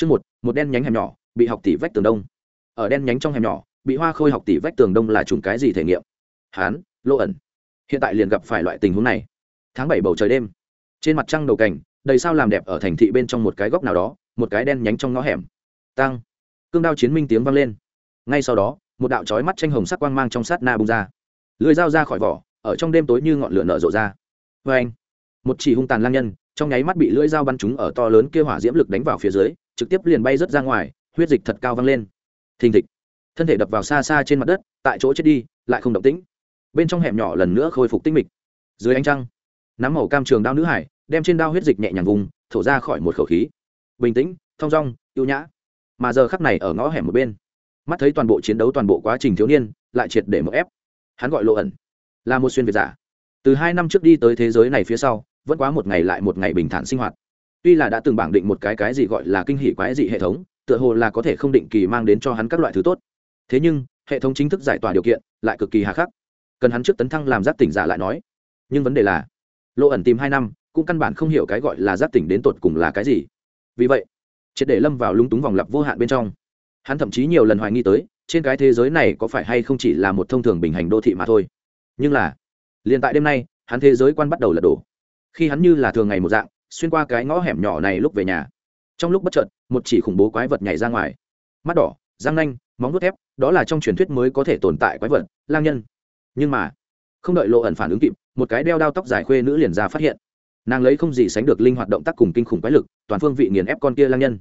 Chương một, một đen nhánh hẻm nhỏ, bị học tỷ vách tường đông. Ở đen nhánh trong hẻm nhỏ, bị Hoa Khôi học tỷ vách tường đông là chủng cái gì thể nghiệm? Hán, Lô ẩn. Hiện tại liền gặp phải loại tình huống này. Tháng bảy bầu trời đêm, trên mặt trăng đầu cảnh, đầy sao làm đẹp ở thành thị bên trong một cái góc nào đó, một cái đen nhánh trong ngõ hẻm. Tăng, cương đao chiến minh tiếng vang lên. Ngay sau đó, một đạo chói mắt tranh hồng sắc quang mang trong sát na bung ra. Lưỡi dao ra khỏi vỏ, ở trong đêm tối như ngọn lửa nở rộ ra. Và một chỉ hung tàn lang nhân, trong nháy mắt bị lưỡi dao bắn trúng ở to lớn kia hỏa diễm lực đánh vào phía dưới, trực tiếp liền bay rớt ra ngoài, huyết dịch thật cao văng lên. Thình thịch. Thân thể đập vào xa xa trên mặt đất, tại chỗ chết đi, lại không động tĩnh. Bên trong hẻm nhỏ lần nữa khôi phục tinh mịch. Dưới ánh trăng, nắm màu cam trường đao nữ hải, đem trên đao huyết dịch nhẹ nhàng vùng, thổ ra khỏi một khẩu khí. Bình tĩnh, thong dong, ưu nhã. Mà giờ khắc này ở ngõ hẻm một bên, mắt thấy toàn bộ chiến đấu toàn bộ quá trình thiếu niên, lại triệt để một ép. Hắn gọi lộ ẩn, là một xuyên việt giả. Từ hai năm trước đi tới thế giới này phía sau, vẫn quá một ngày lại một ngày bình thản sinh hoạt tuy là đã từng bảng định một cái cái gì gọi là kinh hỷ quái dị hệ thống, tựa hồ là có thể không định kỳ mang đến cho hắn các loại thứ tốt. Thế nhưng, hệ thống chính thức giải tỏa điều kiện lại cực kỳ hà khắc. Cần hắn trước tấn thăng làm giáp tỉnh giả lại nói. Nhưng vấn đề là lộ ẩn tìm hai năm, cũng căn bản không hiểu cái gọi là giáp tỉnh đến tột cùng là cái gì. Vì vậy, triệt để lâm vào lúng túng vòng lặp vô hạn bên trong. Hắn thậm chí nhiều lần hoài nghi tới, trên cái thế giới này có phải hay không chỉ là một thông thường bình hành đô thị mà thôi. Nhưng là, liền tại đêm nay, hắn thế giới quan bắt đầu lật đổ. Khi hắn như là thường ngày một dạng xuyên qua cái ngõ hẻm nhỏ này lúc về nhà. Trong lúc bất chợt, một chỉ khủng bố quái vật nhảy ra ngoài. Mắt đỏ, răng nanh, móng vuốt thép, đó là trong truyền thuyết mới có thể tồn tại quái vật, lang nhân. Nhưng mà, không đợi lộ ẩn phản ứng kịp, một cái đeo đao tóc dài khuê nữ liền ra phát hiện. Nàng lấy không gì sánh được linh hoạt động tác cùng kinh khủng quái lực, toàn phương vị nghiền ép con kia lang nhân.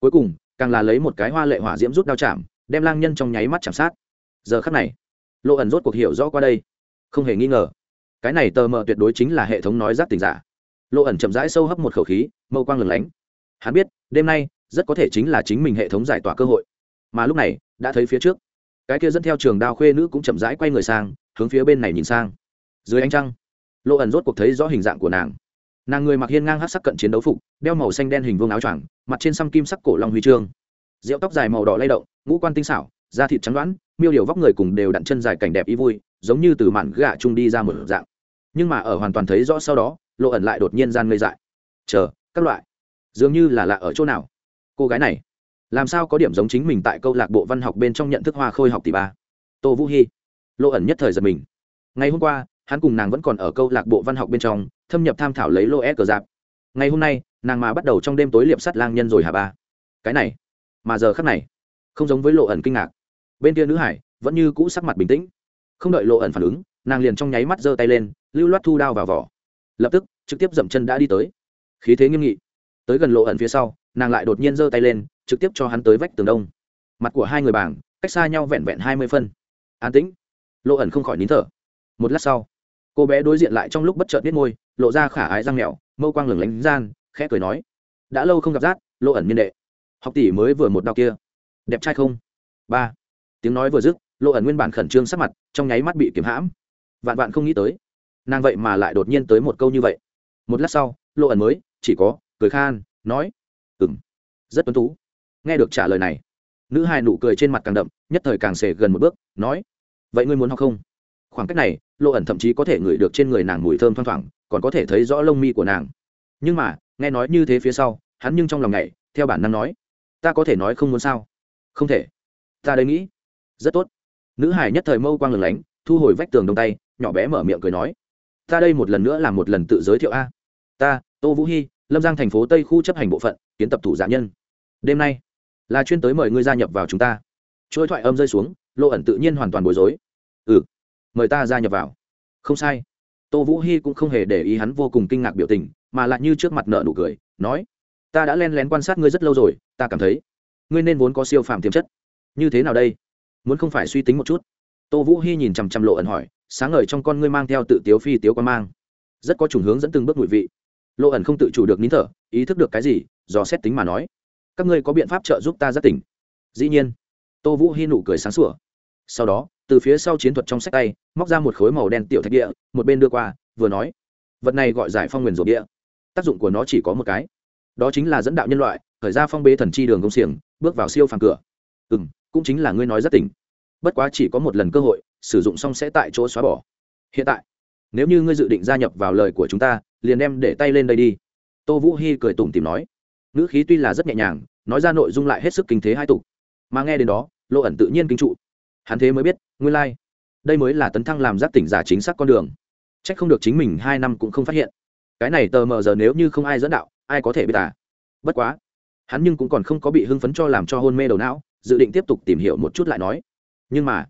Cuối cùng, càng là lấy một cái hoa lệ hỏa diễm rút đao chạm, đem lang nhân trong nháy mắt chạm sát. Giờ khắc này, lộ ẩn rốt cuộc hiểu rõ qua đây. Không hề nghi ngờ, cái này tờ mờ tuyệt đối chính là hệ thống nói giác tình giả lộ ẩn chậm rãi sâu hấp một khẩu khí, mâu quang lửng lánh. Hắn biết, đêm nay, rất có thể chính là chính mình hệ thống giải tỏa cơ hội. Mà lúc này, đã thấy phía trước. Cái kia dẫn theo trường đao khuê nữ cũng chậm rãi quay người sang, hướng phía bên này nhìn sang. Dưới ánh trăng lộ ẩn rốt cuộc thấy rõ hình dạng của nàng. Nàng người mặc hiên ngang hát sắc cận chiến đấu phục, đeo màu xanh đen hình vương áo choàng, mặt trên xăm kim sắc cổ long huy chương. Rượu tóc dài màu đỏ lay động, ngũ quan tinh xảo, da thịt trắng đoán, miêu điều vóc người cùng đều đặn chân dài cảnh đẹp ý vui, giống như từ mạn gạ trung đi ra một dạng. Nhưng mà ở hoàn toàn thấy rõ sau đó lộ ẩn lại đột nhiên gian ngây dại. Chờ, các loại. Dường như là lạ ở chỗ nào? Cô gái này, làm sao có điểm giống chính mình tại câu lạc bộ văn học bên trong nhận thức hoa khôi học tỷ ba? Tô vũ hy lộ ẩn nhất thời giật mình. Ngày hôm qua, hắn cùng nàng vẫn còn ở câu lạc bộ văn học bên trong, thâm nhập tham thảo lấy lô ép cờ giáp. Ngày hôm nay, nàng mà bắt đầu trong đêm tối liệp sắt lang nhân rồi hả ba? Cái này, mà giờ khắc này, không giống với lộ ẩn kinh ngạc. Bên kia nữ hải, vẫn như cũ sắc mặt bình tĩnh. Không đợi lộ ẩn phản ứng, nàng liền trong nháy mắt giơ tay lên, lưu loát thu đao vào vỏ lập tức, trực tiếp dậm chân đã đi tới. Khí thế nghiêm nghị. Tới gần lộ ẩn phía sau, nàng lại đột nhiên giơ tay lên, trực tiếp cho hắn tới vách tường đông. Mặt của hai người bảng, cách xa nhau vẹn vẹn hai mươi phân. An tĩnh. Lộ ẩn không khỏi nín thở. Một lát sau, cô bé đối diện lại trong lúc bất chợt biết môi, lộ ra khả ái răng mèo, mâu quang lửng lánh gian, khẽ cười nói, đã lâu không gặp rát lộ ẩn niên đệ. Học tỷ mới vừa một đau kia. Đẹp trai không? Ba. Tiếng nói vừa dứt, lộ ẩn nguyên bản khẩn trương sắc mặt, trong nháy mắt bị kiếm hãm. Vạn vạn không nghĩ tới nàng vậy mà lại đột nhiên tới một câu như vậy. Một lát sau, lộ ẩn mới, chỉ có, cười khan, nói ừ m rất tuấn tú. Nghe được trả lời này, nữ hai nụ cười trên mặt càng đậm, nhất thời càng xề gần một bước, nói, vậy ngươi muốn học không? Khoảng cách này, lộ ẩn thậm chí có thể ngửi được trên người nàng mùi thơm thoang thoảng, còn có thể thấy rõ lông mi của nàng. Nhưng mà, nghe nói như thế phía sau, hắn nhưng trong lòng này theo bản năng nói, ta có thể nói không muốn sao? Không thể. Ta đây nghĩ. Rất tốt. Nữ hải nhất thời mâu quang lừng lánh, thu hồi vách tường đông tay, nhỏ bé mở miệng cười nói ta đây một lần nữa làm một lần tự giới thiệu a. Ta, tô vũ hy lâm giang thành phố tây khu chấp hành bộ phận, kiến tập thủ giả nhân. Đêm nay, là chuyên tới mời ngươi gia nhập vào chúng ta. Chuỗi thoại âm rơi xuống lộ ẩn tự nhiên hoàn toàn bối rối. Ừ mời ta gia nhập vào. Không sai. Tô vũ hy cũng không hề để ý hắn vô cùng kinh ngạc biểu tình, mà lại như trước mặt nợ nụ cười, nói, ta đã len lén quan sát ngươi rất lâu rồi, ta cảm thấy, ngươi nên vốn có siêu phàm tiềm chất. Như thế nào đây? Muốn không phải suy tính một chút? Tô vũ hy nhìn chằm chằm lộ ẩn hỏi sáng ngời trong con ngươi mang theo tự tiếu phi tiếu quan mang. Rất có chủng hướng dẫn từng bước mùi vị. Lộ ẩn không tự chủ được nín thở, ý thức được cái gì do xét tính mà nói. Các ngươi có biện pháp trợ giúp ta rất tỉnh. Dĩ nhiên. Tô vũ hy nụ cười sáng sủa. Sau đó, từ phía sau chiến thuật trong sách tay, móc ra một khối màu đen tiểu thạch địa, một bên đưa qua, vừa nói. Vật này gọi giải phong nguyền rộp địa. Tác dụng của nó chỉ có một cái. Đó chính là dẫn đạo nhân loại, khởi ra phong bế thần chi đường công xiềng, bước vào siêu phàm cửa. Ừ m cũng chính là ngươi nói rất tỉnh. Bất quá chỉ có một lần cơ hội sử dụng xong sẽ tại chỗ xóa bỏ. Hiện tại, nếu như ngươi dự định gia nhập vào lời của chúng ta, liền đem để tay lên đây đi. Tô vũ hy cười tủm tìm nói. Ngữ khí tuy là rất nhẹ nhàng, nói ra nội dung lại hết sức kinh thế hai tục. Mà nghe đến đó lộ ẩn tự nhiên kinh trụ. Hắn thế mới biết, nguyên lai、like. đây mới là tấn thăng làm giác tỉnh giả chính xác con đường. C h ắ c không được chính mình hai năm cũng không phát hiện. Cái này tờ mờ giờ nếu như không ai dẫn đạo, ai có thể biết à? Bất quá, hắn nhưng cũng còn không có bị hưng phấn cho làm cho hôn mê đầu não, dự định tiếp tục tìm hiểu một chút lại nói. Nhưng mà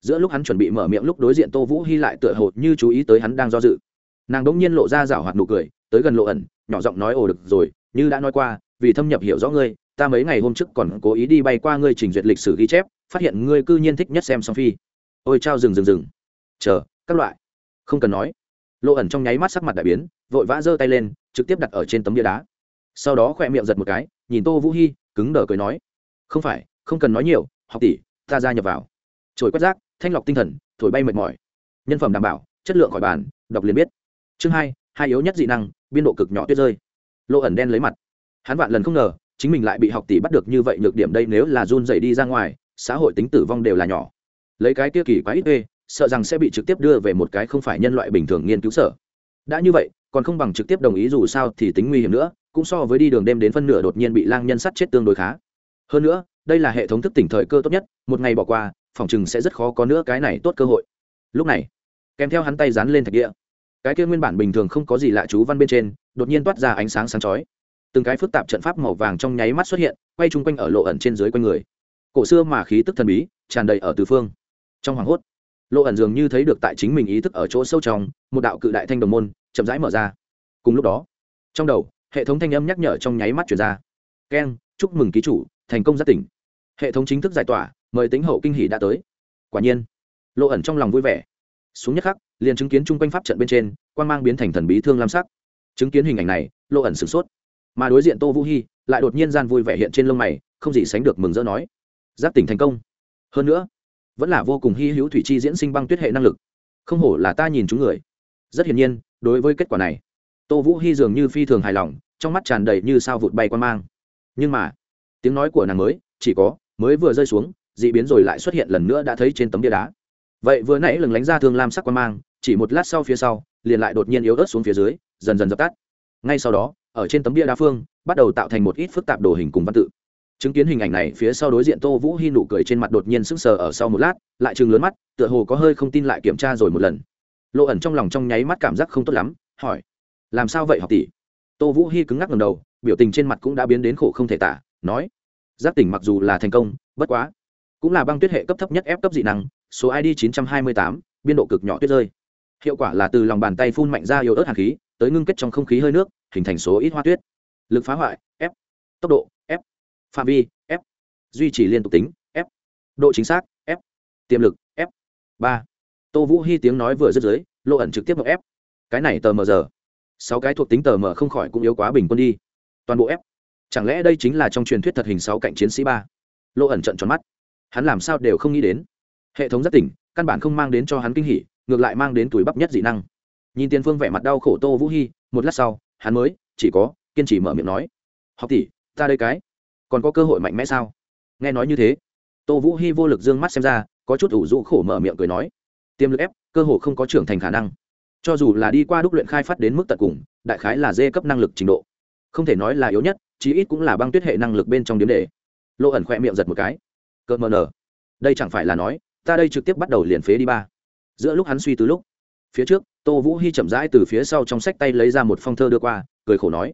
giữa lúc hắn chuẩn bị mở miệng lúc đối diện tô vũ hy lại tựa hồ như chú ý tới hắn đang do dự. Nàng đ ỗ n g nhiên lộ ra rảo hoạt nụ cười, tới gần lộ ẩn, nhỏ giọng nói, ồ, được rồi, như đã nói qua, vì thâm nhập hiểu rõ ngươi, ta mấy ngày hôm trước còn cố ý đi bay qua ngươi trình duyệt lịch sử ghi chép, phát hiện ngươi cư nhiên thích nhất xem song phi. Ôi trao rừng rừng rừng chờ, các loại. Không cần nói. Lộ ẩn trong nháy mắt sắc mặt đại biến, vội vã giơ tay lên, trực tiếp đặt ở trên tấm bia đá. Sau đó khỏe miệng giật một cái, nhìn tô vũ hy cứng đờ cười nói, không phải, không cần nói nhiều, học tỷ, ta ra nhập vào. Trồi quét rác thanh lọc tinh thần, thổi bay mệt mỏi. Nhân phẩm đảm bảo, chất lượng khỏi bàn, đọc liền biết. Chương hai hai yếu nhất dị năng, biên độ cực nhỏ tuyết rơi. Lộ ẩn đen lấy mặt. Hắn vạn lần không ngờ, chính mình lại bị học tỷ bắt được như vậy nhược điểm đây nếu là run dậy đi ra ngoài, xã hội tính tử vong đều là nhỏ. Lấy cái tiêu kỳ quá ít ê, sợ rằng sẽ bị trực tiếp đưa về một cái không phải nhân loại bình thường nghiên cứu sở. Đã như vậy, còn không bằng trực tiếp đồng ý dù sao thì tính nguy hiểm nữa, cũng so với đi đường đêm đến phân nửa đột nhiên bị lang nhân sắt chết tương đối khá. Hơn nữa, đây là hệ thống thức tỉnh thời cơ tốt nhất, một ngày bỏ qua phòng chừng sẽ rất khó có nữa cái này tốt cơ hội. Lúc này, kèm theo hắn tay dán lên thạch địa, cái kia nguyên bản bình thường không có gì lạ chú văn bên trên, đột nhiên toát ra ánh sáng sáng chói. Từng cái phức tạp trận pháp màu vàng trong nháy mắt xuất hiện, quay chung quanh ở lộ ẩn trên dưới quanh người. Cổ xưa mà khí tức thần bí, tràn đầy ở tứ phương. Trong hoàng hốt, lộ ẩn dường như thấy được tại chính mình ý thức ở chỗ sâu trong, một đạo cự đại thanh đồng môn chậm rãi mở ra. Cùng lúc đó, trong đầu, hệ thống thanh âm nhắc nhở trong nháy mắt chuyển ra. Keng chúc mừng ký chủ, thành công giác tỉnh hệ thống chính thức giải tỏa, mời tính hậu kinh hỷ đã tới. Quả nhiên, lộ ẩn trong lòng vui vẻ. Xuống nhất khắc, liền chứng kiến chung quanh pháp trận bên trên quan mang biến thành thần bí thương lam sắc. Chứng kiến hình ảnh này, lộ ẩn sửng sốt. Mà đối diện tô vũ hy lại đột nhiên gian vui vẻ hiện trên lông mày, không gì sánh được mừng rỡ nói, giáp tỉnh thành công. Hơn nữa, vẫn là vô cùng hy hữu thủy chi diễn sinh băng tuyết hệ năng lực. Không hổ là ta nhìn chúng người. Rất hiển nhiên, đối với kết quả này, tô vũ hy dường như phi thường hài lòng, trong mắt tràn đầy như sao vụt bay quan mang. Nhưng mà, tiếng nói của nàng mới, chỉ có mới vừa rơi xuống d ị biến rồi lại xuất hiện lần nữa đã thấy trên tấm bia đá. Vậy vừa nãy lừng lánh ra thương lam sắc quan mang, chỉ một lát sau phía sau, liền lại đột nhiên yếu ớt xuống phía dưới, dần dần dập tắt. Ngay sau đó, ở trên tấm bia đa phương, bắt đầu tạo thành một ít phức tạp đồ hình cùng văn tự. Chứng kiến hình ảnh này, phía sau đối diện tô vũ hy nụ cười trên mặt đột nhiên sững sờ ở sau một lát, lại chừng lớn mắt, tựa hồ có hơi không tin lại kiểm tra rồi một lần. Lộ ẩn trong lòng trong nháy mắt cảm giác không tốt lắm, hỏi, làm sao vậy học tỷ? Tô vũ hy cứng ngắc ngầm đầu, biểu tình trên mặt cũng đã biến đến khổ không thể tả, nói giác tỉnh mặc dù là thành công bất quá cũng là băng tuyết hệ cấp thấp nhất ép cấp dị năng số id 928, biên độ cực nhỏ tuyết rơi. Hiệu quả là từ lòng bàn tay phun mạnh ra yếu ớt hạt khí tới ngưng kết trong không khí hơi nước hình thành số ít hoa tuyết. Lực phá hoại f. Tốc độ f. Phạm vi f. Duy trì liên tục tính f. Độ chính xác f. Tiềm lực f. Ba. Tô vũ hy tiếng nói vừa dứt dưới lộ ẩn trực tiếp một f. Cái này tờ mờ giờ. Sáu cái thuộc tính tờ mờ không khỏi cũng yếu quá bình quân đi. Toàn bộ f chẳng lẽ đây chính là trong truyền thuyết thật hình sáu cạnh chiến sĩ ba? Lộ ẩn trận tròn mắt. Hắn làm sao đều không nghĩ đến. Hệ thống rất tỉnh, căn bản không mang đến cho hắn kinh hỉ, ngược lại mang đến tuổi bắp nhất dị năng. Nhìn tiền phương vẻ mặt đau khổ tô vũ hy một lát sau, hắn mới, chỉ có, kiên trì mở miệng nói. Học tỷ, ta đây cái, còn có cơ hội mạnh mẽ sao? Nghe nói như thế, tô vũ hy vô lực d ư ơ n g mắt xem ra, có chút ủ rũ khổ mở miệng cười nói. Tiềm lực ép, cơ hội không có trưởng thành khả năng. Cho dù là đi qua đúc luyện khai phát đến mức tận cùng, đại khái là dê cấp năng lực trình độ. Không thể nói là yếu nhất chí ít cũng là băng tuyết hệ năng lực bên trong điếm đề. Lộ ẩn khỏe miệng giật một cái. Cợt mờ nở đây chẳng phải là nói, ta đây trực tiếp bắt đầu liền phế đi ba. Giữa lúc hắn suy từ lúc, phía trước, tô vũ hy chậm rãi từ phía sau trong sách tay lấy ra một phong thơ đưa qua, cười khổ nói,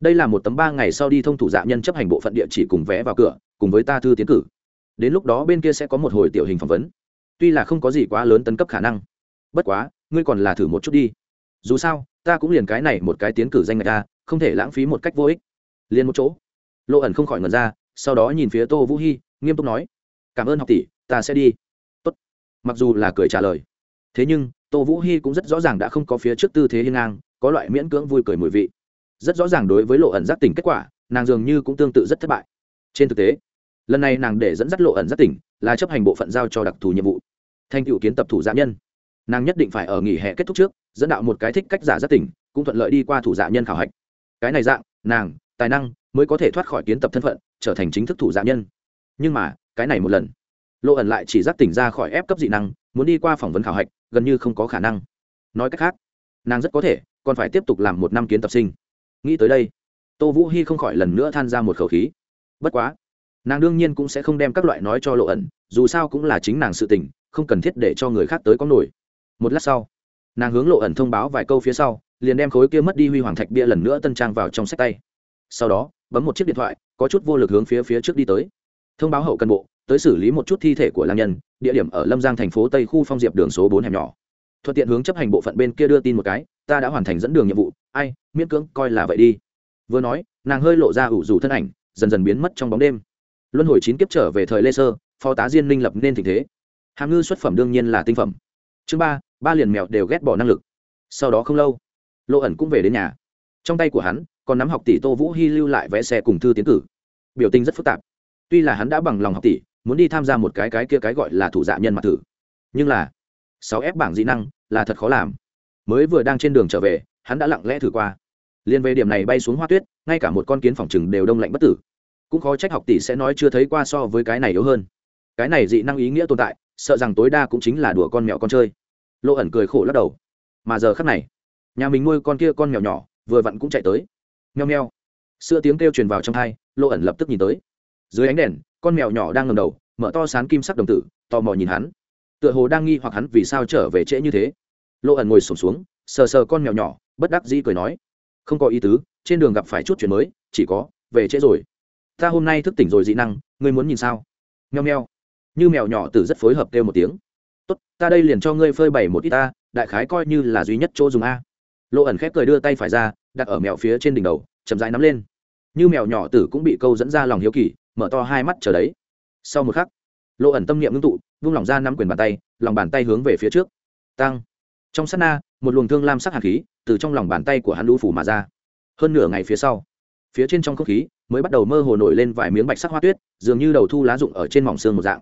đây là một tấm ba ngày sau đi thông thủ dạ nhân chấp hành bộ phận địa chỉ cùng vé vào cửa, cùng với ta thư tiến cử. Đến lúc đó bên kia sẽ có một hồi tiểu hình phỏng vấn. Tuy là không có gì quá lớn tấn cấp khả năng, bất quá, ngươi còn là thử một chút đi. Dù sao, ta cũng liền cái này một cái tiến cử danh ngạch ta không thể lãng phí một cách vô ích liền một chỗ. Lộ ẩn không khỏi ngần ra, sau đó nhìn phía tô vũ hy nghiêm túc nói, cảm ơn học tỷ, ta sẽ đi. Tốt. Mặc dù là cười trả lời. Thế nhưng, tô vũ hy cũng rất rõ ràng đã không có phía trước tư thế hiên ngang, có loại miễn cưỡng vui cười mùi vị. Rất rõ ràng đối với lộ ẩn giác tỉnh kết quả, nàng dường như cũng tương tự rất thất bại. Trên thực tế, lần này nàng để dẫn dắt lộ ẩn giác tỉnh là chấp hành bộ phận giao cho đặc thù nhiệm vụ. Thành tựu kiến tập thủ giả nhân. Nàng nhất định phải ở nghỉ hè kết thúc trước, dẫn đạo một cái thích cách giả giác tỉnh, cũng thuận lợi đi qua thủ giả nhân khảo hạch. Cái này dạng, nàng tài năng mới có thể thoát khỏi kiến tập thân phận, trở thành chính thức thủ dạ nhân. Nhưng mà, cái này một lần lộ ẩn lại chỉ giác tỉnh ra khỏi ép cấp dị năng, muốn đi qua phỏng vấn khảo hạch, gần như không có khả năng. Nói cách khác, nàng rất có thể còn phải tiếp tục làm một năm kiến tập sinh. Nghĩ tới đây, tô vũ hy không khỏi lần nữa than ra một khẩu khí. Bất quá, nàng đương nhiên cũng sẽ không đem các loại nói cho lộ ẩn, dù sao cũng là chính nàng sự tình, không cần thiết để cho người khác tới có nổi. Một lát sau, nàng hướng lộ ẩn thông báo vài câu phía sau, liền đem khối kia mất đi huy hoàng thạch bia lần nữa tân trang vào trong sách tay sau đó, bấm một chiếc điện thoại, có chút vô lực hướng phía phía trước đi tới. Thông báo hậu cần bộ, tới xử lý một chút thi thể của lang nhân, địa điểm ở lâm giang thành phố tây khu phong diệp đường số bốn hẻm nhỏ. Thuận tiện hướng chấp hành bộ phận bên kia đưa tin một cái, ta đã hoàn thành dẫn đường nhiệm vụ, ai, miễn cưỡng, coi là vậy đi. Vừa nói, nàng hơi lộ ra ủ rủ thân ảnh, dần dần biến mất trong bóng đêm. Luân hồi chín kiếp trở về thời lê sơ, phó tá diên minh lập nên tình thế. Hàm ngư xuất phẩm đương nhiên là tinh phẩm. Chương ba ba liền mèo đều ghét bỏ năng lực. Sau đó không lâu, lộ ẩn cũng về đến nhà. Trong tay của hắn còn nắm học tỷ tô vũ hy lưu lại vẽ xe cùng thư tiến cử. Biểu tình rất phức tạp. Tuy là hắn đã bằng lòng học tỷ, muốn đi tham gia một cái cái kia cái gọi là thủ dạ nhân mặt thử. Nhưng là sáu ép bảng dị năng là thật khó làm. Mới vừa đang trên đường trở về, hắn đã lặng lẽ thử qua. Liên về điểm này bay xuống hoa tuyết, ngay cả một con kiến phòng chừng đều đông lạnh bất tử. Cũng khó trách học tỷ sẽ nói chưa thấy qua so với cái này yếu hơn. Cái này dị năng ý nghĩa tồn tại, sợ rằng tối đa cũng chính là đùa con mèo con chơi. Lộ ẩn cười khổ lắc đầu. Mà giờ khắc này, nhà mình nuôi con kia con mèo nhỏ, vừa vặn cũng chạy tới nheo nheo sữa tiếng kêu truyền vào trong thai, lộ ẩn lập tức nhìn tới. Dưới ánh đèn, con mèo nhỏ đang ngầm đầu, mở to sán kim sắc đồng tử, tò mò nhìn hắn. Tựa hồ đang nghi hoặc hắn vì sao trở về trễ như thế. Lộ ẩn ngồi sổm xuống, sờ sờ con mèo nhỏ, bất đắc dĩ cười nói, không có ý tứ, trên đường gặp phải chút chuyện mới, chỉ có, về trễ rồi. Ta hôm nay thức tỉnh rồi dị năng, ngươi muốn nhìn sao? Nheo nheo như mèo nhỏ tử rất phối hợp kêu một tiếng. Tốt, ta đây liền cho ngươi phơi bày một ít ta, đại khái coi như là duy nhất chỗ dùng a. Lộ ẩn khép cười đưa tay phải ra đặt ở mèo phía trên đỉnh đầu, chậm rãi nắm lên. Như mèo nhỏ tử cũng bị câu dẫn ra lòng hiếu kỳ, mở to hai mắt chờ đấy. Sau một khắc lộ ẩn tâm niệm ngưng tụ, vung lòng ra nắm quyền bàn tay, lòng bàn tay hướng về phía trước. Tăng trong sát na, một luồng thương lam sắc hạt khí từ trong lòng bàn tay của hắn lũ phủ mà ra. Hơn nửa ngày phía sau, phía trên trong không khí mới bắt đầu mơ hồ nổi lên vài miếng bạch sắc hoa tuyết, dường như đầu thu lá rụng ở trên mỏng xương một dạng.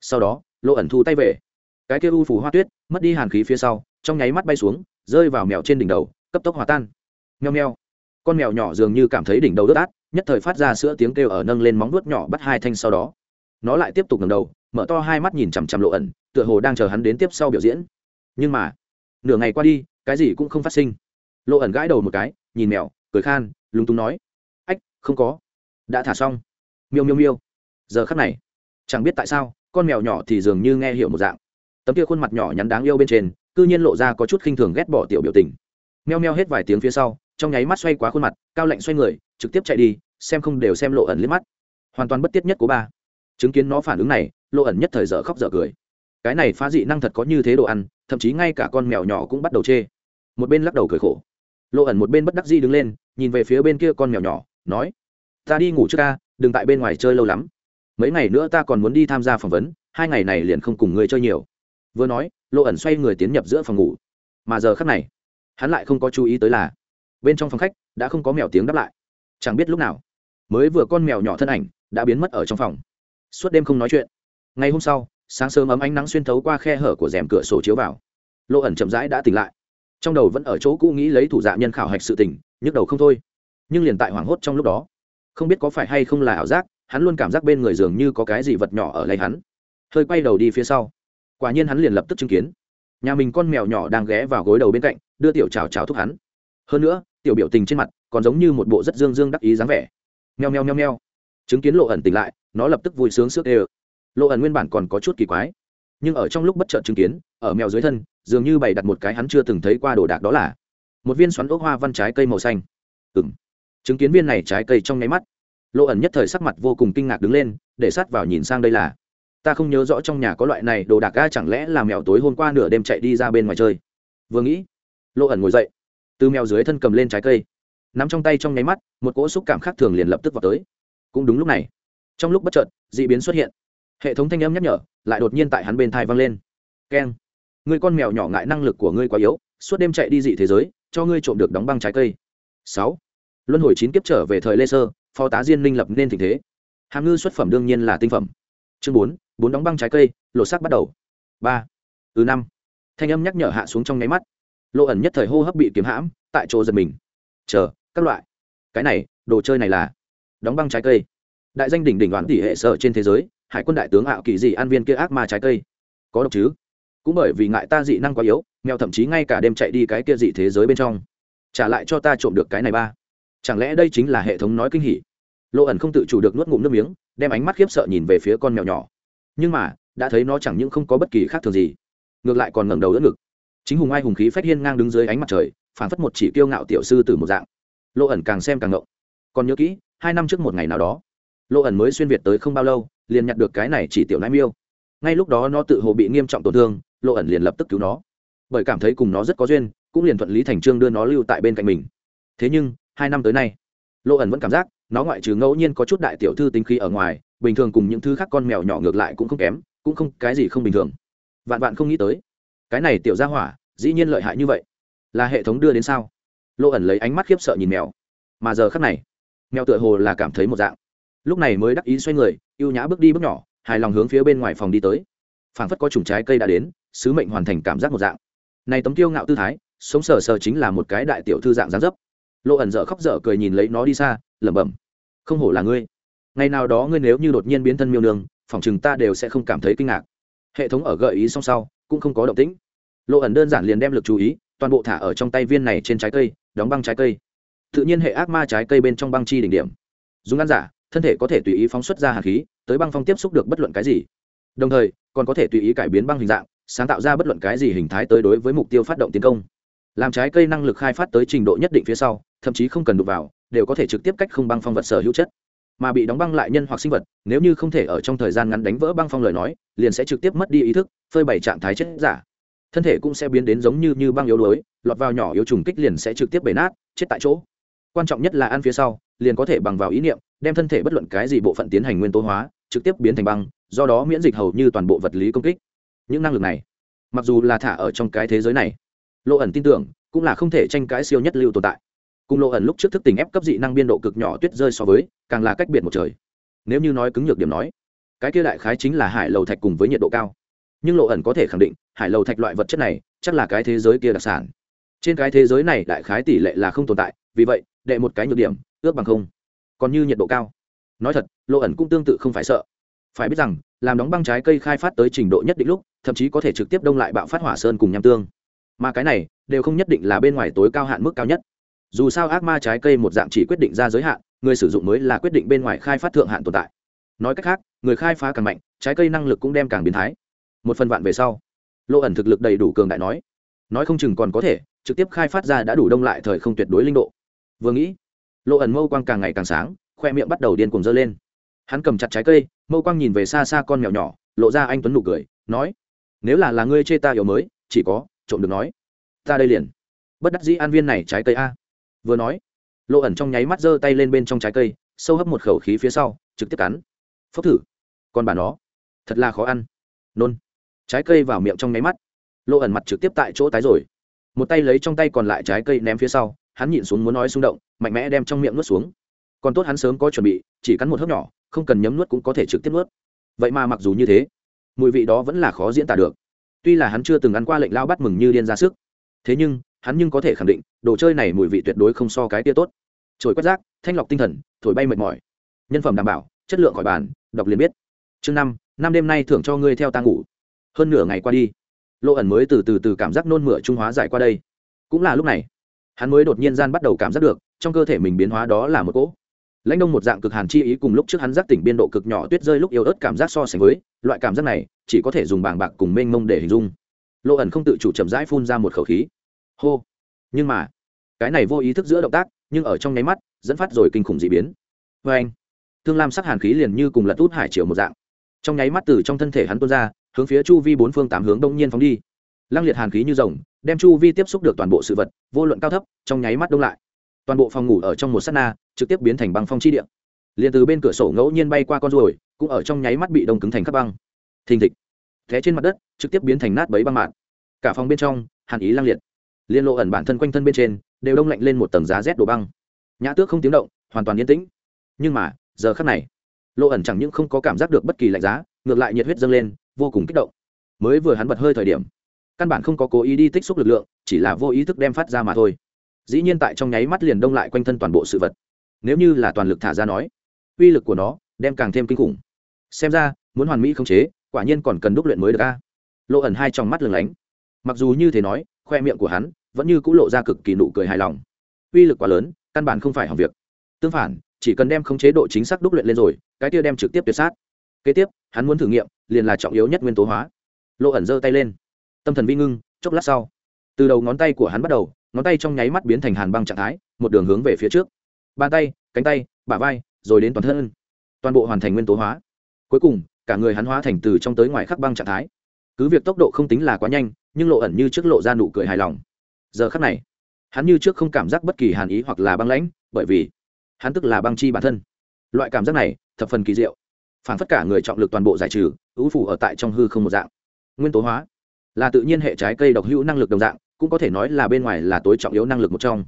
Sau đó lộ ẩn thu tay về. Cái kia u phủ hoa tuyết mất đi hàn khí phía sau, trong nháy mắt bay xuống, rơi vào mèo trên đỉnh đầu, cấp tốc hòa tan nheo nheo. Con mèo nhỏ dường như cảm thấy đỉnh đầu đớt át, nhất thời phát ra sữa tiếng kêu ở nâng lên móng vuốt nhỏ bắt hai thanh sau đó. Nó lại tiếp tục ngầm đầu, mở to hai mắt nhìn chằm chằm lộ ẩn, tựa hồ đang chờ hắn đến tiếp sau biểu diễn. Nhưng mà, nửa ngày qua đi, cái gì cũng không phát sinh. Lộ ẩn gãi đầu một cái, nhìn mèo, cười khan, lúng túng nói. Ách, không có. Đã thả xong. Miêu miêu miêu. Giờ khắc này, chẳng biết tại sao, con mèo nhỏ thì dường như nghe hiểu một dạng. Tấm kia khuôn mặt nhỏ nhắn đáng yêu bên trên, cư nhiên lộ ra có chút khinh thường ghét bỏ tiểu biểu tình. Meo meo hết vài tiếng phía sau trong nháy mắt xoay quá khuôn mặt, cao lạnh xoay người, trực tiếp chạy đi, xem không đều xem lộ ẩn liếc mắt. Hoàn toàn bất tiết nhất của ba. Chứng kiến nó phản ứng này, lộ ẩn nhất thời dở khóc dở cười. Cái này phá dị năng thật có như thế đồ ăn, thậm chí ngay cả con mèo nhỏ cũng bắt đầu chê. Một bên lắc đầu cười khổ. Lộ ẩn một bên bất đắc dĩ đứng lên, nhìn về phía bên kia con mèo nhỏ, nói, ta đi ngủ trước ca, đừng tại bên ngoài chơi lâu lắm. Mấy ngày nữa ta còn muốn đi tham gia phỏng vấn, hai ngày này liền không cùng người chơi nhiều. Vừa nói, lộ ẩn xoay người tiến nhập giữa phòng ngủ. Mà giờ khắc này, hắn lại không có chú ý tới là bên trong phòng khách đã không có mèo tiếng đáp lại. Chẳng biết lúc nào, mới vừa con mèo nhỏ thân ảnh đã biến mất ở trong phòng. Suốt đêm không nói chuyện. Ngày hôm sau, sáng sớm ấm ánh nắng xuyên thấu qua khe hở của rèm cửa sổ chiếu vào. Lộ ẩn chậm rãi đã tỉnh lại. Trong đầu vẫn ở chỗ cũ nghĩ lấy thủ dạ nhân khảo hạch sự tỉnh nhức đầu không thôi. Nhưng liền tại hoảng hốt trong lúc đó, không biết có phải hay không là ảo giác, hắn luôn cảm giác bên người dường như có cái gì vật nhỏ ở lấy hắn. Hơi quay đầu đi phía sau. Quả nhiên hắn liền lập tức chứng kiến. Nhà mình con mèo nhỏ đang ghé vào gối đầu bên cạnh, đưa tiểu chào chào thúc hắn. Hơn nữa tiểu biểu tình trên mặt còn giống như một bộ rất dương dương đắc ý dáng vẻ. Nheo nheo nheo nheo chứng kiến lộ ẩn tỉnh lại, nó lập tức vui sướng sức ê lộ ẩn nguyên bản còn có chút kỳ quái, nhưng ở trong lúc bất chợt chứng kiến, ở mèo dưới thân, dường như bày đặt một cái hắn chưa từng thấy qua đồ đạc đó là một viên xoắn ốc hoa văn trái cây màu xanh. Ừ m chứng kiến viên này trái cây trong nháy mắt, lộ ẩn nhất thời sắc mặt vô cùng kinh ngạc đứng lên, để sát vào nhìn sang đây là, ta không nhớ rõ trong nhà có loại này đồ đạc ga chẳng lẽ là mèo tối hôm qua nửa đêm chạy đi ra bên ngoài chơi. Vừa nghĩ, lộ ẩn ngồi dậy từ mèo dưới thân cầm lên trái cây. Nắm trong tay trong nháy mắt, một cỗ xúc cảm khác thường liền lập tức vào tới. Cũng đúng lúc này, trong lúc bất chợt d ị biến xuất hiện. Hệ thống thanh âm nhắc nhở lại đột nhiên tại hắn bên thai vang lên. Keng. Người con mèo nhỏ ngại năng lực của ngươi quá yếu, suốt đêm chạy đi dị thế giới, cho ngươi trộm được đóng băng trái cây. Sáu. Luân hồi chín kiếp trở về thời lê sơ phó tá diên minh lập nên tình thế. Hàm ngư xuất phẩm đương nhiên là tinh phẩm. Chương bốn bốn đóng băng trái cây, lột xác bắt đầu. Ba. Từ năm. Thanh âm nhắc nhở hạ xuống trong nháy mắt lộ ẩn nhất thời hô hấp bị kiếm hãm, tại chỗ giật mình. Chờ, các loại. Cái này, đồ chơi này là đóng băng trái cây. Đại danh đỉnh đỉnh đoàn tỷ hệ sở trên thế giới, hải quân đại tướng ảo kỳ dị an viên kia ác ma trái cây. Có độc chứ? Cũng bởi vì ngại ta dị năng quá yếu, mèo thậm chí ngay cả đêm chạy đi cái kia dị thế giới bên trong. Trả lại cho ta trộm được cái này ba. Chẳng lẽ đây chính là hệ thống nói kinh hỉ? Lộ ẩn không tự chủ được nuốt ngụm nước miếng, đem ánh mắt khiếp sợ nhìn về phía con mèo nhỏ. Nhưng mà, đã thấy nó chẳng những không có bất kỳ khác thường gì, ngược lại còn ngẩng đầu đỡ ngực chính hùng ai hùng khí phách hiên ngang đứng dưới ánh mặt trời, phảng phất một chỉ kiêu ngạo tiểu sư từ một dạng. Lộ ẩn càng xem càng ngộng. Còn nhớ kỹ, hai năm trước một ngày nào đó lộ ẩn mới xuyên việt tới không bao lâu, liền nhặt được cái này chỉ tiểu nai miêu. Ngay lúc đó nó tự hồ bị nghiêm trọng tổn thương lộ ẩn liền lập tức cứu nó. Bởi cảm thấy cùng nó rất có duyên, cũng liền thuận lý thành trương đưa nó lưu tại bên cạnh mình. Thế nhưng, hai năm tới nay lộ ẩn vẫn cảm giác, nó ngoại trừ ngẫu nhiên có chút đại tiểu thư tính khí ở ngoài, bình thường cùng những thứ khác con mèo nhỏ ngược lại cũng không kém, cũng không, cái gì không bình thường. Vạn vạn không nghĩ tới cái này tiểu ra hỏa, dĩ nhiên lợi hại như vậy. Là hệ thống đưa đến sao? Lộ ẩn lấy ánh mắt khiếp sợ nhìn mèo. Mà giờ khắc này, mèo tựa hồ là cảm thấy một dạng. Lúc này mới đắc ý xoay người y ê u nhã bước đi bước nhỏ, hài lòng hướng phía bên ngoài phòng đi tới. Phảng phất có chủng trái cây đã đến, sứ mệnh hoàn thành cảm giác một dạng. Này tấm tiêu ngạo tư thái, sống sờ sờ chính là một cái đại tiểu thư dạng dáng dấp. Lộ ẩn dở khóc dở cười nhìn lấy nó đi xa, lẩm bẩm, không hổ là ngươi. Ngày nào đó ngươi nếu như đột nhiên biến thân miêu nương phỏng chừng ta đều sẽ không cảm thấy kinh ngạc. Hệ thống ở gợi ý xong sau cũng không có động tĩnh. Lộ ẩn đơn giản liền đem lực chú ý, toàn bộ thả ở trong tay viên này trên trái cây, đóng băng trái cây. Tự nhiên hệ ác ma trái cây bên trong băng chi đỉnh điểm. Dùng ăn giả, thân thể có thể tùy ý phóng xuất ra hạt khí, tới băng phong tiếp xúc được bất luận cái gì. Đồng thời, còn có thể tùy ý cải biến băng hình dạng, sáng tạo ra bất luận cái gì hình thái tới đối với mục tiêu phát động tiến công. Làm trái cây năng lực khai phát tới trình độ nhất định phía sau, thậm chí không cần đụng vào, đều có thể trực tiếp cách không băng phong vật sở hữu chất mà bị đóng băng lại nhân hoặc sinh vật, nếu như không thể ở trong thời gian ngắn đánh vỡ băng phong lời nói, liền sẽ trực tiếp mất đi ý thức, phơi bày trạng thái chết giả. Thân thể cũng sẽ biến đến giống như như băng yếu đuối, lọt vào nhỏ yếu trùng kích liền sẽ trực tiếp bể nát, chết tại chỗ. Quan trọng nhất là ăn phía sau, liền có thể bằng vào ý niệm, đem thân thể bất luận cái gì bộ phận tiến hành nguyên tố hóa, trực tiếp biến thành băng, do đó miễn dịch hầu như toàn bộ vật lý công kích. Những năng lực này, mặc dù là thả ở trong cái thế giới này lộ ẩn tin tưởng, cũng là không thể tranh cãi siêu nhất lưu tồn tại cùng lộ ẩn lúc trước thức tình ép cấp dị năng biên độ cực nhỏ tuyết rơi so với, càng là cách biệt một trời. Nếu như nói cứng nhược điểm nói, cái kia đại khái chính là hải lầu thạch cùng với nhiệt độ cao. Nhưng lộ ẩn có thể khẳng định, hải lầu thạch loại vật chất này chắc là cái thế giới kia đặc sản. Trên cái thế giới này đại khái tỷ lệ là không tồn tại, vì vậy, đệ một cái nhược điểm, ước bằng không. Còn như nhiệt độ cao. Nói thật, lộ ẩn cũng tương tự không phải sợ. Phải biết rằng, làm đóng băng trái cây khai phát tới trình độ nhất định lúc, thậm chí có thể trực tiếp đông lại bạo phát hỏa sơn cùng nham tương. Mà cái này, đều không nhất định là bên ngoài tối cao hạn mức cao nhất dù sao ác ma trái cây một dạng chỉ quyết định ra giới hạn, người sử dụng mới là quyết định bên ngoài khai phát thượng hạn tồn tại. Nói cách khác, người khai phá càng mạnh, trái cây năng lực cũng đem càng biến thái. Một phần vạn về sau lộ ẩn thực lực đầy đủ cường đại nói. Nói không chừng còn có thể, trực tiếp khai phát ra đã đủ đông lại thời không tuyệt đối linh độ. Vừa nghĩ lộ ẩn mâu quang càng ngày càng sáng, khoe miệng bắt đầu điên cuồng dơ lên. Hắn cầm chặt trái cây, mâu quang nhìn về xa xa con mèo nhỏ, lộ ra anh tuấn nụ cười, nói, nếu là là ngươi chê ta yếu mới, chỉ có, trộm được nói. Ta đây liền. Bất đắc dĩ an viên này trái cây a vừa nói, lộ ẩn trong nháy mắt giơ tay lên bên trong trái cây, sâu hấp một khẩu khí phía sau, trực tiếp cắn. Phốc thử. Còn bà nó, thật là khó ăn. Nôn. Trái cây vào miệng trong nháy mắt. Lộ ẩn mặt trực tiếp tại chỗ tái rồi. Một tay lấy trong tay còn lại trái cây ném phía sau, hắn nhịn xuống muốn nói xung động, mạnh mẽ đem trong miệng nuốt xuống. Còn tốt hắn sớm có chuẩn bị, chỉ cắn một hớp nhỏ, không cần nhấm nuốt cũng có thể trực tiếp nuốt. Vậy mà mặc dù như thế, mùi vị đó vẫn là khó diễn tả được. Tuy là hắn chưa từng ăn qua lệnh lao bắt mừng như điên ra sức, thế nhưng hắn nhưng có thể khẳng định, đồ chơi này mùi vị tuyệt đối không so cái tia tốt. Trồi quét rác, thanh lọc tinh thần, thổi bay mệt mỏi. Nhân phẩm đảm bảo, chất lượng khỏi bàn, đọc liền biết. Chương năm năm đêm nay thưởng cho ngươi theo ta ngủ. Hơn nửa ngày qua đi lộ ẩn mới từ từ từ cảm giác nôn mửa trung hóa giải qua đây. Cũng là lúc này, hắn mới đột nhiên gian bắt đầu cảm giác được, trong cơ thể mình biến hóa đó là một cỗ. Lãnh đông một dạng cực hàn chi ý cùng lúc trước hắn giác tỉnh biên độ cực nhỏ tuyết rơi lúc yếu ớt cảm giác so sánh với, loại cảm giác này chỉ có thể dùng bàng bạc cùng mênh mông để hình dung. Lộ ẩn không tự chủ chậm rãi phun ra một khẩu khí hô. Nhưng mà, cái này vô ý thức giữa động tác, nhưng ở trong nháy mắt, dẫn phát rồi kinh khủng d ị biến. Vê anh, thương lam sắc hàn khí liền như cùng lật út hải chiều một dạng. Trong nháy mắt từ trong thân thể hắn tuôn ra, hướng phía chu vi bốn phương tám hướng đông nhiên phóng đi. Lăng liệt hàn khí như rồng, đem chu vi tiếp xúc được toàn bộ sự vật, vô luận cao thấp, trong nháy mắt đông lại. Toàn bộ phòng ngủ ở trong một s á t na, trực tiếp biến thành băng phong chi điện liền từ bên cửa sổ ngẫu nhiên bay qua con ruồi, cũng ở trong nháy mắt bị đông cứng thành các băng. Thình thịch. Thế trên mặt đất, trực tiếp biến thành nát bấy băng mạn. Cả phòng bên trong, hàn ý lăng liệt liên lộ ẩn bản thân quanh thân bên trên, đều đông lạnh lên một tầng giá rét đổ băng. Nhã tước không tiếng động, hoàn toàn yên tĩnh. Nhưng mà, giờ khắc này lộ ẩn chẳng những không có cảm giác được bất kỳ lạnh giá, ngược lại nhiệt huyết dâng lên, vô cùng kích động. Mới vừa hắn bật hơi thời điểm, căn bản không có cố ý đi tích xúc lực lượng, chỉ là vô ý thức đem phát ra mà thôi. Dĩ nhiên tại trong nháy mắt liền đông lại quanh thân toàn bộ sự vật. Nếu như là toàn lực thả ra nói, uy lực của nó đem càng thêm kinh khủng. Xem ra, muốn hoàn mỹ khống chế, quả nhiên còn cần đúc luyện mới được a. Lộ ẩn hai trong mắt lừng lánh. Mặc dù như thế nói, khoe miệng của hắn vẫn như c ũ lộ ra cực kỳ nụ cười hài lòng. Uy lực quá lớn, căn bản không phải hỏng việc. Tương phản, chỉ cần đem không chế độ chính xác đúc luyện lên rồi, cái kia đem trực tiếp tuyệt sát. Kế tiếp, hắn muốn thử nghiệm, liền là trọng yếu nhất nguyên tố hóa. Lộ ẩn giơ tay lên. Tâm thần vi ngưng, chốc lát sau. Từ đầu ngón tay của hắn bắt đầu, ngón tay trong nháy mắt biến thành hàn băng trạng thái, một đường hướng về phía trước. Bàn tay, cánh tay, bả vai, rồi đến toàn thân. Toàn bộ hoàn thành nguyên tố hóa. Cuối cùng, cả người hắn hóa thành từ trong tới ngoài khắc băng trạng thái. Cứ việc tốc độ không tính là quá nhanh, nhưng lộ ẩn như trước lộ ra nụ cười hài lòng giờ khắc này, hắn như trước không cảm giác bất kỳ hàn ý hoặc là băng lãnh, bởi vì hắn tức là băng chi bản thân. Loại cảm giác này thập phần kỳ diệu, phản phất cả người trọng lực toàn bộ giải trừ ưu phủ ở tại trong hư không một dạng. Nguyên tố hóa là tự nhiên hệ trái cây độc hữu năng lực đồng dạng, cũng có thể nói là bên ngoài là tối trọng yếu năng lực một trong.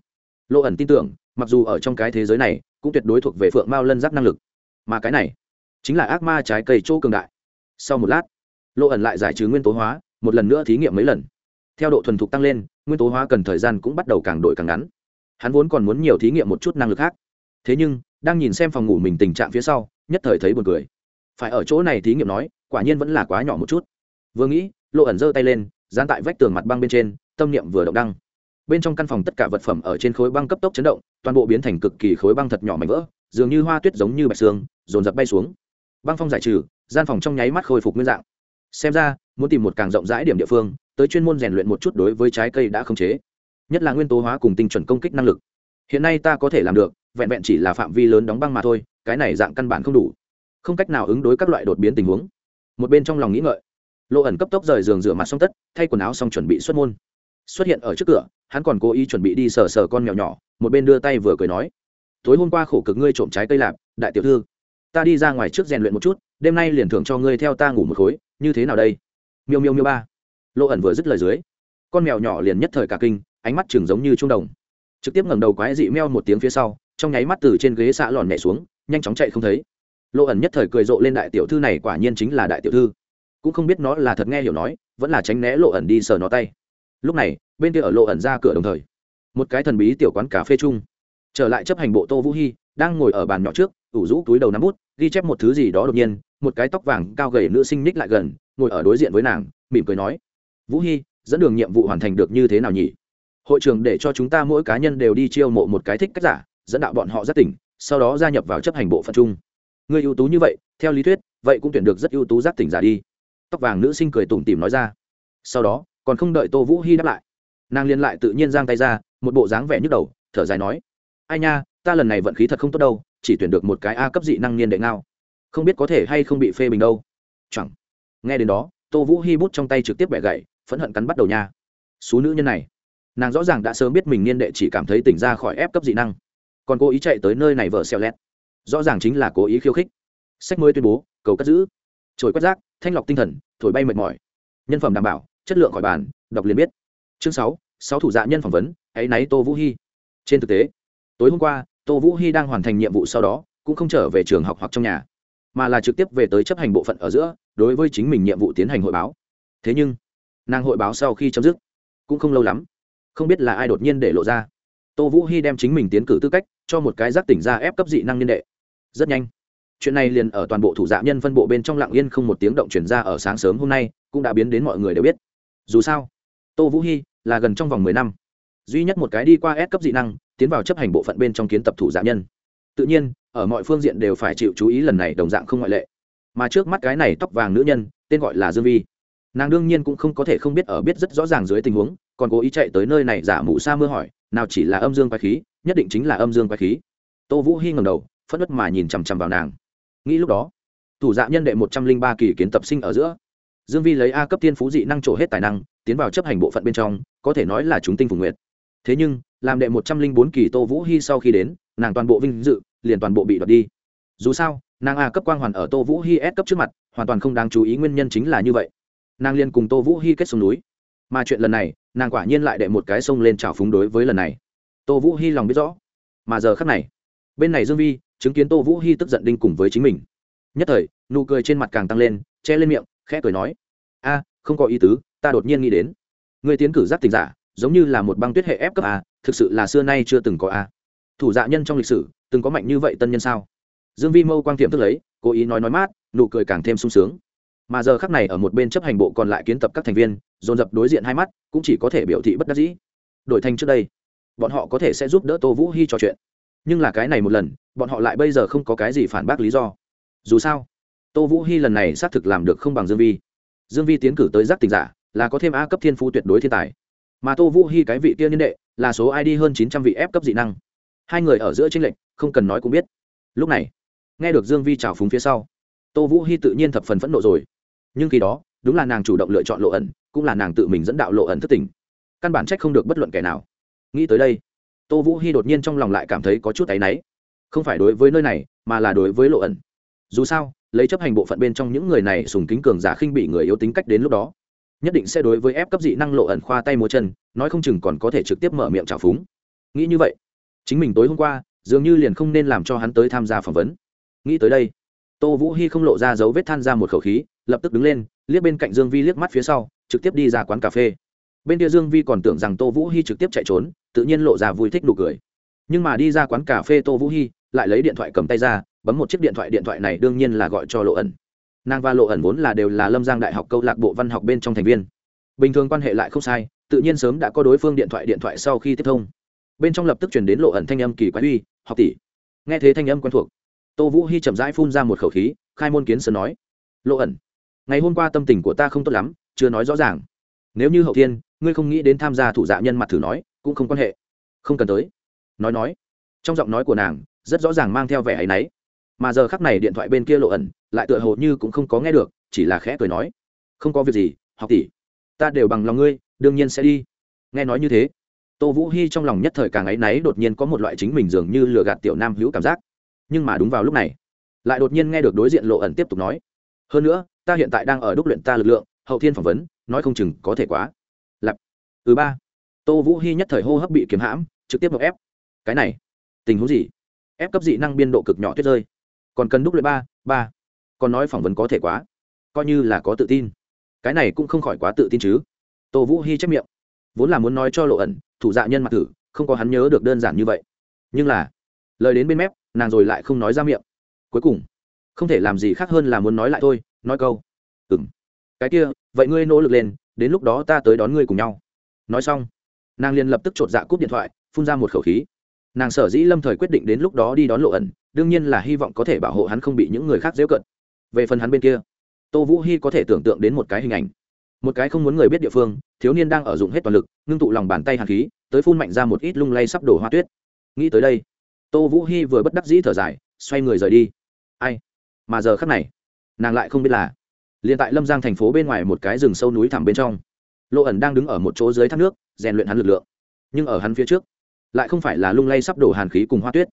Lộ ẩn tin tưởng, mặc dù ở trong cái thế giới này, cũng tuyệt đối thuộc về phượng mao lân giáp năng lực. Mà cái này chính là ác ma trái cây chỗ cường đại. Sau một lát lộ ẩn lại giải trừ nguyên tố hóa, một lần nữa thí nghiệm mấy lần. Theo độ thuần thục tăng lên nguyên tố hóa cần thời gian cũng bắt đầu càng đổi càng ngắn. Hắn vốn còn muốn nhiều thí nghiệm một chút năng lực khác. Thế nhưng, đang nhìn xem phòng ngủ mình tình trạng phía sau, nhất thời thấy buồn cười. Phải ở chỗ này thí nghiệm nói, quả nhiên vẫn là quá nhỏ một chút. Vừa nghĩ, lộ ẩn giơ tay lên, dán tại vách tường mặt băng bên trên, tâm niệm vừa động đăng. Bên trong căn phòng tất cả vật phẩm ở trên khối băng cấp tốc chấn động, toàn bộ biến thành cực kỳ khối băng thật nhỏ mảnh vỡ, dường như hoa tuyết giống như bạch xương, dồn dập bay xuống. Băng phong giải trừ, gian phòng trong nháy mắt khôi phục nguyên dạng. Xem ra, muốn tìm một càng rộng rãi điểm địa phương tới chuyên môn rèn luyện một chút đối với trái cây đã khống chế. Nhất là nguyên tố hóa cùng tinh chuẩn công kích năng lực. Hiện nay ta có thể làm được, vẹn vẹn chỉ là phạm vi lớn đóng băng mà thôi, cái này dạng căn bản không đủ. Không cách nào ứng đối các loại đột biến tình huống. Một bên trong lòng nghĩ ngợi, lộ ẩn cấp tốc rời giường rửa mặt xong tất, thay quần áo xong chuẩn bị xuất môn. Xuất hiện ở trước cửa, hắn còn cố ý chuẩn bị đi sờ sờ con mèo nhỏ, một bên đưa tay vừa cười nói, tối hôm qua khổ cực ngươi trộm trái cây lạp, đại tiểu thư, ta đi ra ngoài trước rèn luyện một chút, đêm nay liền thưởng cho ngươi theo ta ngủ một khối, như thế nào đây? Miêu miêu miêu ba lộ ẩn vừa dứt lời dưới, con mèo nhỏ liền nhất thời cả kinh, ánh mắt chừng giống như trung đồng. Trực tiếp ngẩng đầu quái dị meo một tiếng phía sau, trong nháy mắt từ trên ghế xạ lòn nhẹ xuống, nhanh chóng chạy không thấy. Lộ ẩn nhất thời cười rộ lên đại tiểu thư này quả nhiên chính là đại tiểu thư. Cũng không biết nó là thật nghe hiểu nói, vẫn là tránh né lộ ẩn đi sờ nó tay. Lúc này, bên kia ở lộ ẩn ra cửa đồng thời, một cái thần bí tiểu quán cà phê chung. Trở lại chấp hành bộ tô vũ hy đang ngồi ở bàn nhỏ trước, ủ rũ túi đầu nắm bút, ghi chép một thứ gì đó đột nhiên, một cái tóc vàng cao gầy nữ sinh ních lại gần, ngồi ở đối diện với nàng, mỉm cười nói vũ hy dẫn đường nhiệm vụ hoàn thành được như thế nào nhỉ? Hội trường để cho chúng ta mỗi cá nhân đều đi chiêu mộ một cái thích cách giả, dẫn đạo bọn họ rất tỉnh, sau đó gia nhập vào chấp hành bộ phận chung. Người ưu tú như vậy, theo lý thuyết, vậy cũng tuyển được rất ưu tú giác tỉnh giả đi. Tóc vàng nữ sinh cười tủm tỉm nói ra. Sau đó, còn không đợi tô vũ hy đáp lại, nàng liên lại tự nhiên giang tay ra, một bộ dáng vẻ nhức đầu, thở dài nói, ai nha, ta lần này vận khí thật không tốt đâu, chỉ tuyển được một cái a cấp dị năng niên đệ ngao. Không biết có thể hay không bị phê bình đâu. Chẳng. Nghe đến đó, tô vũ hy bút trong tay trực tiếp bẻ gậy phẫn hận cắn bắt đầu nha. Số nữ nhân này, nàng rõ ràng đã sớm biết mình niên đệ chỉ cảm thấy tỉnh ra khỏi ép cấp dị năng, còn cố ý chạy tới nơi này vợ xeo lét rõ ràng chính là cố ý khiêu khích. Sách mới tuyên bố, cầu cất giữ. Trồi quét rác, thanh lọc tinh thần, thổi bay mệt mỏi. Nhân phẩm đảm bảo, chất lượng khỏi bàn, đọc liền biết. Chương sáu sáu thủ dạ nhân phỏng vấn, hãy náy tô vũ hy trên thực tế, tối hôm qua, tô vũ hy đang hoàn thành nhiệm vụ sau đó, cũng không trở về trường học hoặc trong nhà, mà là trực tiếp về tới chấp hành bộ phận ở giữa, đối với chính mình nhiệm vụ tiến hành hội báo. Thế nhưng nàng hội báo sau khi chấm dứt. Cũng không lâu lắm, không biết là ai đột nhiên để lộ ra. Tô vũ hy đem chính mình tiến cử tư cách cho một cái giác tỉnh ra ép cấp dị năng niên đệ. Rất nhanh, chuyện này liền ở toàn bộ thủ dạ nhân phân bộ bên trong lạng yên không một tiếng động chuyển ra ở sáng sớm hôm nay, cũng đã biến đến mọi người đều biết. Dù sao, tô vũ hy là gần trong vòng mười năm, duy nhất một cái đi qua ép cấp dị năng, tiến vào chấp hành bộ phận bên trong kiến tập thủ dạ nhân. Tự nhiên, ở mọi phương diện đều phải chịu chú ý lần này đồng dạng không ngoại lệ. Mà trước mắt cái này tóc vàng nữ nhân, tên gọi là dương vi nàng đương nhiên cũng không có thể không biết ở biết rất rõ ràng dưới tình huống, còn cố ý chạy tới nơi này giả mụ sa mưa hỏi, nào chỉ là âm dương quái khí, nhất định chính là âm dương quái khí. Tô vũ hy ngầm đầu phất đất mà nhìn chằm chằm vào nàng. Nghĩ lúc đó thủ dạ nhân đệ một trăm linh ba kỳ kiến tập sinh ở giữa. Dương vi lấy a cấp tiên phú dị năng trổ hết tài năng, tiến vào chấp hành bộ phận bên trong, có thể nói là chúng tinh phục nguyệt. Thế nhưng, làm đệ một trăm linh bốn kỳ tô vũ hy sau khi đến, nàng toàn bộ vinh dự, liền toàn bộ bị đoạt đi. Dù sao, nàng a cấp quang hoàn ở tô vũ hy s cấp trước mặt, hoàn toàn không đáng chú ý nguyên nhân chính là như vậy nàng liền cùng tô vũ hy kết sông núi. Mà chuyện lần này, nàng quả nhiên lại đệ một cái sông lên trào phúng đối với lần này. Tô vũ hy lòng biết rõ. Mà giờ khắc này, bên này dương vi chứng kiến tô vũ hy tức giận đinh cùng với chính mình. Nhất thời, nụ cười trên mặt càng tăng lên, che lên miệng, khẽ cười nói, a, không có ý tứ, ta đột nhiên nghĩ đến. Người tiến cử giáp tình giả, giống như là một băng tuyết hệ ép cấp a, thực sự là xưa nay chưa từng có a. Thủ dạ nhân trong lịch sử, từng có mạnh như vậy tân nhân sao? Dương vi mâu quang tiệm thức lấy, cố ý nói nói mát, nụ cười càng thêm sung sướng mà giờ khắc này ở một bên chấp hành bộ còn lại kiến tập các thành viên, dồn dập đối diện hai mắt, cũng chỉ có thể biểu thị bất đắc dĩ. Đổi thành trước đây, bọn họ có thể sẽ giúp đỡ tô vũ hy trò chuyện. Nhưng là cái này một lần, bọn họ lại bây giờ không có cái gì phản bác lý do. Dù sao, tô vũ hy lần này xác thực làm được không bằng dương vi. Dương vi tiến cử tới giác tình giả, là có thêm a cấp thiên phú tuyệt đối thiên tài. Mà tô vũ hy cái vị tiên niên đệ, là số id hơn chín trăm vị ép cấp dị năng. Hai người ở giữa tranh lệch, không cần nói cũng biết. Lúc này, nghe được dương vi trào phúng phía sau, tô vũ hy tự nhiên thập phần phẫn nộ rồi nhưng khi đó, đúng là nàng chủ động lựa chọn lộ ẩn, cũng là nàng tự mình dẫn đạo lộ ẩn thất tình. Căn bản trách không được bất luận kẻ nào. Nghĩ tới đây, tô vũ hy đột nhiên trong lòng lại cảm thấy có chút áy náy. Không phải đối với nơi này, mà là đối với lộ ẩn. Dù sao, lấy chấp hành bộ phận bên trong những người này sùng kính cường giả khinh bị người yếu tính cách đến lúc đó, nhất định sẽ đối với ép cấp dị năng lộ ẩn khoa tay múa chân, nói không chừng còn có thể trực tiếp mở miệng trào phúng. Nghĩ như vậy, chính mình tối hôm qua, dường như liền không nên làm cho hắn tới tham gia phỏng vấn. Nghĩ tới đây, tô vũ hy không lộ ra dấu vết than ra một khẩu khí lập tức đứng lên, liếc bên cạnh dương vi liếc mắt phía sau, trực tiếp đi ra quán cà phê. Bên kia dương vi còn tưởng rằng tô vũ hy trực tiếp chạy trốn, tự nhiên lộ ra vui thích nụ cười. Nhưng mà đi ra quán cà phê tô vũ hy lại lấy điện thoại cầm tay ra, bấm một chiếc điện thoại điện thoại này đương nhiên là gọi cho lộ ẩn. Nàng và lộ ẩn vốn là đều là lâm giang đại học câu lạc bộ văn học bên trong thành viên. Bình thường quan hệ lại không sai, tự nhiên sớm đã có đối phương điện thoại điện thoại sau khi tiếp thông. Bên trong lập tức chuyển đến lộ ẩn thanh âm kỳ quái uy, học tỷ. Nghe thế thanh âm quen thuộc, tô vũ hy chậm rãi phun ra một khẩu khí, khai môn kiến sơn nói, lộ ẩn ngày hôm qua tâm tình của ta không tốt lắm, chưa nói rõ ràng. Nếu như hậu thiên, ngươi không nghĩ đến tham gia thủ dạ nhân mặt thử nói, cũng không quan hệ. Không cần tới. Nói nói. Trong giọng nói của nàng, rất rõ ràng mang theo vẻ áy náy. Mà giờ khắc này điện thoại bên kia lộ ẩn, lại tựa hồ như cũng không có nghe được, chỉ là khẽ cười nói. Không có việc gì, học tỷ. Ta đều bằng lòng ngươi, đương nhiên sẽ đi. Nghe nói như thế, tô vũ hy trong lòng nhất thời càng áy náy đột nhiên có một loại chính mình dường như lừa gạt tiểu nam hữu cảm giác. Nhưng mà đúng vào lúc này, lại đột nhiên nghe được đối diện lộ ẩn tiếp tục nói. Hơn nữa ta hiện tại đang ở đúc luyện ta lực lượng, hậu thiên phỏng vấn, nói không chừng có thể quá. Lặp thứ ừ ba. Tô vũ hy nhất thời hô hấp bị kiếm hãm, trực tiếp một ép. Cái này, tình huống gì? Ép cấp dị năng biên độ cực nhỏ tuyết rơi. Còn cần đúc luyện ba ba. Còn nói phỏng vấn có thể quá. Coi như là có tự tin. Cái này cũng không khỏi quá tự tin chứ. Tô vũ hy chép miệng. Vốn là muốn nói cho lộ ẩn, thủ dạ nhân mặt thử, không có hắn nhớ được đơn giản như vậy. Nhưng là, lời đến bên mép, nàng rồi lại không nói ra miệng. Cuối cùng, không thể làm gì khác hơn là muốn nói lại thôi nói câu. Ừng cái kia, vậy ngươi nỗ lực lên, đến lúc đó ta tới đón ngươi cùng nhau. Nói xong, nàng liền lập tức chột dạ cúp điện thoại, phun ra một khẩu khí. Nàng sở dĩ lâm thời quyết định đến lúc đó đi đón lộ ẩn, đương nhiên là hy vọng có thể bảo hộ hắn không bị những người khác dễ cận. Về phần hắn bên kia, tô vũ hy có thể tưởng tượng đến một cái hình ảnh. Một cái không muốn người biết địa phương, thiếu niên đang ở dụng hết toàn lực, ngưng tụ lòng bàn tay hạt khí, tới phun mạnh ra một ít lung lay sắp đổ hoa tuyết. Nghĩ tới đây, tô vũ hy vừa bất đắc dĩ thở dài, xoay người rời đi. Ai? Mà giờ khắc này nàng lại không biết là liền tại lâm giang thành phố bên ngoài một cái rừng sâu núi thẳm bên trong lộ ẩn đang đứng ở một chỗ dưới thác nước rèn luyện hắn lực lượng nhưng ở hắn phía trước lại không phải là lung lay sắp đổ hàn khí cùng hoa tuyết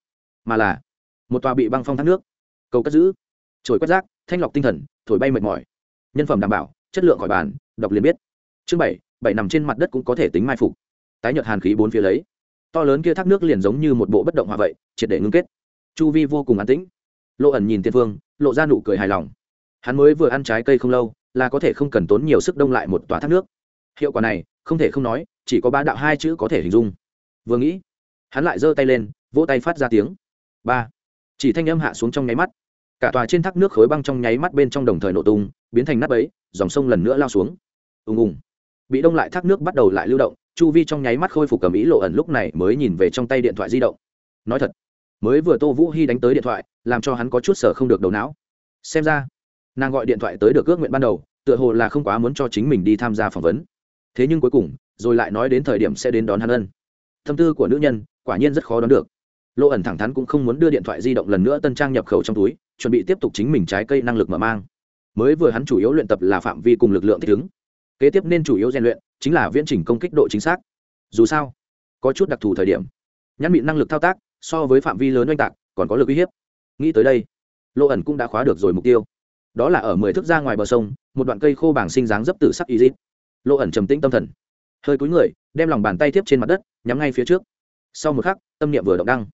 mà là một tòa bị băng phong thác nước cầu cất giữ trồi quét rác thanh lọc tinh thần thổi bay mệt mỏi nhân phẩm đảm bảo chất lượng khỏi bàn đọc liền biết chương bảy bảy nằm trên mặt đất cũng có thể tính mai phục tái nhợt hàn khí bốn phía lấy to lớn kia thác nước liền giống như một bộ bất động hòa vậy triệt để ngưng kết chu vi vô cùng an tĩnh lộ ẩn nhìn tiên phương lộ ra nụ cười hài lòng hắn mới vừa ăn trái cây không lâu, là có thể không cần tốn nhiều sức đông lại một tòa thác nước. Hiệu quả này, không thể không nói, chỉ có ba đạo hai chữ có thể hình dung. Vừa nghĩ, hắn lại giơ tay lên, vỗ tay phát ra tiếng. Ba. Chỉ thanh âm hạ xuống trong nháy mắt. Cả tòa trên thác nước khối băng trong nháy mắt bên trong đồng thời nổ tung, biến thành nắp ấy dòng sông lần nữa lao xuống. Ùng ùng. Bị đông lại thác nước bắt đầu lại lưu động, chu vi trong nháy mắt khôi phục cầm ý lộ ẩn lúc này mới nhìn về trong tay điện thoại di động. Nói thật, mới vừa tô vũ hy đánh tới điện thoại, làm cho hắn có chút sở không được đầu não. Xem ra nàng gọi điện thoại tới được ước nguyện ban đầu, tựa hồ là không quá muốn cho chính mình đi tham gia phỏng vấn. Thế nhưng cuối cùng, rồi lại nói đến thời điểm sẽ đến đón hắn ân. Tâm tư của nữ nhân, quả nhiên rất khó đoán được. Lộ ẩn thẳng thắn cũng không muốn đưa điện thoại di động lần nữa tân trang nhập khẩu trong túi, chuẩn bị tiếp tục chính mình trái cây năng lực mở mang. Mới vừa hắn chủ yếu luyện tập là phạm vi cùng lực lượng thích ứng. Kế tiếp nên chủ yếu rèn luyện chính là viễn trình công kích độ chính xác. Dù sao, có chút đặc thù thời điểm. Nhắn bị năng lực thao tác, so với phạm vi lớn oanh tạc, còn có lực uy hiếp. Nghĩ tới đây lộ ẩn cũng đã khóa được rồi mục tiêu đó là ở mười thước ra ngoài bờ sông, một đoạn cây khô bảng sinh dáng dấp tử sắc y dít lộ ẩn trầm tĩnh tâm thần. Hơi cúi người, đem lòng bàn tay tiếp trên mặt đất, nhắm ngay phía trước. Sau một khắc, tâm niệm vừa động đăng.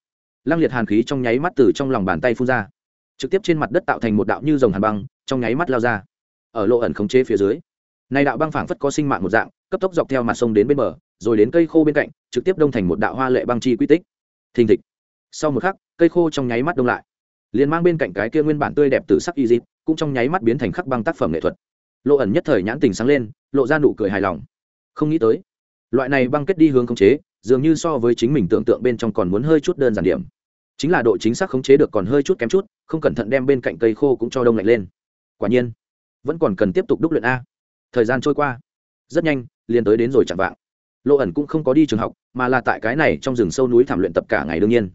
Lăng liệt hàn khí trong nháy mắt từ trong lòng bàn tay phun ra. Trực tiếp trên mặt đất tạo thành một đạo như dòng hàn băng, trong nháy mắt lao ra. Ở lộ ẩn khống chế phía dưới, nay đạo băng phảng phất có sinh mạng một dạng, cấp tốc dọc theo mặt sông đến bên bờ, rồi đến cây khô bên cạnh, trực tiếp đông thành một đạo hoa lệ băng chi quy tích. Thình thịch. Sau một khắc, cây khô trong nháy mắt đông lại. Liền mang bên cạnh cái kia nguyên bản tươi đẹp từ sắc y dịp cũng trong nháy mắt biến thành khắc băng tác phẩm nghệ thuật. Lộ ẩn nhất thời nhãn tình sáng lên, lộ ra nụ cười hài lòng. Không nghĩ tới, loại này băng kết đi hướng khống chế, dường như so với chính mình tưởng tượng bên trong còn muốn hơi chút đơn giản điểm. Chính là độ chính xác khống chế được còn hơi chút kém chút, không cẩn thận đem bên cạnh cây khô cũng cho đông lạnh lên. Quả nhiên, vẫn còn cần tiếp tục đúc luyện a. Thời gian trôi qua, rất nhanh, liền tới đến rồi chẳng vạng. Lộ ẩn cũng không có đi trường học, mà là tại cái này trong rừng sâu núi thảm luyện tập cả ngày đương nhiên.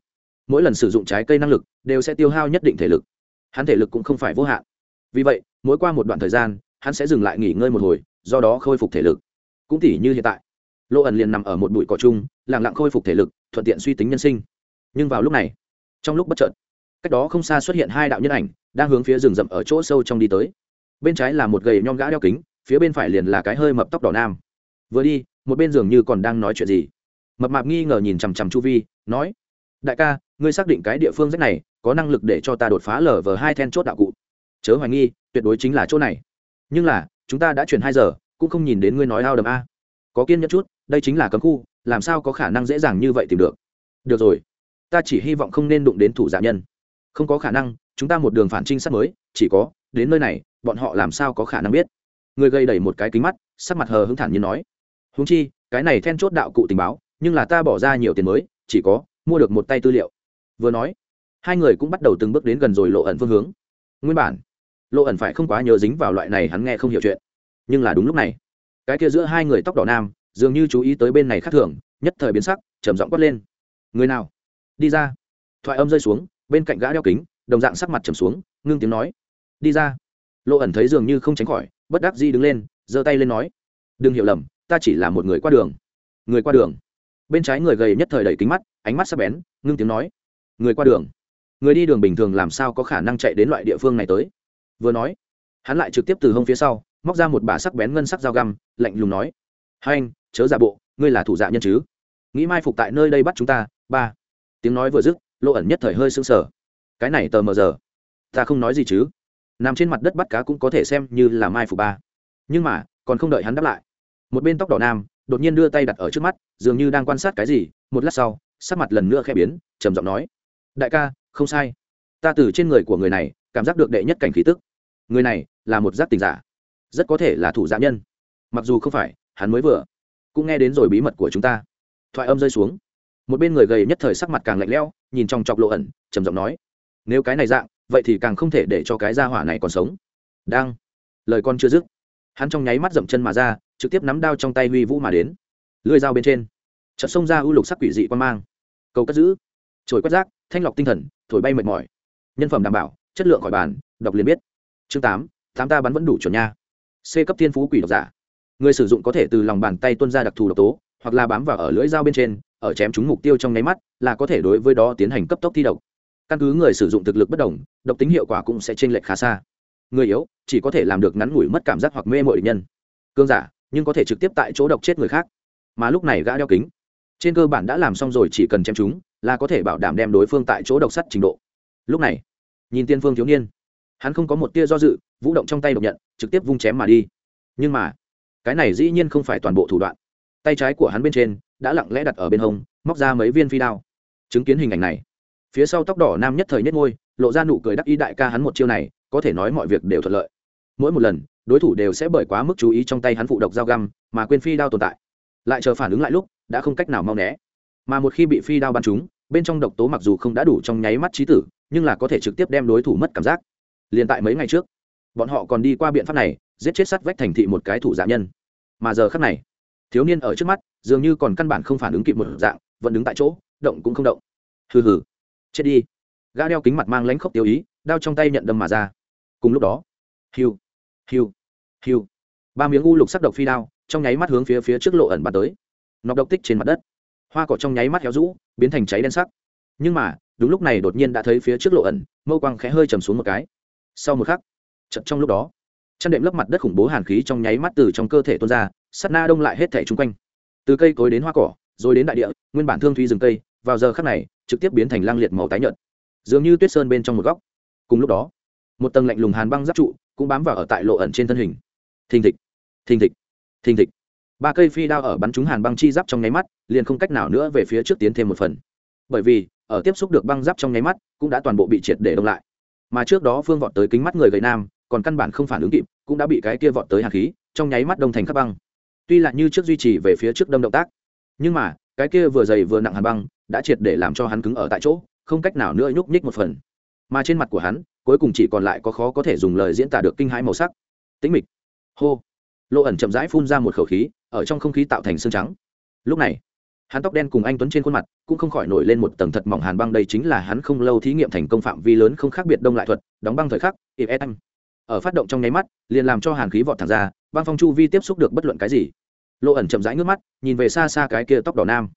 Mỗi lần sử dụng trái cây năng lực, đều sẽ tiêu hao nhất định thể lực. Hắn thể lực cũng không phải vô hạn vì vậy, mỗi qua một đoạn thời gian, hắn sẽ dừng lại nghỉ ngơi một hồi, do đó khôi phục thể lực. Cũng tỉ như hiện tại lộ ẩn liền nằm ở một bụi cỏ chung lẳng lặng khôi phục thể lực, thuận tiện suy tính nhân sinh. Nhưng vào lúc này, trong lúc bất chợt, cách đó không xa xuất hiện hai đạo nhân ảnh, đang hướng phía rừng rậm ở chỗ sâu trong đi tới. Bên trái là một gầy nhom gã đeo kính, phía bên phải liền là cái hơi mập tóc đỏ nam. Vừa đi, một bên dường như còn đang nói chuyện gì. Mập mạp nghi ngờ nhìn chằm chằm chu vi, nói, đại ca, ngươi xác định cái địa phương rách này có năng lực để cho ta đột phá lở vờ hai then chốt đạo cụ? Chớ hoài nghi, tuyệt đối chính là chỗ này. Nhưng là, chúng ta đã chuyển hai giờ, cũng không nhìn đến ngươi nói ao đầm a. Có kiên nhẫn chút, đây chính là cấm khu, làm sao có khả năng dễ dàng như vậy tìm được? Được rồi, ta chỉ hy vọng không nên đụng đến thủ giả nhân. Không có khả năng, chúng ta một đường phản trinh sát mới, chỉ có, đến nơi này, bọn họ làm sao có khả năng biết? Người gây đẩy một cái kính mắt, sắc mặt hờ hững thản như nói. Húng chi, cái này then chốt đạo cụ tình báo, nhưng là ta bỏ ra nhiều tiền mới, chỉ có, mua được một tay tư liệu. Vừa nói, hai người cũng bắt đầu từng bước đến gần rồi lộ ẩn phương hướng. Nguyên bản lộ ẩn phải không quá nhớ dính vào loại này hắn nghe không hiểu chuyện. Nhưng là đúng lúc này, cái kia giữa hai người tóc đỏ nam, dường như chú ý tới bên này khác thường, nhất thời biến sắc, trầm giọng quát lên. Người nào? Đi ra. Thoại âm rơi xuống, bên cạnh gã đeo kính, đồng dạng sắc mặt trầm xuống, ngưng tiếng nói. Đi ra. Lộ ẩn thấy dường như không tránh khỏi, bất đắc di đứng lên, giơ tay lên nói. Đừng hiểu lầm, ta chỉ là một người qua đường. Người qua đường? Bên trái người gầy nhất thời đẩy kính mắt, ánh mắt sắc bén, ngưng tiếng nói. Người qua đường? Người đi đường bình thường làm sao có khả năng chạy đến loại địa phương này tới? Vừa nói, hắn lại trực tiếp từ hông phía sau, móc ra một bả sắc bén ngân sắc dao găm, lạnh lùng nói, hai anh, chớ giả bộ, ngươi là thủ dạ nhân chứ? Nghĩ mai phục tại nơi đây bắt chúng ta, ba. Tiếng nói vừa dứt lộ ẩn nhất thời hơi sững sờ. Cái này tờ mờ giờ, ta không nói gì chứ? Nằm trên mặt đất bắt cá cũng có thể xem như là mai phục ba. Nhưng mà, còn không đợi hắn đáp lại, một bên tóc đỏ nam đột nhiên đưa tay đặt ở trước mắt, dường như đang quan sát cái gì, một lát sau, sắc mặt lần nữa khẽ biến, trầm giọng nói, đại ca, không sai. Ta từ trên người của người này, cảm giác được đệ nhất cảnh khí tức người này là một giác tình giả, rất có thể là thủ giả nhân. Mặc dù không phải, hắn mới vừa cũng nghe đến rồi bí mật của chúng ta. Thoại âm rơi xuống. Một bên người gầy nhất thời sắc mặt càng lạnh lẽo, nhìn trong chọc lộ ẩn, trầm giọng nói, nếu cái này dạng, vậy thì càng không thể để cho cái gia hỏa này còn sống. Đang, lời con chưa dứt, hắn trong nháy mắt dậm chân mà ra, trực tiếp nắm đao trong tay huy vũ mà đến. Lưỡi dao bên trên, chợt xông ra ưu lục sắc quỷ dị quan mang. Cầu cất giữ, trồi quét rác, thanh lọc tinh thần, thổi bay mệt mỏi. Nhân phẩm đảm bảo, chất lượng khỏi bàn, đọc liền biết chương tám tám ta bắn vẫn đủ chuẩn nha. C cấp thiên phú quỷ độc giả. Người sử dụng có thể từ lòng bàn tay tuân ra đặc thù độc tố, hoặc là bám vào ở lưỡi dao bên trên, ở chém trúng mục tiêu trong nháy mắt, là có thể đối với đó tiến hành cấp tốc thi độc. Căn cứ người sử dụng thực lực bất đồng, độc tính hiệu quả cũng sẽ chênh lệch khá xa. Người yếu, chỉ có thể làm được ngắn ngủi mất cảm giác hoặc mê mội nhân. Cương giả, nhưng có thể trực tiếp tại chỗ độc chết người khác. Mà lúc này gã đeo kính. Trên cơ bản đã làm xong rồi, chỉ cần chém chúng là có thể bảo đảm đem đối phương tại chỗ độc sắt trình độ. Lúc này, nhìn tiên phương thiếu niên hắn không có một tia do dự, vũ động trong tay độc nhận, trực tiếp vung chém mà đi. Nhưng mà, cái này dĩ nhiên không phải toàn bộ thủ đoạn. Tay trái của hắn bên trên đã lặng lẽ đặt ở bên hông, móc ra mấy viên phi đao. Chứng kiến hình ảnh này, phía sau tóc đỏ nam nhất thời nhất ngôi lộ ra nụ cười đắc ý đại ca hắn một chiêu này, có thể nói mọi việc đều thuận lợi. Mỗi một lần, đối thủ đều sẽ bởi quá mức chú ý trong tay hắn phụ độc dao găm, mà quên phi đao tồn tại. Lại chờ phản ứng lại lúc, đã không cách nào mau né. Mà một khi bị phi đao bắn trúng, bên trong độc tố mặc dù không đã đủ trong nháy mắt trí tử, nhưng là có thể trực tiếp đem đối thủ mất cảm giác liền tại mấy ngày trước, bọn họ còn đi qua biện pháp này, giết chết sắt vách thành thị một cái thủ dạ nhân. Mà giờ khắc này, thiếu niên ở trước mắt, dường như còn căn bản không phản ứng kịp một dạng, vẫn đứng tại chỗ, động cũng không động. Hừ hừ, chết đi. Gã đeo kính mặt mang lãnh khốc tiêu ý, đao trong tay nhận đâm mà ra. Cùng lúc đó, hiu hiu hiu. Ba miếng u lục sắc độc phi đao, trong nháy mắt hướng phía phía trước lộ ẩn bắn tới. Nọc độc tích trên mặt đất. Hoa cỏ trong nháy mắt héo rũ, biến thành cháy đen sắc. Nhưng mà, đúng lúc này đột nhiên đã thấy phía trước lộ ẩn, mâu quang khẽ hơi chầm xuống một cái sau một khắc chật trong lúc đó, chăn đệm lấp mặt đất khủng bố hàn khí trong nháy mắt từ trong cơ thể tuôn ra sắt na đông lại hết thẻ chung quanh. Từ cây cối đến hoa cỏ, rồi đến đại địa, nguyên bản thương thủy rừng cây, vào giờ khắc này, trực tiếp biến thành lang liệt màu tái nhợt. Dường như tuyết sơn bên trong một góc. Cùng lúc đó, một tầng lạnh lùng hàn băng giáp trụ cũng bám vào ở tại lộ ẩn trên thân hình. Thình thịch thình thịch thình thịch. Ba cây phi đao ở bắn trúng hàn băng chi giáp trong nháy mắt, liền không cách nào nữa về phía trước tiến thêm một phần. Bởi vì, ở tiếp xúc được băng giáp trong nháy mắt, cũng đã toàn bộ bị triệt để đông lại mà trước đó phương vọt tới kính mắt người gầy nam, còn căn bản không phản ứng kịp, cũng đã bị cái kia vọt tới hạt khí, trong nháy mắt đông thành khắp băng. Tuy là như trước duy trì về phía trước đâm động tác, nhưng mà, cái kia vừa dày vừa nặng hàn băng đã triệt để làm cho hắn cứng ở tại chỗ, không cách nào nữa nhúc nhích một phần. Mà trên mặt của hắn, cuối cùng chỉ còn lại có khó có thể dùng lời diễn tả được kinh hãi màu sắc. Tĩnh mịch. Hô. Lộ ẩn chậm rãi phun ra một khẩu khí, ở trong không khí tạo thành xương trắng. Lúc này hắn tóc đen cùng anh tuấn trên khuôn mặt cũng không khỏi nổi lên một tầng thật mỏng hàn băng, đây chính là hắn không lâu thí nghiệm thành công phạm vi lớn không khác biệt đông lại thuật, đóng băng thời khắc ifm ở phát động trong nháy mắt, liền làm cho hàn khí vọt thẳng ra, băng phong chu vi tiếp xúc được bất luận cái gì. Lộ ẩn chậm rãi ngước mắt, nhìn về xa xa cái kia tóc đỏ nam.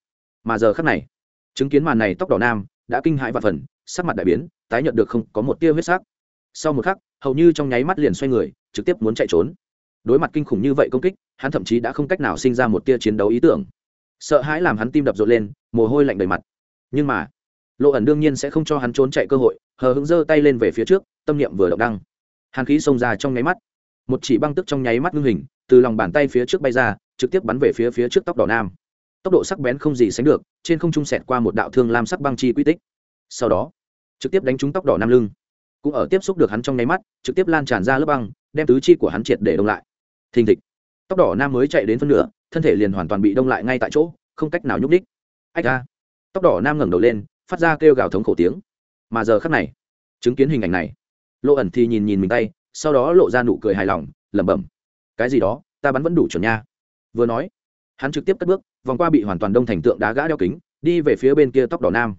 Mà giờ khắc này, chứng kiến màn này tóc đỏ nam đã kinh hãi và phần, sắc mặt đại biến, tái nhận được không có một tia huyết sắc. Sau một khắc, hầu như trong nháy mắt liền xoay người, trực tiếp muốn chạy trốn. Đối mặt kinh khủng như vậy công kích, hắn thậm chí đã không cách nào sinh ra một tia chiến đấu ý tưởng sợ hãi làm hắn tim đập rộn lên, mồ hôi lạnh đầy mặt. Nhưng mà, lộ ẩn đương nhiên sẽ không cho hắn trốn chạy cơ hội, hờ hững giơ tay lên về phía trước, tâm niệm vừa động đăng. Hàn khí xông ra trong nháy mắt. Một chỉ băng tức trong nháy mắt ngưng hình, từ lòng bàn tay phía trước bay ra, trực tiếp bắn về phía phía trước tóc đỏ nam. Tốc độ sắc bén không gì sánh được, trên không trung sẹt qua một đạo thương lam sắc băng chi quy tích. Sau đó, trực tiếp đánh trúng tóc đỏ nam lưng. Cũng ở tiếp xúc được hắn trong nháy mắt, trực tiếp lan tràn ra lớp băng, đem tứ chi của hắn triệt để đông lại. Thình thịch tóc đỏ nam mới chạy đến phân nửa, thân thể liền hoàn toàn bị đông lại ngay tại chỗ, không cách nào nhúc ních ách ra tóc đỏ nam ngẩng đầu lên, phát ra kêu gào thống khổ tiếng. Mà giờ khắc này, chứng kiến hình ảnh này, lộ ẩn thì nhìn nhìn mình tay, sau đó lộ ra nụ cười hài lòng, lẩm bẩm. Cái gì đó, ta bắn vẫn đủ chuẩn nha. Vừa nói, hắn trực tiếp cất bước, vòng qua bị hoàn toàn đông thành tượng đá gã đeo kính, đi về phía bên kia tóc đỏ nam.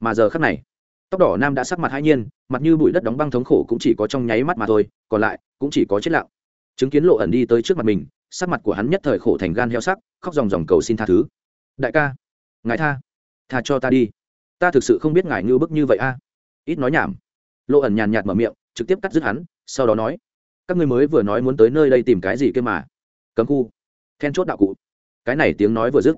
Mà giờ khắc này, tóc đỏ nam đã sắc mặt hai nhiên, mặt như bụi đất đóng băng thống khổ cũng chỉ có trong nháy mắt mà thôi, còn lại cũng chỉ có chết lặng. Chứng kiến lộ ẩn đi tới trước mặt mình sắc mặt của hắn nhất thời khổ thành gan heo sắc, khóc dòng dòng cầu xin tha thứ. Đại ca, ngài tha tha cho ta đi. Ta thực sự không biết ngài ngưu bức như vậy a. Ít nói nhảm. Lộ ẩn nhàn nhạt mở miệng, trực tiếp cắt dứt hắn, sau đó nói, các ngươi mới vừa nói muốn tới nơi đây tìm cái gì kia mà? Cấm khu. Then chốt đạo cụ. Cái này tiếng nói vừa dứt,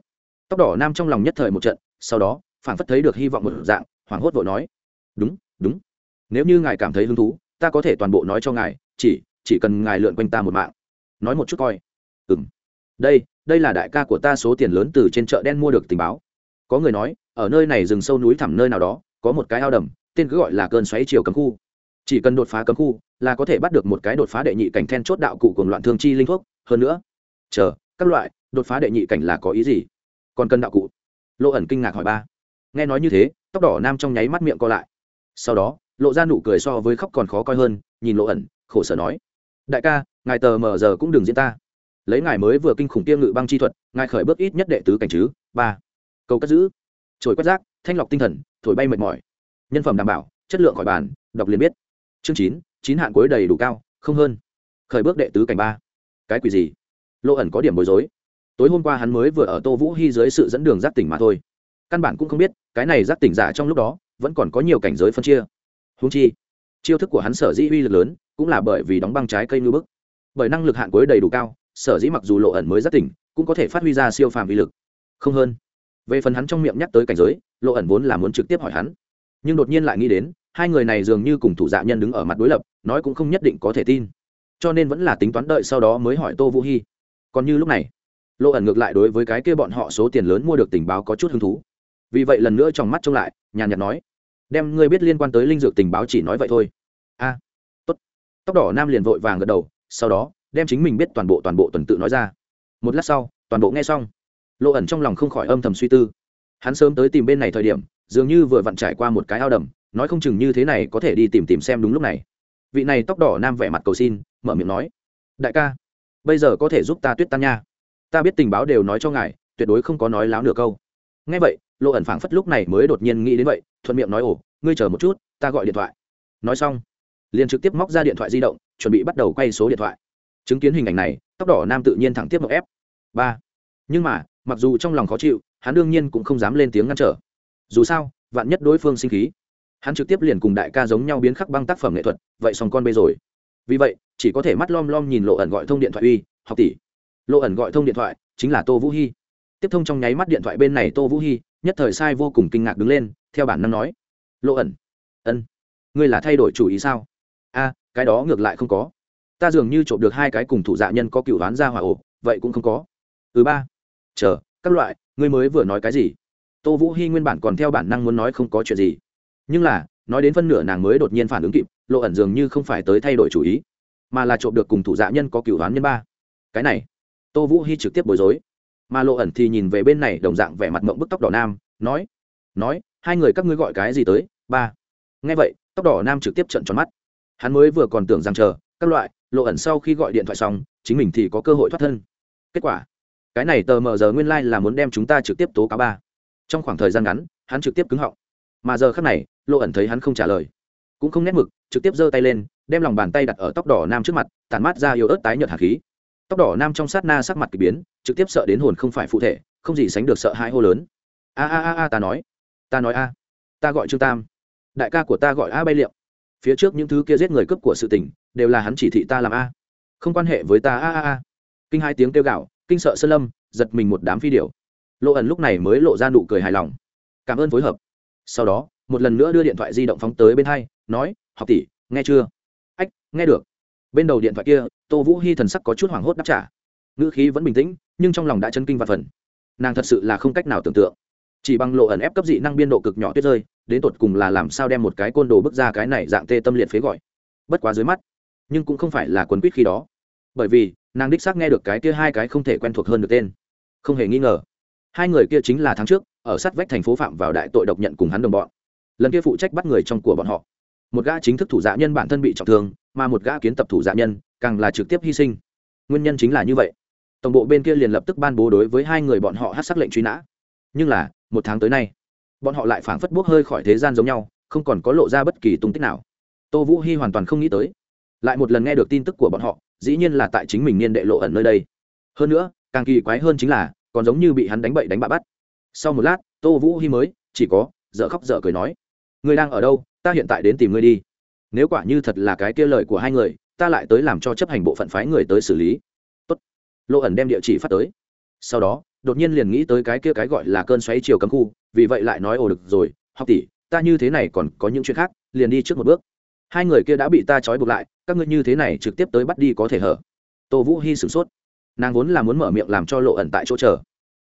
tóc đỏ nam trong lòng nhất thời một trận, sau đó phản phất thấy được hy vọng một dạng, hoảng hốt vội nói, đúng đúng. Nếu như ngài cảm thấy hứng thú, ta có thể toàn bộ nói cho ngài, chỉ chỉ cần ngài lượn quanh ta một mạng. Nói một chút coi ừ m đây đây là đại ca của ta số tiền lớn từ trên chợ đen mua được tình báo. Có người nói, ở nơi này rừng sâu núi thẳm nơi nào đó, có một cái ao đầm, tên cứ gọi là cơn xoáy chiều cấm khu. Chỉ cần đột phá cấm khu, là có thể bắt được một cái đột phá đệ nhị cảnh then chốt đạo cụ cùng loạn thương chi linh thuốc. Hơn nữa, chờ, các loại, đột phá đệ nhị cảnh là có ý gì? Còn cần đạo cụ? Lộ ẩn kinh ngạc hỏi ba. Nghe nói như thế, tóc đỏ nam trong nháy mắt miệng co lại. Sau đó, lộ ra nụ cười so với khóc còn khó coi hơn, nhìn lộ ẩn, khổ sở nói. Đại ca, ngài tờ mờ giờ cũng đừng diễn ta lấy ngài mới vừa kinh khủng tiêm ngự băng chi thuật, ngài khởi bước ít nhất đệ tứ cảnh chứ? Ba. Cầu cất giữ. Trồi quét rác, thanh lọc tinh thần, thổi bay mệt mỏi. Nhân phẩm đảm bảo, chất lượng khỏi bàn, đọc liền biết. Chương chín chín hạn cuối đầy đủ cao, không hơn. Khởi bước đệ tứ cảnh ba. Cái quỷ gì? Lộ ẩn có điểm bối rối. Tối hôm qua hắn mới vừa ở tô vũ hy dưới sự dẫn đường giác tỉnh mà thôi. Căn bản cũng không biết, cái này giác tỉnh giả trong lúc đó, vẫn còn có nhiều cảnh giới phân chia. Húng chi, chiêu thức của hắn sở dĩ uy lực lớn, cũng là bởi vì đóng băng trái cây ngư bức. Bởi năng lực hạn cuối đầy đủ cao sở dĩ mặc dù lộ ẩn mới giác tỉnh, cũng có thể phát huy ra siêu phàm uy lực. Không hơn. Về phần hắn trong miệng nhắc tới cảnh giới, lộ ẩn vốn là muốn trực tiếp hỏi hắn. Nhưng đột nhiên lại nghĩ đến, hai người này dường như cùng thủ dạ nhân đứng ở mặt đối lập, nói cũng không nhất định có thể tin. Cho nên vẫn là tính toán đợi sau đó mới hỏi tô vũ hy còn như lúc này, lộ ẩn ngược lại đối với cái kia bọn họ số tiền lớn mua được tình báo có chút hứng thú. Vì vậy lần nữa trong mắt trông lại, nhàn nhạt nói, đem ngươi biết liên quan tới linh dược tình báo chỉ nói vậy thôi. A, tốt. Tóc đỏ nam liền vội vàng gật đầu, sau đó đem chính mình biết toàn bộ toàn bộ tuần tự nói ra. Một lát sau, toàn bộ nghe xong, lộ ẩn trong lòng không khỏi âm thầm suy tư. Hắn sớm tới tìm bên này thời điểm, dường như vừa vặn trải qua một cái ao đầm, nói không chừng như thế này có thể đi tìm tìm xem đúng lúc này. Vị này tóc đỏ nam vẻ mặt cầu xin, mở miệng nói, đại ca, bây giờ có thể giúp ta tuyết tan nha. Ta biết tình báo đều nói cho ngài, tuyệt đối không có nói láo nửa câu. Ngay vậy, lộ ẩn phảng phất lúc này mới đột nhiên nghĩ đến vậy, thuận miệng nói, ồ, ngươi chờ một chút, ta gọi điện thoại. Nói xong, liền trực tiếp móc ra điện thoại di động, chuẩn bị bắt đầu quay số điện thoại chứng kiến hình ảnh này, tóc đỏ nam tự nhiên thẳng tiếp một ép. Ba. Nhưng mà, mặc dù trong lòng khó chịu, hắn đương nhiên cũng không dám lên tiếng ngăn trở. Dù sao, vạn nhất đối phương sinh khí, hắn trực tiếp liền cùng đại ca giống nhau biến khắc băng tác phẩm nghệ thuật, vậy xong con bê rồi. Vì vậy, chỉ có thể mắt lom lom nhìn lộ ẩn gọi thông điện thoại uy, học tỷ. Lộ ẩn gọi thông điện thoại chính là tô vũ hy tiếp thông trong nháy mắt điện thoại bên này tô vũ hy nhất thời sai vô cùng kinh ngạc đứng lên, theo bản năng nói, lộ ẩn, ân, ngươi là thay đổi chủ ý sao? A, cái đó ngược lại không có ta dường như trộm được hai cái cùng thủ dạ nhân có cựu đoán ra hỏa ổ, vậy cũng không có. Thứ ba. Chờ, các loại, ngươi mới vừa nói cái gì? Tô vũ hy nguyên bản còn theo bản năng muốn nói không có chuyện gì. Nhưng là, nói đến phân nửa nàng mới đột nhiên phản ứng kịp, lộ ẩn dường như không phải tới thay đổi chủ ý, mà là trộm được cùng thủ dạ nhân có cựu đoán nhân ba. Cái này, tô vũ hy trực tiếp bối rối. Mà lộ ẩn thì nhìn về bên này, đồng dạng vẻ mặt mộng bức tóc đỏ nam, nói nói, hai người các ngươi gọi cái gì tới, ba? Nghe vậy, tóc đỏ nam trực tiếp trận tròn mắt. Hắn mới vừa còn tưởng rằng chờ, các loại lộ ẩn sau khi gọi điện thoại xong, chính mình thì có cơ hội thoát thân. Kết quả, cái này tờ mờ giờ nguyên lai、like、là muốn đem chúng ta trực tiếp tố cáo ba. Trong khoảng thời gian ngắn, hắn trực tiếp cứng họng. Mà giờ khác này, lộ ẩn thấy hắn không trả lời. Cũng không nét mực, trực tiếp giơ tay lên, đem lòng bàn tay đặt ở tóc đỏ nam trước mặt tàn mát ra yếu ớt tái nhợt hạt khí. Tóc đỏ nam trong sát na sắc mặt k ỳ biến, trực tiếp sợ đến hồn không phải phụ thể, không gì sánh được sợ hãi hô lớn. A a a a, ta nói ta nói a, ta gọi trương tam. Đại ca của ta gọi a bay liệu phía trước những thứ kia giết người cướp của sự tình đều là hắn chỉ thị ta làm a. Không quan hệ với ta a a a. Kinh hai tiếng kêu gạo, kinh sợ sơn lâm, giật mình một đám phi điệu lộ ẩn lúc này mới lộ ra nụ cười hài lòng. Cảm ơn phối hợp. Sau đó, một lần nữa đưa điện thoại di động phóng tới bên hai, nói, học tỷ, nghe chưa? Ách, nghe được. Bên đầu điện thoại kia, tô vũ hy thần sắc có chút hoảng hốt đáp trả. Ngữ khí vẫn bình tĩnh, nhưng trong lòng đã chân kinh và phần. Nàng thật sự là không cách nào tưởng tượng. Chỉ bằng lộ ẩn ép cấp dị năng biên độ cực nhỏ tuyết rơi, đến tột cùng là làm sao đem một cái côn đồ bước ra cái này dạng tê tâm liệt phế gọi. Bất quá dưới mắt nhưng cũng không phải là quần quýt khi đó. Bởi vì, nàng đích xác nghe được cái kia hai cái không thể quen thuộc hơn được tên. Không hề nghi ngờ. Hai người kia chính là tháng trước, ở sát vách thành phố phạm vào đại tội độc nhận cùng hắn đồng bọn. Lần kia phụ trách bắt người trong của bọn họ. Một gã chính thức thủ dạ nhân bản thân bị trọng thương, mà một gã kiến tập thủ dạ nhân, càng là trực tiếp hy sinh. Nguyên nhân chính là như vậy. Tổng bộ bên kia liền lập tức ban bố đối với hai người bọn họ hát sắc lệnh truy nã. Nhưng là, một tháng tới nay, bọn họ lại phảng phất bốc hơi khỏi thế gian giống nhau, không còn có lộ ra bất kỳ tung tích nào. Tô vũ hy hoàn toàn không nghĩ tới lại một lần nghe được tin tức của bọn họ, dĩ nhiên là tại chính mình niên đệ lộ ẩn nơi đây. Hơn nữa, càng kỳ quái hơn chính là, còn giống như bị hắn đánh bậy đánh bạ bắt. Sau một lát, tô vũ hy mới, chỉ có, dở khóc dở cười nói, ngươi đang ở đâu? Ta hiện tại đến tìm ngươi đi. Nếu quả như thật là cái kia lời của hai người, ta lại tới làm cho chấp hành bộ phận phái người tới xử lý. Tốt. lộ ẩn đem địa chỉ phát tới. Sau đó, đột nhiên liền nghĩ tới cái kia cái gọi là cơn xoáy chiều cấm khu, vì vậy lại nói, ồ, được rồi, học tỷ, ta như thế này còn có những chuyện khác, liền đi trước một bước. Hai người kia đã bị ta trói buộc lại các ngươi như thế này trực tiếp tới bắt đi có thể hở? Tô vũ hy sửng sốt. Nàng vốn là muốn mở miệng làm cho lộ ẩn tại chỗ chờ.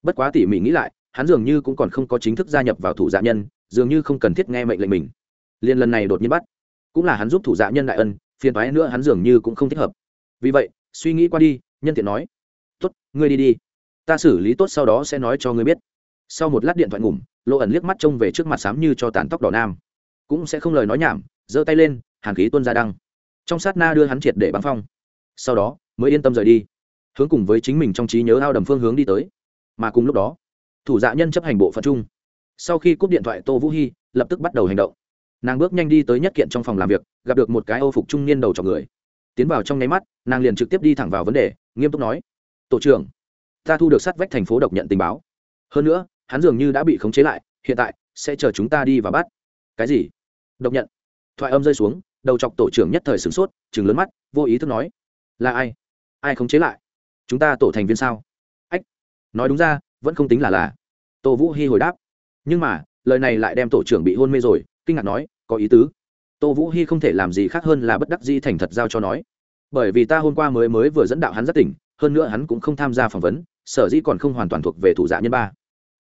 Bất quá tỉ mỉ nghĩ lại, hắn dường như cũng còn không có chính thức gia nhập vào thủ dạ nhân, dường như không cần thiết nghe mệnh lệnh mình. Liền lần này đột nhiên bắt. Cũng là hắn giúp thủ dạ nhân đại ân, phiền thoái nữa hắn dường như cũng không thích hợp. Vì vậy, suy nghĩ qua đi, nhân tiện nói, tốt, ngươi đi đi. Ta xử lý tốt sau đó sẽ nói cho ngươi biết. Sau một lát điện thoại ngủm, lộ ẩn liếc mắt trông về trước mặt xám như cho tàn tóc đỏ nam. Cũng sẽ không lời nói nhảm, giơ tay lên, hàn khí tuôn ra đăng trong sát na đưa hắn triệt để bắn phong. Sau đó, mới yên tâm rời đi, hướng cùng với chính mình trong trí nhớ ao đầm phương hướng đi tới. Mà cùng lúc đó, thủ dạ nhân chấp hành bộ phận chung. Sau khi cúp điện thoại tô vũ hy lập tức bắt đầu hành động. Nàng bước nhanh đi tới nhất kiện trong phòng làm việc, gặp được một cái âu phục trung niên đầu trọc người. Tiến vào trong nháy mắt, nàng liền trực tiếp đi thẳng vào vấn đề, nghiêm túc nói, tổ trưởng, ta thu được sát vách thành phố độc nhận tình báo. Hơn nữa, hắn dường như đã bị khống chế lại, hiện tại sẽ chờ chúng ta đi và bắt. Cái gì? Độc nhận. Thoại âm rơi xuống đầu chọc tổ trưởng nhất thời sửng sốt chừng lớn mắt, vô ý thức nói, là ai? Ai khống chế lại? Chúng ta tổ thành viên sao? Ách, nói đúng ra, vẫn không tính là là. Tô vũ hy hồi đáp, nhưng mà, lời này lại đem tổ trưởng bị hôn mê rồi, kinh ngạc nói, có ý tứ. Tô vũ hy không thể làm gì khác hơn là bất đắc di thành thật giao cho nói, bởi vì ta hôm qua mới mới vừa dẫn đạo hắn rất tỉnh, hơn nữa hắn cũng không tham gia phỏng vấn, sở dĩ còn không hoàn toàn thuộc về thủ dạ nhân ba.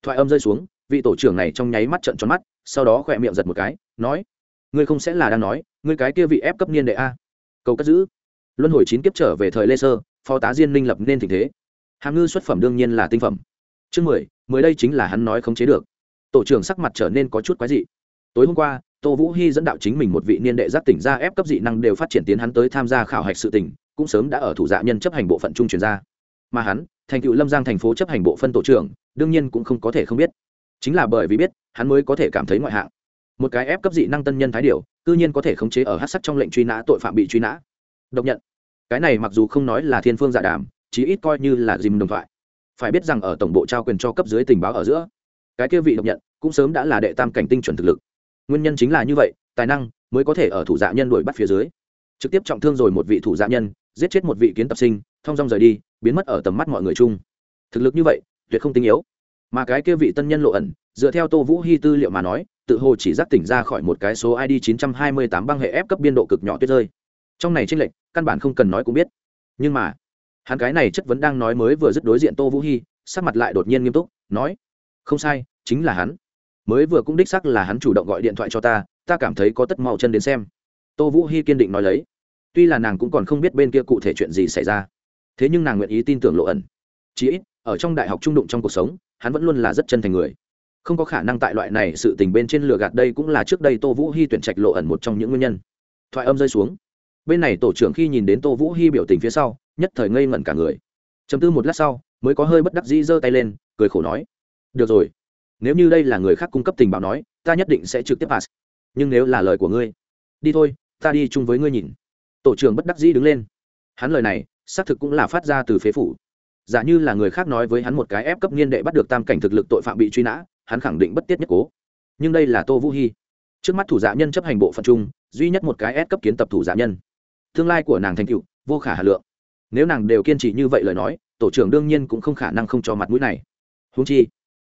Thoại âm rơi xuống, vị tổ trưởng này trong nháy mắt trận tròn mắt, sau đó khỏe miệng giật một cái, nói ngươi không sẽ là đang nói, ngươi cái kia vị ép cấp niên đệ a. Cầu cất giữ. Luân hồi chín kiếp trở về thời lê sơ, phó tá diên minh lập nên tình thế. Hàm ngư xuất phẩm đương nhiên là tinh phẩm. Chương mười mới đây chính là hắn nói không chế được. Tổ trưởng sắc mặt trở nên có chút quái dị. Tối hôm qua, tô vũ hy dẫn đạo chính mình một vị niên đệ giác tỉnh ra ép cấp dị năng đều phát triển tiến hắn tới tham gia khảo hạch sự tỉnh cũng sớm đã ở thủ dạ nhân chấp hành bộ phận trung truyền ra. Mà hắn, thành cựu lâm giang thành phố chấp hành bộ phân tổ trưởng, đương nhiên cũng không có thể không biết. Chính là bởi vì biết, hắn mới có thể cảm thấy ngoại hạng một cái ép cấp dị năng tân nhân thái điều tự nhiên có thể khống chế ở hát sắc trong lệnh truy nã, tội phạm bị truy nã. Độc nhận. Cái này mặc dù không nói là thiên phương dạ đàm, chí ít coi như là dìm đồng thoại. Phải biết rằng ở tổng bộ trao quyền cho cấp dưới tình báo ở giữa, cái kia vị độc nhận cũng sớm đã là đệ tam cảnh tinh chuẩn thực lực. Nguyên nhân chính là như vậy, tài năng mới có thể ở thủ dạ nhân đuổi bắt phía dưới. Trực tiếp trọng thương rồi một vị thủ dạ nhân, giết chết một vị kiến tập sinh, thong dong rời đi, biến mất ở tầm mắt mọi người chung. Thực lực như vậy, tuyệt không tinh yếu. Mà cái kia vị tân nhân lộ ẩn dựa theo tô vũ hy tư liệu mà nói, tự hồ chỉ giác tỉnh ra khỏi một cái số id 928 băng hệ ép cấp biên độ cực nhỏ tuyết rơi. Trong này tranh lệch, căn bản không cần nói cũng biết. Nhưng mà, hắn cái này chất vấn đang nói mới vừa dứt đối diện tô vũ hy sắc mặt lại đột nhiên nghiêm túc, nói, không sai, chính là hắn. Mới vừa cũng đích sắc là hắn chủ động gọi điện thoại cho ta ta cảm thấy có tất mau chân đến xem. Tô vũ hy kiên định nói lấy. Tuy là nàng cũng còn không biết bên kia cụ thể chuyện gì xảy ra, thế nhưng nàng nguyện ý tin tưởng lộ ẩn. Chí ít, ở trong đại học trung đụng trong cuộc sống, hắn vẫn luôn là rất chân thành người không có khả năng tại loại này sự tình bên trên lửa gạt đây cũng là trước đây tô vũ hy tuyển trạch lộ ẩn một trong những nguyên nhân. Thoại âm rơi xuống. Bên này tổ trưởng khi nhìn đến tô vũ hy biểu tình phía sau, nhất thời ngây ngẩn cả người. Chấm tư một lát sau, mới có hơi bất đắc dĩ giơ tay lên, cười khổ nói, được rồi, nếu như đây là người khác cung cấp tình báo nói, ta nhất định sẽ trực tiếp pass. Nhưng nếu là lời của ngươi, đi thôi, ta đi chung với ngươi nhìn. Tổ trưởng bất đắc dĩ đứng lên. Hắn lời này, xác thực cũng là phát ra từ phế phủ. Giả như là người khác nói với hắn một cái ép cấp niên đệ bắt được tam cảnh thực lực tội phạm bị truy nã hắn khẳng định bất tiết nhất cố. Nhưng đây là tô vũ hy trước mắt thủ dạ nhân chấp hành bộ phận chung, duy nhất một cái S cấp kiến tập thủ dạ nhân. Tương lai của nàng thành cựu vô khả hà lượng. Nếu nàng đều kiên trì như vậy lời nói, tổ trưởng đương nhiên cũng không khả năng không cho mặt mũi này. Húng chi,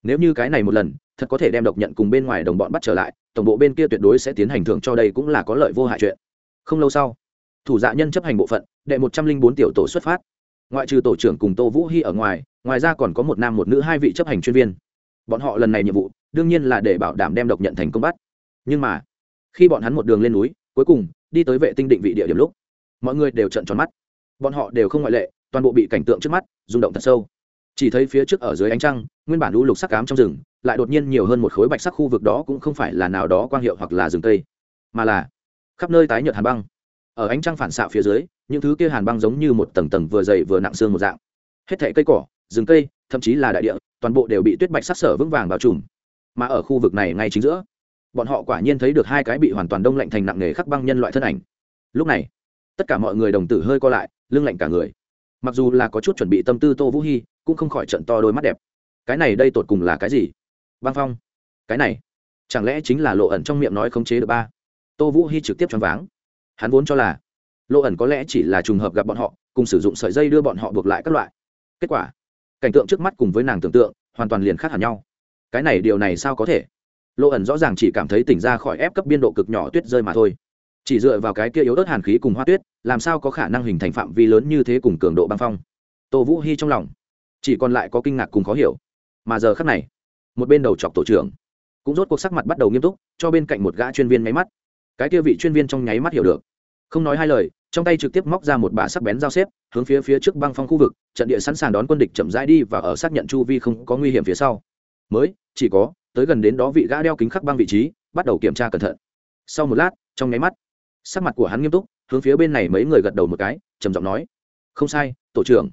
nếu như cái này một lần, thật có thể đem độc nhận cùng bên ngoài đồng bọn bắt trở lại, tổng bộ bên kia tuyệt đối sẽ tiến hành thưởng cho đây cũng là có lợi vô hại chuyện. Không lâu sau, thủ dạ nhân chấp hành bộ phận, đệ một trăm linh bốn tiểu tổ xuất phát. Ngoại trừ tổ trưởng cùng tô vũ hy ở ngoài ngoài ra còn có một nam một nữ hai vị chấp hành chuyên viên bọn họ lần này nhiệm vụ, đương nhiên là để bảo đảm đem độc nhận thành công bắt. Nhưng mà, khi bọn hắn một đường lên núi, cuối cùng, đi tới vệ tinh định vị địa điểm lúc, mọi người đều trận tròn mắt. Bọn họ đều không ngoại lệ, toàn bộ bị cảnh tượng trước mắt, rung động thật sâu. Chỉ thấy phía trước ở dưới ánh trăng, nguyên bản lũ lục sắc cám trong rừng, lại đột nhiên nhiều hơn một khối bạch sắc khu vực đó cũng không phải là nào đó quang hiệu hoặc là rừng tây mà là khắp nơi tái nhợt hàn băng. Ở ánh trăng phản xạ phía dưới, những thứ kia hàn băng giống như một tầng tầng vừa dày vừa nặng xương một dạng. Hết thảy cây cỏ, rừng cây thậm chí là đại địa, toàn bộ đều bị tuyết bạch sắc sở vững vàng bao trùm. Mà ở khu vực này ngay chính giữa, bọn họ quả nhiên thấy được hai cái bị hoàn toàn đông lạnh thành nặng nề khắc băng nhân loại thân ảnh. Lúc này, tất cả mọi người đồng tử hơi co lại, lưng lạnh cả người. Mặc dù là có chút chuẩn bị tâm tư tô vũ hy cũng không khỏi trận to đôi mắt đẹp. Cái này đây tột cùng là cái gì? Băng phong. Cái này, chẳng lẽ chính là lộ ẩn trong miệng nói khống chế được ba? Tô vũ hy trực tiếp choáng váng. Hắn vốn cho là, lộ ẩn có lẽ chỉ là trùng hợp gặp bọn họ, cùng sử dụng sợi dây đưa bọn họ buộc lại các loại. Kết quả cảnh tượng trước mắt cùng với nàng tưởng tượng, hoàn toàn liền khác hẳn nhau. Cái này điều này sao có thể? Lộ ẩn rõ ràng chỉ cảm thấy tỉnh ra khỏi ép cấp biên độ cực nhỏ tuyết rơi mà thôi. Chỉ dựa vào cái kia yếu ớt hàn khí cùng hoa tuyết, làm sao có khả năng hình thành phạm vi lớn như thế cùng cường độ băng phong? Tô vũ hy trong lòng, chỉ còn lại có kinh ngạc cùng khó hiểu. Mà giờ khắc này, một bên đầu chọc tổ trưởng, cũng rốt cuộc sắc mặt bắt đầu nghiêm túc, cho bên cạnh một gã chuyên viên máy mắt. Cái kia vị chuyên viên trong nháy mắt hiểu được. Không nói hai lời trong tay trực tiếp móc ra một bả sắc bén giao xếp, hướng phía phía trước băng phong khu vực, trận địa sẵn sàng đón quân địch chậm rãi đi và ở xác nhận chu vi không có nguy hiểm phía sau. Mới, chỉ có, tới gần đến đó vị gã đeo kính khắc băng vị trí, bắt đầu kiểm tra cẩn thận. Sau một lát, trong nháy mắt, sắc mặt của hắn nghiêm túc, hướng phía bên này mấy người gật đầu một cái, trầm giọng nói, không sai, tổ trưởng.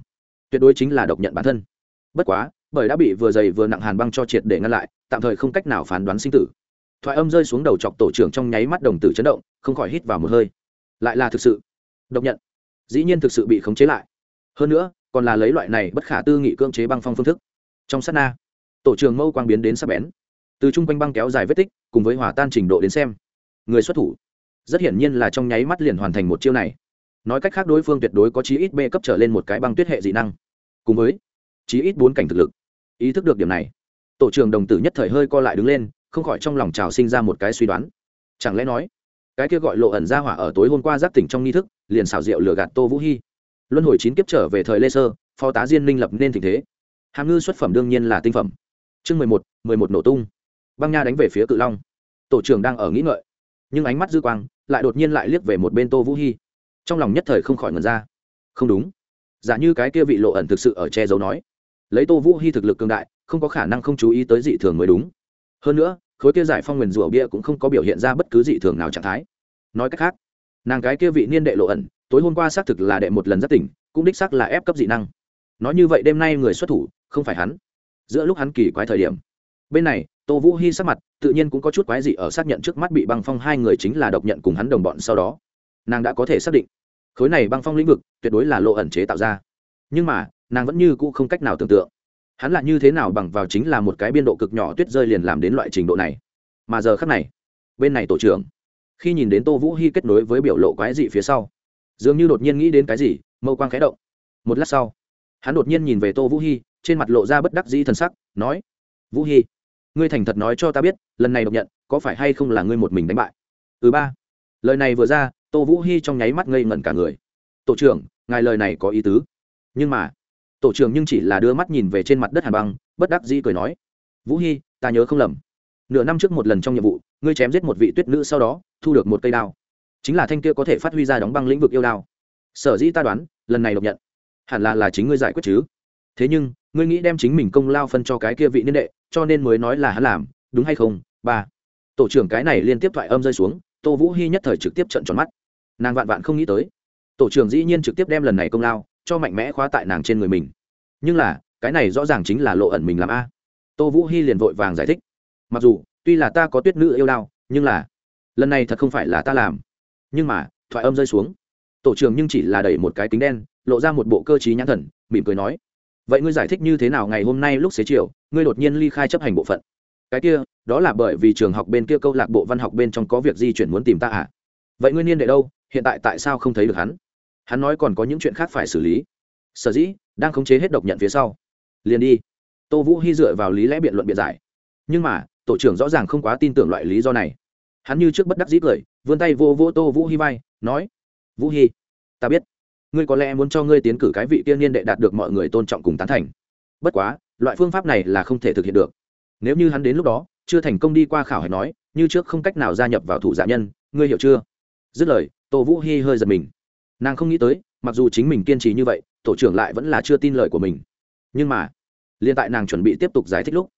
Tuyệt đối chính là độc nhận bản thân. Bất quá, bởi đã bị vừa dày vừa nặng hàn băng cho triệt để ngăn lại, tạm thời không cách nào phán đoán sinh tử. Thoại âm rơi xuống đầu chọc tổ trưởng trong nháy mắt đồng tử chấn động, không khỏi hít vào một hơi. Lại là thực sự độc nhận. Dĩ nhiên thực sự bị khống chế lại. Hơn nữa, còn là lấy loại này bất khả tư nghị cưỡng chế băng phong phương thức. Trong sát na, tổ trưởng mâu quang biến đến sắp bén. Từ chung quanh băng kéo dài vết tích, cùng với hỏa tan trình độ đến xem, người xuất thủ, rất hiển nhiên là trong nháy mắt liền hoàn thành một chiêu này. Nói cách khác đối phương tuyệt đối có chí ít b cấp trở lên một cái băng tuyết hệ dị năng. Cùng với chí ít bốn cảnh thực lực. Ý thức được điểm này, tổ trưởng đồng tử nhất thời hơi co lại đứng lên, không khỏi trong lòng trào sinh ra một cái suy đoán. Chẳng lẽ nói cái kia gọi lộ ẩn ra hỏa ở tối hôm qua giác tỉnh trong nghi thức, liền xảo diệu lừa gạt tô vũ hy luân hồi chín kiếp trở về thời lê sơ, phó tá diên minh lập nên tình thế. Hàm ngư xuất phẩm đương nhiên là tinh phẩm. Chương mười một mười một nổ tung. Băng nha đánh về phía cự long. Tổ trưởng đang ở nghĩ ngợi, nhưng ánh mắt dư quang lại đột nhiên lại liếc về một bên tô vũ hy trong lòng nhất thời không khỏi ngần ra. Không đúng. Giả như cái kia vị lộ ẩn thực sự ở che giấu nói. Lấy tô vũ hy thực lực cường đại, không có khả năng không chú ý tới dị thường mới đúng. Hơn nữa, khối kia giải phong nguyền rủa bia cũng không có biểu hiện ra bất cứ dị thường nào trạng thái nói cách khác, nàng cái kia vị niên đệ lộ ẩn, tối hôm qua xác thực là đệ một lần rất tỉnh, cũng đích xác là ép cấp dị năng. Nói như vậy đêm nay người xuất thủ, không phải hắn. Giữa lúc hắn kỳ quái thời điểm, bên này, tô vũ hy sắc mặt, tự nhiên cũng có chút quái dị ở xác nhận trước mắt bị băng phong hai người chính là độc nhận cùng hắn đồng bọn sau đó. Nàng đã có thể xác định, khối này băng phong lĩnh vực tuyệt đối là lộ ẩn chế tạo ra. Nhưng mà, nàng vẫn như cũ không cách nào tưởng tượng, hắn là như thế nào bằng vào chính là một cái biên độ cực nhỏ tuyết rơi liền làm đến loại trình độ này. Mà giờ khắc này, bên này tổ trưởng khi nhìn đến tô vũ hy kết nối với biểu lộ quái dị phía sau, dường như đột nhiên nghĩ đến cái gì, mâu quang khẽ động. Một lát sau, hắn đột nhiên nhìn về tô vũ hy trên mặt lộ ra bất đắc dĩ t sắc, nói, vũ hy ngươi thành thật nói cho ta biết, lần này độc nhận, có phải hay không là ngươi một mình đánh bại? Thứ ba. Lời này vừa ra, tô vũ hy trong nháy mắt ngây ngẩn cả người. Tổ trưởng, ngài lời này có ý tứ. Nhưng mà, tổ trưởng nhưng chỉ là đưa mắt nhìn về trên mặt đất hàn băng, bất đắc dĩ cười nói, vũ hy ta nhớ không lầm nửa năm trước một lần trong nhiệm vụ, ngươi chém giết một vị tuyết nữ sau đó, thu được một cây đao. Chính là thanh kia có thể phát huy ra đóng băng lĩnh vực yêu đao. Sở dĩ ta đoán, lần này độc nhận, hẳn là là chính ngươi giải quyết chứ. Thế nhưng, ngươi nghĩ đem chính mình công lao phân cho cái kia vị niên đệ, cho nên mới nói là hắn làm, đúng hay không? Ba. Tổ trưởng cái này liên tiếp thoại âm rơi xuống, tô vũ hy nhất thời trực tiếp trận tròn mắt. Nàng vạn vạn không nghĩ tới. Tổ trưởng dĩ nhiên trực tiếp đem lần này công lao, cho mạnh mẽ khóa tại nàng trên người mình. Nhưng là, cái này rõ ràng chính là lộ ẩn mình làm a. Tô vũ hy liền vội vàng giải thích mặc dù, tuy là ta có tuyết nữ yêu đao, nhưng là, lần này thật không phải là ta làm. Nhưng mà, thoại âm rơi xuống. Tổ trưởng nhưng chỉ là đẩy một cái kính đen, lộ ra một bộ cơ t nhãn thần, mỉm cười nói, vậy ngươi giải thích như thế nào ngày hôm nay lúc xế chiều, ngươi đột nhiên ly khai chấp hành bộ phận? Cái kia, đó là bởi vì trường học bên kia câu lạc bộ văn học bên trong có việc di chuyển muốn tìm ta à? Vậy ngươi niên đệ đâu, hiện tại tại sao không thấy được hắn? Hắn nói còn có những chuyện khác phải xử lý. Sở dĩ, đang khống chế hết độc nhận phía sau. Liền đi. Tô vũ hy dựa vào lý lẽ biện luận biện giải. Nhưng mà tổ trưởng rõ ràng không quá tin tưởng loại lý do này. Hắn như trước bất đắc dĩ cười, vươn tay vô vô tô vũ hy vai, nói, vũ hy ta biết. Ngươi có lẽ muốn cho ngươi tiến cử cái vị tiên niên đệ đạt được mọi người tôn trọng cùng tán thành. Bất quá, loại phương pháp này là không thể thực hiện được. Nếu như hắn đến lúc đó, chưa thành công đi qua khảo hạch nói, như trước không cách nào gia nhập vào thủ giả nhân, ngươi hiểu chưa? Dứt lời, tô vũ hy hơi giật mình. Nàng không nghĩ tới, mặc dù chính mình kiên trì như vậy, tổ trưởng lại vẫn là chưa tin lời của mình. Nhưng mà, liền tại nàng chuẩn bị tiếp tục giải thích lúc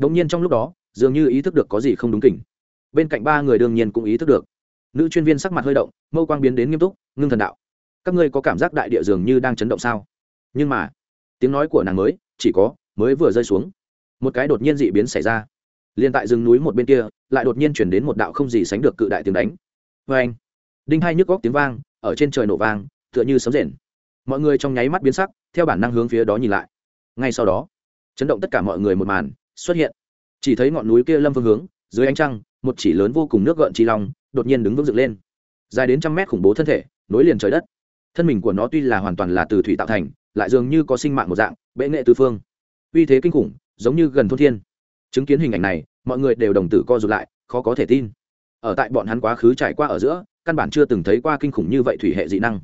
đ ỗ n g nhiên trong lúc đó dường như ý thức được có gì không đúng kỉnh. Bên cạnh ba người đương nhiên cũng ý thức được. Nữ chuyên viên sắc mặt hơi động, mâu quang biến đến nghiêm túc, ngưng thần đạo. Các ngươi có cảm giác đại địa dường như đang chấn động sao? Nhưng mà, tiếng nói của nàng mới, chỉ có, mới vừa rơi xuống. Một cái đột nhiên dị biến xảy ra. Liền tại rừng núi một bên kia, lại đột nhiên chuyển đến một đạo không gì sánh được cự đại tiếng đánh. Vê anh, đinh hai nhức góc tiếng vang, ở trên trời nổ vang, tựa như sấm rền. Mọi người trong nháy mắt biến sắc, theo bản năng hướng phía đó nhìn lại. Ngay sau đó, chấn động tất cả mọi người một màn, xuất hiện chỉ thấy ngọn núi kia lâm phương hướng, dưới ánh trăng, một chỉ lớn vô cùng nước gợn chi long đột nhiên đứng vững dựng lên. Dài đến trăm mét khủng bố thân thể, nối liền trời đất. Thân mình của nó tuy là hoàn toàn là từ thủy tạo thành, lại dường như có sinh mạng một dạng, bệ nghệ tư phương. Uy thế kinh khủng, giống như gần thôn thiên. Chứng kiến hình ảnh này, mọi người đều đồng tử co rụt lại, khó có thể tin. Ở tại bọn hắn quá khứ trải qua ở giữa, căn bản chưa từng thấy qua kinh khủng như vậy thủy hệ dị năng.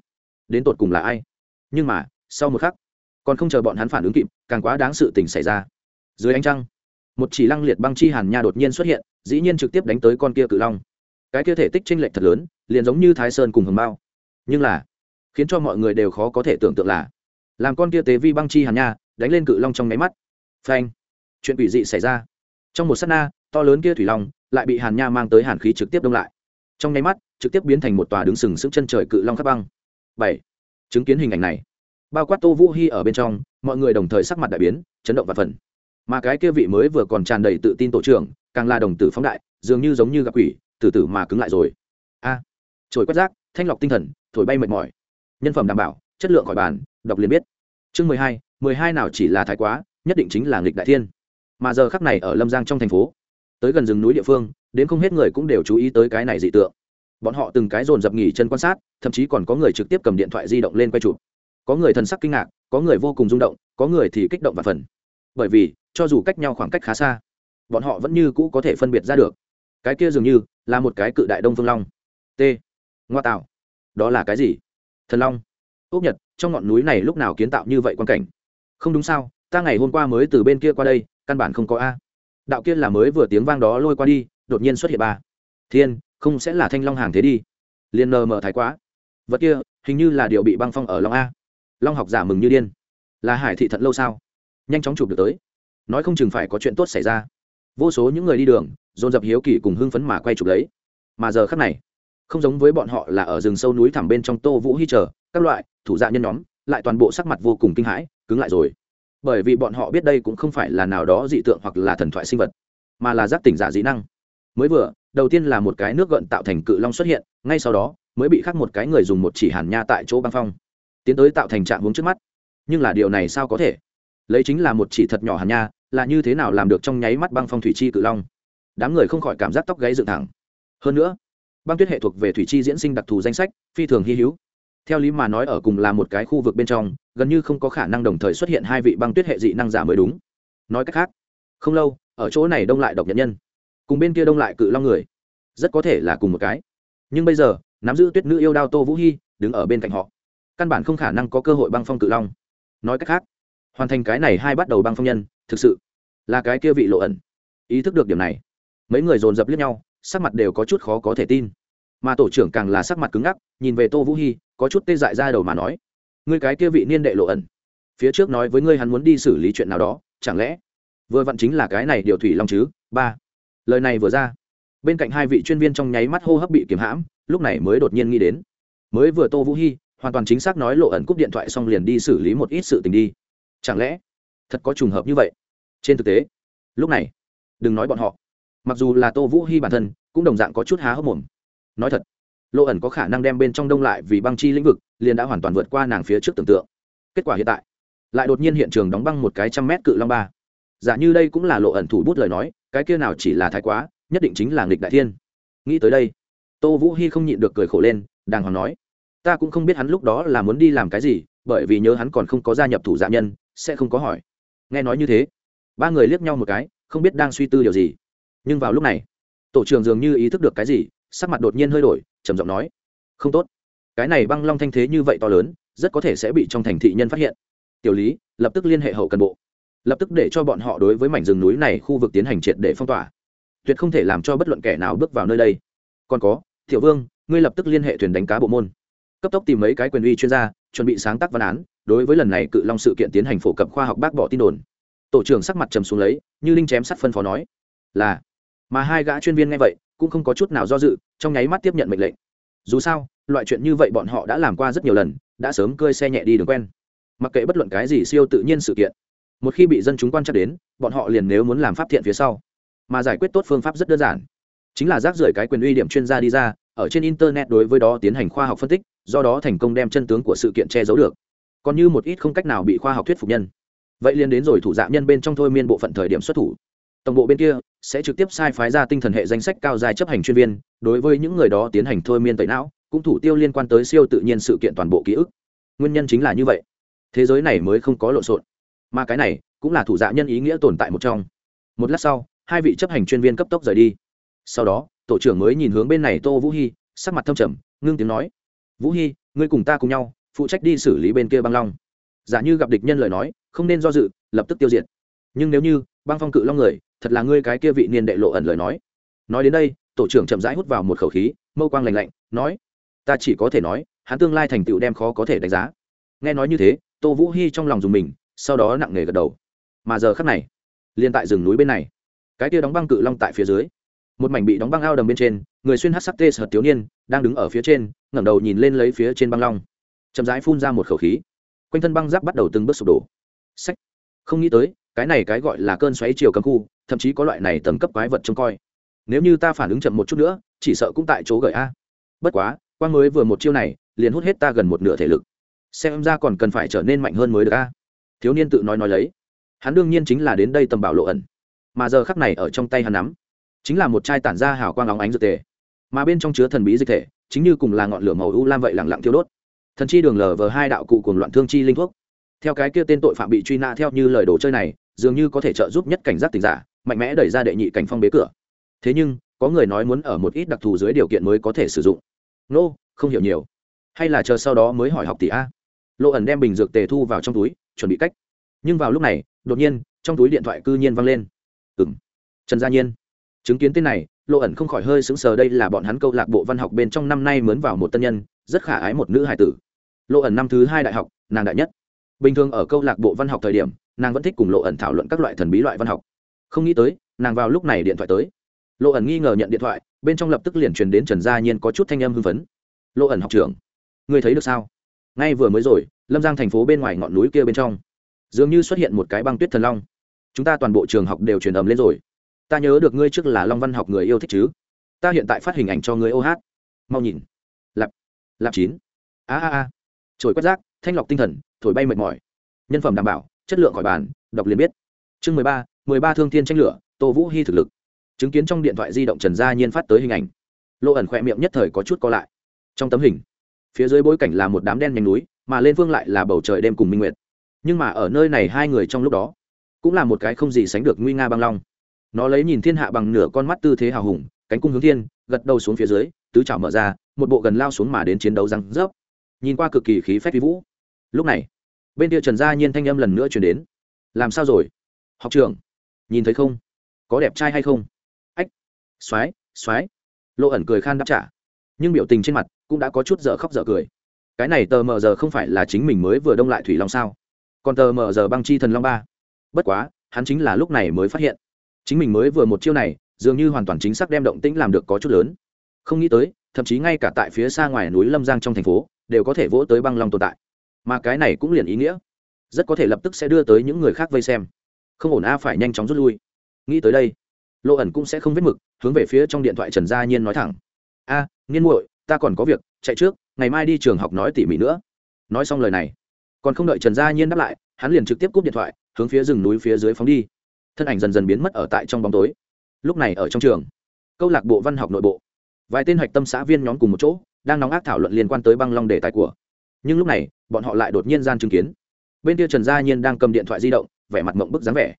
Đến tột cùng là ai? Nhưng mà, sau một khắc, còn không chờ bọn hắn phản ứng kịp, càng quá đáng sự tình xảy ra. Dưới ánh trăng một chỉ lăng liệt băng chi hàn nha đột nhiên xuất hiện, dĩ nhiên trực tiếp đánh tới con kia cự long. Cái kia thể tích tranh lệch thật lớn, liền giống như thái sơn cùng hồng bao nhưng là, khiến cho mọi người đều khó có thể tưởng tượng là, làm con kia tế vi băng chi hàn nha đánh lên cự long trong nháy mắt. Phanh! Chuyện quỷ dị xảy ra. Trong một s á t na, to lớn kia thủy long lại bị hàn nha mang tới hàn khí trực tiếp đông lại. Trong nháy mắt, trực tiếp biến thành một tòa đứng sừng sững chân trời cự long khắp băng. Bảy! Chứng kiến hình ảnh này, bao quát tô vũ hy ở bên trong, mọi người đồng thời sắc mặt đại biến, chấn động và phần mà cái kia vị mới vừa còn tràn đầy tự tin tổ trưởng, càng là đồng tử phóng đại, dường như giống như gặp quỷ, từ từ mà cứng lại rồi. A, trồi quét rác, thanh lọc tinh thần, thổi bay mệt mỏi. Nhân phẩm đảm bảo, chất lượng khỏi bàn, đọc liền biết. Chương mười hai mười hai nào chỉ là thái quá, nhất định chính là nghịch đại thiên. Mà giờ khắc này ở lâm giang trong thành phố, tới gần rừng núi địa phương, đến không hết người cũng đều chú ý tới cái này dị tượng. Bọn họ từng cái dồn dập nghỉ chân quan sát, thậm chí còn có người trực tiếp cầm điện thoại di động lên quay chụp. Có người thần sắc kinh ngạc, có người vô cùng rung động, có người thì kích động và phần. Bởi vì cho dù cách nhau khoảng cách khá xa, bọn họ vẫn như cũ có thể phân biệt ra được. Cái kia dường như là một cái cự đại đông phương long. T. Ngoa tạo. Đó là cái gì? Thần long. Ốc nhật, trong ngọn núi này lúc nào kiến tạo như vậy quan cảnh? Không đúng sao, ta ngày hôm qua mới từ bên kia qua đây, căn bản không có a. Đạo kia là mới vừa tiếng vang đó lôi qua đi, đột nhiên xuất hiện ba. Thiên, không sẽ là thanh long hàng thế đi. Liền nờ mở thái quá. Vật kia, hình như là điều bị băng phong ở long a. Long học giả mừng như điên. Là hải thị thận lâu sao? Nhanh chóng chụp được tới nói không chừng phải có chuyện tốt xảy ra. Vô số những người đi đường, dồn dập hiếu kỳ cùng hưng phấn mà quay chụp lấy. Mà giờ khắc này, không giống với bọn họ là ở rừng sâu núi thẳm bên trong tô vũ hy chờ, các loại, thủ dạ nhân nhóm, lại toàn bộ sắc mặt vô cùng kinh hãi, cứng lại rồi. Bởi vì bọn họ biết đây cũng không phải là nào đó dị tượng hoặc là thần thoại sinh vật, mà là giác tỉnh giả dị năng. Mới vừa, đầu tiên là một cái nước gợn tạo thành cự long xuất hiện, ngay sau đó, mới bị khắc một cái người dùng một chỉ hàn nha tại chỗ băng phong. Tiến tới tạo thành trạng hướng trước mắt. Nhưng là điều này sao có thể? Lấy chính là một chỉ thật nhỏ hàn nha là như thế nào làm được trong nháy mắt băng phong thủy chi cự long? Đám người không khỏi cảm giác tóc gáy dựng thẳng. Hơn nữa, băng tuyết hệ thuộc về thủy chi diễn sinh đặc thù danh sách, phi thường hy hữu. Theo lý mà nói ở cùng là một cái khu vực bên trong, gần như không có khả năng đồng thời xuất hiện hai vị băng tuyết hệ dị năng giả mới đúng. Nói cách khác, không lâu, ở chỗ này đông lại độc nhận nhân. Cùng bên kia đông lại cự long người, rất có thể là cùng một cái. Nhưng bây giờ, nắm giữ tuyết nữ yêu đao tô vũ hy đứng ở bên cạnh họ. Căn bản không khả năng có cơ hội băng phong cự long. Nói cách khác, hoàn thành cái này hai bắt đầu băng phong nhân thực sự là cái kia vị lộ ẩn. Ý thức được điểm này, mấy người dồn dập liếc nhau, sắc mặt đều có chút khó có thể tin. Mà tổ trưởng càng là sắc mặt cứng ngắc, nhìn về tô vũ hy có chút tê dại ra đầu mà nói, ngươi cái kia vị niên đệ lộ ẩn, phía trước nói với ngươi hắn muốn đi xử lý chuyện nào đó, chẳng lẽ vừa vặn chính là cái này điều thủy long chứ? Ba. Lời này vừa ra, bên cạnh hai vị chuyên viên trong nháy mắt hô hấp bị kiếm hãm, lúc này mới đột nhiên nghĩ đến, mới vừa tô vũ hy hoàn toàn chính xác nói lộ ẩn cúp điện thoại xong liền đi xử lý một ít sự tình đi. Chẳng lẽ thật có trùng hợp như vậy. Trên thực tế, lúc này, đừng nói bọn họ, mặc dù là tô vũ hy bản thân, cũng đồng dạng có chút há hốc mồm. Nói thật lộ ẩn có khả năng đem bên trong đông lại vì băng chi lĩnh vực, liền đã hoàn toàn vượt qua nàng phía trước tưởng tượng. Kết quả hiện tại, lại đột nhiên hiện trường đóng băng một cái trăm mét cự long ba. Giả như đây cũng là lộ ẩn thủ bút lời nói, cái kia nào chỉ là thái quá, nhất định chính là nghịch đại thiên. Nghĩ tới đây, tô vũ hy không nhịn được cười khổ lên, đàng hoàng nói, ta cũng không biết hắn lúc đó là muốn đi làm cái gì, bởi vì nhớ hắn còn không có gia nhập thủ dạ nhân, sẽ không có hỏi nghe nói như thế, ba người liếc nhau một cái, không biết đang suy tư điều gì. Nhưng vào lúc này, tổ trưởng dường như ý thức được cái gì, sắc mặt đột nhiên hơi đổi, trầm giọng nói, không tốt. Cái này băng long thanh thế như vậy to lớn, rất có thể sẽ bị trong thành thị nhân phát hiện. Tiểu lý, lập tức liên hệ hậu cần bộ. Lập tức để cho bọn họ đối với mảnh rừng núi này khu vực tiến hành triệt để phong tỏa. Tuyệt không thể làm cho bất luận kẻ nào bước vào nơi đây. Còn có tiểu vương, ngươi lập tức liên hệ thuyền đánh cá bộ môn. Cấp tốc tìm mấy cái quyền uy chuyên gia, chuẩn bị sáng tác văn án đối với lần này cự long sự kiện tiến hành phổ cập khoa học bác bỏ tin đồn. Tổ trưởng sắc mặt trầm xuống lấy, như linh chém sắt phân phó nói, là. Mà hai gã chuyên viên nghe vậy, cũng không có chút nào do dự, trong nháy mắt tiếp nhận mệnh lệnh. Dù sao, loại chuyện như vậy bọn họ đã làm qua rất nhiều lần, đã sớm cơi xe nhẹ đi đường quen. Mặc kệ bất luận cái gì siêu tự nhiên sự kiện, một khi bị dân chúng quan chắc đến, bọn họ liền nếu muốn làm pháp thiện phía sau. Mà giải quyết tốt phương pháp rất đơn giản. Chính là rác rưởi cái quyền uy điểm chuyên gia đi ra, ở trên internet đối với đó tiến hành khoa học phân tích, do đó thành công đem chân tướng của sự kiện che giấu được còn như một ít không cách nào bị khoa học thuyết phục nhân. Vậy liền đến rồi thủ dạ nhân bên trong thôi miên bộ phận thời điểm xuất thủ. Tổng bộ bên kia sẽ trực tiếp sai phái ra tinh thần hệ danh sách cao dài chấp hành chuyên viên, đối với những người đó tiến hành thôi miên tẩy não, cũng thủ tiêu liên quan tới siêu tự nhiên sự kiện toàn bộ ký ức. Nguyên nhân chính là như vậy. Thế giới này mới không có lộn xộn. Mà cái này cũng là thủ dạ nhân ý nghĩa tồn tại một trong. Một lát sau, hai vị chấp hành chuyên viên cấp tốc rời đi. Sau đó, tổ trưởng mới nhìn hướng bên này tô vũ hy sắc mặt thâm trầm, ngưng tiếng nói. Vũ hy ngươi cùng ta cùng nhau phụ trách đi xử lý bên kia băng long. Giả như gặp địch nhân lời nói, không nên do dự, lập tức tiêu diệt. Nhưng nếu như, băng phong cự long người, thật là ngươi cái kia vị niên đệ lộ ẩn lời nói. Nói đến đây, tổ trưởng chậm rãi hút vào một khẩu khí, mâu quang lành lạnh, nói, ta chỉ có thể nói, hắn tương lai thành tựu đem khó có thể đánh giá. Nghe nói như thế, tô vũ hy trong lòng dùng mình, sau đó nặng nề gật đầu. Mà giờ khắc này, liền tại rừng núi bên này, cái kia đóng băng cự long tại phía dưới. Một mảnh bị đóng băng ao đầm bên trên, người xuyên hát sắc tê sợt thiếu niên, đang đứng ở phía trên, ngẩng đầu nhìn lên lấy phía trên băng long chậm rãi phun ra một khẩu khí. Quanh thân băng giáp bắt đầu từng bước sụp đổ. Sách không nghĩ tới, cái này cái gọi là cơn xoáy chiều cấm khu, thậm chí có loại này tầng cấp quái vật trông coi. Nếu như ta phản ứng chậm một chút nữa, chỉ sợ cũng tại chỗ gợi a. Bất quá quan mới vừa một chiêu này, liền hút hết ta gần một nửa thể lực. Xem ra còn cần phải trở nên mạnh hơn mới được a. Thiếu niên tự nói nói lấy. Hắn đương nhiên chính là đến đây tầm bảo lộ ẩn. Mà giờ khắc này ở trong tay hắn nắm, chính là một chai tản ra hào quang óng ánh dược tề. Mà bên trong chứa thần bí dịch thể, chính như cùng là ngọn lửa màu u lam vậy lẳng lặng thiêu đốt thần chi đường lờ vờ hai đạo cụ cùng loạn thương chi linh thuốc. Theo cái kia tên tội phạm bị truy nã theo như lời đồ chơi này dường như có thể trợ giúp nhất cảnh giác tình giả mạnh mẽ đẩy ra đệ nhị cảnh phong bế cửa. Thế nhưng có người nói muốn ở một ít đặc thù dưới điều kiện mới có thể sử dụng. Nô、no, không hiểu nhiều. Hay là chờ sau đó mới hỏi học tỷ a. Lộ ẩn đem bình dược tề thu vào trong túi chuẩn bị cách. Nhưng vào lúc này đột nhiên trong túi điện thoại cư nhiên văng lên. Ừng trần gia nhiên. Chứng kiến tên này lộ ẩn không khỏi hơi sững sờ đây là bọn hắn câu lạc bộ văn học bên trong năm nay mướn vào một tân nhân rất khả ái một nữ hài tử lộ ẩn năm thứ hai đại học, nàng đại nhất. Bình thường ở câu lạc bộ văn học thời điểm, nàng vẫn thích cùng lộ ẩn thảo luận các loại thần bí loại văn học. Không nghĩ tới, nàng vào lúc này điện thoại tới. Lộ ẩn nghi ngờ nhận điện thoại, bên trong lập tức liền truyền đến trần gia nhiên có chút thanh âm hưng phấn. Lộ ẩn học trưởng, ngươi thấy được sao? Ngay vừa mới rồi, lâm giang thành phố bên ngoài ngọn núi kia bên trong, dường như xuất hiện một cái băng tuyết thần long. Chúng ta toàn bộ trường học đều truyền ầm lên rồi. Ta nhớ được ngươi trước là long văn học người yêu thích chứ? Ta hiện tại phát hình ảnh cho người ô hát. Mau nhìn. Lạp lạp chín. A a a trồi quét rác, thanh lọc tinh thần, thổi bay mệt mỏi. Nhân phẩm đảm bảo, chất lượng khỏi bàn, đọc liền biết. Chương mười ba mười ba thương thiên tranh lửa, tô vũ hy thực lực. Chứng kiến trong điện thoại di động trần gia nhiên phát tới hình ảnh. Lộ ẩn khỏe miệng nhất thời có chút co lại. Trong tấm hình, phía dưới bối cảnh là một đám đen nhánh núi, mà lên phương lại là bầu trời đêm cùng minh nguyệt. Nhưng mà ở nơi này hai người trong lúc đó, cũng là một cái không gì sánh được nguy nga băng long. Nó lấy nhìn thiên hạ bằng nửa con mắt tư thế hào hùng, cánh cung hướng thiên, gật đầu xuống phía dưới, tứ chảo mở ra, một bộ gần lao xuống mà đến chiến đấu răng rớp nhìn qua cực kỳ khí phép vi vũ. Lúc này, bên kia trần gia nhiên thanh âm lần nữa chuyển đến. Làm sao rồi? Học trưởng, nhìn thấy không? Có đẹp trai hay không? Ách, soái soái. Lộ ẩn cười khan đáp trả. Nhưng biểu tình trên mặt cũng đã có chút dở khóc dở cười. Cái này tờ mờ giờ không phải là chính mình mới vừa đông lại thủy long sao? Còn tờ mờ giờ băng chi thần long ba. Bất quá, hắn chính là lúc này mới phát hiện. Chính mình mới vừa một chiêu này, dường như hoàn toàn chính xác đem động tĩnh làm được có chút lớn. Không nghĩ tới, thậm chí ngay cả tại phía xa ngoài núi lâm giang trong thành phố đều có thể vỗ tới băng long tồn tại. Mà cái này cũng liền ý nghĩa. Rất có thể lập tức sẽ đưa tới những người khác vây xem. Không ổn a phải nhanh chóng rút lui. Nghĩ tới đây lộ ẩn cũng sẽ không vết mực hướng về phía trong điện thoại trần gia nhiên nói thẳng. A à, nghiên muội ta còn có việc chạy trước ngày mai đi trường học nói tỉ mỉ nữa. Nói xong lời này còn không đợi trần gia nhiên đáp lại hắn liền trực tiếp cúp điện thoại hướng phía rừng núi phía dưới phóng đi. Thân ảnh dần dần biến mất ở tại trong bóng tối. Lúc này ở trong trường câu lạc bộ văn học nội bộ vài tên hạch tâm xã viên nhóm cùng một chỗ đang nóng ác thảo luận liên quan tới băng long đề tài của. Nhưng lúc này bọn họ lại đột nhiên gian chứng kiến. Bên kia trần gia nhiên đang cầm điện thoại di động vẻ mặt mộng bức dáng vẻ.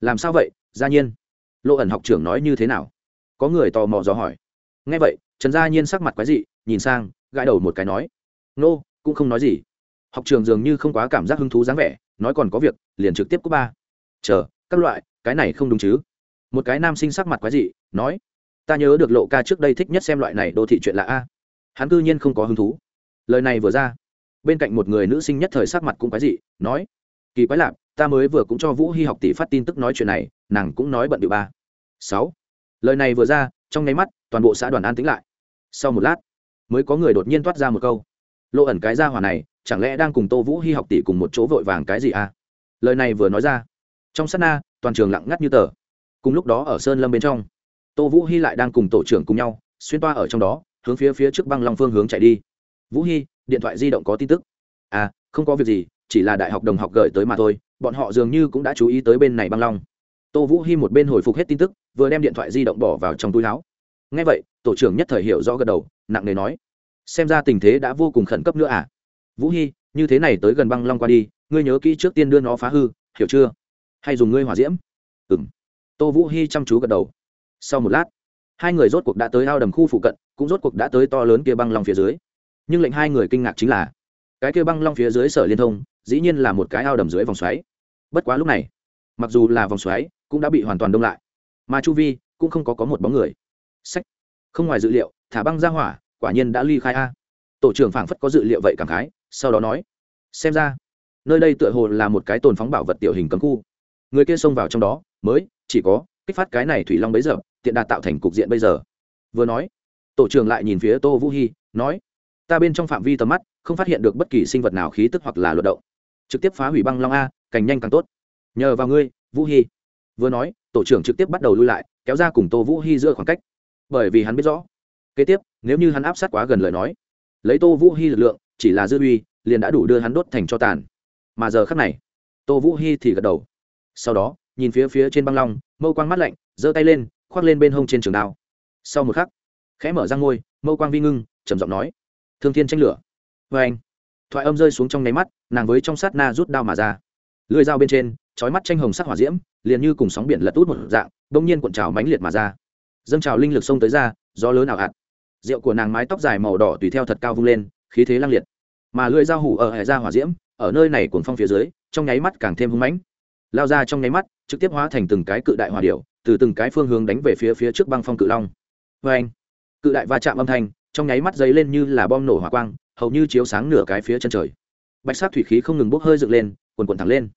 Làm sao vậy gia nhiên? Lộ ẩn học trưởng nói như thế nào? Có người tò mò dò hỏi. Nghe vậy trần gia nhiên sắc mặt quái dị nhìn sang gãi đầu một cái nói nô、no, cũng không nói gì. Học trường dường như không quá cảm giác hứng thú dáng vẻ nói còn có việc liền trực tiếp cúp ba. Chờ các loại cái này không đúng chứ? Một cái nam sinh sắc mặt quái dị nói ta nhớ được lộ ca trước đây thích nhất xem loại này đô thị chuyện là a hắn cư nhiên không có hứng thú. Lời này vừa ra, bên cạnh một người nữ sinh nhất thời sắc mặt cũng quái dị, nói, kỳ quái lạp, ta mới vừa cũng cho vũ hy học tỷ phát tin tức nói chuyện này, nàng cũng nói bận điệu ba. Sáu, lời này vừa ra, trong nháy mắt, toàn bộ xã đoàn an tính lại. Sau một lát, mới có người đột nhiên toát ra một câu, lộ ẩn cái ra hỏa này, chẳng lẽ đang cùng tô vũ hy học tỷ cùng một chỗ vội vàng cái gì à? Lời này vừa nói ra, trong sát na, toàn trường lặng ngắt như tờ. Cùng lúc đó ở sơn lâm bên trong, tô vũ hy lại đang cùng tổ trưởng cùng nhau, xuyên toa ở trong đó hướng phía phía trước băng long phương hướng chạy đi. Vũ hy điện thoại di động có tin tức. À không có việc gì, chỉ là đại học đồng học gửi tới mà thôi, bọn họ dường như cũng đã chú ý tới bên này băng long. Tô vũ hy một bên hồi phục hết tin tức, vừa đem điện thoại di động bỏ vào trong túi áo. Ngay vậy, tổ trưởng nhất thời hiểu rõ gật đầu, nặng nề nói, xem ra tình thế đã vô cùng khẩn cấp nữa à? Vũ hy như thế này tới gần băng long qua đi, ngươi nhớ kỹ trước tiên đưa nó phá hư, hiểu chưa? Hay dùng ngươi hỏa diễm? Ừ m tô vũ hy chăm chú gật đầu. Sau một lát hai người rốt cuộc đã tới ao đầm khu phụ cận, cũng rốt cuộc đã tới to lớn kia băng long phía dưới. Nhưng lệnh hai người kinh ngạc chính là, cái kia băng long phía dưới sở liên thông, dĩ nhiên là một cái ao đầm dưới vòng xoáy. Bất quá lúc này, mặc dù là vòng xoáy, cũng đã bị hoàn toàn đông lại. Mà chu vi cũng không có có một bóng người. Sách không ngoài dự liệu, thả băng ra hỏa, quả nhiên đã ly khai a. Tổ trưởng phảng phất có dự liệu vậy cảm khái, sau đó nói, xem ra, nơi đây tựa hồ là một cái tồn phóng bảo vật tiểu hình cấm khu. Người kia xông vào trong đó, mới chỉ có kích phát cái này thủy long bấy giờ tiện đạt tạo thành cục diện bây giờ. Vừa nói, tổ trưởng lại nhìn phía tô vũ hy nói, ta bên trong phạm vi tầm mắt, không phát hiện được bất kỳ sinh vật nào khí tức hoặc là luận động. Trực tiếp phá hủy băng long a, càng nhanh càng tốt. Nhờ vào ngươi, vũ hy vừa nói, tổ trưởng trực tiếp bắt đầu lui lại, kéo ra cùng tô vũ hy giữa khoảng cách. Bởi vì hắn biết rõ, kế tiếp, nếu như hắn áp sát quá gần lời nói, lấy tô vũ hy lực lượng, chỉ là dư uy, liền đã đủ đưa hắn đốt thành cho tàn. Mà giờ khắc này, tô vũ hy thì gật đầu. Sau đó, nhìn phía phía trên băng long, mâu quang mắt lạnh, giơ tay lên khoác lên bên hông trên trường đao. Sau một khắc, khẽ mở ra ngôi, mâu quang vi ngưng, trầm giọng nói, thương thiên tranh lửa. Vê anh, thoại âm rơi xuống trong nháy mắt, nàng với trong sát na rút đao mà ra. Lưỡi dao bên trên trói mắt tranh hồng sắc hỏa diễm, liền như cùng sóng biển lật út một dạng đông nhiên cuộn trào mãnh liệt mà ra. Dâng trào linh lực sông tới ra gió lớn ảo ạt. Rượu của nàng mái tóc dài màu đỏ tùy theo thật cao vung lên, khí thế lang liệt. Mà lưỡi dao hủ ở hệ ra hỏa diễm, ở nơi này cuồng phong phía dưới, trong nháy mắt càng thêm hung mãnh. Lao ra trong nháy mắt, trực tiếp hóa thành từng cái cự đại hỏa điệu từ từng cái phương hướng đánh về phía phía trước băng phong cự long. Vê anh cự đại va chạm âm thanh trong nháy mắt dấy lên như là bom nổ hỏa quang hầu như chiếu sáng nửa cái phía chân trời. Bạch sát thủy khí không ngừng bốc hơi dựng lên quần quần thẳng lên.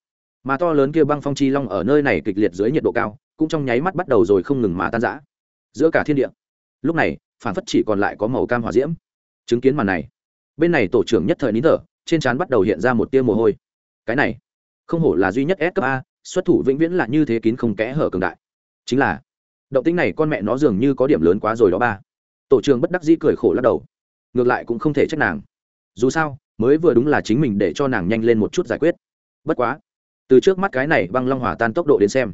Mà to lớn kia băng phong chi long ở nơi này kịch liệt dưới nhiệt độ cao cũng trong nháy mắt bắt đầu rồi không ngừng mà tan rã. Giữa cả thiên địa lúc này phản phất chỉ còn lại có màu cam hỏa diễm. Chứng kiến màn này bên này tổ trưởng nhất thời nín thở trên trán bắt đầu hiện ra một tia mồ hôi. Cái này không hổ là duy nhất S cấp A, xuất thủ vĩnh viễn là như thế kín không kẽ hở cường đại. Chính là, động tĩnh này con mẹ nó dường như có điểm lớn quá rồi đó ba. Tổ trưởng bất đắc dĩ cười khổ lắc đầu. Ngược lại cũng không thể trách nàng. Dù sao, mới vừa đúng là chính mình để cho nàng nhanh lên một chút giải quyết. Bất quá, từ trước mắt cái này băng long hỏa tan tốc độ đến xem,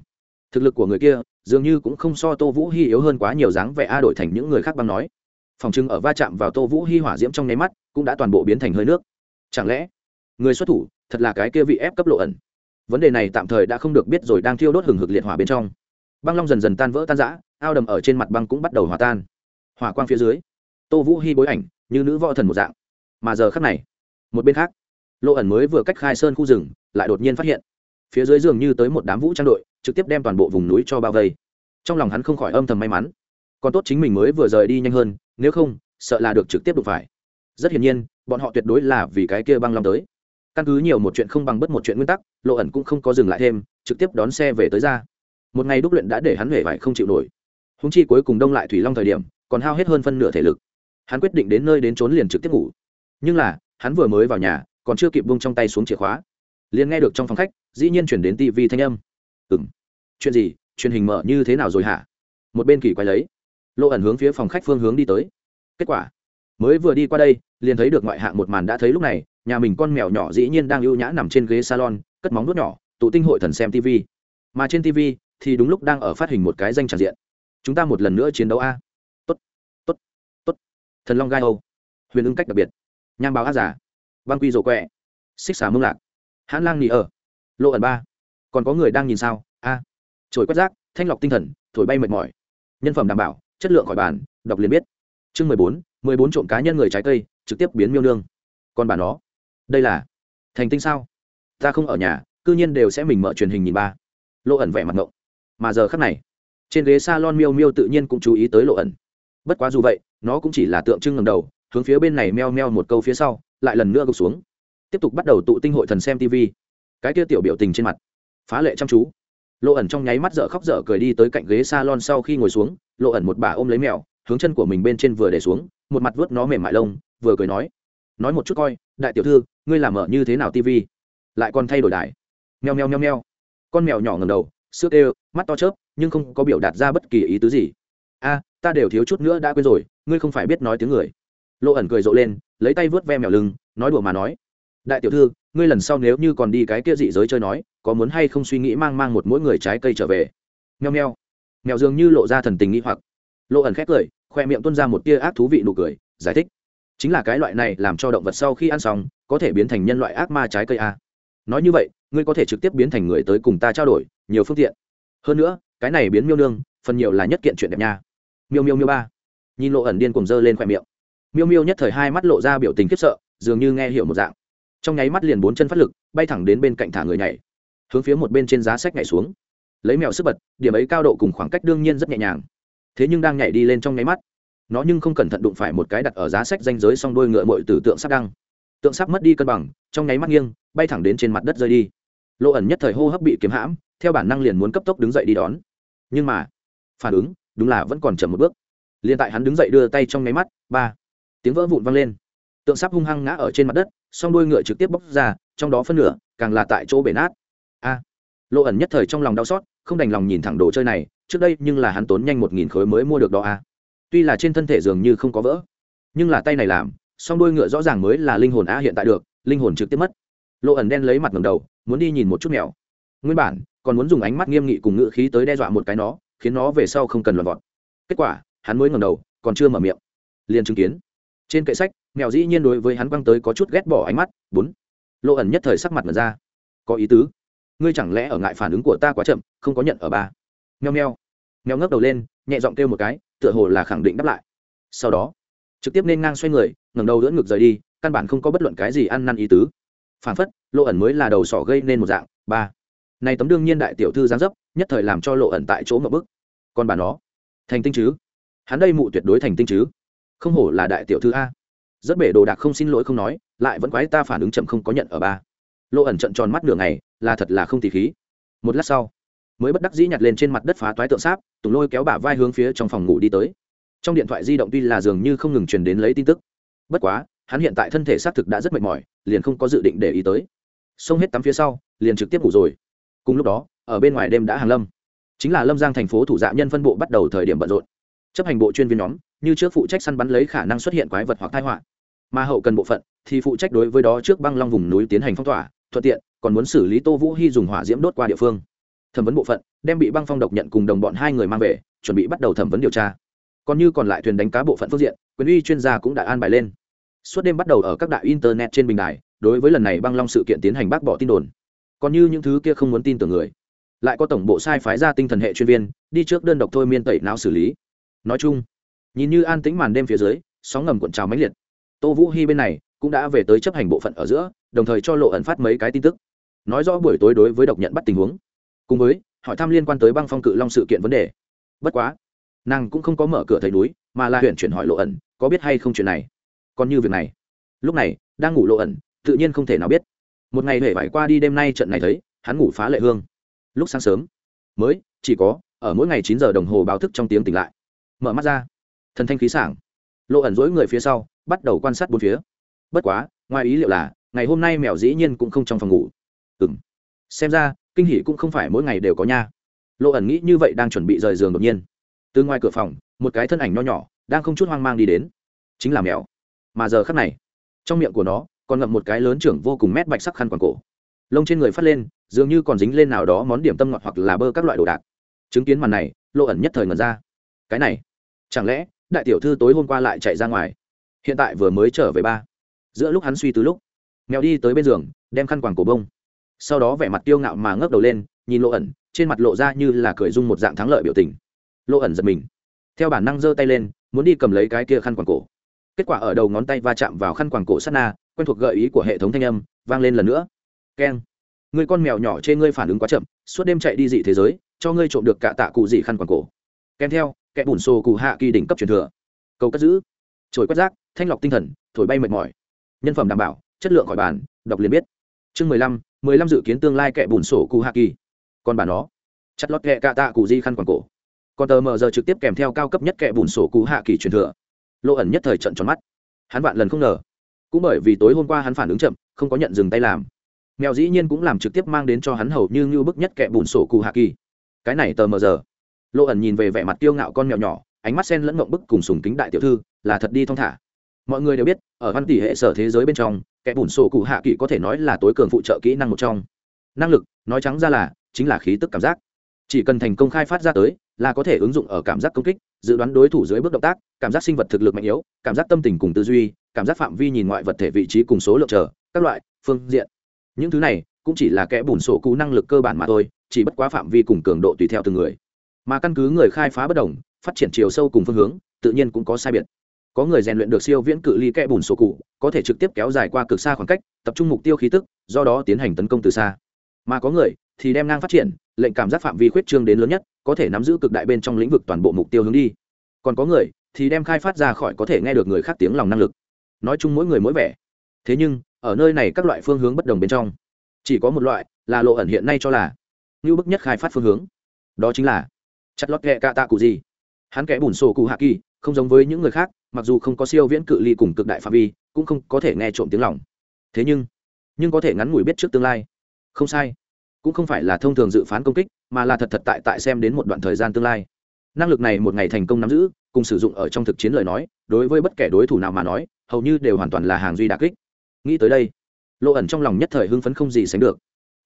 thực lực của người kia dường như cũng không so Tô Vũ Hi yếu hơn quá nhiều dáng vẻ a đổi thành những người khác băng nói. Phòng trưng ở va chạm vào Tô Vũ Hi hỏa diễm trong nháy mắt, cũng đã toàn bộ biến thành hơi nước. Chẳng lẽ, người xuất thủ thật là cái kia vị ép cấp lộ ẩn vấn đề này tạm thời đã không được biết rồi đang thiêu đốt hừng hực liệt hỏa bên trong băng long dần dần tan vỡ tan rã, ao đầm ở trên mặt băng cũng bắt đầu hòa tan. Hòa quang phía dưới, tô vũ hy bối ảnh như nữ võ thần một dạng. Mà giờ khắc này, một bên khác lộ ẩn mới vừa cách khai sơn khu rừng, lại đột nhiên phát hiện, phía dưới dường như tới một đám vũ trang đội, trực tiếp đem toàn bộ vùng núi cho bao vây. Trong lòng hắn không khỏi âm thầm may mắn. Còn tốt chính mình mới vừa rời đi nhanh hơn, nếu không, sợ là được trực tiếp đụng phải. Rất hiển nhiên, bọn họ tuyệt đối là vì cái kia băng long tới. Căn cứ nhiều một chuyện không bằng bất một chuyện nguyên tắc lộ ẩn cũng không có dừng lại thêm, trực tiếp đón xe về tới ra một ngày đúc luyện đã để hắn huệ vải không chịu nổi. Húng chi cuối cùng đông lại thủy long thời điểm, còn hao hết hơn phân nửa thể lực. Hắn quyết định đến nơi đến trốn liền trực tiếp ngủ. Nhưng là, hắn vừa mới vào nhà, còn chưa kịp bung trong tay xuống chìa khóa. Liền nghe được trong phòng khách, dĩ nhiên chuyển đến tv thanh âm. Ừ m chuyện gì? Truyền hình mở như thế nào rồi hả? Một bên kỳ quay lấy. Lộ ẩn hướng phía phòng khách phương hướng đi tới. Kết quả, mới vừa đi qua đây, liền thấy được ngoại hạng một màn đã thấy lúc này, nhà mình con mèo nhỏ dĩ nhiên đang ưu nhã nằm trên ghế salon, cất móng nuốt nhỏ, tụ tinh hội thần xem tv mà trên tv thì đúng lúc đang ở phát hình một cái danh tràn diện. Chúng ta một lần nữa chiến đấu a. Tốt tốt tốt. Thần long gai âu, huyền ứng cách đặc biệt. Nham báo ác giả, băng quy rổ quẹ, xích xà mương lạc, hãn lang nghỉ ở, lộ ẩn ba. Còn có người đang nhìn sao? A. Trồi quét rác, thanh lọc tinh thần, thổi bay mệt mỏi. Nhân phẩm đảm bảo, chất lượng khỏi bàn, đọc liền biết. Chương mười bốn mười bốn trộm cá nhân người trái cây, trực tiếp biến miêu nương. Còn bà nó, đây là thành tinh sao? Ta không ở nhà, cư nhiên đều sẽ mình mở truyền hình nhìn ba. Lộ ẩn vẻ mặt ngộng mà giờ khắc này, trên ghế s a lon miêu miêu tự nhiên cũng chú ý tới lộ ẩn. Bất quá dù vậy, nó cũng chỉ là tượng trưng ngầm đầu, hướng phía bên này meo meo một câu phía sau, lại lần nữa gục xuống. Tiếp tục bắt đầu tụ tinh hội thần xem tv cái kia tiểu biểu tình trên mặt, phá lệ chăm chú. Lộ ẩn trong nháy mắt dở khóc dở cười đi tới cạnh ghế s a lon sau khi ngồi xuống, lộ ẩn một bà ôm lấy mèo, hướng chân của mình bên trên vừa để xuống, một mặt vớt nó mềm mại lông, vừa cười nói nói một chút coi, đại tiểu thư, ngươi làm ở như thế nào tv lại còn thay đổi đài. Meo meo meo meo con mèo nhỏ ngầm đầu sước ê mắt to chớp, nhưng không có biểu đạt ra bất kỳ ý tứ gì. A, ta đều thiếu chút nữa đã quên rồi, ngươi không phải biết nói tiếng người. Lộ ẩn cười rộ lên, lấy tay vớt ve mèo lưng, nói đùa mà nói. Đại tiểu thư, ngươi lần sau nếu như còn đi cái kia dị giới chơi nói, có muốn hay không suy nghĩ mang mang một mỗi người trái cây trở về? Meo meo. Mèo dường như lộ ra thần tình nghĩ hoặc. Lộ ẩn khét cười, khoe miệng tuôn ra một tia ác thú vị nụ cười, giải thích. Chính là cái loại này làm cho động vật sau khi ăn xong, có thể biến thành nhân loại ác ma trái cây a. Nói như vậy, ngươi có thể trực tiếp biến thành người tới cùng ta trao đổi nhiều phương tiện. Hơn nữa, cái này biến miêu nương, phần nhiều là nhất kiện chuyện đẹp nha. Miêu miêu miêu ba. Nhìn lộ ẩn điên cùng dơ lên khoe miệng. Miêu miêu nhất thời hai mắt lộ ra biểu tình khiếp sợ, dường như nghe hiểu một dạng. Trong nháy mắt liền bốn chân phát lực, bay thẳng đến bên cạnh thả người nhảy. Hướng phía một bên trên giá sách nhảy xuống. Lấy mèo sức bật, điểm ấy cao độ cùng khoảng cách đương nhiên rất nhẹ nhàng. Thế nhưng đang nhảy đi lên trong nháy mắt, nó nhưng không cẩn thận đụng phải một cái đặt ở giá sách danh giới song đôi ngựa mội từ tượng sắp đăng. Tượng sắp mất đi cân bằng, trong nháy mắt nghiêng, bay thẳng đến trên mặt đất rơi đi lộ ẩn nhất thời hô hấp bị kiếm hãm, theo bản năng liền muốn cấp tốc đứng dậy đi đón. Nhưng mà, phản ứng, đúng là vẫn còn chậm một bước. Liền tại hắn đứng dậy đưa tay trong nháy mắt, ba, tiếng vỡ vụn vang lên. Tượng sắp hung hăng ngã ở trên mặt đất, song đuôi ngựa trực tiếp bóc ra, trong đó phân nửa, càng là tại chỗ bể nát. A lộ ẩn nhất thời trong lòng đau xót, không đành lòng nhìn thẳng đồ chơi này, trước đây nhưng là hắn tốn nhanh một nghìn khối mới mua được đó a. Tuy là trên thân thể dường như không có vỡ, nhưng là tay này làm, song đuôi ngựa rõ ràng mới là linh hồn a hiện tại được, linh hồn trực tiếp mất lộ ẩn đen lấy mặt ngầm đầu, muốn đi nhìn một chút mèo. Nguyên bản, còn muốn dùng ánh mắt nghiêm nghị cùng ngữ khí tới đe dọa một cái nó, khiến nó về sau không cần loạt vọt. Kết quả, hắn mới ngầm đầu, còn chưa mở miệng. Liền chứng kiến. Trên kệ sách, mèo dĩ nhiên đối với hắn quăng tới có chút ghét bỏ ánh mắt, bốn. Lộ ẩn nhất thời sắc mặt mật ra. Có ý tứ. Ngươi chẳng lẽ ở ngại phản ứng của ta quá chậm, không có nhận ở ba? Meo meo. Mèo ngước đầu lên, nhẹ giọng kêu một cái, tựa hồ là khẳng định đáp lại. Sau đó, trực tiếp nên ngang xoay người, ngẩng đầu đỡ ngực rời đi, căn bản không có bất luận cái gì ăn năn ý tứ phản phất, lộ ẩn mới là đầu sỏ gây nên một dạng. Ba. Này tấm đương nhiên đại tiểu thư giáng dấp, nhất thời làm cho lộ ẩn tại chỗ ngập bức. Còn bà nó, thành tinh chứ? Hắn đây mụ tuyệt đối thành tinh chứ? Không hổ là đại tiểu thư a. Rất bể đồ đạc không xin lỗi không nói, lại vẫn quái ta phản ứng chậm không có nhận ở ba. Lộ ẩn trận tròn mắt nửa ngày, là thật là không tỉ khí. Một lát sau, mới bất đắc dĩ nhặt lên trên mặt đất phá toái tượng sáp, tùng lôi kéo bả vai hướng phía trong phòng ngủ đi tới. Trong điện thoại di động tuy là dường như không ngừng truyền đến lấy tin tức, bất quá hắn hiện tại thân thể xác thực đã rất mệt mỏi, liền không có dự định để ý tới. Xông hết tắm phía sau, liền trực tiếp ngủ rồi. Cùng lúc đó, ở bên ngoài đêm đã hàng lâm. Chính là lâm giang thành phố thủ dạ nhân phân bộ bắt đầu thời điểm bận rộn. Chấp hành bộ chuyên viên nhóm, như trước phụ trách săn bắn lấy khả năng xuất hiện quái vật hoặc tai họa. Mà hậu cần bộ phận, thì phụ trách đối với đó trước băng long vùng núi tiến hành phong tỏa, thuận tiện, còn muốn xử lý tô vũ hy dùng hỏa diễm đốt qua địa phương. Thẩm vấn bộ phận, đem bị băng phong độc nhận cùng đồng bọn hai người mang về, chuẩn bị bắt đầu thẩm vấn điều tra. Còn như còn lại thuyền đánh cá bộ phận phương diện, quyền uy chuyên gia cũng đã an bài lên suốt đêm bắt đầu ở các đại internet trên bình đài, đối với lần này băng long sự kiện tiến hành bác bỏ tin đồn. Còn như những thứ kia không muốn tin tưởng người. Lại có tổng bộ sai phái ra tinh thần hệ chuyên viên, đi trước đơn độc thôi miên tẩy não xử lý. Nói chung, nhìn như an tĩnh màn đêm phía dưới, sóng ngầm cuộn trào mãnh liệt. Tô vũ hy bên này cũng đã về tới chấp hành bộ phận ở giữa, đồng thời cho lộ ẩn phát mấy cái tin tức. Nói rõ buổi tối đối với độc nhận bắt tình huống. Cùng với, hỏi thăm liên quan tới băng phong cự long sự kiện vấn đề. Bất quá, nàng cũng không có mở cửa thầy núi, mà là huyện chuyển hỏi lộ ẩn, có biết hay không chuyện này còn như việc này. Lúc này, đang ngủ lộ ẩn, tự nhiên không thể nào biết. Một ngày hễ vải qua đi đêm nay trận này thấy, hắn ngủ phá lệ hương. Lúc sáng sớm, mới, chỉ có, ở mỗi ngày chín giờ đồng hồ báo thức trong tiếng tỉnh lại. Mở mắt ra, thần thanh khí sảng. Lộ ẩn dối người phía sau, bắt đầu quan sát bốn phía. Bất quá, ngoài ý liệu là, ngày hôm nay mèo dĩ nhiên cũng không trong phòng ngủ. Ừng xem ra, kinh hỷ cũng không phải mỗi ngày đều có nha. Lộ ẩn nghĩ như vậy đang chuẩn bị rời giường đột nhiên. Từ ngoài cửa phòng, một cái thân ảnh nho nhỏ, đang không chút hoang mang đi đến. Chính là mèo mà giờ khắc này, trong miệng của nó còn ngậm một cái lớn trưởng vô cùng mét bạch sắc khăn quàng cổ. Lông trên người phát lên, dường như còn dính lên nào đó món điểm tâm ngọt hoặc là bơ các loại đồ đạc. Chứng kiến màn này, lộ ẩn nhất thời ngần ra. Cái này, chẳng lẽ đại tiểu thư tối hôm qua lại chạy ra ngoài? Hiện tại vừa mới trở về ba. Giữa lúc hắn suy từ lúc, mèo đi tới bên giường, đem khăn quàng cổ bông. Sau đó vẻ mặt tiêu ngạo mà ngước đầu lên, nhìn lộ ẩn, trên mặt lộ ra như là cười dung một dạng thắng lợi biểu tình. Lộ ẩn giật mình, theo bản năng giơ tay lên, muốn đi cầm lấy cái kia khăn quàng cổ kết quả ở đầu ngón tay va chạm vào khăn quàng cổ sát na, quen thuộc gợi ý của hệ thống thanh âm, vang lên lần nữa. Keng. Người con mèo nhỏ trên ngươi phản ứng quá chậm, suốt đêm chạy đi dị thế giới, cho ngươi trộm được cả tạ cụ dị khăn quàng cổ. Kèm theo, kẻ bùn xô cụ hạ kỳ đỉnh cấp truyền thừa. Cầu cất giữ. Trồi quét rác, thanh lọc tinh thần, thổi bay mệt mỏi. Nhân phẩm đảm bảo, chất lượng khỏi bàn, đọc liền biết. Chương mười lăm mười lăm dự kiến tương lai kẻ bùn sổ cụ hạ kỳ. Còn bản nó. Chặt lót kẹ cạ tạ cụ di khăn quàng cổ. Còn tờ mờ giờ trực tiếp kèm theo cao cấp nhất kẻ bùn sổ cụ hạ kỳ truyền thừa lộ ẩn nhất thời trận tròn mắt. Hắn vạn lần không ngờ, cũng bởi vì tối hôm qua hắn phản ứng chậm, không có nhận dừng tay làm. Mèo dĩ nhiên cũng làm trực tiếp mang đến cho hắn hầu như ngưu bức nhất kẻ bùn sổ cụ hạ kỳ. Cái này tờ mờ giờ. Lộ ẩn nhìn về vẻ mặt kiêu ngạo con mèo nhỏ, ánh mắt sen lẫn mộng bức cùng sùng kính đại tiểu thư, là thật đi thong thả. Mọi người đều biết, ở văn tỷ hệ sở thế giới bên trong, kẻ bùn sổ cụ hạ kỳ có thể nói là tối cường phụ trợ kỹ năng một trong. Năng lực, nói trắng ra là, chính là khí tức cảm giác chỉ cần thành công khai phát ra tới, là có thể ứng dụng ở cảm giác công kích, dự đoán đối thủ dưới bước động tác, cảm giác sinh vật thực lực mạnh yếu, cảm giác tâm tình cùng tư duy, cảm giác phạm vi nhìn ngoại vật thể vị trí cùng số lượng chờ, các loại, phương diện. Những thứ này cũng chỉ là kẻ bùn sổ cú năng lực cơ bản mà thôi, chỉ bất quá phạm vi cùng cường độ tùy theo từng người. Mà căn cứ người khai phá bất đồng, phát triển chiều sâu cùng phương hướng, tự nhiên cũng có sai biệt. Có người rèn luyện được siêu viễn cự ly kẽ bùn sổ cụ có thể trực tiếp kéo dài qua cực xa khoảng cách, tập trung mục tiêu khí tức, do đó tiến hành tấn công từ xa mà có người thì đem ngang phát triển, lệnh cảm giác phạm vi khuyết trương đến lớn nhất, có thể nắm giữ cực đại bên trong lĩnh vực toàn bộ mục tiêu hướng đi. Còn có người thì đem khai phát ra khỏi có thể nghe được người khác tiếng lòng năng lực. Nói chung mỗi người mỗi vẻ. Thế nhưng, ở nơi này các loại phương hướng bất đồng bên trong, chỉ có một loại là lộ ẩn hiện nay cho là như bức nhất khai phát phương hướng. Đó chính là chặt lót kẹ cạ tạ cụ gì. Hắn kẽ bùn sổ cụ hạ kỳ, không giống với những người khác, mặc dù không có siêu viễn cự ly cùng cực đại phạm vi, cũng không có thể nghe trộm tiếng lòng. Thế nhưng nhưng có thể ngắn ngủi biết trước tương lai không sai. Cũng không phải là thông thường dự phán công kích, mà là thật thật tại tại xem đến một đoạn thời gian tương lai. Năng lực này một ngày thành công nắm giữ, cùng sử dụng ở trong thực chiến lời nói, đối với bất kể đối thủ nào mà nói, hầu như đều hoàn toàn là hàng duy đà kích. Nghĩ tới đây, lộ ẩn trong lòng nhất thời hưng phấn không gì sánh được.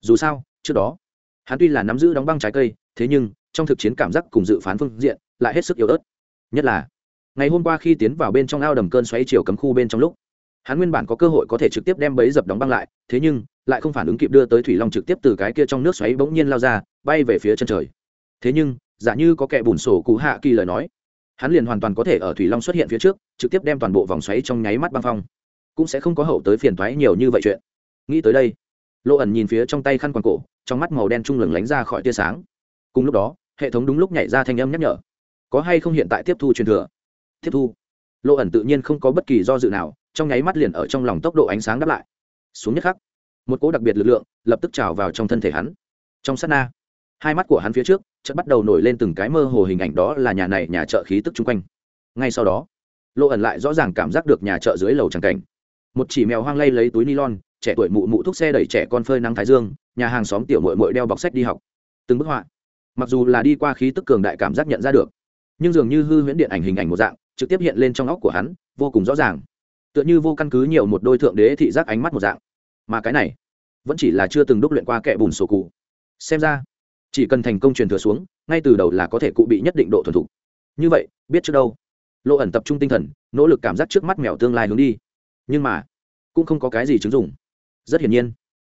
Dù sao, trước đó, hắn tuy là nắm giữ đóng băng trái cây, thế nhưng, trong thực chiến cảm giác cùng dự phán phương diện lại hết sức yếu ớt. Nhất là, ngày hôm qua khi tiến vào bên trong ao đầm cơn xoáy chiều cấm khu bên trong lúc, hắn nguyên bản có cơ hội có thể trực tiếp đem bấy dập đóng băng lại, thế nhưng lại không phản ứng kịp đưa tới thủy long trực tiếp từ cái kia trong nước xoáy bỗng nhiên lao ra, bay về phía chân trời. Thế nhưng, giả như có kẻ bùn sổ cụ hạ kỳ lời nói, hắn liền hoàn toàn có thể ở thủy long xuất hiện phía trước, trực tiếp đem toàn bộ vòng xoáy trong nháy mắt băng phong. Cũng sẽ không có hậu tới phiền toái nhiều như vậy chuyện. Nghĩ tới đây lộ ẩn nhìn phía trong tay khăn quàng cổ, trong mắt màu đen trung lửng lánh ra khỏi tia sáng. Cùng lúc đó, hệ thống đúng lúc nhảy ra thanh âm nhắc nhở. Có hay không hiện tại tiếp thu truyền thừa? Tiếp thu. Lộ ẩn tự nhiên không có bất kỳ do dự nào, trong nháy mắt liền ở trong lòng tốc độ ánh sáng đáp lại. Xuống nhất khắc một cỗ đặc biệt lực lượng lập tức trào vào trong thân thể hắn. Trong sát na hai mắt của hắn phía trước chợt bắt đầu nổi lên từng cái mơ hồ hình ảnh đó là nhà này nhà chợ khí tức chung quanh. Ngay sau đó lộ ẩn lại rõ ràng cảm giác được nhà chợ dưới lầu tràng cảnh. Một chỉ mèo hoang lay lấy túi ni-lon, trẻ tuổi mụ mụ thuốc xe đẩy trẻ con phơi nắng thái dương nhà hàng xóm tiểu mội mội đeo bọc sách đi học. Từng bức họa. Mặc dù là đi qua khí tức cường đại cảm giác nhận ra được nhưng dường như hư huyễn điện ảnh hình ảnh một dạng trực tiếp hiện lên trong óc của hắn vô cùng rõ ràng. Tựa như vô căn cứ nhiều một đôi thượng đế thị giác ánh mắt một dạng mà cái này vẫn chỉ là chưa từng đúc luyện qua kẻ bùn sổ cụ. Xem ra, chỉ cần thành công truyền thừa xuống, ngay từ đầu là có thể cụ bị nhất định độ thuần thục. Như vậy, biết trước đâu. Lộ ẩn tập trung tinh thần, nỗ lực cảm giác trước mắt mèo tương lai hướng đi. Nhưng mà, cũng không có cái gì chứng dụng. Rất hiển nhiên,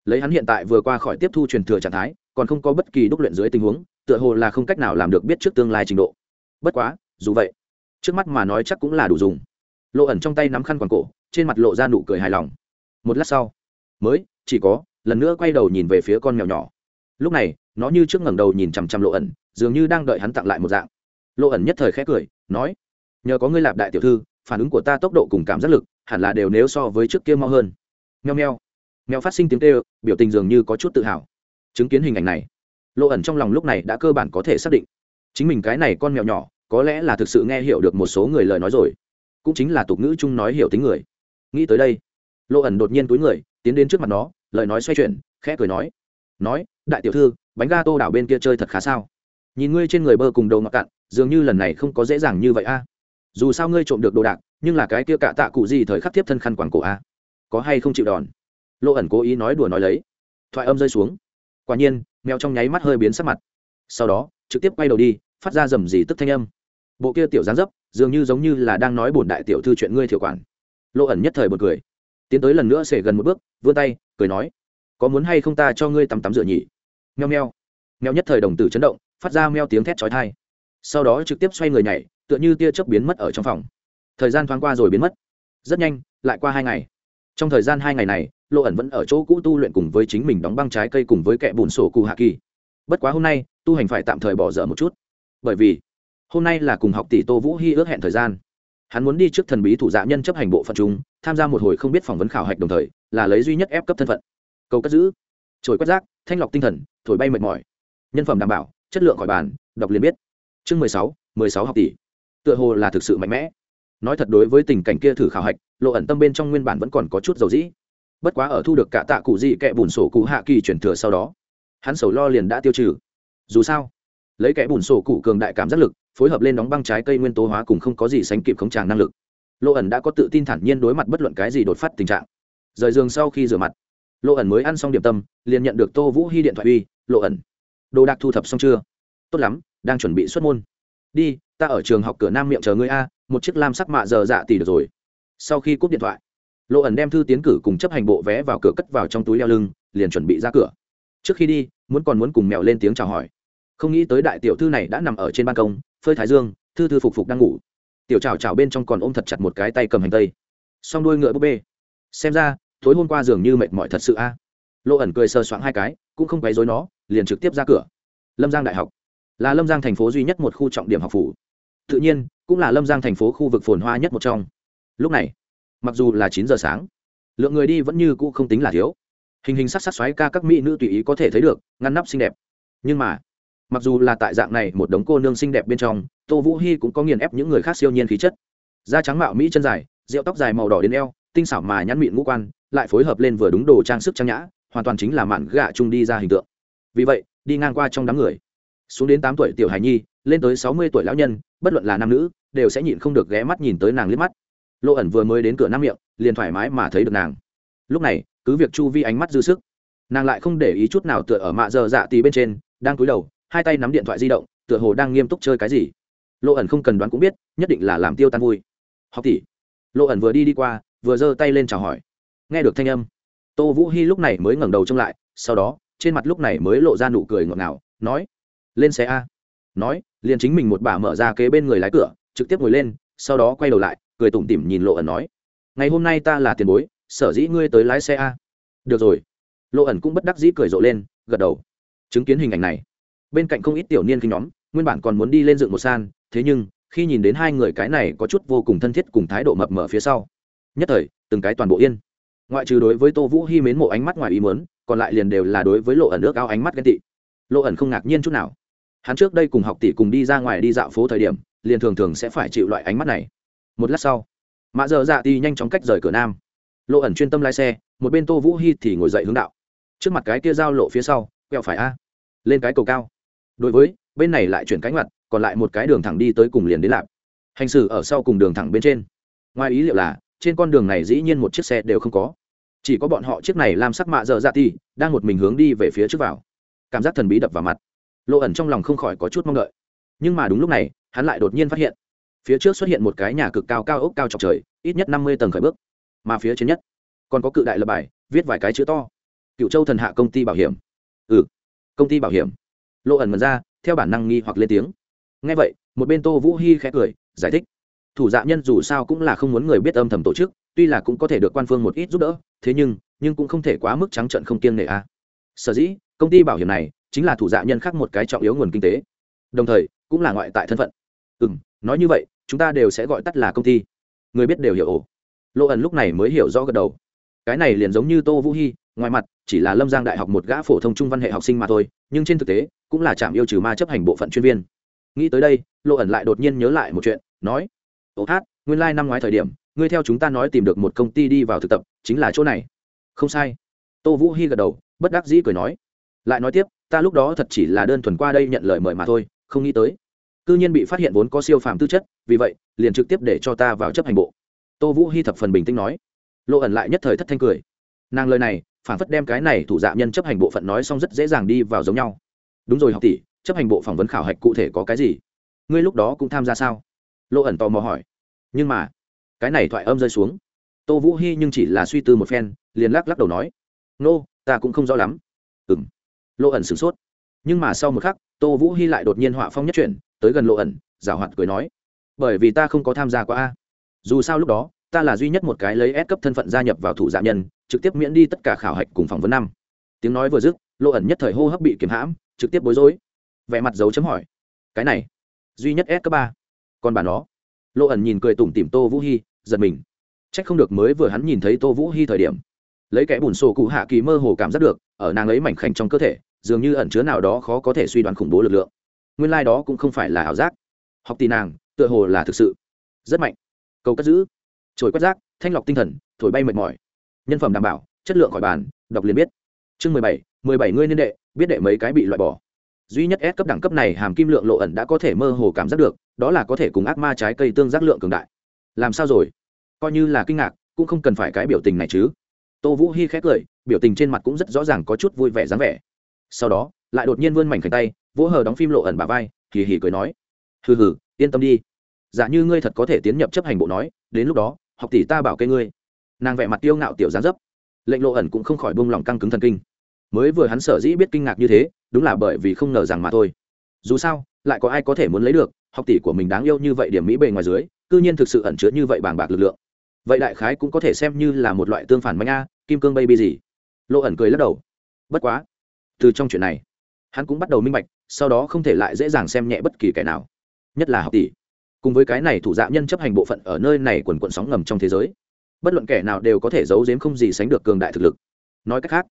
lấy hắn hiện tại vừa qua khỏi tiếp thu truyền thừa trạng thái, còn không có bất kỳ đúc luyện dưới tình huống, tựa hồ là không cách nào làm được biết trước tương lai trình độ. Bất quá, dù vậy, trước mắt mà nói chắc cũng là đủ dùng. Lộ ẩn trong tay nắm khăn quàng cổ, trên mặt lộ ra nụ cười hài lòng. Một lát sau mới, chỉ có, lần nữa quay đầu nhìn về phía con mèo nhỏ. Lúc này, nó như trước ngẩng đầu nhìn chằm chằm lộ ẩn, dường như đang đợi hắn tặng lại một dạng. Lộ ẩn nhất thời khẽ cười, nói, nhờ có ngươi lạp đại tiểu thư, phản ứng của ta tốc độ cùng cảm giác lực, hẳn là đều nếu so với trước kia mau hơn. Nheo nheo mèo phát sinh tiếng kêu, biểu tình dường như có chút tự hào. Chứng kiến hình ảnh này, lộ ẩn trong lòng lúc này đã cơ bản có thể xác định. Chính mình cái này con mèo nhỏ, có lẽ là thực sự nghe hiểu được một số người lời nói rồi. Cũng chính là tục ngữ chung nói hiểu tính người. Nghĩ tới đây, lộ ẩn đột nhiên túi người tiến đến trước mặt nó, lời nói xoay chuyển, khẽ cười nói nói, đại tiểu thư, bánh ga tô đảo bên kia chơi thật khá sao? Nhìn ngươi trên người bơ cùng đầu ngọc cạn, dường như lần này không có dễ dàng như vậy a. Dù sao ngươi trộm được đồ đạc, nhưng là cái kia cạ tạ cụ gì thời khắc tiếp thân khăn quảng cổ a. Có hay không chịu đòn? Lộ ẩn cố ý nói đùa nói lấy. Thoại âm rơi xuống. Quả nhiên, mèo trong nháy mắt hơi biến sắc mặt. Sau đó, trực tiếp quay đầu đi, phát ra rầm rì tức thanh âm. Bộ kia tiểu gián dấp, dường như giống như là đang nói bổn đại tiểu thư chuyện ngươi thiểu quản. Lộ ẩn nhất thời bật cười. Tiến tới lần nữa xể gần một bước vươn tay, cười nói, có muốn hay không ta cho ngươi tắm tắm rửa nhỉ? Meo meo. Meo nhất thời đồng tử chấn động, phát ra meo tiếng thét chói tai. Sau đó trực tiếp xoay người nhảy, tựa như tia chớp biến mất ở trong phòng. Thời gian thoáng qua rồi biến mất. Rất nhanh, lại qua hai ngày. Trong thời gian hai ngày này, lộ ẩn vẫn ở chỗ cũ tu luyện cùng với chính mình đóng băng trái cây cùng với kẻ bùn sổ cụ hạ kỳ. Bất quá hôm nay, tu hành phải tạm thời bỏ dở một chút. Bởi vì, hôm nay là cùng học tỷ tô vũ hy ước hẹn thời gian hắn muốn đi trước thần bí thủ dạ nhân chấp hành bộ phận chúng tham gia một hồi không biết phỏng vấn khảo hạch đồng thời, là lấy duy nhất ép cấp thân phận. Cầu cất giữ. Trồi quét rác, thanh lọc tinh thần, thổi bay mệt mỏi. Nhân phẩm đảm bảo, chất lượng khỏi bàn, đọc liền biết. Chương mười sáu mười sáu học tỷ. Tựa hồ là thực sự mạnh mẽ. Nói thật đối với tình cảnh kia thử khảo hạch, lộ ẩn tâm bên trong nguyên bản vẫn còn có chút dầu dĩ. Bất quá ở thu được cả tạ cụ dị kẹ bùn sổ cụ hạ kỳ chuyển thừa sau đó, hắn sầu lo liền đã tiêu trừ. Dù sao lấy kẻ bùn sổ cụ cường đại cảm giác lực, phối hợp lên đóng băng trái cây nguyên tố hóa cùng không có gì sánh kịp khống tràng năng lực. Lộ ẩn đã có tự tin thản nhiên đối mặt bất luận cái gì đột phát tình trạng. Rời giường sau khi rửa mặt lộ ẩn mới ăn xong điểm tâm, liền nhận được tô vũ hy điện thoại uy lộ ẩn, đồ đạc thu thập xong chưa? Tốt lắm, đang chuẩn bị xuất môn. Đi, ta ở trường học cửa nam miệng chờ ngươi a, một chiếc lam sắc mạ giờ dạ tỷ được rồi. Sau khi cúp điện thoại lộ ẩn đem thư tiến cử cùng chấp hành bộ vé vào cửa cất vào trong túi leo lưng, liền chuẩn bị ra cửa. Trước khi đi, muốn còn muốn cùng mèo lên tiếng chào hỏi không nghĩ tới đại tiểu thư này đã nằm ở trên ban công, phơi thái dương, thư thư phục phục đang ngủ. Tiểu trào trào bên trong còn ôm thật chặt một cái tay cầm hành tây. Song đuôi ngựa búp bê. Xem ra, tối hôm qua dường như mệt mỏi thật sự a. Lộ ẩn cười sơ soạng hai cái, cũng không quấy dối nó, liền trực tiếp ra cửa. Lâm giang đại học. Là lâm giang thành phố duy nhất một khu trọng điểm học phủ. Tự nhiên, cũng là lâm giang thành phố khu vực phồn hoa nhất một trong. Lúc này, mặc dù là chín giờ sáng, lượng người đi vẫn như cũ không tính là thiếu. Hình hình sắc sắc xoáy ca các mỹ nữ tùy ý có thể thấy được, ngăn nắp xinh đẹp. Nhưng mà mặc dù là tại dạng này một đống cô nương xinh đẹp bên trong, tô vũ hy cũng có nghiền ép những người khác siêu nhiên khí chất. Da trắng mạo mỹ chân dài, rượu tóc dài màu đỏ đến eo, tinh xảo mà nhắn mịn ngũ quan, lại phối hợp lên vừa đúng đồ trang sức trang nhã, hoàn toàn chính là mạn gạ chung đi ra hình tượng. Vì vậy, đi ngang qua trong đám người. Xuống đến tám tuổi tiểu hài nhi, lên tới sáu mươi tuổi lão nhân, bất luận là nam nữ, đều sẽ nhịn không được ghé mắt nhìn tới nàng liếc mắt. Lộ ẩn vừa mới đến cửa năm miệng, liền thoải mái mà thấy được nàng. Lúc này, cứ việc chu vi ánh mắt dư sức, nàng lại không để ý chút nào tựa ở mạ giờ dạ tì bên trên, đang cúi đầu hai tay nắm điện thoại di động, tựa hồ đang nghiêm túc chơi cái gì. Lộ ẩn không cần đoán cũng biết, nhất định là làm tiêu tan vui. Học tỷ. Lộ ẩn vừa đi đi qua, vừa giơ tay lên chào hỏi. Nghe được thanh âm, tô vũ hy lúc này mới ngẩng đầu trông lại, sau đó, trên mặt lúc này mới lộ ra nụ cười ngọt ngào, nói, lên xe a. Nói, liền chính mình một bà mở ra kế bên người lái cửa, trực tiếp ngồi lên, sau đó quay đầu lại, cười tủm tỉm nhìn lộ ẩn nói, ngày hôm nay ta là tiền bối, sở dĩ ngươi tới lái xe a. Được rồi. Lộ ẩn cũng bất đắc dĩ cười rộ lên, gật đầu. Chứng kiến hình ảnh này bên cạnh không ít tiểu niên kinh nhóm, nguyên bản còn muốn đi lên dựng một san, thế nhưng, khi nhìn đến hai người cái này có chút vô cùng thân thiết cùng thái độ mập mờ phía sau, nhất thời, từng cái toàn bộ yên. Ngoại trừ đối với tô vũ hy mến mộ ánh mắt ngoài ý mớn còn lại liền đều là đối với lộ ẩn nước ao ánh mắt ghen tị. Lộ ẩn không ngạc nhiên chút nào. Hắn trước đây cùng học tỷ cùng đi ra ngoài đi dạo phố thời điểm, liền thường thường sẽ phải chịu loại ánh mắt này. Một lát sau mạ dơ dạ ti nhanh chóng cách rời cửa nam. Lộ ẩn chuyên tâm lái xe, một bên tô vũ hy thì ngồi dậy hướng đạo. Trước mặt cái kia giao lộ phía sau, quẹo phải a. Lên cái cầu cao đối với, bên này lại chuyển cánh mặt còn lại một cái đường thẳng đi tới cùng liền đến lạp. Hành xử ở sau cùng đường thẳng bên trên. Ngoài ý liệu là, trên con đường này dĩ nhiên một chiếc xe đều không có. Chỉ có bọn họ chiếc này làm sắc mạ dở dạ ti đang một mình hướng đi về phía trước vào. Cảm giác thần bí đập vào mặt. Lộ ẩn trong lòng không khỏi có chút mong đợi. Nhưng mà đúng lúc này, hắn lại đột nhiên phát hiện, phía trước xuất hiện một cái nhà cực cao cao ốc cao chọc trời, ít nhất năm mươi tầng khởi bước. Mà phía trên nhất, còn có cự đại lập bài, viết vài cái chữ to. Cựu châu thần hạ công ty bảo hiểm. Ừ công ty bảo hiểm lộ ẩn mật ra, theo bản năng nghi hoặc lên tiếng. Ngay vậy, một bên tô vũ hy khẽ cười, giải thích. Thủ dạ nhân dù sao cũng là không muốn người biết âm thầm tổ chức, tuy là cũng có thể được quan phương một ít giúp đỡ, thế nhưng nhưng cũng không thể quá mức trắng trận không kiêng nể a. À. sở dĩ, công ty bảo hiểm này chính là thủ dạ nhân khác một cái trọng yếu nguồn kinh tế. Đồng thời, cũng là ngoại tại thân phận. Ừ m nói như vậy, chúng ta đều sẽ gọi tắt là công ty. Người biết đều hiểu ổ lộ ẩn lúc này mới hiểu rõ gật đầu. Cái này liền giống như tô vũ hy ngoài mặt, chỉ là lâm giang đại học một gã phổ thông trung văn hệ học sinh mà thôi, nhưng trên thực tế, cũng là trạm yêu trừ ma chấp hành bộ phận chuyên viên. Nghĩ tới đây, lộ ẩn lại đột nhiên nhớ lại một chuyện, nói ồ hát nguyên lai、like、năm ngoái thời điểm, ngươi theo chúng ta nói tìm được một công ty đi vào thực tập, chính là chỗ này. Không sai. Tô vũ hy gật đầu, bất đắc dĩ cười nói, lại nói tiếp, ta lúc đó thật chỉ là đơn thuần qua đây nhận lời mời mà thôi, không nghĩ tới. C ư nhiên bị phát hiện vốn có siêu phàm tư chất, vì vậy, liền trực tiếp để cho ta vào chấp hành bộ. Tô vũ hy thập phần bình tĩnh nói. Lộ ẩn lại nhất thời thất thanh cười. Nàng lời này phản phất đem cái này thủ dạ nhân chấp hành bộ phận nói xong rất dễ dàng đi vào giống nhau. Đúng rồi học tỷ chấp hành bộ phỏng vấn khảo hạch cụ thể có cái gì? Ngươi lúc đó cũng tham gia sao? Lộ ẩn tò mò hỏi. Nhưng mà cái này thoại âm rơi xuống. Tô vũ hy nhưng chỉ là suy tư một phen liền lắc lắc đầu nói. Nô、no, ta cũng không rõ lắm. Ừng lộ ẩn sửng sốt. Nhưng mà sau một khắc tô vũ hy lại đột nhiên họa phong nhất chuyển tới gần lộ ẩn giảo hoạt cười nói. Bởi vì ta không có tham gia qua a. Dù sao lúc đó ta là duy nhất một cái lấy S cấp thân phận gia nhập vào thủ dạ nhân trực tiếp miễn đi tất cả khảo hạch cùng phỏng vấn năm. Tiếng nói vừa dứt lộ ẩn nhất thời hô hấp bị kiềm hãm trực tiếp bối rối. Vẻ mặt dấu chấm hỏi cái này duy nhất S cấp ba? Còn bà nó? Lộ ẩn nhìn cười tủm tỉm tô vũ Hi, giật mình. Chắc không được mới vừa hắn nhìn thấy tô vũ Hi thời điểm. Lấy kẻ bùn sổ cụ hạ kỳ mơ hồ cảm giác được ở nàng ấy mảnh khảnh trong cơ thể dường như ẩn chứa nào đó khó có thể suy đoán khủng bố lực lượng. Nguyên lai đó cũng không phải là ảo giác. Học tì nàng tựa hồ là thực sự rất mạnh. Câu cất giữ trồi quét rác thanh lọc tinh thần thổi bay mệt mỏi nhân phẩm đảm bảo chất lượng khỏi bàn đọc liền biết chương mười bảy mười bảy ngươi niên đệ biết đệ mấy cái bị loại bỏ duy nhất S cấp đẳng cấp này hàm kim lượng lộ ẩn đã có thể mơ hồ cảm giác được, đó là có thể cùng ác ma trái cây tương giác lượng cường đại. Làm sao rồi? Coi như là kinh ngạc, cũng không cần phải cái biểu tình này chứ. Tô Vũ Hi khét cười, biểu tình trên mặt cũng rất rõ ràng có chút vui vẻ dáng vẻ. Sau đó, lại đột nhiên vươn mảnh khảnh tay, vỗ hờ đóng phim lộ ẩn bả vai, hì hì cười nói: "Hừ hừ, yên tâm đi. Giả như ngươi thật có thể tiến nhập chấp hành bộ nói, đến lúc đó, học tỷ ta bảo kê ngươi." Nàng vẻ mặt tiêu ngạo tiểu gián dấp. Lệnh lộ ẩn cũng không khỏi buông lòng căng cứng thần kinh. Mới vừa hắn sở dĩ biết kinh ngạc như thế, đúng là bởi vì không ngờ rằng mà thôi. Dù sao, lại có ai có thể muốn lấy được, học tỷ của mình đáng yêu như vậy điểm mỹ bề ngoài dưới, cư nhiên thực sự ẩn chứa như vậy bàng bạc lực lượng. Vậy đại khái cũng có thể xem như là một loại tương phản manh a, kim cương baby gì? Lộ ẩn cười lắc đầu. Bất quá, từ trong chuyện này, hắn cũng bắt đầu minh bạch, sau đó không thể lại dễ dàng xem nhẹ bất kỳ kẻ nào, nhất là học tỷ cùng với cái này thủ dạ nhân chấp hành bộ phận ở nơi này quần quận sóng ngầm trong thế giới. Bất luận kẻ nào đều có thể giấu giếm không gì sánh được cường đại thực lực. Nói cách khác,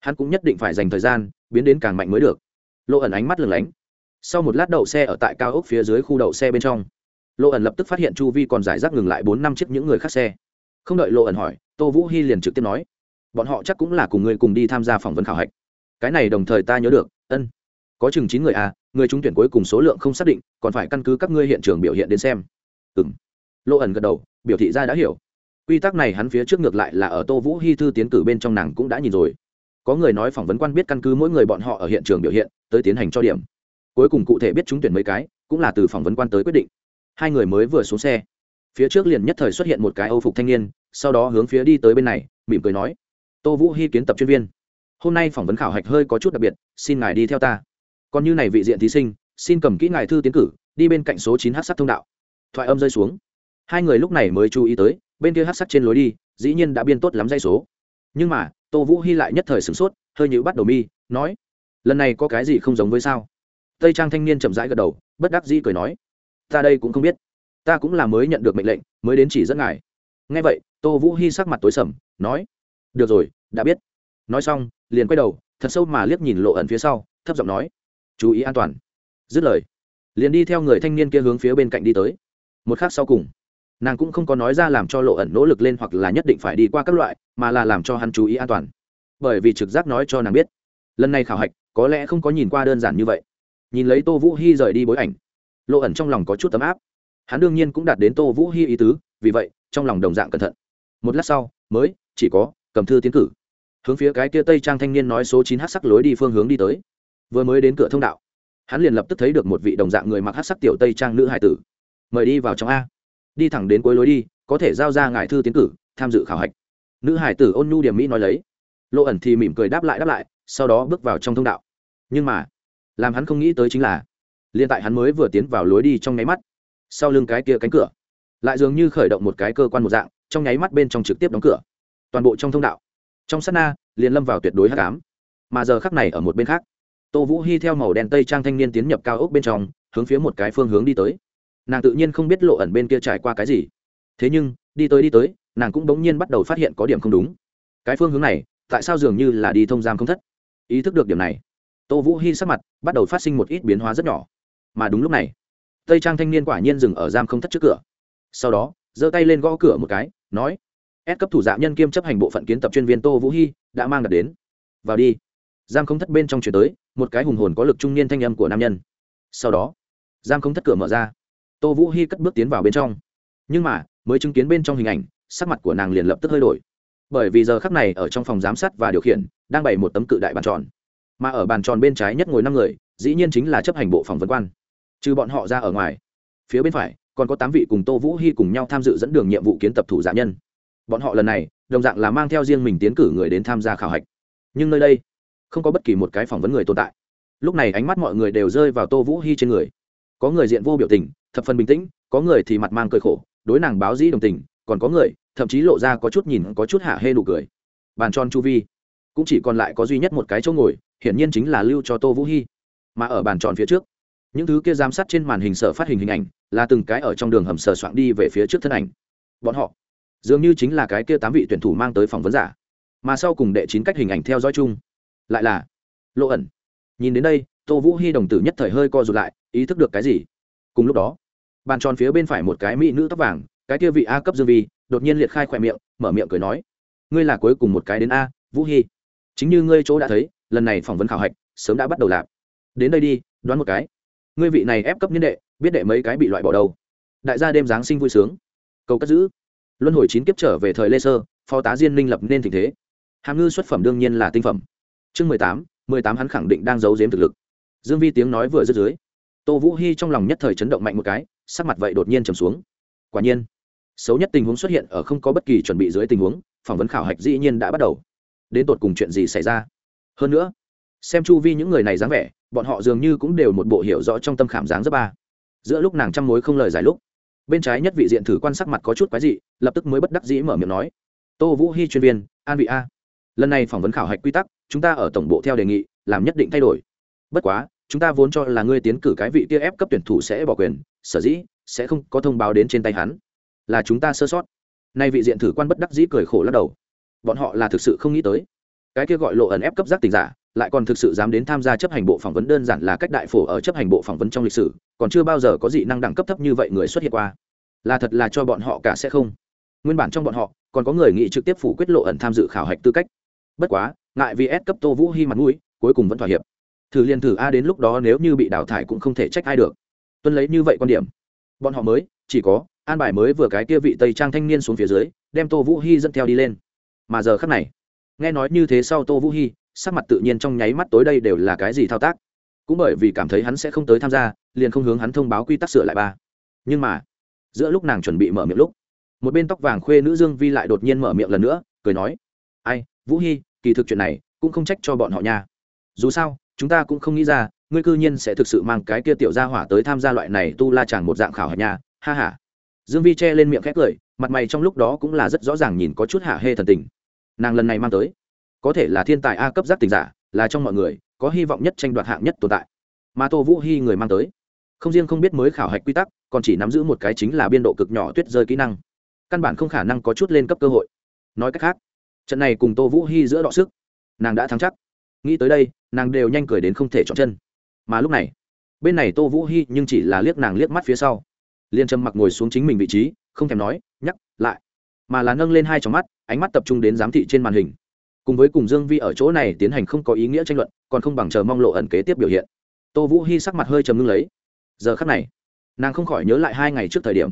hắn cũng nhất định phải dành thời gian, biến đến càng mạnh mới được. Lộ ẩn ánh mắt lửng lánh. Sau một lát đậu xe ở tại cao ốc phía dưới khu đậu xe bên trong, lộ ẩn lập tức phát hiện chu vi còn giải rác ngừng lại bốn năm chiếc những người khác xe. Không đợi lộ ẩn hỏi, tô vũ hy liền trực tiếp nói, bọn họ chắc cũng là cùng người cùng đi tham gia phỏng vấn khảo hạch. Cái này đồng thời ta nhớ được, ân, có chừng chín người à người trúng tuyển cuối cùng số lượng không xác định, còn phải căn cứ các ngươi hiện trường biểu hiện đến xem. Ừ m lộ ẩn gật đầu, biểu thị ra đã hiểu. Quy tắc này hắn phía trước ngược lại là ở tô vũ hy thư tiến cử bên trong nàng cũng đã nhìn rồi. Có người nói phỏng vấn quan biết căn cứ mỗi người bọn họ ở hiện trường biểu hiện, tới tiến hành cho điểm. Cuối cùng cụ thể biết trúng tuyển mấy cái, cũng là từ phỏng vấn quan tới quyết định. Hai người mới vừa xuống xe. Phía trước liền nhất thời xuất hiện một cái âu phục thanh niên, sau đó hướng phía đi tới bên này, mỉm cười nói, tô vũ hy kiến tập chuyên viên. Hôm nay phỏng vấn khảo hạch hơi có chút đặc biệt, xin ngài đi theo ta còn như này vị diện thí sinh, xin cầm kỹ ngài thư tiến cử, đi bên cạnh số chín hát sắt thông đạo. Thoại âm rơi xuống. Hai người lúc này mới chú ý tới, bên kia hát sắt trên lối đi, dĩ nhiên đã biên tốt lắm dây số. Nhưng mà, tô vũ hy lại nhất thời sửng sốt, hơi nhữ bắt đầu mi, nói, lần này có cái gì không giống với sao? Tây trang thanh niên chậm rãi gật đầu, bất đắc dĩ cười nói, ta đây cũng không biết. Ta cũng là mới nhận được mệnh lệnh, mới đến chỉ dẫn ngài. Ngay vậy, tô vũ hy sắc mặt tối sầm, nói, được rồi, đã biết. Nói xong, liền quay đầu, thật sâu mà liếc nhìn lộ ẩn phía sau, thấp giọng nói chú ý an toàn. Dứt lời, liền đi theo người thanh niên kia hướng phía bên cạnh đi tới. Một khác sau cùng, nàng cũng không có nói ra làm cho lộ ẩn nỗ lực lên hoặc là nhất định phải đi qua các loại, mà là làm cho hắn chú ý an toàn. Bởi vì trực giác nói cho nàng biết, lần này khảo hạch, có lẽ không có nhìn qua đơn giản như vậy. Nhìn lấy tô vũ hy rời đi bối ảnh, lộ ẩn trong lòng có chút tấm áp. Hắn đương nhiên cũng đạt đến tô vũ hy ý tứ, vì vậy, trong lòng đồng dạng cẩn thận. Một lát sau, mới chỉ có, cầm thư tiến cử. Hướng phía cái kia tây trang thanh niên nói số chín h sắc lối đi phương hướng đi tới vừa mới đến cửa thông đạo, hắn liền lập tức thấy được một vị đồng dạng người mặc hát sắc tiểu tây trang nữ hải tử. Mời đi vào trong a. Đi thẳng đến cuối lối đi, có thể giao ra ngài thư tiến cử, tham dự khảo hạch. Nữ hải tử ôn nhu điểm mỹ nói lấy. Lộ ẩn thì mỉm cười đáp lại đáp lại, sau đó bước vào trong thông đạo. Nhưng mà, làm hắn không nghĩ tới chính là, liền tại hắn mới vừa tiến vào lối đi trong nháy mắt, sau lưng cái kia cánh cửa, lại dường như khởi động một cái cơ quan một dạng, trong nháy mắt bên trong trực tiếp đóng cửa. Toàn bộ trong thông đạo, trong sát na, liền lâm vào tuyệt đối hát cám mà giờ khắc này ở một bên khác tô vũ hy theo màu đen tây trang thanh niên tiến nhập cao ốc bên trong, hướng phía một cái phương hướng đi tới. Nàng tự nhiên không biết lộ ẩn bên kia trải qua cái gì. Thế nhưng, đi tới đi tới, nàng cũng bỗng nhiên bắt đầu phát hiện có điểm không đúng. Cái phương hướng này, tại sao dường như là đi thông giam không thất? Ý thức được điểm này, tô vũ hy sắc mặt bắt đầu phát sinh một ít biến hóa rất nhỏ. Mà đúng lúc này, tây trang thanh niên quả nhiên dừng ở giam không thất trước cửa. Sau đó, giơ tay lên gõ cửa một cái, nói ép cấp thủ dạ nhân kiêm chấp hành bộ phận kiến tập chuyên viên tô vũ hy đã mang đặt đến. Vào đi giam không thất bên trong chuyển tới, một cái hùng hồn có lực trung niên thanh âm của nam nhân. Sau đó, giam không thất cửa mở ra. Tô vũ hy cất bước tiến vào bên trong. Nhưng mà, mới chứng kiến bên trong hình ảnh, sắc mặt của nàng liền lập tức hơi đổi. Bởi vì giờ khắc này ở trong phòng giám sát và điều khiển, đang bày một tấm cự đại bàn tròn. Mà ở bàn tròn bên trái nhất ngồi năm người, dĩ nhiên chính là chấp hành bộ phòng vấn quan. Trừ bọn họ ra ở ngoài, phía bên phải, còn có tám vị cùng tô vũ hy cùng nhau tham dự dẫn đường nhiệm vụ kiến tập thủ giả nhân. Bọn họ lần này, đồng dạng là mang theo riêng mình tiến cử người đến tham gia khảo hạch. Nhưng nơi đây không có bất kỳ một cái phỏng vấn người tồn tại. Lúc này ánh mắt mọi người đều rơi vào tô vũ hy trên người. Có người diện vô biểu tình, thập phần bình tĩnh, có người thì mặt mang cười khổ, đối nàng báo dĩ đồng tình, còn có người, thậm chí lộ ra có chút nhìn, có chút hạ hê nụ cười. Bàn tròn chu vi, cũng chỉ còn lại có duy nhất một cái chỗ ngồi, hiển nhiên chính là lưu cho tô vũ hy mà ở bàn tròn phía trước, những thứ kia giám sát trên màn hình sở phát hình hình ảnh, là từng cái ở trong đường hầm sờ soạn đi về phía trước thân ảnh. Bọn họ, dường như chính là cái kia tám vị tuyển thủ mang tới phỏng vấn giả. Mà sau cùng đệ chín cách hình ảnh theo dõi chung lại là lộ ẩn. Nhìn đến đây, tô vũ hy đồng tử nhất thời hơi co rụt lại, ý thức được cái gì? Cùng lúc đó, bàn tròn phía bên phải một cái mỹ nữ tóc vàng, cái kia vị a cấp dương vi, đột nhiên liệt khai khỏe miệng, mở miệng cười nói, ngươi là cuối cùng một cái đến a, vũ hy chính như ngươi chỗ đã thấy, lần này phỏng vấn khảo hạch sớm đã bắt đầu lạp. Đến đây đi, đoán một cái. Ngươi vị này ép cấp nhân đệ, biết đệ mấy cái bị loại bỏ đâu? Đại gia đêm giáng sinh vui sướng. Cầu cất giữ. Luân hồi chín kiếp trở về thời lê sơ, phó tá diên minh lập nên tình thế. Hàm ngư xuất phẩm đương nhiên là tinh phẩm chương mười tám mười tám hắn khẳng định đang giấu giếm thực lực. Dương vi tiếng nói vừa dứt dưới, tô vũ hy trong lòng nhất thời chấn động mạnh một cái, sắc mặt vậy đột nhiên trầm xuống. Quả nhiên, xấu nhất tình huống xuất hiện ở không có bất kỳ chuẩn bị dưới tình huống, phỏng vấn khảo hạch dĩ nhiên đã bắt đầu. Đến tột cùng chuyện gì xảy ra? Hơn nữa, xem chu vi những người này dáng vẻ, bọn họ dường như cũng đều một bộ hiểu rõ trong tâm khảm dáng rất ba. Giữa lúc nàng chăm mối không lời giải lúc, bên trái nhất vị diện thử quan sắc mặt có chút quái dị, lập tức mới bất đắc dĩ mở miệng nói, tô vũ hy chuyên viên, an vị a. Lần này phỏng vấn khảo hạch quy tắc chúng ta ở tổng bộ theo đề nghị, làm nhất định thay đổi. Bất quá, chúng ta vốn cho là ngươi tiến cử cái vị kia ép cấp tuyển thủ sẽ bỏ quyền, sở dĩ sẽ không có thông báo đến trên tay hắn. Là chúng ta sơ sót. Nay vị diện thử quan bất đắc dĩ cười khổ lắc đầu. Bọn họ là thực sự không nghĩ tới. Cái kia gọi lộ ẩn ép cấp giác tình giả, lại còn thực sự dám đến tham gia chấp hành bộ phỏng vấn đơn giản là cách đại phổ ở chấp hành bộ phỏng vấn trong lịch sử, còn chưa bao giờ có dị năng đẳng cấp thấp như vậy người xuất hiện qua. Là thật là cho bọn họ cả sẽ không. Nguyên bản trong bọn họ, còn có người nghị trực tiếp phủ quyết lộ ẩn tham dự khảo hạch tư cách. Bất quá ngại vì ép cấp tô vũ hy mặt mũi, cuối cùng vẫn thỏa hiệp. Thử liền thử a đến lúc đó nếu như bị đào thải cũng không thể trách ai được. Tuân lấy như vậy quan điểm. Bọn họ mới, chỉ có, an bài mới vừa cái kia vị tây trang thanh niên xuống phía dưới, đem tô vũ hy dẫn theo đi lên. Mà giờ khắc này, nghe nói như thế sau tô vũ hy sắc mặt tự nhiên trong nháy mắt tối đây đều là cái gì thao tác. Cũng bởi vì cảm thấy hắn sẽ không tới tham gia, liền không hướng hắn thông báo quy tắc sửa lại ba. Nhưng mà, giữa lúc nàng chuẩn bị mở miệng lúc, một bên tóc vàng khuê nữ dương vi lại đột nhiên mở miệng lần nữa, cười nói, ai, vũ hy kỳ thực chuyện này cũng không trách cho bọn họ nha. Dù sao, chúng ta cũng không nghĩ ra, ngươi cư nhiên sẽ thực sự mang cái kia tiểu gia hỏa tới tham gia loại này tu la chẳng một dạng khảo hạch nha. Ha ha. Dương vi che lên miệng khét cười, mặt mày trong lúc đó cũng là rất rõ ràng nhìn có chút hạ hê thần tình. Nàng lần này mang tới, có thể là thiên tài a cấp giác tình giả, là trong mọi người, có hy vọng nhất tranh đoạt hạng nhất tồn tại. Mà tô vũ hy người mang tới, không riêng không biết mới khảo hạch quy tắc, còn chỉ nắm giữ một cái chính là biên độ cực nhỏ tuyết rơi kỹ năng. Căn bản không khả năng có chút lên cấp cơ hội. Nói cách khác trận này cùng tô vũ hy giữa đọ sức, nàng đã thắng chắc. Nghĩ tới đây, nàng đều nhanh cười đến không thể chọn chân. Mà lúc này, bên này tô vũ hy nhưng chỉ là liếc nàng liếc mắt phía sau. Liên trầm mặc ngồi xuống chính mình vị trí, không thèm nói, nhắc lại. Mà là nâng lên hai trong mắt, ánh mắt tập trung đến giám thị trên màn hình. Cùng với cùng dương vi ở chỗ này tiến hành không có ý nghĩa tranh luận, còn không bằng chờ mong lộ ẩn kế tiếp biểu hiện. Tô vũ hy sắc mặt hơi trầm ngưng lấy. Giờ khắc này, nàng không khỏi nhớ lại hai ngày trước thời điểm.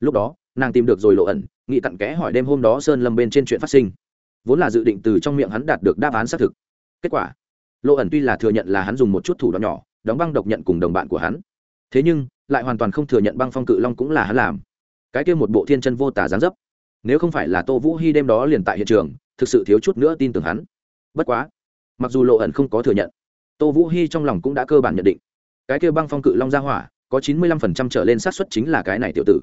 Lúc đó, nàng tìm được rồi lộ ẩn nghị tặng kẽ hỏi đêm hôm đó sơn lâm bên trên chuyện phát sinh vốn là dự định từ trong miệng hắn đạt được đáp án xác thực. Kết quả lộ ẩn tuy là thừa nhận là hắn dùng một chút thủ đoạn nhỏ, đóng băng độc nhận cùng đồng bạn của hắn. Thế nhưng, lại hoàn toàn không thừa nhận băng phong cự long cũng là hắn làm. Cái kia một bộ thiên chân vô tả gián dấp, nếu không phải là tô vũ hy đêm đó liền tại hiện trường, thực sự thiếu chút nữa tin tưởng hắn. Bất quá, mặc dù lộ ẩn không có thừa nhận, tô vũ hy trong lòng cũng đã cơ bản nhận định, cái kia băng phong cự long ra hỏa, có chín mươi lăm phần trăm trở lên sát suất chính là cái này tiểu tử.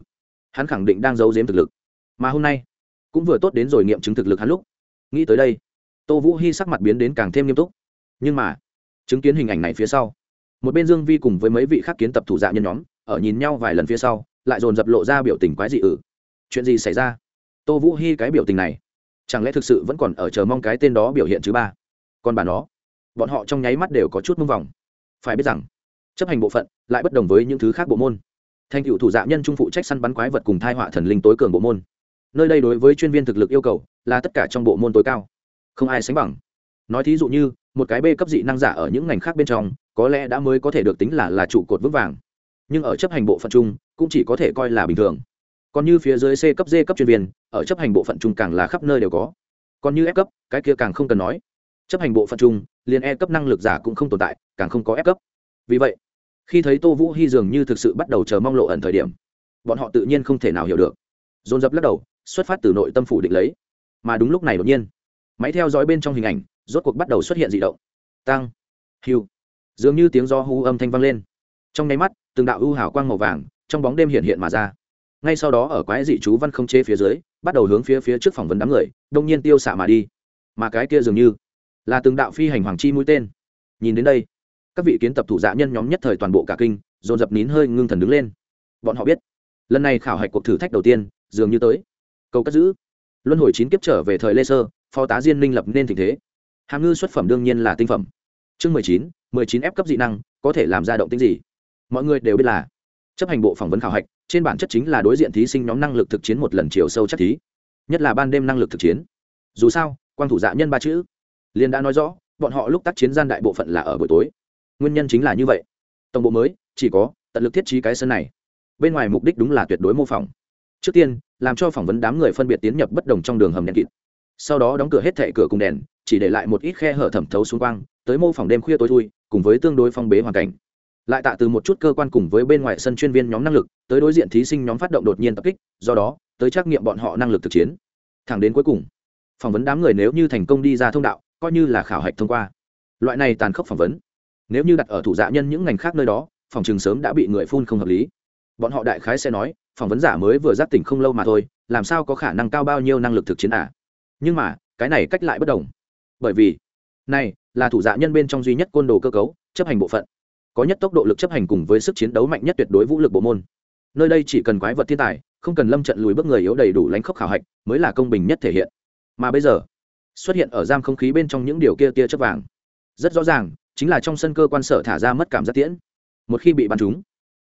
Hắn khẳng định đang giấu giếm thực lực. Mà hôm nay, cũng vừa tốt đến rồi nghiệm chứng thực lực hắn lúc nghĩ tới đây, tô vũ hy sắc mặt biến đến càng thêm nghiêm túc. Nhưng mà, chứng kiến hình ảnh này phía sau, một bên dương vi cùng với mấy vị khác kiến tập thủ dạ nhân nhóm, ở nhìn nhau vài lần phía sau, lại dồn dập lộ ra biểu tình quái dị ử. Chuyện gì xảy ra? Tô vũ hy cái biểu tình này, chẳng lẽ thực sự vẫn còn ở chờ mong cái tên đó biểu hiện chứ ba? Còn bà nó, bọn họ trong nháy mắt đều có chút mông vòng. Phải biết rằng, chấp hành bộ phận lại bất đồng với những thứ khác bộ môn. Thành cựu thủ dạ nhân trung phụ trách săn bắn quái vật cùng thai họa thần linh tối cường bộ môn. Nơi đây đối với chuyên viên thực lực yêu cầu là tất cả trong bộ môn tối cao. Không ai sánh bằng. Nói thí dụ như, một cái b cấp dị năng giả ở những ngành khác bên trong, có lẽ đã mới có thể được tính là là trụ cột vững vàng. Nhưng ở chấp hành bộ phận chung, cũng chỉ có thể coi là bình thường. Còn như phía dưới c cấp, d cấp chuyên viên, ở chấp hành bộ phận chung càng là khắp nơi đều có. Còn như f cấp, cái kia càng không cần nói. Chấp hành bộ phận chung, liền e cấp năng lực giả cũng không tồn tại, càng không có f cấp. Vì vậy, khi thấy tô vũ hy dường như thực sự bắt đầu chờ mong lộ ẩn thời điểm, bọn họ tự nhiên không thể nào hiểu được. Dồn dập lắc đầu, xuất phát từ nội tâm phủ định lấy mà đúng lúc này đột nhiên, máy theo dõi bên trong hình ảnh, rốt cuộc bắt đầu xuất hiện d ị động. Tăng hiu. Dường như tiếng do hú âm thanh vang lên. Trong nháy mắt, từng đạo ưu hào quang màu vàng trong bóng đêm hiện hiện mà ra. Ngay sau đó ở quái dị chú văn không chế phía dưới, bắt đầu hướng phía phía trước phỏng vấn đám người, đông nhiên tiêu xạ mà đi. Mà cái kia dường như là từng đạo phi hành hoàng chi mũi tên. Nhìn đến đây, các vị kiến tập thủ dạ nhân nhóm nhất thời toàn bộ cả kinh, dồn dập nín hơi ngưng thần đứng lên. Bọn họ biết, lần này khảo hạch cuộc thử thách đầu tiên dường như tới. Câu cất giữ luân hồi chín kiếp trở về thời lê sơ, phó tá diên minh lập nên tình thế. Hàm ngư xuất phẩm đương nhiên là tinh phẩm. Chương mười chín mười chín ép cấp dị năng, có thể làm ra động tính gì? Mọi người đều biết là chấp hành bộ phỏng vấn khảo hạch, trên bản chất chính là đối diện thí sinh nhóm năng lực thực chiến một lần chiều sâu chắc thí. Nhất là ban đêm năng lực thực chiến. Dù sao quan thủ dạ nhân ba chữ. Liên đã nói rõ, bọn họ lúc tác chiến gian đại bộ phận là ở buổi tối. Nguyên nhân chính là như vậy. Tổng bộ mới, chỉ có tận lực thiết trí cái sân này. Bên ngoài mục đích đúng là tuyệt đối mô phỏng trước tiên, làm cho phỏng vấn đám người phân biệt tiến nhập bất đồng trong đường hầm đèn kịt. Sau đó đóng cửa hết thệ cửa cùng đèn, chỉ để lại một ít khe hở thẩm thấu xuống quang, tới mô phỏng đêm khuya tối thui, cùng với tương đối phong bế hoàn cảnh. Lại tạ từ một chút cơ quan cùng với bên ngoài sân chuyên viên nhóm năng lực, tới đối diện thí sinh nhóm phát động đột nhiên tập kích, do đó, tới trắc nghiệm bọn họ năng lực thực chiến. Thẳng đến cuối cùng, phỏng vấn đám người nếu như thành công đi ra thông đạo, coi như là khảo hạch thông qua. Loại này tàn khốc phỏng vấn, nếu như đặt ở thủ dạ nhân những ngành khác nơi đó, phòng trường sớm đã bị người phun không hợp lý. Bọn họ đại khái sẽ nói phỏng vấn giả mới vừa giác tỉnh không lâu mà thôi, làm sao có khả năng cao bao nhiêu năng lực thực chiến à? Nhưng mà, cái này cách lại bất đồng. Bởi vì, này, là thủ dạ nhân bên trong duy nhất côn đồ cơ cấu, chấp hành bộ phận. Có nhất tốc độ lực chấp hành cùng với sức chiến đấu mạnh nhất tuyệt đối vũ lực bộ môn. Nơi đây chỉ cần quái vật thiên tài, không cần lâm trận lùi bước người yếu đầy đủ lánh khóc khảo hạch, mới là công bình nhất thể hiện. Mà bây giờ, xuất hiện ở giam không khí bên trong những điều kia tia chất vàng. Rất rõ ràng, chính là trong sân cơ quan sở thả ra mất cảm giác tiễn. Một khi bị bắn trúng,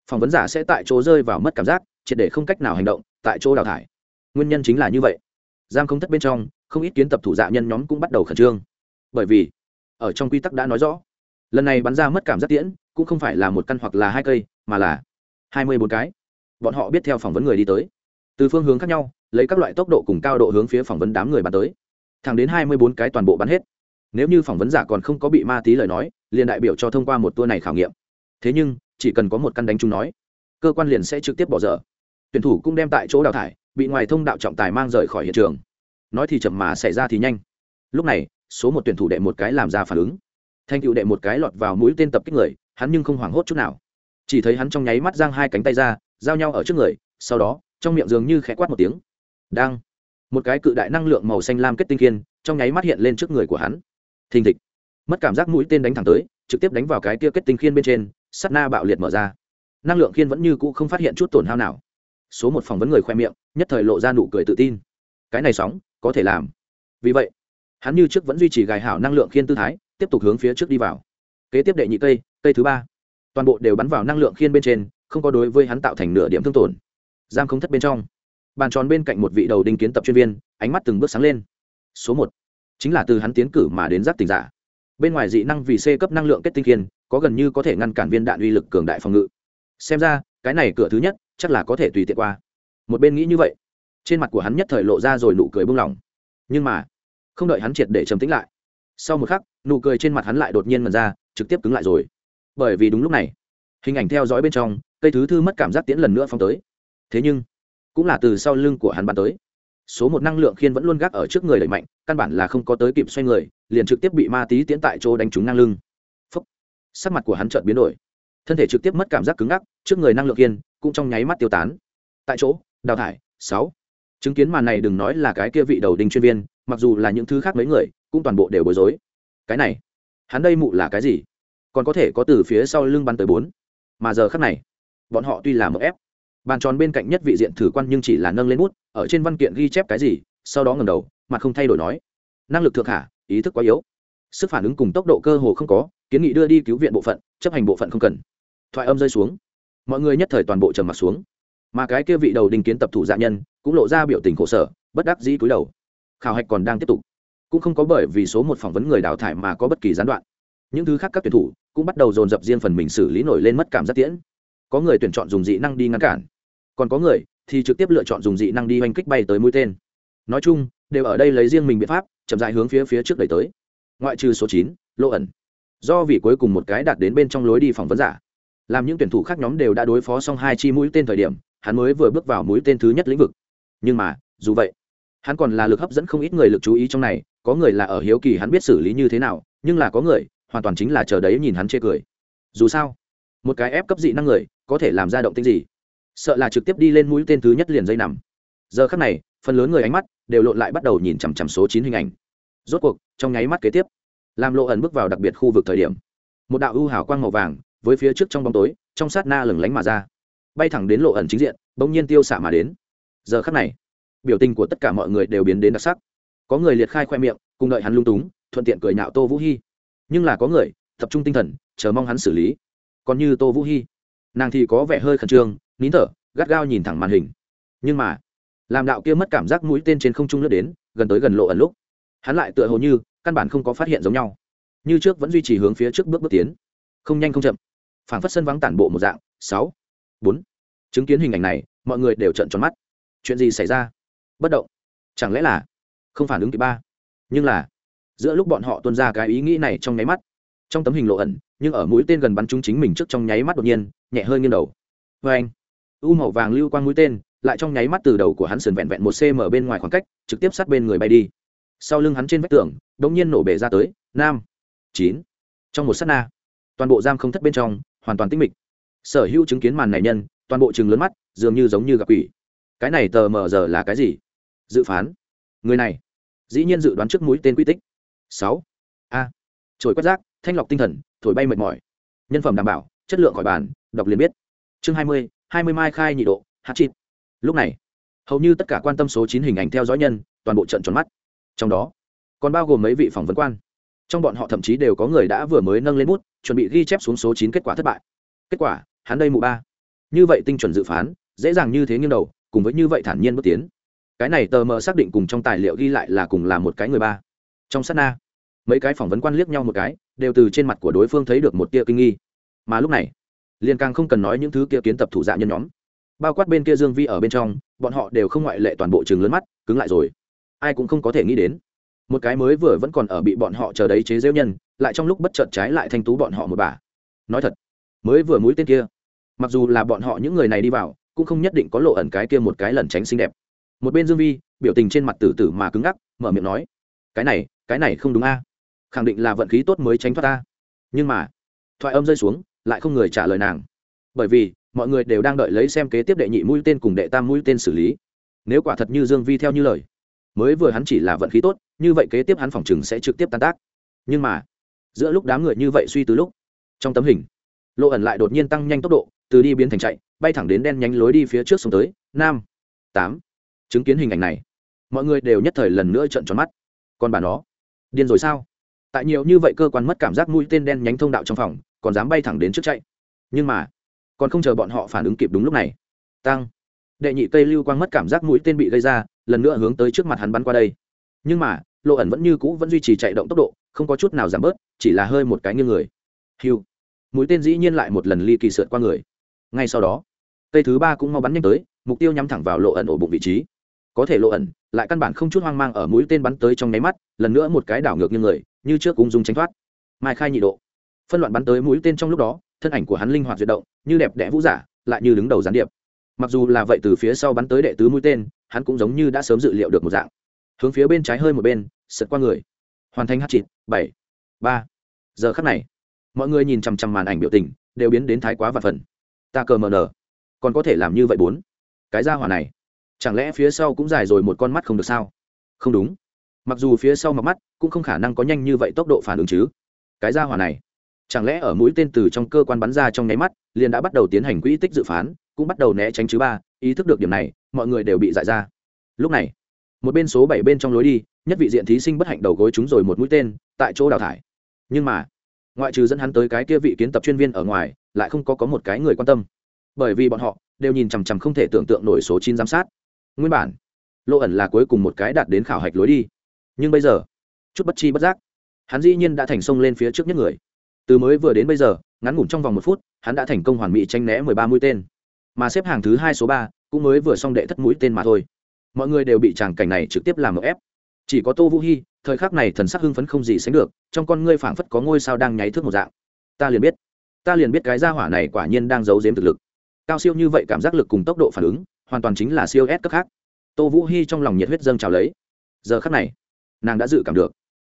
phỏng vấn giả sẽ tại chỗ rơi vào mất cảm giác triệt để không cách nào hành động tại chỗ đào thải. Nguyên nhân chính là như vậy. Giam không thất bên trong, không ít kiến tập thủ dạ nhân nhóm cũng bắt đầu khẩn trương. Bởi vì, ở trong quy tắc đã nói rõ, lần này bắn ra mất cảm giác tiễn cũng không phải là một căn hoặc là hai cây, mà là hai mươi bốn cái. Bọn họ biết theo phỏng vấn người đi tới. Từ phương hướng khác nhau, lấy các loại tốc độ cùng cao độ hướng phía phỏng vấn đám người bắn tới. Thẳng đến hai mươi bốn cái toàn bộ bắn hết. Nếu như phỏng vấn giả còn không có bị ma tí lời nói, liền đại biểu cho thông qua một tour này khảo nghiệm. Thế nhưng, chỉ cần có một căn đánh chúng nói, cơ quan liền sẽ trực tiếp bỏ dở tuyển thủ cũng đem tại chỗ đào thải, bị ngoài thông đạo trọng tài mang rời khỏi hiện trường. Nói thì chậm mà xảy ra thì nhanh. Lúc này, số một tuyển thủ đệ một cái làm ra phản ứng. Thanh cựu đệ một cái lọt vào mũi tên tập kích người, hắn nhưng không hoảng hốt chút nào. Chỉ thấy hắn trong nháy mắt giang hai cánh tay ra, giao nhau ở trước người, sau đó, trong miệng dường như khẽ quát một tiếng. Đang. Một cái cự đại năng lượng màu xanh lam kết tinh kiên trong nháy mắt hiện lên trước người của hắn. Thình thịch. Mất cảm giác mũi tên đánh thẳng tới, trực tiếp đánh vào cái kia kết tinh khiên bên trên sắt na bạo liệt mở ra. Năng lượng khiên vẫn như cũ không phát hiện chút tổn hao nào số một phỏng vấn người khoe miệng, nhất thời lộ ra nụ cười tự tin. Cái này sóng, có thể làm. Vì vậy, hắn như trước vẫn duy trì gài hảo năng lượng khiên tư thái, tiếp tục hướng phía trước đi vào. Kế tiếp đệ nhị cây cây thứ ba. Toàn bộ đều bắn vào năng lượng khiên bên trên, không có đối với hắn tạo thành nửa điểm thương tổn. Giam không thất bên trong. Bàn tròn bên cạnh một vị đầu đinh kiến tập chuyên viên, ánh mắt từng bước sáng lên. Số một. Chính là từ hắn tiến cử mà đến giác tình giả. Bên ngoài dị năng vì c cấp năng lượng kết tinh khiên, có gần như có thể ngăn cản viên đạn uy lực cường đại phòng ngự. Xem ra, cái này cửa thứ nhất chắc là có thể tùy tiện qua. Một bên nghĩ như vậy, trên mặt của hắn nhất thời lộ ra rồi nụ cười bung lỏng nhưng mà, không đợi hắn triệt để trầm tĩnh lại, sau một khắc, nụ cười trên mặt hắn lại đột nhiên mần ra, trực tiếp cứng lại rồi. Bởi vì đúng lúc này, hình ảnh theo dõi bên trong, cây thứ thư mất cảm giác tiễn lần nữa phong tới. Thế nhưng, cũng là từ sau lưng của hắn bắn tới. Số một năng lượng khiên vẫn luôn gác ở trước người đẩy mạnh, căn bản là không có tới kịp xoay người, liền trực tiếp bị ma tí tiễn tại chỗ đánh trúng năng lưng. Phấp sắc mặt của hắn chợt biến đổi thân thể trực tiếp mất cảm giác cứng ngắc, trước người năng lượng khiên cũng trong nháy mắt tiêu tán. Tại chỗ, đào thải, sáu. Chứng kiến màn này đừng nói là cái kia vị đầu đinh chuyên viên, mặc dù là những thứ khác mấy người, cũng toàn bộ đều bối rối. Cái này, hắn đây mụ là cái gì? Còn có thể có từ phía sau lưng bắn tới bốn. Mà giờ khắc này, bọn họ tuy là một ép, bàn tròn bên cạnh nhất vị diện thử quan nhưng chỉ là nâng lên bút, ở trên văn kiện ghi chép cái gì, sau đó ngầm đầu, mặt không thay đổi nói, năng lực thượng hạ, ý thức quá yếu. Sức phản ứng cùng tốc độ cơ hồ không có, kiến nghị đưa đi cứu viện bộ phận, chấp hành bộ phận không cần thoại âm rơi xuống. Mọi người nhất thời toàn bộ trầm mặt xuống. Mà cái kia vị đầu đình kiến tập thủ dạ nhân, cũng lộ ra biểu tình khổ sở, bất đắc dĩ cúi đầu. Khảo hạch còn đang tiếp tục. Cũng không có bởi vì số một phỏng vấn người đào thải mà có bất kỳ gián đoạn. Những thứ khác các tuyển thủ cũng bắt đầu dồn dập riêng phần mình xử lý nổi lên mất cảm giác tiễn. Có người tuyển chọn dùng dị năng đi ngăn cản. Còn có người thì trực tiếp lựa chọn dùng dị năng đi oanh kích bay tới mũi tên. Nói chung, đều ở đây lấy riêng mình biện pháp, chậm dại hướng phía phía trước đẩy tới. Ngoại trừ số chín lỗ ẩn. Do vì cuối cùng một cái đạt đến bên trong lối đi phỏng vấn giả làm những tuyển thủ khác nhóm đều đã đối phó xong hai chi mũi tên thời điểm, hắn mới vừa bước vào mũi tên thứ nhất lĩnh vực. Nhưng mà, dù vậy, hắn còn là lực hấp dẫn không ít người lực chú ý trong này, có người là ở hiếu kỳ hắn biết xử lý như thế nào, nhưng là có người, hoàn toàn chính là chờ đấy nhìn hắn chê cười. Dù sao, một cái ép cấp dị năng người, có thể làm ra động tinh gì? Sợ là trực tiếp đi lên mũi tên thứ nhất liền dây nằm. Giờ khắc này, phần lớn người ánh mắt đều lộn lại bắt đầu nhìn chằm chằm số chín hình ảnh. Rốt cuộc, trong nháy mắt kế tiếp làm lộ ẩn bước vào đặc biệt khu vực thời điểm. Một đạo ưu hào quang màu vàng với phía trước trong bóng tối, trong sát na lửng lánh mà ra. Bay thẳng đến lộ ẩn chính diện, bỗng nhiên tiêu xạ mà đến. Giờ khắc này, biểu tình của tất cả mọi người đều biến đến đặc sắc. Có người liệt khai khoe miệng, cùng đợi hắn lung túng, thuận tiện cười nhạo tô vũ hy nhưng là có người, tập trung tinh thần, chờ mong hắn xử lý. Còn như tô vũ hy nàng thì có vẻ hơi khẩn trương, nín thở, gắt gao nhìn thẳng màn hình. Nhưng mà, làm đạo kia mất cảm giác mũi tên trên không trung lướt đến, gần tới gần lộ ẩn lúc, hắn lại tựa hồ như, căn bản không có phát hiện giống nhau. Như trước vẫn duy trì hướng phía trước bước bước tiến. Không nhanh không chậm phảng phất sân vắng tản bộ một dạng. Sáu, bốn. Chứng kiến hình ảnh này, mọi người đều trợn tròn mắt. Chuyện gì xảy ra? Bất động. Chẳng lẽ là không phản ứng kịp ba? Nhưng là, giữa lúc bọn họ tuân ra cái ý nghĩ này trong nháy mắt, trong tấm hình lộ ẩn, nhưng ở mũi tên gần bắn trúng chính mình trước trong nháy mắt đột nhiên, nhẹ hơi nghiêng đầu. Vê anh, u màu vàng lưu quang mũi tên, lại trong nháy mắt từ đầu của hắn sườn vẹn vẹn một cm bên ngoài khoảng cách, trực tiếp sát bên người bay đi. Sau lưng hắn trên vách tường đ ỗ n g nhiên nổ bể ra tới, nam, chín. Trong một s á t na, toàn bộ giam không thất bên trong hoàn toàn tĩnh mịch. Sở hữu chứng kiến màn này nhân, toàn bộ chừng lớn mắt, dường như giống như gặp quỷ. Cái này tờ mờ giờ là cái gì? Dự phán. Người này. Dĩ nhiên dự đoán trước mũi tên quy tích. Sáu. A. Trồi quét rác, thanh lọc tinh thần, thổi bay mệt mỏi. Nhân phẩm đảm bảo, chất lượng khỏi bàn, đọc liền biết. Chương hai mươi hai mươi mai khai nhị độ, hát chít lúc này, hầu như tất cả quan tâm số chín hình ảnh theo dõi nhân, toàn bộ trận tròn mắt. Trong đó, còn bao gồm mấy vị phỏng vấn quan. Trong bọn họ thậm chí đều có người đã vừa mới nâng lên bút chuẩn bị ghi chép xuống số chín kết quả thất bại. Kết quả, hắn đây mụ ba. Như vậy tinh chuẩn dự phán, dễ dàng như thế nghiêng đầu, cùng với như vậy thản nhiên bước tiến. Cái này tờ mờ xác định cùng trong tài liệu ghi lại là cùng là một cái người ba. Trong sát na, mấy cái phỏng vấn quan liếc nhau một cái, đều từ trên mặt của đối phương thấy được một tia kinh nghi. Mà lúc này, liền càng không cần nói những thứ kia kiến tập thủ dạ nhân nhóm. Bao quát bên kia dương vi ở bên trong, bọn họ đều không ngoại lệ toàn bộ trường lớn mắt, cứng lại rồi. Ai cũng không có thể nghĩ đến một cái mới vừa vẫn còn ở bị bọn họ chờ đấy chế rêu nhân, lại trong lúc bất chợt trái lại thanh tú bọn họ một bà. Nói thật, mới vừa mũi tên kia, mặc dù là bọn họ những người này đi vào, cũng không nhất định có lộ ẩn cái kia một cái lần tránh xinh đẹp. Một bên dương vi, biểu tình trên mặt tử tử mà cứng ngắc, mở miệng nói, cái này cái này không đúng a. Khẳng định là vận khí tốt mới tránh thoát ta. Nhưng mà, thoại âm rơi xuống, lại không người trả lời nàng. Bởi vì, mọi người đều đang đợi lấy xem kế tiếp đệ nhị mũi tên cùng đệ tam mũi tên xử lý. Nếu quả thật như dương vi theo như lời, mới vừa hắn chỉ là vận khí tốt như vậy kế tiếp hắn phòng chừng sẽ trực tiếp tan tác. Nhưng mà, giữa lúc đám người như vậy suy từ lúc, trong tấm hình lộ ẩn lại đột nhiên tăng nhanh tốc độ, từ đi biến thành chạy, bay thẳng đến đen nhánh lối đi phía trước xuống tới, nam, tám. Chứng kiến hình ảnh này, mọi người đều nhất thời lần nữa trợn tròn mắt. Còn bà nó, điên rồi sao? Tại nhiều như vậy cơ quan mất cảm giác mũi tên đen nhánh thông đạo trong phòng, còn dám bay thẳng đến trước chạy. Nhưng mà, còn không chờ bọn họ phản ứng kịp đúng lúc này. Tăng, đệ nhị cây lưu quang mất cảm giác mũi tên bị gây ra, lần nữa hướng tới trước mặt hắn bắn qua đây nhưng mà, lộ ẩn vẫn như cũ vẫn duy trì chạy động tốc độ, không có chút nào giảm bớt, chỉ là hơi một cái như người. Hiu. Mũi tên dĩ nhiên lại một lần ly kỳ sượt qua người. Ngay sau đó, cây thứ ba cũng mau bắn nhanh tới, mục tiêu nhắm thẳng vào lộ ẩn ổ bụng vị trí. Có thể lộ ẩn lại căn bản không chút hoang mang ở mũi tên bắn tới trong nháy mắt, lần nữa một cái đảo ngược như người, như trước cũng dùng tránh thoát. Mai khai nhị độ. Phân loạn bắn tới mũi tên trong lúc đó, thân ảnh của hắn linh hoạt duyệt động, như đẹp đẽ vũ giả, lại như đứng đầu gián điệp. Mặc dù là vậy từ phía sau bắn tới đệ tứ mũi tên, hắn cũng giống như đã sớm dự liệu được một dạng hướng phía bên trái hơi một bên, sượt qua người. Hoàn thành hát chịt, bảy, ba. Giờ khắc này, mọi người nhìn chằm chằm màn ảnh biểu tình, đều biến đến thái quá và phần. Ta cờ mờ nở còn có thể làm như vậy bốn. Cái ra hỏa này, chẳng lẽ phía sau cũng dài rồi một con mắt không được sao? Không đúng. Mặc dù phía sau mặc mắt, cũng không khả năng có nhanh như vậy tốc độ phản ứng chứ. Cái ra hỏa này, chẳng lẽ ở mũi tên từ trong cơ quan bắn ra trong nháy mắt, liền đã bắt đầu tiến hành quỹ tích dự phán, cũng bắt đầu né tránh chứ ba. Ý thức được điểm này, mọi người đều bị dại ra. Lúc này một bên số bảy bên trong lối đi, nhất vị diện thí sinh bất hạnh đầu gối chúng rồi một mũi tên, tại chỗ đào thải. Nhưng mà, ngoại trừ dẫn hắn tới cái kia vị kiến tập chuyên viên ở ngoài, lại không có có một cái người quan tâm. Bởi vì bọn họ đều nhìn chằm chằm không thể tưởng tượng nổi số chín giám sát. Nguyên bản lộ ẩn là cuối cùng một cái đạt đến khảo hạch lối đi. Nhưng bây giờ, chút bất chi bất giác, hắn dĩ nhiên đã thành sông lên phía trước nhất người. Từ mới vừa đến bây giờ, ngắn ngủn trong vòng một phút, hắn đã thành công hoàn mỹ tranh né mười ba mũi tên. Mà xếp hàng thứ hai số ba cũng mới vừa xong đệ thất mũi tên mà thôi mọi người đều bị tràng cảnh này trực tiếp làm một ép. Chỉ có tô vũ hy thời khắc này thần sắc hưng phấn không gì sánh được, trong con ngươi phảng phất có ngôi sao đang nháy thước một dạng. Ta liền biết, ta liền biết cái gia hỏa này quả nhiên đang giấu giếm thực lực. Cao siêu như vậy cảm giác lực cùng tốc độ phản ứng, hoàn toàn chính là siêu S cấp khác. Tô vũ hy trong lòng nhiệt huyết dâng trào lấy. Giờ khắc này, nàng đã dự cảm được.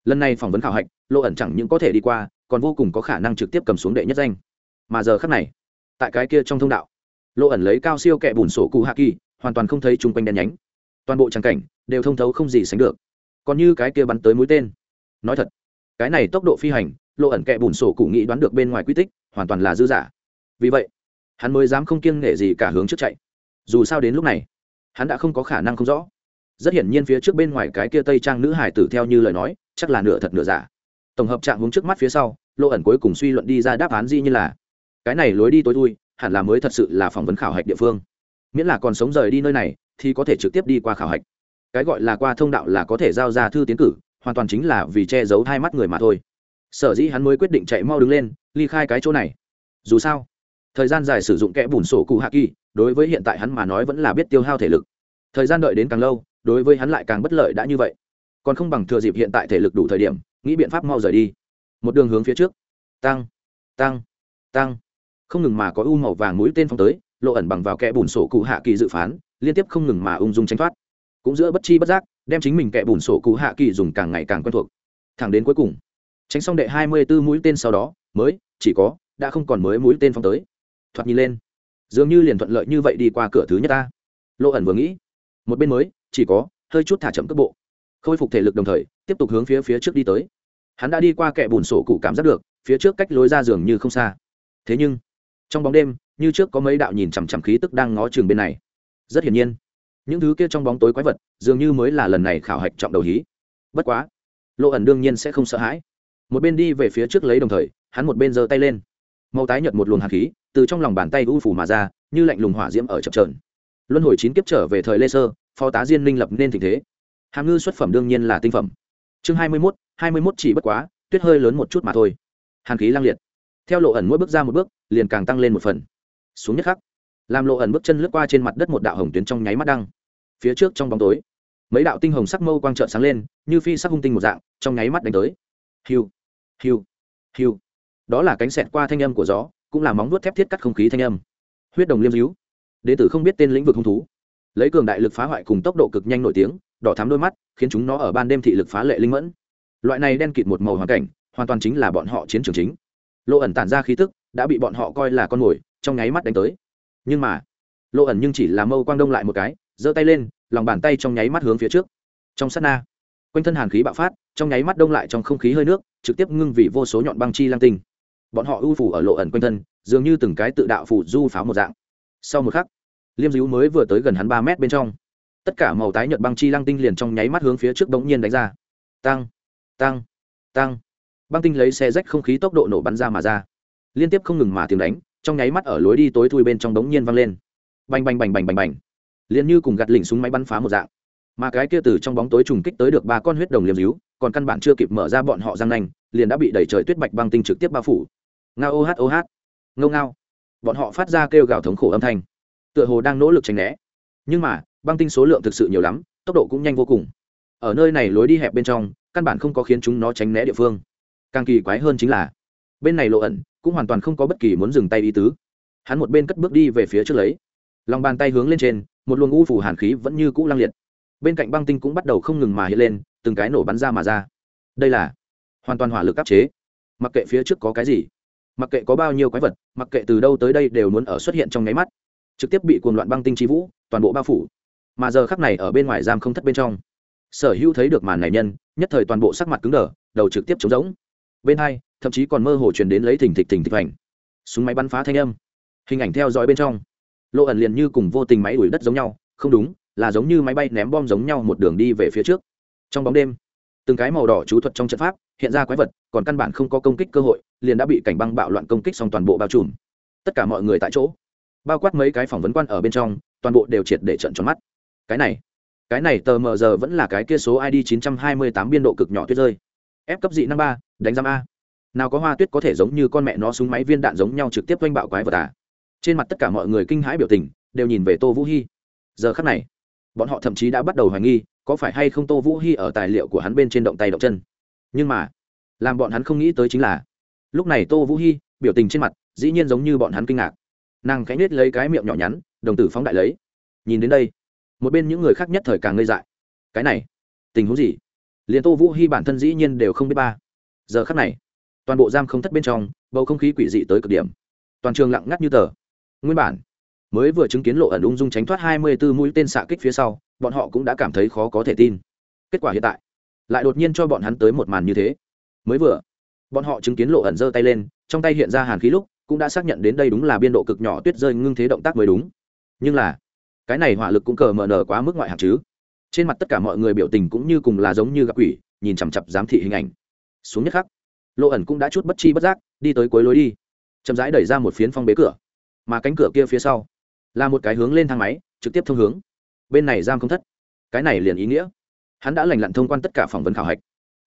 Lần này phỏng vấn khảo hạch, lộ ẩn chẳng những có thể đi qua, còn vô cùng có khả năng trực tiếp cầm xuống đệ nhất danh. Mà giờ khắc này, tại cái kia trong thông đạo, lộ ẩn lấy cao siêu kẹ bùn sổ cụ hạ kỳ, hoàn toàn không thấy chung quanh đen nhánh toàn bộ tràng cảnh đều thông thấu không gì sánh được. Còn như cái kia bắn tới mũi tên. Nói thật, cái này tốc độ phi hành, lộ ẩn kẹ bùn sổ cụ nghĩ đoán được bên ngoài quy tích, hoàn toàn là dư giả. Vì vậy, hắn mới dám không kiêng nể gì cả hướng trước chạy. Dù sao đến lúc này, hắn đã không có khả năng không rõ. Rất hiển nhiên phía trước bên ngoài cái kia tây trang nữ hải tử theo như lời nói, chắc là nửa thật nửa giả. Tổng hợp trạng hướng trước mắt phía sau, lộ ẩn cuối cùng suy luận đi ra đáp án gì như là, cái này lối đi tối thui, hẳn là mới thật sự là phỏng vấn khảo hạch địa phương. Miễn là còn sống rời đi nơi này thì có thể trực tiếp đi qua khảo hạch. Cái gọi là qua thông đạo là có thể giao ra thư tiến cử, hoàn toàn chính là vì che giấu hai mắt người mà thôi. Sở dĩ hắn mới quyết định chạy mau đứng lên, ly khai cái chỗ này. Dù sao, thời gian dài sử dụng kẽ bùn sổ cụ hạ kỳ, đối với hiện tại hắn mà nói vẫn là biết tiêu hao thể lực. Thời gian đợi đến càng lâu, đối với hắn lại càng bất lợi đã như vậy. Còn không bằng thừa dịp hiện tại thể lực đủ thời điểm, nghĩ biện pháp mau rời đi. Một đường hướng phía trước. Tăng tăng tăng. Không ngừng mà có u màu vàng mũi tên phong tới, lộ ẩn bằng vào kẽ bùn sổ cụ hạ kỳ dự phán liên tiếp không ngừng mà ung dung tránh thoát. Cũng giữa bất chi bất giác, đem chính mình kẻ bùn sổ cụ hạ kỳ dùng càng ngày càng quen thuộc. Thẳng đến cuối cùng, tránh xong đệ hai mươi b ố mũi tên sau đó, mới, chỉ có, đã không còn mới mũi tên phong tới. Thoạt nhìn lên, dường như liền thuận lợi như vậy đi qua cửa thứ nhất ta. Lộ ẩn vừa nghĩ, một bên mới, chỉ có, hơi chút thả chậm cước bộ, khôi phục thể lực đồng thời, tiếp tục hướng phía phía trước đi tới. Hắn đã đi qua kẻ bùn sổ cụ cảm giác được, phía trước cách lối ra giường như không xa. Thế nhưng, trong bóng đêm, như trước có mấy đạo nhìn chằm chằm khí tức đang ngó chừng bên này rất hiển nhiên. Những thứ kia trong bóng tối quái vật, dường như mới là lần này khảo hạch trọng đầu hí. Bất quá lộ ẩn đương nhiên sẽ không sợ hãi. Một bên đi về phía trước lấy đồng thời, hắn một bên giơ tay lên. Màu tái nhợt một luồng hạt khí, từ trong lòng bàn tay u phủ mà ra, như lạnh lùng hỏa diễm ở chập trờn luân hồi chín kiếp trở về thời lê sơ, phó tá diên minh lập nên tình thế. Hàm ngư xuất phẩm đương nhiên là tinh phẩm. Chương hai mươi mốt, hai mươi mốt chỉ bất quá, tuyết hơi lớn một chút mà thôi. Hàn khí lang liệt. Theo lộ ẩn mỗi bước ra một bước, liền càng tăng lên một phần. Xuống nhất khắc làm lộ ẩn bước chân lướt qua trên mặt đất một đạo hồng tuyến trong nháy mắt đăng. Phía trước trong bóng tối, mấy đạo tinh hồng sắc mâu quang trợn sáng lên, như phi sắc hung tinh một dạng, trong nháy mắt đánh tới. Hiu hiu hiu. Đó là cánh xẹt qua thanh âm của gió, cũng là móng vuốt thép thiết cắt không khí thanh âm. Huyết đồng liêm díu. Đệ tử không biết tên lĩnh vực hung thú. Lấy cường đại lực phá hoại cùng tốc độ cực nhanh nổi tiếng, đỏ thắm đôi mắt, khiến chúng nó ở ban đêm thị lực phá lệ linh mẫn. Loại này đen kịt một màu hoàn cảnh, hoàn toàn chính là bọn họ chiến trường chính. Lộ ẩn tản ra khí tức, đã bị bọn họ coi là con mồi, trong nháy mắt đánh tới nhưng mà, lộ ẩn nhưng chỉ là mâu quang đông lại một cái, giơ tay lên, lòng bàn tay trong nháy mắt hướng phía trước. Trong sát na, quanh thân hàn khí bạo phát, trong nháy mắt đông lại trong không khí hơi nước, trực tiếp ngưng vì vô số nhọn băng chi lang tinh. Bọn họ ưu phủ ở lộ ẩn quanh thân, dường như từng cái tự đạo phủ du pháo một dạng. Sau một khắc, liêm dữ mới vừa tới gần hắn ba mét bên trong. Tất cả màu tái nhợt băng chi lăng tinh liền trong nháy mắt hướng phía trước bỗng nhiên đánh ra. Tăng tăng tăng. Băng tinh lấy xe rách không khí tốc độ nổ bắn ra mà ra. Liên tiếp không ngừng mà tiếng đánh trong nháy mắt ở lối đi tối thui bên trong đống nhiên văng lên. Bành bành bành bành bành bành. Liền như cùng gạt lỉnh súng máy bắn phá một dạng. Mà cái kia từ trong bóng tối trùng kích tới được ba con huyết đồng liêm díu, còn căn bản chưa kịp mở ra bọn họ răng nanh, liền đã bị đẩy trời tuyết bạch băng tinh trực tiếp bao phủ. Ngao ô hát ô hát. Ngâu ngao. Bọn họ phát ra kêu gào thống khổ âm thanh. Tựa hồ đang nỗ lực tránh né. Nhưng mà, băng tinh số lượng thực sự nhiều lắm, tốc độ cũng nhanh vô cùng. Ở nơi này lối đi hẹp bên trong, căn bản không có khiến chúng nó tránh né địa phương. Càng kỳ quái hơn chính là, bên này lộ ẩn cũng hoàn toàn không có bất kỳ muốn dừng tay ý tứ. Hắn một bên cất bước đi về phía trước lấy. Lòng bàn tay hướng lên trên, một luồng u phủ hàn khí vẫn như cũ lang liệt. Bên cạnh băng tinh cũng bắt đầu không ngừng mà hiện lên, từng cái nổ bắn ra mà ra. Đây là hoàn toàn hỏa lực áp chế. Mặc kệ phía trước có cái gì, mặc kệ có bao nhiêu quái vật, mặc kệ từ đâu tới đây đều muốn ở xuất hiện trong nháy mắt. Trực tiếp bị cuồng loạn băng tinh trí vũ, toàn bộ bao phủ. Mà giờ khắc này ở bên ngoài giam không thất bên trong, sở hữu thấy được màn này nhân, nhất thời toàn bộ sắc mặt cứng đờ, đầu trực tiếp trống rỗng. Bên hai thậm chí còn mơ hồ truyền đến lấy thình thịch thình thịch ảnh. Súng máy bắn phá thanh âm. Hình ảnh theo dõi bên trong. Lộ ẩn liền như cùng vô tình máy đuổi đất giống nhau. Không đúng, là giống như máy bay ném bom giống nhau một đường đi về phía trước. Trong bóng đêm, từng cái màu đỏ chú thuật trong trận pháp hiện ra quái vật, còn căn bản không có công kích cơ hội, liền đã bị cảnh băng bạo loạn công kích xong toàn bộ bao trùm. Tất cả mọi người tại chỗ, bao quát mấy cái phỏng vấn quan ở bên trong, toàn bộ đều triệt để trận tròn mắt. Cái này cái này tờ mờ giờ vẫn là cái kia số id 928 biên độ cực nhỏ tuyết rơi. Ép cấp dị năm ba, đánh giam a nào có hoa tuyết có thể giống như con mẹ nó súng máy viên đạn giống nhau trực tiếp quanh bạo quái vật à? Trên mặt tất cả mọi người kinh hãi biểu tình, đều nhìn về tô vũ hy giờ khắc này, bọn họ thậm chí đã bắt đầu hoài nghi, có phải hay không tô vũ hy ở tài liệu của hắn bên trên động tay động chân. Nhưng mà, làm bọn hắn không nghĩ tới chính là, lúc này tô vũ hy biểu tình trên mặt, dĩ nhiên giống như bọn hắn kinh ngạc. Nàng cánh nết lấy cái miệng nhỏ nhắn, đồng tử phóng đại lấy. Nhìn đến đây, một bên những người khác nhất thời càng ngây dại. Cái này, tình huống gì? Liền tô vũ hy bản thân dĩ nhiên đều không biết ba. Giờ khắc này toàn bộ giam không thất bên trong, bầu không khí quỷ dị tới cực điểm. Toàn trường lặng ngắt như tờ. Nguyên bản, mới vừa chứng kiến lộ ẩn ung dung tránh thoát hai mươi 24 mũi tên xạ kích phía sau, bọn họ cũng đã cảm thấy khó có thể tin. Kết quả hiện tại, lại đột nhiên cho bọn hắn tới một màn như thế. Mới vừa, bọn họ chứng kiến lộ ẩn giơ tay lên, trong tay hiện ra hàn khí lúc, cũng đã xác nhận đến đây đúng là biên độ cực nhỏ tuyết rơi ngưng thế động tác mới đúng. Nhưng là, cái này hỏa lực cũng cờ mờ nở quá mức ngoại hạng chứ. Trên mặt tất cả mọi người biểu tình cũng như cùng là giống như gặp quỷ, nhìn chằm chặp giám thị hình ảnh. Xuống nhất khắc lộ ẩn cũng đã chút bất chi bất giác, đi tới cuối lối đi. Chậm rãi đẩy ra một phiến phong bế cửa, mà cánh cửa kia phía sau là một cái hướng lên thang máy, trực tiếp thông hướng. Bên này giam không thất. Cái này liền ý nghĩa. Hắn đã lành lặn thông quan tất cả phỏng vấn khảo hạch.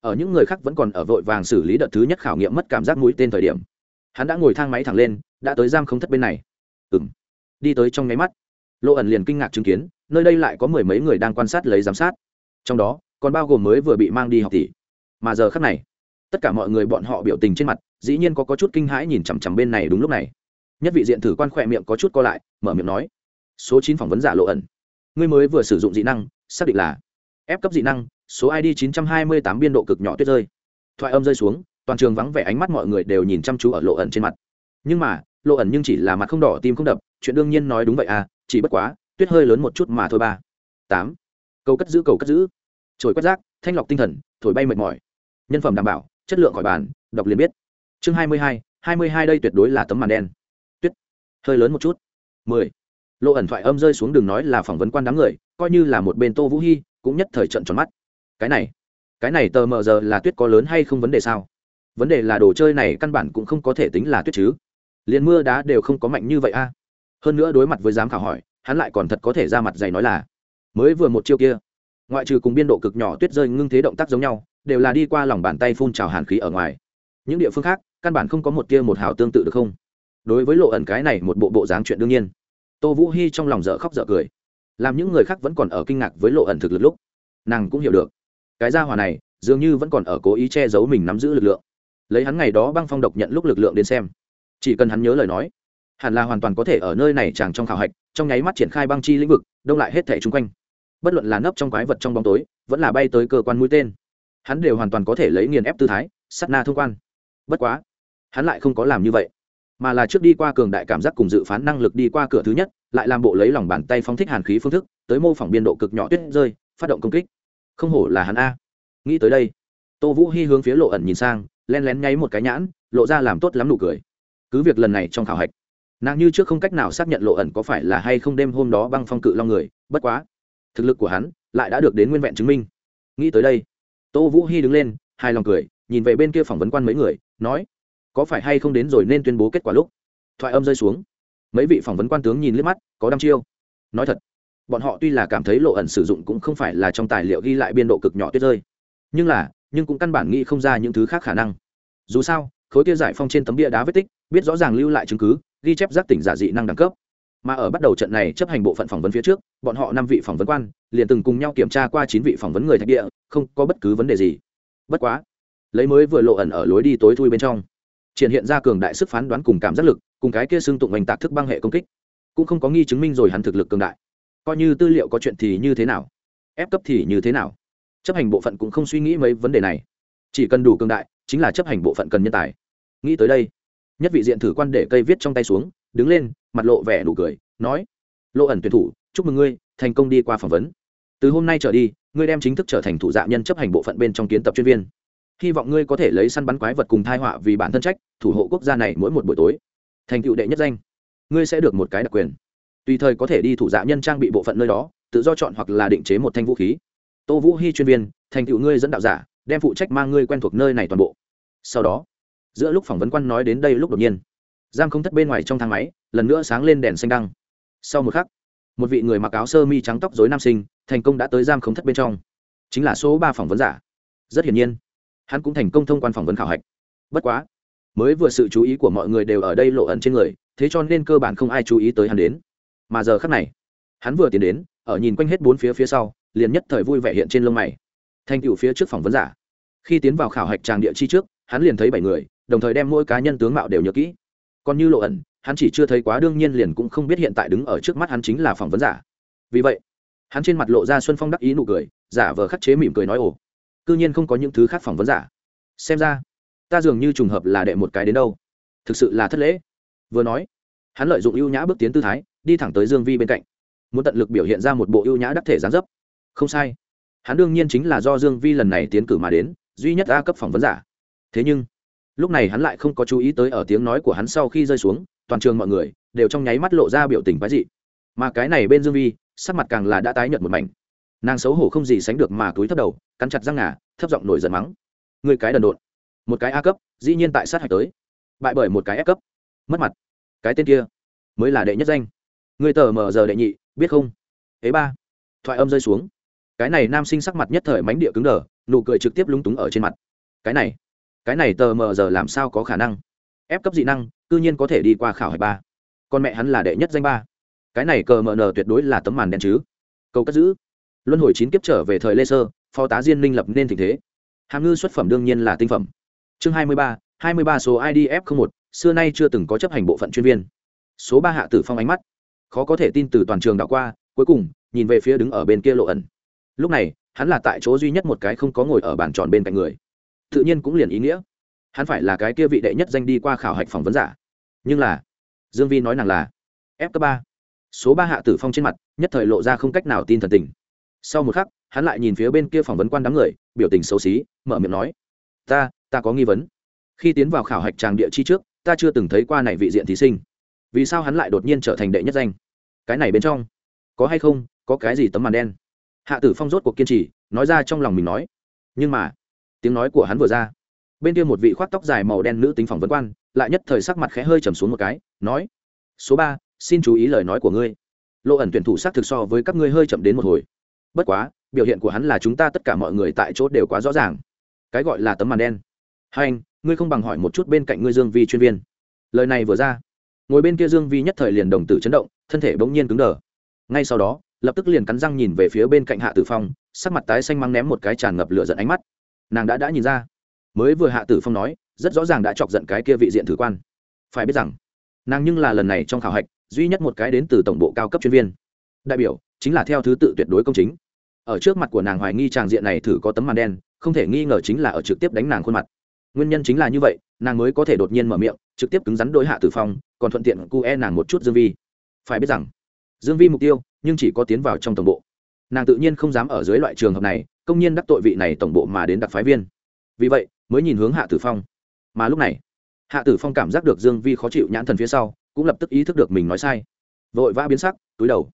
Ở những người khác vẫn còn ở vội vàng xử lý đợt thứ nhất khảo nghiệm mất cảm giác mũi tên thời điểm. Hắn đã ngồi thang máy thẳng lên, đã tới giam không thất bên này. Ừ m đi tới trong nháy mắt lộ ẩn liền kinh ngạc chứng kiến, nơi đây lại có mười mấy người đang quan sát lấy giám sát. Trong đó, còn bao gồm mới vừa bị mang đi học tỷ. Mà giờ khác này tất cả mọi người bọn họ biểu tình trên mặt dĩ nhiên có, có chút kinh hãi nhìn chằm chằm bên này đúng lúc này. Nhất vị diện thử quan khỏe miệng có chút co lại mở miệng nói số chín phỏng vấn giả lộ ẩn. Ngươi mới vừa sử dụng dị năng xác định là ép cấp dị năng số id 928 biên độ cực nhỏ tuyết rơi. Thoại âm rơi xuống toàn trường vắng vẻ ánh mắt mọi người đều nhìn chăm chú ở lộ ẩn trên mặt. Nhưng mà lộ ẩn nhưng chỉ là mặt không đỏ tim không đập chuyện đương nhiên nói đúng vậy à chỉ bất quá tuyết hơi lớn một chút mà thôi ba. Tám. Cầu cất giữ cầu cất giữ. Trồi quất rác thanh lọc tinh thần thổi bay mệt mỏi. Nhân phẩm đảm bảo chất lượng khỏi bàn, đọc liền biết. Chương hai mươi hai hai mươi hai đây tuyệt đối là tấm màn đen. Tuyết. Hơi lớn một chút. Mười. Lộ ẩn thoại âm rơi xuống đường nói là phỏng vấn quan đám người, coi như là một bên tô vũ hy cũng nhất thời trận tròn mắt. Cái này cái này tờ mờ giờ là tuyết có lớn hay không vấn đề sao? Vấn đề là đồ chơi này căn bản cũng không có thể tính là tuyết chứ. Liền mưa đá đều không có mạnh như vậy a. Hơn nữa đối mặt với giám khảo hỏi, hắn lại còn thật có thể ra mặt dày nói là, mới vừa một chiêu kia ngoại trừ cùng biên độ cực nhỏ tuyết rơi ngưng thế động tác giống nhau, đều là đi qua lòng bàn tay phun trào hàn khí ở ngoài. Những địa phương khác, căn bản không có một tia một hào tương tự được không? Đối với lộ ẩn cái này một bộ bộ dáng chuyện đương nhiên. Tô vũ hy trong lòng dở khóc dở cười. Làm những người khác vẫn còn ở kinh ngạc với lộ ẩn thực lực lúc, nàng cũng hiểu được. Cái gia hỏa này, dường như vẫn còn ở cố ý che giấu mình nắm giữ lực lượng. Lấy hắn ngày đó băng phong độc nhận lúc lực lượng đến xem, chỉ cần hắn nhớ lời nói, hẳn là hoàn toàn có thể ở nơi này chẳng trong khảo hạch, trong nháy mắt triển khai băng chi lĩnh vực, đông lại hết thẻ chung quanh bất luận là nấp trong quái vật trong bóng tối, vẫn là bay tới cơ quan mũi tên. Hắn đều hoàn toàn có thể lấy nghiền ép tư thái sắt na thông quan. Bất quá, hắn lại không có làm như vậy, mà là trước đi qua cường đại cảm giác cùng dự phán năng lực đi qua cửa thứ nhất, lại làm bộ lấy lòng bàn tay phóng thích hàn khí phương thức, tới mô phỏng biên độ cực nhỏ tuyết rơi, phát động công kích. Không hổ là hắn a. Nghĩ tới đây, tô vũ hy hướng phía lộ ẩn nhìn sang len lén nháy một cái nhãn, lộ ra làm tốt lắm nụ cười. Cứ việc lần này trong khảo hạch, nàng như trước không cách nào xác nhận lộ ẩn có phải là hay không đêm hôm đó băng phong cự long người, bất quá thực lực của hắn lại đã được đến nguyên vẹn chứng minh. Nghĩ tới đây, tô vũ hy đứng lên hai lòng cười, nhìn về bên kia phỏng vấn quan mấy người, nói, có phải hay không đến rồi nên tuyên bố kết quả lúc? Thoại âm rơi xuống. Mấy vị phỏng vấn quan tướng nhìn liếc mắt, có đăm chiêu. Nói thật, bọn họ tuy là cảm thấy lộ ẩn sử dụng cũng không phải là trong tài liệu ghi lại biên độ cực nhỏ tuyết rơi, nhưng là, nhưng cũng căn bản nghĩ không ra những thứ khác khả năng. Dù sao, khối kia giải phong trên tấm bia đá vết tích, biết rõ ràng lưu lại chứng cứ, ghi chép giác tỉnh giả dị năng đẳng cấp. Mà ở bắt đầu trận này chấp hành bộ phận phỏng vấn phía trước bọn họ năm vị phỏng vấn quan, liền từng cùng nhau kiểm tra qua chín vị phỏng vấn người thạch địa, không có bất cứ vấn đề gì. Bất quá, lấy mới vừa lộ ẩn ở lối đi tối thui bên trong, triển hiện ra cường đại sức phán đoán cùng cảm giác lực, cùng cái kia xương tụng oanh tạc thức băng hệ công kích, cũng không có nghi chứng minh rồi hắn thực lực cường đại. Coi như tư liệu có chuyện thì như thế nào, ép cấp thì như thế nào. Chấp hành bộ phận cũng không suy nghĩ mấy vấn đề này. Chỉ cần đủ cường đại, chính là chấp hành bộ phận cần nhân tài. Nghĩ tới đây, nhất vị diện thử quan để cây viết trong tay xuống, đứng lên, mặt lộ vẻ nụ cười, nói, lộ ẩn tuyển thủ chúc mừng ngươi, thành công đi qua phỏng vấn. Từ hôm nay trở đi, ngươi đem chính thức trở thành thủ dạ nhân chấp hành bộ phận bên trong kiến tập chuyên viên. Hy vọng ngươi có thể lấy săn bắn quái vật cùng thai họa vì bản thân trách, thủ hộ quốc gia này mỗi một buổi tối. Thành cựu đệ nhất danh. Ngươi sẽ được một cái đặc quyền. Tùy thời có thể đi thủ dạ nhân trang bị bộ phận nơi đó, tự do chọn hoặc là định chế một thanh vũ khí. Tô vũ hy chuyên viên, thành tựu ngươi dẫn đạo giả, đem phụ trách mang ngươi quen thuộc nơi này toàn bộ. Sau đó, giữa lúc phỏng vấn quan nói đến đây lúc đột nhiên. Giang không thất bên ngoài trong thang máy, lần nữa sáng lên đèn xanh đăng. Sau một khắc một vị người mặc áo sơ mi trắng tóc dối nam sinh, thành công đã tới giam không thất bên trong. Chính là số ba phỏng vấn giả. Rất hiển nhiên, hắn cũng thành công thông quan phỏng vấn khảo hạch. Bất quá, mới vừa sự chú ý của mọi người đều ở đây lộ ẩn trên người, thế cho nên cơ bản không ai chú ý tới hắn đến. Mà giờ khắc này, hắn vừa tiến đến, ở nhìn quanh hết bốn phía phía sau, liền nhất thời vui vẻ hiện trên lông mày. Thành tựu phía trước phỏng vấn giả. Khi tiến vào khảo hạch tràng địa chi trước, hắn liền thấy bảy người, đồng thời đem mỗi cá nhân tướng mạo đều nhớ kỹ. Còn như lộ ẩn hắn chỉ chưa thấy quá đương nhiên liền cũng không biết hiện tại đứng ở trước mắt hắn chính là phỏng vấn giả. Vì vậy, hắn trên mặt lộ ra xuân phong đắc ý nụ cười, giả vờ khắc chế mỉm cười nói, ồ c ư nhiên không có những thứ khác phỏng vấn giả. Xem ra, ta dường như trùng hợp là đệ một cái đến đâu. Thực sự là thất lễ. Vừa nói, hắn lợi dụng ưu nhã bước tiến tư thái, đi thẳng tới dương vi bên cạnh. Muốn tận lực biểu hiện ra một bộ ưu nhã đắc thể gián dấp. Không sai. Hắn đương nhiên chính là do dương vi lần này tiến cử mà đến, duy nhất a cấp phỏng vấn giả. Thế nhưng, lúc này hắn lại không có chú ý tới ở tiếng nói của hắn sau khi rơi xuống toàn trường mọi người đều trong nháy mắt lộ ra biểu tình quái dị. Mà cái này bên dương vi, sắc mặt càng là đã tái nhợt một mảnh. Nàng xấu hổ không gì sánh được mà túi thấp đầu, cắn chặt răng ngà, thấp giọng nổi giận mắng. Người cái đần độn. Một cái a cấp, dĩ nhiên tại sát hạch tới. Bại bởi một cái f cấp. Mất mặt. Cái tên kia, mới là đệ nhất danh. Người tờ mờ giờ đệ nhị, biết không? Ế ba. Thoại âm rơi xuống. Cái này nam sinh sắc mặt nhất thời mánh địa cứng đờ, nụ cười trực tiếp lúng túng ở trên mặt. Cái này cái này tờ mờ giờ làm sao có khả năng? Ép cấp dị năng tự nhiên có thể đi qua khảo hạch ba. Con mẹ hắn là đệ nhất danh ba. Cái này cờ mờ nờ tuyệt đối là tấm màn đen chứ. Câu cất giữ. Luân hồi chín kiếp trở về thời lê sơ phó tá diên minh lập nên tình thế. Hàm ngư xuất phẩm đương nhiên là tinh phẩm. Chương hai mươi ba, hai mươi ba số idf một, xưa nay chưa từng có chấp hành bộ phận chuyên viên. Số ba hạ tử phong ánh mắt. Khó có thể tin từ toàn trường đã qua, cuối cùng, nhìn về phía đứng ở bên kia lộ ẩn. Lúc này, hắn là tại chỗ duy nhất một cái không có ngồi ở bàn tròn bên cạnh người. Tự nhiên cũng liền ý nghĩa. Hắn phải là cái kia vị đệ nhất danh đi qua khảo hạch phỏng vấn giả nhưng là, dương vi nói nàng là f cấp ba. Số ba hạ tử phong trên mặt, nhất thời lộ ra không cách nào tin thần tình. Sau một khắc, hắn lại nhìn phía bên kia phỏng vấn quan đám người, biểu tình xấu xí, mở miệng nói, ta ta có nghi vấn. Khi tiến vào khảo hạch tràng địa chi trước, ta chưa từng thấy qua này vị diện thí sinh. Vì sao hắn lại đột nhiên trở thành đệ nhất danh? Cái này bên trong, có hay không, có cái gì tấm màn đen? Hạ tử phong rốt cuộc kiên trì, nói ra trong lòng mình nói, nhưng mà, tiếng nói của hắn vừa ra bên kia một vị khoác tóc dài màu đen nữ tính phỏng vấn quan, lại nhất thời sắc mặt khẽ hơi trầm xuống một cái, nói, số ba, xin chú ý lời nói của ngươi. Lộ ẩn tuyển thủ xác thực so với các ngươi hơi chậm đến một hồi. Bất quá, biểu hiện của hắn là chúng ta tất cả mọi người tại chỗ đều quá rõ ràng. Cái gọi là tấm màn đen. Hai anh, ngươi không bằng hỏi một chút bên cạnh ngươi dương vi chuyên viên. Lời này vừa ra, ngồi bên kia dương vi nhất thời liền đồng tử chấn động, thân thể bỗng nhiên cứng đờ. Ngay sau đó, lập tức liền cắn răng nhìn về phía bên cạnh hạ tử phong, sắc mặt tái xanh mang ném một cái tràn ngập lửa giận ánh mắt. Nàng đã đã nhìn ra mới vừa hạ tử phong nói, rất rõ ràng đã chọc giận cái kia vị diện thử quan. Phải biết rằng, nàng nhưng là lần này trong khảo hạch, duy nhất một cái đến từ tổng bộ cao cấp chuyên viên. Đại biểu, chính là theo thứ tự tuyệt đối công chính. Ở trước mặt của nàng hoài nghi tràng diện này thử có tấm màn đen, không thể nghi ngờ chính là ở trực tiếp đánh nàng khuôn mặt. Nguyên nhân chính là như vậy, nàng mới có thể đột nhiên mở miệng, trực tiếp cứng rắn đối hạ tử phong, còn thuận tiện cu e nàng một chút dương vi. Phải biết rằng, dương vi mục tiêu, nhưng chỉ có tiến vào trong tổng bộ. Nàng tự nhiên không dám ở dưới loại trường hợp này, công nhiên đắc tội vị này tổng bộ mà đến đặc phái viên. Vì vậy mới nhìn hướng hạ tử phong. Mà lúc này, hạ tử phong cảm giác được dương vi khó chịu nhãn thần phía sau, cũng lập tức ý thức được mình nói sai. Vội vã biến sắc, túi đầu.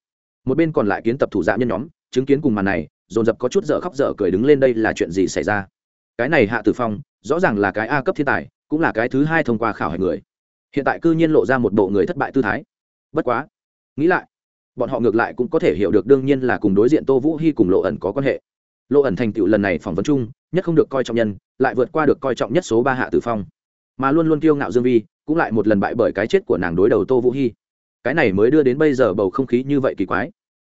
Một bên còn lại kiến tập thủ dạ nhân nhóm, chứng kiến cùng màn này, dồn dập có chút dở khóc dở cười đứng lên đây là chuyện gì xảy ra? Cái này hạ tử phong, rõ ràng là cái a cấp thiên tài, cũng là cái thứ hai thông qua khảo hạch người. Hiện tại cư nhiên lộ ra một bộ người thất bại tư thái. Bất quá, nghĩ lại, bọn họ ngược lại cũng có thể hiểu được đương nhiên là cùng đối diện tô vũ hy cùng lộ ẩn có quan hệ lộ ẩn thành tựu lần này phỏng vấn chung, nhất không được coi trọng nhân, lại vượt qua được coi trọng nhất số ba hạ tử phong. Mà luôn luôn kiêu ngạo dương vi, cũng lại một lần bại bởi cái chết của nàng đối đầu tô vũ hy cái này mới đưa đến bây giờ bầu không khí như vậy kỳ quái.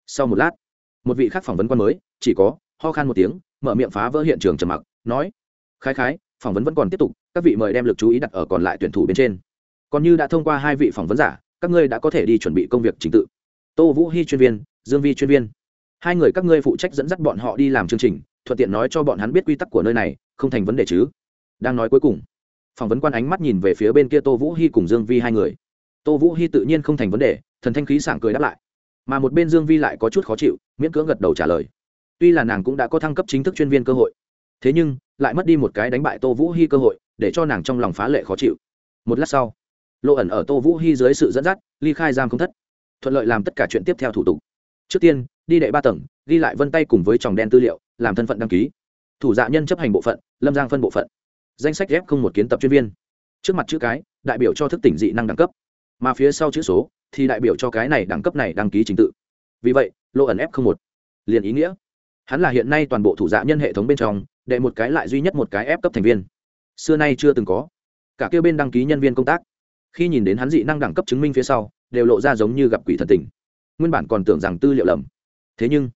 Sau một lát, một vị khác phỏng vấn quan mới, chỉ có, ho khan một tiếng, mở miệng phá vỡ hiện trường trầm mặc, nói, khái khái, phỏng vấn vẫn còn tiếp tục, các vị mời đem lực chú ý đặt ở còn lại tuyển thủ bên trên. Còn như đã thông qua hai vị phỏng vấn giả, các ngươi đã có thể đi chuẩn bị công việc trình tự. Tô vũ hy chuyên viên, dương vi chuyên viên hai người các ngươi phụ trách dẫn dắt bọn họ đi làm chương trình, thuận tiện nói cho bọn hắn biết quy tắc của nơi này, không thành vấn đề chứ? Đang nói cuối cùng, phỏng vấn quan ánh mắt nhìn về phía bên kia tô vũ hy cùng dương vi hai người. Tô vũ hy tự nhiên không thành vấn đề, thần thanh khí sảng cười đáp lại. Mà một bên dương vi lại có chút khó chịu, miễn cưỡng gật đầu trả lời. Tuy là nàng cũng đã có thăng cấp chính thức chuyên viên cơ hội, thế nhưng lại mất đi một cái đánh bại tô vũ hy cơ hội, để cho nàng trong lòng phá lệ khó chịu. Một lát sau lộ ẩn ở tô vũ hy dưới sự dẫn dắt, ly khai giam không thất, thuận lợi làm tất cả chuyện tiếp theo thủ tục. Trước tiên đi đệ ba tầng, ghi lại vân tay cùng với tròng đen tư liệu, làm thân phận đăng ký. Thủ dạ nhân chấp hành bộ phận, lâm giang phân bộ phận. Danh sách ghép không một kiến tập chuyên viên. Trước mặt chữ cái, đại biểu cho thức tỉnh dị năng đẳng cấp. Mà phía sau chữ số, thì đại biểu cho cái này đẳng cấp này đăng ký trình tự. Vì vậy, lô ẩn f không một. Liền ý nghĩa. Hắn là hiện nay toàn bộ thủ dạ nhân hệ thống bên trong, đệ một cái lại duy nhất một cái ép cấp thành viên. Xưa nay chưa từng có. Cả kêu bên đăng ký nhân viên công tác. Khi nhìn đến hắn dị năng đẳng cấp chứng minh phía sau, đều lộ ra giống như gặp quỷ thần tình. Nguyên bản còn tưởng rằng tư liệu lầm thế nhưng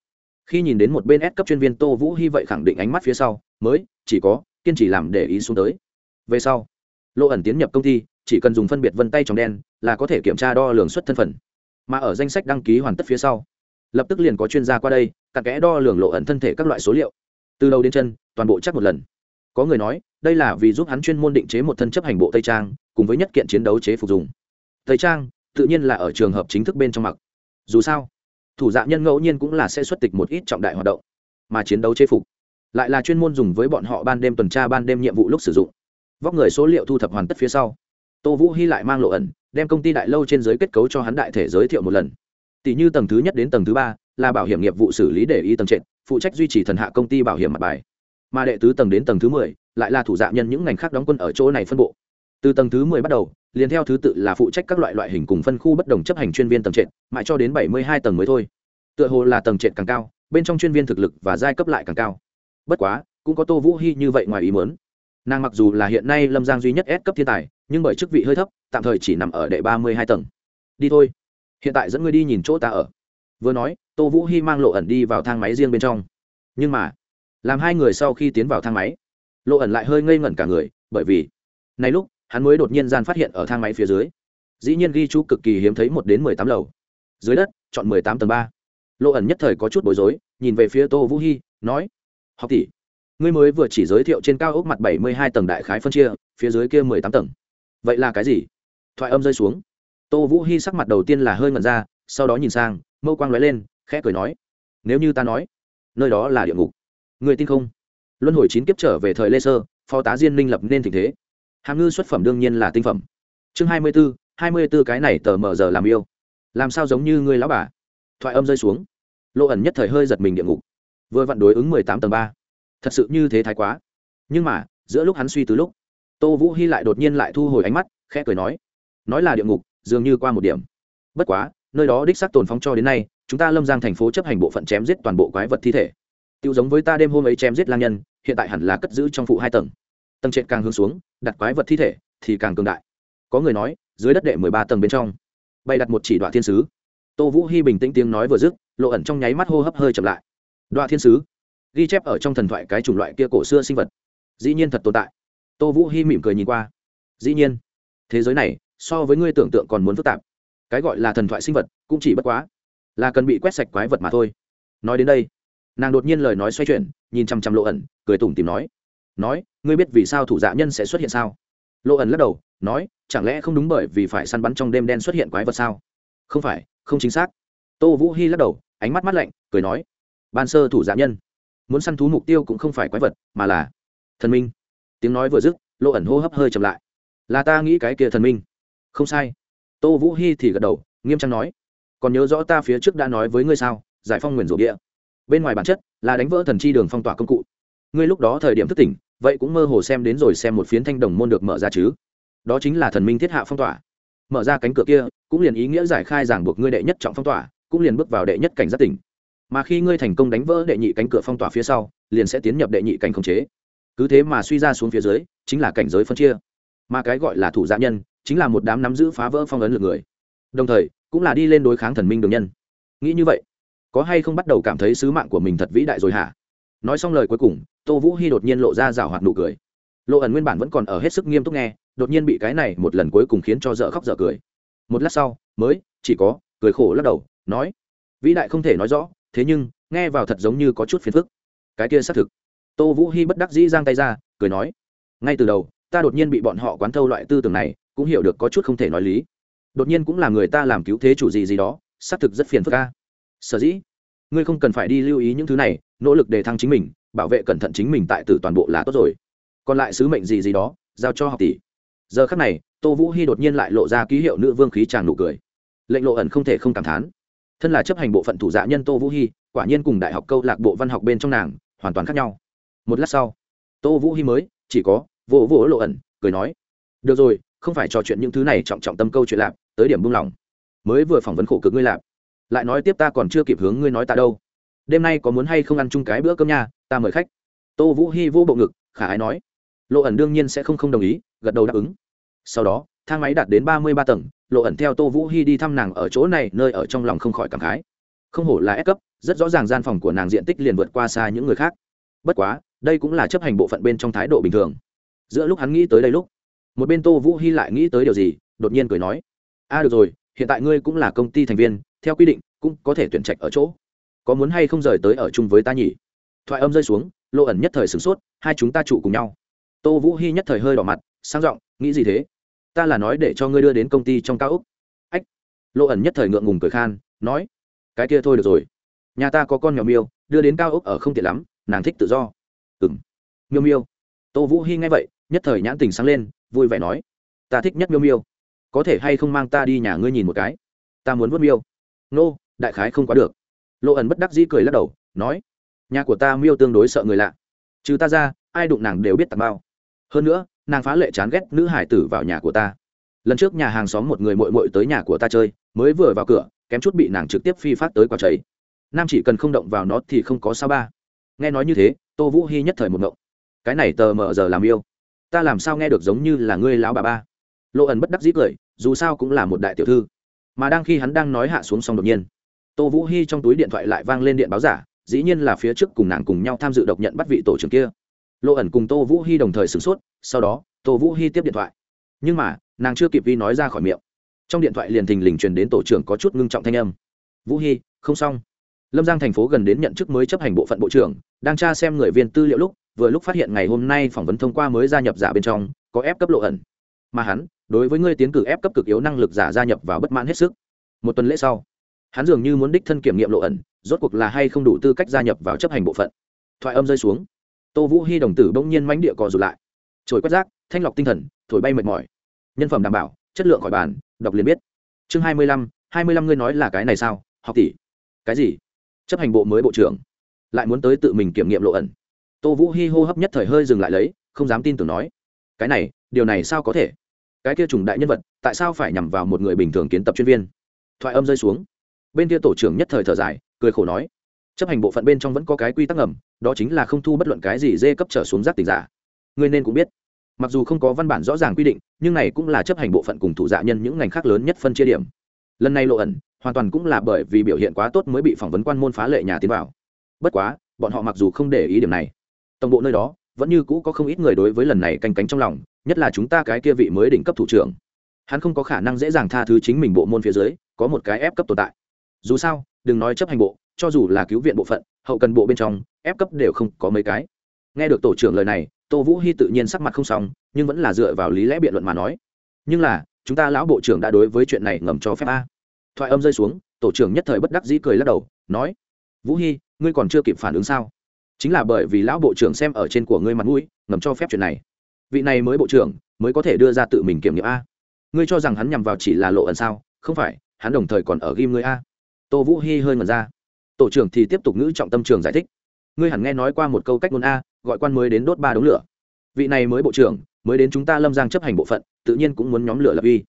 khi nhìn đến một bên S cấp chuyên viên Tô Vũ Hy vậy khẳng định ánh mắt phía sau, mới chỉ có kiên trì làm để ý xuống tới. Về sau, Lô ẩn tiến nhập công ty, chỉ cần dùng phân biệt vân tay trong đen là có thể kiểm tra đo lường xuất thân phận. Mà ở danh sách đăng ký hoàn tất phía sau, lập tức liền có chuyên gia qua đây, cặn kẽ đo lường lộ ẩn thân thể các loại số liệu. Từ đầu đến chân, toàn bộ chắc một lần. Có người nói, đây là vì giúp hắn chuyên môn định chế một thân chấp hành bộ tây trang, cùng với nhất kiện chiến đấu chế phục dùng. Tây trang, tự nhiên là ở trường hợp chính thức bên trong mặc. Dù sao, thủ dạ nhân ngẫu nhiên cũng là sẽ xuất tịch một ít trọng đại hoạt động, mà chiến đấu chế phục, lại là chuyên môn dùng với bọn họ ban đêm tuần tra ban đêm nhiệm vụ lúc sử dụng. Vóc người số liệu thu thập hoàn tất phía sau, tô vũ hy lại mang lộ ẩn, đem công ty đại lâu trên giới kết cấu cho hắn đại thể giới thiệu một lần. Tỷ như tầng thứ nhất đến tầng thứ ba là bảo hiểm nghiệp vụ xử lý để ý tầng trệt, phụ trách duy trì thần hạ công ty bảo hiểm mặt bài. Mà đệ tứ tầng đến tầng thứ mười lại là thủ dạ nhân những ngành khác đóng quân ở chỗ này phân bộ. Từ tầng thứ mười bắt đầu liền theo thứ tự là phụ trách các loại loại hình cùng phân khu bất đồng chấp hành chuyên viên tầng trệt, mãi cho đến bảy mươi hai tầng mới thôi. Tựa hồ là tầng trệt càng cao, bên trong chuyên viên thực lực và giai cấp lại càng cao. Bất quá, cũng có tô vũ hy như vậy ngoài ý muốn. Nàng mặc dù là hiện nay lâm giang duy nhất S cấp thiên tài, nhưng bởi chức vị hơi thấp, tạm thời chỉ nằm ở đệ ba mươi hai tầng. Đi thôi. Hiện tại dẫn ngươi đi nhìn chỗ ta ở. Vừa nói, tô vũ hy mang lộ ẩn đi vào thang máy riêng bên trong. Nhưng mà, làm hai người sau khi tiến vào thang máy, lộ ẩn lại hơi ngây ngẩn cả người, bởi vì, này lúc hắn mới đột nhiên gian phát hiện ở thang máy phía dưới. Dĩ nhiên ghi chú cực kỳ hiếm thấy một đến mười tám lầu. Dưới đất, chọn mười tám tầng ba. Lộ ẩn nhất thời có chút bối rối, nhìn về phía tô vũ hy nói, học tỷ, ngươi mới vừa chỉ giới thiệu trên cao ốc mặt bảy mươi hai tầng đại khái phân chia, phía dưới kia mười tám tầng. Vậy là cái gì? Thoại âm rơi xuống. Tô vũ hy sắc mặt đầu tiên là hơi ngẩn ra, sau đó nhìn sang, mâu quang lóe lên, khẽ cười nói, nếu như ta nói, nơi đó là địa ngục người tin không? Luân hồi chín kiếp trở về thời lê sơ, phó tá diên minh lập nên tình thế hàm ngư xuất phẩm đương nhiên là tinh phẩm. Chương hai mươi b ố hai mươi b ố cái này tờ mờ giờ làm yêu. Làm sao giống như ngươi lão bà? Thoại âm rơi xuống. Lộ ẩn nhất thời hơi giật mình địa ngục. Vừa vặn đối ứng mười tám tầng ba. Thật sự như thế thái quá. Nhưng mà, giữa lúc hắn suy từ lúc, tô vũ hy lại đột nhiên lại thu hồi ánh mắt, khẽ cười nói. Nói là địa ngục, dường như qua một điểm. Bất quá, nơi đó đích xác tồn phóng cho đến nay, chúng ta lâm giang thành phố chấp hành bộ phận chém giết toàn bộ quái vật thi thể. Tiêu giống với ta đêm hôm ấy chém giết lang nhân, hiện tại hẳn là cất giữ trong phụ hai tầng. Tầng trệt càng hướng xuống đặt quái vật thi thể thì càng cường đại. Có người nói, dưới đất đệ mười ba tầng bên trong bày đặt một chỉ đoạn thiên sứ. Tô vũ hy bình tĩnh tiếng nói vừa dứt, lộ ẩn trong nháy mắt hô hấp hơi chậm lại. Đoạn thiên sứ, ghi chép ở trong thần thoại cái chủng loại kia cổ xưa sinh vật. Dĩ nhiên thật tồn tại. Tô vũ hy mỉm cười nhìn qua. Dĩ nhiên, thế giới này, so với ngươi tưởng tượng còn muốn phức tạp. Cái gọi là thần thoại sinh vật, cũng chỉ bất quá là cần bị quét sạch quái vật mà thôi. Nói đến đây, nàng đột nhiên lời nói xoay chuyển, nhìn chăm chăm lộ ẩn, cười tủm tìm nói nói, ngươi biết vì sao thủ dạ nhân sẽ xuất hiện sao? Lộ ẩn lắc đầu, nói, chẳng lẽ không đúng bởi vì phải săn bắn trong đêm đen xuất hiện quái vật sao? Không phải, không chính xác. Tô vũ hy lắc đầu, ánh mắt mắt lạnh, cười nói, ban sơ thủ dạ nhân, muốn săn thú mục tiêu cũng không phải quái vật, mà là thần minh. Tiếng nói vừa dứt, lộ ẩn hô hấp hơi chậm lại. Là ta nghĩ cái kia thần minh. Không sai. Tô vũ hy thì gật đầu, nghiêm trang nói, còn nhớ rõ ta phía trước đã nói với ngươi sao, giải phong nguyền rủa địa bên ngoài bản chất là đánh vỡ thần chi đường phong tỏa công cụ. Ngươi lúc đó thời điểm thức tỉnh vậy cũng mơ hồ xem đến rồi xem một phiến thanh đồng môn được mở ra chứ. Đó chính là thần minh thiết hạ phong tỏa. Mở ra cánh cửa kia, cũng liền ý nghĩa giải khai giảng buộc ngươi đệ nhất trọng phong tỏa, cũng liền bước vào đệ nhất cảnh giác tỉnh. Mà khi ngươi thành công đánh vỡ đệ nhị cánh cửa phong tỏa phía sau, liền sẽ tiến nhập đệ nhị cảnh khống chế. Cứ thế mà suy ra xuống phía dưới, chính là cảnh giới phân chia. Mà cái gọi là thủ dạ nhân, chính là một đám nắm giữ phá vỡ phong ấn lực người. Đồng thời, cũng là đi lên đối kháng thần minh đường nhân. Nghĩ như vậy, có hay không bắt đầu cảm thấy sứ mạng của mình thật vĩ đại rồi hả? Nói xong lời cuối cùng, tô vũ hy đột nhiên lộ ra rào hoạt nụ cười. Lộ ẩn nguyên bản vẫn còn ở hết sức nghiêm túc nghe, đột nhiên bị cái này một lần cuối cùng khiến cho dở khóc dở cười. Một lát sau, mới, chỉ có, cười khổ lắc đầu, nói, vĩ đại không thể nói rõ, thế nhưng, nghe vào thật giống như có chút phiền phức. Cái kia xác thực. Tô vũ hy bất đắc dĩ giang tay ra, cười nói, ngay từ đầu, ta đột nhiên bị bọn họ quán thâu loại tư tưởng này, cũng hiểu được có chút không thể nói lý. Đột nhiên cũng là người ta làm cứu thế chủ gì gì đó, xác thực rất phiền phức ca sở dĩ, ngươi không cần phải đi lưu ý những thứ này nỗ lực để thăng chính mình, bảo vệ cẩn thận chính mình tại tử toàn bộ là tốt rồi. Còn lại sứ mệnh gì gì đó, giao cho học tỷ. Giờ khắc này, tô vũ hy đột nhiên lại lộ ra ký hiệu nữ vương khí tràn nụ cười. Lệnh lộ ẩn không thể không cảm thán. Thân là chấp hành bộ phận thủ dạ nhân tô vũ hy quả nhiên cùng đại học câu lạc bộ văn học bên trong nàng, hoàn toàn khác nhau. Một lát sau, tô vũ hy mới, chỉ có, vỗ vỗ lộ ẩn, cười nói, được rồi, không phải trò chuyện những thứ này trọng trọng tâm câu chuyện lạp, tới điểm buông lỏng. Mới vừa phỏng vấn khổ cực ngươi lạp. Lại nói tiếp ta còn chưa kịp hướng ngươi nói ta đâu đêm nay có muốn hay không ăn chung cái bữa cơm nha, ta mời khách. Tô vũ hy vô bộ ngực, khả ái nói. Lộ ẩn đương nhiên sẽ không không đồng ý, gật đầu đáp ứng. Sau đó, thang máy đạt đến ba mươi ba tầng, lộ ẩn theo tô vũ hy đi thăm nàng ở chỗ này, nơi ở trong lòng không khỏi cảm khái. Không hổ là ép cấp, rất rõ ràng gian phòng của nàng diện tích liền vượt qua xa những người khác. Bất quá, đây cũng là chấp hành bộ phận bên trong thái độ bình thường. Giữa lúc hắn nghĩ tới đây lúc, một bên tô vũ hy lại nghĩ tới điều gì, đột nhiên cười nói. A, được rồi, hiện tại ngươi cũng là công ty thành viên, theo quy định, cũng có thể tuyển trạch ở chỗ có muốn hay không rời tới ở chung với ta nhỉ? Thoại âm rơi xuống lộ ẩn nhất thời sửng sốt, hai chúng ta trụ cùng nhau. Tô vũ hy nhất thời hơi đỏ mặt, sang giọng, nghĩ gì thế? Ta là nói để cho ngươi đưa đến công ty trong cao úc ách. Lộ ẩn nhất thời ngượng ngùng cười khan, nói, cái kia thôi được rồi. Nhà ta có con mèo miêu, đưa đến cao úc ở không tiện lắm, nàng thích tự do. Ừng miêu miêu. Tô vũ hy nghe vậy, nhất thời nhãn tình sáng lên, vui vẻ nói, ta thích nhất miêu miêu. Có thể hay không mang ta đi nhà ngươi nhìn một cái? Ta muốn vớt miêu. Nô, đại khái không quá được lộ ẩn bất đắc dĩ cười lắc đầu, nói, nhà của ta miêu tương đối sợ người lạ. Trừ ta ra, ai đụng nàng đều biết tặng bao. Hơn nữa, nàng phá lệ chán ghét nữ hải tử vào nhà của ta. Lần trước nhà hàng xóm một người mội mội tới nhà của ta chơi, mới vừa vào cửa, kém chút bị nàng trực tiếp phi phát tới quả cháy. Nam chỉ cần không động vào nó thì không có sao ba. Nghe nói như thế, tô vũ hy nhất thời một ngộng. Cái này tờ mờ giờ làm yêu. Ta làm sao nghe được giống như là ngươi lão bà ba? Lộ ẩn bất đắc dĩ cười, dù sao cũng là một đại tiểu thư. Mà đang khi hắn đang nói hạ xuống xong đột nhiên tô vũ hy trong túi điện thoại lại vang lên điện báo giả, dĩ nhiên là phía trước cùng nàng cùng nhau tham dự độc nhận bắt vị tổ trưởng kia. Lộ ẩn cùng tô vũ hy đồng thời sửng sốt, sau đó, tô vũ hy tiếp điện thoại. Nhưng mà, nàng chưa kịp vi nói ra khỏi miệng. Trong điện thoại liền thình lình truyền đến tổ trưởng có chút ngưng trọng thanh âm. Vũ hy không xong. Lâm giang thành phố gần đến nhận chức mới chấp hành bộ phận bộ trưởng, đang tra xem người viên tư liệu lúc, vừa lúc phát hiện ngày hôm nay phỏng vấn thông qua mới gia nhập giả bên trong, có ép cấp lộ ẩn. Mà hắn, đối với ngươi tiến cử ép cấp cực yếu năng lực giả gia nhập vào bất mãn hết sức. Một tuần lễ sau hắn dường như muốn đích thân kiểm nghiệm lộ ẩn, rốt cuộc là hay không đủ tư cách gia nhập vào chấp hành bộ phận. Thoại âm rơi xuống. Tô vũ hy đồng tử bỗng nhiên mánh địa cò rụt lại. Trồi quét rác, thanh lọc tinh thần, thổi bay mệt mỏi. Nhân phẩm đảm bảo, chất lượng khỏi bàn, đọc liền biết. Chương hai mươi lăm, hai mươi lăm ngươi nói là cái này sao? Học tỷ. Cái gì? Chấp hành bộ mới bộ trưởng. Lại muốn tới tự mình kiểm nghiệm lộ ẩn. Tô vũ hy hô hấp nhất thời hơi dừng lại lấy, không dám tin tưởng nói. Cái này, điều này sao có thể? Cái kia trùng đại nhân vật, tại sao phải nhằm vào một người bình thường kiến tập chuyên viên? Thoại âm rơi xuống bên kia tổ trưởng nhất thời thở dài, cười khổ nói, chấp hành bộ phận bên trong vẫn có cái quy tắc ngầm, đó chính là không thu bất luận cái gì dê cấp trở xuống rác tình giả. Người nên cũng biết, mặc dù không có văn bản rõ ràng quy định, nhưng này cũng là chấp hành bộ phận cùng thủ dạ nhân những ngành khác lớn nhất phân chia điểm. Lần này lộ ẩn, hoàn toàn cũng là bởi vì biểu hiện quá tốt mới bị phỏng vấn quan môn phá lệ nhà tiến vào. Bất quá, bọn họ mặc dù không để ý điểm này, tổng bộ nơi đó vẫn như cũ có không ít người đối với lần này canh cánh trong lòng, nhất là chúng ta cái kia vị mới đỉnh cấp thủ trưởng. Hắn không có khả năng dễ dàng tha thứ chính mình bộ môn phía dưới, có một cái ép cấp tồn tại dù sao, đừng nói chấp hành bộ, cho dù là cứu viện bộ phận, hậu cần bộ bên trong, ép cấp đều không có mấy cái. Nghe được tổ trưởng lời này, tô vũ hy tự nhiên sắc mặt không xong, nhưng vẫn là dựa vào lý lẽ biện luận mà nói. Nhưng là, chúng ta lão bộ trưởng đã đối với chuyện này ngầm cho phép a. Thoại âm rơi xuống, tổ trưởng nhất thời bất đắc dĩ cười lắc đầu, nói, vũ hy ngươi còn chưa kịp phản ứng sao? Chính là bởi vì lão bộ trưởng xem ở trên của ngươi mặt mũi, ngầm cho phép chuyện này. Vị này mới bộ trưởng, mới có thể đưa ra tự mình kiểm nghiệm a. Ngươi cho rằng hắn nhằm vào chỉ là lộ ẩn sao? Không phải, hắn đồng thời còn ở ghim ngươi a tô vũ hy hơi ngần ra. Tổ trưởng thì tiếp tục ngữ trọng tâm trường giải thích. Ngươi hẳn nghe nói qua một câu cách ngôn a, gọi quan mới đến đốt ba đống lửa. Vị này mới bộ trưởng, mới đến chúng ta lâm giang chấp hành bộ phận, tự nhiên cũng muốn nhóm lửa lập uy.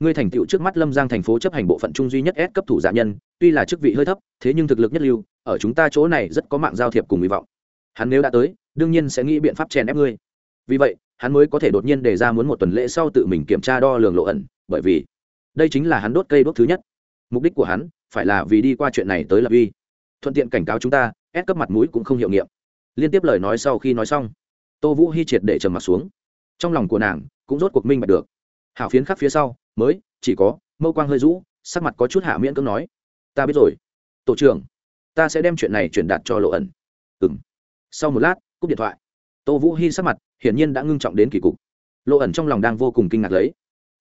Ngươi thành tựu trước mắt lâm giang thành phố chấp hành bộ phận trung duy nhất S cấp thủ giả nhân, tuy là chức vị hơi thấp, thế nhưng thực lực nhất lưu, ở chúng ta chỗ này rất có mạng giao thiệp cùng hy vọng. Hắn nếu đã tới, đương nhiên sẽ nghĩ biện pháp chèn ép ngươi. Vì vậy, hắn mới có thể đột nhiên đề ra muốn một tuần lễ sau tự mình kiểm tra đo lường lộ ẩn, bởi vì đây chính là hắn đốt cây đốt thứ nhất mục đích của hắn phải là vì đi qua chuyện này tới lập uy. Thuận tiện cảnh cáo chúng ta, ép cấp mặt mũi cũng không hiệu nghiệm. Liên tiếp lời nói sau khi nói xong, tô vũ hy triệt để trầm mặt xuống. Trong lòng của nàng cũng rốt cuộc minh bạch được. Hảo phiến khắc phía sau, mới, chỉ có, mâu quang hơi rũ, sắc mặt có chút hạ miễn cưỡng nói, ta biết rồi. Tổ trưởng, ta sẽ đem chuyện này truyền đạt cho lộ ẩn. Ừ m sau một lát, cúp điện thoại. Tô vũ hy sắc mặt hiển nhiên đã ngưng trọng đến kỳ cục. Lộ ẩn trong lòng đang vô cùng kinh ngạc lấy.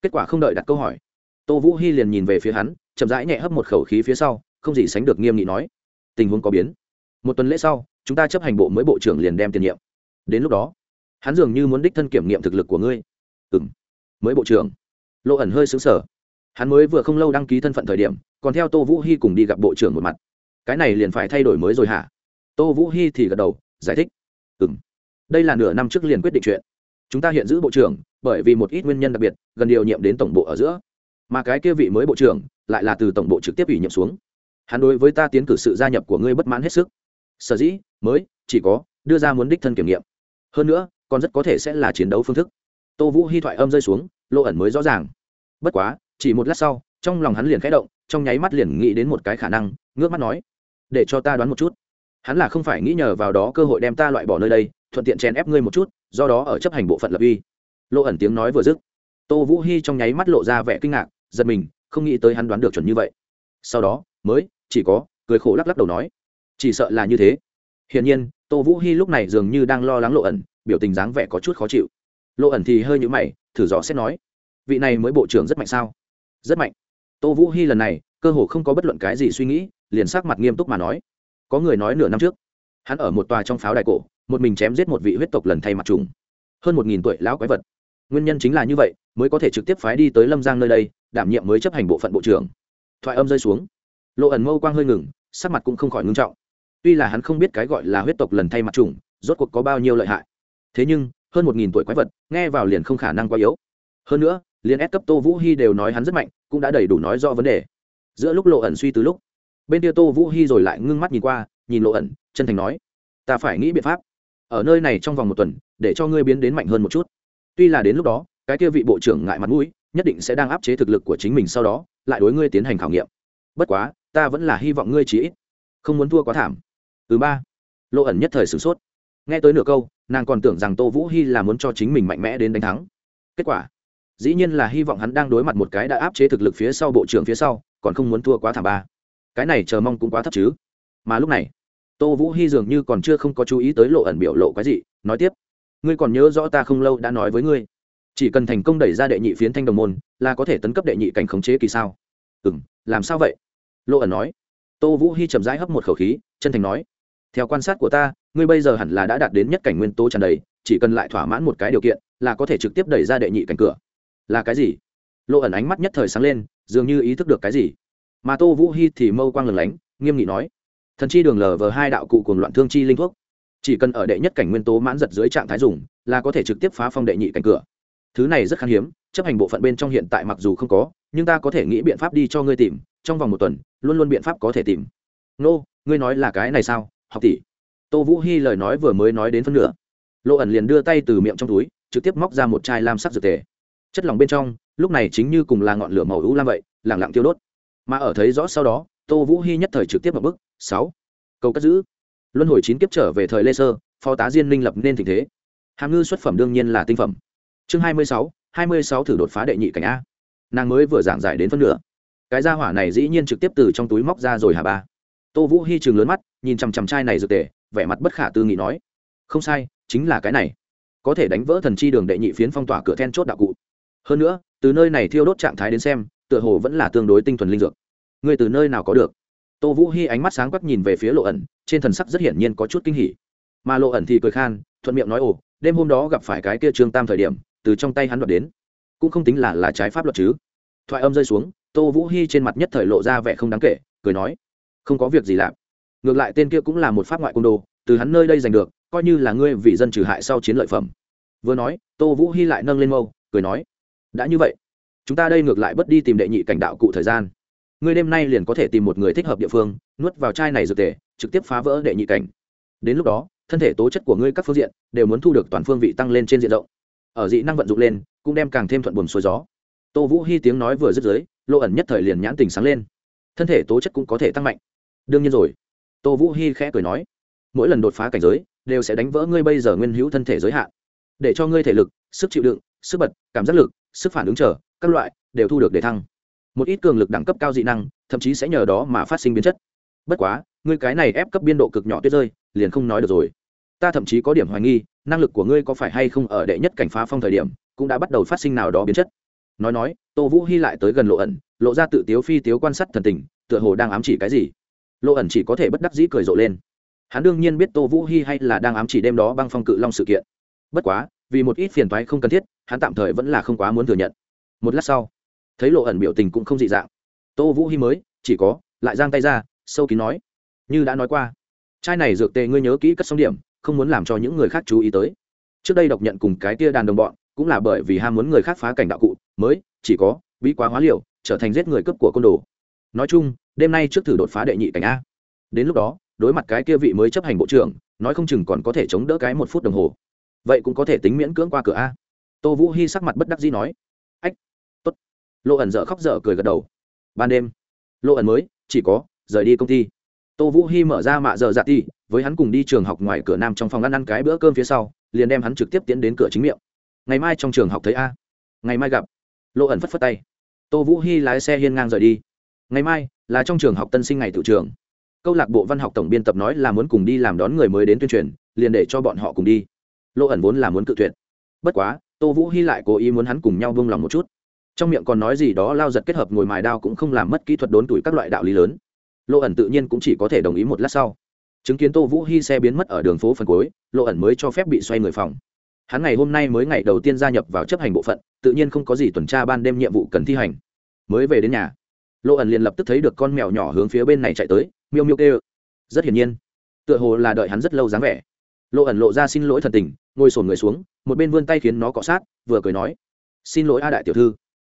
Kết quả không đợi đặt câu hỏi, tô vũ hy liền nhìn về phía hắn chậm rãi nhẹ hấp một khẩu khí phía sau, không gì sánh được nghiêm nghị nói, tình huống có biến. Một tuần lễ sau, chúng ta chấp hành bộ mới bộ trưởng liền đem tiền nhiệm. Đến lúc đó, hắn dường như muốn đích thân kiểm nghiệm thực lực của ngươi. Ừ m mới bộ trưởng. Lộ ẩn hơi xứng sở hắn mới vừa không lâu đăng ký thân phận thời điểm, còn theo tô vũ hy cùng đi gặp bộ trưởng một mặt. Cái này liền phải thay đổi mới rồi hả? Tô vũ hy thì gật đầu, giải thích. Ừ m đây là nửa năm trước liền quyết định chuyện. Chúng ta hiện giữ bộ trưởng, bởi vì một ít nguyên nhân đặc biệt, gần điều nhiệm đến tổng bộ ở giữa. Mà cái kia vị mới bộ trưởng lại là từ tổng bộ trực tiếp ủy nhiệm xuống. Hắn đối với ta tiến cử sự gia nhập của ngươi bất mãn hết sức. Sở dĩ, mới, chỉ có, đưa ra muốn đích thân kiểm nghiệm. Hơn nữa, còn rất có thể sẽ là chiến đấu phương thức. Tô vũ hy thoại âm rơi xuống, lộ ẩn mới rõ ràng. Bất quá, chỉ một lát sau, trong lòng hắn liền khẽ động, trong nháy mắt liền nghĩ đến một cái khả năng, ngước mắt nói, để cho ta đoán một chút. Hắn là không phải nghĩ nhờ vào đó cơ hội đem ta loại bỏ nơi đây, thuận tiện chèn ép ngươi một chút, do đó ở chấp hành bộ phận lập uy. Lộ ẩn tiếng nói vừa dứt. Tô vũ hy trong nháy mắt lộ ra vẻ kinh ngạc, giật mình không nghĩ tới hắn đoán được chuẩn như vậy. Sau đó, mới, chỉ có, cười khổ lắc lắc đầu nói, chỉ sợ là như thế. Hiển nhiên, tô vũ hy lúc này dường như đang lo lắng lộ ẩn, biểu tình dáng vẻ có chút khó chịu. Lộ ẩn thì hơi nhũ mày, thử dò xét nói, vị này mới bộ trưởng rất mạnh sao? Rất mạnh. Tô vũ hy lần này, cơ hồ không có bất luận cái gì suy nghĩ, liền sắc mặt nghiêm túc mà nói, có người nói nửa năm trước, hắn ở một tòa trong pháo đài cổ, một mình chém giết một vị huyết tộc lần thay mặt trùng hơn một nghìn tuổi lão quái vật. Nguyên nhân chính là như vậy, mới có thể trực tiếp phái đi tới lâm giang nơi đây đảm nhiệm mới chấp hành bộ phận bộ trưởng. Thoại âm rơi xuống. Lộ ẩn mâu quang hơi ngừng, sắc mặt cũng không khỏi ngưng trọng. Tuy là hắn không biết cái gọi là huyết tộc lần thay mặt trùng rốt cuộc có bao nhiêu lợi hại. Thế nhưng, hơn một nghìn tuổi quái vật, nghe vào liền không khả năng quá yếu. Hơn nữa, liền ép cấp tô vũ hy đều nói hắn rất mạnh, cũng đã đầy đủ nói rõ vấn đề. Giữa lúc lộ ẩn suy từ lúc, bên kia tô vũ hy rồi lại ngưng mắt nhìn qua, nhìn lộ ẩn, chân thành nói, ta phải nghĩ biện pháp. Ở nơi này trong vòng một tuần, để cho ngươi biến đến mạnh hơn một chút. Tuy là đến lúc đó, cái kia vị bộ trưởng ngại mặt mũi nhất định sẽ đang áp chế thực lực của chính mình sau đó, lại đối ngươi tiến hành khảo nghiệm. Bất quá, ta vẫn là hy vọng ngươi chỉ ít không muốn thua quá thảm. Thứ ba lộ ẩn nhất thời sửng sốt. Nghe tới nửa câu, nàng còn tưởng rằng tô vũ hy là muốn cho chính mình mạnh mẽ đến đánh thắng. Kết quả, dĩ nhiên là hy vọng hắn đang đối mặt một cái đã áp chế thực lực phía sau bộ trưởng phía sau, còn không muốn thua quá thảm ba. Cái này chờ mong cũng quá thấp chứ. Mà lúc này, tô vũ hy dường như còn chưa không có chú ý tới lộ ẩn biểu lộ cái gì nói tiếp, ngươi còn nhớ rõ ta không lâu đã nói với ngươi? Chỉ cần thành công đẩy ra đệ nhị phiến thanh đồng môn, là có thể tấn cấp đệ nhị cảnh khống chế kỳ sao? Ừ m làm sao vậy? Lộ ẩn nói. Tô vũ hy chậm rãi hấp một khẩu khí, chân thành nói. Theo quan sát của ta, ngươi bây giờ hẳn là đã đạt đến nhất cảnh nguyên tố tràn đầy, chỉ cần lại thỏa mãn một cái điều kiện, là có thể trực tiếp đẩy ra đệ nhị cảnh cửa. Là cái gì? Lộ ẩn ánh mắt nhất thời sáng lên, dường như ý thức được cái gì. Mà tô vũ hy thì mâu quang lần lánh, nghiêm nghị nói. Thần chi đường lờ vờ hai đạo cụ cùng loạn thương chi linh thuốc. Chỉ cần ở đệ nhất cảnh nguyên tố mãn giật dưới trạng thái dùng, là có thể trực tiếp phá phong đệ nhị cảnh cửa thứ này rất khan hiếm, chấp hành bộ phận bên trong hiện tại mặc dù không có, nhưng ta có thể nghĩ biện pháp đi cho ngươi tìm, trong vòng một tuần, luôn luôn biện pháp có thể tìm. Nô, ngươi nói là cái này sao? Học tỷ. Tô vũ hy lời nói vừa mới nói đến phân nửa. Lộ ẩn liền đưa tay từ miệng trong túi, trực tiếp móc ra một chai lam sắc dược tề. Chất lỏng bên trong, lúc này chính như cùng là ngọn lửa màu u lam vậy, lẳng lặng tiêu đốt. Mà ở thấy rõ sau đó, tô vũ hy nhất thời trực tiếp vào bức sáu. Câu cất giữ. Luân hồi chín kiếp trở về thời lê sơ, phó tá diên minh lập nên tình thế. Hàm ngư xuất phẩm đương nhiên là tinh phẩm chương hai mươi sáu, hai mươi sáu thử đột phá đệ nhị cảnh a. Nàng mới vừa giảng giải đến phân nửa. Cái gia hỏa này dĩ nhiên trực tiếp từ trong túi móc ra rồi hà ba? Tô vũ hy trường lớn mắt, nhìn chằm chằm trai này dược tề, vẻ mặt bất khả tư nghị nói, không sai, chính là cái này. Có thể đánh vỡ thần chi đường đệ nhị phiến phong tỏa cửa then chốt đạo cụ. Hơn nữa, từ nơi này thiêu đốt trạng thái đến xem, tựa hồ vẫn là tương đối tinh thuần linh dược. Người từ nơi nào có được? Tô vũ hy ánh mắt sáng quắc nhìn về phía lộ ẩn, trên thần sắc rất hiển nhiên có chút kinh hỉ. Mà lộ ẩn thì cười khan, thuận miệng nói, ồ, đêm hôm đó gặp phải cái kia trương tam thời điểm từ trong tay hắn đoạt đến. Cũng không tính là là trái pháp luật chứ. Thoại âm rơi xuống, tô vũ hy trên mặt nhất thời lộ ra vẻ không đáng kể, cười nói, không có việc gì làm ngược lại tên kia cũng là một pháp ngoại côn đồ, từ hắn nơi đây giành được, coi như là ngươi vì dân trừ hại sau chiến lợi phẩm. Vừa nói, tô vũ hy lại nâng lên mâu, cười nói, đã như vậy, chúng ta đây ngược lại bất đi tìm đệ nhị cảnh đạo cụ thời gian. Ngươi đêm nay liền có thể tìm một người thích hợp địa phương, nuốt vào chai này dược tề, trực tiếp phá vỡ đệ nhị cảnh. Đến lúc đó, thân thể tố chất của ngươi các phương diện đều muốn thu được toàn phương vị tăng lên trên diện rộng ở dị năng vận dụng lên, cũng đem càng thêm thuận buồm xuôi gió. Tô vũ hy tiếng nói vừa dứt dưới lộ ẩn nhất thời liền nhãn tình sáng lên. Thân thể tố chất cũng có thể tăng mạnh. Đương nhiên rồi. Tô vũ hy khẽ cười nói, mỗi lần đột phá cảnh giới, đều sẽ đánh vỡ ngươi bây giờ nguyên hữu thân thể giới hạn. Để cho ngươi thể lực, sức chịu đựng, sức bật, cảm giác lực, sức phản ứng trở, các loại, đều thu được để thăng. Một ít cường lực đẳng cấp cao dị năng, thậm chí sẽ nhờ đó mà phát sinh biến chất. Bất quá, ngươi cái này ép cấp biên độ cực nhỏ tuyết rơi, liền không nói được rồi ta thậm chí có điểm hoài nghi, năng lực của ngươi có phải hay không ở đệ nhất cảnh phá phong thời điểm, cũng đã bắt đầu phát sinh nào đó biến chất. Nói nói, tô vũ hy lại tới gần lộ ẩn, lộ ra tự tiếu phi tiếu quan sát thần tình, tựa hồ đang ám chỉ cái gì. Lộ ẩn chỉ có thể bất đắc dĩ cười rộ lên. Hắn đương nhiên biết tô vũ hy hay là đang ám chỉ đêm đó băng phong cự long sự kiện. Bất quá, vì một ít phiền toái không cần thiết, hắn tạm thời vẫn là không quá muốn thừa nhận. Một lát sau, thấy lộ ẩn biểu tình cũng không dị dạng. Tô vũ hy mới, chỉ có, lại giang tay ra, sâu kín nói, như đã nói qua, chai này dược tề ngươi nhớ kỹ cất xong điểm không muốn làm cho những người khác chú ý tới. Trước đây độc nhận cùng cái tia đàn đồng bọn, cũng là bởi vì ham muốn người khác phá cảnh đạo cụ, mới, chỉ có, bí quá hóa liều, trở thành giết người cướp của côn đồ. Nói chung, đêm nay trước thử đột phá đệ nhị cảnh a. Đến lúc đó, đối mặt cái kia vị mới chấp hành bộ trưởng, nói không chừng còn có thể chống đỡ cái một phút đồng hồ. Vậy cũng có thể tính miễn cưỡng qua cửa a. Tô vũ hy sắc mặt bất đắc dĩ nói. Ách, tốt. Lộ ẩn dở khóc dở cười gật đầu. Ban đêm, lộ ẩn mới, chỉ có, rời đi công ty. Tô vũ hy mở ra mạ giờ dạ ti với hắn cùng đi trường học ngoài cửa nam trong phòng ăn ăn cái bữa cơm phía sau, liền đem hắn trực tiếp tiến đến cửa chính miệng. Ngày mai trong trường học thấy a. Ngày mai gặp. Lộ ẩn phất phất tay. Tô vũ hy lái xe hiên ngang rời đi. Ngày mai là trong trường học tân sinh ngày tự trường. Câu lạc bộ văn học tổng biên tập nói là muốn cùng đi làm đón người mới đến tuyên truyền, liền để cho bọn họ cùng đi. Lộ ẩn vốn là muốn cự tuyệt. Bất quá, tô vũ hy lại cố ý muốn hắn cùng nhau vung lòng một chút. Trong miệng còn nói gì đó lao giật kết hợp ngồi mài đao cũng không làm mất kỹ thuật đốn tuổi các loại đạo lý lớn. Lộ ẩn tự nhiên cũng chỉ có thể đồng ý một lát sau chứng kiến tô vũ hy xe biến mất ở đường phố phần cuối, lộ ẩn mới cho phép bị xoay người phòng. Hắn ngày hôm nay mới ngày đầu tiên gia nhập vào chấp hành bộ phận, tự nhiên không có gì tuần tra ban đêm nhiệm vụ cần thi hành. Mới về đến nhà, lộ ẩn liền lập tức thấy được con mèo nhỏ hướng phía bên này chạy tới, miêu miêu kêu. Rất hiển nhiên, tựa hồ là đợi hắn rất lâu dáng vẻ. Lộ ẩn lộ ra xin lỗi thần tình, ngồi sổn người xuống, một bên vươn tay khiến nó cọ sát, vừa cười nói, xin lỗi a đại tiểu thư.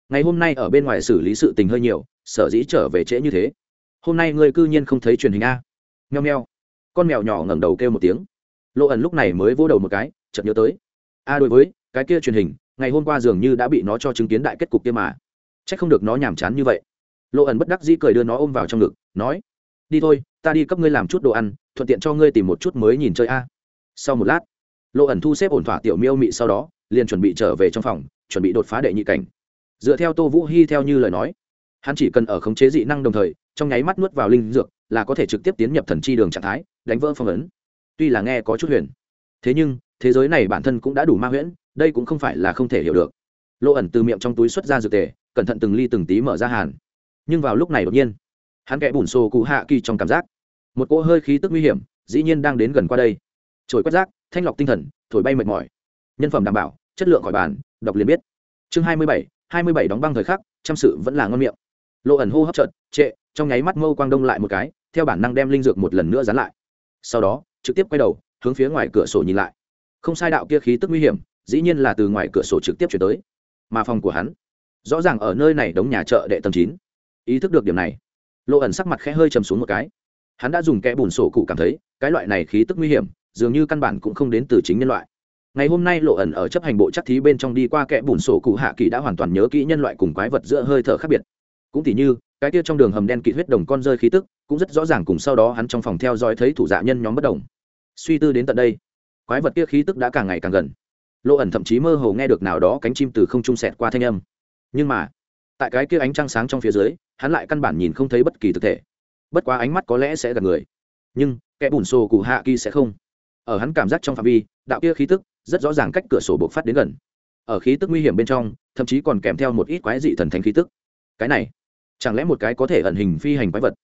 Ngày hôm nay ở bên ngoài xử lý sự tình hơi nhiều, sở dĩ trở về trễ như thế. Hôm nay ngươi cư nhiên không thấy truyền hình a. Nheo nheo con mèo nhỏ ngẩng đầu kêu một tiếng. Lộ ẩn lúc này mới vỗ đầu một cái, chợt nhớ tới. A đối với, cái kia truyền hình, ngày hôm qua dường như đã bị nó cho chứng kiến đại kết cục kia mà. C h ắ c không được nó nhàm chán như vậy. Lộ ẩn bất đắc dĩ cười đưa nó ôm vào trong ngực, nói, đi thôi, ta đi cấp ngươi làm chút đồ ăn, thuận tiện cho ngươi tìm một chút mới nhìn chơi a. Sau một lát, lộ ẩn thu xếp ổn thỏa tiểu miêu mị sau đó, liền chuẩn bị trở về trong phòng, chuẩn bị đột phá đệ nhị cảnh. Dựa theo tô vũ hy theo như lời nói, hắn chỉ cần ở khống chế dị năng đồng thời trong nháy mắt nuốt vào linh dược, là có thể trực tiếp tiến nhập thần chi đường trạng thái, đánh vỡ phong ấn. Tuy là nghe có chút huyền, thế nhưng, thế giới này bản thân cũng đã đủ ma huyễn, đây cũng không phải là không thể hiểu được. Lộ ẩn từ miệng trong túi xuất ra dược tề, cẩn thận từng ly từng tí mở ra hàn. Nhưng vào lúc này đột nhiên, hắn kẽ bùn xô cụ hạ kỳ trong cảm giác. Một cỗ hơi khí tức nguy hiểm, dĩ nhiên đang đến gần qua đây. Trồi quét rác, thanh lọc tinh thần, thổi bay mệt mỏi. Nhân phẩm đảm bảo, chất lượng khỏi bàn, đọc liền biết. Chương hai mươi bảy, hai mươi bảy đóng băng thời khắc chăm sự vẫn là ngon miệng. Lộ ẩn hô hấp trợt trệ trong nháy mắt mâu quang đông lại một cái, theo bản năng đem linh dược một lần nữa dán lại. Sau đó, trực tiếp quay đầu, hướng phía ngoài cửa sổ nhìn lại. Không sai đạo kia khí tức nguy hiểm, dĩ nhiên là từ ngoài cửa sổ trực tiếp chuyển tới. Mà phòng của hắn, rõ ràng ở nơi này đóng nhà chợ đệ tầng chín. Ý thức được điểm này lộ ẩn sắc mặt khẽ hơi chầm xuống một cái. Hắn đã dùng kẽ bùn sổ cụ cảm thấy, cái loại này khí tức nguy hiểm, dường như căn bản cũng không đến từ chính nhân loại. Ngày hôm nay lộ ẩn ở chấp hành bộ chắc thí bên trong đi qua kẽ bùn sổ cụ hạ kỳ đã hoàn toàn nhớ kỹ nhân loại cùng quái vật giữa hơi thở khác biệt. Cũng tỉ như cái kia trong đường hầm đen kịt huyết đồng con rơi khí tức, cũng rất rõ ràng cùng sau đó hắn trong phòng theo dõi thấy thủ dạ nhân nhóm bất đồng. Suy tư đến tận đây, quái vật kia khí tức đã càng ngày càng gần. Lộ ẩn thậm chí mơ hồ nghe được nào đó cánh chim từ không trung sẹt qua thanh âm. Nhưng mà, tại cái kia ánh trăng sáng trong phía dưới, hắn lại căn bản nhìn không thấy bất kỳ thực thể. Bất quá ánh mắt có lẽ sẽ gặp người. Nhưng, kẻ bùn xô cụ hạ kỳ sẽ không. Ở hắn cảm giác trong phạm vi, đạo kia khí tức rất rõ ràng cách cửa sổ bộc phát đến gần. Ở khí tức nguy hiểm bên trong, thậm chí còn kèm theo một ít quái dị thần thánh khí tức. Cái này chẳng lẽ một cái có thể ẩn hình phi hành quái vật?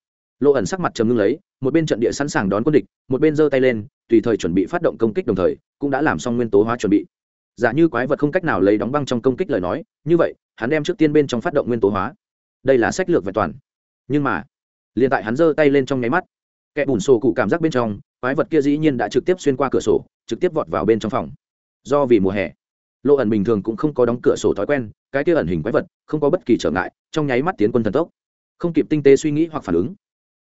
Lộ ẩn sắc mặt trầm ngưng lấy, một bên trận địa sẵn sàng đón quân địch, một bên giơ tay lên, tùy thời chuẩn bị phát động công kích đồng thời, cũng đã làm xong nguyên tố hóa chuẩn bị. Giả như quái vật không cách nào lấy đóng băng trong công kích lời nói, như vậy, hắn đem trước tiên bên trong phát động nguyên tố hóa. Đây là sách lược vẹn toàn. Nhưng mà, liền tại hắn giơ tay lên trong nháy mắt, kẻ bùn sổ cụ cảm giác bên trong, quái vật kia dĩ nhiên đã trực tiếp xuyên qua cửa sổ, trực tiếp vọt vào bên trong phòng. Do vì mùa hè lộ ẩn bình thường cũng không có đóng cửa sổ thói quen, cái kia ẩn hình quái vật, không có bất kỳ trở ngại, trong nháy mắt tiến quân thần tốc. Không kịp tinh tế suy nghĩ hoặc phản ứng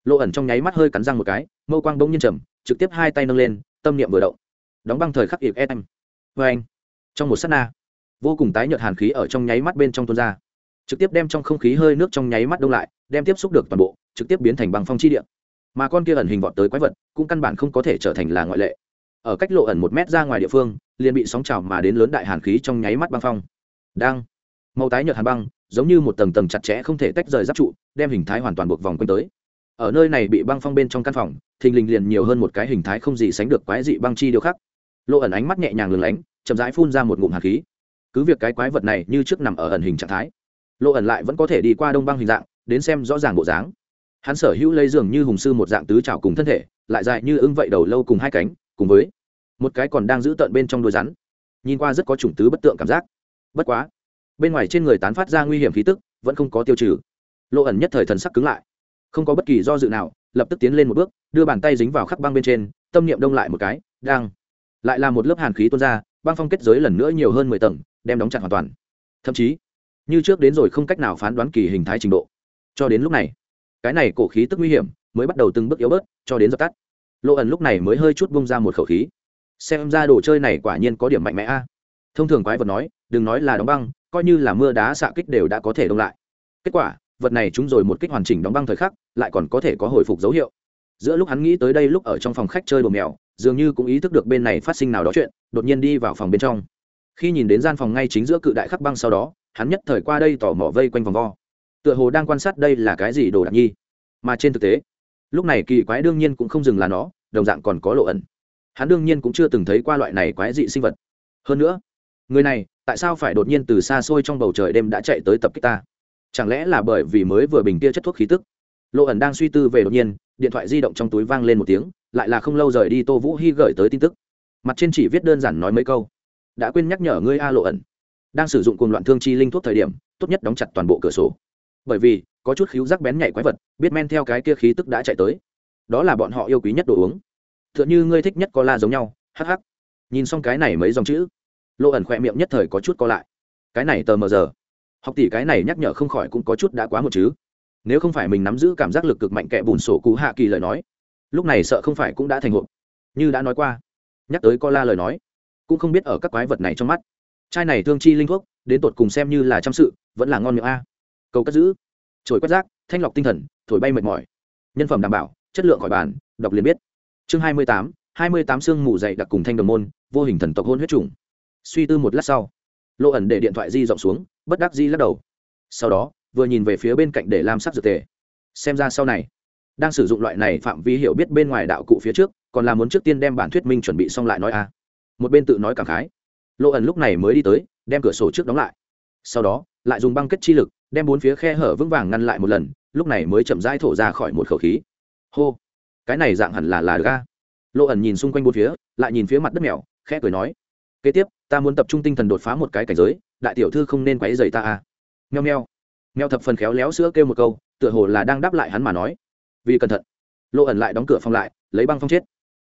lộ ẩn trong nháy mắt hơi cắn răng một cái, mâu quang bỗng nhiên trầm, trực tiếp hai tay nâng lên, tâm niệm vừa động. Đóng băng thời khắc ịp em. Vê anh, trong một s á t na, vô cùng tái nhợt hàn khí ở trong nháy mắt bên trong tuôn ra. Trực tiếp đem trong không khí hơi nước trong nháy mắt đông lại, đem tiếp xúc được toàn bộ, trực tiếp biến thành băng phong chi điện mà con kia ẩn hình vọt tới quái vật, cũng căn bản không có thể trở thành là ngoại lệ. Ở cách lộ ẩn một mét ra ngoài địa phương liền bị sóng trào mà đến lớn đại hàn khí trong nháy mắt băng phong. Đang, màu tái nhợt hàn băng, giống như một tầng tầng chặt chẽ không thể tách rời giáp trụ, đem hình thái hoàn toàn buộc vòng quanh tới. Ở nơi này bị băng phong bên trong căn phòng, thình lình liền nhiều hơn một cái hình thái không gì sánh được quái dị băng chi điều khác lộ ẩn ánh mắt nhẹ nhàng lừng lánh, chậm rãi phun ra một ngụm hạt khí. Cứ việc cái quái vật này như trước nằm ở ẩn hình trạng thái, lộ ẩn lại vẫn có thể đi qua đông băng hình dạng, đến xem rõ ràng bộ dáng. Hắn sở hữu lấy dường như hùng sư một dạng tứ trào cùng thân thể, lại dài như ưng vậy đầu lâu cùng hai cánh, cùng với một cái còn đang giữ tợn bên trong đôi rắn. Nhìn qua rất có chủng tứ bất tượng cảm giác. Bất quá, bên ngoài trên người tán phát ra nguy hiểm khí tức, vẫn không có tiêu trừ. Lộ ẩn nhất thời thần sắc cứng lại. Không có bất kỳ do dự nào, lập tức tiến lên một bước, đưa bàn tay dính vào khắc băng bên trên, tâm niệm đông lại một cái, đang. Lại là một lớp hàn khí tuôn ra, băng phong kết giới lần nữa nhiều hơn mười tầng, đem đóng chặt hoàn toàn. Thậm chí, như trước đến rồi không cách nào phán đoán kỳ hình thái trình độ. Cho đến lúc này, cái này cổ khí tức nguy hiểm mới bắt đầu từng bước yếu bớt, cho đến dập tắt. Lộ ẩn lúc này mới hơi chút bung ra một khẩu khí xem ra đồ chơi này quả nhiên có điểm mạnh mẽ a. Thông thường quái vật nói, đừng nói là đóng băng, coi như là mưa đá xạ kích đều đã có thể đông lại. Kết quả, vật này chúng rồi một kích hoàn chỉnh đóng băng thời khắc, lại còn có thể có hồi phục dấu hiệu. Giữa lúc hắn nghĩ tới đây lúc ở trong phòng khách chơi đồ mèo, dường như cũng ý thức được bên này phát sinh nào đó chuyện, đột nhiên đi vào phòng bên trong. Khi nhìn đến gian phòng ngay chính giữa cự đại khắc băng sau đó, hắn nhất thời qua đây tỏ mỏ vây quanh vòng vo. Tựa hồ đang quan sát đây là cái gì đồ đạc nhi. Mà trên thực tế, lúc này kỳ quái đương nhiên cũng không dừng là nó, đồng dạng còn có lộ ẩn hắn đương nhiên cũng chưa từng thấy qua loại này quái dị sinh vật. Hơn nữa, người này tại sao phải đột nhiên từ xa xôi trong bầu trời đêm đã chạy tới tập kích ta? Chẳng lẽ là bởi vì mới vừa bình kia chất thuốc khí tức? Lộ ẩn đang suy tư về đột nhiên, điện thoại di động trong túi vang lên một tiếng, lại là không lâu rời đi tô vũ hy gửi tới tin tức. Mặt trên chỉ viết đơn giản nói mấy câu. Đã quên nhắc nhở ngươi a, lộ ẩn. Đang sử dụng cùng loạn thương chi linh thuốc thời điểm, tốt nhất đóng chặt toàn bộ cửa sổ. Bởi vì, có chút khíu rắc bén nhảy quái vật, biết men theo cái kia khí tức đã chạy tới. Đó là bọn họ yêu quý nhất đồ uống t h ư ợ n h ư ngươi thích nhất có la giống nhau hh nhìn xong cái này mấy dòng chữ lộ ẩn khỏe miệng nhất thời có chút co lại. Cái này tờ mờ giờ. Học tỷ cái này nhắc nhở không khỏi cũng có chút đã quá một chứ. Nếu không phải mình nắm giữ cảm giác lực cực mạnh kẻ bùn sổ cú hạ kỳ lời nói, lúc này sợ không phải cũng đã thành hộp như đã nói qua, nhắc tới co la lời nói, cũng không biết ở các quái vật này trong mắt. Chai này thương chi linh thuốc, đến tột cùng xem như là chăm sự, vẫn là ngon miệng a. Cầu cất giữ. Trồi quét rác, thanh lọc tinh thần, thổi bay mệt mỏi. Nhân phẩm đảm bảo, chất lượng khỏi bàn, đọc liền biết chương hai mươi tám, hai mươi tám xương mù dày đặc cùng thanh đồng môn, vô hình thần tộc hôn huyết trùng. Suy tư một lát sau lộ ẩn để điện thoại di rộng xuống, bất đắc di lắc đầu. Sau đó, vừa nhìn về phía bên cạnh để làm sắc dược tề. Xem ra sau này, đang sử dụng loại này phạm vi hiểu biết bên ngoài đạo cụ phía trước, còn là muốn trước tiên đem bản thuyết minh chuẩn bị xong lại nói a. Một bên tự nói cảm khái. Lộ ẩn lúc này mới đi tới, đem cửa sổ trước đóng lại. Sau đó, lại dùng băng kết chi lực, đem bốn phía khe hở vững vàng ngăn lại một lần, lúc này mới chậm rãi thổ ra khỏi một khẩu khí. Hô cái này dạng hẳn là là ga lộ ẩn nhìn xung quanh bốn phía, lại nhìn phía mặt đất mèo, khẽ cười nói, kế tiếp, ta muốn tập trung tinh thần đột phá một cái cảnh giới, đại tiểu thư không nên quấy dày ta à nheo nheo nheo thập phần khéo léo sữa kêu một câu, tựa hồ là đang đáp lại hắn mà nói, vì cẩn thận. Lộ ẩn lại đóng cửa phòng lại, lấy băng phong chết.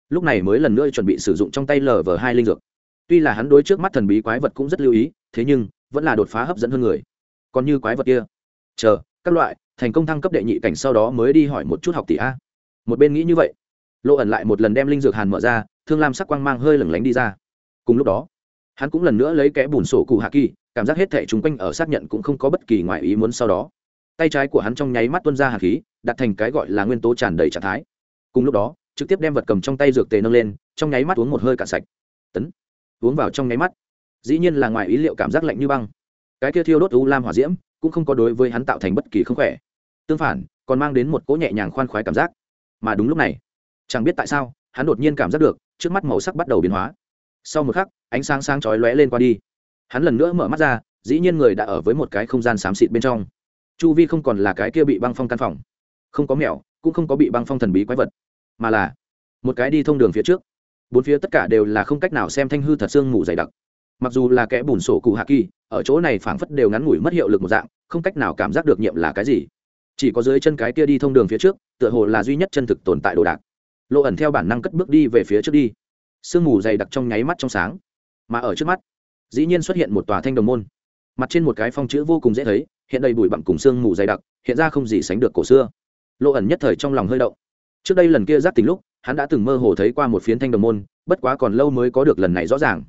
Lúc này mới lần nữa chuẩn bị sử dụng trong tay lờ vờ hai linh dược. Tuy là hắn đối trước mắt thần bí quái vật cũng rất lưu ý, thế nhưng, vẫn là đột phá hấp dẫn hơn người. Còn như quái vật kia. Chờ, các loại, thành công thăng cấp đệ nhị cảnh sau đó mới đi hỏi một chút học tỷ a một bên nghĩ như vậy. Lộ ẩn lại một lần đem linh dược hàn mở ra, thương lam sắc quang mang hơi lửng lánh đi ra. Cùng lúc đó, hắn cũng lần nữa lấy kẽ bùn sổ cụ hạ kỳ, cảm giác hết thẻ chung quanh ở xác nhận cũng không có bất kỳ ngoại ý muốn sau đó. Tay trái của hắn trong nháy mắt tuân ra hạt khí, đặt thành cái gọi là nguyên tố tràn đầy trạng thái. Cùng lúc đó, trực tiếp đem vật cầm trong tay dược tề nâng lên, trong nháy mắt uống một hơi cạn sạch. Tấn, uống vào trong nháy mắt. Dĩ nhiên là ngoài ý liệu cảm giác lạnh như băng. Cái kia thiêu đốt u lam hỏa diễm, cũng không có đối với hắn tạo thành bất kỳ không khỏe. Tương phản, còn mang đến một cỗ nhẹ nhàng khoan khoái cảm giác mà đúng lúc này, chẳng biết tại sao, hắn đột nhiên cảm giác được, trước mắt màu sắc bắt đầu biến hóa. Sau một khắc, ánh sáng sáng chói lóe lên qua đi. Hắn lần nữa mở mắt ra, dĩ nhiên người đã ở với một cái không gian xám xịt bên trong. Chu vi không còn là cái kia bị băng phong căn phòng. Không có mèo, cũng không có bị băng phong thần bí quái vật, mà là một cái đi thông đường phía trước. Bốn phía tất cả đều là không cách nào xem thanh hư thật xương mù dày đặc. Mặc dù là kẻ bùn sổ cụ hạ kỳ, ở chỗ này phảng phất đều ngắn ngủi mất hiệu lực một dạng, không cách nào cảm giác được nhiệm là cái gì chỉ có dưới chân cái kia đi thông đường phía trước, tựa hồ là duy nhất chân thực tồn tại đồ đạc. Lộ ẩn theo bản năng cất bước đi về phía trước đi. Sương mù dày đặc trong nháy mắt trong sáng. Mà ở trước mắt, dĩ nhiên xuất hiện một tòa thanh đồng môn. Mặt trên một cái phong chữ vô cùng dễ thấy, hiện đầy bụi bặm cùng sương mù dày đặc, hiện ra không gì sánh được cổ xưa. Lộ ẩn nhất thời trong lòng hơi động. Trước đây lần kia giáp tình lúc, hắn đã từng mơ hồ thấy qua một phiến thanh đồng môn, bất quá còn lâu mới có được lần này rõ ràng.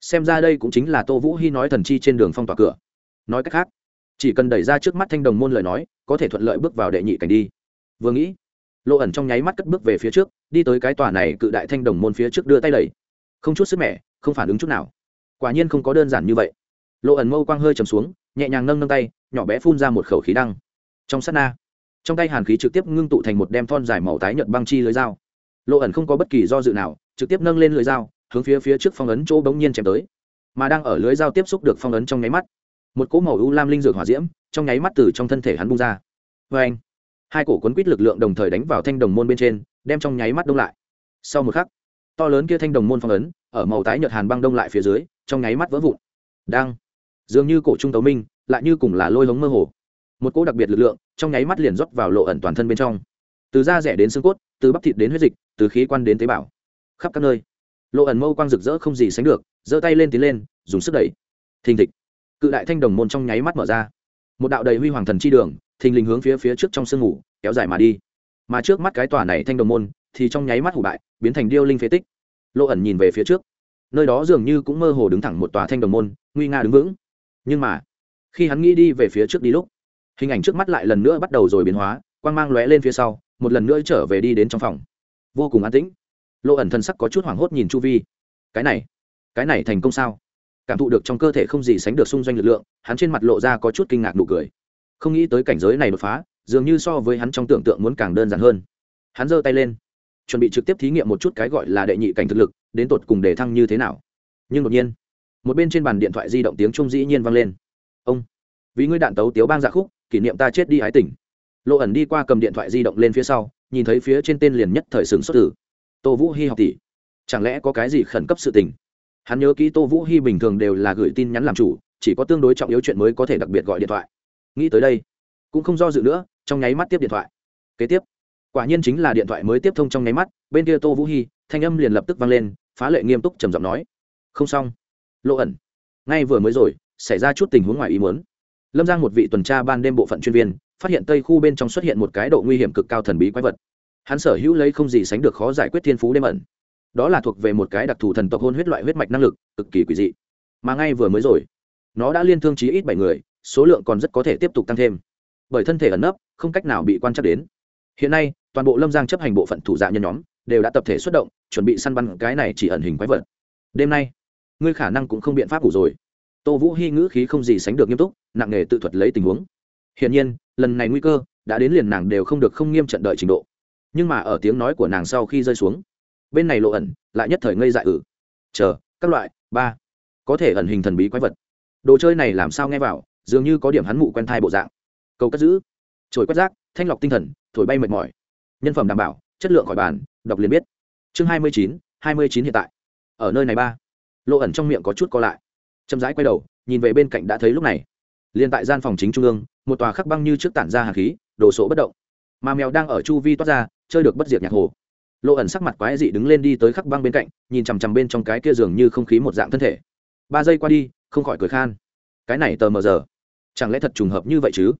Xem ra đây cũng chính là tô vũ hy nói thần chi trên đường phong tỏa cửa. Nói cách khác chỉ cần đẩy ra trước mắt thanh đồng môn lời nói, có thể thuận lợi bước vào đệ nhị cảnh đi. Vừa nghĩ, lộ ẩn trong nháy mắt cất bước về phía trước, đi tới cái tòa này cự đại thanh đồng môn phía trước đưa tay đẩy. Không chút sức mẻ, không phản ứng chút nào. Quả nhiên không có đơn giản như vậy. Lộ ẩn mâu quang hơi chầm xuống, nhẹ nhàng nâng nâng tay, nhỏ bé phun ra một khẩu khí đăng. Trong sát na, trong tay hàn khí trực tiếp ngưng tụ thành một đem thon dài màu tái nhợt băng chi lưới dao. Lộ ẩn không có bất kỳ do dự nào, trực tiếp nâng lên lưới dao, hướng phía phía trước phong ấn chỗ bỗng nhiên chém tới. Mà đang ở lưới dao tiếp xúc được phong ấn trong nháy mắt một cỗ màu u lam linh dược hỏa diễm trong nháy mắt từ trong thân thể hắn bung ra. Vê anh, hai cổ quấn quýt lực lượng đồng thời đánh vào thanh đồng môn bên trên, đem trong nháy mắt đông lại. Sau một khắc, to lớn kia thanh đồng môn phong ấn, ở màu tái nhợt hàn băng đông lại phía dưới, trong nháy mắt vỡ vụn. Đang, dường như cổ trung tấu minh, lại như cùng là lôi hống mơ hồ. Một cỗ đặc biệt lực lượng, trong nháy mắt liền rót vào lộ ẩn toàn thân bên trong. Từ da rẻ đến xương cốt, từ bắp thịt đến huyết dịch, từ khí quan đến tế bào. Khắp các nơi, lộ ẩn mâu quang rực rỡ không gì sánh được, giơ tay lên tiến lên, dùng sức đẩy. Thình thịch cự đại thanh đồng môn trong nháy mắt mở ra. Một đạo đầy huy hoàng thần chi đường, thình lình hướng phía phía trước trong sương ngủ kéo dài mà đi. Mà trước mắt cái tòa này thanh đồng môn, thì trong nháy mắt hủ bại, biến thành điêu linh phế tích. Lộ ẩn nhìn về phía trước. Nơi đó dường như cũng mơ hồ đứng thẳng một tòa thanh đồng môn, nguy nga đứng vững. Nhưng mà, khi hắn nghĩ đi về phía trước đi lúc, hình ảnh trước mắt lại lần nữa bắt đầu rồi biến hóa, quang mang lóe lên phía sau, một lần nữa trở về đi đến trong phòng. Vô cùng an tĩnh. Lộ ẩn thân sắc có chút hoảng hốt nhìn chu vi. Cái này cái này thành công sao? Cảm thụ được trong cơ thể không gì sánh được xung doanh lực lượng, hắn trên mặt lộ ra có chút kinh ngạc nụ cười. Không nghĩ tới cảnh giới này đột phá, dường như so với hắn trong tưởng tượng muốn càng đơn giản hơn. Hắn giơ tay lên, chuẩn bị trực tiếp thí nghiệm một chút cái gọi là đệ nhị cảnh thực lực, đến tột cùng đề thăng như thế nào. Nhưng đột nhiên, một bên trên bàn điện thoại di động tiếng trung dĩ nhiên vang lên. Ông, vì ngươi đạn tấu tiếu bang dạ khúc, kỷ niệm ta chết đi ái tỉnh lộ ẩn đi qua cầm điện thoại di động lên phía sau, nhìn thấy phía trên tên liền nhất thời sừng xuất tử tô vũ hy học tỷ, chẳng lẽ có cái gì khẩn cấp sự tình? Hắn nhớ kỹ tô vũ hy bình thường đều là gửi tin nhắn làm chủ, chỉ có tương đối trọng yếu chuyện mới có thể đặc biệt gọi điện thoại. Nghĩ tới đây, cũng không do dự nữa, trong nháy mắt tiếp điện thoại. Kế tiếp, quả nhiên chính là điện thoại mới tiếp thông trong nháy mắt, bên kia tô vũ hy thanh âm liền lập tức vang lên, phá lệ nghiêm túc trầm giọng nói. Không xong. Lộ ẩn. Ngay vừa mới rồi, xảy ra chút tình huống ngoài ý muốn. Lâm giang một vị tuần tra ban đêm bộ phận chuyên viên, phát hiện tây khu bên trong xuất hiện một cái độ nguy hiểm cực cao thần bí quái vật. Hắn sở hữu lấy không gì sánh được khó giải quyết thiên phú đêm ẩn đó là thuộc về một cái đặc thù thần tộc hôn huyết loại huyết mạch năng lực, cực kỳ quỷ dị. Mà ngay vừa mới rồi, nó đã liên thương chí ít bảy người, số lượng còn rất có thể tiếp tục tăng thêm. Bởi thân thể ẩn nấp, không cách nào bị quan trắc đến. Hiện nay, toàn bộ lâm giang chấp hành bộ phận thủ dạ nhân nhóm, đều đã tập thể xuất động, chuẩn bị săn bắn cái này chỉ ẩn hình quái vật. Đêm nay, ngươi khả năng cũng không biện pháp ngủ rồi. Tô vũ hy ngữ khí không gì sánh được nghiêm túc, nặng nề tự thuật lấy tình huống. Hiển nhiên, lần này nguy cơ đã đến liền nàng đều không được không nghiêm trận đợi trình độ. Nhưng mà ở tiếng nói của nàng sau khi rơi xuống bên này lộ ẩn, lại nhất thời ngây dại ử. Chờ, các loại, ba. Có thể ẩn hình thần bí quái vật. Đồ chơi này làm sao nghe vào, dường như có điểm hắn mụ quen thai bộ dạng. Cầu cất giữ. Trồi quét rác, thanh lọc tinh thần, thổi bay mệt mỏi. Nhân phẩm đảm bảo, chất lượng khỏi bàn, đọc liền biết. Chương hai mươi chín, hai mươi chín hiện tại. Ở nơi này ba. Lộ ẩn trong miệng có chút co lại. Chậm rãi quay đầu, nhìn về bên cạnh đã thấy lúc này. Liền tại gian phòng chính trung ương, một tòa khắc băng như trước tản ra hà khí, đồ sộ bất động. Mà mèo đang ở chu vi toát ra, chơi được bất diệt nhạc hồ lộ ẩn sắc mặt quái dị đứng lên đi tới khắc băng bên cạnh, nhìn chằm chằm bên trong cái kia giường như không khí một dạng thân thể. Ba giây qua đi, không khỏi cười khan. Cái này tờ mờ giờ, chẳng lẽ thật trùng hợp như vậy chứ?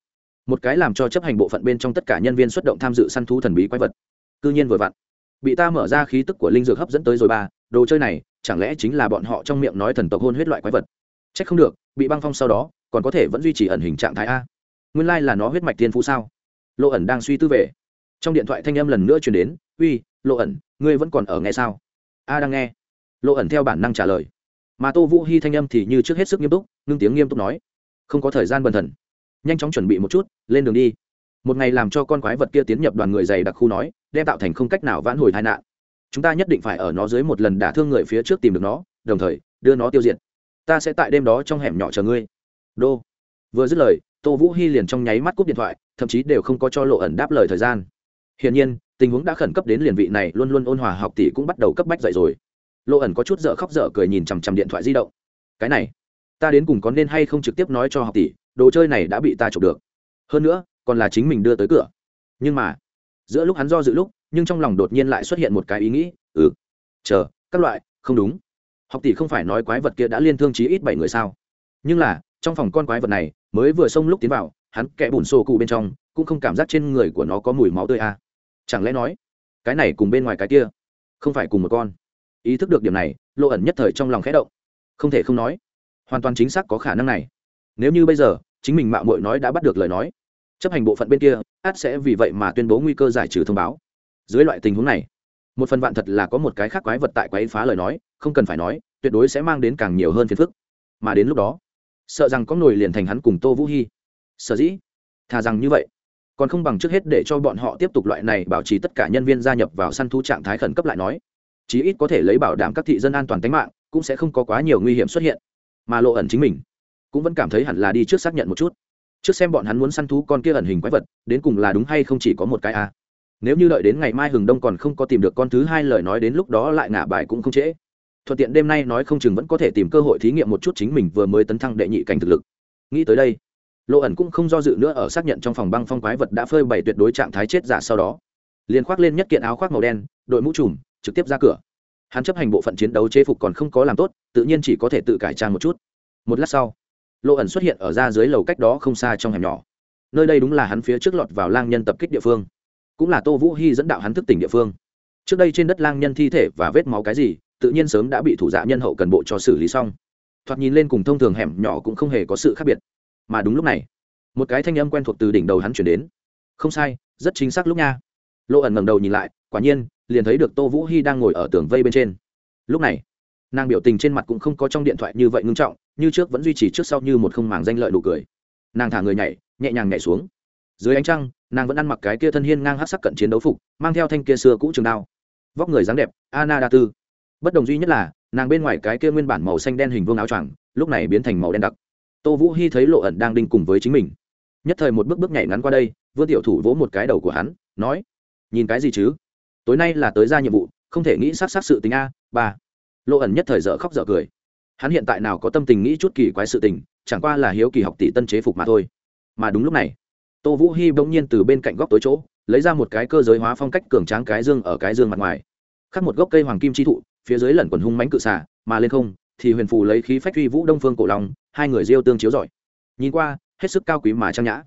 Một cái làm cho chấp hành bộ phận bên trong tất cả nhân viên xuất động tham dự săn thú thần bí quái vật. Cư nhiên vừa vặn, bị ta mở ra khí tức của linh dược hấp dẫn tới rồi ba, đồ chơi này, chẳng lẽ chính là bọn họ trong miệng nói thần tộc hôn huyết loại quái vật? C h ắ c không được, bị băng phong sau đó, còn có thể vẫn duy trì ẩn hình trạng thái a. Nguyên lai là nó huyết mạch thiên phú sao? Lộ ẩn đang suy tư về trong điện thoại thanh âm lần nữa chuyển đến, uy, lộ ẩn, ngươi vẫn còn ở nghe sao? A, đang nghe. Lộ ẩn theo bản năng trả lời. Mà tô vũ hy thanh âm thì như trước hết sức nghiêm túc, ngưng tiếng nghiêm túc nói, không có thời gian bần thần. Nhanh chóng chuẩn bị một chút, lên đường đi. Một ngày làm cho con quái vật kia tiến nhập đoàn người dày đặc khu nói, đem tạo thành không cách nào vãn hồi tai nạn. Chúng ta nhất định phải ở nó dưới một lần đả thương người phía trước tìm được nó, đồng thời, đưa nó tiêu diệt. Ta sẽ tại đêm đó trong hẻm nhỏ chờ ngươi. Đô. Vừa dứt lời, tô vũ hy liền trong nháy mắt cúp điện thoại, thậm chí đều không có cho lộ ẩn đáp lời thời gian hiển nhiên, tình huống đã khẩn cấp đến liền vị này luôn luôn ôn hòa học tỷ cũng bắt đầu cấp bách dậy rồi. Lộ ẩn có chút dở khóc dở cười nhìn chằm chằm điện thoại di động. Cái này, ta đến cùng có nên hay không trực tiếp nói cho học tỷ, đồ chơi này đã bị ta chụp được. Hơn nữa, còn là chính mình đưa tới cửa. Nhưng mà, giữa lúc hắn do dự lúc, nhưng trong lòng đột nhiên lại xuất hiện một cái ý nghĩ ừ chờ, các loại, không đúng. Học tỷ không phải nói quái vật kia đã liên thương chí ít bảy người sao? Nhưng là, trong phòng con quái vật này, mới vừa xông lúc tiến vào, hắn kẻ bùn xô cụ bên trong, cũng không cảm giác trên người của nó có mùi máu tươi à chẳng lẽ nói, cái này cùng bên ngoài cái kia, không phải cùng một con? Ý thức được điểm này, lộ ẩn nhất thời trong lòng khẽ động. Không thể không nói, hoàn toàn chính xác có khả năng này. Nếu như bây giờ, chính mình mạo muội nói đã bắt được lời nói, chấp hành bộ phận bên kia, át sẽ vì vậy mà tuyên bố nguy cơ giải trừ thông báo. Dưới loại tình huống này, một phần vạn thật là có một cái khác quái vật tại quái phá lời nói, không cần phải nói, tuyệt đối sẽ mang đến càng nhiều hơn phiền phức. Mà đến lúc đó, sợ rằng có nổi liền thành hắn cùng tô vũ hy sở dĩ, thà rằng như vậy còn không bằng trước hết để cho bọn họ tiếp tục loại này bảo trì tất cả nhân viên gia nhập vào săn thú trạng thái khẩn cấp lại nói. Chí ít có thể lấy bảo đảm các thị dân an toàn tính mạng, cũng sẽ không có quá nhiều nguy hiểm xuất hiện. Mà lộ ẩn chính mình, cũng vẫn cảm thấy hẳn là đi trước xác nhận một chút. Trước xem bọn hắn muốn săn thú con kia ẩn hình quái vật, đến cùng là đúng hay không chỉ có một cái a à. nếu như đợi đến ngày mai hừng đông còn không có tìm được con thứ hai lời nói đến lúc đó lại ngả bài cũng không trễ. Thuận tiện đêm nay nói không chừng vẫn có thể tìm cơ hội thí nghiệm một chút chính mình vừa mới tấn thăng đệ nhị cảnh thực lực. Nghĩ tới đây lộ ẩn cũng không do dự nữa ở xác nhận trong phòng băng phong quái vật đã phơi bày tuyệt đối trạng thái chết giả sau đó. Liền khoác lên nhất kiện áo khoác màu đen, đội mũ trùm, trực tiếp ra cửa. Hắn chấp hành bộ phận chiến đấu chế phục còn không có làm tốt, tự nhiên chỉ có thể tự cải trang một chút. Một lát sau lộ ẩn xuất hiện ở ra dưới lầu cách đó không xa trong hẻm nhỏ. Nơi đây đúng là hắn phía trước lọt vào lang nhân tập kích địa phương. Cũng là tô vũ hy dẫn đạo hắn thức tỉnh địa phương. Trước đây trên đất lang nhân thi thể và vết máu cái gì, tự nhiên sớm đã bị thủ dạ nhân hậu cần bộ cho xử lý xong. Thoạt nhìn lên cùng thông thường hẻm nhỏ cũng không hề có sự khác biệt mà đúng lúc này, một cái thanh âm quen thuộc từ đỉnh đầu hắn chuyển đến. Không sai, rất chính xác lúc nha. Lộ ẩn ngẩng đầu nhìn lại, quả nhiên, liền thấy được tô vũ hy đang ngồi ở tường vây bên trên. Lúc này, nàng biểu tình trên mặt cũng không có trong điện thoại như vậy ngưng trọng, như trước vẫn duy trì trước sau như một không màng danh lợi đủ cười. Nàng thả người nhảy, nhẹ nhàng nhảy xuống. Dưới ánh trăng, nàng vẫn ăn mặc cái kia thân hiên ngang hát sắc cận chiến đấu phục, mang theo thanh kia xưa cũ trường đao. Vóc người dáng đẹp ana đa tư bất đồng duy nhất là, nàng bên ngoài cái kia nguyên bản màu xanh đen hình vương áo choàng, lúc này biến thành màu đen đặc tô vũ hy thấy lộ ẩn đang đinh cùng với chính mình. Nhất thời một bước bước nhảy ngắn qua đây, vương tiểu thủ vỗ một cái đầu của hắn, nói, nhìn cái gì chứ? Tối nay là tới ra nhiệm vụ, không thể nghĩ sát sát sự tình a, ba. Lộ ẩn nhất thời dở khóc dở cười. Hắn hiện tại nào có tâm tình nghĩ chút kỳ quái sự tình, chẳng qua là hiếu kỳ học tỷ tân chế phục mà thôi. Mà đúng lúc này, tô vũ hy bỗng nhiên từ bên cạnh góc tối chỗ, lấy ra một cái cơ giới hóa phong cách cường tráng cái dương ở cái dương mặt ngoài. Khắc một gốc cây hoàng kim chi thụ, phía dưới lẩn quần hung mánh cự xả mà lên không, thì huyền phù lấy khí phách uy vũ đông phương cổ long hai người diêu tương chiếu giỏi nhìn qua, hết sức cao quý mà trang nhã.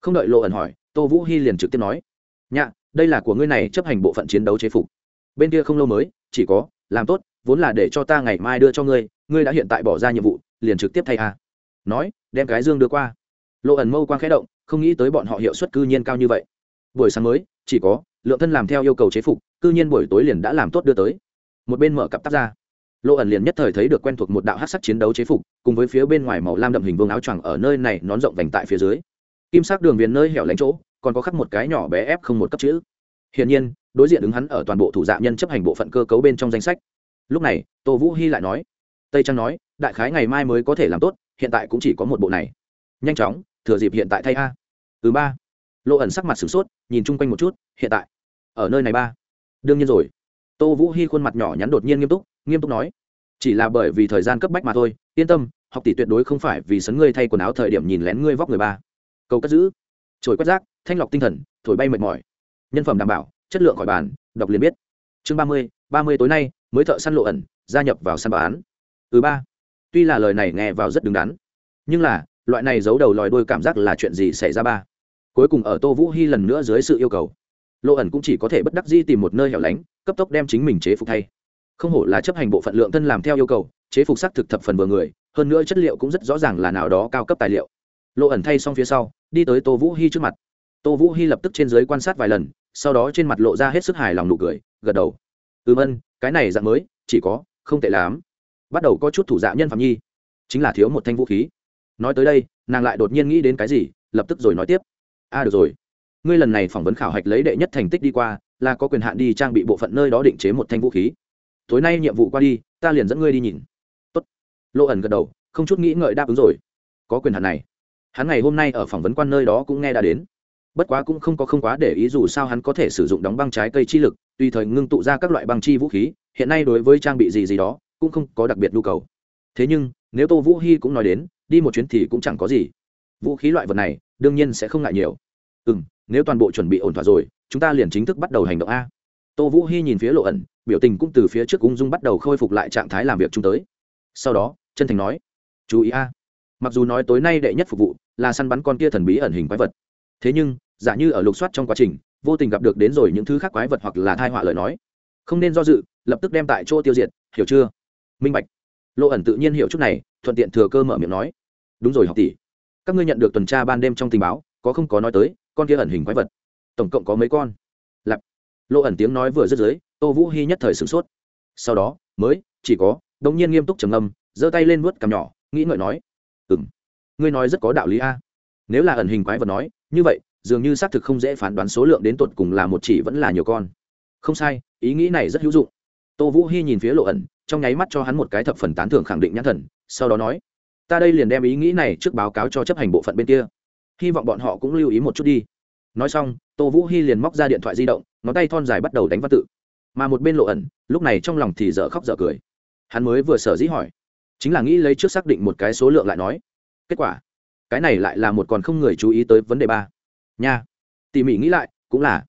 Không đợi lộ ẩn hỏi, tô vũ hy liền trực tiếp nói nhạ đây là của ngươi này chấp hành bộ phận chiến đấu chế phục. Bên kia không lâu mới, chỉ có, làm tốt, vốn là để cho ta ngày mai đưa cho ngươi ngươi đã hiện tại bỏ ra nhiệm vụ, liền trực tiếp thay a. Nói, đem cái dương đưa qua. Lộ ẩn mâu quang khẽ động, không nghĩ tới bọn họ hiệu suất cư nhiên cao như vậy. Buổi sáng mới, chỉ có, lượng thân làm theo yêu cầu chế phục, cư nhiên buổi tối liền đã làm tốt đưa tới. Một bên mở cặp tắp ra lộ ẩn liền nhất thời thấy được quen thuộc một đạo hát sắc chiến đấu chế phục, cùng với phía bên ngoài màu lam đậm hình vương áo choàng ở nơi này nón rộng vành tại phía dưới. Kim sắc đường viền nơi hẻo lánh chỗ, còn có khắc một cái nhỏ bé ép không một cấp chữ. Hiển nhiên, đối diện ứng hắn ở toàn bộ thủ dạ nhân chấp hành bộ phận cơ cấu bên trong danh sách. Lúc này, tô vũ hy lại nói, tây trang nói, đại khái ngày mai mới có thể làm tốt, hiện tại cũng chỉ có một bộ này. Nhanh chóng, thừa dịp hiện tại thay a. Thứ ba lộ ẩn sắc mặt sửng sốt, nhìn chung quanh một chút, hiện tại, ở nơi này ba. Đương nhiên rồi. Tô vũ hy khuôn mặt nhỏ nhắn đột nhiên nghiêm túc nghiêm túc nói. Chỉ là bởi vì thời gian cấp bách mà thôi, yên tâm, học tỷ tuyệt đối không phải vì sấn ngươi thay quần áo thời điểm nhìn lén ngươi vóc người ba. Câu cất giữ. Trồi quét rác, thanh lọc tinh thần, thổi bay mệt mỏi. Nhân phẩm đảm bảo, chất lượng khỏi bàn, đọc liền biết. Chương ba mươi ba mươi tối nay, mới thợ săn lộ ẩn, gia nhập vào săn bán. Thứ ba. Tuy là lời này nghe vào rất đứng đắn, nhưng là, loại này giấu đầu lòi đôi cảm giác là chuyện gì xảy ra ba? Cuối cùng ở tô vũ hy lần nữa dưới sự yêu cầu. Lộ ẩn cũng chỉ có thể bất đắc di tìm một nơi hẻo lánh, cấp tốc đem chính mình chế phục thay không hổ là chấp hành bộ phận lượng thân làm theo yêu cầu chế phục sắc thực thập phần vừa người hơn nữa chất liệu cũng rất rõ ràng là nào đó cao cấp tài liệu. Lộ ẩn thay xong phía sau đi tới tô vũ hy trước mặt. Tô vũ hy lập tức trên giới quan sát vài lần sau đó trên mặt lộ ra hết sức hài lòng nụ cười gật đầu. Ừm ân cái này dạng mới chỉ có không tệ lắm. Bắt đầu có chút thủ dạ nhân phạm nhi. Chính là thiếu một thanh vũ khí. Nói tới đây nàng lại đột nhiên nghĩ đến cái gì lập tức rồi nói tiếp. A à, được rồi. Ngươi lần này phỏng vấn khảo hạch lấy đệ nhất thành tích đi qua là có quyền hạn đi trang bị bộ phận nơi đó định chế một thanh vũ khí tối nay nhiệm vụ qua đi, ta liền dẫn ngươi đi nhìn. Tốt. lộ ẩn gật đầu, không chút nghĩ ngợi đáp ứng rồi. Có quyền hạn này. Hắn ngày hôm nay ở phỏng vấn quan nơi đó cũng nghe đã đến. Bất quá cũng không có không quá để ý dù sao hắn có thể sử dụng đóng băng trái cây chi lực, tùy thời ngưng tụ ra các loại băng chi vũ khí, hiện nay đối với trang bị gì gì đó, cũng không có đặc biệt nhu cầu. Thế nhưng, nếu tô vũ hy cũng nói đến, đi một chuyến thì cũng chẳng có gì. Vũ khí loại vật này, đương nhiên sẽ không ngại nhiều. Ừ m nếu toàn bộ chuẩn bị ổn thỏa rồi, chúng ta liền chính thức bắt đầu hành động a tô vũ hy nhìn phía lộ ẩn, biểu tình cũng từ phía trước ung dung bắt đầu khôi phục lại trạng thái làm việc chúng tới. Sau đó, chân thành nói, chú ý a, mặc dù nói tối nay đệ nhất phục vụ là săn bắn con kia thần bí ẩn hình quái vật, thế nhưng, giả như ở lục soát trong quá trình, vô tình gặp được đến rồi những thứ khác quái vật hoặc là thai họa lời nói. Không nên do dự, lập tức đem tại chỗ tiêu diệt, hiểu chưa? Minh bạch. Lộ ẩn tự nhiên hiểu chút này, thuận tiện thừa cơ mở miệng nói, đúng rồi học tỷ, các ngươi nhận được tuần tra ban đêm trong tình báo, có không có nói tới con kia ẩn hình quái vật? Tổng cộng có mấy con? Lộ ẩn tiếng nói vừa dứt dưới, tô vũ hy nhất thời sửng sốt. Sau đó, mới, chỉ có, đống nhiên nghiêm túc trầm ngâm, giơ tay lên vuốt cằm nhỏ, nghĩ ngợi nói ừ m ngươi nói rất có đạo lý a. Nếu là ẩn hình quái vật nói, như vậy, dường như xác thực không dễ phán đoán số lượng đến tột cùng là một chỉ vẫn là nhiều con. Không sai, ý nghĩ này rất hữu dụng. Tô vũ hy nhìn phía lộ ẩn, trong nháy mắt cho hắn một cái thập phần tán thưởng khẳng định nhãn thần, sau đó nói, ta đây liền đem ý nghĩ này trước báo cáo cho chấp hành bộ phận bên kia. Hy vọng bọn họ cũng lưu ý một chút đi. Nói xong tô vũ hy liền móc ra điện thoại di động, ngón tay thon dài bắt đầu đánh văn tự. Mà một bên lộ ẩn, lúc này trong lòng thì dở khóc dở cười. Hắn mới vừa sở dĩ hỏi, chính là nghĩ lấy trước xác định một cái số lượng lại nói. Kết quả, cái này lại là một còn không người chú ý tới vấn đề ba. Nha. Tỉ mỉ nghĩ lại, cũng là.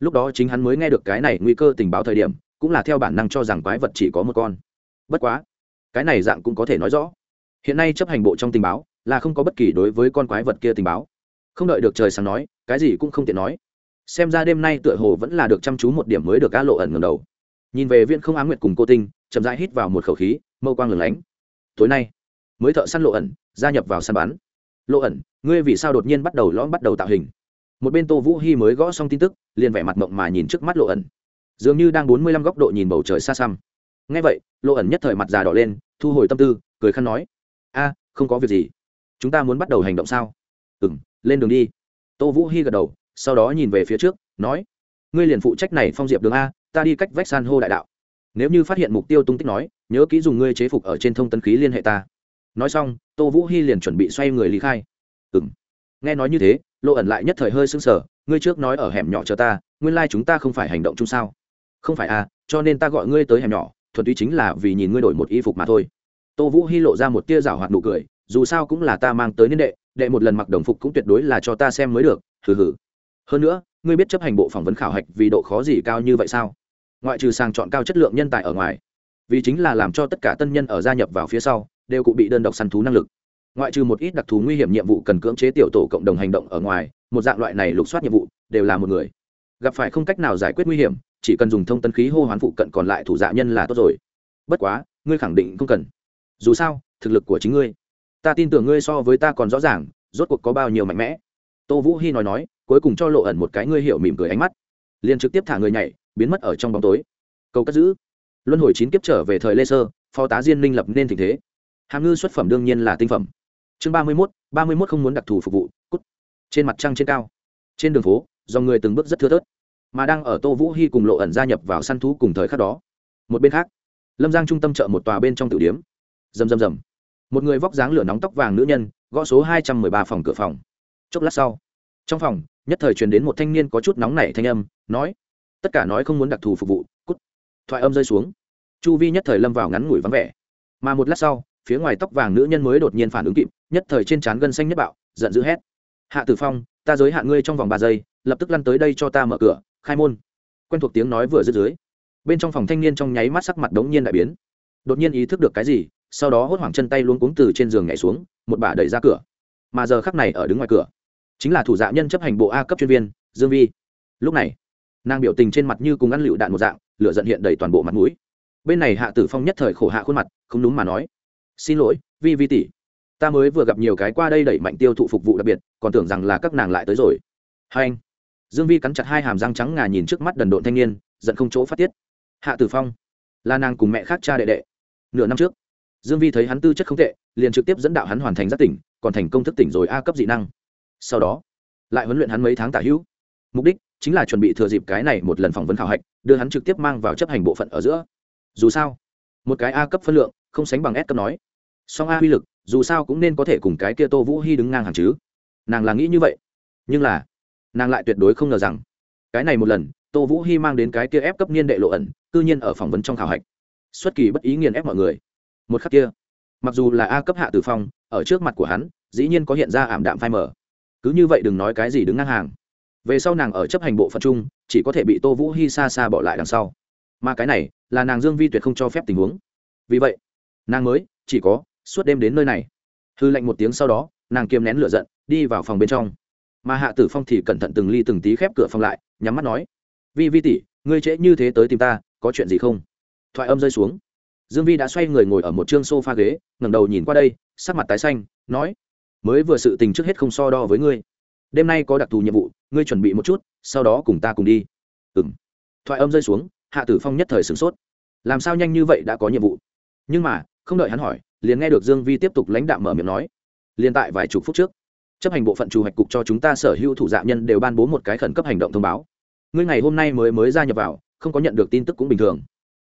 Lúc đó chính hắn mới nghe được cái này nguy cơ tình báo thời điểm, cũng là theo bản năng cho rằng quái vật chỉ có một con. Bất quá, cái này dạng cũng có thể nói rõ. Hiện nay chấp hành bộ trong tình báo là không có bất kỳ đối với con quái vật kia tình báo. Không đợi được trời sáng nói, cái gì cũng không tiện nói xem ra đêm nay tựa hồ vẫn là được chăm chú một điểm mới được cá lộ ẩn ngầm đầu. Nhìn về viên không á nguyệt cùng cô tinh, chậm rãi hít vào một khẩu khí, mâu quang lửng lánh. Tối nay, mới thợ săn lộ ẩn gia nhập vào săn bắn. Lộ ẩn, ngươi vì sao đột nhiên bắt đầu lõm bắt đầu tạo hình? Một bên tô vũ hy mới gõ xong tin tức, liền vẻ mặt mộng mà nhìn trước mắt lộ ẩn. Dường như đang bốn mươi lăm góc độ nhìn bầu trời xa xăm. Ngay vậy, lộ ẩn nhất thời mặt già đỏ lên, thu hồi tâm tư, cười khăn nói, a, không có việc gì. Chúng ta muốn bắt đầu hành động sao? Ừ m lên đường đi. Tô vũ hy gật đầu sau đó nhìn về phía trước, nói, ngươi liền phụ trách này phong diệp đường a, ta đi cách vách san hô đại đạo. Nếu như phát hiện mục tiêu tung tích nói, nhớ kỹ dùng ngươi chế phục ở trên thông tấn khí liên hệ ta. Nói xong, tô vũ hy liền chuẩn bị xoay người lý khai. Ừ m nghe nói như thế lộ ẩn lại nhất thời hơi sưng sở ngươi trước nói ở hẻm nhỏ chờ ta, nguyên lai、like、chúng ta không phải hành động chung sao? Không phải à cho nên ta gọi ngươi tới hẻm nhỏ, thuần túy chính là vì nhìn ngươi đổi một y phục mà thôi. Tô vũ hy lộ ra một tia rảo hoạt nụ cười, dù sao cũng là ta mang tới niên đệ đệ một lần mặc đồng phục cũng tuyệt đối là cho ta xem mới được, hừ hừ hơn nữa, ngươi biết chấp hành bộ phỏng vấn khảo hạch vì độ khó gì cao như vậy sao? Ngoại trừ sàng chọn cao chất lượng nhân tài ở ngoài, vì chính là làm cho tất cả tân nhân ở gia nhập vào phía sau, đều cụ bị đơn độc săn thú năng lực. Ngoại trừ một ít đặc thù nguy hiểm nhiệm vụ cần cưỡng chế tiểu tổ cộng đồng hành động ở ngoài, một dạng loại này lục soát nhiệm vụ, đều là một người. Gặp phải không cách nào giải quyết nguy hiểm, chỉ cần dùng thông tân khí hô hoán phụ cận còn lại thủ dạ nhân là tốt rồi. Bất quá, ngươi khẳng định không cần. Dù sao, thực lực của chính ngươi, ta tin tưởng ngươi so với ta còn rõ ràng, rốt cuộc có bao nhiêu mạnh mẽ. Tô vũ hy nói nói cuối cùng cho lộ ẩn một cái ngươi hiểu mỉm cười ánh mắt. Liền trực tiếp thả người nhảy, biến mất ở trong bóng tối. Câu cất giữ. Luân hồi chín kiếp trở về thời lê sơ, phó tá diên minh lập nên tình thế. Hàm ngư xuất phẩm đương nhiên là tinh phẩm. Chương ba mươi mốt, ba mươi mốt không muốn đặc thù phục vụ, cút. Trên mặt trăng trên cao. Trên đường phố, dòng người từng bước rất thưa thớt, mà đang ở tô vũ hy cùng lộ ẩn gia nhập vào săn thú cùng thời khắc đó. Một bên khác, lâm giang trung tâm chợ một tòa bên trong tử điếm rầm rầm rầm. Một người vóc dáng lửa nóng tóc vàng nữ nhân, gõ số hai trăm mười ba phòng cửa phòng. Chốc lát sau trong phòng, nhất thời truyền đến một thanh niên có chút nóng nảy thanh âm, nói, tất cả nói không muốn đặc thù phục vụ, cút. Thoại âm rơi xuống. Chu vi nhất thời lâm vào ngắn ngủi vắng vẻ. Mà một lát sau, phía ngoài tóc vàng nữ nhân mới đột nhiên phản ứng kịp, nhất thời trên trán gân xanh nhất bạo, giận dữ hét, hạ tử phong, ta giới hạn ngươi trong vòng ba giây, lập tức lăn tới đây cho ta mở cửa, khai môn. Quen thuộc tiếng nói vừa dứt dưới, bên trong phòng thanh niên trong nháy mắt sắc mặt đống nhiên đại biến. Đột nhiên ý thức được cái gì, sau đó hốt hoảng chân tay luôn cuống từ trên giường nhảy xuống, một bà đẩy ra cửa. Mà giờ khắc này ở đứng ngoài cửa chính là thủ dạ nhân chấp hành bộ a cấp chuyên viên, dương vi. Lúc này, nàng biểu tình trên mặt như cùng ăn lựu đạn một dạng, lửa giận hiện đầy toàn bộ mặt mũi. Bên này hạ tử phong nhất thời khổ hạ khuôn mặt, không đúng mà nói. Xin lỗi, vi vi tỷ, ta mới vừa gặp nhiều cái qua đây đẩy mạnh tiêu thụ phục vụ đặc biệt, còn tưởng rằng là các nàng lại tới rồi. Hai anh. Dương vi cắn chặt hai hàm răng trắng ngà nhìn trước mắt đần độn thanh niên, giận không chỗ phát tiết. Hạ tử phong, là nàng cùng mẹ khác cha đệ đệ. Nửa năm trước. Dương vi thấy hắn tư chất không tệ, liền trực tiếp dẫn đạo hắn hoàn thành giác tỉnh, còn thành công thức tỉnh rồi a cấp dị năng sau đó, lại huấn luyện hắn mấy tháng tả hữu. Mục đích chính là chuẩn bị thừa dịp cái này một lần phỏng vấn khảo hạch, đưa hắn trực tiếp mang vào chấp hành bộ phận ở giữa. Dù sao, một cái a cấp phân lượng, không sánh bằng s cấp nói. Song a uy lực, dù sao cũng nên có thể cùng cái kia tô vũ hy đứng ngang hàng chứ. Nàng là nghĩ như vậy, nhưng là, nàng lại tuyệt đối không ngờ rằng, cái này một lần, tô vũ hy mang đến cái kia ép cấp niên đệ lộ ẩn, cư nhiên ở phỏng vấn trong khảo hạch. Xuất kỳ bất ý nghiền ép mọi người. Một khắc kia, mặc dù là a cấp hạ tử phong, ở trước mặt của hắn, dĩ nhiên có hiện ra ảm đạm phai mở cứ như vậy đừng nói cái gì đứng ngang hàng. Về sau nàng ở chấp hành bộ phận chung, chỉ có thể bị tô vũ hy xa xa bỏ lại đằng sau. Mà cái này, là nàng dương vi tuyệt không cho phép tình huống. Vì vậy, nàng mới, chỉ có, suốt đêm đến nơi này. Hư lệnh một tiếng sau đó, nàng kiềm nén lửa giận, đi vào phòng bên trong. Mà hạ tử phong thì cẩn thận từng ly từng tí khép cửa phòng lại, nhắm mắt nói, vi vi tỷ, ngươi trễ như thế tới tìm ta, có chuyện gì không? Thoại âm rơi xuống. Dương vi đã xoay người ngồi ở một chương s o f a ghế, ngẩng đầu nhìn qua đây, sắc mặt tái xanh, nói mới vừa sự tình trước hết không so đo với ngươi. Đêm nay có đặc thù nhiệm vụ, ngươi chuẩn bị một chút, sau đó cùng ta cùng đi. Ừ m thoại âm rơi xuống, hạ tử phong nhất thời sửng sốt. Làm sao nhanh như vậy đã có nhiệm vụ? Nhưng mà, không đợi hắn hỏi, liền nghe được dương vi tiếp tục lãnh đạo mở miệng nói. Liền tại vài chục phút trước, chấp hành bộ phận chủ hạch cục cho chúng ta sở hữu thủ dạ nhân đều ban bố một cái khẩn cấp hành động thông báo. Ngươi ngày hôm nay mới mới gia nhập vào, không có nhận được tin tức cũng bình thường.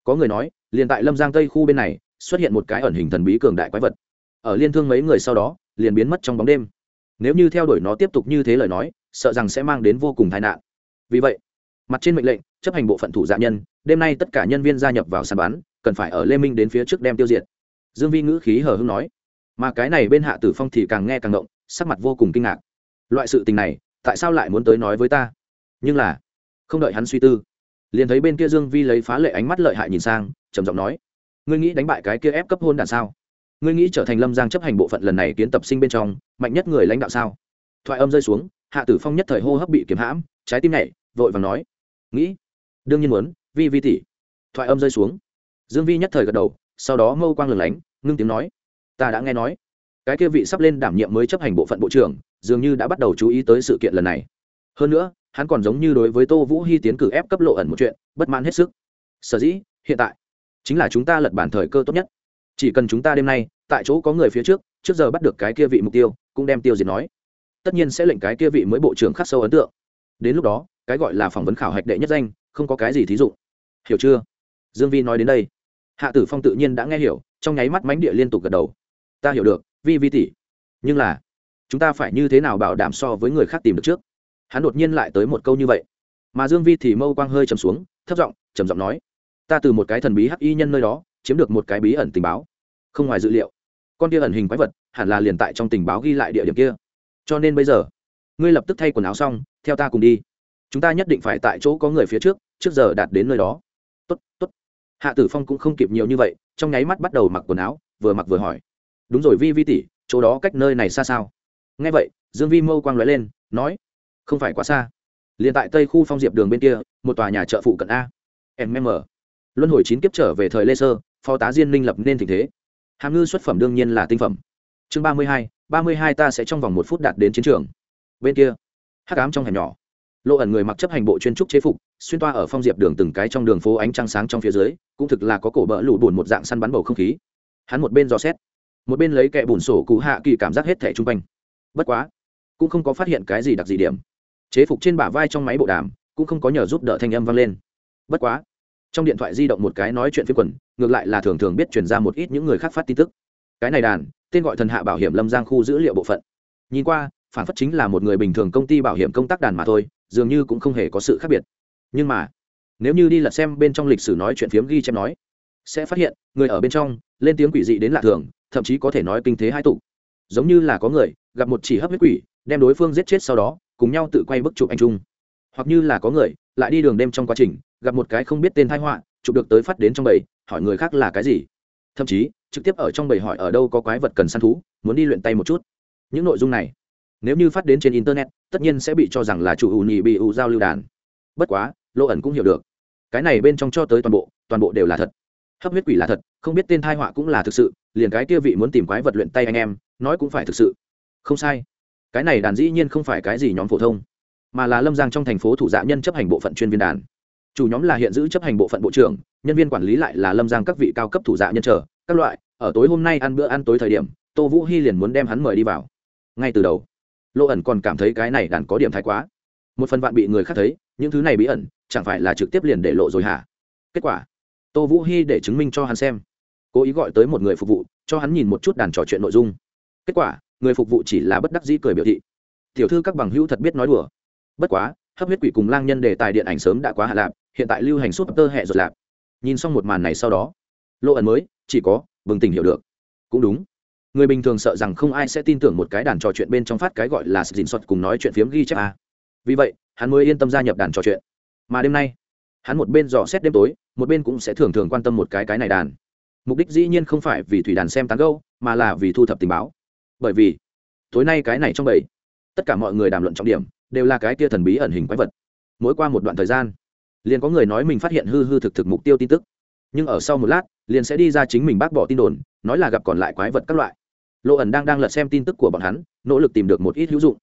Có người nói, liền tại lâm giang tây khu bên này, xuất hiện một cái ẩn hình thần bí cường đại quái vật. Ở liên thương mấy người sau đó liền biến mất trong bóng đêm. Nếu như theo đuổi nó tiếp tục như thế lời nói, sợ rằng sẽ mang đến vô cùng tai nạn. Vì vậy, mặt trên mệnh lệnh, chấp hành bộ phận thủ dạ nhân, đêm nay tất cả nhân viên gia nhập vào sàn bán, cần phải ở lê minh đến phía trước đem tiêu diệt. Dương vi ngữ khí hờ hưng nói. Mà cái này bên hạ tử phong thì càng nghe càng động sắc mặt vô cùng kinh ngạc. Loại sự tình này, tại sao lại muốn tới nói với ta? Nhưng là, không đợi hắn suy tư, liền thấy bên kia dương vi lấy phá lệ ánh mắt lợi hại nhìn sang, trầm giọng nói. Ngươi nghĩ đánh bại cái kia ép cấp hôn đàn sao? Ngươi nghĩ trở thành lâm giang chấp hành bộ phận lần này kiến tập sinh bên trong mạnh nhất người lãnh đạo sao? Thoại âm rơi xuống, hạ tử phong nhất thời hô hấp bị kiếm hãm, trái tim nhảy, vội vàng nói, nghĩ, đương nhiên muốn, vi vi tỷ. Thoại âm rơi xuống. Dương vi nhất thời gật đầu, sau đó mâu quang lửng lánh, ngưng tiếng nói, ta đã nghe nói, cái kia vị sắp lên đảm nhiệm mới chấp hành bộ phận bộ trưởng, dường như đã bắt đầu chú ý tới sự kiện lần này. Hơn nữa, hắn còn giống như đối với tô vũ hy tiến cử ép cấp lộ ẩn một chuyện, bất mãn hết sức. Sở dĩ, hiện tại, chính là chúng ta lật bản thời cơ tốt nhất chỉ cần chúng ta đêm nay, tại chỗ có người phía trước trước giờ bắt được cái kia vị mục tiêu, cũng đem tiêu diệt nói. Tất nhiên sẽ lệnh cái kia vị mới bộ trưởng khắc sâu ấn tượng. Đến lúc đó, cái gọi là phỏng vấn khảo hạch đệ nhất danh, không có cái gì thí dụ. Hiểu chưa? Dương vi nói đến đây. Hạ tử phong tự nhiên đã nghe hiểu, trong nháy mắt mánh địa liên tục gật đầu. Ta hiểu được, vi vi tỷ. Nhưng là, chúng ta phải như thế nào bảo đảm so với người khác tìm được trước? Hắn đột nhiên lại tới một câu như vậy. Mà dương vi thì mâu quang hơi trầm xuống, thấp giọng, trầm giọng nói. Ta từ một cái thần bí hắc y nhân nơi đó, chiếm được một cái bí ẩn tình báo không ngoài dự liệu. Con kia ẩn hình quái vật hẳn là liền tại trong tình báo ghi lại địa điểm kia. Cho nên bây giờ, ngươi lập tức thay quần áo xong, theo ta cùng đi. Chúng ta nhất định phải tại chỗ có người phía trước trước giờ đạt đến nơi đó. Tốt tốt. Hạ tử phong cũng không kịp nhiều như vậy, trong nháy mắt bắt đầu mặc quần áo, vừa mặc vừa hỏi. Đúng rồi vi vi tỷ, chỗ đó cách nơi này xa sao? Nghe vậy, dương vi mâu quang lóe lên, nói, không phải quá xa. Liền tại tây khu phong diệp đường bên kia, một tòa nhà chợ phụ cận a. Mm luân hồi chín kiếp trở về thời lê sơ, phó tá diên minh lập nên tình thế hàm ngư xuất phẩm đương nhiên là tinh phẩm. Chương ba mươi hai, ba mươi hai ta sẽ trong vòng một phút đạt đến chiến trường. Bên kia, hắc ám trong hẻm nhỏ. Lộ ẩn người mặc chấp hành bộ chuyên trúc chế phục, xuyên toa ở phong diệp đường từng cái trong đường phố ánh trăng sáng trong phía dưới, cũng thực là có cổ bỡ lụ bùn một dạng săn bắn bầu không khí. Hắn một bên dò xét, một bên lấy kẹ bùn sổ cụ hạ kỳ cảm giác hết thẻ chung quanh. Bất quá, cũng không có phát hiện cái gì đặc dị điểm. Chế phục trên bả vai trong máy bộ đàm, cũng không có nhờ giúp đỡ thanh âm vang lên. Bất quá, trong điện thoại di động một cái nói chuyện phía quần ngược lại là thường thường biết chuyển ra một ít những người khác phát tin tức. Cái này đàn, tên gọi thần hạ bảo hiểm lâm giang khu dữ liệu bộ phận. Nhìn qua, phản phất chính là một người bình thường công ty bảo hiểm công tác đàn mà thôi, dường như cũng không hề có sự khác biệt. Nhưng mà, nếu như đi lật xem bên trong lịch sử nói chuyện phiếm ghi chép nói, sẽ phát hiện, người ở bên trong, lên tiếng quỷ dị đến lạ thường, thậm chí có thể nói kinh thế hai tụ. Giống như là có người, gặp một chỉ hấp huyết quỷ, đem đối phương giết chết sau đó, cùng nhau tự quay bức chụp anh trung hoặc như là có người, lại đi đường đêm trong quá trình, gặp một cái không biết tên thái họa, chụp được tới phát đến trong bầy hỏi người khác là cái gì? Thậm chí, trực tiếp ở trong bầy hỏi ở đâu có quái vật cần săn thú, muốn đi luyện tay một chút. Những nội dung này, nếu như phát đến trên internet, tất nhiên sẽ bị cho rằng là chủ ủ nhị bị ủ giao lưu đàn. Bất quá, lô ẩn cũng hiểu được. Cái này bên trong cho tới toàn bộ toàn bộ đều là thật. Hấp huyết quỷ là thật, không biết tên thai họa cũng là thực sự, liền cái kia vị muốn tìm quái vật luyện tay anh em, nói cũng phải thực sự. Không sai. Cái này đàn dĩ nhiên không phải cái gì nhóm phổ thông, mà là lâm giang trong thành phố thủ dạ nhân chấp hành bộ phận chuyên viên đàn chủ nhóm là hiện giữ chấp hành bộ phận bộ trưởng, nhân viên quản lý lại là lâm giang các vị cao cấp thủ dạ nhân trở các loại, ở tối hôm nay ăn bữa ăn tối thời điểm, tô vũ hy liền muốn đem hắn mời đi vào. Ngay từ đầu lộ ẩn còn cảm thấy cái này đàn có điểm thái quá. Một phần bạn bị người khác thấy, những thứ này bí ẩn, chẳng phải là trực tiếp liền để lộ rồi hả? Kết quả, tô vũ hy để chứng minh cho hắn xem. Cố ý gọi tới một người phục vụ, cho hắn nhìn một chút đàn trò chuyện nội dung. Kết quả, người phục vụ chỉ là bất đắc dĩ cười biểu thị. Tiểu thư các bằng hữu thật biết nói đùa. Bất quá, hấp huyết quỷ cùng lang nhân đề tài điện ảnh sớm đã quá hạ lạp hiện tại lưu hành suốt tơ hẹ ruột lạp nhìn xong một màn này sau đó lộ ẩn mới, chỉ có, bừng tỉnh hiểu được. Cũng đúng. Người bình thường sợ rằng không ai sẽ tin tưởng một cái đàn trò chuyện bên trong phát cái gọi là dình xuất cùng nói chuyện phiếm ghi chép à. vì vậy, hắn mới yên tâm gia nhập đàn trò chuyện. Mà đêm nay, hắn một bên dò xét đêm tối, một bên cũng sẽ thường thường quan tâm một cái cái này đàn. Mục đích dĩ nhiên không phải vì thủy đàn xem tán gâu mà là vì thu thập tình báo. Bởi vì, tối nay cái này trong bầy, tất cả mọi người đàm luận trọng điểm, đều là cái kia thần bí ẩn hình quái vật. Mỗi qua một đoạn thời gian liền có người nói mình phát hiện hư hư thực thực mục tiêu tin tức. Nhưng ở sau một lát, liền sẽ đi ra chính mình bác bỏ tin đồn, nói là gặp còn lại quái vật các loại. Lộ ẩn đang đang lật xem tin tức của bọn hắn, nỗ lực tìm được một ít hữu dụng.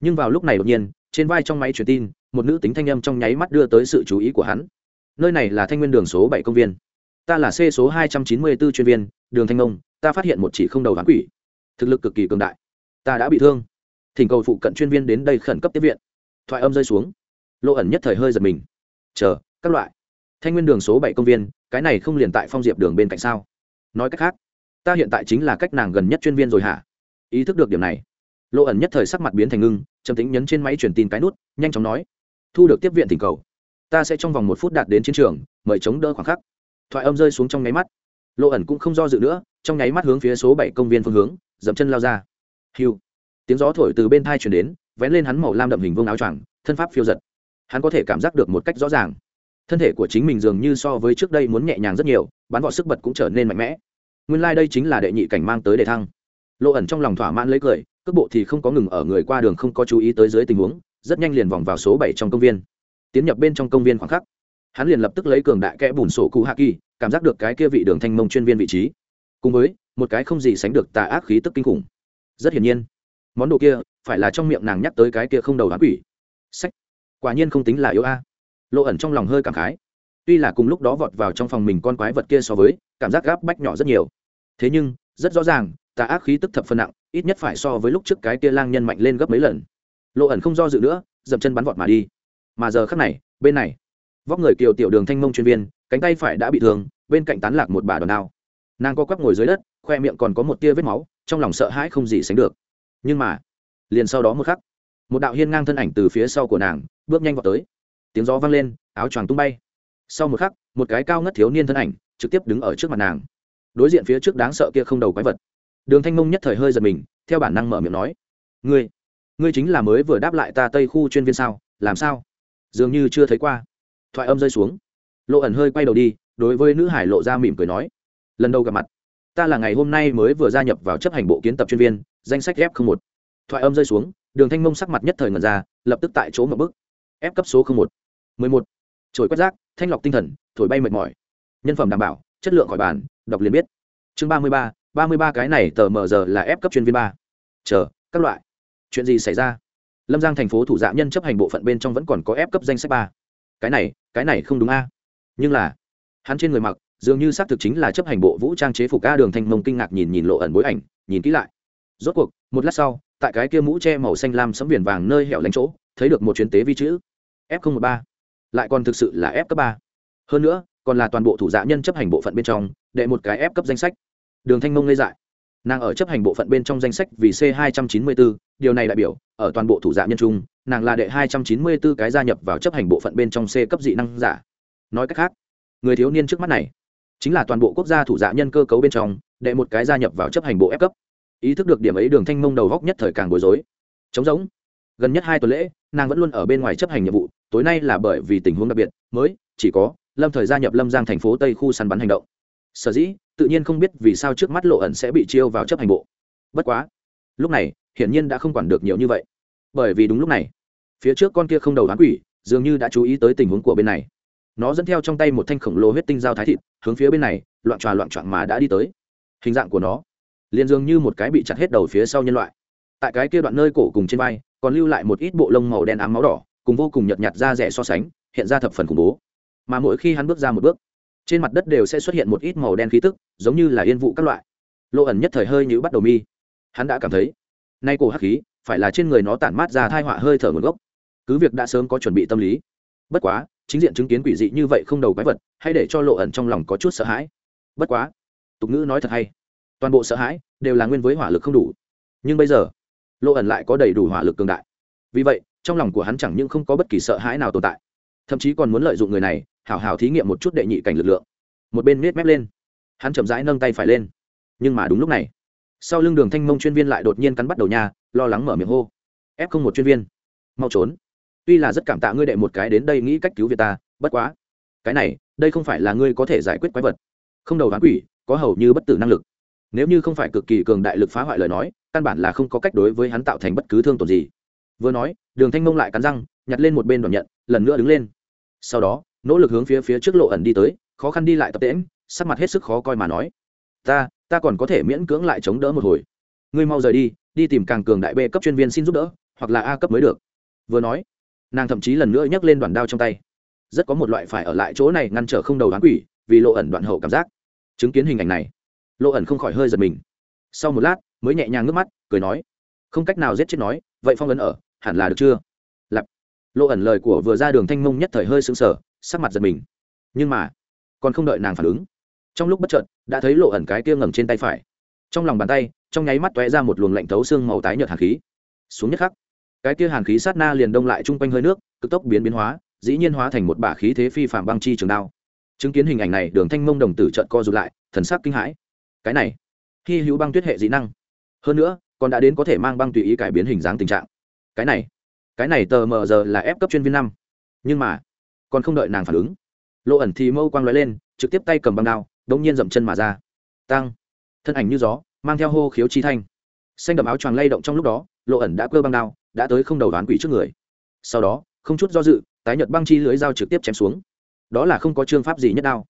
Nhưng vào lúc này đột nhiên, trên vai trong máy truyền tin, một nữ tính thanh âm trong nháy mắt đưa tới sự chú ý của hắn. Nơi này là thanh nguyên đường số bảy công viên. Ta là c số hai trăm chín mươi bốn chuyên viên, đường thanh ông ta phát hiện một chỉ không đầu ván quỷ. Thực lực cực kỳ cường đại. Ta đã bị thương. Thỉnh cầu phụ cận chuyên viên đến đây khẩn cấp tiếp viện. Thoại âm rơi xuống. Lộ ẩn nhất thời hơi giật mình chờ, các loại. Thanh nguyên đường số bảy công viên, cái này không liền tại phong diệp đường bên cạnh sao? Nói cách khác, ta hiện tại chính là cách nàng gần nhất chuyên viên rồi hả? Ý thức được điểm này lộ ẩn nhất thời sắc mặt biến thành ngưng, trầm tính nhấn trên máy truyền tin cái nút, nhanh chóng nói, thu được tiếp viện tình cầu. Ta sẽ trong vòng một phút đạt đến chiến trường, mời chống đỡ khoảng khắc. Thoại âm rơi xuống trong nháy mắt. Lộ ẩn cũng không do dự nữa, trong nháy mắt hướng phía số bảy công viên phương hướng, dậm chân lao ra. Hiu. Tiếng gió thổi từ bên thai chuyển đến, vén lên hắn màu lam đậm hình vương áo choàng, thân pháp phiêu giật hắn có thể cảm giác được một cách rõ ràng. Thân thể của chính mình dường như so với trước đây muốn nhẹ nhàng rất nhiều, bắn vọt sức bật cũng trở nên mạnh mẽ. Nguyên lai、like、đây chính là đệ nhị cảnh mang tới đề thăng. Lộ ẩn trong lòng thỏa mãn lấy cười, cước bộ thì không có ngừng ở người qua đường không có chú ý tới dưới tình huống, rất nhanh liền vòng vào số bảy trong công viên. Tiến nhập bên trong công viên khoảng khắc, hắn liền lập tức lấy cường đại kẽ bùn sổ cụ hạ kỳ cảm giác được cái kia vị đường thanh mông chuyên viên vị trí. Cùng với, một cái không gì sánh được tà ác khí tức kinh khủng. Rất hiển nhiên, món đồ kia phải là trong miệng nàng nhắc tới cái kia không đầu đoán quỷ. Sách quả nhiên không tính là yếu a. Lộ ẩn trong lòng hơi cảm khái. Tuy là cùng lúc đó vọt vào trong phòng mình con quái vật kia so với, cảm giác gáp bách nhỏ rất nhiều. Thế nhưng, rất rõ ràng, tà ác khí tức thập phân nặng, ít nhất phải so với lúc trước cái kia lang nhân mạnh lên gấp mấy lần. Lộ ẩn không do dự nữa, dậm chân bắn vọt mà đi. Mà giờ khắc này, bên này, vóc người kiều tiểu đường thanh mông chuyên viên, cánh tay phải đã bị thương, bên cạnh tán lạc một bà đòn đao. Nàng co quắp ngồi dưới đất, khoe miệng còn có một tia vết máu, trong lòng sợ hãi không gì sánh được. Nhưng mà, liền sau đó một khắc một đạo hiên ngang thân ảnh từ phía sau của nàng, bước nhanh vào tới. Tiếng gió vang lên, áo choàng tung bay. Sau một khắc, một cái cao ngất thiếu niên thân ảnh trực tiếp đứng ở trước mặt nàng. Đối diện phía trước đáng sợ kia không đầu quái vật. Đường thanh mông nhất thời hơi giật mình, theo bản năng mở miệng nói, ngươi ngươi chính là mới vừa đáp lại ta tây khu chuyên viên sao? Làm sao? Dường như chưa thấy qua. Thoại âm rơi xuống. Lộ ẩn hơi quay đầu đi, đối với nữ hải lộ ra mỉm cười nói, lần đầu gặp mặt, ta là ngày hôm nay mới vừa gia nhập vào chấp hành bộ kiến tập chuyên viên, danh sách f một thoại âm rơi xuống đường thanh mông sắc mặt nhất thời ngần ra, lập tức tại chỗ một bức. Ép cấp số một. mười một. Trồi quét rác, thanh lọc tinh thần, thổi bay mệt mỏi. Nhân phẩm đảm bảo, chất lượng khỏi bàn, đọc liền biết. Chương ba mươi ba ba mươi ba cái này tờ mờ giờ là ép cấp chuyên viên ba. Chờ, các loại. Chuyện gì xảy ra? Lâm giang thành phố thủ dạ nhân chấp hành bộ phận bên trong vẫn còn có ép cấp danh sách ba. Cái này cái này không đúng a. Nhưng là, hắn trên người mặc, dường như xác thực chính là chấp hành bộ vũ trang chế phục a đường thanh mông kinh ngạc nhìn nhìn lộ ẩn bối ảnh, nhìn kỹ lại. Rốt cuộc, một lát sau tại cái kia mũ che màu xanh lam sẫm viền vàng nơi hẻo lánh chỗ thấy được một chuyến tế vi chữ f một ba lại còn thực sự là f cấp ba. Hơn nữa còn là toàn bộ thủ dạ nhân chấp hành bộ phận bên trong đệ một cái f cấp danh sách. Đường thanh mông ngây dại. Nàng ở chấp hành bộ phận bên trong danh sách vì c 294, điều này đại biểu ở toàn bộ thủ dạ nhân trung nàng là đệ 294 cái gia nhập vào chấp hành bộ phận bên trong c cấp dị năng giả. Nói cách khác người thiếu niên trước mắt này chính là toàn bộ quốc gia thủ dạ nhân cơ cấu bên trong đệ một cái gia nhập vào chấp hành bộ f cấp ý thức được điểm ấy đường thanh mông đầu góc nhất thời càng bối rối. Chống giống gần nhất hai tuần lễ, nàng vẫn luôn ở bên ngoài chấp hành nhiệm vụ, tối nay là bởi vì tình huống đặc biệt, mới, chỉ có, lâm thời gia nhập lâm giang thành phố tây khu săn bắn hành động. Sở dĩ, tự nhiên không biết vì sao trước mắt lộ ẩn sẽ bị chiêu vào chấp hành bộ. Bất quá, lúc này, hiển nhiên đã không quản được nhiều như vậy. Bởi vì đúng lúc này, phía trước con kia không đầu đoán quỷ, dường như đã chú ý tới tình huống của bên này. Nó dẫn theo trong tay một thanh khổng lồ huyết tinh dao thái thịt, hướng phía bên này, loạn tròa loạn trọn mà đã đi tới. Hình dạng của nó liền dường như một cái bị chặt hết đầu phía sau nhân loại. Tại cái kia đoạn nơi cổ cùng trên vai, còn lưu lại một ít bộ lông màu đen ám máu đỏ, cùng vô cùng nhợt nhạt da rẻ so sánh, hiện ra thập phần khủng bố. Mà mỗi khi hắn bước ra một bước, trên mặt đất đều sẽ xuất hiện một ít màu đen khí tức, giống như là yên vụ các loại. Lộ ẩn nhất thời hơi như bắt đầu mi. Hắn đã cảm thấy, nay cổ hắc khí, phải là trên người nó tản mát ra thai họa hơi thở nguồn gốc. Cứ việc đã sớm có chuẩn bị tâm lý, bất quá, chính diện chứng kiến quỷ dị như vậy không đầu quái vật, hay để cho lộ ẩn trong lòng có chút sợ hãi. Bất quá, tục ngữ nói thật hay toàn bộ sợ hãi đều là nguyên với hỏa lực không đủ. Nhưng bây giờ lộ ẩn lại có đầy đủ hỏa lực cường đại. Vì vậy, trong lòng của hắn chẳng những không có bất kỳ sợ hãi nào tồn tại, thậm chí còn muốn lợi dụng người này, hảo hảo thí nghiệm một chút đệ nhị cảnh lực lượng. Một bên miết mép lên, hắn chậm rãi nâng tay phải lên. Nhưng mà đúng lúc này, sau lưng đường thanh mông chuyên viên lại đột nhiên cắn bắt đầu nhà lo lắng mở miệng hô. Ép không một chuyên viên, mau trốn. Tuy là rất cảm tạ ngươi đệ một cái đến đây nghĩ cách cứu việt ta, bất quá. Cái này, đây không phải là ngươi có thể giải quyết quái vật. Không đầu đoán quỷ, có hầu như bất tử năng lực nếu như không phải cực kỳ cường đại lực phá hoại lời nói, căn bản là không có cách đối với hắn tạo thành bất cứ thương tổn gì. Vừa nói, đường thanh mông lại cắn răng, nhặt lên một bên đoạn nhận, lần nữa đứng lên. Sau đó, nỗ lực hướng phía phía trước lộ ẩn đi tới, khó khăn đi lại tập tễm sắc mặt hết sức khó coi mà nói, ta ta còn có thể miễn cưỡng lại chống đỡ một hồi. Ngươi mau rời đi đi tìm càng cường đại b cấp chuyên viên xin giúp đỡ, hoặc là a cấp mới được. Vừa nói, nàng thậm chí lần nữa nhấc lên đoàn đao trong tay. Rất có một loại phải ở lại chỗ này ngăn trở không đầu đoán quỷ, vì lộ ẩn đoạn hậu cảm giác. Chứng kiến hình ảnh này lộ ẩn không khỏi hơi giật mình. Sau một lát, mới nhẹ nhàng ngước mắt, cười nói, không cách nào giết chết nói, vậy phong ấn ở, hẳn là được chưa? Lặp lộ ẩn lời của vừa ra đường thanh mông nhất thời hơi sững sờ, sắc mặt giật mình. Nhưng mà, còn không đợi nàng phản ứng. Trong lúc bất chợt, đã thấy lộ ẩn cái kia ngẩng trên tay phải. Trong lòng bàn tay, trong nháy mắt tóe ra một luồng lạnh thấu xương màu tái nhợt hàn khí. Xuống nhất khắc, cái kia hàn khí sát na liền đông lại chung quanh hơi nước, cực tốc biến biến hóa, dĩ nhiên hóa thành một bả khí thế phi phạm băng chi trường đao. Chứng kiến hình ảnh này, đường thanh mông đồng tử trợn co rụt lại, thần sắc kinh hãi cái này, hy hữu băng tuyết hệ dị năng. Hơn nữa, còn đã đến có thể mang băng tùy ý cải biến hình dáng tình trạng. Cái này cái này tờ mờ giờ là ép cấp chuyên viên năm. Nhưng mà, còn không đợi nàng phản ứng. Lộ ẩn thì mâu quang lóe lên, trực tiếp tay cầm băng đao, đống nhiên dậm chân mà ra. Tăng. Thân ảnh như gió, mang theo hô khiếu chi thanh. Xanh đậm áo choàng lay động trong lúc đó, lộ ẩn đã cơ băng đao, đã tới không đầu đoán quỷ trước người. Sau đó, không chút do dự, tái nhật băng chi lưới dao trực tiếp chém xuống. Đó là không có chương pháp gì nhất đao.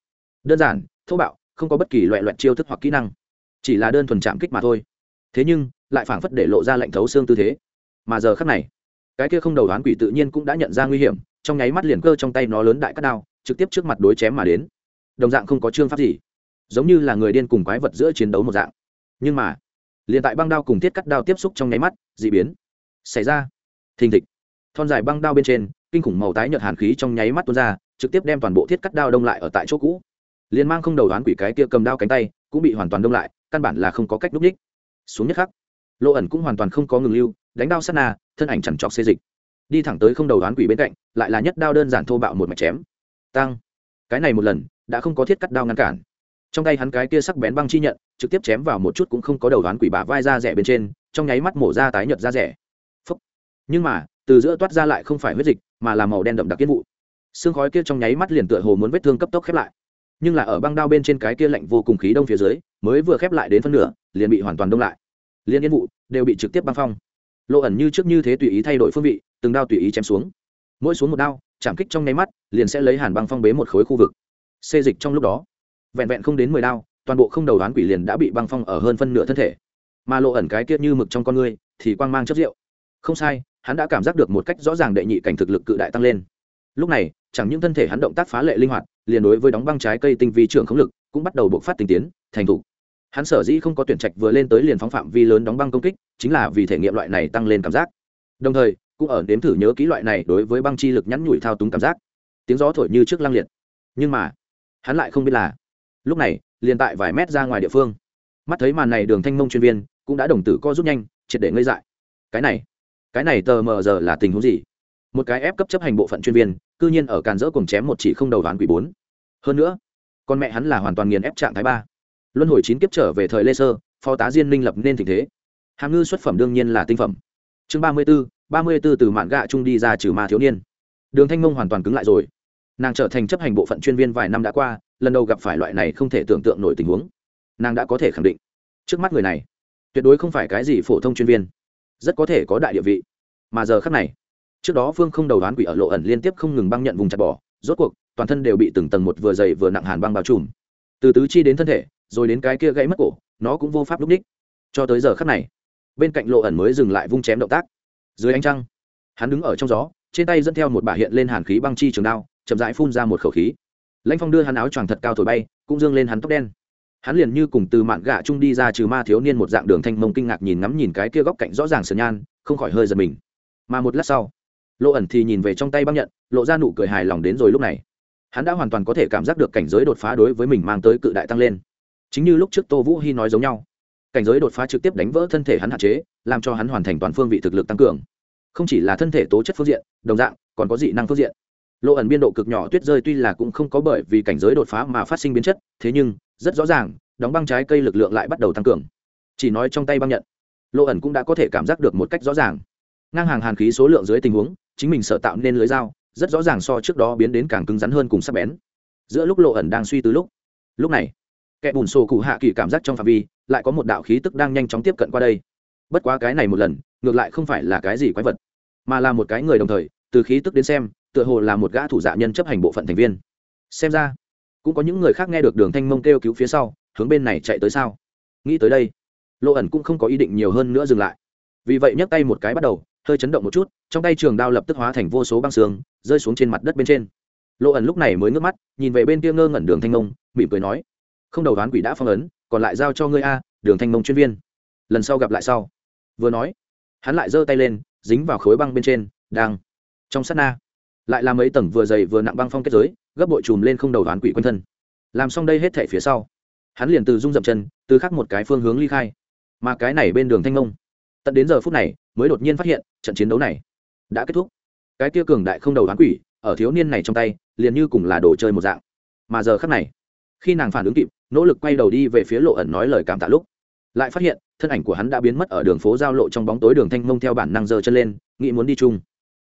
Đơn giản, thô bạo không có bất kỳ loại loại chiêu thức hoặc kỹ năng, chỉ là đơn thuần chạm kích mà thôi. Thế nhưng, lại phảng phất để lộ ra lệnh thấu xương tư thế. Mà giờ khắc này, cái kia không đầu đoán quỷ tự nhiên cũng đã nhận ra nguy hiểm, trong nháy mắt liền cơ trong tay nó lớn đại cắt đao, trực tiếp trước mặt đối chém mà đến. Đồng dạng không có chương pháp gì, giống như là người điên cùng quái vật giữa chiến đấu một dạng. Nhưng mà, liền tại băng đao cùng thiết cắt đao tiếp xúc trong nháy mắt d ị biến xảy ra. Thình thịch. Thon dài băng đao bên trên, kinh khủng màu tái nhợt hàn khí trong nháy mắt tuôn ra, trực tiếp đem toàn bộ thiết cắt đao đông lại ở tại chỗ cũ liền mang không đầu đoán quỷ cái kia cầm đao cánh tay, cũng bị hoàn toàn đông lại, căn bản là không có cách núp ních. Xuống nhất khắc lộ ẩn cũng hoàn toàn không có ngừng lưu, đánh đao sát na, thân ảnh chẳng trọc xê dịch. Đi thẳng tới không đầu đoán quỷ bên cạnh, lại là nhất đao đơn giản thô bạo một mạch chém. Tăng cái này một lần, đã không có thiết cắt đao ngăn cản. Trong tay hắn cái kia sắc bén băng chi nhận, trực tiếp chém vào một chút cũng không có đầu đoán quỷ bả vai ra rẻ bên trên, trong nháy mắt mổ ra tái nhợt ra rẻ. Phúc. nhưng mà, từ giữa toát ra lại không phải huyết dịch, mà là màu đen đậm đặc kiến vụ. Xương khói kia trong nháy mắt liền tựa hồ muốn vết thương cấp tốc khép lại nhưng là ở băng đao bên trên cái kia lạnh vô cùng khí đông phía dưới, mới vừa khép lại đến phân nửa, liền bị hoàn toàn đông lại. Liên yên vụ đều bị trực tiếp băng phong. Lộ ẩn như trước như thế tùy ý thay đổi phương vị, từng đao tùy ý chém xuống. Mỗi xuống một đao, chạm kích trong nháy mắt, liền sẽ lấy hàn băng phong bế một khối khu vực. Xê dịch trong lúc đó, vẹn vẹn không đến mười đao, toàn bộ không đầu đoán quỷ liền đã bị băng phong ở hơn phân nửa thân thể. Mà lộ ẩn cái kia như mực trong con người, thì quang mang chất rượu. Không sai, hắn đã cảm giác được một cách rõ ràng đệ nhị cảnh thực lực cự đại tăng lên. Lúc này, chẳng những thân thể hắn động tác phá lệ linh hoạt liền đối với đóng băng trái cây tinh vi trưởng khống lực, cũng bắt đầu bộc phát tinh tiến, thành thục. Hắn sở dĩ không có tuyển trạch vừa lên tới liền phóng phạm vi lớn đóng băng công kích, chính là vì thể nghiệm loại này tăng lên cảm giác. Đồng thời, cũng ở nếm thử nhớ kỹ loại này đối với băng chi lực nhắn nhủi thao túng cảm giác. Tiếng gió thổi như trước lăng liệt. Nhưng mà, hắn lại không biết là, lúc này, liền tại vài mét ra ngoài địa phương, mắt thấy màn này đường thanh mông chuyên viên, cũng đã đồng tử co rút nhanh, triệt để ngây dại. Cái này cái này tờ mờ giờ là tình huống gì? Một cái ép cấp chấp hành bộ phận chuyên viên, cư nhiên ở càn rỡ cùng chém một chỉ không đầu ván quỷ bốn. Hơn nữa, con mẹ hắn là hoàn toàn nghiền ép trạng thái ba. Luân hồi chín kiếp trở về thời lê sơ, phó tá diên minh lập nên tình thế. Hàm ngư xuất phẩm đương nhiên là tinh phẩm. Chương ba mươi b ố ba mươi b ố từ mạn gạ trung đi ra trừ ma thiếu niên. Đường thanh mông hoàn toàn cứng lại rồi. Nàng trở thành chấp hành bộ phận chuyên viên vài năm đã qua, lần đầu gặp phải loại này không thể tưởng tượng nổi tình huống. Nàng đã có thể khẳng định, trước mắt người này, tuyệt đối không phải cái gì phổ thông chuyên viên, rất có thể có đại địa vị. Mà giờ khắc này trước đó phương không đầu đoán quỷ ở lộ ẩn liên tiếp không ngừng băng nhận vùng chặt bỏ, rốt cuộc, toàn thân đều bị từng tầng một vừa dày vừa nặng hàn băng bao trùm. Từ tứ chi đến thân thể, rồi đến cái kia gãy mất cổ, nó cũng vô pháp lúc ních cho tới giờ khắc này, bên cạnh lộ ẩn mới dừng lại vung chém động tác. Dưới ánh trăng, hắn đứng ở trong gió, trên tay dẫn theo một bả hiện lên hàn khí băng chi trường đao, chậm rãi phun ra một khẩu khí. Lãnh phong đưa hắn áo choàng thật cao thổi bay, cũng dương lên hắn tóc đen. Hắn liền như cùng từ mạn gạ trung đi ra trừ ma thiếu niên một dạng đường thanh mông kinh ngạc nhìn ngắm nhìn cái kia góc cạnh rõ ràng sườn nhan, không khỏi hơi giật mình. Mà một lát sau lộ ẩn thì nhìn về trong tay băng nhận, lộ ra nụ cười hài lòng đến rồi lúc này. Hắn đã hoàn toàn có thể cảm giác được cảnh giới đột phá đối với mình mang tới cự đại tăng lên. Chính như lúc trước tô vũ hy nói giống nhau, cảnh giới đột phá trực tiếp đánh vỡ thân thể hắn hạn chế, làm cho hắn hoàn thành toàn phương vị thực lực tăng cường. Không chỉ là thân thể tố chất phương diện, đồng dạng, còn có dị năng phương diện. Lộ ẩn biên độ cực nhỏ tuyết rơi tuy là cũng không có bởi vì cảnh giới đột phá mà phát sinh biến chất, thế nhưng, rất rõ ràng, đóng băng trái cây lực lượng lại bắt đầu tăng cường. Chỉ nói trong tay băng nhận lộ ẩn cũng đã có thể cảm giác được một cách rõ ràng. Ngang hàng hàn khí số lượng dưới tình huống chính mình sợ tạo nên lưới dao, rất rõ ràng so trước đó biến đến càng cứng rắn hơn cùng sắc bén. Giữa lúc lộ ẩn đang suy tư lúc lúc này, kẻ bùn sổ cụ hạ kỳ cảm giác trong phạm vi lại có một đạo khí tức đang nhanh chóng tiếp cận qua đây. Bất quá cái này một lần, ngược lại không phải là cái gì quái vật, mà là một cái người đồng thời, từ khí tức đến xem, tựa hồ là một gã thủ dạ nhân chấp hành bộ phận thành viên. Xem ra, cũng có những người khác nghe được đường thanh mông kêu cứu phía sau, hướng bên này chạy tới sao? Nghĩ tới đây, lộ ẩn cũng không có ý định nhiều hơn nữa dừng lại. Vì vậy nhấc tay một cái bắt đầu hơi chấn động một chút, trong tay trường đao lập tức hóa thành vô số băng xương, rơi xuống trên mặt đất bên trên. Lộ ẩn lúc này mới ngước mắt, nhìn về bên kia ngơ ngẩn đường thanh mông, mỉm cười nói, không đầu đoán quỷ đã phong ấn, còn lại giao cho ngươi a, đường thanh mông chuyên viên. Lần sau gặp lại sau. Vừa nói, hắn lại giơ tay lên, dính vào khối băng bên trên, đang trong sát na. Lại làm mấy tầng vừa dày vừa nặng băng phong kết giới, gấp bội chùm lên không đầu đoán quỷ quanh thân. Làm xong đây hết thể phía sau, hắn liền từ rung dậm chân, từ khắc một cái phương hướng ly khai. Mà cái này bên đường thanh mông, tận đến giờ phút này mới đột nhiên phát hiện trận chiến đấu này đã kết thúc. Cái kia cường đại không đầu đoán quỷ ở thiếu niên này trong tay liền như cùng là đồ chơi một dạng. Mà giờ khắc này, khi nàng phản ứng kịp, nỗ lực quay đầu đi về phía lộ ẩn nói lời cảm tạ lúc, lại phát hiện thân ảnh của hắn đã biến mất ở đường phố giao lộ trong bóng tối đường thanh mông theo bản năng giơ chân lên, nghĩ muốn đi chung.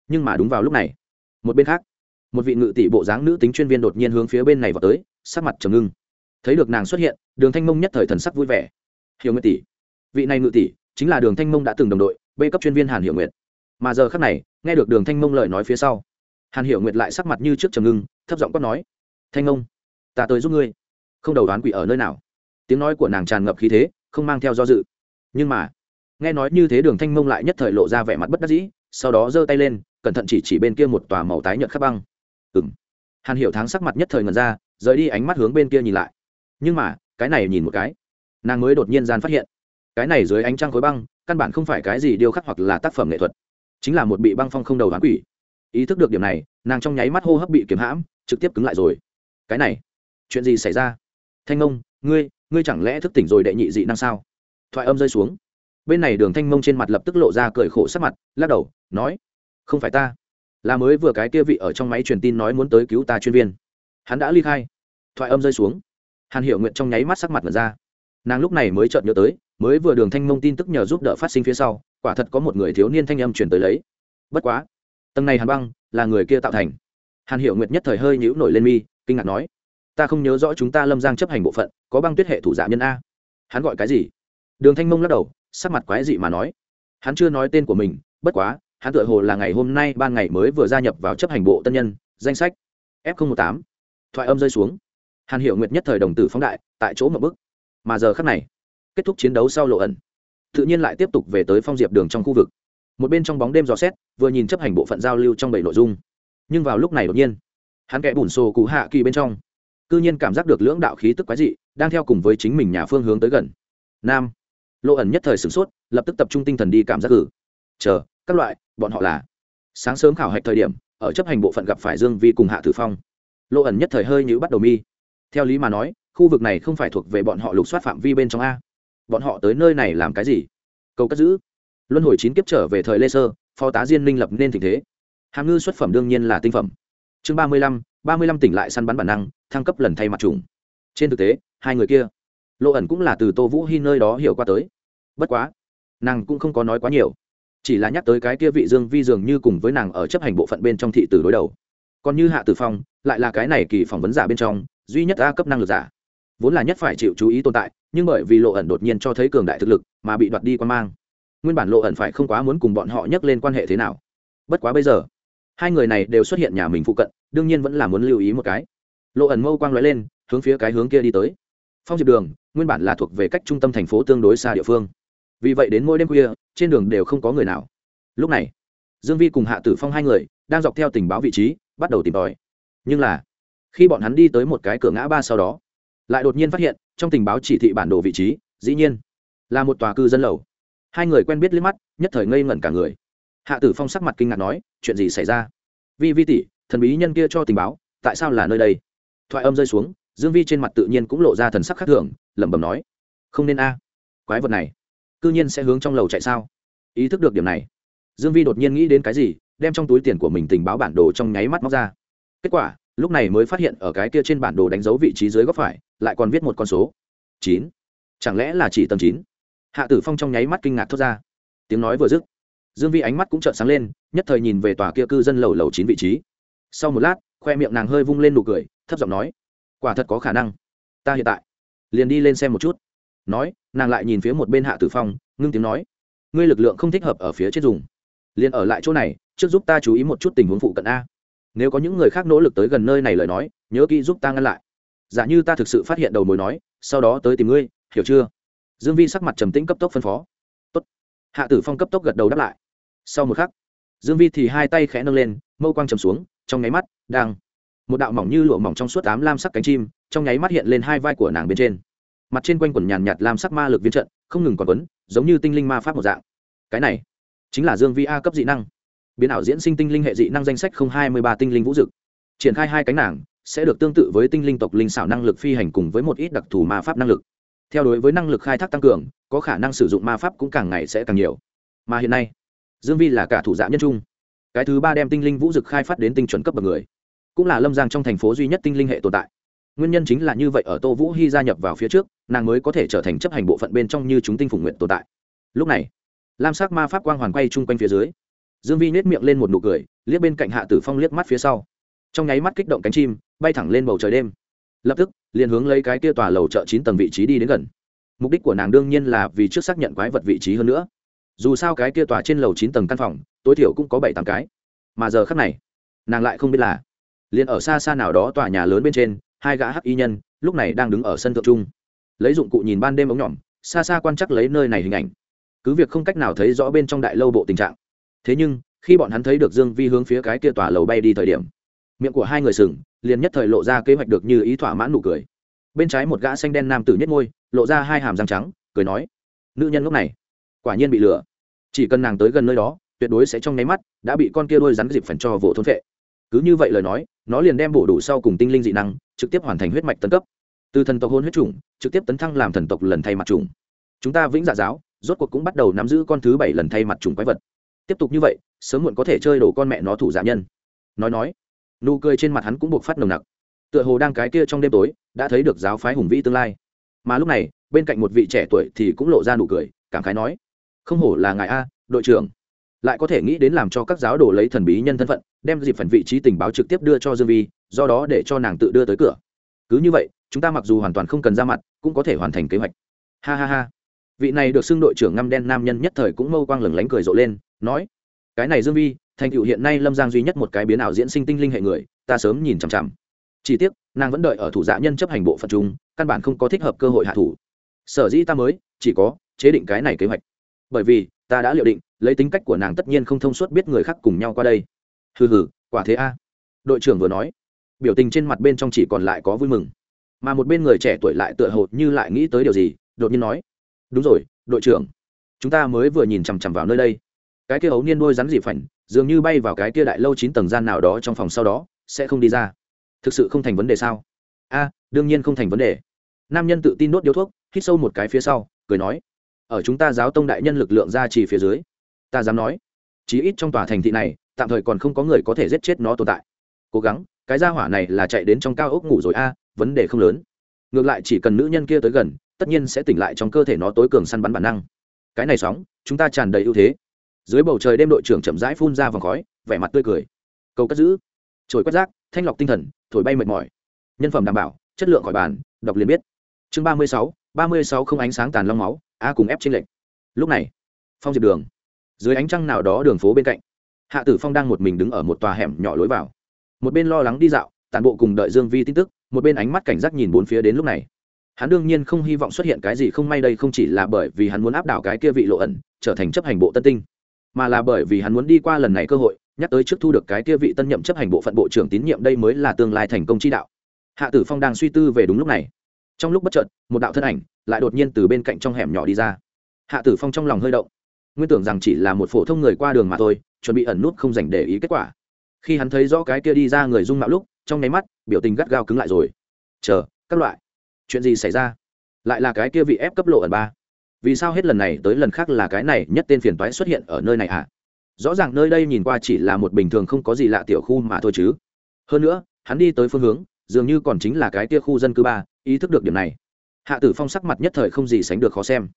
Nhưng mà đúng vào lúc này, một bên khác, một vị ngự tỷ bộ dáng nữ tính chuyên viên đột nhiên hướng phía bên này vào tới, sắc mặt trầm ngưng. Thấy được nàng xuất hiện, đường thanh mông nhất thời thần sắc vui vẻ. Hiểu ngự tỷ, vị này ngự tỷ chính là đường thanh mông đã từng đồng đội, b cấp chuyên viên hàn hiểu nguyệt. Mà giờ khắc này, nghe được đường thanh mông lời nói phía sau, hàn hiểu nguyệt lại sắc mặt như trước trầm ngưng, thấp giọng quát nói, thanh mông, ta tới giúp ngươi. Không đầu đoán quỷ ở nơi nào. Tiếng nói của nàng tràn ngập khí thế, không mang theo do dự. Nhưng mà, nghe nói như thế đường thanh mông lại nhất thời lộ ra vẻ mặt bất đắc dĩ, sau đó giơ tay lên, cẩn thận chỉ chỉ bên kia một tòa màu tái nhợt khắp băng. Ừ m hàn hiểu thắng sắc mặt nhất thời ngần ra, rời đi ánh mắt hướng bên kia nhìn lại. Nhưng mà, cái này nhìn một cái, nàng mới đột nhiên gian phát hiện cái này dưới ánh trăng khối băng, căn bản không phải cái gì điêu khắc hoặc là tác phẩm nghệ thuật, chính là một bị băng phong không đầu hoán quỷ. Ý thức được điểm này, nàng trong nháy mắt hô hấp bị kiếm hãm, trực tiếp cứng lại rồi. Cái này, chuyện gì xảy ra? Thanh ngông ngươi ngươi chẳng lẽ thức tỉnh rồi đệ nhị dị năng sao? Thoại âm rơi xuống. Bên này đường thanh mông trên mặt lập tức lộ ra cười khổ sắc mặt, lắc đầu, nói, không phải ta. Là mới vừa cái kia vị ở trong máy truyền tin nói muốn tới cứu ta chuyên viên. Hắn đã ly khai. Thoại âm rơi xuống. Hàn hiệu nguyện trong nháy mắt sắc mặt vật ra. Nàng lúc này mới chợt nhớ tới mới vừa đường thanh mông tin tức nhờ giúp đỡ phát sinh phía sau, quả thật có một người thiếu niên thanh âm chuyển tới lấy. Bất quá, tầng này hàn băng là người kia tạo thành. Hàn hiệu nguyệt nhất thời hơi nhũ nổi lên mi, kinh ngạc nói, ta không nhớ rõ chúng ta lâm giang chấp hành bộ phận, có băng tuyết hệ thủ giả nhân a. Hắn gọi cái gì? Đường thanh mông lắc đầu, sắc mặt quái dị mà nói, hắn chưa nói tên của mình, bất quá, hắn tựa hồ là ngày hôm nay ban ngày mới vừa gia nhập vào chấp hành bộ tân nhân, danh sách f một tám thoại âm rơi xuống. Hàn hiệu nguyệt nhất thời đồng tử phóng đại, tại chỗ một bức mà giờ khắc này kết thúc chiến đấu sau lộ ẩn. Tự nhiên lại tiếp tục về tới phong diệp đường trong khu vực. Một bên trong bóng đêm gió xét, vừa nhìn chấp hành bộ phận giao lưu trong bảy nội dung. Nhưng vào lúc này đột nhiên, hắn kẽ bùn xô cụ hạ kỳ bên trong, cư nhiên cảm giác được lưỡng đạo khí tức quái dị, đang theo cùng với chính mình nhà phương hướng tới gần. Nam, lộ ẩn nhất thời sửng sốt, lập tức tập trung tinh thần đi cảm giác cử chờ, các loại, bọn họ là. Sáng sớm khảo hạch thời điểm, ở chấp hành bộ phận gặp phải dương vi cùng hạ tử phong. Lộ ẩn nhất thời hơi như bắt đầu mi. Theo lý mà nói, khu vực này không phải thuộc về bọn họ lục soát phạm vi bên trong a bọn họ tới nơi này làm cái gì? Cầu cất giữ. Luân hồi chín kiếp trở về thời lê sơ, phó tá diên minh lập nên tình thế. Hàm ngư xuất phẩm đương nhiên là tinh phẩm. Chương ba mươi lăm, ba mươi lăm tỉnh lại săn bắn bản năng, thăng cấp lần thay mặt trùng trên thực tế, hai người kia lộ ẩn cũng là từ tô vũ hy nơi đó hiểu qua tới. Bất quá, nàng cũng không có nói quá nhiều. Chỉ là nhắc tới cái kia vị dương vi dường như cùng với nàng ở chấp hành bộ phận bên trong thị tử đối đầu. Còn như hạ tử phong, lại là cái này kỳ phỏng vấn giả bên trong, duy nhất a cấp năng lực giả. Vốn là nhất phải chịu chú ý tồn tại nhưng bởi vì lộ ẩn đột nhiên cho thấy cường đại thực lực mà bị đoạt đi quan mang. Nguyên bản lộ ẩn phải không quá muốn cùng bọn họ nhắc lên quan hệ thế nào. Bất quá bây giờ, hai người này đều xuất hiện nhà mình phụ cận, đương nhiên vẫn là muốn lưu ý một cái. Lộ ẩn mâu quang l ó e lên, hướng phía cái hướng kia đi tới. Phong diệp đường, nguyên bản là thuộc về cách trung tâm thành phố tương đối xa địa phương. Vì vậy đến mỗi đêm khuya, trên đường đều không có người nào. Lúc này, dương vi cùng hạ tử phong hai người đang dọc theo tình báo vị trí, bắt đầu tìm tòi. Nhưng là, khi bọn hắn đi tới một cái cửa ngã ba sau đó, lại đột nhiên phát hiện trong tình báo chỉ thị bản đồ vị trí, dĩ nhiên là một tòa cư dân lầu. Hai người quen biết liếc mắt, nhất thời ngây ngẩn cả người. Hạ tử phong sắc mặt kinh ngạc nói, chuyện gì xảy ra? Vi vi tỷ, thần bí nhân kia cho tình báo, tại sao là nơi đây? Thoại âm rơi xuống, dương vi trên mặt tự nhiên cũng lộ ra thần sắc khác thường, lẩm bẩm nói, không nên a, quái vật này c ư nhiên sẽ hướng trong lầu chạy sao? Ý thức được điểm này, dương vi đột nhiên nghĩ đến cái gì, đem trong túi tiền của mình tình báo bản đồ trong nháy mắt móc ra. Kết quả lúc này mới phát hiện ở cái kia trên bản đồ đánh dấu vị trí dưới góc phải, lại còn viết một con số. Chín. Chẳng lẽ là chỉ tầng chín? Hạ tử phong trong nháy mắt kinh ngạc thốt ra. Tiếng nói vừa dứt, dương vi ánh mắt cũng trợn sáng lên, nhất thời nhìn về tòa kia cư dân lầu lầu chín vị trí. Sau một lát, khoe miệng nàng hơi vung lên nụ cười, thấp giọng nói, quả thật có khả năng. Ta hiện tại liền đi lên xem một chút. Nói, nàng lại nhìn phía một bên hạ tử phong, ngưng tiếng nói, ngươi lực lượng không thích hợp ở phía trên dùng. Liền ở lại chỗ này, trước giúp ta chú ý một chút tình huống phụ cận a nếu có những người khác nỗ lực tới gần nơi này lời nói, nhớ kỹ giúp ta ngăn lại. Giả như ta thực sự phát hiện đầu mối nói, sau đó tới tìm ngươi, hiểu chưa? Dương vi sắc mặt trầm tĩnh cấp tốc phân phó. Tốt. hạ tử phong cấp tốc gật đầu đáp lại. Sau một khắc, dương vi thì hai tay khẽ nâng lên, mâu quang trầm xuống, trong nháy mắt, đang, một đạo mỏng như lụa mỏng trong suốt tám lam sắc cánh chim, trong nháy mắt hiện lên hai vai của nàng bên trên. Mặt trên quanh quần nhàn nhạt lam sắc ma lực viên trận, không ngừng còn quấn, giống như tinh linh ma pháp một dạng. Cái này, chính là dương vi a cấp dị năng biến ảo diễn sinh tinh linh hệ dị năng danh sách không hai mươi ba tinh linh vũ dực. Triển khai hai cánh nàng sẽ được tương tự với tinh linh tộc linh xảo năng lực phi hành cùng với một ít đặc thù ma pháp năng lực. Theo đối với năng lực khai thác tăng cường, có khả năng sử dụng ma pháp cũng càng ngày sẽ càng nhiều. Mà hiện nay, dương vi là cả thủ dạ nhân trung. Cái thứ ba đem tinh linh vũ dực khai phát đến tinh chuẩn cấp bậc người, cũng là lâm giang trong thành phố duy nhất tinh linh hệ tồn tại. Nguyên nhân chính là như vậy ở tô vũ hy gia nhập vào phía trước, nàng mới có thể trở thành chấp hành bộ phận bên trong như chúng tinh phủng nguyện tồn tại. Lúc này, lam sắc ma pháp quang hoàn quay chung quanh phía dưới dương vi nhét miệng lên một nụ cười, liếc bên cạnh hạ tử phong liếc mắt phía sau. Trong nháy mắt kích động cánh chim, bay thẳng lên bầu trời đêm. Lập tức, liền hướng lấy cái kia tòa lầu chợ chín tầng vị trí đi đến gần. Mục đích của nàng đương nhiên là vì trước xác nhận quái vật vị trí hơn nữa. Dù sao cái kia tòa trên lầu chín tầng căn phòng, tối thiểu cũng có bảy tám cái. Mà giờ khắc này, nàng lại không biết là, liền ở xa xa nào đó tòa nhà lớn bên trên, hai gã hắc y nhân, lúc này đang đứng ở sân thượng trung lấy dụng cụ nhìn ban đêm ống nhỏm xa xa quan chắc lấy nơi này hình ảnh. Cứ việc không cách nào thấy rõ bên trong đại lâu bộ tình trạng thế nhưng, khi bọn hắn thấy được dương vi hướng phía cái kia tòa lầu bay đi thời điểm, miệng của hai người sừng, liền nhất thời lộ ra kế hoạch được như ý thỏa mãn nụ cười. Bên trái một gã xanh đen nam tử nhất ngôi lộ ra hai hàm răng trắng, cười nói, nữ nhân lúc này, quả nhiên bị lừa. Chỉ cần nàng tới gần nơi đó, tuyệt đối sẽ trong nháy mắt, đã bị con kia đôi rắn dịp phần cho vỗ thôn vệ cứ như vậy lời nói, nó liền đem bổ đủ sau cùng tinh linh dị năng, trực tiếp hoàn thành huyết mạch tấn cấp. Từ thần tộc hôn huyết chủng, trực tiếp tấn thăng làm thần tộc lần thay mặt chủng. Chúng ta vĩnh dạ giáo, rốt cuộc cũng bắt đầu nắm giữ con thứ bảy lần thay mặt chủng quái vật tiếp tục như vậy, sớm muộn có thể chơi đổ con mẹ nó thủ giả nhân. Nói nói, nụ cười trên mặt hắn cũng buộc phát nồng nặc. Tựa hồ đang cái kia trong đêm tối, đã thấy được giáo phái hùng vĩ tương lai. Mà lúc này, bên cạnh một vị trẻ tuổi thì cũng lộ ra nụ cười, cảm khái nói, không hổ là ngài a, đội trưởng. Lại có thể nghĩ đến làm cho các giáo đồ lấy thần bí nhân thân phận, đem dịp phần vị trí tình báo trực tiếp đưa cho dương vi, do đó để cho nàng tự đưa tới cửa. Cứ như vậy, chúng ta mặc dù hoàn toàn không cần ra mặt, cũng có thể hoàn thành kế hoạch. Ha ha ha. Vị này được xưng đội trưởng ngăm đen nam nhân nhất thời cũng mâu quang lừng lánh cười rộ lên nói, cái này dương vi, thành tựu hiện nay lâm giang duy nhất một cái biến ảo diễn sinh tinh linh hệ người, ta sớm nhìn chằm chằm. Chỉ tiếc, nàng vẫn đợi ở thủ dạ nhân chấp hành bộ phận chúng căn bản không có thích hợp cơ hội hạ thủ. Sở dĩ ta mới, chỉ có chế định cái này kế hoạch. Bởi vì, ta đã liệu định, lấy tính cách của nàng tất nhiên không thông suốt biết người khác cùng nhau qua đây. Hừ hừ, quả thế a. Đội trưởng vừa nói, biểu tình trên mặt bên trong chỉ còn lại có vui mừng. Mà một bên người trẻ tuổi lại tựa hồ như lại nghĩ tới điều gì, đột nhiên nói, đúng rồi, đội trưởng, chúng ta mới vừa nhìn chằm chằm vào nơi đây cái kia ấu niên đôi rắn dị phảnh dường như bay vào cái kia đại lâu chín tầng gian nào đó trong phòng sau đó, sẽ không đi ra. Thực sự không thành vấn đề sao? A, đương nhiên không thành vấn đề. Nam nhân tự tin đốt điếu thuốc, hít sâu một cái phía sau, cười nói, ở chúng ta giáo tông đại nhân lực lượng ra chỉ phía dưới, ta dám nói, chí ít trong tòa thành thị này, tạm thời còn không có người có thể giết chết nó tồn tại. Cố gắng, cái gia hỏa này là chạy đến trong cao ốc ngủ rồi a, vấn đề không lớn. Ngược lại chỉ cần nữ nhân kia tới gần, tất nhiên sẽ tỉnh lại trong cơ thể nó tối cường săn bắn bản năng. Cái này sóng, chúng ta tràn đầy ưu thế dưới bầu trời đêm đội trưởng chậm rãi phun ra vòng khói, vẻ mặt tươi cười. Cầu cất giữ. Trồi quét rác, thanh lọc tinh thần, thổi bay mệt mỏi. Nhân phẩm đảm bảo, chất lượng khỏi bàn, đọc liền biết. Chương ba mươi sáu, ba mươi sáu không ánh sáng tàn long máu, a cùng ép trên lệnh lúc này, phong diệp đường. Dưới ánh trăng nào đó đường phố bên cạnh, hạ tử phong đang một mình đứng ở một tòa hẻm nhỏ lối vào. Một bên lo lắng đi dạo tàn bộ cùng đợi dương vi tin tức, một bên ánh mắt cảnh giác nhìn bốn phía đến lúc này. Hắn đương nhiên không hy vọng xuất hiện cái gì không may đây không chỉ là bởi vì hắn muốn áp đảo cái kia vị lộ ẩn, trở thành chấp hành bộ tân tinh mà là bởi vì hắn muốn đi qua lần này cơ hội, nhắc tới trước thu được cái kia vị tân nhậm chấp hành bộ phận bộ trưởng tín nhiệm đây mới là tương lai thành công chi đạo. Hạ tử phong đang suy tư về đúng lúc này. Trong lúc bất chợt, một đạo thân ảnh lại đột nhiên từ bên cạnh trong hẻm nhỏ đi ra. Hạ tử phong trong lòng hơi động. Nguyên tưởng rằng chỉ là một phổ thông người qua đường mà thôi, chuẩn bị ẩn nút không dành để ý kết quả. Khi hắn thấy rõ cái kia đi ra người dung mạo lúc, trong nháy mắt, biểu tình gắt gao cứng lại rồi. Chờ, các loại, chuyện gì xảy ra? Lại là cái kia vị ép cấp lộ ẩn ba vì sao hết lần này tới lần khác là cái này nhất tên phiền toái xuất hiện ở nơi này ạ rõ ràng nơi đây nhìn qua chỉ là một bình thường không có gì lạ tiểu khu mà thôi chứ. Hơn nữa, hắn đi tới phương hướng, dường như còn chính là cái kia khu dân cư ba, ý thức được điểm này. Hạ tử phong sắc mặt nhất thời không gì sánh được khó xem.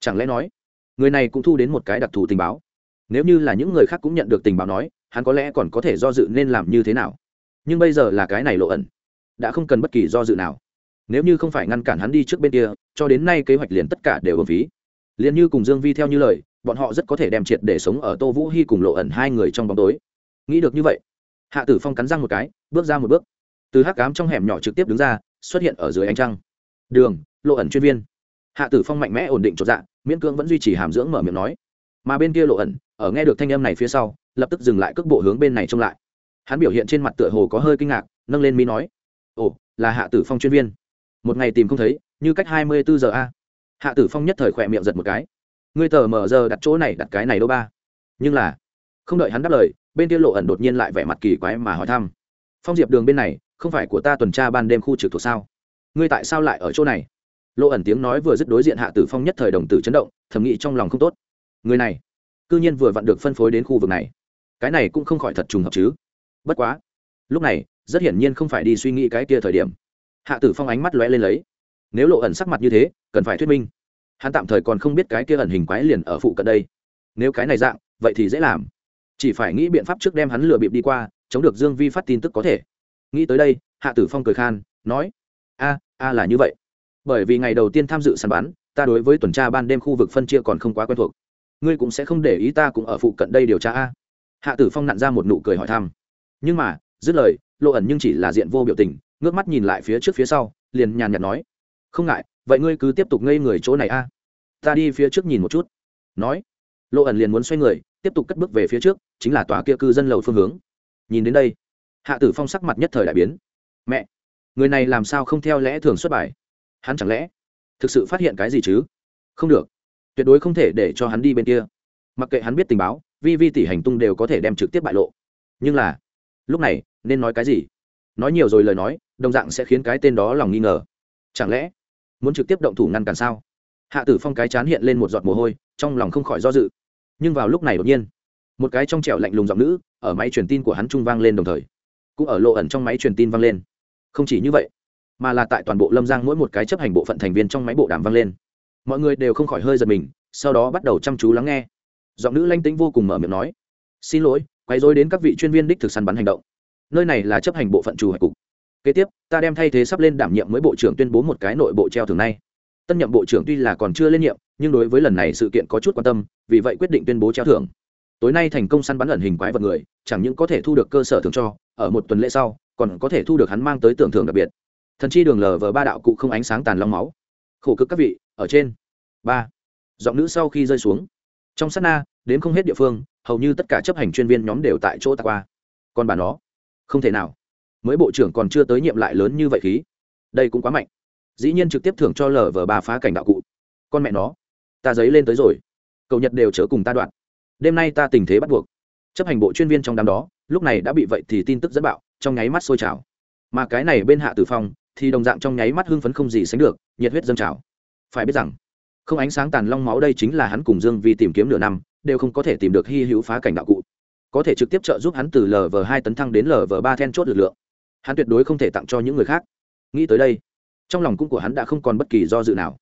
Chẳng lẽ nói, người này cũng thu đến một cái đặc thù tình báo? Nếu như là những người khác cũng nhận được tình báo nói, hắn có lẽ còn có thể do dự nên làm như thế nào? Nhưng bây giờ là cái này lộ ẩn, đã không cần bất kỳ do dự nào nếu như không phải ngăn cản hắn đi trước bên kia, cho đến nay kế hoạch liền tất cả đều ở phí. Liền như cùng dương vi theo như lời, bọn họ rất có thể đem triệt để sống ở tô vũ hy cùng lộ ẩn hai người trong bóng tối. Nghĩ được như vậy, hạ tử phong cắn răng một cái, bước ra một bước. Từ hắc cám trong hẻm nhỏ trực tiếp đứng ra, xuất hiện ở dưới ánh trăng. Đường, lộ ẩn chuyên viên. Hạ tử phong mạnh mẽ ổn định chỗ dạ miễn cưỡng vẫn duy trì hàm dưỡng mở miệng nói. Mà bên kia lộ ẩn, ở nghe được thanh âm này phía sau, lập tức dừng lại cước bộ hướng bên này trông lại. Hắn biểu hiện trên mặt tựa hồ có hơi kinh ngạc, nâng lên mi nói, ồ, là hạ tử phong chuyên viên một ngày tìm không thấy, như cách hai mươi bốn giờ a. Hạ tử phong nhất thời khỏe miệng giật một cái. Ngươi tờ mở giờ đặt chỗ này, đặt cái này đâu ba? Nhưng là, không đợi hắn đáp lời, bên kia lộ ẩn đột nhiên lại vẻ mặt kỳ quái mà hỏi thăm. Phong diệp đường bên này, không phải của ta tuần tra ban đêm khu trực thuộc sao? Ngươi tại sao lại ở chỗ này? Lộ ẩn tiếng nói vừa dứt đối diện hạ tử phong nhất thời đồng tử chấn động, thầm nghĩ trong lòng không tốt. Người này, cư nhiên vừa vặn được phân phối đến khu vực này. Cái này cũng không khỏi thật trùng hợp chứ. Bất quá, lúc này, rất hiển nhiên không phải đi suy nghĩ cái kia thời điểm hạ tử phong ánh mắt lóe lên lấy. Nếu lộ ẩn sắc mặt như thế, cần phải thuyết minh. Hắn tạm thời còn không biết cái kia ẩn hình quái liền ở phụ cận đây. Nếu cái này dạng, vậy thì dễ làm. Chỉ phải nghĩ biện pháp trước đem hắn lừa bịp đi qua, chống được dương vi phát tin tức có thể. Nghĩ tới đây, hạ tử phong cười khan, nói, a a là như vậy. Bởi vì ngày đầu tiên tham dự săn bắn, ta đối với tuần tra ban đêm khu vực phân chia còn không quá quen thuộc. Ngươi cũng sẽ không để ý ta cũng ở phụ cận đây điều tra a. Hạ tử phong nặn ra một nụ cười hỏi thăm. Nhưng mà, dứt lời, lộ ẩn nhưng chỉ là diện vô biểu tình ngước mắt nhìn lại phía trước phía sau, liền nhàn nhạt nói, không ngại, vậy ngươi cứ tiếp tục ngây người chỗ này a. Ta đi phía trước nhìn một chút. Nói lộ ẩn liền muốn xoay người, tiếp tục cất bước về phía trước, chính là tòa kia cư dân lầu phương hướng. Nhìn đến đây, hạ tử phong sắc mặt nhất thời đại biến. Mẹ, người này làm sao không theo lẽ thường xuất bài? Hắn chẳng lẽ thực sự phát hiện cái gì chứ? Không được, tuyệt đối không thể để cho hắn đi bên kia. Mặc kệ hắn biết tình báo, vi vi tỷ hành tung đều có thể đem trực tiếp bại lộ. Nhưng là, lúc này, nên nói cái gì? Nói nhiều rồi lời nói, đồng dạng sẽ khiến cái tên đó lòng nghi ngờ. Chẳng lẽ muốn trực tiếp động thủ ngăn cản sao? Hạ tử phong cái chán hiện lên một giọt mồ hôi, trong lòng không khỏi do dự. Nhưng vào lúc này đột nhiên, một cái trong trẻo lạnh lùng giọng nữ ở máy truyền tin của hắn trung vang lên đồng thời, cũng ở lộ ẩn trong máy truyền tin vang lên. Không chỉ như vậy, mà là tại toàn bộ lâm giang mỗi một cái chấp hành bộ phận thành viên trong máy bộ đàm vang lên. Mọi người đều không khỏi hơi giật mình, sau đó bắt đầu chăm chú lắng nghe. Giọng nữ lanh tính vô cùng mở miệng nói, xin lỗi quay dối đến các vị chuyên viên đích thực săn bắn hành động nơi này là chấp hành bộ phận chủ hạch cục. Kế tiếp, ta đem thay thế sắp lên đảm nhiệm mới bộ trưởng tuyên bố một cái nội bộ treo thường nay. Tân nhậm bộ trưởng tuy là còn chưa lên nhiệm, nhưng đối với lần này sự kiện có chút quan tâm, vì vậy quyết định tuyên bố treo thưởng. Tối nay thành công săn bắn ẩn hình quái vật người, chẳng những có thể thu được cơ sở thưởng cho, ở một tuần lễ sau, còn có thể thu được hắn mang tới tưởng thưởng đặc biệt. Thần chi đường lờ vờ ba đạo cụ không ánh sáng tàn long máu. Khổ cực các vị, ở trên. Ba. Giọng nữ sau khi rơi xuống. Trong sát na đến không hết địa phương, hầu như tất cả chấp hành chuyên viên nhóm đều tại chỗ ta qua. Còn bà nó không thể nào. Mới bộ trưởng còn chưa tới nhiệm lại lớn như vậy khí. Đây cũng quá mạnh. Dĩ nhiên trực tiếp thưởng cho lờ vờ bà phá cảnh đạo cụ. Con mẹ nó, ta giấy lên tới rồi. Cậu nhật đều chớ cùng ta đoạn. Đêm nay ta tình thế bắt buộc. Chấp hành bộ chuyên viên trong đám đó, lúc này đã bị vậy thì tin tức dẫn bạo, trong nháy mắt sôi trào. Mà cái này bên hạ tử phong, thì đồng dạng trong nháy mắt hưng phấn không gì sánh được, nhiệt huyết dâng trào. Phải biết rằng, không ánh sáng tàn long máu đây chính là hắn cùng dương vì tìm kiếm nửa năm, đều không có thể tìm được hy hữu phá cảnh đạo cụ có thể trực tiếp trợ giúp hắn từ lv hai tấn thăng đến lv ba then chốt lực lượng. Hắn tuyệt đối không thể tặng cho những người khác. Nghĩ tới đây, trong lòng cung của hắn đã không còn bất kỳ do dự nào.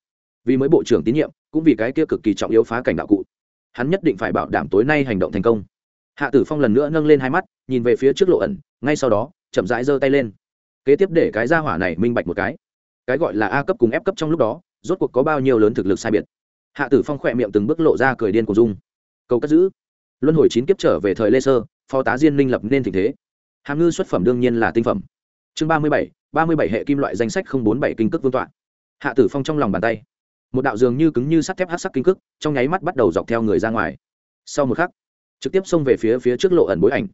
Vì mới bộ trưởng tín nhiệm, cũng vì cái kia cực kỳ trọng yếu phá cảnh đạo cụ, hắn nhất định phải bảo đảm tối nay hành động thành công. Hạ tử phong lần nữa nâng lên hai mắt, nhìn về phía trước lộ ẩn, ngay sau đó, chậm rãi giơ tay lên. Kế tiếp để cái ra hỏa này minh bạch một cái. Cái gọi là a cấp cùng f cấp trong lúc đó, rốt cuộc có bao nhiêu lớn thực lực sai biệt. Hạ tử phong khỏe miệng từng bước lộ ra cười điên của dung cầu cất giữ luân hồi chín kiếp trở về thời lê sơ, phó tá diên minh lập nên tình thế. Hàm ngư xuất phẩm đương nhiên là tinh phẩm. Chương ba mươi bảy, ba mươi bảy hệ kim loại danh sách không bốn bảy kinh cước vương tọa. Hạ tử phong trong lòng bàn tay. Một đạo dường như cứng như sắt thép hát sắc kinh cước, trong nháy mắt bắt đầu dọc theo người ra ngoài. Sau một khắc, trực tiếp xông về phía phía trước lộ ẩn bối ảnh.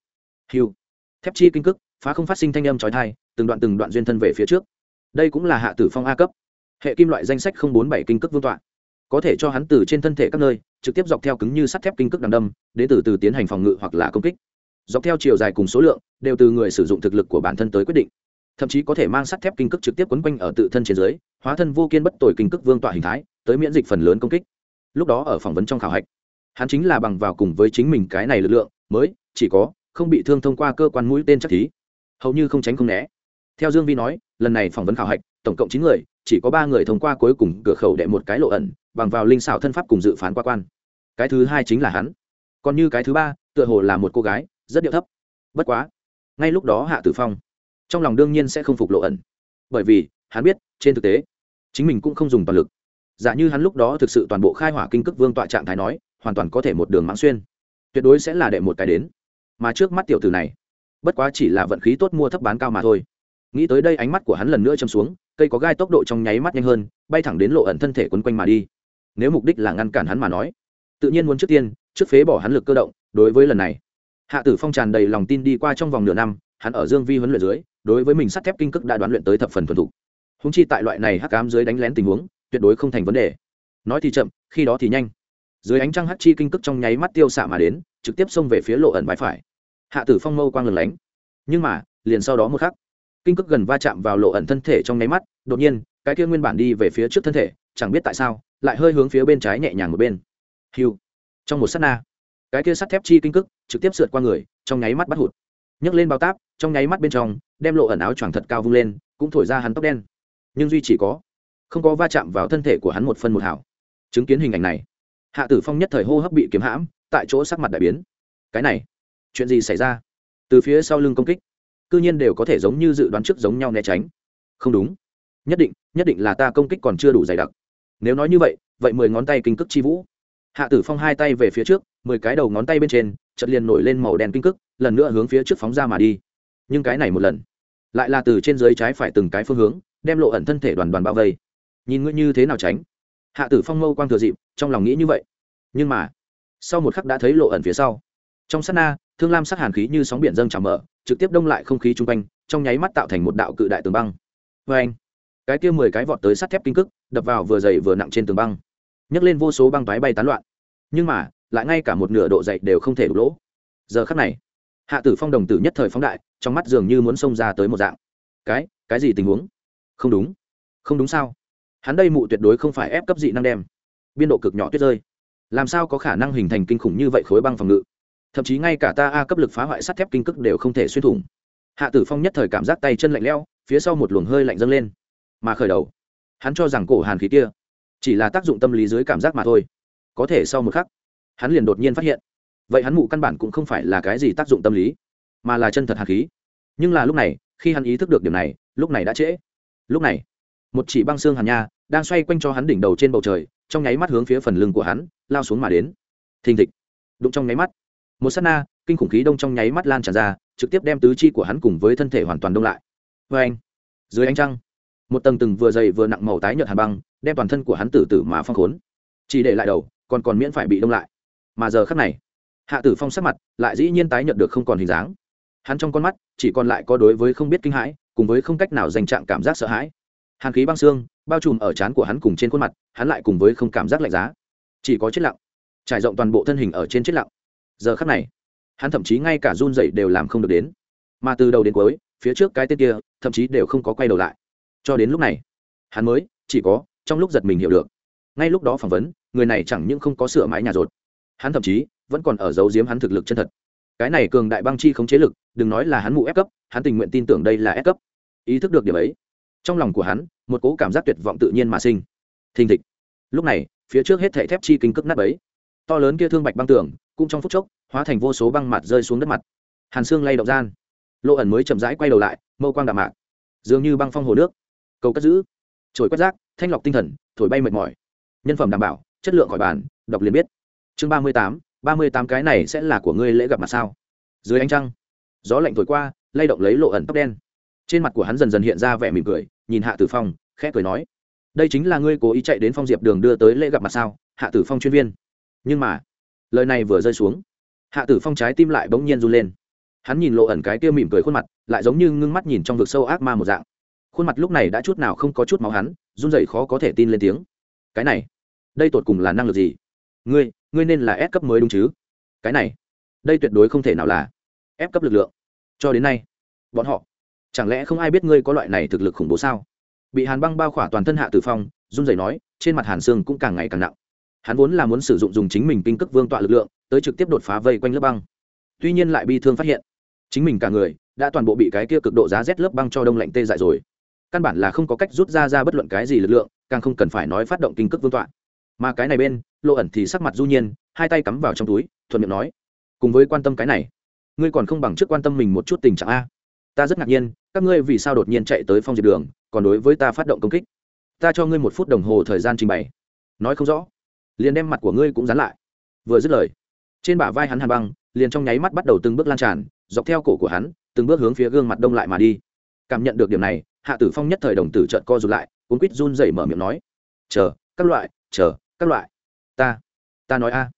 Hiu thép chi kinh cước, phá không phát sinh thanh âm trói thai từng đoạn từng đoạn duyên thân về phía trước. Đây cũng là hạ tử phong a cấp. Hệ kim loại danh sách không bốn bảy kinh cước vương tọa. Có thể cho hắn từ trên thân thể các nơi trực tiếp dọc theo cứng như sắt thép kinh cước đằng đâm, đến từ từ tiến hành phòng ngự hoặc là công kích. Dọc theo chiều dài cùng số lượng, đều từ người sử dụng thực lực của bản thân tới quyết định. Thậm chí có thể mang sắt thép kinh cước trực tiếp quấn quanh ở tự thân trên dưới, hóa thân vô kiên bất tội kinh cước vương tọa hình thái, tới miễn dịch phần lớn công kích. Lúc đó ở phỏng vấn trong khảo hạch, hắn chính là bằng vào cùng với chính mình cái này lực lượng, mới, chỉ có, không bị thương thông qua cơ quan mũi tên chắc thí. Hầu như không tránh không né. Theo dương vi nói, lần này phỏng vấn khảo hạch, tổng cộng chín người, chỉ có ba người thông qua cuối cùng cửa khẩu đệ một cái lộ ẩn bằng vào linh xảo thân pháp cùng dự phán qua quan. Cái thứ hai chính là hắn. Còn như cái thứ ba, tựa hồ là một cô gái, rất điệu thấp. Bất quá, ngay lúc đó hạ tử phong, trong lòng đương nhiên sẽ không phục lộ ẩn. Bởi vì, hắn biết, trên thực tế, chính mình cũng không dùng toàn lực. Giả như hắn lúc đó thực sự toàn bộ khai hỏa kinh cước vương tọa trạng thái nói, hoàn toàn có thể một đường mãng xuyên. Tuyệt đối sẽ là đệ một cái đến. Mà trước mắt tiểu tử này, bất quá chỉ là vận khí tốt mua thấp bán cao mà thôi. Nghĩ tới đây ánh mắt của hắn lần nữa châm xuống, cây có gai tốc độ trong nháy mắt nhanh hơn, bay thẳng đến lộ ẩn thân thể quấn quanh mà đi nếu mục đích là ngăn cản hắn mà nói. Tự nhiên muốn trước tiên, trước phế bỏ hắn lực cơ động, đối với lần này. Hạ tử phong tràn đầy lòng tin đi qua trong vòng nửa năm, hắn ở dương vi huấn luyện dưới, đối với mình sắt thép kinh cước đã đoán luyện tới thập phần thuần thục. Húng chi tại loại này hắc cám dưới đánh lén tình huống, tuyệt đối không thành vấn đề. Nói thì chậm, khi đó thì nhanh. Dưới ánh trăng hắc chi kinh cước trong nháy mắt tiêu xạ mà đến, trực tiếp xông về phía lộ ẩn bãi phải. Hạ tử phong mâu quang lừng lánh. Nhưng mà, liền sau đó một khắc, kinh cước gần va chạm vào lộ ẩn thân thể trong nháy mắt, đột nhiên, cái kia nguyên bản đi về phía trước thân thể chẳng biết tại sao, lại hơi hướng phía bên trái nhẹ nhàng một bên. Hiu. Trong một s á t na, cái kia sắt thép chi kinh cức trực tiếp sượt qua người, trong nháy mắt bắt hụt. Nhấc lên bao táp, trong nháy mắt bên trong, đem lộ ẩn áo choàng thật cao vung lên, cũng thổi ra hắn tóc đen. Nhưng duy chỉ có, không có va chạm vào thân thể của hắn một phân một hảo. Chứng kiến hình ảnh này, hạ tử phong nhất thời hô hấp bị kiếm hãm, tại chỗ sắc mặt đại biến. Cái này, chuyện gì xảy ra? Từ phía sau lưng công kích, cư nhiên đều có thể giống như dự đoán trước giống nhau né tránh. Không đúng. Nhất định nhất định là ta công kích còn chưa đủ dày đặc nếu nói như vậy vậy mười ngón tay kinh cước chi vũ. Hạ tử phong hai tay về phía trước, mười cái đầu ngón tay bên trên chật liền nổi lên màu đen kinh cước, lần nữa hướng phía trước phóng ra mà đi. Nhưng cái này một lần, lại là từ trên dưới trái phải từng cái phương hướng, đem lộ ẩn thân thể đoàn đoàn bao vây. Nhìn ngươi như thế nào tránh? Hạ tử phong mâu quang thừa dịp, trong lòng nghĩ như vậy. Nhưng mà, sau một khắc đã thấy lộ ẩn phía sau. Trong sát na, thương lam sắc hàn khí như sóng biển dâng trào mở, trực tiếp đông lại không khí chung quanh, trong nháy mắt tạo thành một đạo cự đại tường băng. Vê anh cái kia mười cái vọt tới sắt thép kinh cức đập vào vừa dày vừa nặng trên tường băng. Nhấc lên vô số băng toái bay tán loạn. Nhưng mà, lại ngay cả một nửa độ dày đều không thể đục lỗ. Giờ khắc này, hạ tử phong đồng tử nhất thời phóng đại, trong mắt dường như muốn xông ra tới một dạng. Cái cái gì tình huống? Không đúng. Không đúng sao? Hắn đây mụ tuyệt đối không phải ép cấp dị năng đem. Biên độ cực nhỏ tuyết rơi. Làm sao có khả năng hình thành kinh khủng như vậy khối băng phòng ngự? Thậm chí ngay cả ta a cấp lực phá hoại sắt thép kinh cức đều không thể xuyên thủng. Hạ tử phong nhất thời cảm giác tay chân lạnh lẽo, phía sau một luồng hơi lạnh dâng lên mà khởi đầu. Hắn cho rằng cổ hàn khí kia chỉ là tác dụng tâm lý dưới cảm giác mà thôi. Có thể sau một khắc, hắn liền đột nhiên phát hiện, vậy hắn mụ căn bản cũng không phải là cái gì tác dụng tâm lý, mà là chân thật hàn khí. Nhưng là lúc này, khi hắn ý thức được điều này, lúc này đã trễ. Lúc này, một chỉ băng xương hàn nha đang xoay quanh cho hắn đỉnh đầu trên bầu trời, trong nháy mắt hướng phía phần lưng của hắn, lao xuống mà đến. Thình thịch, đụng trong nháy mắt, một s á t na, kinh khủng khí đông trong nháy mắt lan tràn ra, trực tiếp đem tứ chi của hắn cùng với thân thể hoàn toàn đông lại. Vê anh, dưới ánh trăng một tầng từng vừa dày vừa nặng màu tái nhợt hàn băng, đem toàn thân của hắn tử tử mà phong khốn. Chỉ để lại đầu, còn còn miễn phải bị đông lại. Mà giờ khắc này, hạ tử phong sắc mặt lại dĩ nhiên tái nhợt được không còn hình dáng. Hắn trong con mắt chỉ còn lại có đối với không biết kinh hãi, cùng với không cách nào dành trạng cảm giác sợ hãi. Hàn khí băng xương, bao trùm ở trán của hắn cùng trên khuôn mặt, hắn lại cùng với không cảm giác lạnh giá. Chỉ có chết lặng, trải rộng toàn bộ thân hình ở trên chết lặng. Giờ khắc này, hắn thậm chí ngay cả run dậy đều làm không được đến. Mà từ đầu đến cuối, phía trước cái tên kia, thậm chí đều không có quay đầu lại cho đến lúc này, hắn mới chỉ có trong lúc giật mình hiểu được. Ngay lúc đó phỏng vấn, người này chẳng những không có sửa mái nhà rột, hắn thậm chí vẫn còn ở giấu giếm hắn thực lực chân thật. Cái này cường đại băng chi không chế lực, đừng nói là hắn mụ ép cấp, hắn tình nguyện tin tưởng đây là ép cấp. Ý thức được điểm ấy, trong lòng của hắn, một cố cảm giác tuyệt vọng tự nhiên mà sinh. Thình thịch. Lúc này, phía trước hết thảy thép chi kinh cước nát ấy to lớn kia thương bạch băng tường, cũng trong phút chốc, hóa thành vô số băng mặt rơi xuống đất mặt. Hàn xương lay động gian. Lộ ẩn mới chậm rãi quay đầu lại, mâu quang đạm mạc. Dường như băng phong hồ nước cầu cất giữ. Trồi quét rác, thanh lọc tinh thần, thổi bay mệt mỏi. Nhân phẩm đảm bảo, chất lượng khỏi bàn, đọc liền biết. Chương ba mươi tám, ba mươi tám cái này sẽ là của ngươi lễ gặp mặt sao? Dưới ánh trăng, gió lạnh thổi qua, lay động lấy lộ ẩn tóc đen. Trên mặt của hắn dần dần hiện ra vẻ mỉm cười, nhìn hạ tử phong, khẽ cười nói, đây chính là ngươi cố ý chạy đến phong diệp đường đưa tới lễ gặp mặt sao, hạ tử phong chuyên viên? Nhưng mà, lời này vừa rơi xuống, hạ tử phong trái tim lại bỗng nhiên run lên. Hắn nhìn lộ ẩn cái kia mỉm cười khuôn mặt, lại giống như ngưng mắt nhìn trong vực sâu ác ma một dạng khuôn mặt lúc này đã chút nào không có chút máu hắn, run rẩy khó có thể tin lên tiếng. Cái này, đây tột cùng là năng lực gì? Ngươi ngươi nên là ép cấp mới đúng chứ? Cái này, đây tuyệt đối không thể nào là ép cấp lực lượng. Cho đến nay, bọn họ, chẳng lẽ không ai biết ngươi có loại này thực lực khủng bố sao? Bị hàn băng bao khỏa toàn thân hạ tử phong, run rẩy nói, trên mặt hàn xương cũng càng ngày càng nặng. Hắn vốn là muốn sử dụng dùng chính mình kinh cước vương tọa lực lượng, tới trực tiếp đột phá vây quanh lớp băng. Tuy nhiên lại bi thương phát hiện. Chính mình cả người đã toàn bộ bị cái kia cực độ giá rét lớp băng cho đông lạnh tê dại rồi căn bản là không có cách rút ra ra bất luận cái gì lực lượng, càng không cần phải nói phát động kinh cước vương tọa. Mà cái này bên, lộ ẩn thì sắc mặt du nhiên, hai tay cắm vào trong túi, thuận miệng nói, cùng với quan tâm cái này, ngươi còn không bằng trước quan tâm mình một chút tình trạng a. Ta rất ngạc nhiên, các ngươi vì sao đột nhiên chạy tới phong diệt đường, còn đối với ta phát động công kích? Ta cho ngươi một phút đồng hồ thời gian trình bày. Nói không rõ, liền đem mặt của ngươi cũng dán lại. Vừa dứt lời, trên bả vai hắn hàn băng, liền trong nháy mắt bắt đầu từng bước lan tràn, dọc theo cổ của hắn, từng bước hướng phía gương mặt đông lại mà đi. Cảm nhận được điểm này hạ tử phong nhất thời đồng tử trợn co rụt lại cuốn quýt run rẩy mở miệng nói, chờ, các loại, chờ, các loại. Ta ta nói a,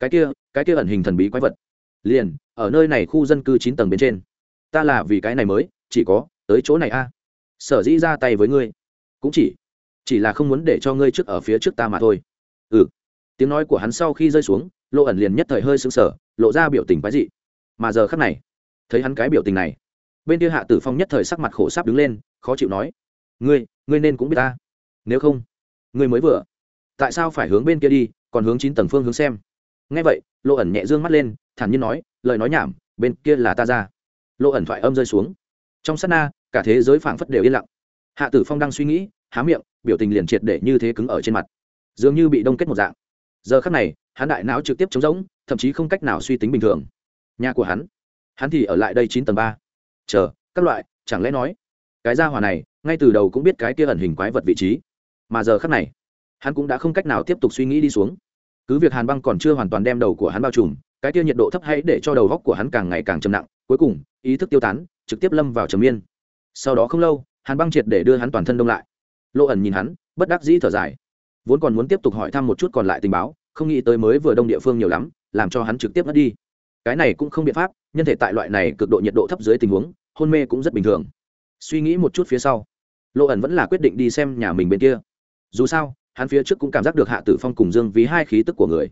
cái kia cái kia ẩn hình thần bí quái vật. Liền, ở nơi này khu dân cư chín tầng bên trên. Ta là vì cái này mới, chỉ có, tới chỗ này a. Sở dĩ ra tay với ngươi, cũng chỉ chỉ là không muốn để cho ngươi trước ở phía trước ta mà thôi. Ừ. Tiếng nói của hắn sau khi rơi xuống, lộ ẩn liền nhất thời hơi sững sờ, lộ ra biểu tình quái dị. Mà giờ khắc này, thấy hắn cái biểu tình này bên kia hạ tử phong nhất thời sắc mặt khổ sáp đứng lên, khó chịu nói, ngươi ngươi nên cũng biết ta. Nếu không, ngươi mới vừa. Tại sao phải hướng bên kia đi, còn hướng chín tầng phương hướng xem? Ngay vậy, lộ ẩn nhẹ dương mắt lên, thản nhiên nói, lời nói nhảm, bên kia là ta ra. Lộ ẩn thoại âm rơi xuống. Trong sát na, cả thế giới phảng phất đều yên lặng. Hạ tử phong đang suy nghĩ, há miệng, biểu tình liền triệt để như thế cứng ở trên mặt. Dường như bị đông kết một dạng. Giờ khắc này, hắn đại não trực tiếp trống rỗng, thậm chí không cách nào suy tính bình thường. Nhà của hắn hắn thì ở lại đây chín tầng ba chờ, các loại, chẳng lẽ nói, cái gia hỏa này, ngay từ đầu cũng biết cái kia ẩn hình quái vật vị trí, mà giờ khắc này, hắn cũng đã không cách nào tiếp tục suy nghĩ đi xuống. Cứ việc hàn băng còn chưa hoàn toàn đem đầu của hắn bao trùm, cái kia nhiệt độ thấp hãy để cho đầu góc của hắn càng ngày càng trầm nặng, cuối cùng, ý thức tiêu tán, trực tiếp lâm vào trầm yên. Sau đó không lâu, hàn băng triệt để đưa hắn toàn thân đông lại. Lộ ẩn nhìn hắn, bất đắc dĩ thở dài. Vốn còn muốn tiếp tục hỏi thăm một chút còn lại tình báo, không nghĩ tới mới vừa đông địa phương nhiều lắm, làm cho hắn trực tiếp mất đi. Cái này cũng không biện pháp, nhân thể tại loại này cực độ nhiệt độ thấp dưới tình huống hôn mê cũng rất bình thường. Suy nghĩ một chút phía sau lộ ẩn vẫn là quyết định đi xem nhà mình bên kia. Dù sao, hắn phía trước cũng cảm giác được hạ tử phong cùng dương ví hai khí tức của người.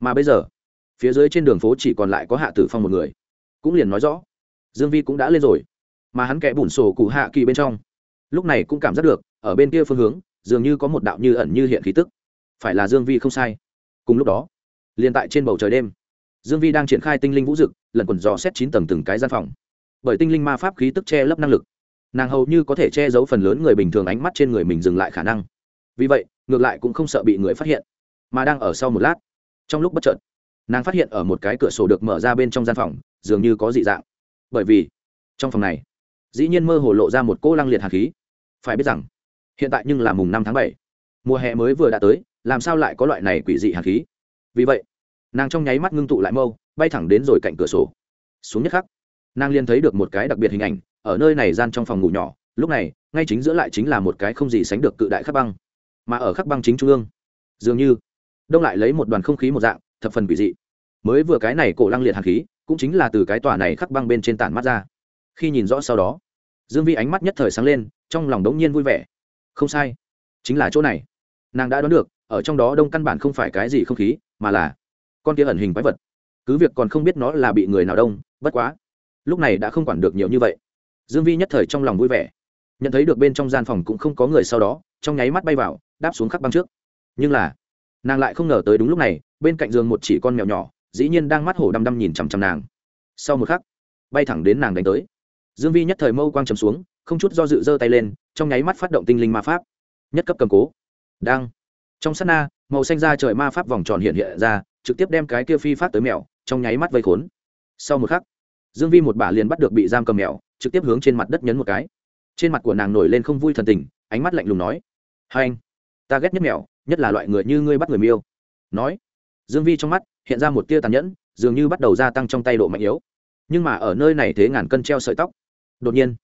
Mà bây giờ, phía dưới trên đường phố chỉ còn lại có hạ tử phong một người. Cũng liền nói rõ, dương vi cũng đã lên rồi, mà hắn kẽ bùn sổ cụ hạ kỳ bên trong. Lúc này cũng cảm giác được, ở bên kia phương hướng, dường như có một đạo như ẩn như hiện khí tức. Phải là dương vi không sai. Cùng lúc đó, liền tại trên bầu trời đêm, dương vi đang triển khai tinh linh vũ dực lần quần dò xét chín tầng từng cái gian phòng bởi tinh linh ma pháp khí tức che lấp năng lực. Nàng hầu như có thể che giấu phần lớn người bình thường ánh mắt trên người mình dừng lại khả năng. Vì vậy, ngược lại cũng không sợ bị người phát hiện, mà đang ở sau một lát, trong lúc bất chợt, nàng phát hiện ở một cái cửa sổ được mở ra bên trong gian phòng, dường như có dị dạng. Bởi vì, trong phòng này, dĩ nhiên mơ hồ lộ ra một cô lăng liệt hạt khí. Phải biết rằng, hiện tại nhưng là mùng năm tháng bảy. Mùa hè mới vừa đã tới, làm sao lại có loại này quỷ dị hạt khí? Vì vậy, nàng trong nháy mắt ngưng tụ lại mâu, bay thẳng đến rồi cạnh cửa sổ. Xuống nhất khắc nàng liền thấy được một cái đặc biệt hình ảnh, ở nơi này gian trong phòng ngủ nhỏ, lúc này, ngay chính giữa lại chính là một cái không gì sánh được cự đại khắc băng. Mà ở khắc băng chính trung ương, dường như, đông lại lấy một đoàn không khí một dạng, thập phần quỷ dị. Mới vừa cái này cổ lăng liệt hàn khí, cũng chính là từ cái tòa này khắc băng bên trên tản mắt ra. Khi nhìn rõ sau đó, dương vi ánh mắt nhất thời sáng lên, trong lòng đống nhiên vui vẻ. Không sai, chính là chỗ này. Nàng đã đoán được, ở trong đó đông căn bản không phải cái gì không khí, mà là con kia ẩn hình quái vật. Cứ việc còn không biết nó là bị người nào đông, bất quá lúc này đã không quản được nhiều như vậy. Dương vi nhất thời trong lòng vui vẻ. Nhận thấy được bên trong gian phòng cũng không có người sau đó, trong nháy mắt bay vào, đáp xuống khắc băng trước. Nhưng là, nàng lại không ngờ tới đúng lúc này, bên cạnh giường một chỉ con mèo nhỏ, dĩ nhiên đang mắt hổ đăm đăm nhìn chằm chằm nàng. Sau một khắc, bay thẳng đến nàng đánh tới. Dương vi nhất thời mâu quang chầm xuống, không chút do dự giơ tay lên, trong nháy mắt phát động tinh linh ma pháp. Nhất cấp cầm cố. Đang. Trong sát na, màu xanh ra trời ma pháp vòng tròn hiện hiện ra, trực tiếp đem cái kia phi phát tới mèo, trong nháy mắt vây khốn. Sau một khắc dương vi một bà liền bắt được bị giam cầm mèo, trực tiếp hướng trên mặt đất nhấn một cái. Trên mặt của nàng nổi lên không vui thần tình, ánh mắt lạnh lùng nói, hai anh, ta ghét nhất mèo, nhất là loại người như ngươi bắt người miêu. Nói, dương vi trong mắt hiện ra một tia tàn nhẫn, dường như bắt đầu gia tăng trong tay độ mạnh yếu. Nhưng mà ở nơi này thế ngàn cân treo sợi tóc. Đột nhiên,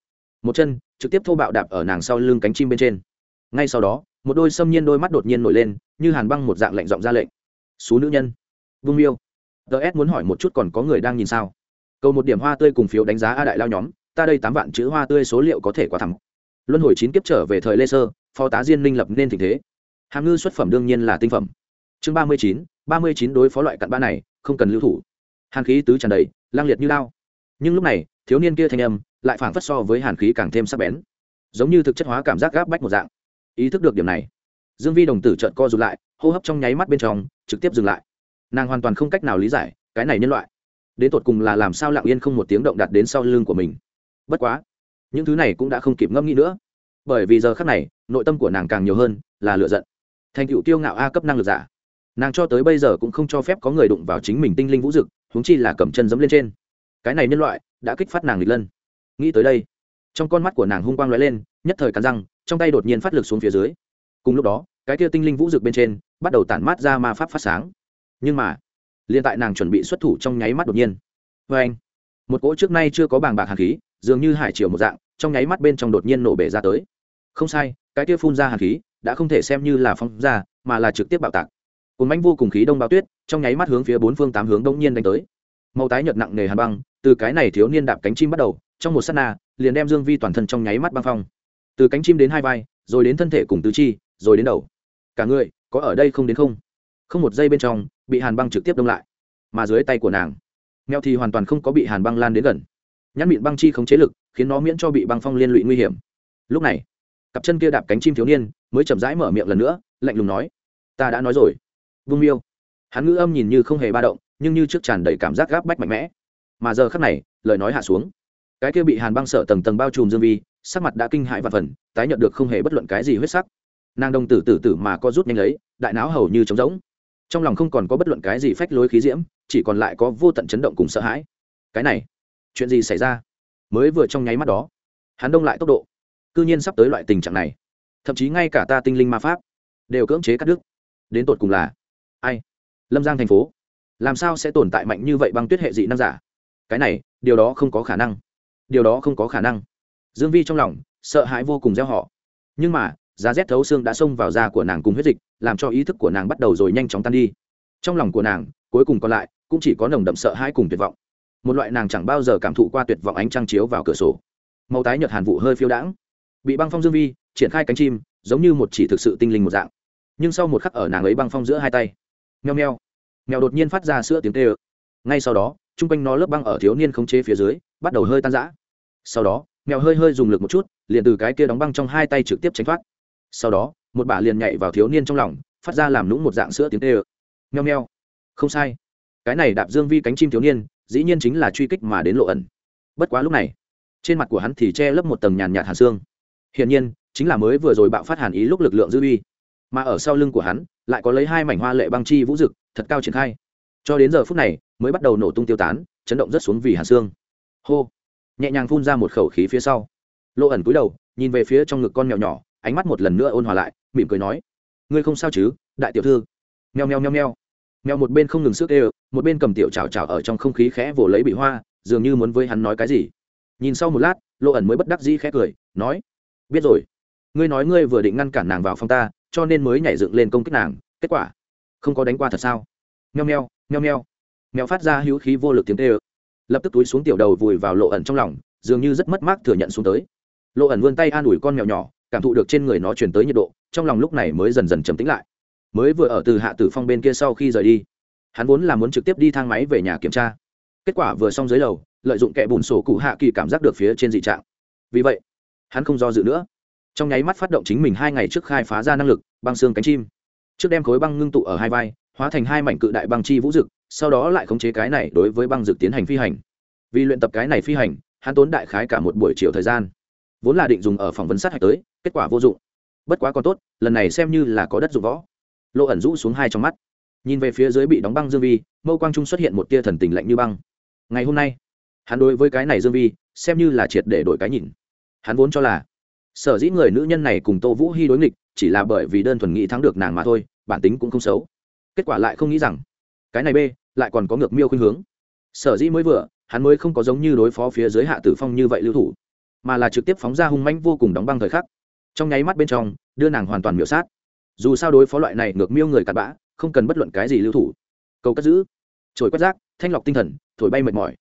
một chân trực tiếp thô bạo đạp ở nàng sau lưng cánh chim bên trên. Ngay sau đó, một đôi xâm nhiên đôi mắt đột nhiên nổi lên, như hàn băng một dạng lạnh giọng ra lệnh. Xú nữ nhân, vương miêu. Ts muốn hỏi một chút còn có người đang nhìn sao? Cầu một điểm hoa tươi cùng phiếu đánh giá a đại lao nhóm, ta đây tám vạn chữ hoa tươi số liệu có thể quá thẳng. Luân hồi chín kiếp trở về thời lê sơ, phó tá diên minh lập nên tình thế. Hàm ngư xuất phẩm đương nhiên là tinh phẩm. Chương ba mươi chín, ba mươi chín đối phó loại cặn ba này, không cần lưu thủ. Hàn khí tứ tràn đầy, lang liệt như lao. Nhưng lúc này, thiếu niên kia thanh âm lại phảng phất so với hàn khí càng thêm sắc bén. Giống như thực chất hóa cảm giác gáp bách một dạng. Ý thức được điểm này, dương vi đồng tử trợn co rụt lại, hô hấp trong nháy mắt bên trong, trực tiếp dừng lại. Nàng hoàn toàn không cách nào lý giải, cái này nhân loại đến tột cùng là làm sao lặng yên không một tiếng động đặt đến sau lưng của mình. Bất quá, những thứ này cũng đã không kịp ngẫm nghĩ nữa. Bởi vì giờ khác này, nội tâm của nàng càng nhiều hơn là lựa giận. Thành tựu tiêu ngạo a cấp năng lực giả. Nàng cho tới bây giờ cũng không cho phép có người đụng vào chính mình tinh linh vũ dực, huống chi là cầm chân dẫm lên trên. Cái này nhân loại đã kích phát nàng lịch lân. Nghĩ tới đây, trong con mắt của nàng hung quang lóe lên, nhất thời cắn răng, trong tay đột nhiên phát lực xuống phía dưới. Cùng lúc đó, cái kia tinh linh vũ dực bên trên bắt đầu tản mát ra ma pháp phát sáng. Nhưng mà liền tại nàng chuẩn bị xuất thủ trong nháy mắt đột nhiên. Vê anh, một cỗ trước nay chưa có bàng bạc hàn khí, dường như hải triều một dạng, trong nháy mắt bên trong đột nhiên nổ bể ra tới. Không sai, cái kia phun ra hàn khí, đã không thể xem như là phong ra, mà là trực tiếp bạo tạc. Cồn bánh vô cùng khí đông bao tuyết, trong nháy mắt hướng phía bốn phương tám hướng đông nhiên đánh tới. Màu tái nhợt nặng nề hàn băng, từ cái này thiếu niên đạp cánh chim bắt đầu, trong một s á t na, liền đem dương vi toàn thân trong nháy mắt băng phong. Từ cánh chim đến hai vai, rồi đến thân thể cùng tứ chi, rồi đến đầu. Cả người, có ở đây không đến không? Không một giây bên trong, bị hàn băng trực tiếp đông lại. Mà dưới tay của nàng, mèo thì hoàn toàn không có bị hàn băng lan đến gần. Nhãn mịn băng chi không chế lực, khiến nó miễn cho bị băng phong liên lụy nguy hiểm. Lúc này, cặp chân kia đạp cánh chim thiếu niên, mới chậm rãi mở miệng lần nữa, lạnh lùng nói, ta đã nói rồi. Vung miêu. Hắn ngữ âm nhìn như không hề ba động, nhưng như trước tràn đầy cảm giác gáp bách mạnh mẽ. Mà giờ khắc này, lời nói hạ xuống. Cái kia bị hàn băng sợ tầng tầng bao trùm dương vi, sắc mặt đã kinh hại và phần, tái nhận được không hề bất luận cái gì huyết sắc. Nàng đồng tử tử tử mà co rút nhanh lấy, đại não hầu như trống rỗng trong lòng không còn có bất luận cái gì phách lối khí diễm, chỉ còn lại có vô tận chấn động cùng sợ hãi. Cái này, chuyện gì xảy ra? Mới vừa trong nháy mắt đó, hắn đông lại tốc độ, cư nhiên sắp tới loại tình trạng này. Thậm chí ngay cả ta tinh linh ma pháp đều cưỡng chế cắt đứt. Đến tột cùng là ai? Lâm giang thành phố, làm sao sẽ tồn tại mạnh như vậy băng tuyết hệ dị năng giả? Cái này, điều đó không có khả năng. Điều đó không có khả năng. Dương vi trong lòng sợ hãi vô cùng gieo họ. Nhưng mà giá rét thấu xương đã xông vào da của nàng cùng huyết dịch, làm cho ý thức của nàng bắt đầu rồi nhanh chóng tan đi. Trong lòng của nàng, cuối cùng còn lại, cũng chỉ có nồng đậm sợ hãi cùng tuyệt vọng. Một loại nàng chẳng bao giờ cảm thụ qua tuyệt vọng ánh trăng chiếu vào cửa sổ. Màu tái nhợt hàn vụ hơi phiêu đãng. Bị băng phong dương vi, triển khai cánh chim, giống như một chỉ thực sự tinh linh một dạng. Nhưng sau một khắc ở nàng ấy băng phong giữa hai tay nheo nheo mèo đột nhiên phát ra sữa tiếng tê ơ. Ngay sau đó t r u n g quanh nó lớp băng ở thiếu niên khống chế phía dưới, bắt đầu hơi tan rã. Sau đó, mèo hơi hơi dùng lực một chút, liền từ cái kia đóng băng trong hai tay trực tiếp tránh thoát sau đó, một bà liền nhảy vào thiếu niên trong lòng, phát ra làm lũng một dạng sữa tiếng tê ơ. Nheo nheo không sai. Cái này đạp dương vi cánh chim thiếu niên, dĩ nhiên chính là truy kích mà đến lộ ẩn. Bất quá lúc này, trên mặt của hắn thì che lấp một tầng nhàn nhạt hàn xương. Hiển nhiên, chính là mới vừa rồi bạo phát hàn ý lúc lực lượng dư uy. Mà ở sau lưng của hắn, lại có lấy hai mảnh hoa lệ băng chi vũ rực thật cao triển khai. Cho đến giờ phút này, mới bắt đầu nổ tung tiêu tán, chấn động rất xuống vì hàn xương. Hô. Nhẹ nhàng phun ra một khẩu khí phía sau. Lộ ẩn cúi đầu, nhìn về phía trong ngực con mèo nhỏ ánh mắt một lần nữa ôn hòa lại, mỉm cười nói, ngươi không sao chứ, đại tiểu thư? Meo meo meo meo. Mèo một bên không ngừng sức ê, một bên cầm tiểu chảo chảo ở trong không khí khẽ vồ lấy bị hoa, dường như muốn với hắn nói cái gì. Nhìn sau một lát lộ ẩn mới bất đắc dĩ khẽ cười, nói, biết rồi. Ngươi nói ngươi vừa định ngăn cản nàng vào phòng ta, cho nên mới nhảy dựng lên công kích nàng. Kết quả, không có đánh qua thật sao? Nheo nheo nheo nheo mèo phát ra hữu khí vô lực tiếng tê ơ lập tức túi xuống tiểu đầu vùi vào lộ ẩn trong lòng, dường như rất mất mát thừa nhận xuống tới. Lộ ẩn vươn tay an ủi con mèo nhỏ cảm thụ được trên người nó truyền tới nhiệt độ, trong lòng lúc này mới dần dần trầm tĩnh lại. Mới vừa ở từ hạ tử phong bên kia sau khi rời đi, hắn vốn là muốn trực tiếp đi thang máy về nhà kiểm tra. Kết quả vừa xong dưới lầu, lợi dụng kẻ bùn sổ cụ hạ kỳ cảm giác được phía trên dị trạng. Vì vậy, hắn không do dự nữa. Trong nháy mắt phát động chính mình hai ngày trước khai phá ra năng lực, băng xương cánh chim. Trước đem khối băng ngưng tụ ở hai vai, hóa thành hai mảnh cự đại băng chi vũ dực, sau đó lại khống chế cái này đối với băng dực tiến hành phi hành. Vì luyện tập cái này phi hành, hắn tốn đại khái cả một buổi chiều thời gian vốn là định dùng ở phỏng vấn sát hạch tới, kết quả vô dụng. Bất quá còn tốt, lần này xem như là có đất dụng võ. Lộ ẩn rũ xuống hai trong mắt. Nhìn về phía dưới bị đóng băng dương vi, mâu quang trung xuất hiện một tia thần tình lạnh như băng. Ngày hôm nay, hắn đối với cái này dương vi, xem như là triệt để đổi cái nhìn. Hắn vốn cho là, sở dĩ người nữ nhân này cùng tô vũ hy đối nghịch, chỉ là bởi vì đơn thuần nghĩ thắng được nàng mà thôi, bản tính cũng không xấu. Kết quả lại không nghĩ rằng, cái này b, lại còn có ngược miêu khuynh hướng. Sở dĩ mới vừa, hắn mới không có giống như đối phó phía dưới hạ tử phong như vậy lưu thủ mà là trực tiếp phóng ra hung mãnh vô cùng đóng băng thời khắc. Trong nháy mắt bên trong, đưa nàng hoàn toàn miểu sát. Dù sao đối phó loại này ngược miêu người cặn bã, không cần bất luận cái gì lưu thủ. Cầu cất giữ. Trồi quét rác, thanh lọc tinh thần, thổi bay mệt mỏi.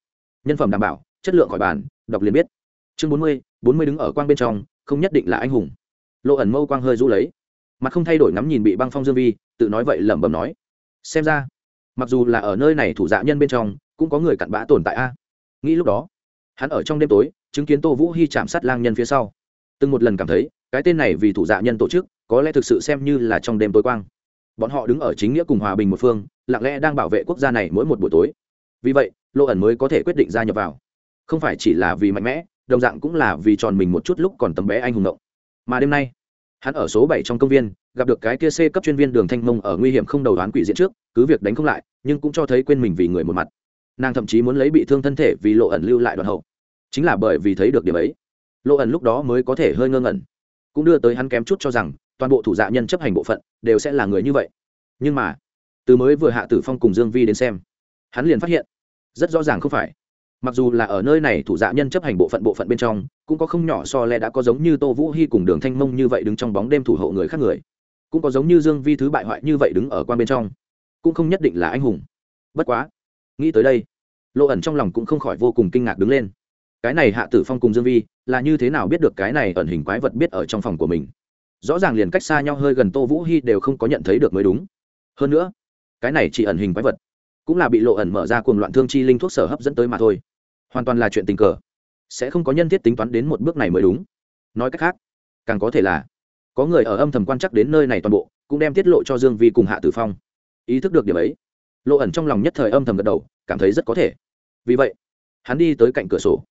Nhân phẩm đảm bảo, chất lượng khỏi bàn, đọc liền biết. Chương bốn mươi bốn mươi đứng ở quang bên trong, không nhất định là anh hùng. Lộ ẩn mâu quang hơi rũ lấy. Mặt không thay đổi ngắm nhìn bị băng phong dương vi, tự nói vậy lẩm bẩm nói. Xem ra, mặc dù là ở nơi này thủ dạ nhân bên trong, cũng có người cặn bã tồn tại a. Nghĩ lúc đó, hắn ở trong đêm tối chứng kiến tô vũ hy chạm sát lang nhân phía sau. Từng một lần cảm thấy, cái tên này vì thủ dạ nhân tổ chức, có lẽ thực sự xem như là trong đêm tối quang. Bọn họ đứng ở chính nghĩa cùng hòa bình một phương, lặng lẽ đang bảo vệ quốc gia này mỗi một buổi tối. Vì vậy lộ ẩn mới có thể quyết định gia nhập vào. Không phải chỉ là vì mạnh mẽ, đồng dạng cũng là vì tròn mình một chút lúc còn tấm bé anh hùng động mà đêm nay, hắn ở số bảy trong công viên, gặp được cái kia c cấp chuyên viên đường thanh mông ở nguy hiểm không đầu đoán quỷ diễn trước, cứ việc đánh không lại, nhưng cũng cho thấy quên mình vì người một mặt. Nàng thậm chí muốn lấy bị thương thân thể vì lộ ẩn lưu lại đoạn hậu chính là bởi vì thấy được điểm ấy lộ ẩn lúc đó mới có thể hơi ngơ ngẩn. Cũng đưa tới hắn kém chút cho rằng, toàn bộ thủ dạ nhân chấp hành bộ phận đều sẽ là người như vậy. Nhưng mà, từ mới vừa hạ tử phong cùng dương vi đến xem, hắn liền phát hiện, rất rõ ràng không phải. Mặc dù là ở nơi này thủ dạ nhân chấp hành bộ phận bộ phận bên trong, cũng có không nhỏ so lẽ đã có giống như tô vũ hy cùng đường thanh mông như vậy đứng trong bóng đêm thủ hộ người khác người. Cũng có giống như dương vi thứ bại hoại như vậy đứng ở quan bên trong. Cũng không nhất định là anh hùng. Bất quá, nghĩ tới đây lộ ẩn trong lòng cũng không khỏi vô cùng kinh ngạc đứng lên cái này hạ tử phong cùng dương vi, là như thế nào biết được cái này ẩn hình quái vật biết ở trong phòng của mình? Rõ ràng liền cách xa nhau hơi gần tô vũ hy đều không có nhận thấy được mới đúng. Hơn nữa, cái này chỉ ẩn hình quái vật, cũng là bị lộ ẩn mở ra cuồng loạn thương chi linh thuốc sở hấp dẫn tới mà thôi. Hoàn toàn là chuyện tình cờ. Sẽ không có nhân thiết tính toán đến một bước này mới đúng. Nói cách khác, càng có thể là, có người ở âm thầm quan chắc đến nơi này toàn bộ, cũng đem tiết lộ cho dương vi cùng hạ tử phong. Ý thức được điểm ấy, lộ ẩn trong lòng nhất thời âm thầm gật đầu, cảm thấy rất có thể. Vì vậy, hắn đi tới cạnh cửa sổ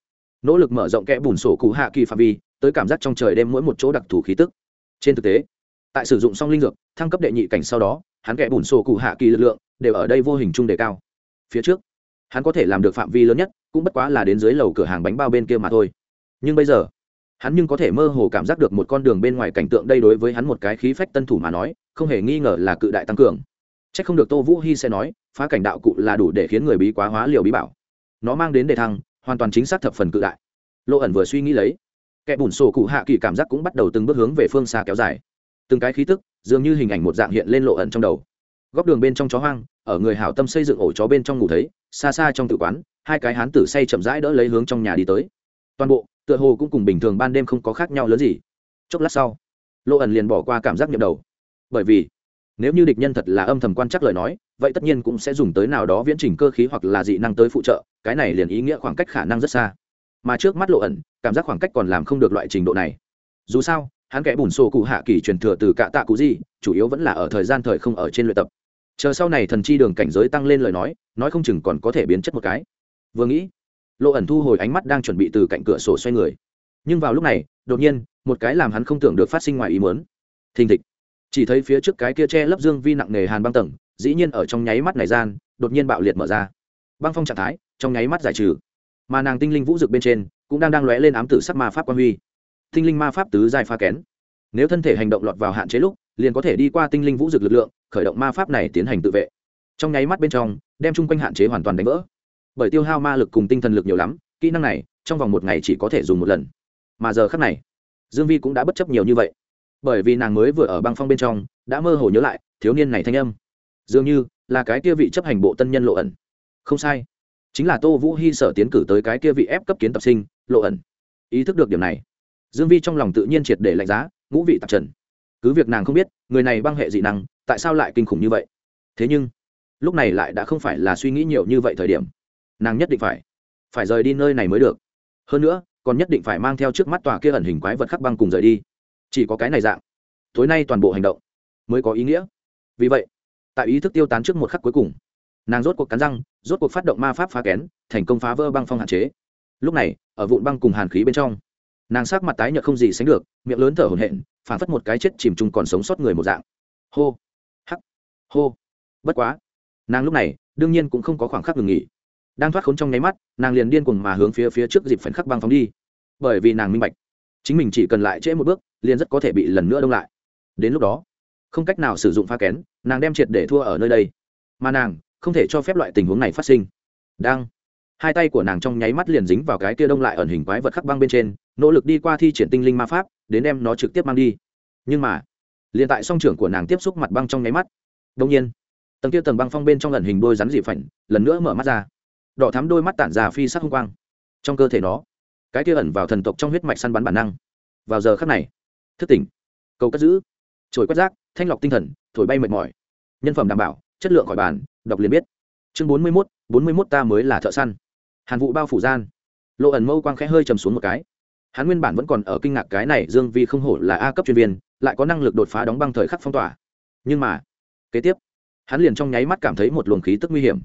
nỗ lực mở rộng kẽ bùn sổ cụ hạ kỳ phạm vi, tới cảm giác trong trời đêm mỗi một chỗ đặc thù khí tức. Trên thực tế, tại sử dụng xong linh dược, thăng cấp đệ nhị cảnh sau đó, hắn kẽ bùn sổ cụ hạ kỳ lực lượng đều ở đây vô hình chung đề cao. Phía trước, hắn có thể làm được phạm vi lớn nhất, cũng bất quá là đến dưới lầu cửa hàng bánh bao bên kia mà thôi. Nhưng bây giờ, hắn nhưng có thể mơ hồ cảm giác được một con đường bên ngoài cảnh tượng đây đối với hắn một cái khí phách tân thủ mà nói, không hề nghi ngờ là cự đại tăng cường. C h ắ c không được tô vũ hy sẽ nói, phá cảnh đạo cụ là đủ để khiến người bí quá hóa liều bí bảo. Nó mang đến đề thăng hoàn toàn chính xác thập phần cự đại. Lộ ẩn vừa suy nghĩ lấy, kẻ bùn sổ cụ hạ kỳ cảm giác cũng bắt đầu từng bước hướng về phương xa kéo dài. Từng cái khí tức, dường như hình ảnh một dạng hiện lên lộ ẩn trong đầu. Góc đường bên trong chó hoang, ở người hảo tâm xây dựng ổ chó bên trong ngủ thấy, xa xa trong tự quán, hai cái hán tử say chậm rãi đỡ lấy hướng trong nhà đi tới. Toàn bộ, tựa hồ cũng cùng bình thường ban đêm không có khác nhau lớn gì. Chốc lát sau, lộ ẩn liền bỏ qua cảm giác nhậm đầu. Bởi vì, nếu như địch nhân thật là âm thầm quan chắc lời nói, vậy tất nhiên cũng sẽ dùng tới nào đó viễn trình cơ khí hoặc là dị năng tới phụ trợ cái này liền ý nghĩa khoảng cách khả năng rất xa. Mà trước mắt lộ ẩn, cảm giác khoảng cách còn làm không được loại trình độ này. Dù sao, hắn kẽ bùn sổ cụ hạ kỳ truyền thừa từ cạ tạ cụ gì chủ yếu vẫn là ở thời gian thời không ở trên luyện tập. Chờ sau này thần chi đường cảnh giới tăng lên lời nói nói không chừng còn có thể biến chất một cái. Vừa nghĩ, lộ ẩn thu hồi ánh mắt đang chuẩn bị từ cạnh cửa sổ xoay người. Nhưng vào lúc này, đột nhiên, một cái làm hắn không tưởng được phát sinh ngoài ý muốn. Thình thịch. Chỉ thấy phía trước cái kia che lấp dương vi nặng nề hàn băng tầng, dĩ nhiên ở trong nháy mắt này gian, đột nhiên bạo liệt mở ra. Băng phong trạng thái trong nháy mắt giải trừ. Mà nàng tinh linh vũ dực bên trên cũng đang đang lóe lên ám tử sắc ma pháp quan huy. Tinh linh ma pháp tứ giai pha kén. Nếu thân thể hành động lọt vào hạn chế lúc, liền có thể đi qua tinh linh vũ dực lực lượng, khởi động ma pháp này tiến hành tự vệ. Trong nháy mắt bên trong, đem chung quanh hạn chế hoàn toàn đánh vỡ. Bởi tiêu hao ma lực cùng tinh thần lực nhiều lắm, kỹ năng này trong vòng một ngày chỉ có thể dùng một lần. Mà giờ khác này, dương vi cũng đã bất chấp nhiều như vậy. Bởi vì nàng mới vừa ở băng phong bên trong, đã mơ hồ nhớ lại thiếu niên này thanh âm. Dường như là cái kia vị chấp hành bộ tân nhân lộ ẩn. Không sai chính là tô vũ hy sở tiến cử tới cái kia vị ép cấp kiến tập sinh, lộ ẩn. Ý thức được điểm này, dương vi trong lòng tự nhiên triệt để lạnh giá, ngũ vị tạp trần. Cứ việc nàng không biết, người này băng hệ dị năng, tại sao lại kinh khủng như vậy? Thế nhưng, lúc này lại đã không phải là suy nghĩ nhiều như vậy thời điểm. Nàng nhất định phải phải rời đi nơi này mới được. Hơn nữa, còn nhất định phải mang theo trước mắt tòa kia ẩn hình quái vật khắc băng cùng rời đi. Chỉ có cái này dạng, tối nay toàn bộ hành động mới có ý nghĩa. Vì vậy, tại ý thức tiêu tán trước một khắc cuối cùng nàng rốt cuộc cắn răng, rốt cuộc phát động ma pháp phá kén, thành công phá vỡ băng phong hạn chế. Lúc này, ở vụn băng cùng hàn khí bên trong, nàng sắc mặt tái nhợt không gì sánh được, miệng lớn thở hổn hển, phản phất một cái chết chìm chung còn sống sót người một dạng. Hô, hắc, hô, bất quá. Nàng lúc này, đương nhiên cũng không có khoảng khắc ngừng nghỉ. Đang thoát khốn trong nháy mắt, nàng liền điên cuồng mà hướng phía phía trước dịp phấn khắc băng phóng đi. Bởi vì nàng minh bạch, chính mình chỉ cần lại trễ một bước, liền rất có thể bị lần nữa đông lại. Đến lúc đó, không cách nào sử dụng pha kén, nàng đem triệt để thua ở nơi đây. Mà nàng không thể cho phép loại tình huống này phát sinh. Đang, hai tay của nàng trong nháy mắt liền dính vào cái kia đông lại ẩn hình quái vật khắc băng bên trên, nỗ lực đi qua thi triển tinh linh ma pháp, đến đem nó trực tiếp mang đi. Nhưng mà, liền tại song trưởng của nàng tiếp xúc mặt băng trong nháy mắt đông nhiên, tầng kia tầng băng phong bên trong ẩn hình đôi rắn dị phảnh lần nữa mở mắt ra. Đỏ thắm đôi mắt tản ra phi sắc hung quang. Trong cơ thể nó, cái kia ẩn vào thần tộc trong huyết mạch săn bắn bản năng. Vào giờ khắc này, thức tỉnh, cầu cất giữ, trồi quét rác, thanh lọc tinh thần, thổi bay mệt mỏi. Nhân phẩm đảm bảo, chất lượng khỏi bàn đọc liền biết. Chương bốn mươi mốt, bốn mươi mốt ta mới là thợ săn. Hàn vụ bao phủ gian. Lộ ẩn mâu quang khẽ hơi chầm xuống một cái. Hắn nguyên bản vẫn còn ở kinh ngạc cái này dương vi không hổ là a cấp chuyên viên, lại có năng lực đột phá đóng băng thời khắc phong tỏa. Nhưng mà, kế tiếp, hắn liền trong nháy mắt cảm thấy một luồng khí tức nguy hiểm.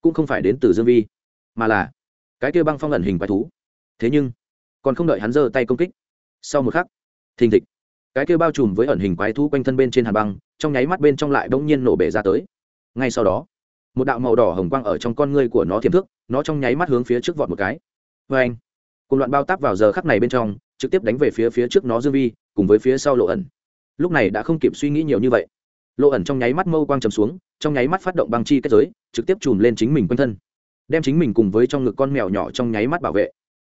Cũng không phải đến từ dương vi, mà là cái kia băng phong ẩn hình quái thú. Thế nhưng, còn không đợi hắn giơ tay công kích, sau một khắc, thình thịch, cái kia bao trùm với ẩn hình quái thú quanh thân bên trên hàn băng, trong nháy mắt bên trong lại bỗng nhiên nổ bể ra tới. Ngay sau đó một đạo màu đỏ hồng quang ở trong con ngươi của nó tiềm thức nó trong nháy mắt hướng phía trước vọt một cái. Vê anh, cùng loạn bao táp vào giờ khắc này bên trong, trực tiếp đánh về phía phía trước nó dương vi, cùng với phía sau lộ ẩn. Lúc này đã không kịp suy nghĩ nhiều như vậy. Lộ ẩn trong nháy mắt mâu quang chầm xuống, trong nháy mắt phát động băng chi kết giới, trực tiếp chùm lên chính mình quanh thân, đem chính mình cùng với trong ngực con mèo nhỏ trong nháy mắt bảo vệ.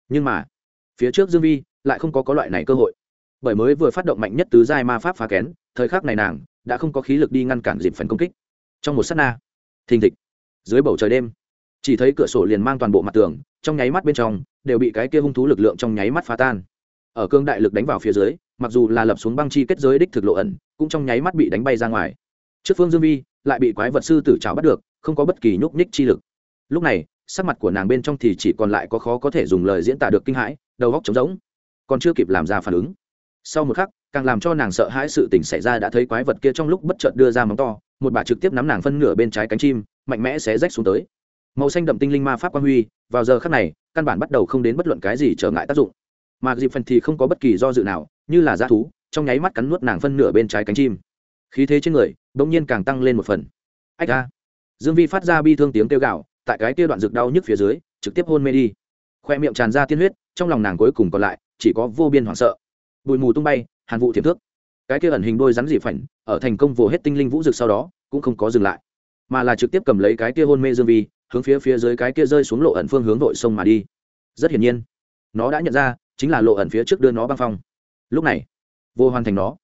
Nhưng mà, phía trước dương vi lại không có có loại này cơ hội. Bởi mới vừa phát động mạnh nhất tứ giai ma pháp phá kén, thời khắc này nàng đã không có khí lực đi ngăn cản dịp phần công kích. Trong một s á t na thình thịch. Dưới bầu trời đêm, chỉ thấy cửa sổ liền mang toàn bộ mặt tường, trong nháy mắt bên trong, đều bị cái kia hung thú lực lượng trong nháy mắt phá tan. Ở cương đại lực đánh vào phía dưới, mặc dù là lập xuống băng chi kết giới đích thực lộ ẩn, cũng trong nháy mắt bị đánh bay ra ngoài. Trước phương dương vi lại bị quái vật sư tử trào bắt được, không có bất kỳ nhúc nhích chi lực. Lúc này, sắc mặt của nàng bên trong thì chỉ còn lại có khó có thể dùng lời diễn tả được kinh hãi, đầu góc trống rỗng. Còn chưa kịp làm ra phản ứng. Sau một khắc, càng làm cho nàng sợ hãi sự tình xảy ra đã thấy quái vật kia trong lúc bất chợt đưa ra móng to một bà trực tiếp nắm nàng phân nửa bên trái cánh chim, mạnh mẽ sẽ rách xuống tới. Màu xanh đậm tinh linh ma pháp quang huy, vào giờ khắc này, căn bản bắt đầu không đến bất luận cái gì trở ngại tác dụng. Mà dịp phần thì không có bất kỳ do dự nào, như là g thú, trong nháy mắt cắn nuốt nàng phân nửa bên trái cánh chim. Khí thế trên người đ ỗ n g nhiên càng tăng lên một phần. Ách ra dương vi phát ra bi thương tiếng kêu gạo tại cái kia đoạn rực đau nhức phía dưới, trực tiếp hôn mê đi. Khoe miệng tràn ra tiên huyết, trong lòng nàng cuối cùng còn lại, chỉ có vô biên hoảng sợ. Bụi mù tung bay, hàn vụ thiệp thước cái kia ẩn hình đôi rắn dị phảnh, ở thành công vồ hết tinh linh vũ rực sau đó, cũng không có dừng lại, mà là trực tiếp cầm lấy cái kia hôn mê dương vi, hướng phía phía dưới cái kia rơi xuống lộ ẩn phương hướng đội sông mà đi. Rất hiển nhiên, nó đã nhận ra, chính là lộ ẩn phía trước đưa nó băng phong. Lúc này, vô hoàn thành nó.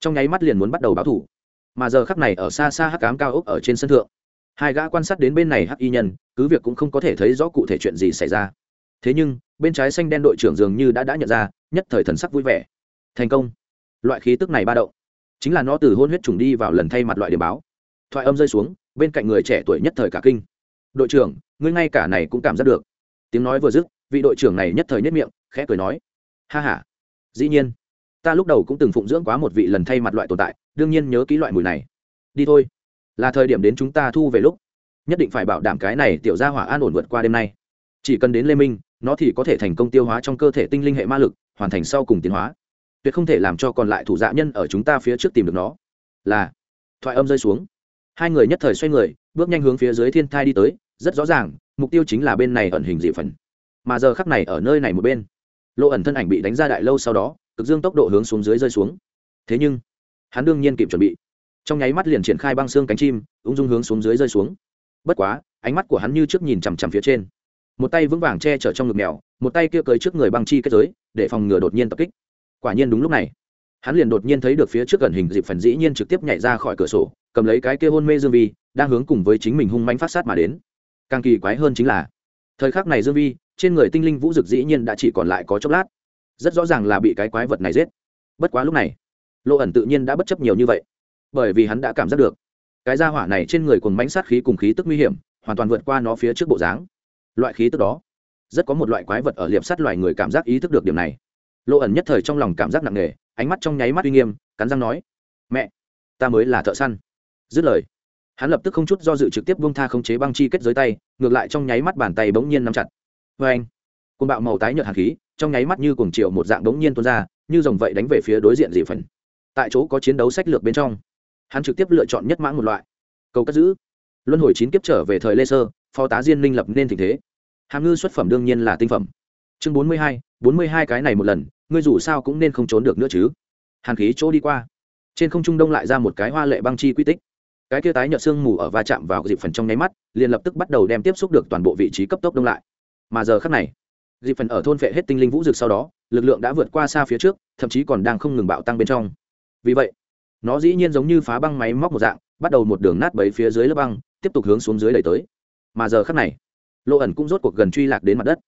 Trong nháy mắt liền muốn bắt đầu báo thủ. Mà giờ khắc này ở xa xa hắc cám cao ốc ở trên sân thượng, hai gã quan sát đến bên này hắc y nhân, cứ việc cũng không có thể thấy rõ cụ thể chuyện gì xảy ra. Thế nhưng, bên trái xanh đen đội trưởng dường như đã đã nhận ra, nhất thời thần sắc vui vẻ. Thành công loại khí tức này ba động. Chính là nó từ hôn huyết trùng đi vào lần thay mặt loại điểm báo. Thoại âm rơi xuống bên cạnh người trẻ tuổi nhất thời cả kinh. Đội trưởng ngươi ngay cả này cũng cảm giác được. Tiếng nói vừa dứt vị đội trưởng này nhất thời nhất miệng khẽ cười nói ha ha, dĩ nhiên ta lúc đầu cũng từng phụng dưỡng quá một vị lần thay mặt loại tồn tại đương nhiên nhớ kỹ loại mùi này. Đi thôi là thời điểm đến chúng ta thu về lúc nhất định phải bảo đảm cái này tiểu gia hỏa an ổn vượt qua đêm nay. Chỉ cần đến lê minh nó thì có thể thành công tiêu hóa trong cơ thể tinh linh hệ ma lực hoàn thành sau cùng tiến hóa tuyệt không thể làm cho còn lại thủ dạ nhân ở chúng ta phía trước tìm được nó. Là, thoại âm rơi xuống. Hai người nhất thời xoay người, bước nhanh hướng phía dưới thiên thai đi tới, rất rõ ràng, mục tiêu chính là bên này ẩn hình dị phần. Mà giờ khắc này ở nơi này một bên lộ ẩn thân ảnh bị đánh ra đại lâu sau đó, cực dương tốc độ hướng xuống dưới rơi xuống. Thế nhưng, hắn đương nhiên kịp chuẩn bị. Trong nháy mắt liền triển khai băng xương cánh chim, ung dung hướng xuống dưới rơi xuống. Bất quá, ánh mắt của hắn như trước nhìn chằm chằm phía trên. Một tay vững vàng che chở trong ngực mèo, một tay kia cưới trước người băng chi kết giới, để phòng ngừa đột nhiên tập kích quả nhiên đúng lúc này. Hắn liền đột nhiên thấy được phía trước gần hình dịp phần dĩ nhiên trực tiếp nhảy ra khỏi cửa sổ, cầm lấy cái kia hôn mê dương vi, đang hướng cùng với chính mình hung manh phát sát mà đến. Càng kỳ quái hơn chính là, thời khắc này dương vi, trên người tinh linh vũ dực dĩ nhiên đã chỉ còn lại có chốc lát. Rất rõ ràng là bị cái quái vật này giết. Bất quá lúc này lộ ẩn tự nhiên đã bất chấp nhiều như vậy, bởi vì hắn đã cảm giác được, cái gia hỏa này trên người cùng mánh sát khí cùng khí tức nguy hiểm, hoàn toàn vượt qua nó phía trước bộ dáng. Loại khí tức đó, rất có một loại quái vật ở liệp sát loài người cảm giác ý thức được điểm này lộ ẩn nhất thời trong lòng cảm giác nặng nề, ánh mắt trong nháy mắt uy nghiêm, cắn răng nói, mẹ, ta mới là thợ săn. Dứt lời, hắn lập tức không chút do dự trực tiếp bông tha khống chế băng chi kết giới tay, ngược lại trong nháy mắt bàn tay bỗng nhiên nắm chặt. Vê anh côn bạo màu tái nhợt hạt khí, trong nháy mắt như cùng triệu một dạng bỗng nhiên tuôn ra, như dòng vậy đánh về phía đối diện dị phần. Tại chỗ có chiến đấu sách lược bên trong, hắn trực tiếp lựa chọn nhất mãng một loại. Cầu cất giữ. Luân hồi chín kiếp trở về thời lê sơ, phó tá diên minh lập nên tình thế. Hàm ngư xuất phẩm đương nhiên là tinh phẩm. Chương bốn mươi hai, bốn mươi hai cái này một lần ngươi dù sao cũng nên không trốn được nữa chứ. Hàn khí chỗ đi qua. Trên không trung đông lại ra một cái hoa lệ băng chi quy tích. Cái kia tái nhợt xương mù ở va chạm vào dịp phần trong nháy mắt, liền lập tức bắt đầu đem tiếp xúc được toàn bộ vị trí cấp tốc đông lại. Mà giờ khắc này, dịp phần ở thôn vệ hết tinh linh vũ dực sau đó, lực lượng đã vượt qua xa phía trước, thậm chí còn đang không ngừng bạo tăng bên trong. Vì vậy, nó dĩ nhiên giống như phá băng máy móc một dạng, bắt đầu một đường nát bấy phía dưới lớp băng, tiếp tục hướng xuống dưới đẩy tới. Mà giờ khắc này lộ ẩn cũng rốt cuộc gần truy lạc đến mặt đất.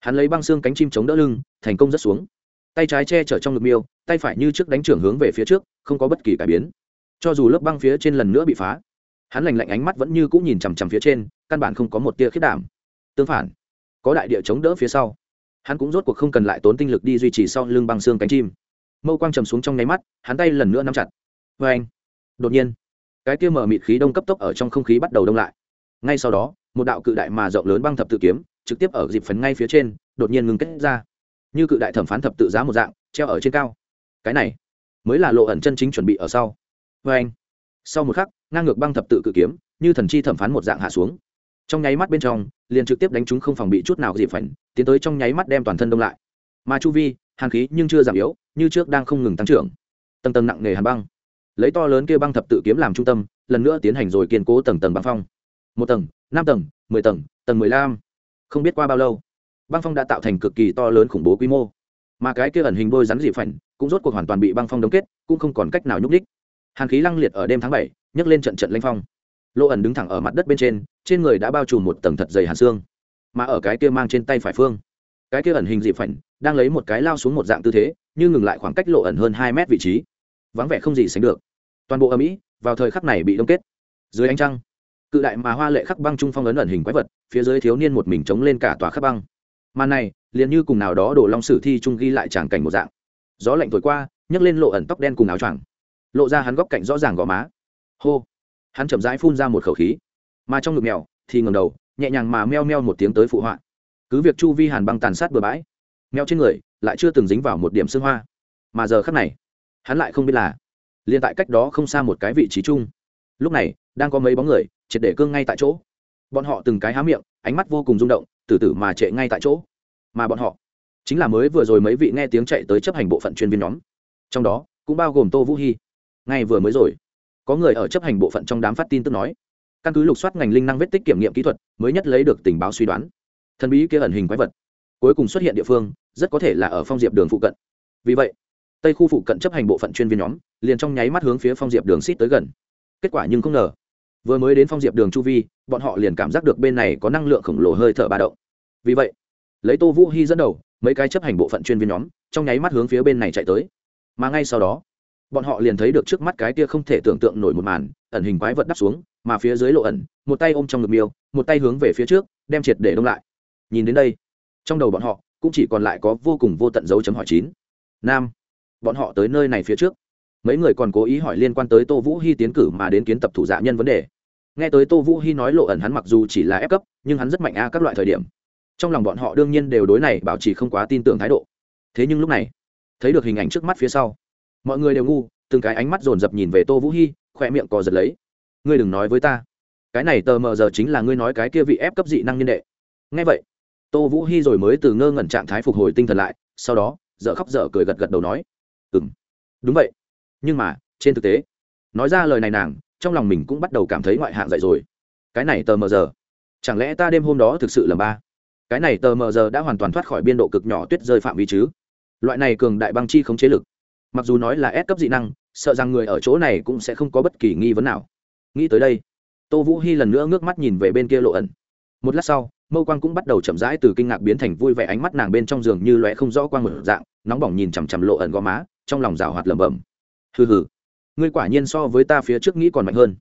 Hắn lấy băng xương cánh chim chống đỡ lưng, thành công rất xuống tay trái che chở trong ngực miêu, tay phải như trước đánh trưởng hướng về phía trước, không có bất kỳ cải biến. Cho dù lớp băng phía trên lần nữa bị phá, hắn lành lạnh ánh mắt vẫn như cũng nhìn chằm chằm phía trên, căn bản không có một tia khiết đảm. Tương phản, có đại địa chống đỡ phía sau, hắn cũng rốt cuộc không cần lại tốn tinh lực đi duy trì sau lưng băng xương cánh chim. Mâu quang trầm xuống trong nháy mắt, hắn tay lần nữa nắm chặt. Vê anh, đột nhiên, cái kia mở mịt khí đông cấp tốc ở trong không khí bắt đầu đông lại. Ngay sau đó, một đạo cự đại mà rộng lớn băng thập tự kiếm, trực tiếp ở dịp phấn ngay phía trên, đột nhiên ngừng kết ra như cự đại thẩm phán thập tự giá một dạng, treo ở trên cao. Cái này mới là lộ ẩn chân chính chuẩn bị ở sau. Vê anh, sau một khắc, ngang ngược băng thập tự cự kiếm, như thần chi thẩm phán một dạng hạ xuống. Trong nháy mắt bên trong, liền trực tiếp đánh chúng không phòng bị chút nào dịp phảnh tiến tới trong nháy mắt đem toàn thân đông lại. Mà chu vi, hàn khí nhưng chưa giảm yếu, như trước đang không ngừng tăng trưởng. Tầng tầng nặng nề hàn băng, lấy to lớn kia băng thập tự kiếm làm trung tâm, lần nữa tiến hành rồi kiên cố tầng tầng băng phong. Một tầng, năm tầng, mười tầng tầng mười lăm. Không biết qua bao lâu băng phong đã tạo thành cực kỳ to lớn khủng bố quy mô. Mà cái kia ẩn hình bôi rắn dị phảnh cũng rốt cuộc hoàn toàn bị băng phong đóng kết, cũng không còn cách nào nhúc ních hàn khí lăng liệt ở đêm tháng bảy, nhấc lên trận trận lanh phong. Lộ ẩn đứng thẳng ở mặt đất bên trên trên người đã bao trùm một tầng thật dày hàn xương. Mà ở cái kia mang trên tay phải phương, cái kia ẩn hình dị phảnh đang lấy một cái lao xuống một dạng tư thế, như ngừng lại khoảng cách lộ ẩn hơn hai mét vị trí. Vắng vẻ không gì sánh được. Toàn bộ ở mỹ vào thời khắc này bị đông kết. Dưới ánh trăng, cự đại mà hoa lệ khắc băng trung phong ấn ẩn hình quái vật, phía dưới thiếu niên một mình chống lên cả tòa khắc băng màn này, liền như cùng nào đó đổ long sử thi trung ghi lại tràng cảnh một dạng. Gió lạnh thổi qua, nhấc lên lộ ẩn tóc đen cùng áo choàng. Lộ ra hắn góc cạnh rõ ràng gò má. Hô! Hắn chậm rãi phun ra một khẩu khí. Mà trong ngực mèo, thì ngầm đầu, nhẹ nhàng mà meo meo một tiếng tới phụ họa. Cứ việc chu vi hàn băng tàn sát bừa bãi, mèo trên người lại chưa từng dính vào một điểm xương hoa. Mà giờ khắc này, hắn lại không biết là liền tại cách đó không xa một cái vị trí chung. Lúc này, đang có mấy bóng người, triệt để cương ngay tại chỗ. Bọn họ từng cái há miệng ánh mắt vô cùng rung động, từ từ mà trệ ngay tại chỗ. Mà bọn họ, chính là mới vừa rồi mấy vị nghe tiếng chạy tới chấp hành bộ phận chuyên viên nhóm. Trong đó, cũng bao gồm tô vũ hy ngay vừa mới rồi, có người ở chấp hành bộ phận trong đám phát tin tức nói, căn cứ lục soát ngành linh năng vết tích kiểm nghiệm kỹ thuật, mới nhất lấy được tình báo suy đoán. Thần bí kia ẩn hình quái vật, cuối cùng xuất hiện địa phương, rất có thể là ở phong diệp đường phụ cận. Vì vậy, tây khu phụ cận chấp hành bộ phận chuyên viên nhóm, liền trong nháy mắt hướng phía phong diệp đường xít tới gần. Kết quả nhưng không ngờ vừa mới đến phong diệp đường chu vi, bọn họ liền cảm giác được bên này có năng lượng khổng lồ hơi thở ba động. Vì vậy, lấy tô vũ hy dẫn đầu, mấy cái chấp hành bộ phận chuyên viên nhóm, trong nháy mắt hướng phía bên này chạy tới. Mà ngay sau đó, bọn họ liền thấy được trước mắt cái kia không thể tưởng tượng nổi một màn, ẩn hình quái vật đắp xuống, mà phía dưới lộ ẩn, một tay ôm trong ngực miêu, một tay hướng về phía trước, đem triệt để đông lại. Nhìn đến đây, trong đầu bọn họ cũng chỉ còn lại có vô cùng vô tận dấu chấm hỏi chín. Nam, bọn họ tới nơi này phía trước mấy người còn cố ý hỏi liên quan tới tô vũ hy tiến cử mà đến kiến tập thủ dạ nhân vấn đề. Nghe tới tô vũ hy nói lộ ẩn hắn mặc dù chỉ là ép cấp, nhưng hắn rất mạnh a các loại thời điểm. Trong lòng bọn họ đương nhiên đều đối này bảo trì không quá tin tưởng thái độ. Thế nhưng lúc này, thấy được hình ảnh trước mắt phía sau, mọi người đều ngu, từng cái ánh mắt dồn dập nhìn về tô vũ hy khoe miệng cò giật lấy. Ngươi đừng nói với ta. Cái này tờ mờ giờ chính là ngươi nói cái kia vị ép cấp dị năng nhân đệ. Ngay vậy, tô vũ hy rồi mới từ ngơ ngẩn trạng thái phục hồi tinh thần lại, sau đó dợ khóc dở cười gật gật đầu nói ừ m đúng vậy nhưng mà, trên thực tế, nói ra lời này nàng, trong lòng mình cũng bắt đầu cảm thấy ngoại hạng dậy rồi. Cái này tờ mờ giờ, chẳng lẽ ta đêm hôm đó thực sự là ba? Cái này tờ mờ giờ đã hoàn toàn thoát khỏi biên độ cực nhỏ tuyết rơi phạm vi chứ? Loại này cường đại băng chi không chế lực, mặc dù nói là ép cấp dị năng, sợ rằng người ở chỗ này cũng sẽ không có bất kỳ nghi vấn nào. Nghĩ tới đây, tô vũ hy lần nữa ngước mắt nhìn về bên kia lộ ẩn. Một lát sau, mâu quang cũng bắt đầu chậm rãi từ kinh ngạc biến thành vui vẻ ánh mắt nàng bên trong giường như loẹ không rõ quang một dạng, nóng bỏng nhìn chằm chằm lộ ẩn gò má, trong lòng rào hoạt lẩm bẩm hừ hừ. Ngươi quả nhiên so với ta phía trước nghĩ còn mạnh hơn.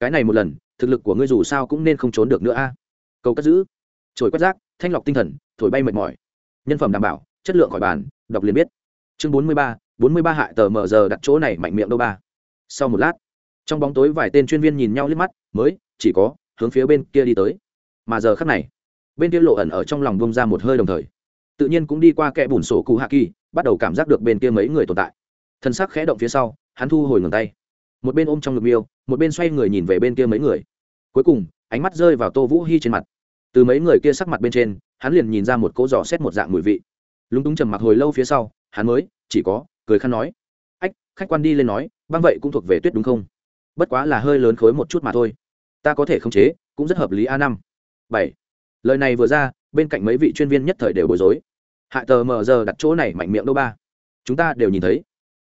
Cái này một lần, thực lực của ngươi dù sao cũng nên không trốn được nữa a. Cầu cất giữ. Trồi quét rác, thanh lọc tinh thần, thổi bay mệt mỏi. Nhân phẩm đảm bảo, chất lượng khỏi bàn, đọc liền biết. Chương bốn mươi ba, bốn mươi ba hại tờ mở giờ đặt chỗ này mạnh miệng đâu ba. Sau một lát, trong bóng tối vài tên chuyên viên nhìn nhau liếc mắt, mới, chỉ có, hướng phía bên kia đi tới. Mà giờ khắc này, bên kia lộ ẩn ở trong lòng bông ra một hơi đồng thời. Tự nhiên cũng đi qua kẽ bùn sổ cụ hạ kỳ bắt đầu cảm giác được bên kia mấy người tồn tại thân sắc khẽ động phía sau, hắn thu hồi ngừng tay. Một bên ôm trong ngực miêu, một bên xoay người nhìn về bên kia mấy người. Cuối cùng, ánh mắt rơi vào tô vũ hy trên mặt. Từ mấy người kia sắc mặt bên trên, hắn liền nhìn ra một cỗ giỏ xét một dạng mùi vị. Lúng túng trầm mặc hồi lâu phía sau, hắn mới, chỉ có, cười khăn nói. Ách, khách quan đi lên nói, băng vậy cũng thuộc về tuyết đúng không? Bất quá là hơi lớn khối một chút mà thôi. Ta có thể khống chế, cũng rất hợp lý a năm. Bảy. Lời này vừa ra, bên cạnh mấy vị chuyên viên nhất thời đều bối rối. Hạ tờ mờ giờ đặt chỗ này mạnh miệng đô ba. Chúng ta đều nhìn thấy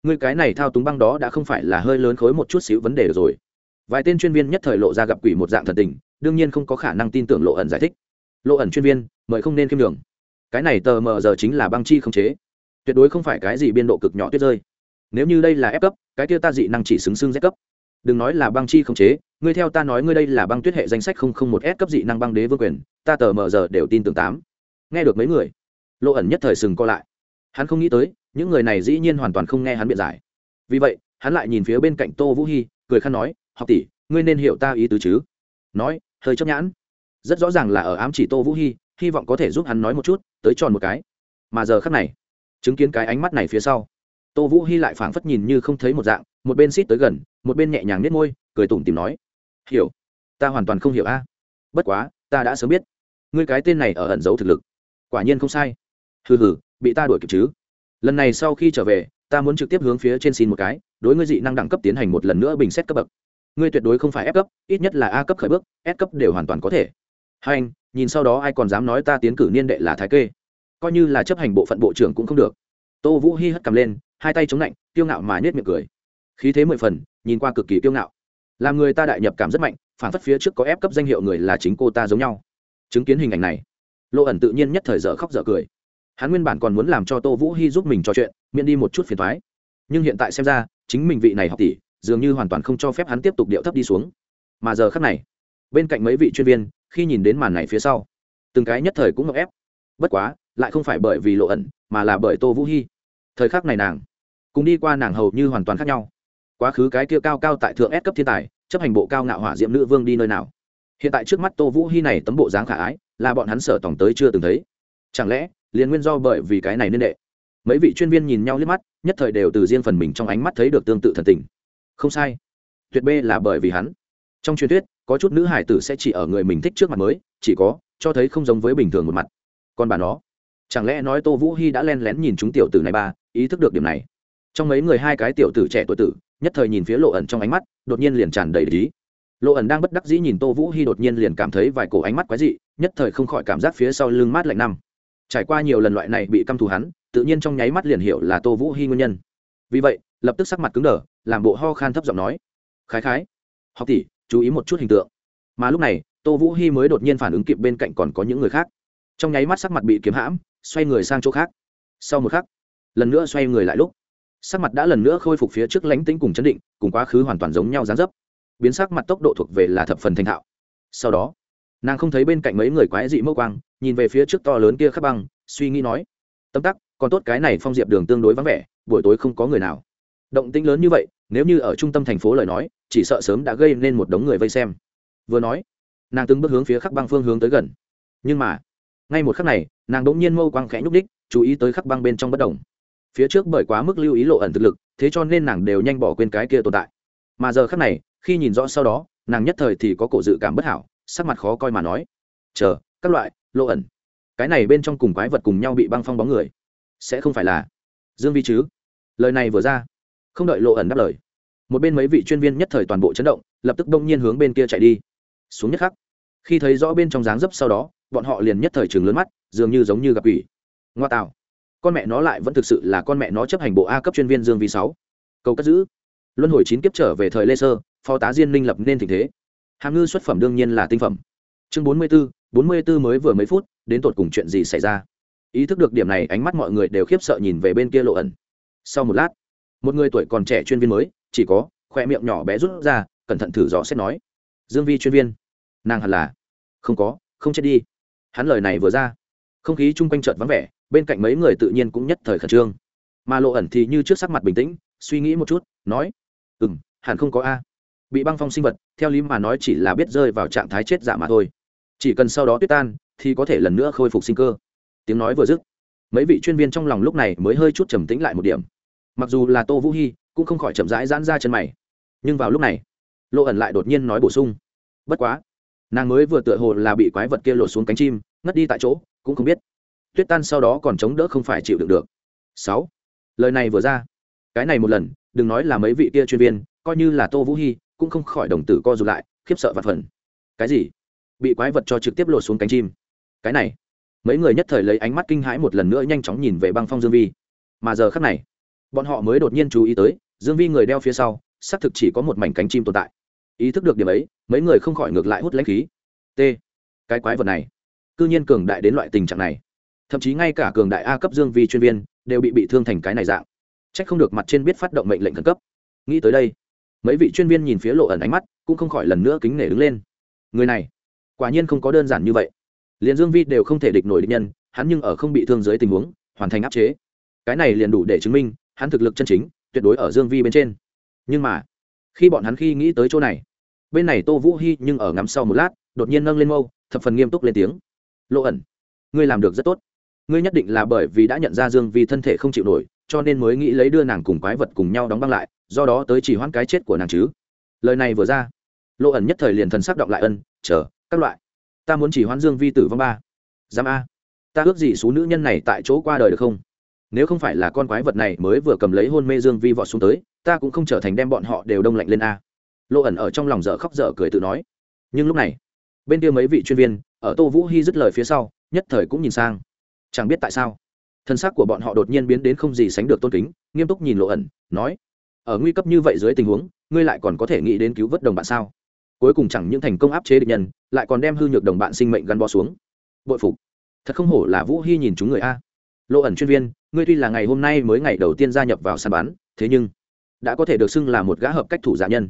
người cái này thao túng băng đó đã không phải là hơi lớn khối một chút xíu vấn đề rồi. Vài tên chuyên viên nhất thời lộ ra gặp quỷ một dạng thần tình, đương nhiên không có khả năng tin tưởng lộ ẩn giải thích. Lộ ẩn chuyên viên, mời không nên khiêm đường cái này tờ mờ giờ chính là băng chi không chế. Tuyệt đối không phải cái gì biên độ cực nhỏ tuyết rơi. Nếu như đây là ép cấp, cái kia ta dị năng chỉ xứng xưng z cấp. Đừng nói là băng chi không chế, ngươi theo ta nói ngươi đây là băng tuyết hệ danh sách không không một s cấp dị năng băng đế vương quyền, ta tờ mờ giờ đều tin tưởng tám. Nghe được mấy người, lộ ẩn nhất thời sừng co lại hắn không nghĩ tới, những người này dĩ nhiên hoàn toàn không nghe hắn biện giải. Vì vậy, hắn lại nhìn phía bên cạnh tô vũ hy cười khăn nói, học tỷ, ngươi nên hiểu ta ý tứ chứ? Nói, hơi chấp nhãn. Rất rõ ràng là ở ám chỉ tô vũ hy hy vọng có thể giúp hắn nói một chút, tới tròn một cái. Mà giờ khắc này, chứng kiến cái ánh mắt này phía sau, tô vũ hy lại phảng phất nhìn như không thấy một dạng, một bên xít tới gần, một bên nhẹ nhàng nết môi, cười tủm tìm nói, hiểu, ta hoàn toàn không hiểu a. Bất quá, ta đã sớm biết, ngươi cái tên này ở ẩn giấu thực lực, quả nhiên không sai. Hừ hừ bị ta đuổi kịp chứ? Lần này sau khi trở về, ta muốn trực tiếp hướng phía trên xin một cái, đối ngươi dị năng đẳng cấp tiến hành một lần nữa bình xét cấp bậc. Ngươi tuyệt đối không phải ép cấp, ít nhất là a cấp khởi bước, s cấp đều hoàn toàn có thể. Hai anh, nhìn sau đó ai còn dám nói ta tiến cử niên đệ là thái kê. Coi như là chấp hành bộ phận bộ trưởng cũng không được. Tô vũ hy hất cầm lên, hai tay chống lạnh, kiêu ngạo mà nhét miệng cười. Khí thế mười phần, nhìn qua cực kỳ kiêu ngạo. Làm người ta đại nhập cảm rất mạnh, phản phất phía trước có ép cấp danh hiệu người là chính cô ta giống nhau. Chứng kiến hình ảnh này lộ ẩn tự nhiên nhất thời dở khóc dở cười hắn nguyên bản còn muốn làm cho tô vũ hy giúp mình trò chuyện, miễn đi một chút phiền thoái nhưng hiện tại xem ra, chính mình vị này học tỷ, dường như hoàn toàn không cho phép hắn tiếp tục điệu thấp đi xuống. Mà giờ khắc này, bên cạnh mấy vị chuyên viên, khi nhìn đến màn này phía sau, từng cái nhất thời cũng ngọc ép. Bất quá, lại không phải bởi vì lộ ẩn, mà là bởi tô vũ hy thời khắc này nàng, cùng đi qua nàng hầu như hoàn toàn khác nhau. Quá khứ cái kia cao cao tại thượng S cấp thiên tài, chấp hành bộ cao ngạo hỏa diệm nữ vương đi nơi nào? Hiện tại trước mắt tô vũ hy này tấm bộ dáng khả ái, là bọn hắn sở tổng tới chưa từng thấy. Chẳng lẽ liền nguyên do bởi vì cái này nên đệ. Mấy vị chuyên viên nhìn nhau liếc mắt, nhất thời đều từ riêng phần mình trong ánh mắt thấy được tương tự thần tình. Không sai. Tuyệt bê là bởi vì hắn. Trong truyền thuyết, có chút nữ hải tử sẽ chỉ ở người mình thích trước mặt mới, chỉ có, cho thấy không giống với bình thường một mặt. Còn bà nó, chẳng lẽ nói tô vũ hy đã len lén nhìn chúng tiểu tử này ba, ý thức được điểm này? Trong mấy người hai cái tiểu tử trẻ tuổi tử, nhất thời nhìn phía lộ ẩn trong ánh mắt, đột nhiên liền tràn đầy lý lộ ẩn đang bất đắc dĩ nhìn tô vũ hy đột nhiên liền cảm thấy vài cổ ánh mắt quái dị, nhất thời không khỏi cảm giác phía sau lưng mát lạnh năm trải qua nhiều lần loại này bị căm thù hắn, tự nhiên trong nháy mắt liền hiểu là tô vũ hy nguyên nhân. Vì vậy, lập tức sắc mặt cứng đờ, làm bộ ho khan thấp giọng nói, khái khái, học tỷ, chú ý một chút hình tượng. Mà lúc này, tô vũ hy mới đột nhiên phản ứng kịp bên cạnh còn có những người khác. Trong nháy mắt sắc mặt bị kiếm hãm, xoay người sang chỗ khác. Sau một khắc, lần nữa xoay người lại lúc, sắc mặt đã lần nữa khôi phục phía trước lánh tính cùng chấn định, cùng quá khứ hoàn toàn giống nhau dán dấp. Biến sắc mặt tốc độ thuộc về là thập phần thành thạo. Sau đó nàng không thấy bên cạnh mấy người quái dị mâu quang, nhìn về phía trước to lớn kia khắc băng, suy nghĩ nói, tâm tắc, còn tốt cái này phong diệp đường tương đối vắng vẻ, buổi tối không có người nào. Động tĩnh lớn như vậy, nếu như ở trung tâm thành phố lời nói, chỉ sợ sớm đã gây nên một đống người vây xem. Vừa nói, nàng từng bước hướng phía khắc băng phương hướng tới gần. Nhưng mà, ngay một khắc này, nàng đ ỗ n g nhiên mâu quang khẽ nhúc đích chú ý tới khắc băng bên trong bất đồng phía trước bởi quá mức lưu ý lộ ẩn thực lực, thế cho nên nàng đều nhanh bỏ quên cái kia tồn tại. Mà giờ khắc này, khi nhìn rõ sau đó, nàng nhất thời thì có cổ dự cảm bất hảo sắc mặt khó coi mà nói, chờ, các loại lộ ẩn, cái này bên trong cùng quái vật cùng nhau bị băng phong bóng người, sẽ không phải là dương vi chứ? Lời này vừa ra, không đợi lộ ẩn đáp lời, một bên mấy vị chuyên viên nhất thời toàn bộ chấn động, lập tức đông nhiên hướng bên kia chạy đi. Xuống nhất khắc, khi thấy rõ bên trong dáng dấp sau đó, bọn họ liền nhất thời trường lớn mắt, dường như giống như gặp ủy ngoa tạo, con mẹ nó lại vẫn thực sự là con mẹ nó chấp hành bộ a cấp chuyên viên dương vi sáu. Cầu cất giữ. Luân hồi chín kiếp trở về thời lê sơ phó tá diên minh lập nên tình thế hàm ngư xuất phẩm đương nhiên là tinh phẩm. Chương bốn mươi 44, 44 mới vừa mấy phút đến tột cùng chuyện gì xảy ra? Ý thức được điểm này ánh mắt mọi người đều khiếp sợ nhìn về bên kia lộ ẩn. Sau một lát một người tuổi còn trẻ chuyên viên mới chỉ có khoe miệng nhỏ bé rút ra cẩn thận thử dò xét nói. Dương vi chuyên viên. Nàng hẳn là không có không chết đi. Hắn lời này vừa ra không khí chung quanh chợt vắng vẻ bên cạnh mấy người tự nhiên cũng nhất thời khẩn trương. Mà lộ ẩn thì như trước sắc mặt bình tĩnh suy nghĩ một chút nói ừ m hẳn không có a bị băng phong sinh vật, theo lý mà nói chỉ là biết rơi vào trạng thái chết dạ mà thôi. Chỉ cần sau đó tuyết tan, thì có thể lần nữa khôi phục sinh cơ. Tiếng nói vừa dứt, mấy vị chuyên viên trong lòng lúc này mới hơi chút trầm tĩnh lại một điểm. Mặc dù là tô vũ hy cũng không khỏi chậm rãi giãn ra chân mày. Nhưng vào lúc này lộ ẩn lại đột nhiên nói bổ sung. Bất quá, nàng mới vừa tựa hồ là bị quái vật kia lột xuống cánh chim, ngất đi tại chỗ, cũng không biết. Tuyết tan sau đó còn chống đỡ không phải chịu đựng được. Sáu, lời này vừa ra. Cái này một lần, đừng nói là mấy vị kia chuyên viên, coi như là tô vũ hy cũng không khỏi đồng tử co rụt lại, khiếp sợ vặt phần. Cái gì? Bị quái vật cho trực tiếp lột xuống cánh chim. Cái này. Mấy người nhất thời lấy ánh mắt kinh hãi một lần nữa nhanh chóng nhìn về băng phong dương vi. Mà giờ khắc này, bọn họ mới đột nhiên chú ý tới, dương vi người đeo phía sau, xác thực chỉ có một mảnh cánh chim tồn tại. Ý thức được điểm ấy, mấy người không khỏi ngược lại hút lãnh khí. T. Cái quái vật này. C ư nhiên cường đại đến loại tình trạng này. Thậm chí ngay cả cường đại a cấp dương vi chuyên viên đều bị bị thương thành cái này dạng. C h ắ c không được mặt trên biết phát động mệnh lệnh khẩn cấp. Nghĩ tới đây mấy vị chuyên viên nhìn phía lộ ẩn ánh mắt, cũng không khỏi lần nữa kính nể đứng lên. Người này, quả nhiên không có đơn giản như vậy. Liền dương vi đều không thể địch nổi địch nhân, hắn nhưng ở không bị thương dưới tình huống, hoàn thành áp chế. Cái này liền đủ để chứng minh, hắn thực lực chân chính, tuyệt đối ở dương vi bên trên. Nhưng mà, khi bọn hắn khi nghĩ tới chỗ này, bên này tô vũ hy nhưng ở ngắm sau một lát, đột nhiên nâng lên mâu, thập phần nghiêm túc lên tiếng. Lộ ẩn, ngươi làm được rất tốt. Ngươi nhất định là bởi vì đã nhận ra dương vi thân thể không chịu nổi, cho nên mới nghĩ lấy đưa nàng cùng quái vật cùng nhau đóng băng lại do đó tới chỉ hoãn cái chết của nàng chứ. Lời này vừa ra, lộ ẩn nhất thời liền thần sắc động lại ân, chờ, các loại, ta muốn chỉ hoãn dương vi tử vong ba. Dám a, ta ước gì số nữ nhân này tại chỗ qua đời được không? Nếu không phải là con quái vật này mới vừa cầm lấy hôn mê dương vi vọt xuống tới, ta cũng không trở thành đem bọn họ đều đông lạnh lên a. Lộ ẩn ở trong lòng dở khóc dở cười tự nói. Nhưng lúc này, bên kia mấy vị chuyên viên, ở tô vũ hy dứt lời phía sau, nhất thời cũng nhìn sang. Chẳng biết tại sao, thân xác của bọn họ đột nhiên biến đến không gì sánh được tôn kính, nghiêm túc nhìn lộ ẩn, nói ở nguy cấp như vậy dưới tình huống, ngươi lại còn có thể nghĩ đến cứu vớt đồng bạn sao? Cuối cùng chẳng những thành công áp chế địch nhân, lại còn đem hư nhược đồng bạn sinh mệnh gắn bó xuống. Bội phục. Thật không hổ là vũ hy nhìn chúng người a. Lộ ẩn chuyên viên, ngươi tuy là ngày hôm nay mới ngày đầu tiên gia nhập vào sàn bán thế nhưng đã có thể được xưng là một gã hợp cách thủ giả nhân.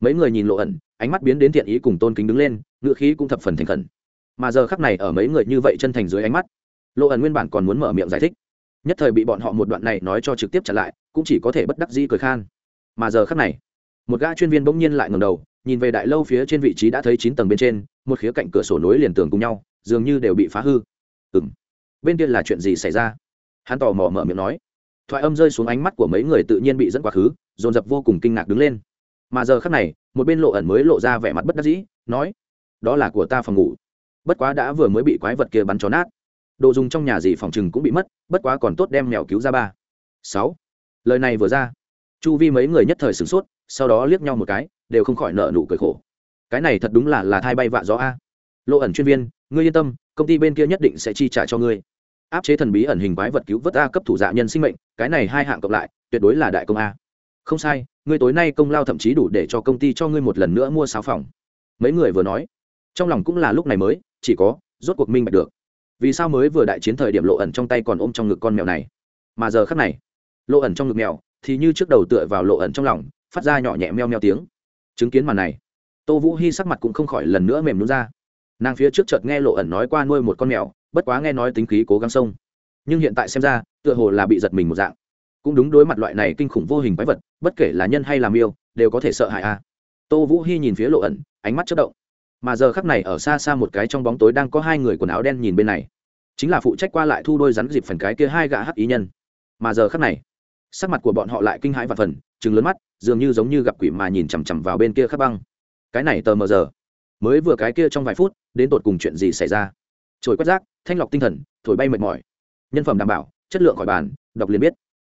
Mấy người nhìn lộ ẩn, ánh mắt biến đến thiện ý cùng tôn kính đứng lên ngựa khí cũng thập phần thành khẩn. Mà giờ khắc này ở mấy người như vậy chân thành dưới ánh mắt lộ ẩn nguyên bản còn muốn mở miệng giải thích nhất thời bị bọn họ một đoạn này nói cho trực tiếp trả lại, cũng chỉ có thể bất đắc dĩ cười khan. Mà giờ khắc này, một gã chuyên viên bỗng nhiên lại ngầm đầu, nhìn về đại lâu phía trên vị trí đã thấy chín tầng bên trên, một khía cạnh cửa sổ nối liền tường cùng nhau, dường như đều bị phá hư. Ừng bên kia là chuyện gì xảy ra? Hắn tò mò mở miệng nói. Thoại âm rơi xuống ánh mắt của mấy người tự nhiên bị dẫn quá khứ, dồn dập vô cùng kinh ngạc đứng lên. Mà giờ khắc này, một bên lộ ẩn mới lộ ra vẻ mặt bất đắc dĩ, nói, đó là của ta phòng ngủ. Bất quá đã vừa mới bị quái vật kia bắn chó nát đồ dùng trong nhà gì phòng chừng cũng bị mất, bất quá còn tốt đem mèo cứu ra ba. Sáu. Lời này vừa ra, chu vi mấy người nhất thời sửng sốt, sau đó liếc nhau một cái, đều không khỏi nợ nụ cười khổ. Cái này thật đúng là là thai bay vạ gió a. Lộ ẩn chuyên viên, ngươi yên tâm, công ty bên kia nhất định sẽ chi trả cho ngươi. Áp chế thần bí ẩn hình quái vật cứu vớt a cấp thủ dạ nhân sinh mệnh, cái này hai hạng cộng lại, tuyệt đối là đại công a. Không sai, ngươi tối nay công lao thậm chí đủ để cho công ty cho ngươi một lần nữa mua sáu phòng. Mấy người vừa nói, trong lòng cũng là lúc này mới, chỉ có, rốt cuộc minh bạch được vì sao mới vừa đại chiến thời điểm lộ ẩn trong tay còn ôm trong ngực con mèo này? Mà giờ khắc này, lộ ẩn trong ngực mèo thì như trước đầu tựa vào lộ ẩn trong lòng, phát ra nhỏ nhẹ meo meo tiếng. Chứng kiến màn này, tô vũ hy sắc mặt cũng không khỏi lần nữa mềm nhún ra. Nàng phía trước chợt nghe lộ ẩn nói qua nuôi một con mèo, bất quá nghe nói tính khí cố gắng sông. Nhưng hiện tại xem ra, tựa hồ là bị giật mình một dạng. Cũng đúng đối mặt loại này kinh khủng vô hình quái vật, bất kể là nhân hay làm yêu đều có thể sợ hãi a. Tô vũ hy nhìn phía lộ ẩn, ánh mắt chất động mà giờ khắc này ở xa xa một cái trong bóng tối đang có hai người quần áo đen nhìn bên này. Chính là phụ trách qua lại thu đôi rắn dịp phần cái kia hai gã hắc ý nhân. Mà giờ khắc này, sắc mặt của bọn họ lại kinh hãi và phần chừng lớn mắt, dường như giống như gặp quỷ mà nhìn chằm chằm vào bên kia khắc băng. Cái này tờ mờ giờ, mới vừa cái kia trong vài phút, đến tột cùng chuyện gì xảy ra? Trồi quét rác, thanh lọc tinh thần, thổi bay mệt mỏi. Nhân phẩm đảm bảo, chất lượng khỏi bàn, đọc liền biết.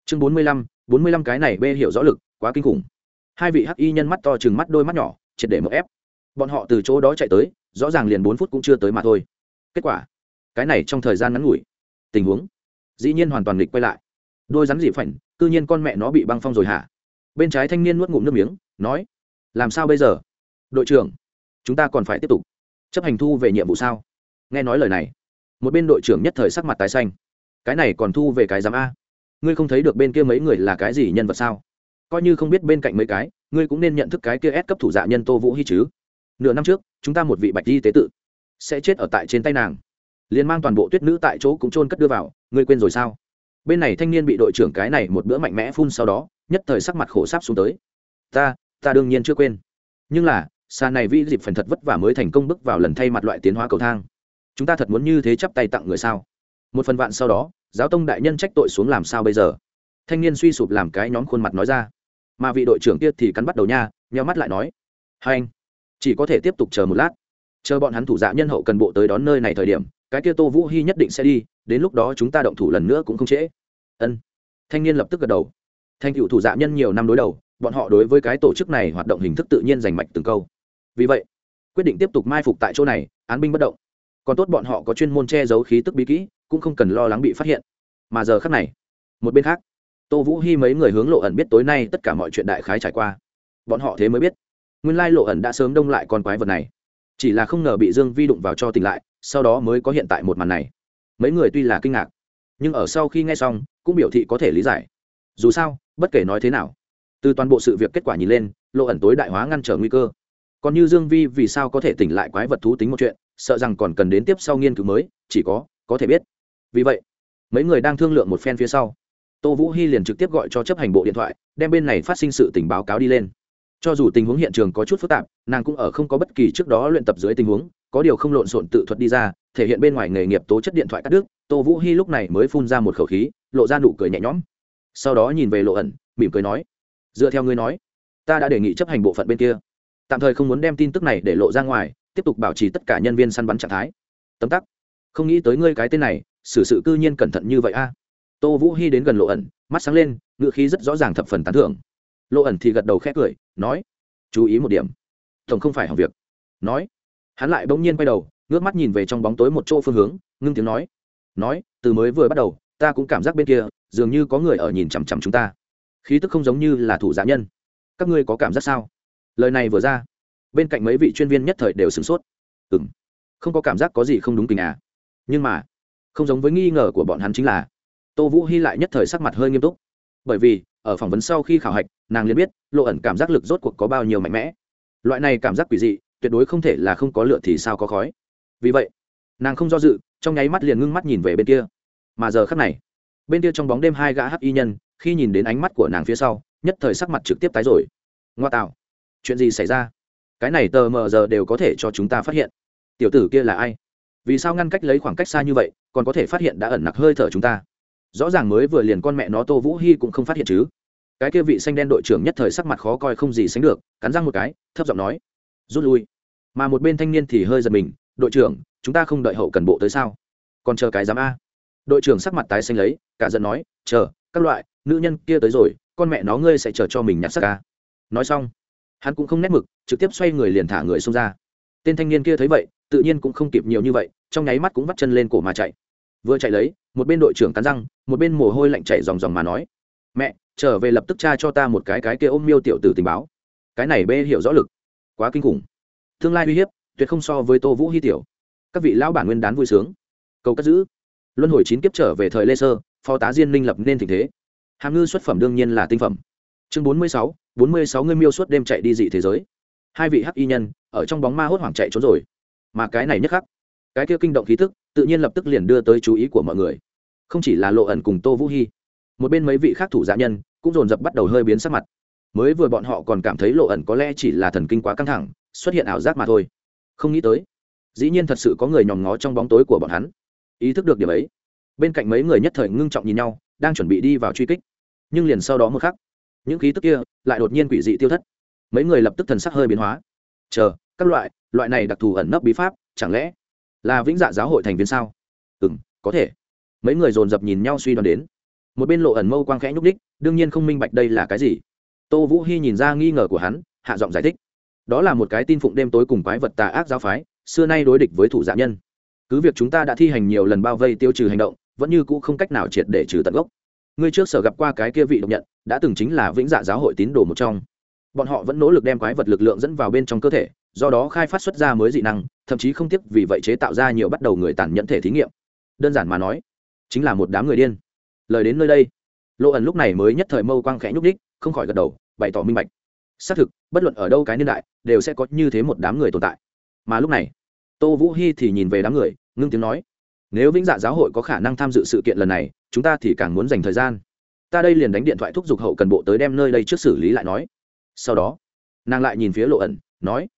Chương bốn mươi lăm, bốn mươi lăm cái này bê hiểu rõ lực, quá kinh khủng. Hai vị hắc y nhân mắt to chừng mắt đôi mắt nhỏ, triệt để một ép bọn họ từ chỗ đó chạy tới, rõ ràng liền bốn phút cũng chưa tới mà thôi. Kết quả, cái này trong thời gian ngắn ngủi, tình huống dĩ nhiên hoàn toàn nghịch quay lại. Đôi rắn dị phảnh, cư nhiên con mẹ nó bị băng phong rồi hả? Bên trái thanh niên nuốt ngụm nước miếng, nói, làm sao bây giờ? Đội trưởng, chúng ta còn phải tiếp tục chấp hành thu về nhiệm vụ sao? Nghe nói lời này, một bên đội trưởng nhất thời sắc mặt tái xanh. Cái này còn thu về cái giám a? Ngươi không thấy được bên kia mấy người là cái gì nhân vật sao? Coi như không biết bên cạnh mấy cái, ngươi cũng nên nhận thức cái kia ép cấp thủ dạ nhân tô vũ hy chứ nửa năm trước, chúng ta một vị bạch y tế tự sẽ chết ở tại trên tay nàng. Liền mang toàn bộ tuyết nữ tại chỗ cũng trôn cất đưa vào, ngươi quên rồi sao? Bên này thanh niên bị đội trưởng cái này một bữa mạnh mẽ phun sau đó, nhất thời sắc mặt khổ sáp xuống tới. Ta ta đương nhiên chưa quên. Nhưng là, xa này vi dịp phần thật vất vả mới thành công bước vào lần thay mặt loại tiến hóa cầu thang. Chúng ta thật muốn như thế chắp tay tặng người sao? Một phần vạn sau đó, giáo tông đại nhân trách tội xuống làm sao bây giờ? Thanh niên suy sụp làm cái nhóm khuôn mặt nói ra. Mà vị đội trưởng kia thì cắn bắt đầu nha nhau mắt lại nói. Hai anh chỉ có thể tiếp tục chờ một lát. Chờ bọn hắn thủ dạ nhân hậu cần bộ tới đón nơi này thời điểm, cái kia tô vũ hy nhất định sẽ đi, đến lúc đó chúng ta động thủ lần nữa cũng không trễ. Ân. Thanh niên lập tức gật đầu. Thanh cựu thủ dạ nhân nhiều năm đối đầu, bọn họ đối với cái tổ chức này hoạt động hình thức tự nhiên giành mạch từng câu. Vì vậy, quyết định tiếp tục mai phục tại chỗ này, án binh bất động. Còn tốt bọn họ có chuyên môn che giấu khí tức bí kỹ, cũng không cần lo lắng bị phát hiện. Mà giờ khác này, một bên khác, tô vũ hy mấy người hướng lộ ẩn biết tối nay tất cả mọi chuyện đại khái trải qua. Bọn họ thế mới biết nguyên lai lộ ẩn đã sớm đông lại con quái vật này. Chỉ là không ngờ bị dương vi đụng vào cho tỉnh lại, sau đó mới có hiện tại một màn này. Mấy người tuy là kinh ngạc, nhưng ở sau khi nghe xong, cũng biểu thị có thể lý giải. Dù sao, bất kể nói thế nào, từ toàn bộ sự việc kết quả nhìn lên, lộ ẩn tối đại hóa ngăn trở nguy cơ. Còn như dương vi vì sao có thể tỉnh lại quái vật thú tính một chuyện, sợ rằng còn cần đến tiếp sau nghiên cứu mới, chỉ có có thể biết. Vì vậy, mấy người đang thương lượng một phen phía sau, tô vũ hy liền trực tiếp gọi cho chấp hành bộ điện thoại, đem bên này phát sinh sự tình báo cáo đi lên cho dù tình huống hiện trường có chút phức tạp, nàng cũng ở không có bất kỳ trước đó luyện tập dưới tình huống, có điều không lộn xộn tự thuật đi ra, thể hiện bên ngoài nghề nghiệp tố chất điện thoại cắt đứt, tô vũ hy lúc này mới phun ra một khẩu khí, lộ ra nụ cười nhẹ nhõm. Sau đó nhìn về lộ ẩn, mỉm cười nói, dựa theo ngươi nói, ta đã đề nghị chấp hành bộ phận bên kia. Tạm thời không muốn đem tin tức này để lộ ra ngoài, tiếp tục bảo trì tất cả nhân viên săn bắn trạng thái. Tấm tắc, không nghĩ tới ngươi cái tên này, xử sự cư nhiên cẩn thận như vậy a. Tô vũ hy đến gần lộ ẩn, mắt sáng lên ngựa khí rất rõ ràng thập phần tán thưởng lộ ẩn thì gật đầu khẽ cười, nói, chú ý một điểm. Tổng không phải hỏng việc. Nói, hắn lại bỗng nhiên quay đầu, ngước mắt nhìn về trong bóng tối một chỗ phương hướng, ngưng tiếng nói nói, từ mới vừa bắt đầu, ta cũng cảm giác bên kia, dường như có người ở nhìn chằm chằm chúng ta. Khí tức không giống như là thủ giả nhân. Các ngươi có cảm giác sao? Lời này vừa ra, bên cạnh mấy vị chuyên viên nhất thời đều sửng sốt. Ừ m không có cảm giác có gì không đúng tình à nhưng mà, không giống với nghi ngờ của bọn hắn chính là, tô vũ hy lại nhất thời sắc mặt hơi nghiêm túc. Bởi vì ở phỏng vấn sau khi khảo hạch, nàng liền biết, lộ ẩn cảm giác lực rốt cuộc có bao nhiêu mạnh mẽ. Loại này cảm giác quỷ dị, tuyệt đối không thể là không có lựa thì sao có khói. Vì vậy, nàng không do dự, trong nháy mắt liền ngưng mắt nhìn về bên kia. Mà giờ khắc này, bên kia trong bóng đêm hai gã hắc y nhân, khi nhìn đến ánh mắt của nàng phía sau, nhất thời sắc mặt trực tiếp tái rồi. Ngoa tạo, chuyện gì xảy ra? Cái này tờ mờ giờ đều có thể cho chúng ta phát hiện. Tiểu tử kia là ai? Vì sao ngăn cách lấy khoảng cách xa như vậy, còn có thể phát hiện đã ẩn nặc hơi thở chúng ta? Rõ ràng mới vừa liền con mẹ nó tô vũ hy cũng không phát hiện chứ. Cái kia vị xanh đen đội trưởng nhất thời sắc mặt khó coi không gì sánh được, cắn răng một cái, thấp giọng nói, rút lui. Mà một bên thanh niên thì hơi giật mình, đội trưởng, chúng ta không đợi hậu cần bộ tới sao? Còn chờ cái giám a. Đội trưởng sắc mặt tái xanh lấy, cả giận nói, chờ, các loại, nữ nhân kia tới rồi, con mẹ nó ngươi sẽ chờ cho mình nhặt sắc ca nói xong, hắn cũng không nét mực, trực tiếp xoay người liền thả người xông ra. Tên thanh niên kia thấy vậy, tự nhiên cũng không kịp nhiều như vậy, trong nháy mắt cũng vắt chân lên cổ mà chạy. Vừa chạy lấy một bên đội trưởng cắn răng, một bên mồ hôi lạnh chảy ròng ròng mà nói, mẹ, trở về lập tức tra cho ta một cái cái kia ôm miêu tiểu tử tình báo. Cái này bê hiểu rõ lực. Quá kinh khủng. Tương lai uy hiếp, tuyệt không so với tô vũ hy tiểu. Các vị lão bản nguyên đán vui sướng. Cầu cất giữ. Luân hồi chín kiếp trở về thời lê sơ, phó tá diên minh lập nên tình thế. Hàm ngư xuất phẩm đương nhiên là tinh phẩm. Chương bốn mươi sáu, bốn mươi sáu người miêu suốt đêm chạy đi dị thế giới. Hai vị hắc y nhân, ở trong bóng ma hốt hoảng chạy trốn rồi. Mà cái này nhất khắc cái kia kinh động khí tức, tự nhiên lập tức liền đưa tới chú ý của mọi người. Không chỉ là lộ ẩn cùng tô vũ hy một bên mấy vị khác thủ dạ nhân cũng dồn dập bắt đầu hơi biến sắc mặt. Mới vừa bọn họ còn cảm thấy lộ ẩn có lẽ chỉ là thần kinh quá căng thẳng, xuất hiện ảo giác mà thôi. Không nghĩ tới, dĩ nhiên thật sự có người nhòm ngó trong bóng tối của bọn hắn. Ý thức được điểm ấy, bên cạnh mấy người nhất thời ngưng trọng nhìn nhau, đang chuẩn bị đi vào truy kích. Nhưng liền sau đó một khắc, những khí tức kia lại đột nhiên quỷ dị tiêu thất. Mấy người lập tức thần sắc hơi biến hóa. Chờ, các loại loại này đặc thù ẩn nấp bí pháp, chẳng lẽ là vĩnh dạ giáo hội thành viên sao? Ừ m có thể. Mấy người dồn dập nhìn nhau suy đoán đến. Một bên lộ ẩn mâu quang khẽ nhúc đích đương nhiên không minh bạch đây là cái gì. Tô vũ hy nhìn ra nghi ngờ của hắn, hạ giọng giải thích. Đó là một cái tin phụng đêm tối cùng quái vật tà ác giáo phái, xưa nay đối địch với thủ dạ nhân. Cứ việc chúng ta đã thi hành nhiều lần bao vây tiêu trừ hành động, vẫn như cũ không cách nào triệt để trừ tận gốc. Ngươi trước sở gặp qua cái kia vị độc nhận, đã từng chính là vĩnh dạ giáo hội tín đồ một trong. Bọn họ vẫn nỗ lực đem quái vật lực lượng dẫn vào bên trong cơ thể, do đó khai phát xuất ra mới dị năng thậm chí không tiếc vì vậy chế tạo ra nhiều bắt đầu người tàn nhẫn thể thí nghiệm. Đơn giản mà nói, chính là một đám người điên. Lời đến nơi đây lộ ẩn lúc này mới nhất thời mâu quang khẽ nhúc đích không khỏi gật đầu, bày tỏ minh bạch. Xác thực, bất luận ở đâu cái niên đại, đều sẽ có như thế một đám người tồn tại. Mà lúc này, tô vũ hy thì nhìn về đám người, ngưng tiếng nói, nếu vĩnh dạ giáo hội có khả năng tham dự sự kiện lần này, chúng ta thì càng muốn dành thời gian. Ta đây liền đánh điện thoại thúc giục hậu cần bộ tới đem nơi đây trước xử lý lại nói. Sau đó, nàng lại nhìn phía lộ ẩn, nói,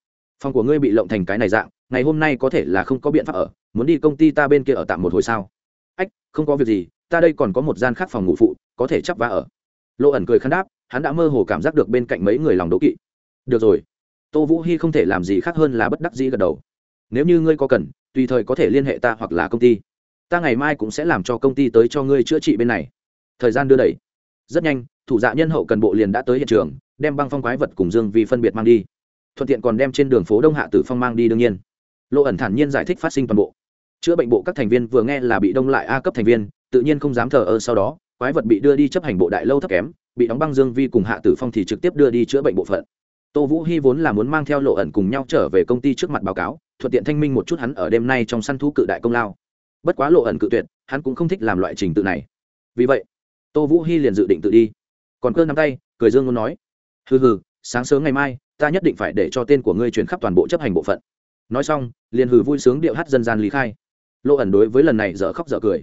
phòng của ngươi bị lộng thành cái này dạng ngày hôm nay có thể là không có biện pháp ở, muốn đi công ty ta bên kia ở tạm một hồi sao? Ách, không có việc gì, ta đây còn có một gian khác phòng ngủ phụ, có thể chắp vá ở. Lộ ẩn cười khăn đáp, hắn đã mơ hồ cảm giác được bên cạnh mấy người lòng đố kỵ. Được rồi. Tô vũ hy không thể làm gì khác hơn là bất đắc dĩ gật đầu. Nếu như ngươi có cần, tùy thời có thể liên hệ ta hoặc là công ty. Ta ngày mai cũng sẽ làm cho công ty tới cho ngươi chữa trị bên này. Thời gian đưa đẩy. Rất nhanh, thủ dạ nhân hậu cần bộ liền đã tới hiện trường, đem băng phong quái vật cùng dương vì phân biệt mang đi. Thuận tiện còn đem trên đường phố đông hạ tử phong mang đi đương nhiên lộ ẩn thản nhiên giải thích phát sinh toàn bộ. Chữa bệnh bộ các thành viên vừa nghe là bị đông lại a cấp thành viên, tự nhiên không dám thờ ơ sau đó, quái vật bị đưa đi chấp hành bộ đại lâu thấp kém, bị đóng băng dương vi cùng hạ tử phong thì trực tiếp đưa đi chữa bệnh bộ phận. Tô vũ hy vốn là muốn mang theo lộ ẩn cùng nhau trở về công ty trước mặt báo cáo, thuận tiện thanh minh một chút hắn ở đêm nay trong săn thú cự đại công lao. Bất quá lộ ẩn cự tuyệt, hắn cũng không thích làm loại trình tự này. Vì vậy, tô vũ hy liền dự định tự đi. Còn cơ nắm tay, cười dương muốn nói, hừ hừ, sáng sớm ngày mai, ta nhất định phải để cho tên của ngươi chuyển khắp toàn bộ chấp hành bộ phận nói xong, liền hừ vui sướng điệu hát dân gian lý khai. Lộ ẩn đối với lần này dở khóc dở cười.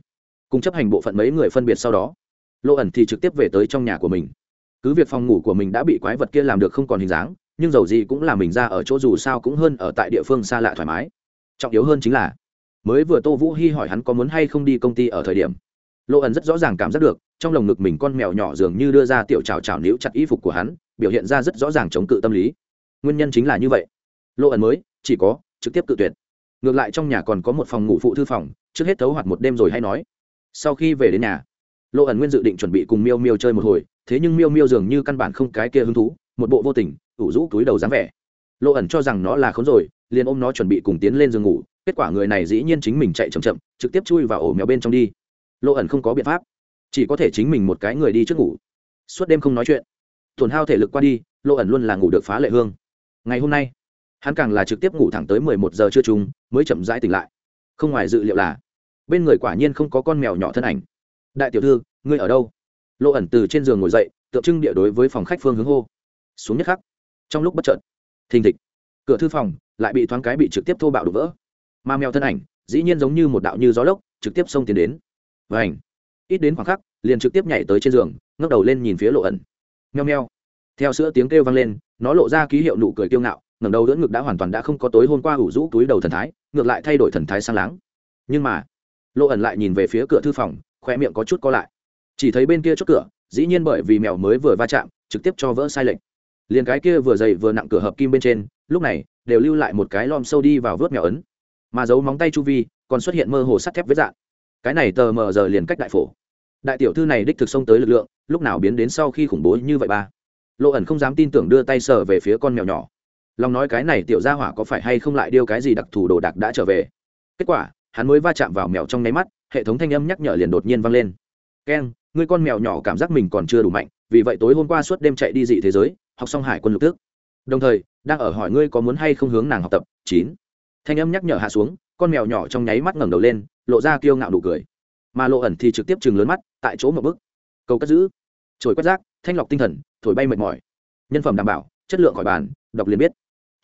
Cùng chấp hành bộ phận mấy người phân biệt sau đó lộ ẩn thì trực tiếp về tới trong nhà của mình. Cứ việc phòng ngủ của mình đã bị quái vật kia làm được không còn hình dáng, nhưng dầu gì cũng là mình ra ở chỗ dù sao cũng hơn ở tại địa phương xa lạ thoải mái. Trọng yếu hơn chính là, mới vừa tô vũ hy hỏi hắn có muốn hay không đi công ty ở thời điểm lộ ẩn rất rõ ràng cảm giác được, trong lồng ngực mình con mèo nhỏ dường như đưa ra tiểu trào trào níu chặt y phục của hắn, biểu hiện ra rất rõ ràng chống cự tâm lý. Nguyên nhân chính là như vậy. Lộ ẩn mới, chỉ có trực tiếp cự tuyệt. Ngược lại trong nhà còn có một phòng ngủ phụ thư phòng, trước hết thấu hoạt một đêm rồi hay nói. Sau khi về đến nhà lộ ẩn nguyên dự định chuẩn bị cùng miêu miêu chơi một hồi, thế nhưng miêu miêu dường như căn bản không cái kia hứng thú, một bộ vô tình, ủ rũ túi đầu dáng vẻ. Lộ ẩn cho rằng nó là khốn rồi, liền ôm nó chuẩn bị cùng tiến lên giường ngủ, kết quả người này dĩ nhiên chính mình chạy chậm chậm, trực tiếp chui vào ổ mèo bên trong đi. Lộ ẩn không có biện pháp, chỉ có thể chính mình một cái người đi trước ngủ. Suốt đêm không nói chuyện, tổn hao thể lực qua đi lộ ẩn luôn là ngủ được phá lệ hương. Ngày hôm nay hắn càng là trực tiếp ngủ thẳng tới mười một giờ trưa chung, mới chậm rãi tỉnh lại. Không ngoài dự liệu là, bên người quả nhiên không có con mèo nhỏ thân ảnh. Đại tiểu thư, ngươi ở đâu? Lộ ẩn từ trên giường ngồi dậy, tượng trưng địa đối với phòng khách phương hướng hô. Xuống nhất khắc. Trong lúc bất chợt, thình thịch, cửa thư phòng lại bị thoáng cái bị trực tiếp thô bạo đổ vỡ. Ma mèo thân ảnh, dĩ nhiên giống như một đạo như gió lốc, trực tiếp xông tiến đến. Và ảnh ít đến khoảng khắc, liền trực tiếp nhảy tới trên giường, ngước đầu lên nhìn phía lộ ẩn. Nheo nheo theo sữa tiếng kêu vang lên, nó lộ ra ký hiệu nụ cười kiêu ngạo ngẩng đầu đỡ ngực đã hoàn toàn đã không có tối hôm qua ủ rũ túi đầu thần thái, ngược lại thay đổi thần thái sang láng. Nhưng mà lộ ẩn lại nhìn về phía cửa thư phòng khoe miệng có chút co lại. Chỉ thấy bên kia chốt cửa, dĩ nhiên bởi vì mèo mới vừa va chạm, trực tiếp cho vỡ sai lệch. Liền cái kia vừa dày vừa nặng cửa hợp kim bên trên, lúc này, đều lưu lại một cái lom sâu đi vào vớt mèo ấn. Mà giấu móng tay chu vi, còn xuất hiện mơ hồ sắt thép với dạng cái này tờ mờ giờ liền cách đại phổ. Đại tiểu thư này đích thực xông tới lực lượng, lúc nào biến đến sau khi khủng bố như vậy ba? Lộ ẩn không dám tin tưởng đưa tay sờ về phía con mèo nhỏ lòng nói cái này tiểu gia hỏa có phải hay không lại điêu cái gì đặc thù đồ đạc đã trở về. Kết quả, hắn mới va chạm vào mèo trong nháy mắt, hệ thống thanh âm nhắc nhở liền đột nhiên vang lên. Keng ngươi con mèo nhỏ cảm giác mình còn chưa đủ mạnh, vì vậy tối hôm qua suốt đêm chạy đi dị thế giới, học xong hải quân lục tước. Đồng thời, đang ở hỏi ngươi có muốn hay không hướng nàng học tập, chín. Thanh âm nhắc nhở hạ xuống, con mèo nhỏ trong nháy mắt ngẩng đầu lên, lộ ra kiêu ngạo nụ cười. Mà lộ ẩn thì trực tiếp chừng lớn mắt, tại chỗ một bức cầu cất giữ. Trồi quét rác, thanh lọc tinh thần, thổi bay mệt mỏi. Nhân phẩm đảm bảo, chất lượng khỏi bàn, đọc liền biết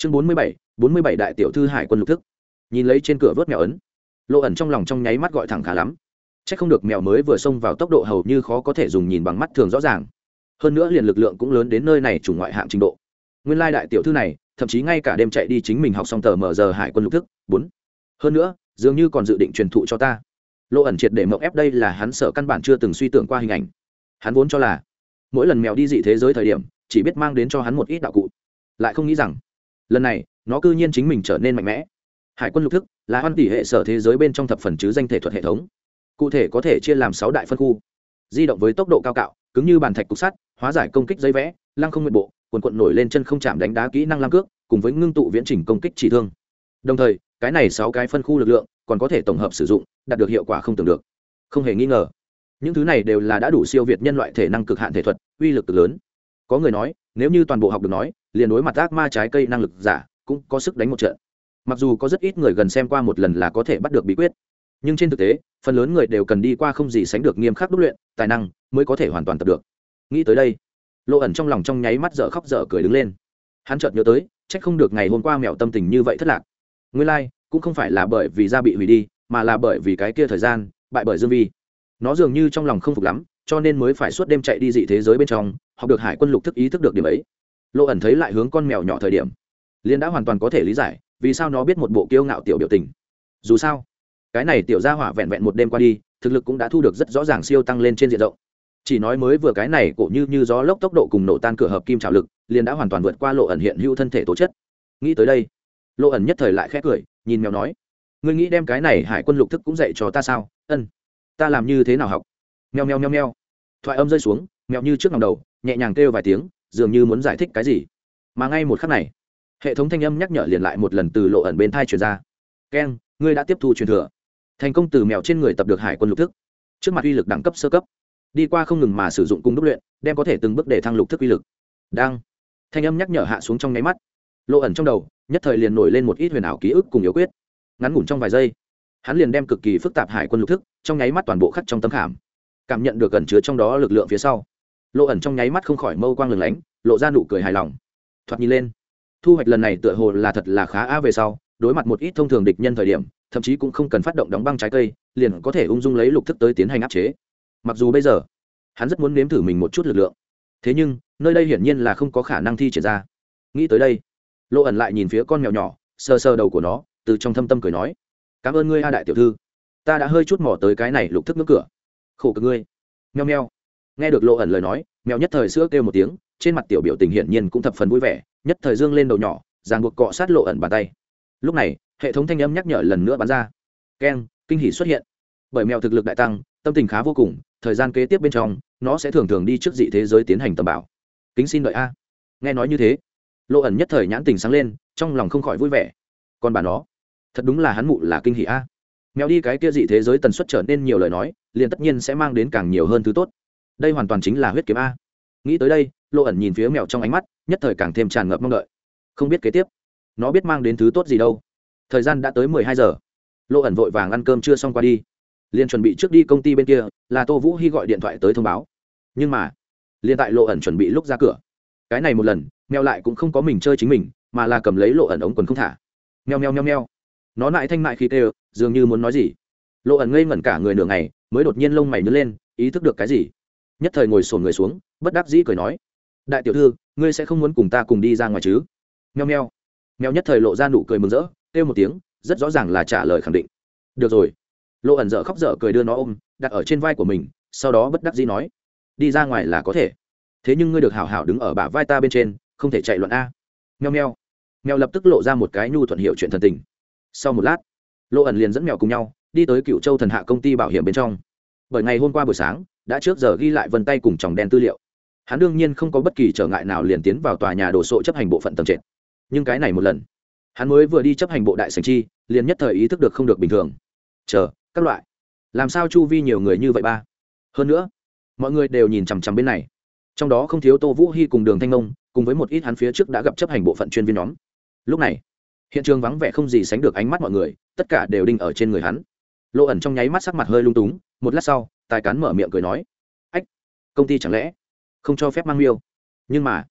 chương bốn mươi bảy, bốn mươi bảy đại tiểu thư hải quân lục thức. Nhìn lấy trên cửa vớt mèo ấn, lộ ẩn trong lòng trong nháy mắt gọi thẳng khá lắm. C h ắ c không được mèo mới vừa xông vào tốc độ hầu như khó có thể dùng nhìn bằng mắt thường rõ ràng. Hơn nữa liền lực lượng cũng lớn đến nơi này chủng ngoại hạng trình độ. Nguyên lai đại tiểu thư này, thậm chí ngay cả đêm chạy đi chính mình học xong tờ mở giờ hải quân lục thức, bốn. Hơn nữa, dường như còn dự định truyền thụ cho ta. Lộ ẩn triệt để mộng ép đây là hắn sợ căn bản chưa từng suy tưởng qua hình ảnh. Hắn vốn cho là, mỗi lần mèo đi dị thế giới thời điểm, chỉ biết mang đến cho hắn một ít đạo cụ. Lại không nghĩ rằng lần này, nó cư nhiên chính mình trở nên mạnh mẽ. Hải quân lục thức là hoan tỷ hệ sở thế giới bên trong thập phần chứ danh thể thuật hệ thống. Cụ thể có thể chia làm sáu đại phân khu. Di động với tốc độ cao cạo, cứng như bàn thạch cục sắt, hóa giải công kích dây vẽ, lăng không nguyện bộ, quần quận nổi lên chân không chạm đánh đá kỹ năng lam cước, cùng với ngưng tụ viễn trình công kích chỉ thương. Đồng thời, cái này sáu cái phân khu lực lượng còn có thể tổng hợp sử dụng, đạt được hiệu quả không tưởng được. Không hề nghi ngờ, những thứ này đều là đã đủ siêu việt nhân loại thể năng cực hạn thể thuật, uy lực cực lớn. Có người nói, nếu như toàn bộ học được nói liền đối mặt ác ma trái cây năng lực giả cũng có sức đánh một trận. Mặc dù có rất ít người gần xem qua một lần là có thể bắt được bí quyết nhưng trên thực tế phần lớn người đều cần đi qua không gì sánh được nghiêm khắc đúc luyện tài năng mới có thể hoàn toàn tập được. Nghĩ tới đây lộ ẩn trong lòng trong nháy mắt dở khóc dở cười đứng lên. Hắn chợt nhớ tới c h ắ c không được ngày hôm qua mẹo tâm tình như vậy thất lạc. Nguyên lai、like, cũng không phải là bởi vì da bị hủy đi mà là bởi vì cái kia thời gian bại bởi dương vi. Nó dường như trong lòng không phục lắm cho nên mới phải suốt đêm chạy đi dị thế giới bên trong học được hải quân lục thức ý thức được điểm ấy lộ ẩn thấy lại hướng con mèo nhỏ thời điểm liên đã hoàn toàn có thể lý giải vì sao nó biết một bộ kiêu ngạo tiểu biểu tình. Dù sao, cái này tiểu gia hỏa vẹn vẹn một đêm qua đi, thực lực cũng đã thu được rất rõ ràng siêu tăng lên trên diện rộng. Chỉ nói mới vừa cái này cổ như như gió lốc tốc độ cùng nổ tan cửa hợp kim trào lực, liền đã hoàn toàn vượt qua lộ ẩn hiện hữu thân thể tố chất. Nghĩ tới đây lộ ẩn nhất thời lại khét cười, nhìn mèo nói, ngươi nghĩ đem cái này hải quân lục thức cũng dạy cho ta sao? Ân, ta làm như thế nào học? Meo meo meo meo. Thoại âm rơi xuống, mèo như trước ngầm đầu, nhẹ nhàng kêu vài tiếng dường như muốn giải thích cái gì. Mà ngay một khắc này, hệ thống thanh âm nhắc nhở liền lại một lần từ lộ ẩn bên thai truyền ra. Keng ngươi đã tiếp thu truyền thừa. Thành công từ mèo trên người tập được hải quân lục thức. Trước mặt uy lực đẳng cấp sơ cấp. Đi qua không ngừng mà sử dụng cung đúc luyện, đem có thể từng bước để thăng lục thức uy lực. Đang, thanh âm nhắc nhở hạ xuống trong nháy mắt. Lộ ẩn trong đầu, nhất thời liền nổi lên một ít huyền ảo ký ức cùng yếu quyết. Ngắn ngủn trong vài giây, hắn liền đem cực kỳ phức tạp hải quân lục thức trong nháy mắt toàn bộ khắc trong tấm khảm. Cảm nhận được gần chứa trong đó lực lượng phía sau lộ ẩn trong nháy mắt không khỏi mâu quang lừng lánh, lộ ra nụ cười hài lòng. Thoạt nhìn lên, thu hoạch lần này tựa hồ là thật là khá á về sau, đối mặt một ít thông thường địch nhân thời điểm, thậm chí cũng không cần phát động đóng băng trái cây, liền có thể ung dung lấy lục thức tới tiến hành áp chế. Mặc dù bây giờ, hắn rất muốn nếm thử mình một chút lực lượng. Thế nhưng, nơi đây hiển nhiên là không có khả năng thi triển ra. Nghĩ tới đây, lộ ẩn lại nhìn phía con mèo nhỏ, sờ sờ đầu của nó, từ trong thâm tâm cười nói, cảm ơn ngươi a đại tiểu thư. Ta đã hơi chút mỏ tới cái này lục thức ngưỡng cửa. Khổ cực ngươi. Nheo nheo nghe được lộ ẩn lời nói, mèo nhất thời sữa kêu một tiếng, trên mặt tiểu biểu tình hiển nhiên cũng thập phần vui vẻ, nhất thời dương lên đầu nhỏ, ràng buộc cọ sát lộ ẩn bàn tay. Lúc này, hệ thống thanh âm nhắc nhở lần nữa bắn ra. Keng, kinh hỉ xuất hiện. Bởi mèo thực lực đại tăng, tâm tình khá vô cùng, thời gian kế tiếp bên trong, nó sẽ thường thường đi trước dị thế giới tiến hành tầm bảo. Kính xin đợi a. Nghe nói như thế lộ ẩn nhất thời nhãn tình sáng lên, trong lòng không khỏi vui vẻ. Còn bà nó, thật đúng là hắn mụ là kinh hỷ a. Mèo đi cái kia dị thế giới tần suất trở nên nhiều lời nói, liền tất nhiên sẽ mang đến càng nhiều hơn thứ tốt đây hoàn toàn chính là huyết kiếm a. Nghĩ tới đây, lộ ẩn nhìn phía mèo trong ánh mắt, nhất thời càng thêm tràn ngập mong đợi. Không biết kế tiếp, nó biết mang đến thứ tốt gì đâu. Thời gian đã tới mười hai giờ. Lộ ẩn vội vàng ăn cơm chưa xong qua đi. Liền chuẩn bị trước đi công ty bên kia, là tô vũ hy gọi điện thoại tới thông báo. Nhưng mà liền tại lộ ẩn chuẩn bị lúc ra cửa. Cái này một lần, mèo lại cũng không có mình chơi chính mình, mà là cầm lấy lộ ẩn ống quần không thả. Meo meo meo meo. Nó lại thanh mại khi tê, dường như muốn nói gì. Lộ ẩn ngây ngẩn cả người nửa ngày, mới đột nhiên lông mày nhớ lên, ý thức được cái gì? Nhất thời ngồi sồn người xuống, bất đắc dĩ cười nói, đại tiểu thư, ngươi sẽ không muốn cùng ta cùng đi ra ngoài chứ? Meo meo. Mèo nhất thời lộ ra nụ cười mừng rỡ, kêu một tiếng, rất rõ ràng là trả lời khẳng định. Được rồi. Lộ ẩn dở khóc dở cười đưa nó ôm, đặt ở trên vai của mình, sau đó bất đắc dĩ nói, đi ra ngoài là có thể. Thế nhưng ngươi được hảo hảo đứng ở bả vai ta bên trên, không thể chạy loạn a. Meo meo. Mèo lập tức lộ ra một cái nhu thuận hiệu chuyện thần tình. Sau một lát, lộ ẩn liền dẫn mèo cùng nhau, đi tới cựu châu thần hạ công ty bảo hiểm bên trong. Bởi ngày hôm qua buổi sáng đã trước giờ ghi lại vân tay cùng chồng đen tư liệu. Hắn đương nhiên không có bất kỳ trở ngại nào liền tiến vào tòa nhà đồ sộ chấp hành bộ phận tầng trệt. Nhưng cái này một lần, hắn mới vừa đi chấp hành bộ đại sành chi, liền nhất thời ý thức được không được bình thường. Chờ, các loại. Làm sao chu vi nhiều người như vậy ba? Hơn nữa, mọi người đều nhìn chằm chằm bên này. Trong đó không thiếu tô vũ hy cùng đường thanh ngông, cùng với một ít hắn phía trước đã gặp chấp hành bộ phận chuyên viên nhóm. Lúc này, hiện trường vắng vẻ không gì sánh được ánh mắt mọi người, tất cả đều đinh ở trên người hắn. Lộ ẩn trong nháy mắt sắc mặt hơi lung túng, một lát sau tài cán mở miệng cười nói, ách, công ty chẳng lẽ không cho phép mang miêu? Nhưng mà,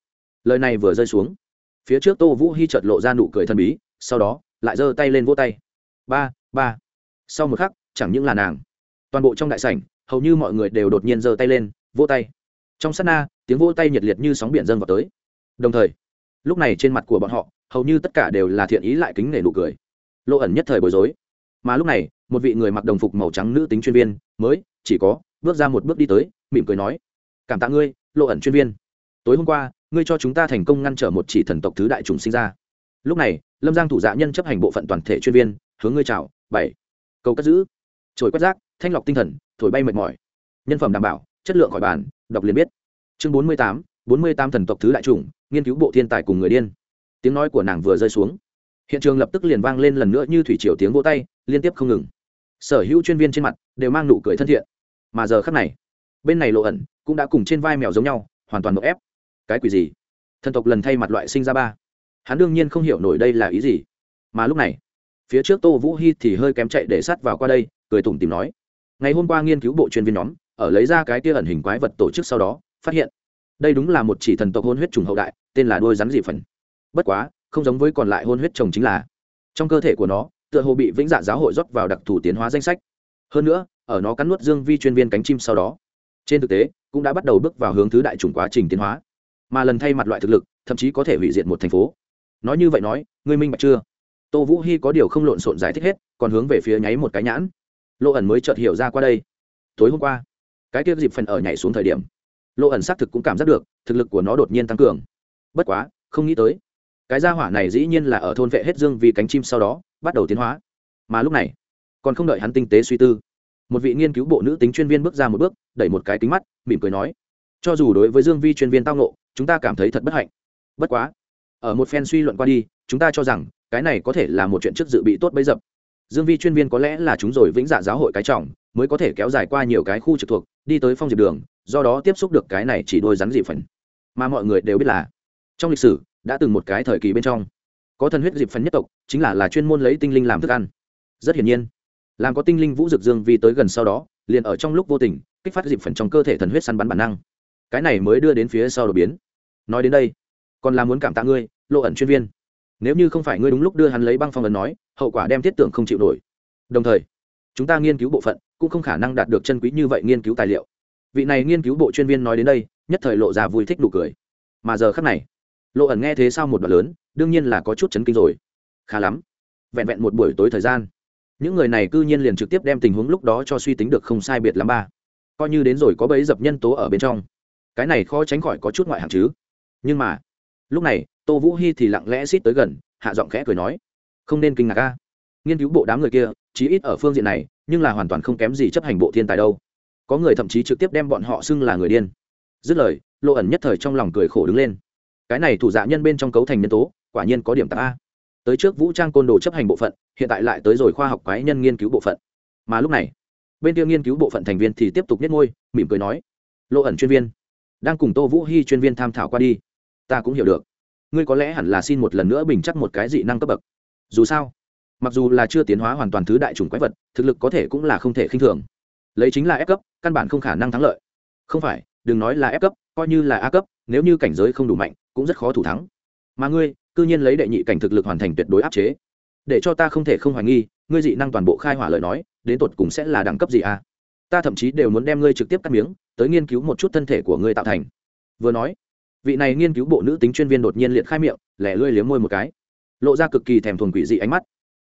lời này vừa rơi xuống, phía trước tô vũ hy chợt lộ ra nụ cười thần bí, sau đó lại giơ tay lên vỗ tay. Ba ba. Sau một khắc, chẳng những là nàng, toàn bộ trong đại sảnh, hầu như mọi người đều đột nhiên giơ tay lên, vỗ tay. Trong sát na, tiếng vỗ tay nhiệt liệt như sóng biển dâng vào tới. Đồng thời, lúc này trên mặt của bọn họ, hầu như tất cả đều là thiện ý lại kính nể nụ cười. Lộ ẩn nhất thời bối rối. Mà lúc này, một vị người mặc đồng phục màu trắng nữ tính chuyên viên, mới chỉ có, bước ra một bước đi tới, mỉm cười nói, cảm tạ ngươi, lộ ẩn chuyên viên. Tối hôm qua, ngươi cho chúng ta thành công ngăn trở một chỉ thần tộc thứ đại trùng sinh ra. Lúc này, lâm giang thủ dạ nhân chấp hành bộ phận toàn thể chuyên viên, hướng ngươi chào, bảy. Câu cất giữ. Trồi quét rác, thanh lọc tinh thần, thổi bay mệt mỏi. Nhân phẩm đảm bảo, chất lượng khỏi bàn, đọc liền biết. Chương bốn mươi tám, bốn mươi tám thần tộc thứ đại chủng, nghiên cứu bộ thiên tài cùng người điên. Tiếng nói của nàng vừa rơi xuống. Hiện trường lập tức liền vang lên lần nữa như thủy triều tiếng vỗ tay, liên tiếp không ngừng. Sở hữu chuyên viên trên mặt đều mang nụ cười thân thiện mà giờ khắc này, bên này lộ ẩn cũng đã cùng trên vai mèo giống nhau, hoàn toàn nộp ép. Cái quỷ gì? Thần tộc lần thay mặt loại sinh ra ba. Hắn đương nhiên không hiểu nổi đây là ý gì. Mà lúc này, phía trước tô vũ hy thì hơi kém chạy để sát vào qua đây, cười tủm tìm nói, ngày hôm qua nghiên cứu bộ chuyên viên nhóm, ở lấy ra cái tia ẩn hình quái vật tổ chức sau đó, phát hiện, đây đúng là một chỉ thần tộc hôn huyết trùng hậu đại, tên là đôi rắn dị phần. Bất quá, không giống với còn lại hôn huyết trồng chính là, trong cơ thể của nó, tựa hồ bị vĩnh dạ giáo hội rót vào đặc thù tiến hóa danh sách. Hơn nữa ở nó cắn nuốt dương vi chuyên viên cánh chim sau đó. Trên thực tế, cũng đã bắt đầu bước vào hướng thứ đại chủng quá trình tiến hóa. Mà lần thay mặt loại thực lực, thậm chí có thể hủy diệt một thành phố. Nói như vậy nói, ngươi minh bạch chưa? Tô vũ hy có điều không lộn xộn giải thích hết, còn hướng về phía nháy một cái nhãn. Lộ ẩn mới chợt hiểu ra qua đây. Tối hôm qua, cái kia dịp phần ở nhảy xuống thời điểm. Lộ ẩn xác thực cũng cảm giác được, thực lực của nó đột nhiên tăng cường. Bất quá, không nghĩ tới, cái gia hỏa này dĩ nhiên là ở thôn vệ hết dương vì cánh chim sau đó, bắt đầu tiến hóa. Mà lúc này, còn không đợi hắn tinh tế suy tư một vị nghiên cứu bộ nữ tính chuyên viên bước ra một bước, đẩy một cái kính mắt, mỉm cười nói, cho dù đối với dương vi chuyên viên tao nộ chúng ta cảm thấy thật bất hạnh. Bất quá, ở một phen suy luận qua đi, chúng ta cho rằng, cái này có thể là một chuyện trước dự bị tốt bấy dập. Dương vi chuyên viên có lẽ là chúng rồi vĩnh dạ giáo hội cái trọng, mới có thể kéo dài qua nhiều cái khu trực thuộc, đi tới phong diệp đường, do đó tiếp xúc được cái này chỉ đôi rắn dị phần. Mà mọi người đều biết là, trong lịch sử, đã từng một cái thời kỳ bên trong, có thần huyết dịp phần nhất tộc, chính là là chuyên môn lấy tinh linh làm thức ăn. Rất hiển nhiên làm có tinh linh vũ dực dương vi tới gần sau đó, liền ở trong lúc vô tình, kích phát dịp phần trong cơ thể thần huyết săn bắn bản năng. Cái này mới đưa đến phía sau đột biến. Nói đến đây, còn là muốn cảm tạ ngươi, lộ ẩn chuyên viên. Nếu như không phải ngươi đúng lúc đưa hắn lấy băng phong ấn nói, hậu quả đem thiết tưởng không chịu nổi. Đồng thời, chúng ta nghiên cứu bộ phận, cũng không khả năng đạt được chân quý như vậy nghiên cứu tài liệu. Vị này nghiên cứu bộ chuyên viên nói đến đây, nhất thời lộ ra vui thích đủ cười. Mà giờ khắc này, lộ ẩn nghe thế sao một đoạn lớn, đương nhiên là có chút chấn kinh rồi. Khá lắm. Vẹn vẹn một buổi tối thời gian những người này cư nhiên liền trực tiếp đem tình huống lúc đó cho suy tính được không sai biệt lắm ba. Coi như đến rồi có bấy dập nhân tố ở bên trong. Cái này khó tránh khỏi có chút ngoại hạng chứ. Nhưng mà, lúc này, tô vũ hy thì lặng lẽ xít tới gần, hạ giọng khẽ cười nói, không nên kinh ngạc ca nghiên cứu bộ đám người kia, chí ít ở phương diện này, nhưng là hoàn toàn không kém gì chấp hành bộ thiên tài đâu. Có người thậm chí trực tiếp đem bọn họ xưng là người điên. Dứt lời lộ ẩn nhất thời trong lòng cười khổ đứng lên. Cái này thủ dạ nhân bên trong cấu thành nhân tố, quả nhiên có điểm tạ a tới trước vũ trang côn đồ chấp hành bộ phận, hiện tại lại tới rồi khoa học quái nhân nghiên cứu bộ phận. Mà lúc này, bên kia nghiên cứu bộ phận thành viên thì tiếp tục nhét ngôi mỉm cười nói lộ ẩn chuyên viên, đang cùng tô vũ hy chuyên viên tham thảo qua đi. Ta cũng hiểu được. Ngươi có lẽ hẳn là xin một lần nữa bình chắc một cái dị năng cấp bậc. Dù sao, mặc dù là chưa tiến hóa hoàn toàn thứ đại chủng quái vật, thực lực có thể cũng là không thể khinh thường. Lấy chính là ép cấp, căn bản không khả năng thắng lợi. Không phải, đừng nói là ép cấp, coi như là a cấp, nếu như cảnh giới không đủ mạnh, cũng rất khó thủ thắng. Mà ngươi cư nhiên lấy đệ nhị cảnh thực lực hoàn thành tuyệt đối áp chế. Để cho ta không thể không hoài nghi, ngươi dị năng toàn bộ khai hỏa lời nói, đến tột cùng sẽ là đẳng cấp gì à? ta thậm chí đều muốn đem ngươi trực tiếp cắt miếng, tới nghiên cứu một chút thân thể của ngươi tạo thành. Vừa nói, vị này nghiên cứu bộ nữ tính chuyên viên đột nhiên liệt khai miệng, lẻ lươi liếm môi một cái. Lộ ra cực kỳ thèm thuồng quỷ dị ánh mắt.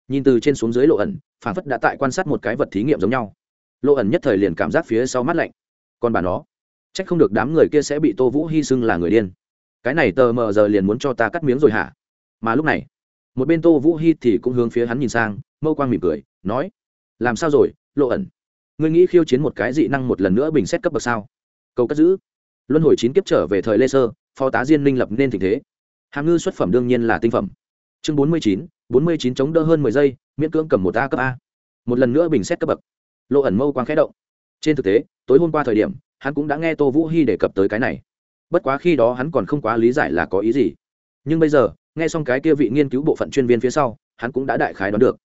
Nhìn từ trên xuống dưới lộ ẩn phản phất đã tại quan sát một cái vật thí nghiệm giống nhau. Lộ ẩn nhất thời liền cảm giác phía sau mắt lạnh. Còn bà nó trách không được đám người kia sẽ bị tô vũ hy xưng là người điên. Cái này tờ mờ giờ liền muốn cho ta cắt miếng rồi hả? Mà lúc này, một bên tô vũ hy thì cũng hướng phía hắn nhìn sang, mâu quang mỉm cười, nói, làm sao rồi, lộ ẩn? Ngươi nghĩ khiêu chiến một cái dị năng một lần nữa bình xét cấp bậc sao? Cầu cất giữ. Luân hồi chín kiếp trở về thời lê sơ phó tá diên minh lập nên tình thế. Hàm ngư xuất phẩm đương nhiên là tinh phẩm. Chương bốn mươi chín, bốn mươi chín chống đỡ hơn mười giây, miễn cưỡng cầm một a cấp a. Một lần nữa bình xét cấp bậc. Lộ ẩn mâu quang khẽ động. Trên thực tế, tối hôm qua thời điểm, hắn cũng đã nghe tô vũ hy đề cập tới cái này. Bất quá khi đó hắn còn không quá lý giải là có ý gì. Nhưng bây giờ nghe xong cái kia vị nghiên cứu bộ phận chuyên viên phía sau, hắn cũng đã đại khái đoán được.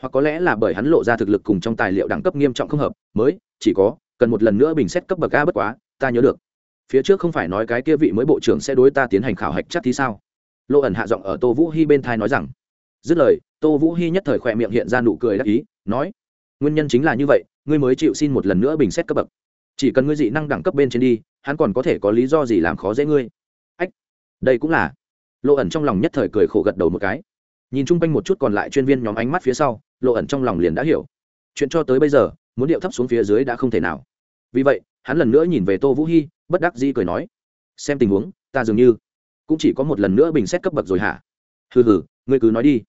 Hoặc có lẽ là bởi hắn lộ ra thực lực cùng trong tài liệu đẳng cấp nghiêm trọng không hợp, mới, chỉ có, cần một lần nữa bình xét cấp bậc a bất quá, ta nhớ được. Phía trước không phải nói cái kia vị mới bộ trưởng sẽ đối ta tiến hành khảo hạch chắc thì sao? Lộ ẩn hạ giọng ở tô vũ hy bên thai nói rằng. Dứt lời, tô vũ hy nhất thời khỏe miệng hiện ra nụ cười đắc ý, nói, nguyên nhân chính là như vậy, ngươi mới chịu xin một lần nữa bình xét cấp bậc. Chỉ cần ngươi dị năng đẳng cấp bên trên đi, hắn còn có thể có lý do gì làm khó dễ ngươi. Ách, đây cũng là lộ ẩn trong lòng nhất thời cười khổ gật đầu một cái. Nhìn chung quanh một chút còn lại chuyên viên nhóm ánh mắt phía sau, lộ ẩn trong lòng liền đã hiểu. Chuyện cho tới bây giờ, muốn điệu thấp xuống phía dưới đã không thể nào. Vì vậy, hắn lần nữa nhìn về tô vũ hy bất đắc dĩ cười nói, xem tình huống, ta dường như cũng chỉ có một lần nữa bình xét cấp bậc rồi hả? Hừ hừ, ngươi cứ nói đi.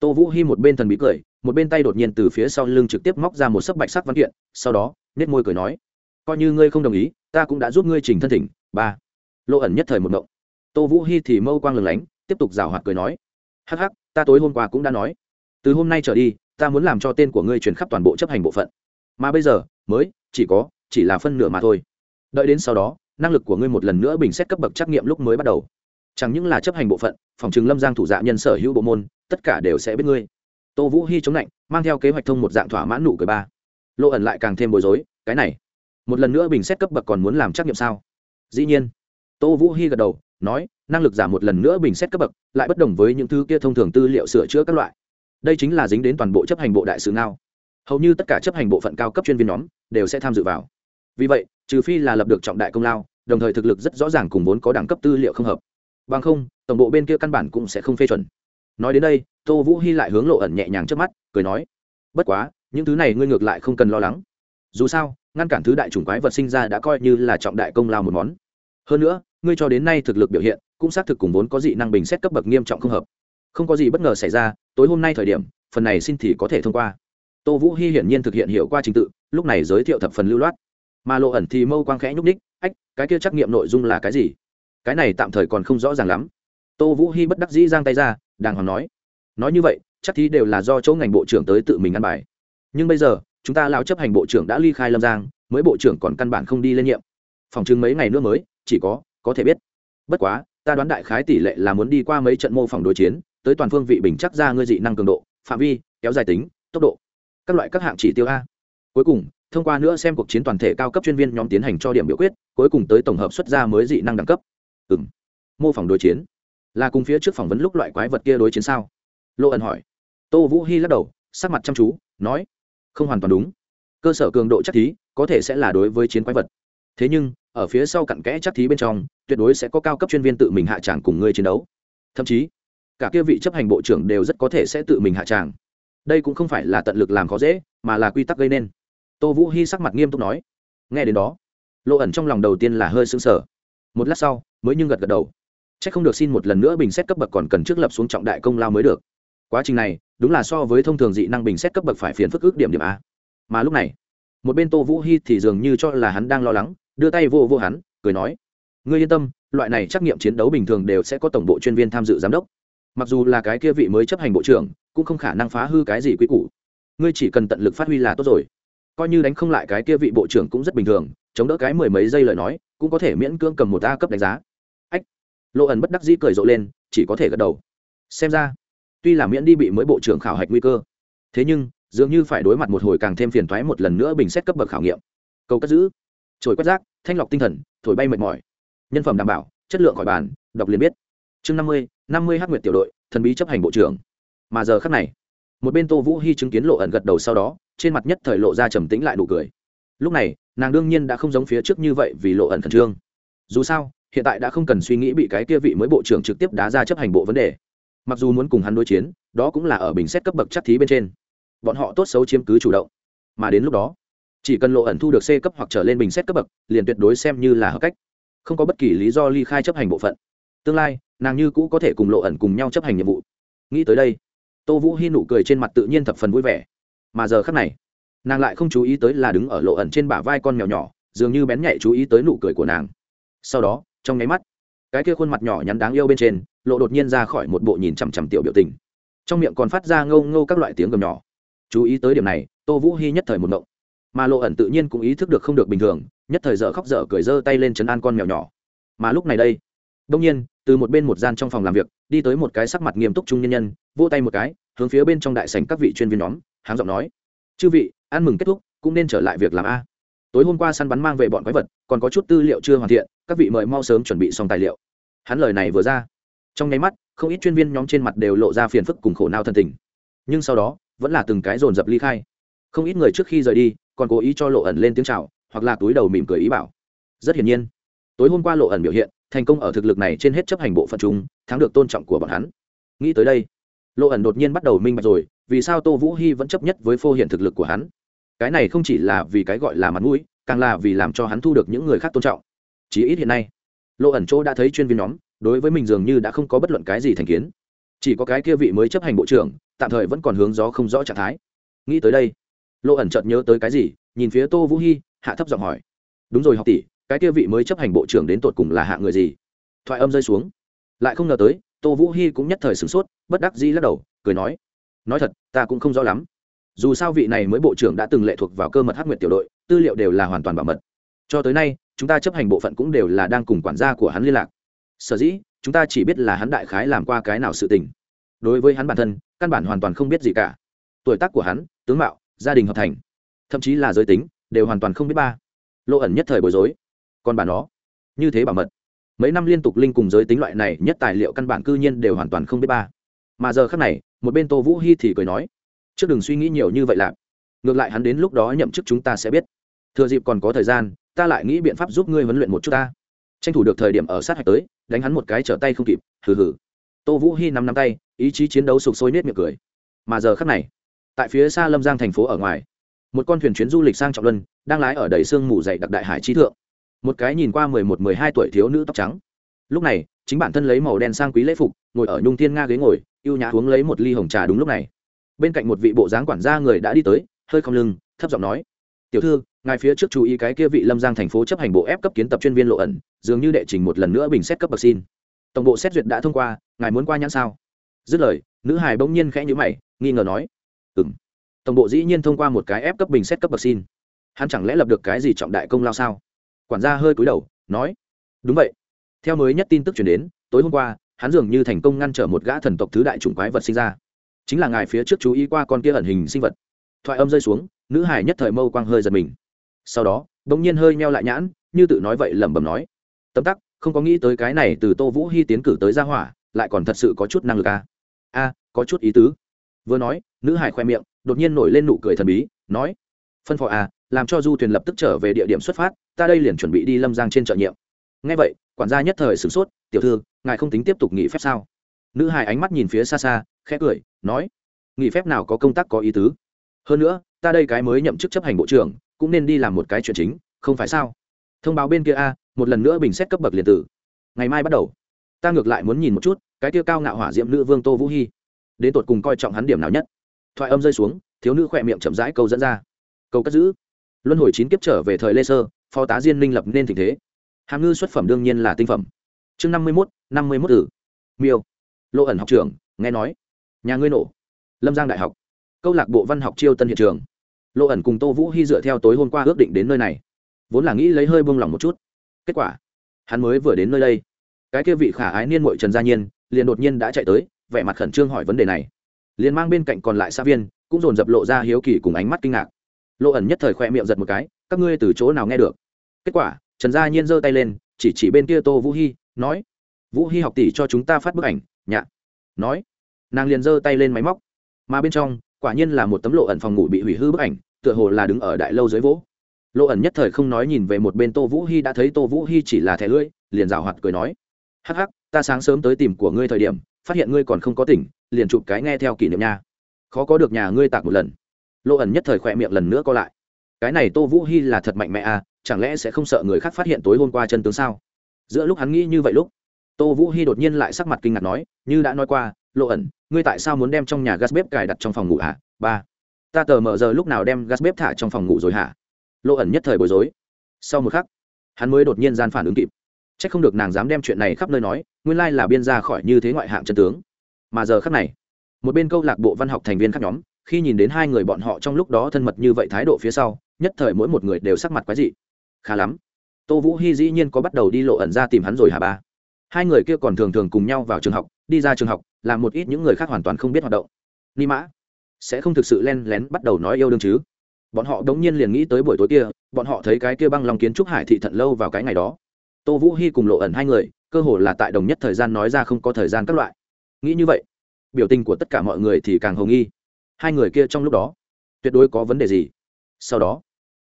Tô vũ hy một bên thần bí cười, một bên tay đột nhiên từ phía sau lưng trực tiếp móc ra một sấp bạch sắc văn kiện, sau đó nết môi cười nói, coi như ngươi không đồng ý, ta cũng đã giúp ngươi trình thân thỉnh, ba. Lộ ẩn nhất thời một mộng tô vũ hy thì mâu quang lừng lánh, tiếp tục rào hoạt cười nói. Hắc hắc, ta tối hôm qua cũng đã nói. Từ hôm nay trở đi, ta muốn làm cho tên của ngươi truyền khắp toàn bộ chấp hành bộ phận. Mà bây giờ, mới, chỉ có, chỉ là phân nửa mà thôi. Đợi đến sau đó, năng lực của ngươi một lần nữa bình xét cấp bậc trắc nghiệm lúc mới bắt đầu. Chẳng những là chấp hành bộ phận, phòng chứng lâm giang thủ dạ nhân sở hữu bộ môn, tất cả đều sẽ biết ngươi. Tô vũ hy chống lạnh, mang theo kế hoạch thông một dạng thỏa mãn nụ cười ba. Lộ ẩn lại càng thêm bối rối, cái này, một lần nữa bình xét cấp bậc còn muốn làm trắc nghiệm sao? Dĩ nhiên. Tô vũ hy gật đầu nói, năng lực giảm một lần nữa bình xét cấp bậc, lại bất đồng với những thứ kia thông thường tư liệu sửa chữa các loại. Đây chính là dính đến toàn bộ chấp hành bộ đại sứ ngao. Hầu như tất cả chấp hành bộ phận cao cấp chuyên viên nhóm đều sẽ tham dự vào. Vì vậy, trừ phi là lập được trọng đại công lao, đồng thời thực lực rất rõ ràng cùng vốn có đẳng cấp tư liệu không hợp. Bằng không, tổng bộ bên kia căn bản cũng sẽ không phê chuẩn. Nói đến đây, tô vũ hy lại hướng lộ ẩn nhẹ nhàng trước mắt, cười nói, bất quá, những thứ này ngươi ngược lại không cần lo lắng. Dù sao, ngăn cản thứ đại chủng quái vật sinh ra đã coi như là trọng đại công lao một món. Hơn nữa ngươi cho đến nay thực lực biểu hiện, cũng xác thực cùng vốn có dị năng bình xét cấp bậc nghiêm trọng không hợp. Không có gì bất ngờ xảy ra, tối hôm nay thời điểm, phần này xin thì có thể thông qua. Tô vũ hy hiển nhiên thực hiện hiệu qua trình tự, lúc này giới thiệu thập phần lưu loát. Mà lộ ẩn thì mâu quang khẽ nhúc ních ách, cái kia trắc nghiệm nội dung là cái gì? Cái này tạm thời còn không rõ ràng lắm. Tô vũ hy bất đắc dĩ giang tay ra, đàng hoàng nói nói như vậy, chắc thì đều là do chỗ ngành bộ trưởng tới tự mình ăn bài. Nhưng bây giờ, chúng ta lao chấp hành bộ trưởng đã ly khai lâm giang, mới bộ trưởng còn căn bản không đi lên nhiệm. Phòng chứng mấy ngày nữa mới, chỉ có có thể biết. Bất quá, ta đoán đại khái tỷ lệ là muốn đi qua mấy trận mô phỏng đối chiến, tới toàn phương vị bình chắc ra ngươi dị năng cường độ, phạm vi, kéo dài tính, tốc độ. Các loại các hạng chỉ tiêu a. Cuối cùng, thông qua nữa xem cuộc chiến toàn thể cao cấp chuyên viên nhóm tiến hành cho điểm biểu quyết, cuối cùng tới tổng hợp xuất ra mới dị năng đẳng cấp. Ừ m mô phỏng đối chiến. Là cùng phía trước phỏng vấn lúc loại quái vật kia đối chiến sao? Lô ẩn hỏi. Tô vũ hy lắc đầu, sắc mặt chăm chú, nói. Không hoàn toàn đúng. Cơ sở cường độ chắc thí, có thể sẽ là đối với chiến quái vật. Thế nhưng ở phía sau cặn kẽ chắc thí bên trong, tuyệt đối sẽ có cao cấp chuyên viên tự mình hạ tràng cùng ngươi chiến đấu. Thậm chí, cả kia vị chấp hành bộ trưởng đều rất có thể sẽ tự mình hạ tràng. Đây cũng không phải là tận lực làm khó dễ, mà là quy tắc gây nên. Tô vũ hy sắc mặt nghiêm túc nói. Nghe đến đó lộ ẩn trong lòng đầu tiên là hơi sững sờ. Một lát sau, mới nhưng gật gật đầu. C h ắ c không được xin một lần nữa bình xét cấp bậc còn cần trước lập xuống trọng đại công lao mới được. Quá trình này, đúng là so với thông thường dị năng bình xét cấp bậc phải phiền phức ước điểm điểm a. Mà lúc này, một bên tô vũ hy thì dường như cho là hắn đang lo lắng đưa tay vô vô hắn, cười nói, ngươi yên tâm, loại này trắc nghiệm chiến đấu bình thường đều sẽ có tổng bộ chuyên viên tham dự giám đốc. Mặc dù là cái kia vị mới chấp hành bộ trưởng, cũng không khả năng phá hư cái gì quy củ. Ngươi chỉ cần tận lực phát huy là tốt rồi. Coi như đánh không lại cái kia vị bộ trưởng cũng rất bình thường, chống đỡ cái mười mấy giây lời nói, cũng có thể miễn cưỡng cầm một a cấp đánh giá. Ách! Lộ ẩn bất đắc dĩ cười rộ lên, chỉ có thể gật đầu. Xem ra, tuy là miễn đi bị mới bộ trưởng khảo hạch nguy cơ, thế nhưng, dường như phải đối mặt một hồi càng thêm phiền thoái một lần nữa bình xét cấp bậc khảo nghiệm. Câu cất giữ. Trồi quét rác thanh lọc tinh thần, thổi bay mệt mỏi. Nhân phẩm đảm bảo, chất lượng khỏi bàn, đọc liền biết. Chương năm mươi năm mươi hắc nguyệt tiểu đội, thần bí chấp hành bộ trưởng. Mà giờ khắc này, một bên tô vũ hy chứng kiến lộ ẩn gật đầu sau đó, trên mặt nhất thời lộ ra trầm tĩnh lại nụ cười. Lúc này, nàng đương nhiên đã không giống phía trước như vậy vì lộ ẩn khẩn trương. Dù sao, hiện tại đã không cần suy nghĩ bị cái kia vị mới bộ trưởng trực tiếp đá ra chấp hành bộ vấn đề. Mặc dù muốn cùng hắn đối chiến, đó cũng là ở bình xét cấp bậc chắc thí bên trên. Bọn họ tốt xấu chiếm cứ chủ động. Mà đến lúc đó chỉ cần lộ ẩn thu được c cấp hoặc trở lên bình xét cấp bậc, liền tuyệt đối xem như là hợp cách. Không có bất kỳ lý do ly khai chấp hành bộ phận. Tương lai, nàng như cũ có thể cùng lộ ẩn cùng nhau chấp hành nhiệm vụ. Nghĩ tới đây, tô vũ hy nụ cười trên mặt tự nhiên thập phần vui vẻ. Mà giờ khắc này, nàng lại không chú ý tới là đứng ở lộ ẩn trên bả vai con mèo nhỏ, dường như bén nhạy chú ý tới nụ cười của nàng. Sau đó, trong nháy mắt, cái kia khuôn mặt nhỏ nhắn đáng yêu bên trên, lộ đột nhiên ra khỏi một bộ nhìn chằm chằm tiểu biểu tình. Trong miệng còn phát ra ngâu ngâu các loại tiếng gầm nhỏ. Chú ý tới điểm này, tô vũ hy nhất thời một động mà lộ ẩn tự nhiên cũng ý thức được không được bình thường, nhất thời dở khóc dở cười giơ tay lên chấn an con mèo nhỏ. Mà lúc này đây, đông nhiên, từ một bên một gian trong phòng làm việc, đi tới một cái sắc mặt nghiêm túc trung nhân nhân, vỗ tay một cái, hướng phía bên trong đại sành các vị chuyên viên nhóm, háng giọng nói, chư vị, ăn mừng kết thúc, cũng nên trở lại việc làm a. Tối hôm qua săn bắn mang về bọn quái vật, còn có chút tư liệu chưa hoàn thiện, các vị mời mau sớm chuẩn bị xong tài liệu. Hắn lời này vừa ra, trong nháy mắt, không ít chuyên viên nhóm trên mặt đều lộ ra phiền phức cùng khổ nao thân tình. Nhưng sau đó, vẫn là từng cái dồn dập ly khai. Không ít người trước khi rời đi còn cố ý cho lộ ẩn lên tiếng chào, hoặc là túi đầu mỉm cười ý bảo. Rất hiển nhiên, tối hôm qua lộ ẩn biểu hiện, thành công ở thực lực này trên hết chấp hành bộ phận chúng thắng được tôn trọng của bọn hắn. Nghĩ tới đây, lộ ẩn đột nhiên bắt đầu minh bạch rồi, vì sao tô vũ hy vẫn chấp nhất với phô hiện thực lực của hắn. Cái này không chỉ là vì cái gọi là mặt mũi, càng là vì làm cho hắn thu được những người khác tôn trọng. Chí ít hiện nay, lộ ẩn chỗ đã thấy chuyên viên nhóm, đối với mình dường như đã không có bất luận cái gì thành kiến. Chỉ có cái kia vị mới chấp hành bộ trưởng, tạm thời vẫn còn hướng gió không rõ trạng thái. Nghĩ tới đây lộ ẩn chợt nhớ tới cái gì, nhìn phía tô vũ hy hạ thấp giọng hỏi. Đúng rồi học tỷ, cái kia vị mới chấp hành bộ trưởng đến tột cùng là hạ người gì? Thoại âm rơi xuống. Lại không ngờ tới, tô vũ hy cũng nhất thời sửng sốt, bất đắc dĩ lắc đầu, cười nói. Nói thật, ta cũng không rõ lắm. Dù sao vị này mới bộ trưởng đã từng lệ thuộc vào cơ mật hắc nguyệt tiểu đội, tư liệu đều là hoàn toàn bảo mật. Cho tới nay, chúng ta chấp hành bộ phận cũng đều là đang cùng quản gia của hắn liên lạc. Sở dĩ, chúng ta chỉ biết là hắn đại khái làm qua cái nào sự tình. Đối với hắn bản thân, căn bản hoàn toàn không biết gì cả. Tuổi tác của hắn, tướng mạo gia đình hợp thành. Thậm chí là giới tính, đều hoàn toàn không biết ba. Lộ ẩn nhất thời bối rối. Còn bản đó như thế bảo mật. Mấy năm liên tục linh cùng giới tính loại này, nhất tài liệu căn bản cư nhiên đều hoàn toàn không biết ba. Mà giờ khác này, một bên tô vũ hy thì cười nói, trước đừng suy nghĩ nhiều như vậy lạc. Ngược lại hắn đến lúc đó nhậm chức chúng ta sẽ biết. Thừa dịp còn có thời gian, ta lại nghĩ biện pháp giúp ngươi huấn luyện một chút ta. Tranh thủ được thời điểm ở sát hạch tới, đánh hắn một cái trở tay không kịp, hừ hừ. Tô vũ hy nắm nắm tay, ý chí chiến đấu sục sôi nết miệng cười. Mà giờ khắc này tại phía xa lâm giang thành phố ở ngoài. Một con thuyền chuyến du lịch sang trọng luân, đang lái ở đầy sương mù dày đặc đại hải trí thượng. Một cái nhìn qua mười một, mười hai tuổi thiếu nữ tóc trắng. Lúc này, chính bản thân lấy màu đen sang quý lễ phục, ngồi ở nhung thiên nga ghế ngồi y ê u nhã uống lấy một ly hồng trà đúng lúc này. Bên cạnh một vị bộ dáng quản gia người đã đi tới, hơi không lưng, thấp giọng nói, tiểu thư, ngài phía trước chú ý cái kia vị lâm giang thành phố chấp hành bộ ép cấp kiến tập chuyên viên lộ ẩn, dường như đệ trình một lần nữa bình xét cấp bậc xin. Tổng bộ xét duyệt đã thông qua, ngài muốn qua nhãn sao? Dứt lời, nữ hài bỗng nhiên khẽ nhữ mày, nghi ngờ nói tổng bộ dĩ nhiên thông qua một cái ép cấp bình xét cấp bậc xin. Hắn chẳng lẽ lập được cái gì trọng đại công lao sao? Quản gia hơi cúi đầu, nói, đúng vậy. Theo mới nhất tin tức chuyển đến, tối hôm qua, hắn dường như thành công ngăn trở một gã thần tộc thứ đại chủng quái vật sinh ra. Chính là ngài phía trước chú ý qua con kia ẩn hình sinh vật. Thoại âm rơi xuống, nữ hải nhất thời mâu quang hơi giật mình. Sau đó đ ỗ n g nhiên hơi meo lại nhãn, như tự nói vậy lẩm bẩm nói, tấm tắc, không có nghĩ tới cái này từ tô vũ hy tiến cử tới gia hỏa, lại còn thật sự có chút năng lực a a, có chút ý tứ. Vừa nói, nữ hải khoe miệng đột nhiên nổi lên nụ cười thần bí nói phân phò à, làm cho du thuyền lập tức trở về địa điểm xuất phát ta đây liền chuẩn bị đi lâm giang trên trợ nhiệm. Ngay vậy quản gia nhất thời sửng sốt tiểu thư ngài không tính tiếp tục nghỉ phép sao? Nữ hài ánh mắt nhìn phía xa xa khẽ cười nói nghỉ phép nào có công tác có ý tứ. Hơn nữa ta đây cái mới nhậm chức chấp hành bộ trưởng cũng nên đi làm một cái chuyện chính không phải sao? Thông báo bên kia a một lần nữa bình xét cấp bậc liền tử. Ngày mai bắt đầu. Ta ngược lại muốn nhìn một chút cái kia cao ngạo hỏa diệm nữ vương tô vũ hy đến tột cùng coi trọng hắn điểm nào nhất? Thoại âm rơi xuống, thiếu nữ khỏe miệng chậm rãi câu dẫn ra. Câu cất giữ. Luân hồi chín kiếp trở về thời lê sơ phó tá diên minh lập nên tình thế. Hàm ngư xuất phẩm đương nhiên là tinh phẩm. Chương năm mươi mốt, năm mươi mốt tử. Miêu. Lộ ẩn học trường nghe nói. Nhà ngươi nổ. Lâm giang đại học. Câu lạc bộ văn học chiêu tân hiện trường. Lộ ẩn cùng tô vũ hy dựa theo tối hôm qua ước định đến nơi này. Vốn là nghĩ lấy hơi buông lỏng một chút. Kết quả, hắn mới vừa đến nơi đây. Cái kia vị khả ái niên mội trần gia nhiên, liền đột nhiên đã chạy tới, vẻ mặt khẩn trương hỏi vấn đề này liền mang bên cạnh còn lại xã viên, cũng dồn dập lộ ra hiếu kỳ cùng ánh mắt kinh ngạc. Lộ ẩn nhất thời khoe miệng giật một cái, các ngươi từ chỗ nào nghe được? Kết quả, trần gia nhiên giơ tay lên, chỉ chỉ bên kia tô vũ hy nói, vũ hy học tỷ cho chúng ta phát bức ảnh, nhạ. Nói, nàng liền giơ tay lên máy móc. Mà bên trong, quả nhiên là một tấm lộ ẩn phòng ngủ bị hủy hư bức ảnh, tựa hồ là đứng ở đại lâu dưới vỗ. Lộ ẩn nhất thời không nói nhìn về một bên tô vũ hy đã thấy tô vũ hy chỉ là thẻ lưỡi, liền rào hoạt cười nói, hắc hắc, ta sáng sớm tới tìm của ngươi thời điểm, phát hiện ngươi còn không có tỉnh liền chụp cái nghe theo kỷ niệm nha. Khó có được nhà ngươi tạc một lần. Lộ ẩn nhất thời khỏe miệng lần nữa co lại. Cái này tô vũ hy là thật mạnh mẽ à chẳng lẽ sẽ không sợ người khác phát hiện tối hôm qua chân tướng sao? Giữa lúc hắn nghĩ như vậy lúc, tô vũ hy đột nhiên lại sắc mặt kinh ngạc nói, như đã nói qua lộ ẩn, ngươi tại sao muốn đem trong nhà gas bếp cài đặt trong phòng ngủ à ba, ta tờ mờ giờ lúc nào đem gas bếp thả trong phòng ngủ rồi hả? Lộ ẩn nhất thời bối rối. Sau một khắc, hắn mới đột nhiên gian phản ứng kịp. C h ắ c không được nàng dám đem chuyện này khắp nơi nói, nguyên lai là biên ra khỏi như thế ngoại hạng chân tướng mà giờ khắc này, một bên câu lạc bộ văn học thành viên khác nhóm, khi nhìn đến hai người bọn họ trong lúc đó thân mật như vậy thái độ phía sau, nhất thời mỗi một người đều sắc mặt quái dị. Khá lắm. Tô vũ hy dĩ nhiên có bắt đầu đi lộ ẩn ra tìm hắn rồi hả ba? Hai người kia còn thường thường cùng nhau vào trường học, đi ra trường học, làm một ít những người khác hoàn toàn không biết hoạt động. Ni mã, sẽ không thực sự len lén bắt đầu nói yêu đương chứ? Bọn họ đống nhiên liền nghĩ tới buổi tối kia, bọn họ thấy cái kia băng lòng kiến trúc hải thị thận lâu vào cái ngày đó. Tô vũ hy cùng lộ ẩn hai người, cơ hồ là tại đồng nhất thời gian nói ra không có thời gian các loại nghĩ như vậy, biểu tình của tất cả mọi người thì càng hồng nghi. Hai người kia trong lúc đó, tuyệt đối có vấn đề gì? Sau đó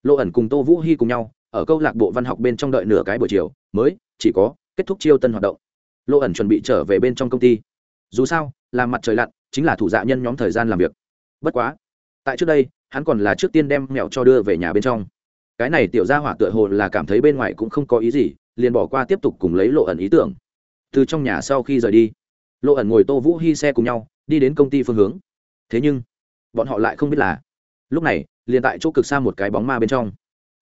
lộ ẩn cùng tô vũ hy cùng nhau, ở câu lạc bộ văn học bên trong đợi nửa cái buổi chiều, mới chỉ có kết thúc chiêu tân hoạt động. Lộ ẩn chuẩn bị trở về bên trong công ty. Dù sao làm mặt trời lặn, chính là thủ dạ nhân nhóm thời gian làm việc. Bất quá, tại trước đây, hắn còn là trước tiên đem mẹo cho đưa về nhà bên trong. Cái này tiểu ra hỏa tựa hồ là cảm thấy bên ngoài cũng không có ý gì, liền bỏ qua tiếp tục cùng lấy lộ ẩn ý tưởng. Từ trong nhà sau khi rời đi lộ ẩn ngồi tô vũ hy xe cùng nhau, đi đến công ty phương hướng. Thế nhưng, bọn họ lại không biết là, lúc này, liền tại chỗ cực xa một cái bóng ma bên trong.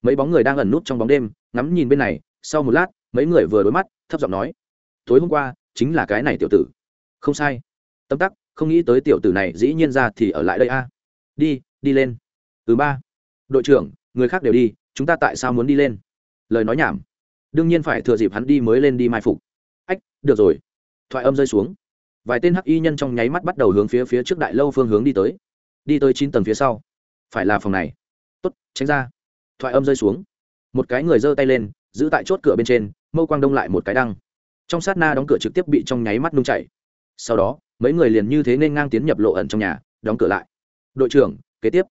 Mấy bóng người đang ẩn nút trong bóng đêm, ngắm nhìn bên này, sau một lát, mấy người vừa đối mắt, thấp giọng nói, tối hôm qua, chính là cái này tiểu tử. Không sai. Tâm tắc, không nghĩ tới tiểu tử này dĩ nhiên ra thì ở lại đây a. Đi đi lên. Từ ba. Đội trưởng, người khác đều đi, chúng ta tại sao muốn đi lên? Lời nói nhảm. Đương nhiên phải thừa dịp hắn đi mới lên đi mai phục. Ách, được rồi. Thoại âm rơi xuống vài tên hắc y nhân trong nháy mắt bắt đầu hướng phía phía trước đại lâu phương hướng đi tới. Đi tới chín tầng phía sau. Phải là phòng này. Tốt, tránh ra. Thoại âm rơi xuống. Một cái người giơ tay lên, giữ tại chốt cửa bên trên, mâu quang đông lại một cái đăng. Trong sát na đóng cửa trực tiếp bị trong nháy mắt nung chảy. Sau đó, mấy người liền như thế nên ngang tiến nhập lộ ẩn trong nhà, đóng cửa lại. Đội trưởng, kế tiếp.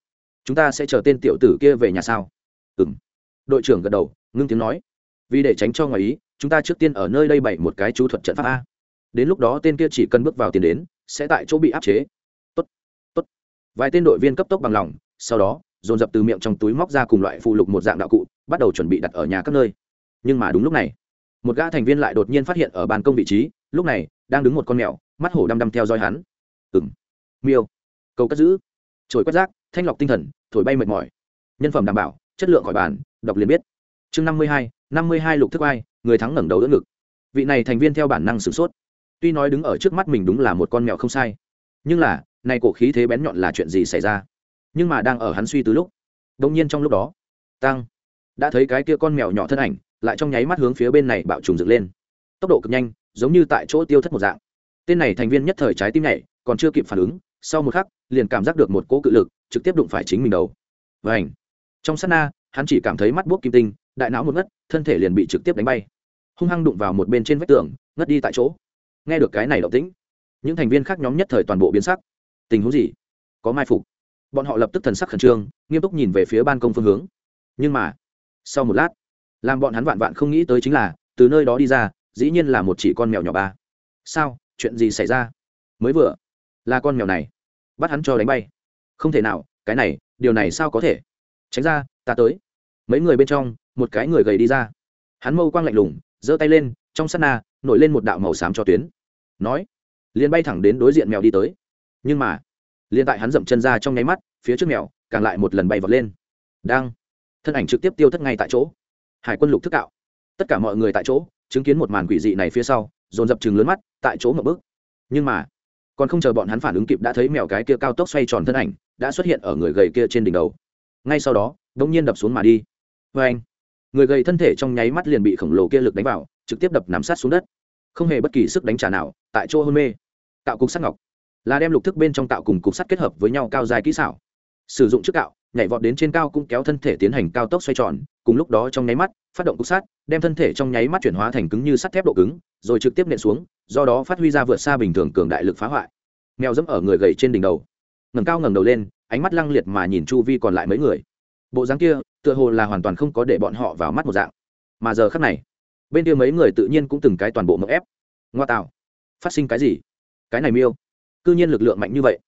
Chúng ta sẽ chờ tên tiểu tử kia về nhà sao? Ừ m đội trưởng gật đầu, ngưng tiếng nói. Vì để tránh cho ngoài ý, chúng ta trước tiên ở nơi đây bày một cái chú thuật trận pháp a đến lúc đó tên kia chỉ cần bước vào tiền đến sẽ tại chỗ bị áp chế. Tốt, tốt. vài tên đội viên cấp tốc bằng lòng sau đó dồn dập từ miệng trong túi móc ra cùng loại phụ lục một dạng đạo cụ bắt đầu chuẩn bị đặt ở nhà các nơi. Nhưng mà đúng lúc này một gã thành viên lại đột nhiên phát hiện ở ban công vị trí lúc này đang đứng một con mèo mắt hổ đăm đăm theo dõi hắn. Ừng miêu. Cầu cất giữ. Trồi quét rác thanh lọc tinh thần thổi bay mệt mỏi. Nhân phẩm đảm bảo chất lượng khỏi bàn đọc liền biết. Chương năm mươi hai năm mươi hai lục thức ai người thắng ngẩng đầu đỡ ngực. Vị này thành viên theo bản năng sửng sốt tuy nói đứng ở trước mắt mình đúng là một con mèo không sai, nhưng là nay cổ khí thế bén nhọn là chuyện gì xảy ra? Nhưng mà đang ở hắn suy từ lúc đông nhiên trong lúc đó tăng đã thấy cái kia con mèo nhỏ thân ảnh, lại trong nháy mắt hướng phía bên này bạo trùng dựng lên. Tốc độ cực nhanh, giống như tại chỗ tiêu thất một dạng. Tên này thành viên nhất thời trái tim nhảy, còn chưa kịp phản ứng, sau một khắc, liền cảm giác được một cỗ cự lực, trực tiếp đụng phải chính mình đầu. Và ảnh trong sát na, hắn chỉ cảm thấy mắt buốc kim tinh, đại não một ngất, thân thể liền bị trực tiếp đánh bay. Hung hăng đụng vào một bên trên vách tường, ngất đi tại chỗ nghe được cái này động tĩnh, những thành viên khác nhóm nhất thời toàn bộ biến sắc. Tình huống gì? Có mai phục. Bọn họ lập tức thần sắc khẩn trương, nghiêm túc nhìn về phía ban công phương hướng. Nhưng mà, sau một lát, làm bọn hắn vạn vạn không nghĩ tới chính là, từ nơi đó đi ra, dĩ nhiên là một chỉ con mèo nhỏ ba. Sao? Chuyện gì xảy ra? Mới vừa, là con mèo này. Bắt hắn cho đánh bay. Không thể nào, cái này, điều này sao có thể? Tránh ra, ta tới. Mấy người bên trong, một cái người gầy đi ra. Hắn mâu quang lạnh lùng, giơ tay lên, trong s á t na nổi lên một đạo màu xám cho tuyến. Nói, liền bay thẳng đến đối diện mèo đi tới. Nhưng mà, liền tại hắn dậm chân ra trong nháy mắt, phía trước mèo càng lại một lần bay vọt lên. Đang, thân ảnh trực tiếp tiêu thất ngay tại chỗ. Hải quân lục thức cạo. Tất cả mọi người tại chỗ, chứng kiến một màn quỷ dị này phía sau, dồn dập chừng lớn mắt, tại chỗ một bước. Nhưng mà, còn không chờ bọn hắn phản ứng kịp đã thấy mèo cái kia cao tốc xoay tròn thân ảnh, đã xuất hiện ở người gầy kia trên đỉnh đầu. Ngay sau đó đ ỗ n g nhiên đập xuống mà đi. Vê anh, người gầy thân thể trong nháy mắt liền bị khổng lồ kia lực đánh vào trực tiếp đập nằm sát xuống đất. Không hề bất kỳ sức đánh trả nào, tại chỗ hôn mê. Tạo cục sắt ngọc là đem lục thức bên trong tạo cùng cục sắt kết hợp với nhau cao dài kỹ xảo. Sử dụng trước cạo, nhảy vọt đến trên cao cũng kéo thân thể tiến hành cao tốc xoay tròn, cùng lúc đó trong nháy mắt, phát động cục sắt, đem thân thể trong nháy mắt chuyển hóa thành cứng như sắt thép độ cứng, rồi trực tiếp nện xuống, do đó phát huy ra vượt xa bình thường cường đại lực phá hoại. Mèo dẫm ở người gầy trên đỉnh đầu. Ngầm cao ngầm đầu lên, ánh mắt lăng liệt mà nhìn chu vi còn lại mấy người. Bộ dáng kia, tựa hồ là hoàn toàn không có để bọn họ vào mắt một dạng. Mà giờ khắc này bên kia mấy người tự nhiên cũng từng cái toàn bộ mậu ép. Ngoa tạo. Phát sinh cái gì? Cái này miêu. Cư nhiên lực lượng mạnh như vậy.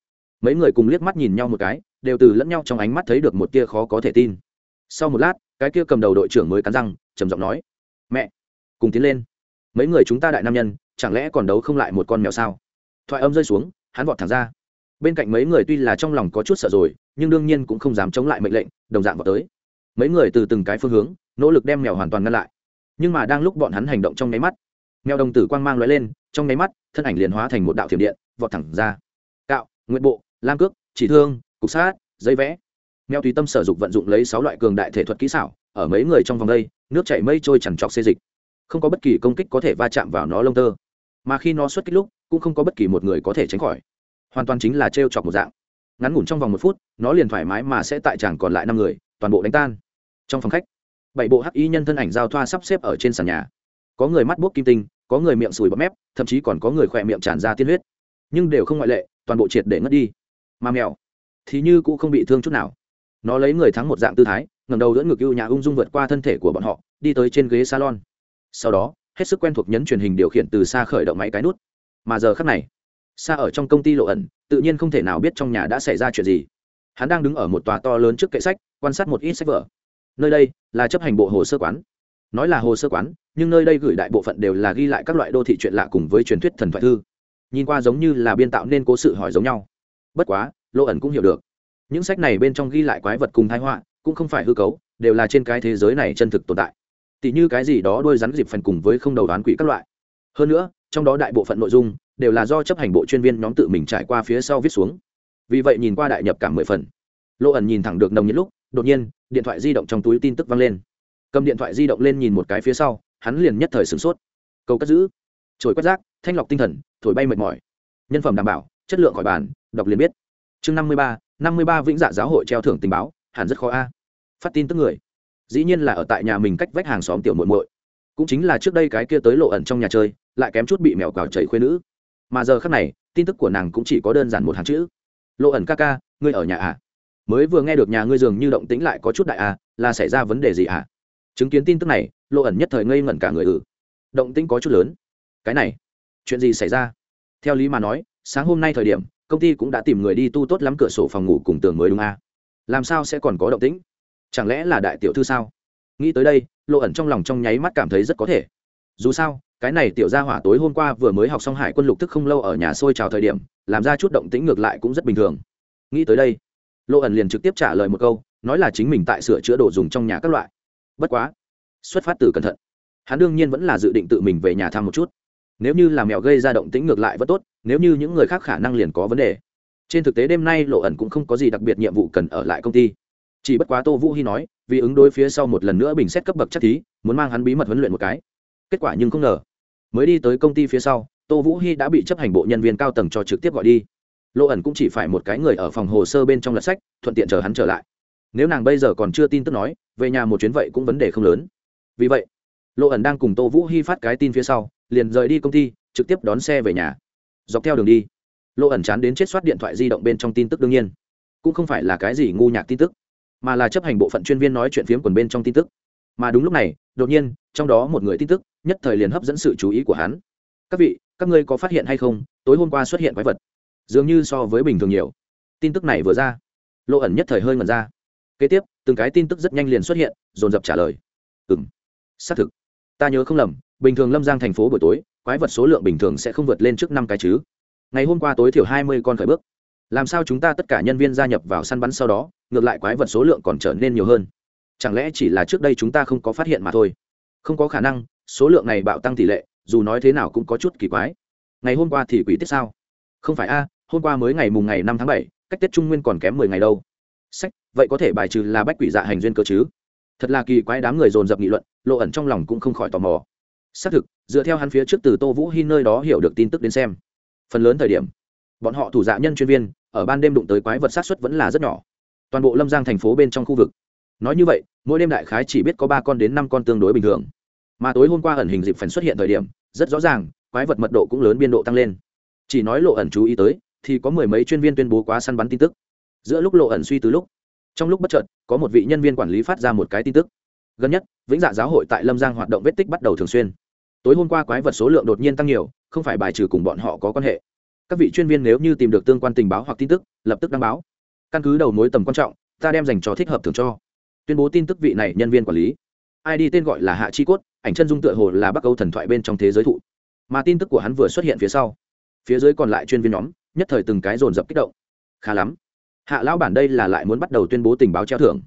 Mấy người cùng liếc mắt nhìn nhau một cái, đều từ lẫn nhau trong ánh mắt thấy được một tia khó có thể tin. Sau một lát, cái kia cầm đầu đội trưởng mới cắn răng, trầm giọng nói, mẹ, cùng tiến lên. Mấy người chúng ta đại nam nhân, chẳng lẽ còn đấu không lại một con mèo sao? Thoại âm rơi xuống, hắn vọt thẳng ra. Bên cạnh mấy người tuy là trong lòng có chút sợ rồi, nhưng đương nhiên cũng không dám chống lại mệnh lệnh, đồng dạng vào tới. Mấy người từ từng cái phương hướng, nỗ lực đem mèo hoàn toàn ngăn lại nhưng mà đang lúc bọn hắn hành động trong nháy mắt, mèo đồng tử quang mang lóe lên, trong nháy mắt, thân ảnh liền hóa thành một đạo thiểm điện, vọt thẳng ra. Cạo, nguyện bộ, lam cước, chỉ thương, cục sát, giấy vẽ. Mèo tùy tâm sở dụng vận dụng lấy sáu loại cường đại thể thuật kỹ xảo, ở mấy người trong vòng đây, nước chảy mây trôi chẳng trọc xê dịch. Không có bất kỳ công kích có thể va chạm vào nó lông tơ. Mà khi nó xuất kích lúc, cũng không có bất kỳ một người có thể tránh khỏi. Hoàn toàn chính là t r e o chọc một dạng. Ngắn ngủn trong vòng một phút, nó liền thoải mái mà sẽ tại chàng còn lại năm người, toàn bộ đánh tan. Trong phòng khách bảy bộ hắc y nhân thân ảnh giao thoa sắp xếp ở trên sàn nhà. Có người mắt buốc kim tinh, có người miệng sùi bọt mép, thậm chí còn có người khỏe miệng tràn ra tiên huyết. Nhưng đều không ngoại lệ, toàn bộ triệt để ngất đi. Mà mèo thì như cũng không bị thương chút nào. Nó lấy người thắng một dạng tư thái ngầm đầu dẫn ngực ưu nhà ung dung vượt qua thân thể của bọn họ, đi tới trên ghế salon. Sau đó, hết sức quen thuộc nhấn truyền hình điều khiển từ xa khởi động máy cái nút. Mà giờ khắc này xa ở trong công ty lộ ẩn, tự nhiên không thể nào biết trong nhà đã xảy ra chuyện gì. Hắn đang đứng ở một tòa to lớn trước kệ sách, quan sát một ít sách vở nơi đây là chấp hành bộ hồ sơ quán. Nói là hồ sơ quán, nhưng nơi đây gửi đại bộ phận đều là ghi lại các loại đô thị chuyện lạ cùng với truyền thuyết thần thoại thư. Nhìn qua giống như là biên tạo nên cố sự hỏi giống nhau. Bất quá lộ ẩn cũng hiểu được. Những sách này bên trong ghi lại quái vật cùng thái họa, cũng không phải hư cấu, đều là trên cái thế giới này chân thực tồn tại. Tỷ như cái gì đó đôi rắn dịp phần cùng với không đầu đoán quỷ các loại. Hơn nữa, trong đó đại bộ phận nội dung đều là do chấp hành bộ chuyên viên nhóm tự mình trải qua phía sau viết xuống. Vì vậy nhìn qua đại nhập cả mười phần. Lộ ẩn nhìn thẳng được nồng nhiệt lúc đột nhiên, điện thoại di động trong túi tin tức vang lên. Cầm điện thoại di động lên nhìn một cái phía sau, hắn liền nhất thời sửng sốt. Cầu cất giữ. Trồi quét rác, thanh lọc tinh thần, thổi bay mệt mỏi. Nhân phẩm đảm bảo, chất lượng khỏi bàn đọc liền biết. Chương năm mươi ba, năm mươi ba vĩnh dạ giáo hội treo thưởng tình báo, hẳn rất khó a. Phát tin tức người. Dĩ nhiên là ở tại nhà mình cách vách hàng xóm tiểu muội muội. Cũng chính là trước đây cái kia tới lộ ẩn trong nhà chơi, lại kém chút bị mèo cào chảy khuê nữ. Mà giờ khác này, tin tức của nàng cũng chỉ có đơn giản một hàng chữ. Lộ ẩn ca ca, ngươi ở nhà à? Mới vừa nghe được nhà ngươi dường như động tĩnh lại có chút đại à là xảy ra vấn đề gì à? Chứng kiến tin tức này lộ ẩn nhất thời ngây ngẩn cả người ử. Động tĩnh có chút lớn. Cái này, chuyện gì xảy ra? Theo lý mà nói, sáng hôm nay thời điểm, công ty cũng đã tìm người đi tu tốt lắm cửa sổ phòng ngủ cùng tường mới đúng à? Làm sao sẽ còn có động tĩnh? Chẳng lẽ là đại tiểu thư sao? Nghĩ tới đây lộ ẩn trong lòng trong nháy mắt cảm thấy rất có thể. Dù sao, cái này tiểu gia hỏa tối hôm qua vừa mới học xong hải quân lục thức không lâu ở nhà xôi trào thời điểm, làm ra chút động tĩnh ngược lại cũng rất bình thường. Nghĩ tới đây lộ ẩn liền trực tiếp trả lời một câu, nói là chính mình tại sửa chữa đồ dùng trong nhà các loại. Bất quá, xuất phát từ cẩn thận. Hắn đương nhiên vẫn là dự định tự mình về nhà thăm một chút. Nếu như là mèo gây ra động tĩnh ngược lại vẫn tốt, nếu như những người khác khả năng liền có vấn đề. Trên thực tế đêm nay lộ ẩn cũng không có gì đặc biệt nhiệm vụ cần ở lại công ty. Chỉ bất quá tô vũ hy nói, vì ứng đối phía sau một lần nữa bình xét cấp bậc chắc thí, muốn mang hắn bí mật huấn luyện một cái. Kết quả nhưng không ngờ, mới đi tới công ty phía sau, tô vũ hy đã bị chấp hành bộ nhân viên cao tầng cho trực tiếp gọi đi lộ ẩn cũng chỉ phải một cái người ở phòng hồ sơ bên trong lật sách, thuận tiện chờ hắn trở lại. Nếu nàng bây giờ còn chưa tin tức nói, về nhà một chuyến vậy cũng vấn đề không lớn. Vì vậy lộ ẩn đang cùng tô vũ hy phát cái tin phía sau, liền rời đi công ty, trực tiếp đón xe về nhà. Dọc theo đường đi lộ ẩn chán đến chết soát điện thoại di động bên trong tin tức đương nhiên. Cũng không phải là cái gì ngu nhạc tin tức, mà là chấp hành bộ phận chuyên viên nói chuyện phiếm quần bên trong tin tức. Mà đúng lúc này, đột nhiên, trong đó một người tin tức, nhất thời liền hấp dẫn sự chú ý của hắn. Các vị, các ngươi có phát hiện hay không? Tối hôm qua xuất hiện quái vật dường như so với bình thường nhiều. Tin tức này vừa ra lộ ẩn nhất thời hơi ngần ra. Kế tiếp, từng cái tin tức rất nhanh liền xuất hiện, dồn dập trả lời. Ừ m xác thực. Ta nhớ không lầm, bình thường lâm giang thành phố buổi tối, quái vật số lượng bình thường sẽ không vượt lên trước năm cái chứ. Ngày hôm qua tối thiểu hai mươi con khởi bước. Làm sao chúng ta tất cả nhân viên gia nhập vào săn bắn sau đó, ngược lại quái vật số lượng còn trở nên nhiều hơn? Chẳng lẽ chỉ là trước đây chúng ta không có phát hiện mà thôi? Không có khả năng, số lượng này bạo tăng tỷ lệ, dù nói thế nào cũng có chút kỳ quái. Ngày hôm qua thì quỷ tiết sao? Không phải a hôm qua mới ngày mùng ngày năm tháng bảy, cách tết trung nguyên còn kém mười ngày đâu. Sách, vậy có thể bài trừ là bách quỷ dạ hành duyên cơ chứ? Thật là kỳ quái đám người dồn dập nghị luận, lộ ẩn trong lòng cũng không khỏi tò mò. Xác thực, dựa theo hắn phía trước từ tô vũ hy nơi đó hiểu được tin tức đến xem. Phần lớn thời điểm, bọn họ thủ dạ nhân chuyên viên, ở ban đêm đụng tới quái vật sát xuất vẫn là rất nhỏ. Toàn bộ lâm giang thành phố bên trong khu vực. Nói như vậy, mỗi đêm đại khái chỉ biết có ba con đến năm con tương đối bình thường. Mà tối hôm qua ẩn hình dịp phần xuất hiện thời điểm, rất rõ ràng, quái vật mật độ cũng lớn biên độ tăng lên. Chỉ nói lộ ẩn chú ý tới thì có mười mấy chuyên viên tuyên bố quá săn bắn tin tức. Giữa lúc lộ ẩn suy từ lúc, trong lúc bất chợt, có một vị nhân viên quản lý phát ra một cái tin tức. Gần nhất, vĩnh dạ giáo hội tại lâm giang hoạt động vết tích bắt đầu thường xuyên. Tối hôm qua quái vật số lượng đột nhiên tăng nhiều, không phải bài trừ cùng bọn họ có quan hệ. Các vị chuyên viên nếu như tìm được tương quan tình báo hoặc tin tức, lập tức đăng báo. Căn cứ đầu mối tầm quan trọng, ta đem dành cho thích hợp thường cho. Tuyên bố tin tức vị này nhân viên quản lý. Id tên gọi là hạ chi cốt, ảnh chân dung tựa hồ là bắc âu thần thoại bên trong thế giới thụ. Mà tin tức của hắn vừa xuất hiện phía sau. Phía dưới còn lại chuyên viên nhóm nhất thời từng cái dồn dập kích động. Khá lắm. Hạ lão bản đây là lại muốn bắt đầu tuyên bố tình báo treo thưởng.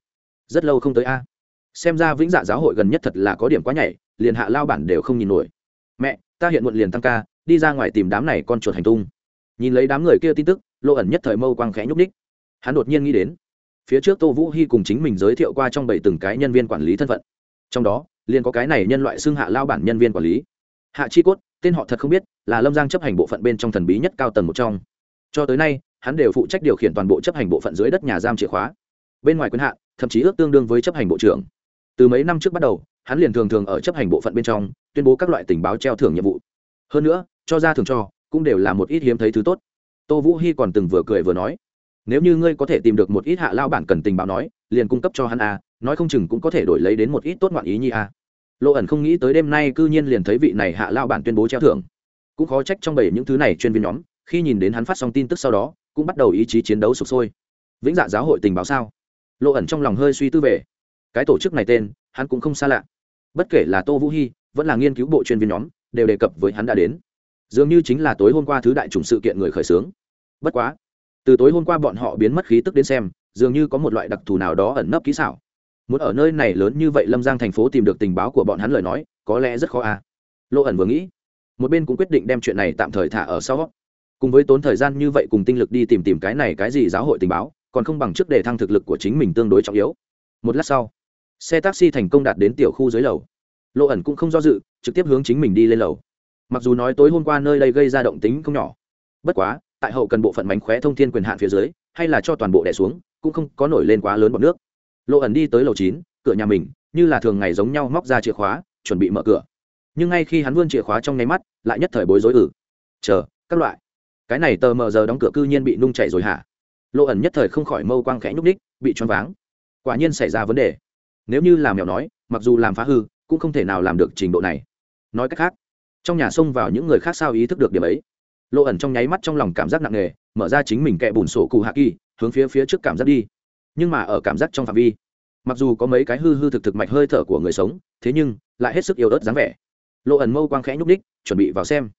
Rất lâu không tới a. Xem ra vĩnh dạ giáo hội gần nhất thật là có điểm quá nhảy liền hạ lao bản đều không nhìn nổi. Mẹ, ta hiện muộn liền tăng ca, đi ra ngoài tìm đám này con chuột hành tung. Nhìn lấy đám người kia tin tức lộ ẩn nhất thời mâu quang khẽ nhúc ních hắn đột nhiên nghĩ đến, phía trước tô vũ hy cùng chính mình giới thiệu qua trong bảy từng cái nhân viên quản lý thân phận. Trong đó, liền có cái này nhân loại xưng hạ lao bản nhân viên quản lý. Hạ chi cốt, tên họ thật không biết, là lâm giang chấp hành bộ phận bên trong thần bí nhất cao tầng một trong cho tới nay, hắn đều phụ trách điều khiển toàn bộ chấp hành bộ phận dưới đất nhà giam chìa khóa. Bên ngoài quyền hạn, thậm chí ước tương đương với chấp hành bộ trưởng. Từ mấy năm trước bắt đầu, hắn liền thường thường ở chấp hành bộ phận bên trong, tuyên bố các loại tình báo treo thưởng nhiệm vụ. Hơn nữa, cho ra thường cho, cũng đều là một ít hiếm thấy thứ tốt. Tô vũ hy còn từng vừa cười vừa nói, nếu như ngươi có thể tìm được một ít hạ lao bản cần tình báo nói, liền cung cấp cho hắn a, nói không chừng cũng có thể đổi lấy đến một ít tốt ngoạn ý nhi a. Lộ ẩn không nghĩ tới đêm nay cư nhiên liền thấy vị này hạ lao bản tuyên bố treo thưởng. Cũng khó trách trong bảy những thứ này chuyên viên nhóm khi nhìn đến hắn phát xong tin tức sau đó, cũng bắt đầu ý chí chiến đấu sụp sôi. Vĩnh dạ giáo hội tình báo sao? Lộ ẩn trong lòng hơi suy tư về. Cái tổ chức này tên, hắn cũng không xa lạ. Bất kể là tô vũ hy vẫn là nghiên cứu bộ chuyên viên nhóm, đều đề cập với hắn đã đến. Dường như chính là tối hôm qua thứ đại chủng sự kiện người khởi xướng. Bất quá, từ tối hôm qua bọn họ biến mất khí tức đến xem, dường như có một loại đặc thù nào đó ẩn nấp kỹ xảo. Muốn ở nơi này lớn như vậy lâm giang thành phố tìm được tình báo của bọn hắn lời nói, có lẽ rất khó à. Lộ ẩn vừa nghĩ, một bên cũng quyết định đem chuyện này tạm thời thả ở sau cùng với tốn thời gian như vậy cùng tinh lực đi tìm tìm cái này cái gì giáo hội tình báo, còn không bằng trước để thăng thực lực của chính mình tương đối trọng yếu. Một lát sau, xe taxi thành công đạt đến tiểu khu dưới lầu. Lộ ẩn cũng không do dự, trực tiếp hướng chính mình đi lên lầu. Mặc dù nói tối hôm qua nơi đây gây ra động tính không nhỏ, bất quá, tại hậu cần bộ phận mánh khóe thông thiên quyền hạn phía dưới, hay là cho toàn bộ đẻ xuống, cũng không có nổi lên quá lớn bọc nước. Lộ ẩn đi tới lầu chín, cửa nhà mình, như là thường ngày giống nhau móc ra chìa khóa, chuẩn bị mở cửa. Nhưng ngay khi hắn vươn chìa khóa trong nháy mắt, lại nhất thời bối rối ử. Chờ, các loại cái này tờ mờ giờ đóng cửa cư nhiên bị nung chảy rồi hả? Lộ ẩn nhất thời không khỏi mâu quang khẽ nhúc ních bị choáng váng. Quả nhiên xảy ra vấn đề. Nếu như làm mèo nói, mặc dù làm phá hư, cũng không thể nào làm được trình độ này. Nói cách khác, trong nhà xông vào những người khác sao ý thức được điểm ấy? Lộ ẩn trong nháy mắt trong lòng cảm giác nặng nề, mở ra chính mình kẹ bùn sổ cụ hạ kỳ, hướng phía phía trước cảm giác đi. Nhưng mà ở cảm giác trong phạm vi, mặc dù có mấy cái hư hư thực thực mạch hơi thở của người sống, thế nhưng lại hết sức yếu ớt dáng vẻ. Lộ ẩn mâu quang khẽ nhúc ních chuẩn bị vào xem.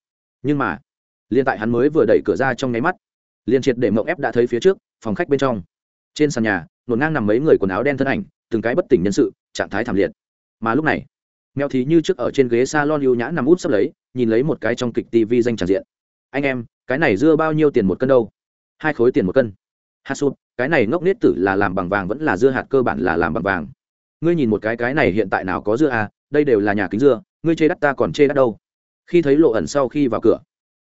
Nhưng mà liên tại hắn mới vừa đẩy cửa ra trong nháy mắt, liền triệt để mộng ép đã thấy phía trước, phòng khách bên trong. Trên sàn nhà nổn ngang nằm mấy người quần áo đen thân ảnh, từng cái bất tỉnh nhân sự, trạng thái thảm liệt. Mà lúc này, mèo thì như trước ở trên ghế s a lon ưu nhã nằm út sắp lấy, nhìn lấy một cái trong kịch tv danh tràn diện. Anh em, cái này dưa bao nhiêu tiền một cân đâu? Hai khối tiền một cân. Hát sụp cái này ngốc nết tử là làm bằng vàng vẫn là dưa hạt cơ bản là làm bằng vàng. Ngươi nhìn một cái cái này hiện tại nào có dưa à đây đều là nhà kính dưa, ngươi chê đắt ta còn chê đắt đâu. Khi thấy lộ ẩn sau khi vào cửa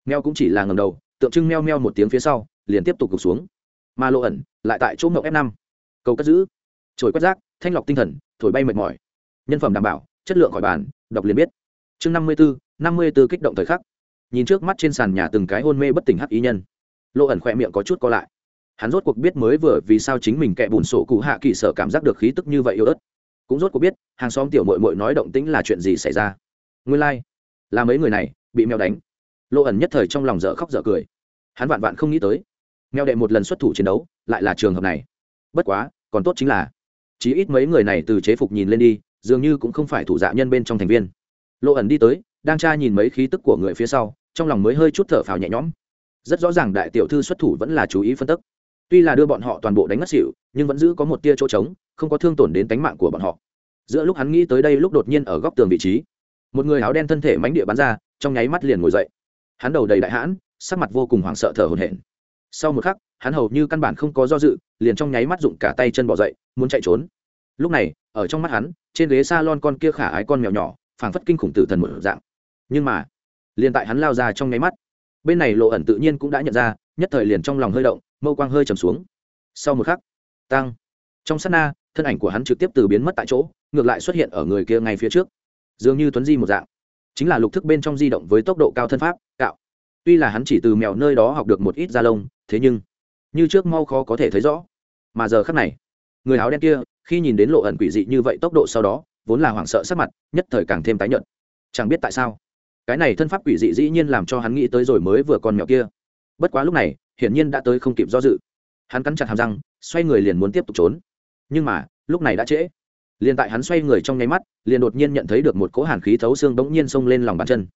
meo cũng chỉ là ngầm đầu tượng trưng meo meo một tiếng phía sau liền tiếp tục gục xuống. Mà lộ ẩn lại tại chỗ mậu f năm. Cầu cất giữ. Trồi quét rác thanh lọc tinh thần thổi bay mệt mỏi. Nhân phẩm đảm bảo chất lượng khỏi bàn đọc liền biết. Chương năm mươi bốn năm mươi b ố kích động thời khắc. Nhìn trước mắt trên sàn nhà từng cái hôn mê bất tỉnh hắc ý nhân. Lộ ẩn khỏe miệng có chút co lại. Hắn rốt cuộc biết mới vừa vì sao chính mình kẹ bùn sổ cụ hạ kỳ sở cảm giác được khí tức như vậy yếu ớt. Cũng rốt cuộc biết hàng xóm tiểu mội mội nói động tĩnh là chuyện gì xảy ra. Nguyên lai、like, là mấy người này bị mèo đánh lộ ẩn nhất thời trong lòng dở khóc dở cười. Hắn vạn vạn không nghĩ tới mèo đệ một lần xuất thủ chiến đấu lại là trường hợp này. Bất quá còn tốt chính là chí ít mấy người này từ chế phục nhìn lên đi dường như cũng không phải thủ dạ nhân bên trong thành viên. Lộ ẩn đi tới đang tra nhìn mấy khí tức của người phía sau trong lòng mới hơi chút thở phào nhẹ nhõm. Rất rõ ràng đại tiểu thư xuất thủ vẫn là chú ý phân tức, tuy là đưa bọn họ toàn bộ đánh ngất xỉu nhưng vẫn giữ có một tia chỗ trống không có thương tổn đến tính mạng của bọn họ. Giữa lúc hắn nghĩ tới đây lúc đột nhiên ở góc tường vị trí một người áo đen thân thể mánh địa bắn ra trong nháy mắt liền ngồi dậy hắn đầu đầy đại hãn, sắc mặt vô cùng hoảng sợ thở hổn hển. Sau một khắc, hắn hầu như căn bản không có do dự, liền trong nháy mắt rụng cả tay chân bỏ dậy, muốn chạy trốn. Lúc này, ở trong mắt hắn, trên ghế s a lon con kia khả ái con mèo nhỏ, phảng phất kinh khủng tử thần một dạng. Nhưng mà, liền tại hắn lao ra trong nháy mắt, bên này lộ ẩn tự nhiên cũng đã nhận ra, nhất thời liền trong lòng hơi động, mâu quang hơi trầm xuống. Sau một khắc tăng trong s á t na, thân ảnh của hắn trực tiếp từ biến mất tại chỗ, ngược lại xuất hiện ở người kia ngay phía trước. Dường như tuấn di một dạng. Chính là lục thức bên trong di động với tốc độ cao thân pháp tuy là hắn chỉ từ mèo nơi đó học được một ít da lông, thế nhưng, như trước mau khó có thể thấy rõ. Mà giờ khắc này, người áo đen kia, khi nhìn đến lộ ẩn quỷ dị như vậy tốc độ sau đó, vốn là hoảng sợ sắc mặt, nhất thời càng thêm tái nhợt. Chẳng biết tại sao, cái này thân pháp quỷ dị dĩ nhiên làm cho hắn nghĩ tới rồi mới vừa con mèo kia. Bất quá lúc này, hiển nhiên đã tới không kịp do dự. Hắn cắn chặt hàm răng, xoay người liền muốn tiếp tục trốn. Nhưng mà, lúc này đã trễ. Liền tại hắn xoay người trong nháy mắt, liền đột nhiên nhận thấy được một cỗ hàn khí thấu xương bỗng nhiên xông lên lòng bàn chân.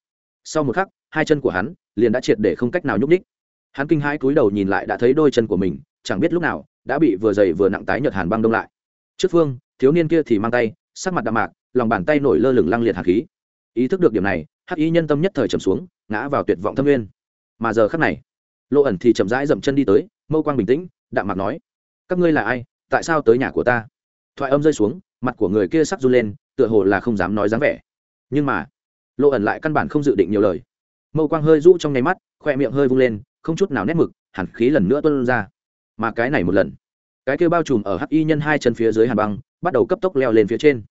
Sau một khắc, hai chân của hắn liền đã triệt để không cách nào nhúc ních hắn kinh hãi cúi đầu nhìn lại đã thấy đôi chân của mình, chẳng biết lúc nào, đã bị vừa dày vừa nặng tái nhợt hàn băng đông lại. Trước phương, thiếu niên kia thì mang tay, sắc mặt đạm mạc, lòng bàn tay nổi lơ lửng lăng liệt hạt khí. Ý thức được điểm này, hắc y nhân tâm nhất thời trầm xuống, ngã vào tuyệt vọng thâm nguyên. Mà giờ khắc này lộ ẩn thì chậm rãi dậm chân đi tới, mâu quang bình tĩnh, đạm mạc nói, các ngươi là ai? Tại sao tới nhà của ta? Thoại âm rơi xuống, mặt của người kia sắc run lên, tựa hồ là không dám nói dáng vẻ. Nhưng mà lộ ẩn lại căn bản không dự định nhiều lời mâu quang hơi rũ trong nháy mắt, khoe miệng hơi vung lên, không chút nào nét mực hẳn khí lần nữa tuân ra. Mà cái này một lần, cái kia bao trùm ở hắc y nhân hai chân phía dưới hàn băng, bắt đầu cấp tốc leo lên phía trên.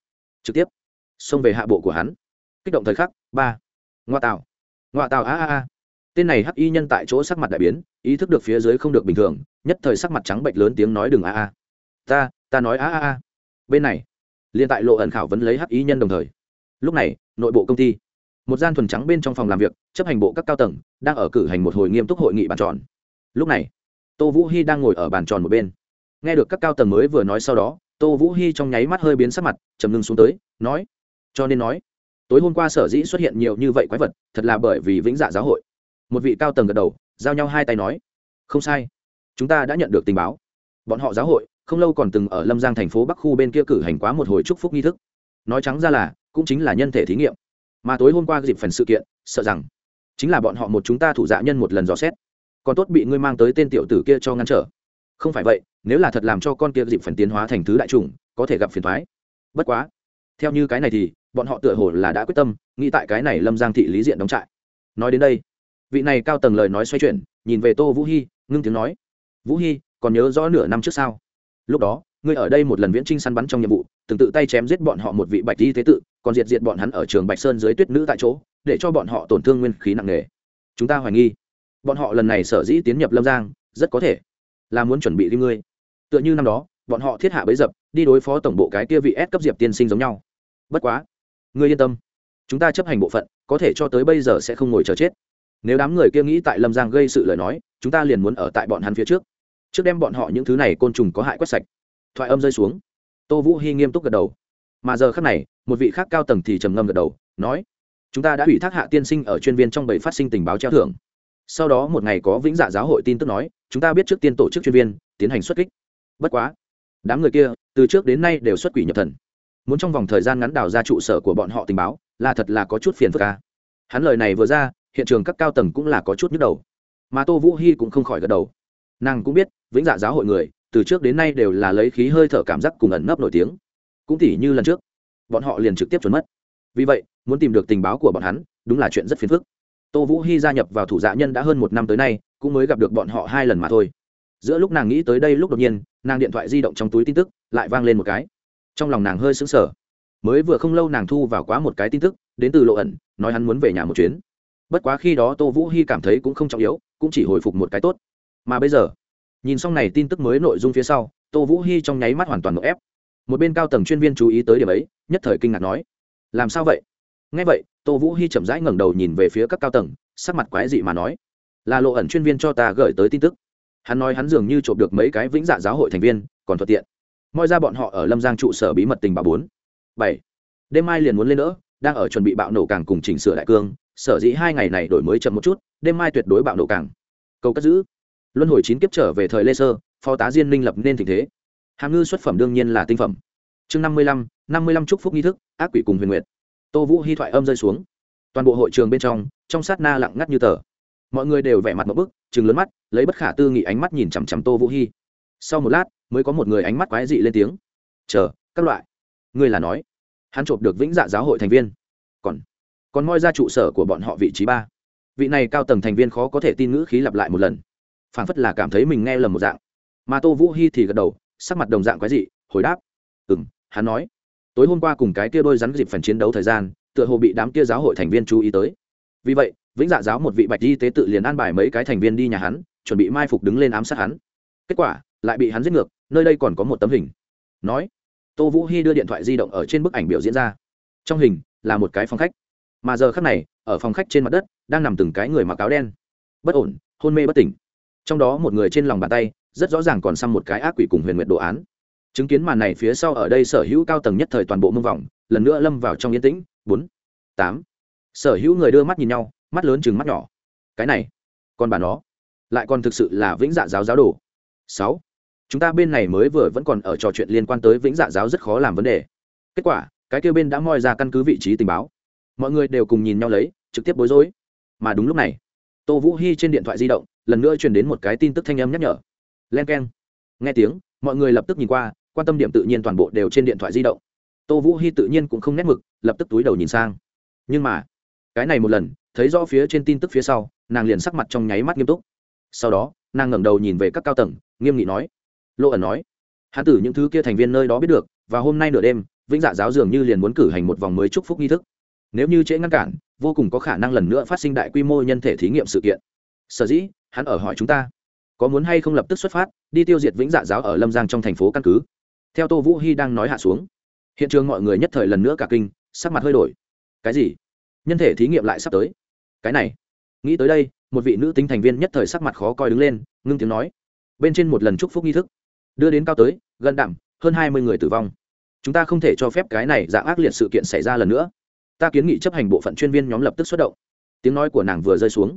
Trực tiếp, xông về hạ bộ của hắn. Kích động thời khắc, ba. Ngoa tạo. Ngoa tạo, a a a. Tên này hắc y nhân tại chỗ sắc mặt đại biến, ý thức được phía dưới không được bình thường, nhất thời sắc mặt trắng bệnh lớn tiếng nói đừng a a. Ta ta nói a a a. Bên này liên tại lộ ẩn khảo vấn lấy hắc y nhân đồng thời. Lúc này, nội bộ công ty một gian thuần trắng bên trong phòng làm việc, chấp hành bộ các cao tầng, đang ở cử hành một hồi nghiêm túc hội nghị bàn tròn. Lúc này, tô vũ hy đang ngồi ở bàn tròn một bên. Nghe được các cao tầng mới vừa nói sau đó, tô vũ hy trong nháy mắt hơi biến sắc mặt chầm ngưng xuống tới, nói, cho nên nói, tối hôm qua sở dĩ xuất hiện nhiều như vậy quái vật, thật là bởi vì vĩnh dạ giáo hội. Một vị cao tầng gật đầu, giao nhau hai tay nói, không sai, chúng ta đã nhận được tình báo. Bọn họ giáo hội, không lâu còn từng ở lâm giang thành phố bắc khu bên kia cử hành quá một hồi chúc phúc nghi thức. Nói trắng ra là, cũng chính là nhân thể thí nghiệm mà tối hôm qua dịp phần sự kiện, sợ rằng chính là bọn họ một chúng ta thủ dạ nhân một lần dò xét. Còn tốt bị ngươi mang tới tên tiểu tử kia cho ngăn trở. Không phải vậy, nếu là thật làm cho con kia dịp phần tiến hóa thành thứ đại chủng, có thể gặp phiền thoái bất quá, theo như cái này thì, bọn họ tựa hồ là đã quyết tâm, nghĩ tại cái này lâm giang thị lý diện đóng trại. Nói đến đây, vị này cao tầng lời nói xoay chuyển, nhìn về tô vũ hy ngưng tiếng nói. Vũ hy còn nhớ rõ nửa năm trước sao? Lúc đó, ngươi ở đây một lần viễn trinh săn bắn trong nhiệm vụ, từng tự tay chém giết bọn họ một vị bạch y tế tự còn diệt diệt bọn hắn ở trường bạch sơn dưới tuyết nữ tại chỗ, để cho bọn họ tổn thương nguyên khí nặng nề. Chúng ta hoài nghi, bọn họ lần này sở dĩ tiến nhập lâm giang, rất có thể là muốn chuẩn bị đi ngươi. Tựa như năm đó, bọn họ thiết hạ bấy dập, đi đối phó tổng bộ cái kia vị S cấp diệp tiên sinh giống nhau. Bất quá, ngươi yên tâm, chúng ta chấp hành bộ phận, có thể cho tới bây giờ sẽ không ngồi chờ chết. Nếu đám người kia nghĩ tại lâm giang gây sự lời nói, chúng ta liền muốn ở tại bọn hắn phía trước. Trước đem bọn họ những thứ này côn trùng có hại quét sạch. Thoại âm rơi xuống. Tô vũ hy nghiêm túc gật đầu. Mà giờ khác này một vị khác cao tầng thì trầm ngâm gật đầu, nói, chúng ta đã ủy thác hạ tiên sinh ở chuyên viên trong bảy phát sinh tình báo treo thưởng. Sau đó một ngày có vĩnh dạ giáo hội tin tức nói, chúng ta biết trước tiên tổ chức chuyên viên, tiến hành xuất kích. Bất quá, đám người kia, từ trước đến nay đều xuất quỷ nhập thần. Muốn trong vòng thời gian ngắn đào ra trụ sở của bọn họ tình báo, là thật là có chút phiền phức ca hắn lời này vừa ra, hiện trường các cao tầng cũng là có chút nhức đầu. Mà tô vũ hy cũng không khỏi gật đầu. Nàng cũng biết, vĩnh dạ giáo hội người, từ trước đến nay đều là lấy khí hơi thở cảm giác cùng ẩn nấp nổi tiếng. Cũng tỉ như lần trước bọn họ liền trực tiếp trốn mất. Vì vậy, muốn tìm được tình báo của bọn hắn, đúng là chuyện rất phiền phức. Tô vũ hy gia nhập vào thủ dạ nhân đã hơn một năm tới nay, cũng mới gặp được bọn họ hai lần mà thôi. Giữa lúc nàng nghĩ tới đây lúc đột nhiên, nàng điện thoại di động trong túi tin tức lại vang lên một cái. Trong lòng nàng hơi sững sờ. Mới vừa không lâu nàng thu vào quá một cái tin tức, đến từ lộ ẩn, nói hắn muốn về nhà một chuyến. Bất quá khi đó tô vũ hy cảm thấy cũng không trọng yếu, cũng chỉ hồi phục một cái tốt. Mà bây giờ, nhìn xong này tin tức mới nội dung phía sau, tô vũ hy trong nháy mắt hoàn toàn ngộ ép một bên cao tầng chuyên viên chú ý tới điểm ấy, nhất thời kinh ngạc nói, làm sao vậy? Ngay vậy, tô vũ hy chậm rãi ngẩng đầu nhìn về phía các cao tầng, sắc mặt quái dị mà nói, là lộ ẩn chuyên viên cho ta gửi tới tin tức. Hắn nói hắn dường như trộm được mấy cái vĩnh dạ giáo hội thành viên, còn thuận tiện. Moi ra bọn họ ở lâm giang trụ sở bí mật tình bà bốn. Bảy. Đêm mai liền muốn lên nữa, đang ở chuẩn bị bạo nổ càng cùng chỉnh sửa đại cương, sở dĩ hai ngày này đổi mới chậm một chút, đêm mai tuyệt đối bạo nổ càng. Câu cất giữ. Luân hồi chín kiếp trở về thời lê sơ, phó tá diên minh lập nên tình thế hàm ngư xuất phẩm đương nhiên là tinh phẩm. Chương năm mươi lăm, năm mươi lăm chúc phúc nghi thức, ác quỷ cùng huyền nguyệt. Tô vũ hy thoại âm rơi xuống. Toàn bộ hội trường bên trong trong sát na lặng ngắt như tờ. Mọi người đều vẻ mặt một bức chừng lớn mắt, lấy bất khả tư nghị ánh mắt nhìn chằm chằm tô vũ hy sau một lát, mới có một người ánh mắt quái dị lên tiếng. Chờ, các loại. Ngươi là nói. Hắn chộp được vĩnh dạ giáo hội thành viên. Còn còn moi ra trụ sở của bọn họ vị trí ba. Vị này cao tầng thành viên khó có thể tin ngữ khí lặp lại một lần. Phản phất là cảm thấy mình nghe lầm một dạng. Mà tô vũ hy thì gật đầu sắc mặt đồng dạng quái dị, hồi đáp. Ừ m hắn nói. Tối hôm qua cùng cái kia đôi rắn dịp phần chiến đấu thời gian, tựa hồ bị đám kia giáo hội thành viên chú ý tới. Vì vậy, vĩnh dạ giáo một vị bạch y tế tự liền an bài mấy cái thành viên đi nhà hắn, chuẩn bị mai phục đứng lên ám sát hắn. Kết quả, lại bị hắn giết ngược, nơi đây còn có một tấm hình. Nói, tô vũ hy đưa điện thoại di động ở trên bức ảnh biểu diễn ra. Trong hình, là một cái phòng khách. Mà giờ khắc này, ở phòng khách trên mặt đất, đang nằm từng cái người mặc áo đen. Bất ổn, hôn mê bất tỉnh. Trong đó một người trên lòng bàn tay rất rõ ràng còn xăm một cái ác quỷ cùng huyền nguyệt đồ án. Chứng kiến màn này phía sau ở đây sở hữu cao tầng nhất thời toàn bộ mông vòng, lần nữa lâm vào trong yên tĩnh. Bốn, tám. Sở hữu người đưa mắt nhìn nhau, mắt lớn chừng mắt nhỏ. Cái này còn bà nó, lại còn thực sự là vĩnh dạ giáo giáo đồ. Sáu. Chúng ta bên này mới vừa vẫn còn ở trò chuyện liên quan tới vĩnh dạ giáo rất khó làm vấn đề. Kết quả, cái kêu bên đã moi ra căn cứ vị trí tình báo. Mọi người đều cùng nhìn nhau lấy, trực tiếp bối rối. Mà đúng lúc này, tô vũ hy trên điện thoại di động, lần nữa truyền đến một cái tin tức thanh âm nhắc nhở len k e n nghe tiếng, mọi người lập tức nhìn qua, quan tâm điểm tự nhiên toàn bộ đều trên điện thoại di động. Tô vũ hy tự nhiên cũng không nét mực, lập tức túi đầu nhìn sang. Nhưng mà, cái này một lần, thấy rõ phía trên tin tức phía sau, nàng liền sắc mặt trong nháy mắt nghiêm túc. Sau đó, nàng ngẩng đầu nhìn về các cao tầng, nghiêm nghị nói. Lộ ẩn nói, hán tử những thứ kia thành viên nơi đó biết được, và hôm nay nửa đêm, vĩnh dạ giáo dường như liền muốn cử hành một vòng mới chúc phúc nghi thức. Nếu như trễ ngăn cản, vô cùng có khả năng lần nữa phát sinh đại quy mô nhân thể thí nghiệm sự kiện. Sở dĩ, hắn ở hỏi chúng ta có muốn hay không lập tức xuất phát, đi tiêu diệt vĩnh dạ giáo ở lâm giang trong thành phố căn cứ. Theo tô vũ hy đang nói hạ xuống, hiện trường mọi người nhất thời lần nữa cả kinh, sắc mặt hơi đổi. Cái gì? Nhân thể thí nghiệm lại sắp tới. Cái này. Nghĩ tới đây, một vị nữ tính thành viên nhất thời sắc mặt khó coi đứng lên, ngưng tiếng nói. Bên trên một lần chúc phúc nghi thức. Đưa đến cao tới, gần đẳng hơn hai mươi người tử vong. Chúng ta không thể cho phép cái này dạng ác liệt sự kiện xảy ra lần nữa. Ta kiến nghị chấp hành bộ phận chuyên viên nhóm lập tức xuất động. Tiếng nói của nàng vừa rơi xuống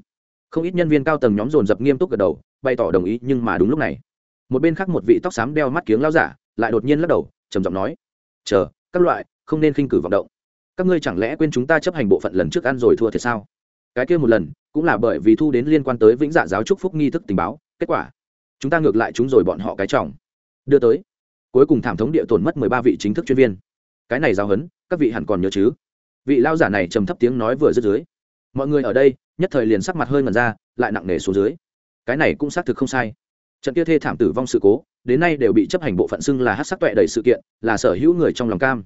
không ít nhân viên cao tầng nhóm dồn dập nghiêm túc gật đầu, bày tỏ đồng ý nhưng mà đúng lúc này, một bên khác một vị tóc xám đeo mắt kiếng lao giả lại đột nhiên lắc đầu, trầm giọng nói, chờ, các loại, không nên khinh cử vọng động. Các ngươi chẳng lẽ quên chúng ta chấp hành bộ phận lần trước ăn rồi thua thiệt sao? Cái kia một lần, cũng là bởi vì thu đến liên quan tới vĩnh dạ giáo trúc phúc nghi thức tình báo, kết quả, chúng ta ngược lại chúng rồi bọn họ cái trọng. Đưa tới, cuối cùng thảm thống địa tổn mất mười ba vị chính thức chuyên viên. Cái này giao hấn các vị hẳn còn nhớ chứ? Vị lao giả này trầm thấp tiếng nói vừa dứt dưới mọi người ở đây, nhất thời liền sắc mặt hơi ngần ra, lại nặng nề xuống dưới. Cái này cũng xác thực không sai. Trận kia thê thảm tử vong sự cố, đến nay đều bị chấp hành bộ phận xưng là hát sắc tuệ đầy sự kiện, là sở hữu người trong lòng cam.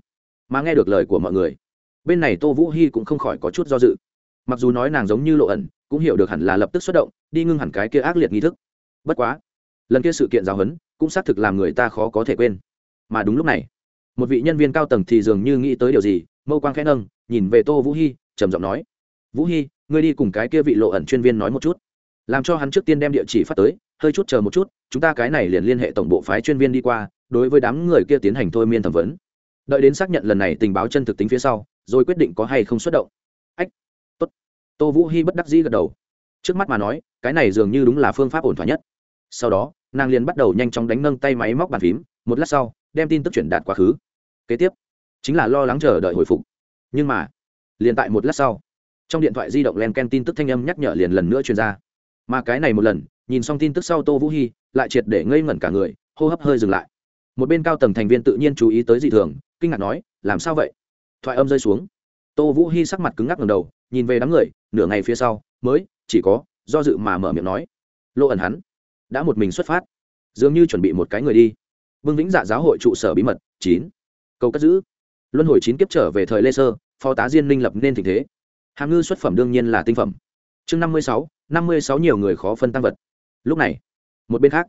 Mà nghe được lời của mọi người, bên này tô vũ hy cũng không khỏi có chút do dự. Mặc dù nói nàng giống như lộ ẩn, cũng hiểu được hẳn là lập tức xuất động, đi ngưng hẳn cái kia ác liệt nghi thức. Bất quá, lần kia sự kiện giáo huấn, cũng xác thực làm người ta khó có thể quên. Mà đúng lúc này, một vị nhân viên cao tầng thì dường như nghĩ tới điều gì, mâu quang khẽ nâng, nhìn về tô vũ hy trầm giọng nói vũ hy ngươi đi cùng cái kia vị lộ ẩn chuyên viên nói một chút. Làm cho hắn trước tiên đem địa chỉ phát tới, hơi chút chờ một chút, chúng ta cái này liền liên hệ tổng bộ phái chuyên viên đi qua, đối với đám người kia tiến hành thôi miên thẩm vấn. Đợi đến xác nhận lần này tình báo chân thực tính phía sau, rồi quyết định có hay không xuất động. Ách, tốt. Tô vũ hy bất đắc dĩ gật đầu. Trước mắt mà nói, cái này dường như đúng là phương pháp ổn thỏa nhất. Sau đó, nàng liền bắt đầu nhanh chóng đánh nâng tay máy móc bàn phím, một lát sau, đem tin tức chuyển đạt quá khứ. Kế tiếp, chính là lo lắng chờ đợi hồi phục. Nhưng mà, liền tại một lát sau trong điện thoại di động len ken tin tức thanh âm nhắc nhở liền lần nữa truyền ra. Mà cái này một lần, nhìn xong tin tức sau tô vũ hy lại triệt để ngây ngẩn cả người, hô hấp hơi dừng lại. Một bên cao tầng thành viên tự nhiên chú ý tới dị thường, kinh ngạc nói, làm sao vậy? Thoại âm rơi xuống. Tô vũ hy sắc mặt cứng ngắc ngầm đầu, nhìn về đám người, nửa ngày phía sau, mới, chỉ có, do dự mà mở miệng nói lộ ẩn hắn, đã một mình xuất phát, dường như chuẩn bị một cái người đi. Vương vĩnh dạ giáo hội trụ sở bí mật, chín. Câu cất giữ. Luân hồi chín kiếp trở về thời lê sơ, phó tá diên minh lập nên tình thế hàm ngư xuất phẩm đương nhiên là tinh phẩm. Chương năm mươi sáu, năm mươi sáu nhiều người khó phân tăng vật. Lúc này, một bên khác,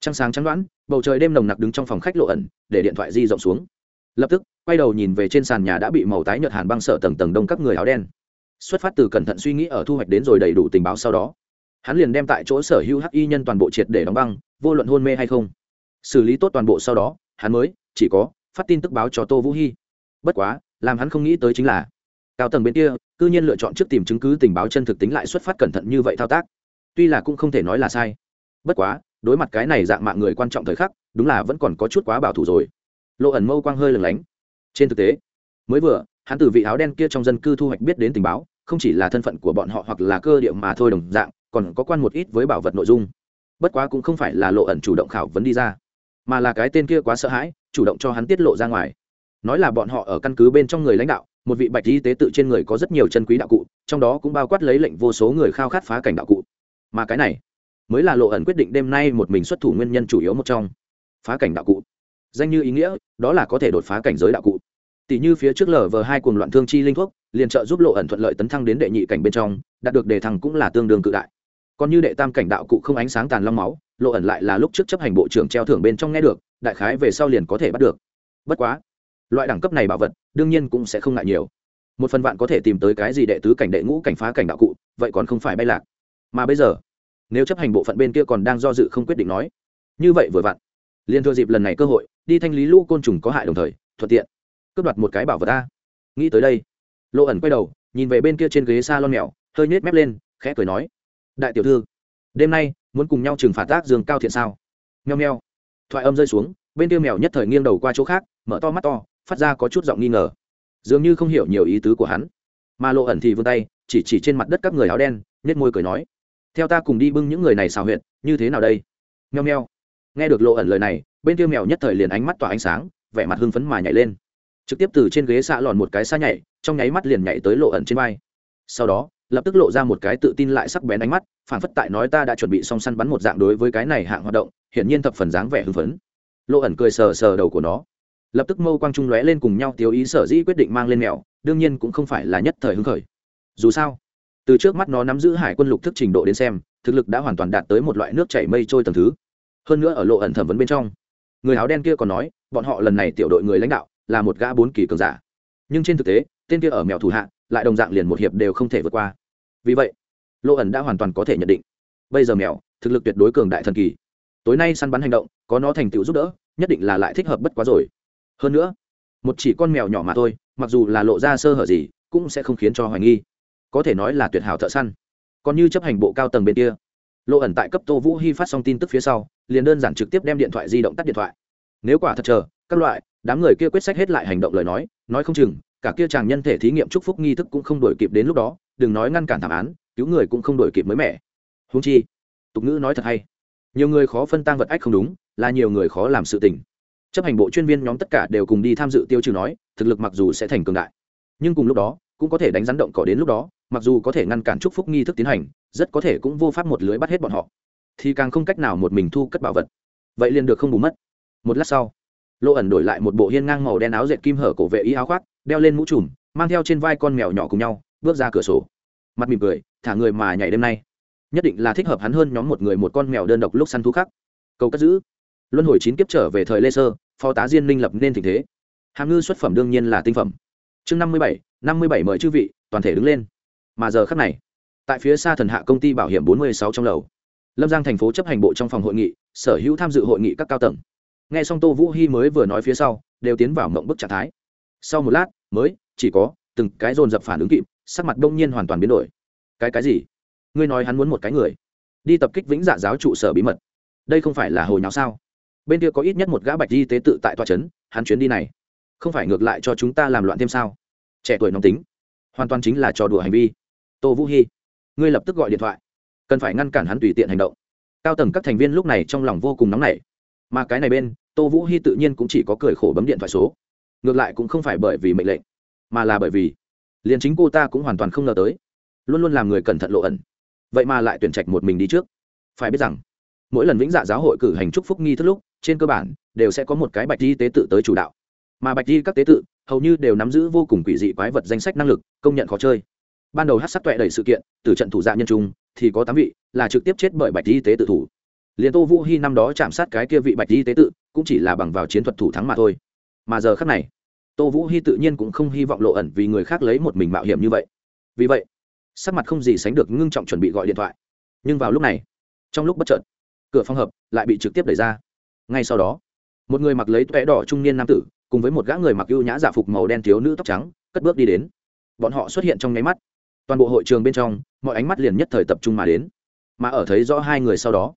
trăng sáng trắng đoãn bầu trời đêm nồng nặc đứng trong phòng khách lộ ẩn, để điện thoại di rộng xuống. Lập tức, quay đầu nhìn về trên sàn nhà đã bị màu tái nhợt hàn băng sợ tầng tầng đông các người áo đen. Xuất phát từ cẩn thận suy nghĩ ở thu hoạch đến rồi đầy đủ tình báo sau đó, hắn liền đem tại chỗ sở hữu hắc y nhân toàn bộ triệt để đóng băng, vô luận hôn mê hay không. Xử lý tốt toàn bộ sau đó, hắn mới, chỉ có, phát tin tức báo cho tô vũ hy bất quá, làm hắn không nghĩ tới chính là cao tầng bên kia, cư nhiên lựa chọn trước tìm chứng cứ tình báo chân thực tính lại xuất phát cẩn thận như vậy thao tác. Tuy là cũng không thể nói là sai. Bất quá, đối mặt cái này dạng mạng người quan trọng thời khắc, đúng là vẫn còn có chút quá bảo thủ rồi. Lộ ẩn mâu quang hơi lừng lánh. Trên thực tế, mới vừa, hắn từ vị áo đen kia trong dân cư thu hoạch biết đến tình báo, không chỉ là thân phận của bọn họ hoặc là cơ địa mà thôi đồng dạng, còn có quan một ít với bảo vật nội dung. Bất quá cũng không phải là lộ ẩn chủ động khảo vấn đi ra, mà là cái tên kia quá sợ hãi, chủ động cho hắn tiết lộ ra ngoài. Nói là bọn họ ở căn cứ bên trong người lãnh đạo một vị bạch y tế tự trên người có rất nhiều chân quý đạo cụ, trong đó cũng bao quát lấy lệnh vô số người khao khát phá cảnh đạo cụ. Mà cái này, mới là lộ ẩn quyết định đêm nay một mình xuất thủ nguyên nhân chủ yếu một trong. Phá cảnh đạo cụ. Danh như ý nghĩa, đó là có thể đột phá cảnh giới đạo cụ. Tỷ như phía trước lở vờ hai cuồng loạn thương chi linh thuốc, liền trợ giúp lộ ẩn thuận lợi tấn thăng đến đệ nhị cảnh bên trong, đạt được đề thăng cũng là tương đương cự đại. Còn như đệ tam cảnh đạo cụ không ánh sáng tàn long máu, lộ ẩn lại là lúc trước chấp hành bộ trưởng treo thưởng bên trong nghe được, đại khái về sau liền có thể bắt được. Bất quá loại đẳng cấp này bảo vật, đương nhiên cũng sẽ không ngại nhiều. Một phần vạn có thể tìm tới cái gì đệ tứ cảnh đệ ngũ cảnh phá cảnh đạo cụ, vậy còn không phải bay lạc. Mà bây giờ, nếu chấp hành bộ phận bên kia còn đang do dự không quyết định nói, như vậy vừa vặn. Liền thừa dịp lần này cơ hội, đi thanh lý lũ côn trùng có hại đồng thời, thuận tiện, cướp đoạt một cái bảo vật ta nghĩ tới đây lộ ẩn quay đầu, nhìn về bên kia trên ghế s a lon mèo, hơi nhét mép lên, khẽ cười nói, đại tiểu thư, đêm nay muốn cùng nhau trừng phạt tác dương cao thiện sao? Nheo nheo thoại âm rơi xuống, bên kia mèo nhất thời nghiêng đầu qua chỗ khác, mở to mắt to phát ra có chút giọng nghi ngờ. Dường như không hiểu nhiều ý tứ của hắn. Mà lộ ẩn thì vươn tay, chỉ chỉ trên mặt đất các người áo đen nhét môi cười nói, theo ta cùng đi bưng những người này xào huyệt, như thế nào đây? Nheo nheo nghe được lộ ẩn lời này, bên tiêu mèo nhất thời liền ánh mắt tỏa ánh sáng, vẻ mặt hưng phấn mà nhảy lên. Trực tiếp từ trên ghế xạ lòn một cái xa nhảy, trong nháy mắt liền nhảy tới lộ ẩn trên vai. Sau đó, lập tức lộ ra một cái tự tin lại sắc bén ánh mắt phản phất tại nói ta đã chuẩn bị xong săn bắn một dạng đối với cái này hạng hoạt động, hiển nhiên thập phần dáng vẻ hưng phấn. Lộ ẩn cười sờ sờ đầu của nó lập tức mâu quang trung lóe lên cùng nhau tiêu ý sở dĩ quyết định mang lên mèo, đương nhiên cũng không phải là nhất thời hứng khởi. Dù sao, từ trước mắt nó nắm giữ hải quân lục thức trình độ đến xem, thực lực đã hoàn toàn đạt tới một loại nước chảy mây trôi tầng thứ. Hơn nữa ở lộ ẩn thẩm vấn bên trong, người áo đen kia còn nói, bọn họ lần này tiểu đội người lãnh đạo là một gã bốn kỳ cường giả. Nhưng trên thực tế, tên kia ở mèo thủ hạ, lại đồng dạng liền một hiệp đều không thể vượt qua. Vì vậy, lộ ẩn đã hoàn toàn có thể nhận định, bây giờ mèo, thực lực tuyệt đối cường đại thần kỳ. Tối nay săn bắn hành động, có nó thành tựu giúp đỡ, nhất định là lại thích hợp bất quá rồi hơn nữa, một chỉ con mèo nhỏ mà thôi, mặc dù là lộ ra sơ hở gì, cũng sẽ không khiến cho hoài nghi. Có thể nói là tuyệt hảo thợ săn. Còn như chấp hành bộ cao tầng bên kia, lộ ẩn tại cấp tô vũ hy phát xong tin tức phía sau, liền đơn giản trực tiếp đem điện thoại di động tắt điện thoại. Nếu quả thật chờ, các loại, đám người kia quyết sách hết lại hành động lời nói nói không chừng, cả kia chàng nhân thể thí nghiệm chúc phúc nghi thức cũng không đổi kịp đến lúc đó, đừng nói ngăn cản thảm án, cứu người cũng không đổi kịp mới mẻ. Húng chi, tục ngữ nói thật hay. Nhiều người khó phân tăng vật ách không đúng, là nhiều người khó làm sự tình chấp hành bộ chuyên viên nhóm tất cả đều cùng đi tham dự tiêu trừ nói, thực lực mặc dù sẽ thành cường đại. Nhưng cùng lúc đó, cũng có thể đánh rắn động cỏ đến lúc đó, mặc dù có thể ngăn cản chúc phúc nghi thức tiến hành, rất có thể cũng vô pháp một lưới bắt hết bọn họ. Thì càng không cách nào một mình thu cất bảo vật. Vậy liền được không bù mất. Một lát sau, lô ẩn đổi lại một bộ hiên ngang màu đen áo dệt kim hở cổ vệ ý áo khoác, đeo lên mũ trùm, mang theo trên vai con mèo nhỏ cùng nhau, bước ra cửa sổ. Mặt mỉm cười, thả người mà nhảy đêm nay. Nhất định là thích hợp hắn hơn nhóm một người một con mèo đơn độc lúc săn thú khác. Câu cất giữ. Luân hồi chín kiếp trở về thời lê sơ phó tá diên minh lập nên tình thế. Hàm ngư xuất phẩm đương nhiên là tinh phẩm. Chương năm mươi bảy, năm mươi bảy mời chư vị, toàn thể đứng lên. Mà giờ khắc này, tại phía xa thần hạ công ty bảo hiểm bốn mươi sáu trong lầu, lâm giang thành phố chấp hành bộ trong phòng hội nghị, sở hữu tham dự hội nghị các cao tầng. N g h e xong tô vũ hy mới vừa nói phía sau, đều tiến vào mộng bức trạng thái. Sau một lát, mới, chỉ có, từng cái dồn dập phản ứng kịp, sắc mặt đông nhiên hoàn toàn biến đổi. Cái cái gì? Ngươi nói hắn muốn một cái người. Đi tập kích vĩnh dạ giáo trụ sở bí mật. Đây không phải là hồi nào sao? Bên kia có ít nhất một gã bạch y tế tự tại tòa trấn, hắn chuyến đi này, không phải ngược lại cho chúng ta làm loạn thêm sao? Trẻ tuổi nóng tính, hoàn toàn chính là trò đùa hành vi. Tô vũ hy ngươi lập tức gọi điện thoại. Cần phải ngăn cản hắn tùy tiện hành động. Cao tầng các thành viên lúc này trong lòng vô cùng nóng nảy. Mà cái này bên, tô vũ hy tự nhiên cũng chỉ có cười khổ bấm điện thoại số. Ngược lại cũng không phải bởi vì mệnh lệnh, mà là bởi vì liền chính cô ta cũng hoàn toàn không ngờ tới. Luôn luôn làm người cẩn thận lộ ẩn. Vậy mà lại tuyển trạch một mình đi trước. Phải biết rằng, mỗi lần vĩnh dạ giáo hội cử hành chúc phúc nghi thức lúc trên cơ bản, đều sẽ có một cái bạch di tế tự tới chủ đạo. Mà bạch di các tế tự, hầu như đều nắm giữ vô cùng quỷ dị quái vật danh sách năng lực, công nhận khó chơi. Ban đầu hát sắc tuệ đẩy sự kiện, từ trận thủ dạ nhân trung, thì có tám vị, là trực tiếp chết bởi bạch di tế tự thủ. Liền tô vũ hy năm đó chạm sát cái kia vị bạch di tế tự, cũng chỉ là bằng vào chiến thuật thủ thắng mà thôi. Mà giờ khác này, tô vũ hy tự nhiên cũng không hy vọng lộ ẩn vì người khác lấy một mình mạo hiểm như vậy. Vì vậy, sắc mặt không gì sánh được ngưng trọng chuẩn bị gọi điện thoại. Nhưng vào lúc này, trong lúc bất chợt, cửa phòng hợp lại bị trực tiếp đẩy ra ngay sau đó, một người mặc lấy tuệ đỏ trung niên nam tử, cùng với một gã người mặc ưu nhã giả phục màu đen thiếu nữ tóc trắng, cất bước đi đến. Bọn họ xuất hiện trong nháy mắt. Toàn bộ hội trường bên trong, mọi ánh mắt liền nhất thời tập trung mà đến. Mà ở thấy rõ hai người sau đó,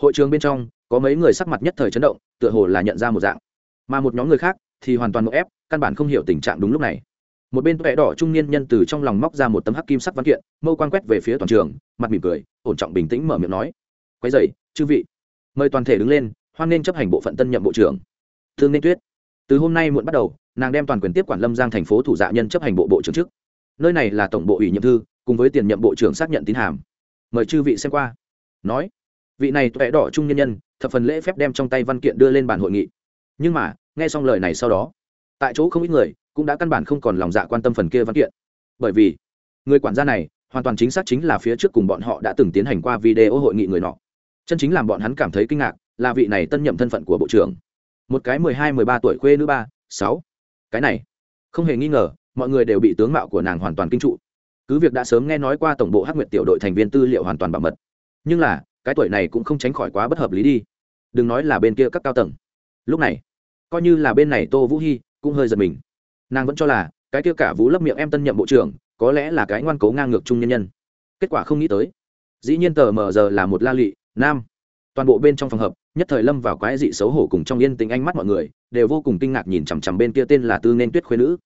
hội trường bên trong, có mấy người sắc mặt nhất thời chấn động, tựa hồ là nhận ra một dạng. Mà một nhóm người khác thì hoàn toàn một ép, căn bản không hiểu tình trạng đúng lúc này. Một bên vẽ đỏ trung niên nhân từ trong lòng móc ra một tấm hắc kim sắc văn kiện, mâu quan quét về phía toàn trường, mặt mỉm cười, ổn trọng bình tĩnh mở miệng nói. Quay dậy chư vị. Mời toàn thể đứng lên hoan nên chấp hành bộ phận tân nhậm bộ trưởng. Thương nên tuyết, từ hôm nay muộn bắt đầu, nàng đem toàn quyền tiếp quản lâm giang thành phố thủ dạ nhân chấp hành bộ bộ trưởng chức. Nơi này là tổng bộ ủy nhiệm thư, cùng với tiền nhậm bộ trưởng xác nhận tín hàm. Mời chư vị xem qua. Nói, vị này tuệ đỏ trung nhân nhân, thập phần lễ phép đem trong tay văn kiện đưa lên bàn hội nghị. Nhưng mà, nghe xong lời này sau đó, tại chỗ không ít người cũng đã căn bản không còn lòng dạ quan tâm phần kia văn kiện. Bởi vì, người quản gia này hoàn toàn chính xác chính là phía trước cùng bọn họ đã từng tiến hành qua video hội nghị người nọ. Chân chính làm bọn hắn cảm thấy kinh ngạc là vị này tân nhậm thân phận của bộ trưởng. Một cái mười hai, mười ba tuổi khuê nữ ba, sáu. Cái này, không hề nghi ngờ, mọi người đều bị tướng mạo của nàng hoàn toàn kinh trụ. Cứ việc đã sớm nghe nói qua tổng bộ hắc nguyệt tiểu đội thành viên tư liệu hoàn toàn bảo mật, nhưng là, cái tuổi này cũng không tránh khỏi quá bất hợp lý đi. Đừng nói là bên kia các cao tầng. Lúc này, coi như là bên này tô vũ hy cũng hơi giật mình. Nàng vẫn cho là, cái kia cả vũ lấp miệng em tân nhậm bộ trưởng, có lẽ là cái ngoan cố ngang ngược chung nhân nhân. Kết quả không nghĩ tới, dĩ nhiên tờ mờ giờ là một la lị, nam. Toàn bộ bên trong phòng hợp nhất thời lâm vào quái dị xấu hổ cùng trong yên tình ánh mắt mọi người, đều vô cùng kinh ngạc nhìn chằm chằm bên kia tên là tư nên tuyết khuyên nữ.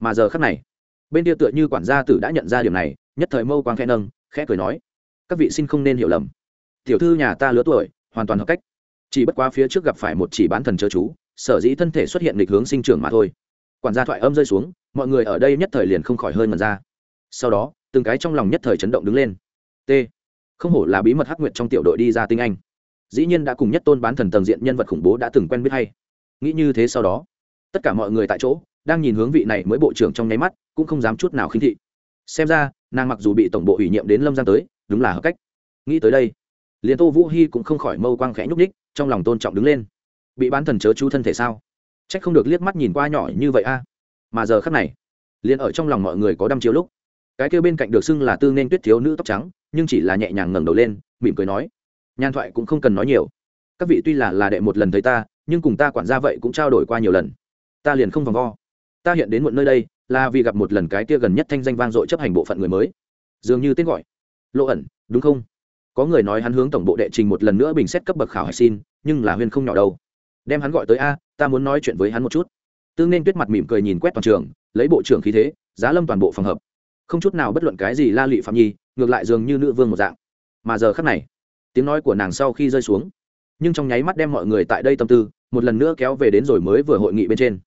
Mà giờ khắc này, bên kia tựa như quản gia tử đã nhận ra điều này, nhất thời mâu quang khẽ nâng, khẽ cười nói, các vị xin không nên hiểu lầm. Tiểu thư nhà ta lứa tuổi, hoàn toàn hợp cách. Chỉ bất quá phía trước gặp phải một chỉ bán thần chớ chú, sở dĩ thân thể xuất hiện lịch hướng sinh trưởng mà thôi. Quản gia thoại âm rơi xuống, mọi người ở đây nhất thời liền không khỏi hơi mần ra. Sau đó, từng cái trong lòng nhất thời chấn động đứng lên. T. Không hổ là bí mật hắc nguyệt trong tiểu đội đi ra tinh anh dĩ nhiên đã cùng nhất tôn bán thần tầng diện nhân vật khủng bố đã từng quen biết hay. Nghĩ như thế sau đó, tất cả mọi người tại chỗ, đang nhìn hướng vị này mới bộ trưởng trong nháy mắt, cũng không dám chút nào khinh thị. Xem ra, nàng mặc dù bị tổng bộ ủy nhiệm đến lâm giang tới, đúng là hợp cách. Nghĩ tới đây, liền tô vũ hy cũng không khỏi mâu quang khẽ nhúc ních trong lòng tôn trọng đứng lên. Bị bán thần chớ chú thân thể sao? C h ắ c không được liếc mắt nhìn qua nhỏ như vậy a. Mà giờ khắc này, liền ở trong lòng mọi người có đăm chiếu lúc, cái kêu bên cạnh được xưng là tư nên tuyết thiếu nữ tóc trắng, nhưng chỉ là nhẹ nhàng ngẩng đầu lên, mỉm cười nói nhan thoại cũng không cần nói nhiều. Các vị tuy là là đệ một lần thấy ta, nhưng cùng ta quản gia vậy cũng trao đổi qua nhiều lần. Ta liền không vòng vo. Ta hiện đến muộn nơi đây, là vì gặp một lần cái kia gần nhất thanh danh vang dội chấp hành bộ phận người mới. Dường như tên gọi. Lộ ẩn, đúng không? Có người nói hắn hướng tổng bộ đệ trình một lần nữa bình xét cấp bậc khảo hải xin, nhưng là huyên không nhỏ đâu. Đem hắn gọi tới a, ta muốn nói chuyện với hắn một chút. Tương nên tuyết mặt mỉm cười nhìn quét toàn trường, lấy bộ trưởng khí thế, giá lâm toàn bộ phòng hợp. Không chút nào bất luận cái gì la lụy phạm nhi, ngược lại dường như nữ vương một dạng. Mà giờ khắc này tiếng nói của nàng sau khi rơi xuống. Nhưng trong nháy mắt đem mọi người tại đây tâm tư, một lần nữa kéo về đến rồi mới vừa hội nghị bên trên.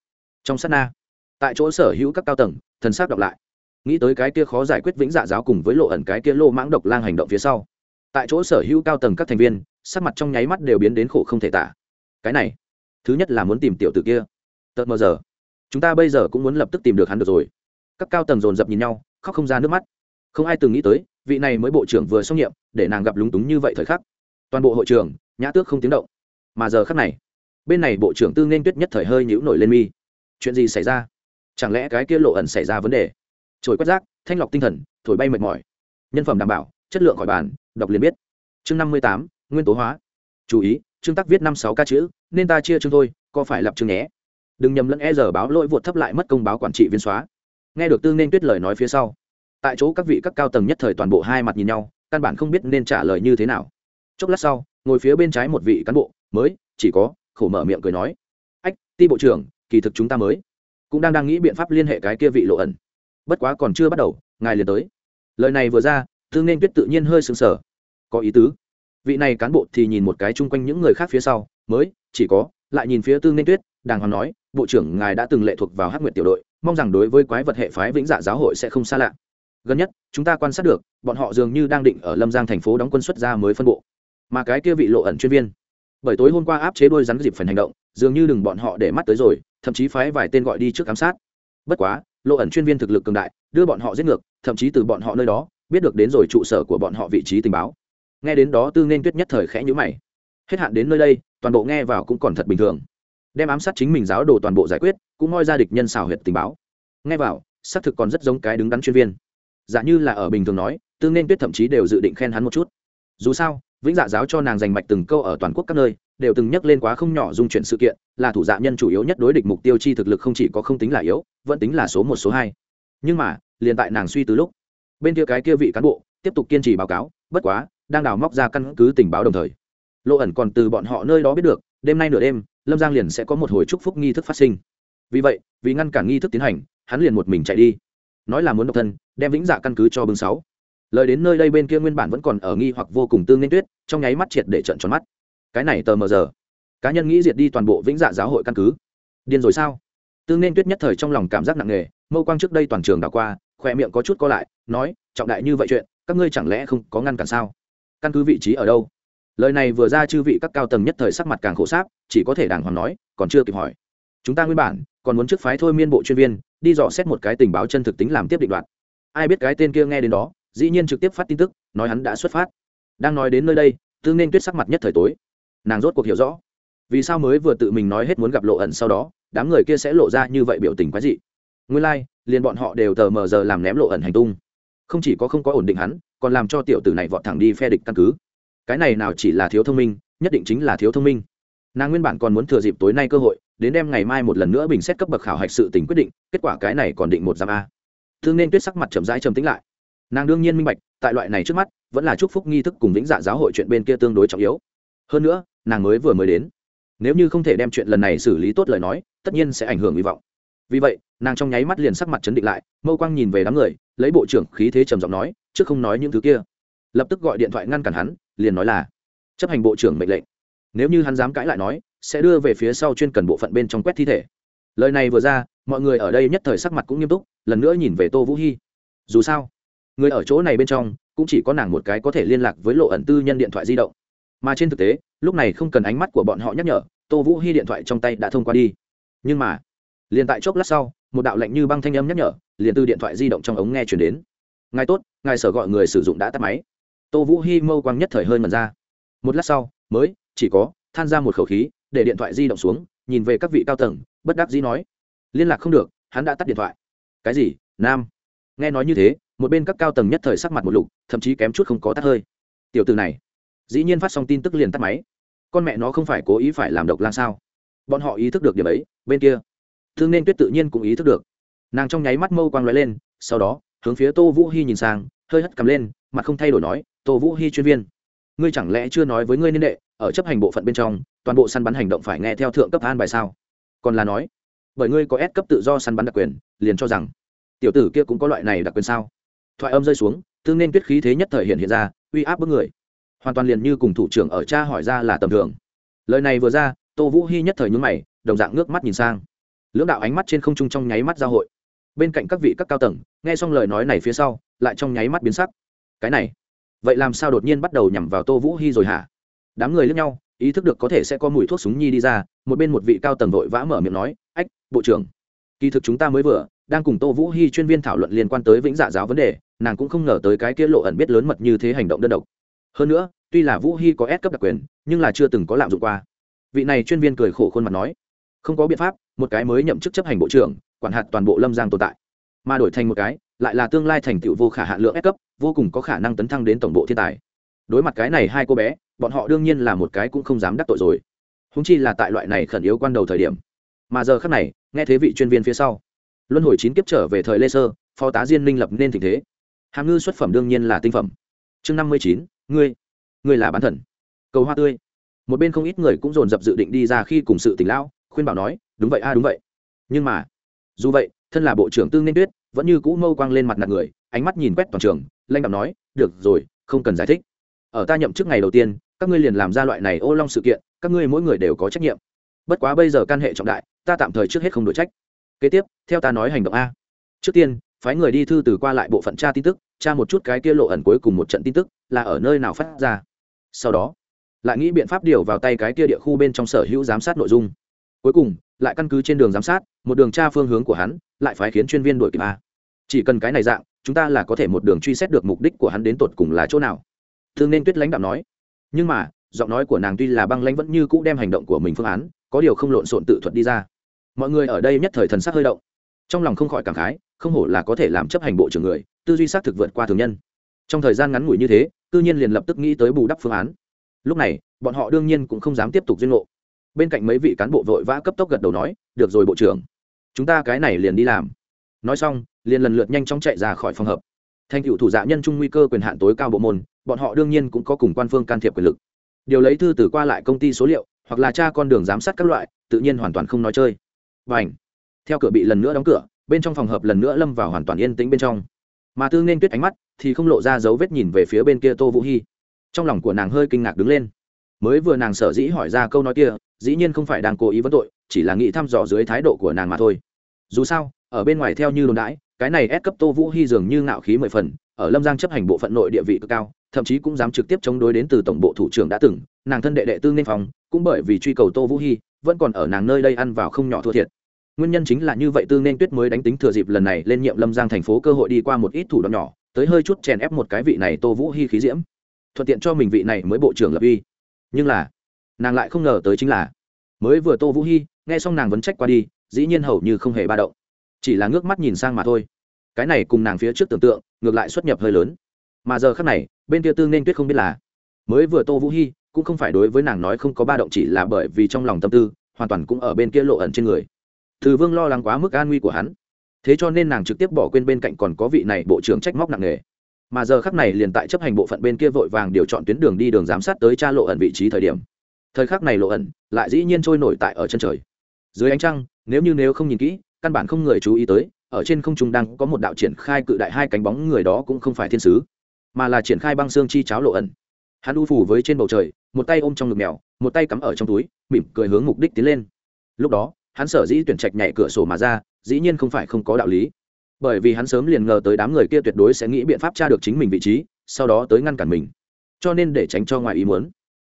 Trong sát na, tại chỗ sở hữu các cao tầng, thần sắc đọc lại. Nghĩ tới cái kia khó giải quyết vĩnh dạ giáo cùng với lộ ẩn cái kia lô mãng độc lang hành động phía sau. Tại chỗ sở hữu cao tầng các thành viên, sắc mặt trong nháy mắt đều biến đến khổ không thể tả. Cái này, thứ nhất là muốn tìm tiểu t ử kia. Tợt mờ giờ, chúng ta bây giờ cũng muốn lập tức tìm được hắn được rồi. Các cao tầng dồn dập nhìn nhau, khóc không ra nước mắt không ai từng nghĩ tới, vị này mới bộ trưởng vừa xong nhiệm, để nàng gặp lúng túng như vậy thời khắc. Toàn bộ hội trường, nhã tước không tiếng động. Mà giờ khắc này, bên này bộ trưởng tư nên tuyết nhất thời hơi nhũ nổi lên mi. Chuyện gì xảy ra? Chẳng lẽ cái kia lộ ẩn xảy ra vấn đề? Trồi quét rác, thanh lọc tinh thần, thổi bay mệt mỏi. Nhân phẩm đảm bảo, chất lượng khỏi bàn, đọc liền biết. Chương năm mươi tám, nguyên tố hóa. Chú ý, chương tắc viết năm sáu ca chữ, nên ta chia chương thôi, có phải lập chương nhé? Đừng nhầm lẫn e giờ báo lỗi vụt thấp lại mất công báo quản trị viên xóa. Nghe được Tư nên tuyết lời nói phía sau tại chỗ các vị các cao tầng nhất thời toàn bộ hai mặt nhìn nhau, căn bản không biết nên trả lời như thế nào. Chốc lát sau, ngồi phía bên trái một vị cán bộ, mới, chỉ có, khổ mở miệng cười nói. Ách, ti bộ trưởng, kỳ thực chúng ta mới cũng đang đang nghĩ biện pháp liên hệ cái kia vị lộ ẩn. Bất quá còn chưa bắt đầu, ngài liền tới. Lời này vừa ra, thương nên tuyết tự nhiên hơi sừng sờ. Có ý tứ. Vị này cán bộ thì nhìn một cái chung quanh những người khác phía sau, mới, chỉ có, lại nhìn phía tương nên tuyết, đàng hoàng nói, bộ trưởng, ngài đã từng lệ thuộc vào hát nguyện tiểu đội, mong rằng đối với quái vật hệ phái vĩnh dạ giáo hội sẽ không xa lạ gần nhất, chúng ta quan sát được, bọn họ dường như đang định ở lâm giang thành phố đóng quân xuất ra mới phân bộ. Mà cái kia vị lộ ẩn chuyên viên. Bởi tối hôm qua áp chế đôi rắn dịp phần hành động, dường như đừng bọn họ để mắt tới rồi, thậm chí phái vài tên gọi đi trước ám sát. Bất quá, lộ ẩn chuyên viên thực lực cường đại, đưa bọn họ giết ngược, thậm chí từ bọn họ nơi đó, biết được đến rồi trụ sở của bọn họ vị trí tình báo. Nghe đến đó tư nên tuyết nhất thời khẽ nhữ mày. Hết hạn đến nơi đây, toàn bộ nghe vào cũng còn thật bình thường. Đem ám sát chính mình giáo đồ toàn bộ giải quyết, cũng moi ra địch nhân xào huyệt tình báo. Nghe vào, xác thực còn rất giống cái đứng đắn chuyên viên giả như là ở bình thường nói, tư nên tuyết thậm chí đều dự định khen hắn một chút. Dù sao, vĩnh dạ giáo cho nàng giành mạch từng câu ở toàn quốc các nơi, đều từng nhắc lên quá không nhỏ dung chuyển sự kiện, là thủ dạ nhân chủ yếu nhất đối địch mục tiêu chi thực lực không chỉ có không tính là yếu, vẫn tính là số một, số hai. Nhưng mà, liền tại nàng suy từ lúc, bên kia cái kia vị cán bộ, tiếp tục kiên trì báo cáo, bất quá, đang đào móc ra căn cứ tình báo đồng thời. Lộ ẩn còn từ bọn họ nơi đó biết được, đêm nay nửa đêm, lâm giang liền sẽ có một hồi chúc phúc nghi thức phát sinh. Vì vậy, vì ngăn cản nghi thức tiến hành, hắn liền một mình chạy đi nói là muốn độc thân, đem vĩnh dạ căn cứ cho bưng sáu. Lời đến nơi đây bên kia nguyên bản vẫn còn ở nghi hoặc vô cùng tương nên tuyết, trong nháy mắt triệt để trận tròn mắt. Cái này tờ mờ giờ. Cá nhân nghĩ diệt đi toàn bộ vĩnh dạ giáo hội căn cứ. Điên rồi sao? Tương nên tuyết nhất thời trong lòng cảm giác nặng nề, mâu quang trước đây toàn trường đảo qua khoe miệng có chút co lại, nói, trọng đại như vậy chuyện, các ngươi chẳng lẽ không có ngăn cản sao? Căn cứ vị trí ở đâu? Lời này vừa ra chư vị các cao tầng nhất thời sắc mặt càng khổ sáp, chỉ có thể đàng hoàng nói, còn chưa kịp hỏi. Chúng ta nguyên bản còn muốn trước phái thôi miên bộ chuyên viên đi dò xét một cái tình báo chân thực tính làm tiếp định đoạn ai biết cái tên kia nghe đến đó dĩ nhiên trực tiếp phát tin tức nói hắn đã xuất phát. Đang nói đến nơi đây tương nên tuyết sắc mặt nhất thời tối. Nàng rốt cuộc hiểu rõ vì sao mới vừa tự mình nói hết muốn gặp lộ ẩn sau đó đám người kia sẽ lộ ra như vậy biểu tình quái dị. Nguyên lai、like, liền bọn họ đều tờ mờ giờ làm ném lộ ẩn hành tung. Không chỉ có không có ổn định hắn còn làm cho tiểu tử này vọt thẳng đi phe địch căn cứ. Cái này nào chỉ là thiếu thông minh nhất định chính là thiếu thông minh. Nàng nguyên bản còn muốn thừa dịp tối nay cơ hội đến đem ngày mai một lần nữa bình xét cấp bậc khảo hạch sự tình quyết định, kết quả cái này còn định một giam a. Thương nên tuyết sắc mặt chậm rãi trầm tính lại. Nàng đương nhiên minh bạch, tại loại này trước mắt, vẫn là chúc phúc nghi thức cùng vĩnh dạ giáo hội chuyện bên kia tương đối trọng yếu. Hơn nữa, nàng mới vừa mới đến. Nếu như không thể đem chuyện lần này xử lý tốt lời nói, tất nhiên sẽ ảnh hưởng hy vọng. Vì vậy, nàng trong nháy mắt liền sắc mặt chấn định lại, mâu quang nhìn về đám người, lấy bộ trưởng khí thế trầm giọng nói, trước không nói những thứ kia. Lập tức gọi điện thoại ngăn cản hắn, liền nói là, chấp hành bộ trưởng mệnh lệnh nếu như hắn dám cãi lại nói, sẽ đưa về phía sau chuyên cần bộ phận bên trong quét thi thể. Lời này vừa ra, mọi người ở đây nhất thời sắc mặt cũng nghiêm túc, lần nữa nhìn về tô vũ hy dù sao, người ở chỗ này bên trong, cũng chỉ có nàng một cái có thể liên lạc với lộ ẩn tư nhân điện thoại di động. Mà trên thực tế, lúc này không cần ánh mắt của bọn họ nhắc nhở, tô vũ hy điện thoại trong tay đã thông qua đi. Nhưng mà, liền tại chốc lát sau, một đạo lệnh như băng thanh âm nhắc nhở, liền từ điện thoại di động trong ống nghe chuyển đến. Ngài tốt, ngài sở gọi người sử dụng đã tắt máy. Tô vũ hy mâu quang nhất thời hơi mật ra. Một lát sau, mới chỉ có, than ra một khẩu khí, để điện thoại di động xuống, nhìn về các vị cao tầng, bất đắc dĩ nói. Liên lạc không được, hắn đã tắt điện thoại. Cái gì, nam? Nghe nói như thế, một bên các cao tầng nhất thời sắc mặt một lục, thậm chí kém chút không có tắt hơi. Tiểu từ này. Dĩ nhiên phát xong tin tức liền tắt máy. Con mẹ nó không phải cố ý phải làm độc lan sao? Bọn họ ý thức được điểm ấy, bên kia. Thương nên tuyết tự nhiên cũng ý thức được. Nàng trong nháy mắt mâu quang lóe lên, sau đó, hướng phía tô vũ hy nhìn sang, hơi hất cầm lên, mặt không thay đổi nói, tô vũ hy chuyên viên, ngươi chẳng lẽ chưa nói với ngươi niên đệ ở chấp hành bộ phận bên trong, toàn bộ săn bắn hành động phải nghe theo thượng cấp an bài sao? Còn là nói, bởi ngươi có ép cấp tự do săn bắn đặc quyền, liền cho rằng tiểu tử kia cũng có loại này đặc quyền sao? Thoại âm rơi xuống tương nên tuyết khí thế nhất thời hiện hiện ra, uy áp bức người. Hoàn toàn liền như cùng thủ trưởng ở cha hỏi ra là tầm thường. Lời này vừa ra, tô vũ hy nhất thời nhúng mày, đồng dạng nước mắt nhìn sang. Lưỡng đạo ánh mắt trên không trung trong nháy mắt giao hội. Bên cạnh các vị các cao tầng, nghe xong lời nói này phía sau, lại trong nháy mắt biến sắc. Cái này, vậy làm sao đột nhiên bắt đầu nhằm vào tô vũ hy rồi hả? Đám người lẫn nhau, ý thức được có thể sẽ có mùi thuốc súng nhi đi ra, một bên một vị cao tầng vội vã mở miệng nói, ách, bộ trưởng, kỳ thực chúng ta mới vừa, đang cùng tô vũ hy chuyên viên thảo luận liên quan tới vĩnh dạ giáo vấn đề, nàng cũng không ngờ tới cái kia lộ ẩn biết lớn mật như thế hành động đơn độc. Hơn nữa, tuy là vũ hy có ép cấp đặc quyền, nhưng là chưa từng có lạm dụng qua. Vị này chuyên viên cười khổ khuôn mặt nói, không có biện pháp, một cái mới nhậm chức chấp hành bộ trưởng, quản hạt toàn bộ lâm giang tồn tại. Mà đổi thành một cái, lại là tương lai thành tựu vô khả hạn lượng ép cấp, vô cùng có khả năng tấn thăng đến tổng bộ thiên tài đối mặt cái này hai cô bé, bọn họ đương nhiên là một cái cũng không dám đắc tội rồi. Húng chi là tại loại này khẩn yếu quan đầu thời điểm. Mà giờ khác này, nghe thế vị chuyên viên phía sau. Luân hồi chín kiếp trở về thời lê sơ, phó tá diên minh lập nên tình thế. Hàm ngư xuất phẩm đương nhiên là tinh phẩm. Chương năm mươi chín, ngươi ngươi là bán thần. Cầu hoa tươi. Một bên không ít người cũng dồn dập dự định đi ra khi cùng sự tỉnh lão, khuyên bảo nói, đúng vậy a, đúng vậy. Nhưng mà, dù vậy, thân là bộ trưởng tương nên tuyết, vẫn như cũ mâu quang lên mặt nạt người, ánh mắt nhìn quét toàn trường, lanh đạo nói, được rồi, không cần giải thích ở ta nhậm chức ngày đầu tiên, các ngươi liền làm ra loại này ô long sự kiện, các ngươi mỗi người đều có trách nhiệm. Bất quá bây giờ can hệ trọng đại, ta tạm thời trước hết không đổi trách. Kế tiếp, theo ta nói hành động a. Trước tiên, phái người đi thư từ qua lại bộ phận tra tin tức, tra một chút cái kia lộ ẩn cuối cùng một trận tin tức, là ở nơi nào phát ra. Sau đó, lại nghĩ biện pháp điều vào tay cái kia địa khu bên trong sở hữu giám sát nội dung. Cuối cùng, lại căn cứ trên đường giám sát, một đường tra phương hướng của hắn, lại phái khiến chuyên viên đổi kịp a. Chỉ cần cái này dạng, chúng ta là có thể một đường truy xét được mục đích của hắn đến tột cùng là chỗ nào thương nên tuyết lãnh đạo nói. Nhưng mà, giọng nói của nàng tuy là băng lãnh vẫn như cũ đem hành động của mình phương án, có điều không lộn xộn tự thuật đi ra. Mọi người ở đây nhất thời thần sắc hơi động. Trong lòng không khỏi cảm khái, không hổ là có thể làm chấp hành bộ trưởng người, tư duy xác thực vượt qua thường nhân. Trong thời gian ngắn ngủi như thế tư nhiên liền lập tức nghĩ tới bù đắp phương án. Lúc này, bọn họ đương nhiên cũng không dám tiếp tục duyên ngộ. Bên cạnh mấy vị cán bộ vội vã cấp tốc gật đầu nói, được rồi bộ trưởng, chúng ta cái này liền đi làm. Nói xong, liền lần lượt nhanh chóng chạy ra khỏi phòng hợp thành cựu thủ dạ nhân trung nguy cơ quyền hạn tối cao bộ môn, bọn họ đương nhiên cũng có cùng quan phương can thiệp quyền lực. Điều lấy thư từ qua lại công ty số liệu, hoặc là tra con đường giám sát các loại, tự nhiên hoàn toàn không nói chơi. Và ảnh theo cửa bị lần nữa đóng cửa, bên trong phòng hợp lần nữa lâm vào hoàn toàn yên tĩnh bên trong. Mà tư nên tuyết ánh mắt thì không lộ ra dấu vết nhìn về phía bên kia tô vũ hy trong lòng của nàng hơi kinh ngạc đứng lên. Mới vừa nàng sở dĩ hỏi ra câu nói kia, dĩ nhiên không phải đang cố ý vấn tội, chỉ là nghĩ thăm dò dưới thái độ của nàng mà thôi. Dù sao, ở bên ngoài theo như đồn đãi cái này ép cấp tô vũ hy dường như ngạo khí mười phần, ở lâm giang chấp hành bộ phận nội địa vị cực cao, thậm chí cũng dám trực tiếp chống đối đến từ tổng bộ thủ trưởng đã từng, nàng thân đệ đệ tư nên phòng cũng bởi vì truy cầu tô vũ hy, vẫn còn ở nàng nơi đây ăn vào không nhỏ thua thiệt. Nguyên nhân chính là như vậy tư nên tuyết mới đánh tính thừa dịp lần này lên nhiệm lâm giang thành phố cơ hội đi qua một ít thủ đoạn nhỏ, tới hơi chút chèn ép một cái vị này tô vũ hy khí diễm. Thuận tiện cho mình vị này mới bộ trưởng lập uy. Nhưng là, nàng lại không ngờ tới chính là, mới vừa tô vũ hy, nghe xong nàng vấn trách qua đi, dĩ nhiên hầu như không hề ba động. Chỉ là ngước mắt nhìn sang mà thôi cái này cùng nàng phía trước tưởng tượng, ngược lại xuất nhập hơi lớn. Mà giờ khác này, bên kia tư nên tuyết không biết là mới vừa tô vũ hy cũng không phải đối với nàng nói không có ba động chỉ là bởi vì trong lòng tâm tư, hoàn toàn cũng ở bên kia lộ ẩn trên người. Từ vương lo lắng quá mức an nguy của hắn. Thế cho nên nàng trực tiếp bỏ quên bên cạnh còn có vị này bộ trưởng trách móc nặng nề. Mà giờ khắc này liền tại chấp hành bộ phận bên kia vội vàng điều chọn tuyến đường đi đường giám sát tới cha lộ ẩn vị trí thời điểm. Thời khắc này lộ ẩn lại dĩ nhiên trôi nổi tại ở chân trời. Dưới ánh trăng, nếu như nếu không nhìn kỹ, căn bản không người chú ý tới ở trên không trung đang có một đạo triển khai cự đại hai cánh bóng người đó cũng không phải thiên sứ, mà là triển khai băng xương chi cháo lộ ẩn. Hắn u phủ với trên bầu trời, một tay ôm trong ngực mèo, một tay cắm ở trong túi, mỉm cười hướng mục đích tiến lên. Lúc đó, hắn sở dĩ tuyển trạch nhảy cửa sổ mà ra, dĩ nhiên không phải không có đạo lý. Bởi vì hắn sớm liền ngờ tới đám người kia tuyệt đối sẽ nghĩ biện pháp tra được chính mình vị trí, sau đó tới ngăn cản mình. Cho nên để tránh cho ngoài ý muốn,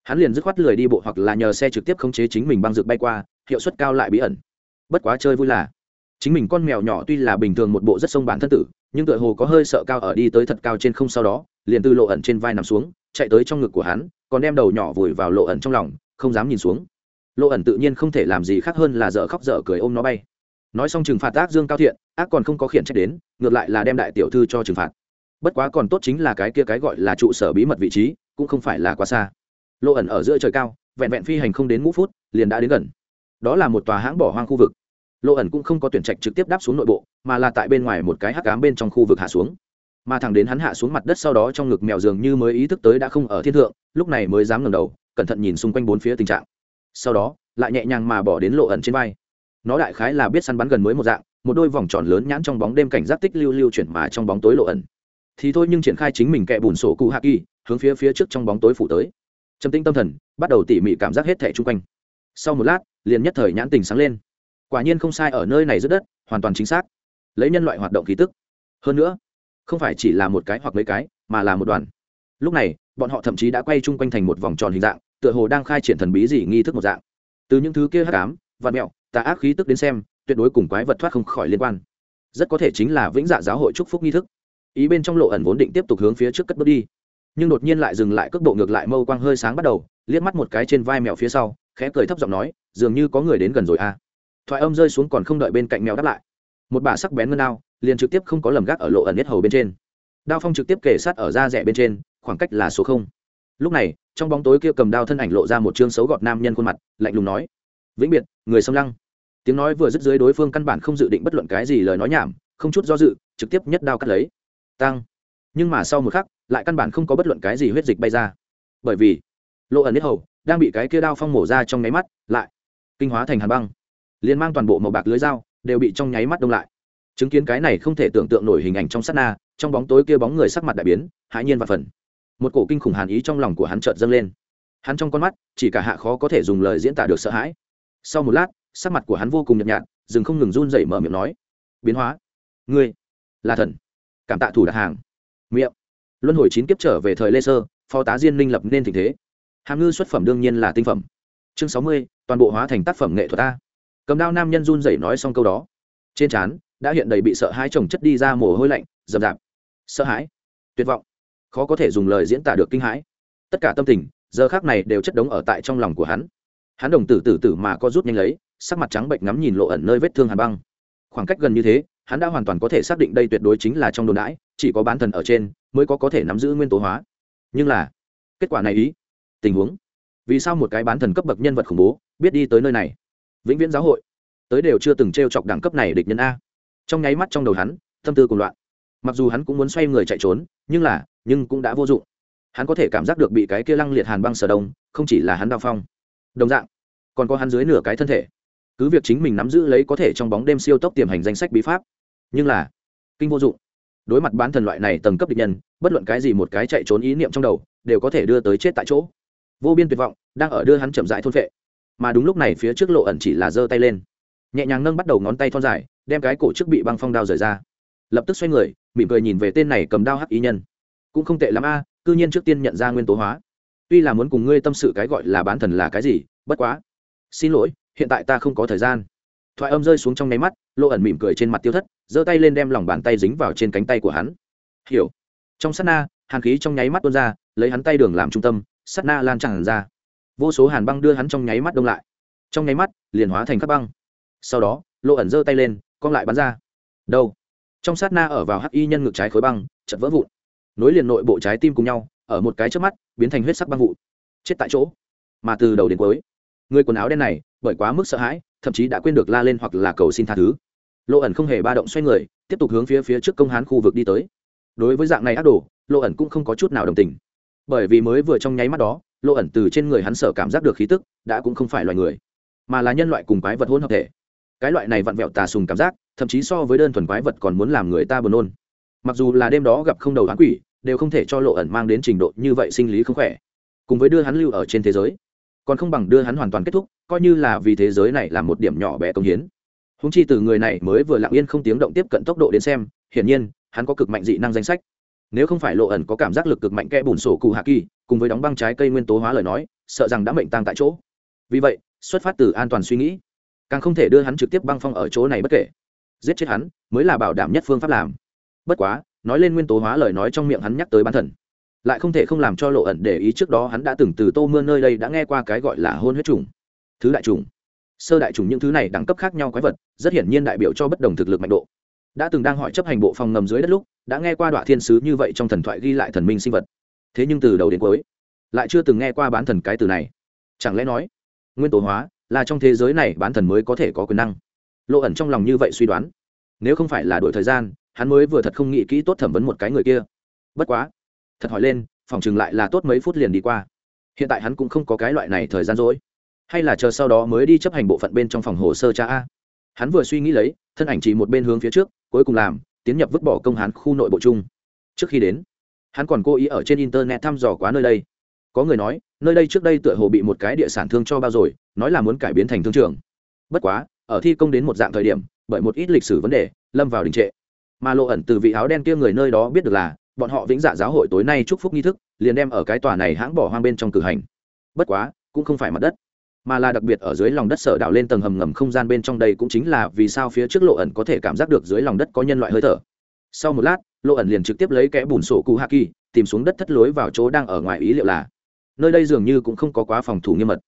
hắn liền dứt khoát lười đi bộ hoặc là nhờ xe trực tiếp khống chế chính mình băng rực bay qua, hiệu suất cao lại bí ẩn. Bất quá chơi vui là chính mình con mèo nhỏ tuy là bình thường một bộ rất sông bản thân tử, nhưng tựa hồ có hơi sợ cao ở đi tới thật cao trên không sau đó, liền từ lộ ẩn trên vai nằm xuống, chạy tới trong ngực của hắn, còn đem đầu nhỏ vùi vào lộ ẩn trong lòng, không dám nhìn xuống. Lộ ẩn tự nhiên không thể làm gì khác hơn là dở khóc dở cười ôm nó bay. Nói xong trừng phạt ác dương cao thiện, ác còn không có khiển trách đến, ngược lại là đem đại tiểu thư cho trừng phạt. Bất quá còn tốt chính là cái kia cái gọi là trụ sở bí mật vị trí, cũng không phải là quá xa. Lộ ẩn ở giữa trời cao, vẹn vẹn phi hành không đến ngũ phút, liền đã đến gần. Đó là một tòa hãng bỏ hoang khu vực lộ ẩn cũng không có tuyển trạch trực tiếp đáp xuống nội bộ, mà là tại bên ngoài một cái hắc cám bên trong khu vực hạ xuống. Mà thẳng đến hắn hạ xuống mặt đất sau đó trong ngực mèo dường như mới ý thức tới đã không ở thiên thượng, lúc này mới dám ngẩng đầu, cẩn thận nhìn xung quanh bốn phía tình trạng. Sau đó, lại nhẹ nhàng mà bỏ đến lộ ẩn trên vai. Nó đại khái là biết săn bắn gần mới một dạng, một đôi vòng tròn lớn nhãn trong bóng đêm cảnh giác tích lưu lưu chuyển mà trong bóng tối lộ ẩn. Thì thôi nhưng triển khai chính mình kẹ bùn sổ cụ hạ kỳ, hướng phía phía trước trong bóng tối phủ tới. Trầm tinh tâm thần, bắt đầu tỉ mỉ cảm giác hết thẻ chung quanh. Sau một lát, liền nhất thời nhãn tình sáng lên quả nhiên không sai ở nơi này giữa đất, hoàn toàn chính xác. Lấy nhân loại hoạt động khí tức. Hơn nữa, không phải chỉ là một cái hoặc mấy cái, mà là một đoàn. Lúc này, bọn họ thậm chí đã quay chung quanh thành một vòng tròn hình dạng, tựa hồ đang khai triển thần bí gì nghi thức một dạng. Từ những thứ kia hắc ám vạt mẹo, tà ác khí tức đến xem, tuyệt đối cùng quái vật thoát không khỏi liên quan. Rất có thể chính là vĩnh dạ giáo hội chúc phúc nghi thức. Ý bên trong lộ ẩn vốn định tiếp tục hướng phía trước cất bước đi. Nhưng đột nhiên lại dừng lại cước bộ ngược lại mâu quang hơi sáng bắt đầu, liếc mắt một cái trên vai mèo phía sau, khẽ cười thấp giọng nói, dường như có người đến gần rồi à thoại âm rơi xuống còn không đợi bên cạnh mèo đáp lại. Một bà sắc bén ngân đao, liền trực tiếp không có lầm gác ở lộ ẩn nhất hầu bên trên. Đao phong trực tiếp kể sát ở da rẻ bên trên, khoảng cách là số không. Lúc này, trong bóng tối kia cầm đao thân ảnh lộ ra một chương xấu gọt nam nhân khuôn mặt, lạnh lùng nói, vĩnh biệt, người xâm lăng. Tiếng nói vừa dứt dưới đối phương căn bản không dự định bất luận cái gì lời nói nhảm, không chút do dự, trực tiếp nhất đao cắt lấy. Tăng nhưng mà sau một khắc, lại căn bản không có bất luận cái gì huyết dịch bay ra. Bởi vì, lộ ẩn nhất hầu đang bị cái kia đao phong mổ ra trong nháy mắt, lại kinh hóa thành hàn băng liền mang toàn bộ màu bạc lưới dao, đều bị trong nháy mắt đông lại. Chứng kiến cái này không thể tưởng tượng nổi hình ảnh trong sát na, trong bóng tối kia bóng người sắc mặt đại biến, hãi nhiên và phần. Một cổ kinh khủng hàn ý trong lòng của hắn chợt dâng lên. Hắn trong con mắt, chỉ cả hạ khó có thể dùng lời diễn tả được sợ hãi. Sau một lát, sắc mặt của hắn vô cùng nhợt nhạt, dừng không ngừng run dậy mở miệng nói, biến hóa, ngươi là thần, cảm tạ thủ đặt hàng. Miệng. Luân hồi chín kiếp trở về thời lê sơ, phó tá diên minh lập nên tình thế. Hàm ngư xuất phẩm đương nhiên là tinh phẩm. Chương sáu mươi, toàn bộ hóa thành tác phẩm nghệ thuật ta cầm đao nam nhân run rẩy nói xong câu đó. Trên trán đã hiện đầy bị sợ hãi chồng chất đi ra mồ hôi lạnh, rậm rạp. Sợ hãi, tuyệt vọng, khó có thể dùng lời diễn tả được kinh hãi. Tất cả tâm tình, giờ khác này đều chất đống ở tại trong lòng của hắn. Hắn đồng tử tử tử mà có rút nhanh lấy, sắc mặt trắng bệnh ngắm nhìn lộ ẩn nơi vết thương hàn băng. Khoảng cách gần như thế, hắn đã hoàn toàn có thể xác định đây tuyệt đối chính là trong đồn đãi, chỉ có bán thần ở trên mới có có thể nắm giữ nguyên tố hóa. Nhưng là, kết quả này ý, tình huống. Vì sao một cái bán thần cấp bậc nhân vật khủng bố biết đi tới nơi này? Vĩnh viễn giáo hội. Tới đều chưa từng t r e o chọc đẳng cấp này địch nhân a. Trong nháy mắt trong đầu hắn, tâm tư cùng loạn. Mặc dù hắn cũng muốn xoay người chạy trốn, nhưng là, nhưng cũng đã vô dụng. Hắn có thể cảm giác được bị cái kia lăng liệt hàn băng sở đông, không chỉ là hắn đao phong. Đồng dạng, còn có hắn dưới nửa cái thân thể. Cứ việc chính mình nắm giữ lấy có thể trong bóng đêm siêu tốc tiềm hành danh sách bí pháp, nhưng là, kinh vô dụng. Đối mặt bán thần loại này tầng cấp địch nhân, bất luận cái gì một cái chạy trốn ý niệm trong đầu, đều có thể đưa tới chết tại chỗ. Vô biên tuyệt vọng, đang ở đưa hắn chậm dại thôn vệ mà đúng lúc này phía trước lộ ẩn chỉ là giơ tay lên. Nhẹ nhàng nâng bắt đầu ngón tay thon dài, đem cái cổ trước bị băng phong đao rời ra. Lập tức xoay người, mỉm cười nhìn về tên này cầm đao hắc ý nhân. Cũng không tệ lắm a, cư nhiên trước tiên nhận ra nguyên tố hóa. Tuy là muốn cùng ngươi tâm sự cái gọi là bán thần là cái gì, bất quá. Xin lỗi, hiện tại ta không có thời gian. Thoại âm rơi xuống trong nháy mắt, lộ ẩn mỉm cười trên mặt tiêu thất, giơ tay lên đem lòng bàn tay dính vào trên cánh tay của hắn. Hiểu. Trong sát na, hàn khí trong nháy mắt tuôn ra, lấy hắn tay đường làm trung tâm, sát na lan tràn ra vô số hàn băng đưa hắn trong nháy mắt đông lại. Trong nháy mắt, liền hóa thành các băng. Sau đó, lộ ẩn giơ tay lên, cong lại bắn ra. Đâu? Trong sát na ở vào hắc y nhân ngực trái khối băng chật vỡ vụn. Nối liền nội bộ trái tim cùng nhau, ở một cái trước mắt, biến thành huyết sắc băng vụ chết tại chỗ. Mà từ đầu đến cuối, người quần áo đen này, bởi quá mức sợ hãi, thậm chí đã quên được la lên hoặc là cầu xin tha thứ. Lộ ẩn không hề ba động xoay người, tiếp tục hướng phía phía trước công hán khu vực đi tới. Đối với dạng này ác đồ, lộ ẩn cũng không có chút nào đồng tình. Bởi vì mới vừa trong nháy mắt đó lộ ẩn từ trên người hắn sở cảm giác được khí tức, đã cũng không phải loài người, mà là nhân loại cùng quái vật hôn hợp thể. Cái loại này vặn vẹo tà sùng cảm giác, thậm chí so với đơn thuần quái vật còn muốn làm người ta buồn nôn. Mặc dù là đêm đó gặp không đầu hắn quỷ, đều không thể cho lộ ẩn mang đến trình độ như vậy sinh lý không khỏe, cùng với đưa hắn lưu ở trên thế giới. Còn không bằng đưa hắn hoàn toàn kết thúc, coi như là vì thế giới này là một điểm nhỏ bé công hiến. Húng chi từ người này mới vừa lặng yên không tiếng động tiếp cận tốc độ đến xem, hiển nhiên, hắn có cực mạnh dị năng danh sách nếu không phải lộ ẩn có cảm giác lực cực mạnh kẽ bùn sổ cụ hạ kỳ, cùng với đóng băng trái cây nguyên tố hóa lời nói, sợ rằng đã mệnh tăng tại chỗ. Vì vậy, xuất phát từ an toàn suy nghĩ, càng không thể đưa hắn trực tiếp băng phong ở chỗ này bất kể. Giết chết hắn mới là bảo đảm nhất phương pháp làm. Bất quá, nói lên nguyên tố hóa lời nói trong miệng hắn nhắc tới bán thần, lại không thể không làm cho lộ ẩn để ý trước đó hắn đã từng từ tô mưa nơi đây đã nghe qua cái gọi là hôn huyết trùng, thứ đại trùng, sơ đại trùng những thứ này đẳng cấp khác nhau quái vật, rất hiển nhiên đại biểu cho bất đồng thực lực mạnh độ đã từng đang hỏi chấp hành bộ phòng ngầm dưới đất lúc, đã nghe qua đoạn thiên sứ như vậy trong thần thoại ghi lại thần minh sinh vật. Thế nhưng từ đầu đến cuối, lại chưa từng nghe qua bán thần cái từ này. Chẳng lẽ nói, nguyên tố hóa là trong thế giới này bán thần mới có thể có quyền năng? Lộ ẩn trong lòng như vậy suy đoán. Nếu không phải là đổi thời gian, hắn mới vừa thật không nghĩ kỹ tốt thẩm vấn một cái người kia. Bất quá, thật hỏi lên, phòng chừng lại là tốt mấy phút liền đi qua. Hiện tại hắn cũng không có cái loại này thời gian rỗi. Hay là chờ sau đó mới đi chấp hành bộ phận bên trong phòng hồ sơ cha a? Hắn vừa suy nghĩ lấy, thân ảnh chỉ một bên hướng phía trước, cuối cùng làm, tiến nhập vứt bỏ công hán khu nội bộ chung. Trước khi đến, hắn còn cố ý ở trên internet thăm dò quá nơi đây. Có người nói, nơi đây trước đây tựa hồ bị một cái địa sản thương cho bao rồi, nói là muốn cải biến thành thương trường. Bất quá, ở thi công đến một dạng thời điểm, bởi một ít lịch sử vấn đề, lâm vào đình trệ. Mà lộ ẩn từ vị áo đen kia người nơi đó biết được là, bọn họ vĩnh dạ giáo hội tối nay chúc phúc nghi thức, liền đem ở cái tòa này hãng bỏ hoang bên trong cử hành. Bất quá, cũng không phải mặt đất mà là đặc biệt ở dưới lòng đất sở đảo lên tầng hầm ngầm không gian bên trong đây cũng chính là vì sao phía trước lộ ẩn có thể cảm giác được dưới lòng đất có nhân loại hơi thở. Sau một lát, lộ ẩn liền trực tiếp lấy kẽ bùn sổ cụ hạ kỳ, tìm xuống đất thất lối vào chỗ đang ở ngoài ý liệu là, nơi đây dường như cũng không có quá phòng thủ nghiêm mật.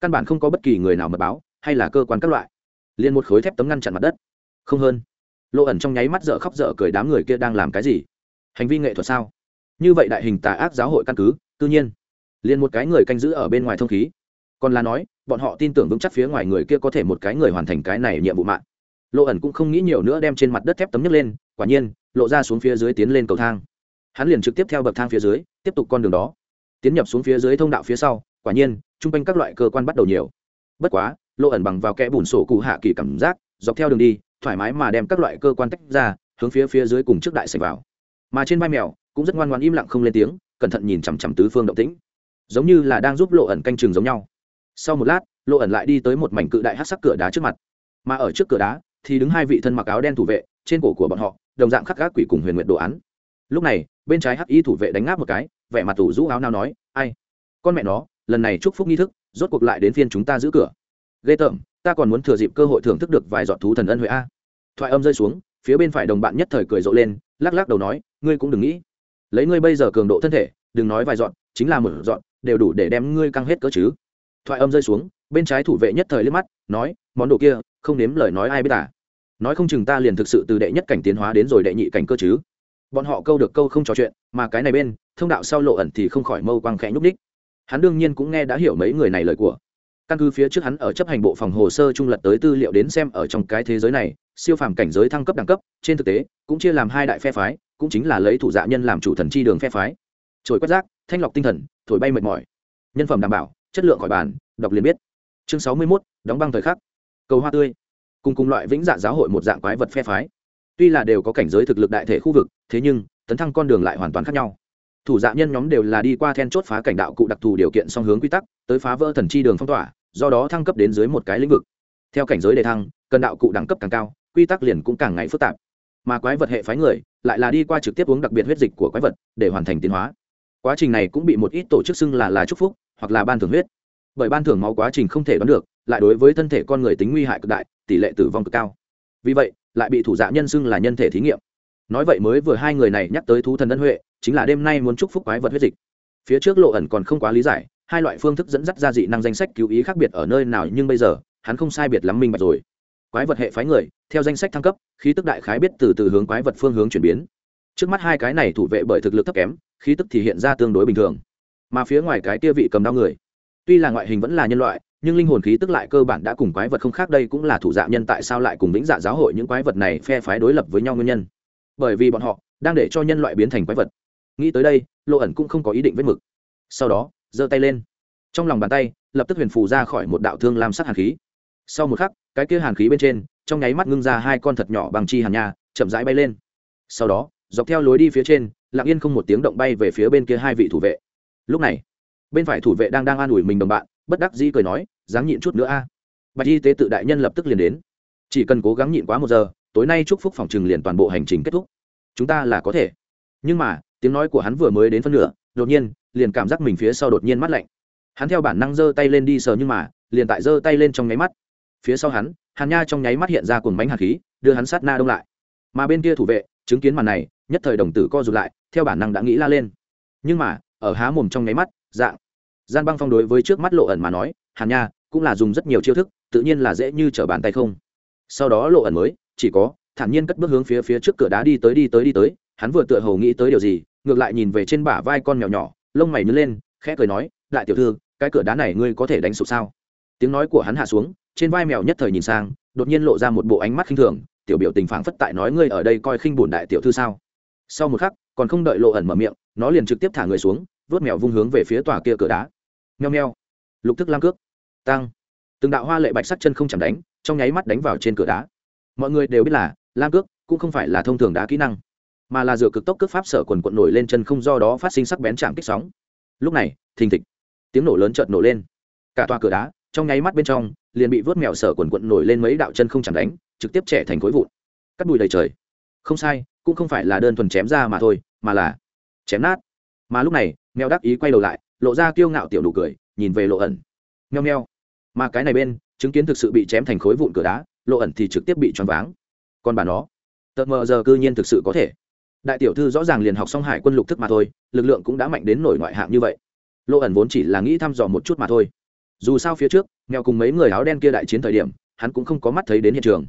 Căn bản không có bất kỳ người nào mật báo, hay là cơ quan các loại. Liền một khối thép tấm ngăn chặn mặt đất. Không hơn. Lộ ẩn trong nháy mắt dở khóc dở cười đám người kia đang làm cái gì? Hành vi nghệ thuật sao? Như vậy đại hình tà ác giáo hội căn cứ, tự nhiên. Liền một cái người canh giữ ở bên ngoài thông khí còn là nói, bọn họ tin tưởng vững chắc phía ngoài người kia có thể một cái người hoàn thành cái này nhiệm vụ mạng. Lộ ẩn cũng không nghĩ nhiều nữa đem trên mặt đất thép tấm nhấc lên, quả nhiên, lộ ra xuống phía dưới tiến lên cầu thang. Hắn liền trực tiếp theo bậc thang phía dưới, tiếp tục con đường đó. Tiến nhập xuống phía dưới thông đạo phía sau, quả nhiên chung quanh các loại cơ quan bắt đầu nhiều. Bất quá lộ ẩn bằng vào kẽ bùn sổ cụ hạ kỳ cảm giác, dọc theo đường đi, thoải mái mà đem các loại cơ quan tách ra, hướng phía phía dưới cùng trước đại sảnh vào. Mà trên vai mèo, cũng rất ngoan ngoan im lặng không lên tiếng, cẩn thận nhìn chằm chằm tứ phương động tĩnh. Giống như là đang giúp lộ ẩn canh chừng giống nhau sau một lát, lộ ẩn lại đi tới một mảnh cự đại hát sắc cửa đá trước mặt. Mà ở trước cửa đá thì đứng hai vị thân mặc áo đen thủ vệ, trên cổ của bọn họ, đồng dạng khắc gác quỷ cùng huyền nguyện đồ án. Lúc này, bên trái hắc y thủ vệ đánh ngáp một cái, vẻ mặt tủ rũ áo nào nói, ai? Con mẹ nó, lần này chúc phúc nghi thức, rốt cuộc lại đến phiên chúng ta giữ cửa. Ghê tởm, ta còn muốn thừa dịp cơ hội thưởng thức được vài giọt thú thần ân huệ a. Thoại âm rơi xuống, phía bên phải đồng bạn nhất thời cười rộ lên, lắc lắc đầu nói, ngươi cũng đừng nghĩ. Lấy ngươi bây giờ cường độ thân thể, đừng nói vài dọn chính là một dọn đều đủ để đem ngươi căng hết cỡ chứ thoại âm rơi xuống, bên trái thủ vệ nhất thời liếc mắt, nói, món đồ kia, không nếm lời nói ai biết à? Nói không chừng ta liền thực sự từ đệ nhất cảnh tiến hóa đến rồi đệ nhị cảnh cơ chứ. Bọn họ câu được câu không trò chuyện, mà cái này bên, thông đạo sau lộ ẩn thì không khỏi mâu quang khẽ nhúc ních hắn đương nhiên cũng nghe đã hiểu mấy người này lời của. Căn cứ phía trước hắn ở chấp hành bộ phòng hồ sơ trung lật tới tư liệu đến xem ở trong cái thế giới này, siêu phàm cảnh giới thăng cấp đẳng cấp, trên thực tế, cũng chia làm hai đại phe phái, cũng chính là lấy thủ dạ nhân làm chủ thần chi đường phe phái. Trồi quét rác, thanh lọc tinh thần, thổi bay mệt mỏi. Nhân phẩm đảm bảo chất lượng khỏi bàn, đọc liền biết. Chương sáu mươi mốt, đóng băng thời khắc. Cầu hoa tươi. Cùng cùng loại vĩnh dạ giáo hội một dạng quái vật phe phái. Tuy là đều có cảnh giới thực lực đại thể khu vực, thế nhưng, tấn thăng con đường lại hoàn toàn khác nhau. Thủ dạ nhân nhóm đều là đi qua then chốt phá cảnh đạo cụ đặc thù điều kiện song hướng quy tắc, tới phá vỡ thần chi đường phong tỏa, do đó thăng cấp đến dưới một cái lĩnh vực. Theo cảnh giới đề thăng, cần đạo cụ đẳng cấp càng cao, quy tắc liền cũng càng ngày phức tạp. Mà quái vật hệ phái người, lại là đi qua trực tiếp uống đặc biệt huyết dịch của quái vật, để hoàn thành tiến hóa. Quá trình này cũng bị một ít tổ chức xưng là là chúc phúc hoặc là ban thưởng huyết. Bởi ban thưởng máu quá trình không thể đoán được, lại đối với thân thể con người tính nguy hại cực đại, tỷ lệ tử vong cực cao. Vì vậy, lại bị thủ dạ nhân xưng là nhân thể thí nghiệm. Nói vậy mới vừa hai người này nhắc tới thú thần ân huệ, chính là đêm nay muốn chúc phúc quái vật huyết dịch. Phía trước lộ ẩn còn không quá lý giải, hai loại phương thức dẫn dắt ra dị năng danh sách cứu ý khác biệt ở nơi nào nhưng bây giờ, hắn không sai biệt lắm minh bạch rồi. Quái vật hệ phái người, theo danh sách thăng cấp, khí tức đại khái biết từ từ hướng quái vật phương hướng chuyển biến. Trước mắt hai cái này thủ vệ bởi thực lực thấp kém, khí tức thì hiện ra tương đối bình thường mà phía ngoài cái kia vị cầm đau người. Tuy là ngoại hình vẫn là nhân loại, nhưng linh hồn khí tức lại cơ bản đã cùng quái vật không khác đây cũng là thủ dạ nhân tại sao lại cùng vĩnh dạ giáo hội những quái vật này phe phái đối lập với nhau nguyên nhân. Bởi vì bọn họ đang để cho nhân loại biến thành quái vật. Nghĩ tới đây lộ ẩn cũng không có ý định vết mực. Sau đó, giơ tay lên. Trong lòng bàn tay, lập tức huyền phù ra khỏi một đạo thương lam sắc hàn khí. Sau một khắc, cái kia hàn khí bên trên, trong nháy mắt ngưng ra hai con thật nhỏ bằng chi hàn nha, chậm rãi bay lên. Sau đó, dọc theo lối đi phía trên, lặng yên không một tiếng động bay về phía bên kia hai vị thủ vệ lúc này, bên phải thủ vệ đang đang an ủi mình đồng bạn, bất đắc dĩ cười nói, dáng nhịn chút nữa a. Bạch y tế tự đại nhân lập tức liền đến. Chỉ cần cố gắng nhịn quá một giờ, tối nay chúc phúc phòng trừng liền toàn bộ hành trình kết thúc. Chúng ta là có thể. Nhưng mà, tiếng nói của hắn vừa mới đến phân nửa, đột nhiên, liền cảm giác mình phía sau đột nhiên mắt lạnh. Hắn theo bản năng giơ tay lên đi sờ nhưng mà, liền tại giơ tay lên trong nháy mắt. Phía sau hắn, hàn nha trong nháy mắt hiện ra cùng bánh hạt khí, đưa hắn sát na đông lại. Mà bên kia thủ vệ, chứng kiến màn này, nhất thời đồng tử co rụt lại, theo bản năng đã nghĩ la lên. Nhưng mà ở há mồm trong nháy mắt, dạng. Gian băng phong đối với trước mắt lộ ẩn mà nói, hàn nha, cũng là dùng rất nhiều chiêu thức, tự nhiên là dễ như trở bàn tay không. Sau đó lộ ẩn mới, chỉ có, thản nhiên cất bước hướng phía phía trước cửa đá đi tới đi tới đi tới, hắn vừa tựa hồ nghĩ tới điều gì, ngược lại nhìn về trên bả vai con mèo nhỏ, lông mày nhớ lên, khẽ cười nói, đại tiểu thư, cái cửa đá này ngươi có thể đánh sụp sao? Tiếng nói của hắn hạ xuống, trên vai mèo nhất thời nhìn sang, đột nhiên lộ ra một bộ ánh mắt khinh thường, tiểu biểu tình phảng phất tại nói ngươi ở đây coi khinh bổn đại tiểu thư sao? Sau một khắc, còn không đợi lộ ẩn mở miệng nó liền trực tiếp thả người xuống, vớt mèo vung hướng về phía tòa kia cửa đá. Nheo nheo lục thức lam cước. Tăng từng đạo hoa lệ bạch sắt chân không chẳng đánh, trong nháy mắt đánh vào trên cửa đá. Mọi người đều biết là, lam cước cũng không phải là thông thường đá kỹ năng, mà là dựa cực tốc cước pháp sở quần quận nổi lên chân không do đó phát sinh sắc bén chạm kích sóng. Lúc này, thình thịch. Tiếng nổ lớn chợt nổ lên. Cả tòa cửa đá, trong nháy mắt bên trong, liền bị vớt mèo sở quần quận nổi lên mấy đạo chân không chẳng đánh, trực tiếp trẻ thành khối vụn. Cắt bụi đầy trời. Không sai, cũng không phải là đơn thuần chém ra mà thôi, mà là chém nát. Mà lúc này, mèo đắc ý quay đầu lại, lộ ra kiêu ngạo tiểu đủ cười, nhìn về lộ ẩn. Nheo nheo mà cái này bên, chứng kiến thực sự bị chém thành khối vụn cửa đá, lộ ẩn thì trực tiếp bị choáng váng. Còn bà nó. Tợt mờ giờ cư nhiên thực sự có thể. Đại tiểu thư rõ ràng liền học xong hải quân lục thức mà thôi, lực lượng cũng đã mạnh đến nổi ngoại hạng như vậy. Lộ ẩn vốn chỉ là nghĩ thăm dò một chút mà thôi. Dù sao phía trước nghèo cùng mấy người áo đen kia đại chiến thời điểm, hắn cũng không có mắt thấy đến hiện trường.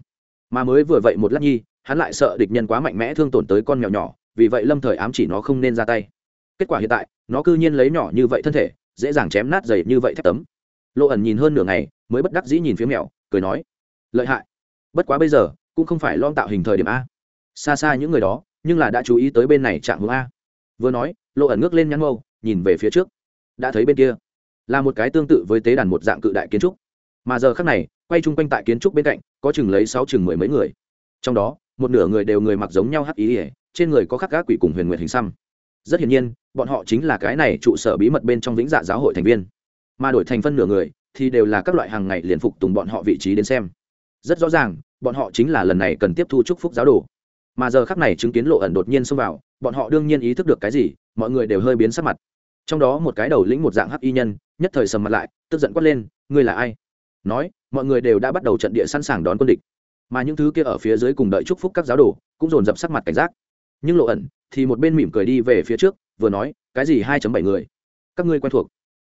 Mà mới vừa vậy một lát nhi, hắn lại sợ địch nhân quá mạnh mẽ thương tổn tới con mèo nhỏ vì vậy lâm thời ám chỉ nó không nên ra tay. Kết quả hiện tại, nó cư nhiên lấy nhỏ như vậy thân thể, dễ dàng chém nát dày như vậy thép tấm. Lộ ẩn nhìn hơn nửa ngày, mới bất đắc dĩ nhìn phía mèo, cười nói, lợi hại. Bất quá bây giờ, cũng không phải lon tạo hình thời điểm a. Xa xa những người đó, nhưng là đã chú ý tới bên này chạm hướng a. Vừa nói, lộ ẩn ngước lên nhắn mâu, nhìn về phía trước. Đã thấy bên kia. Là một cái tương tự với tế đàn một dạng cự đại kiến trúc. Mà giờ khác này, quay chung quanh tại kiến trúc bên cạnh, có chừng lấy sáu chừng mười mấy người. Trong đó, một nửa người đều người mặc giống nhau hắc ý ỉa trên người có khắc gác quỷ cùng huyền nguyện hình xăm. Rất hiển nhiên, bọn họ chính là cái này trụ sở bí mật bên trong vĩnh dạ giáo hội thành viên. Mà đổi thành phân nửa người, thì đều là các loại hàng ngày liền phục tùng bọn họ vị trí đến xem. Rất rõ ràng, bọn họ chính là lần này cần tiếp thu chúc phúc giáo đồ. Mà giờ khắc này chứng kiến lộ ẩn đột nhiên xông vào, bọn họ đương nhiên ý thức được cái gì, mọi người đều hơi biến sắc mặt. Trong đó một cái đầu lĩnh một dạng hắc y nhân, nhất thời sầm mặt lại, tức giận quát lên, ngươi là ai? Nói, mọi người đều đã bắt đầu trận địa sẵn sàng đón quân địch. Mà những thứ kia ở phía dưới cùng đợi chúc phúc các giáo đồ, cũng dồn dập sắc mặt cảnh giác nhưng lộ ẩn, thì một bên mỉm cười đi về phía trước, vừa nói, cái gì hai bảy người? Các ngươi quen thuộc.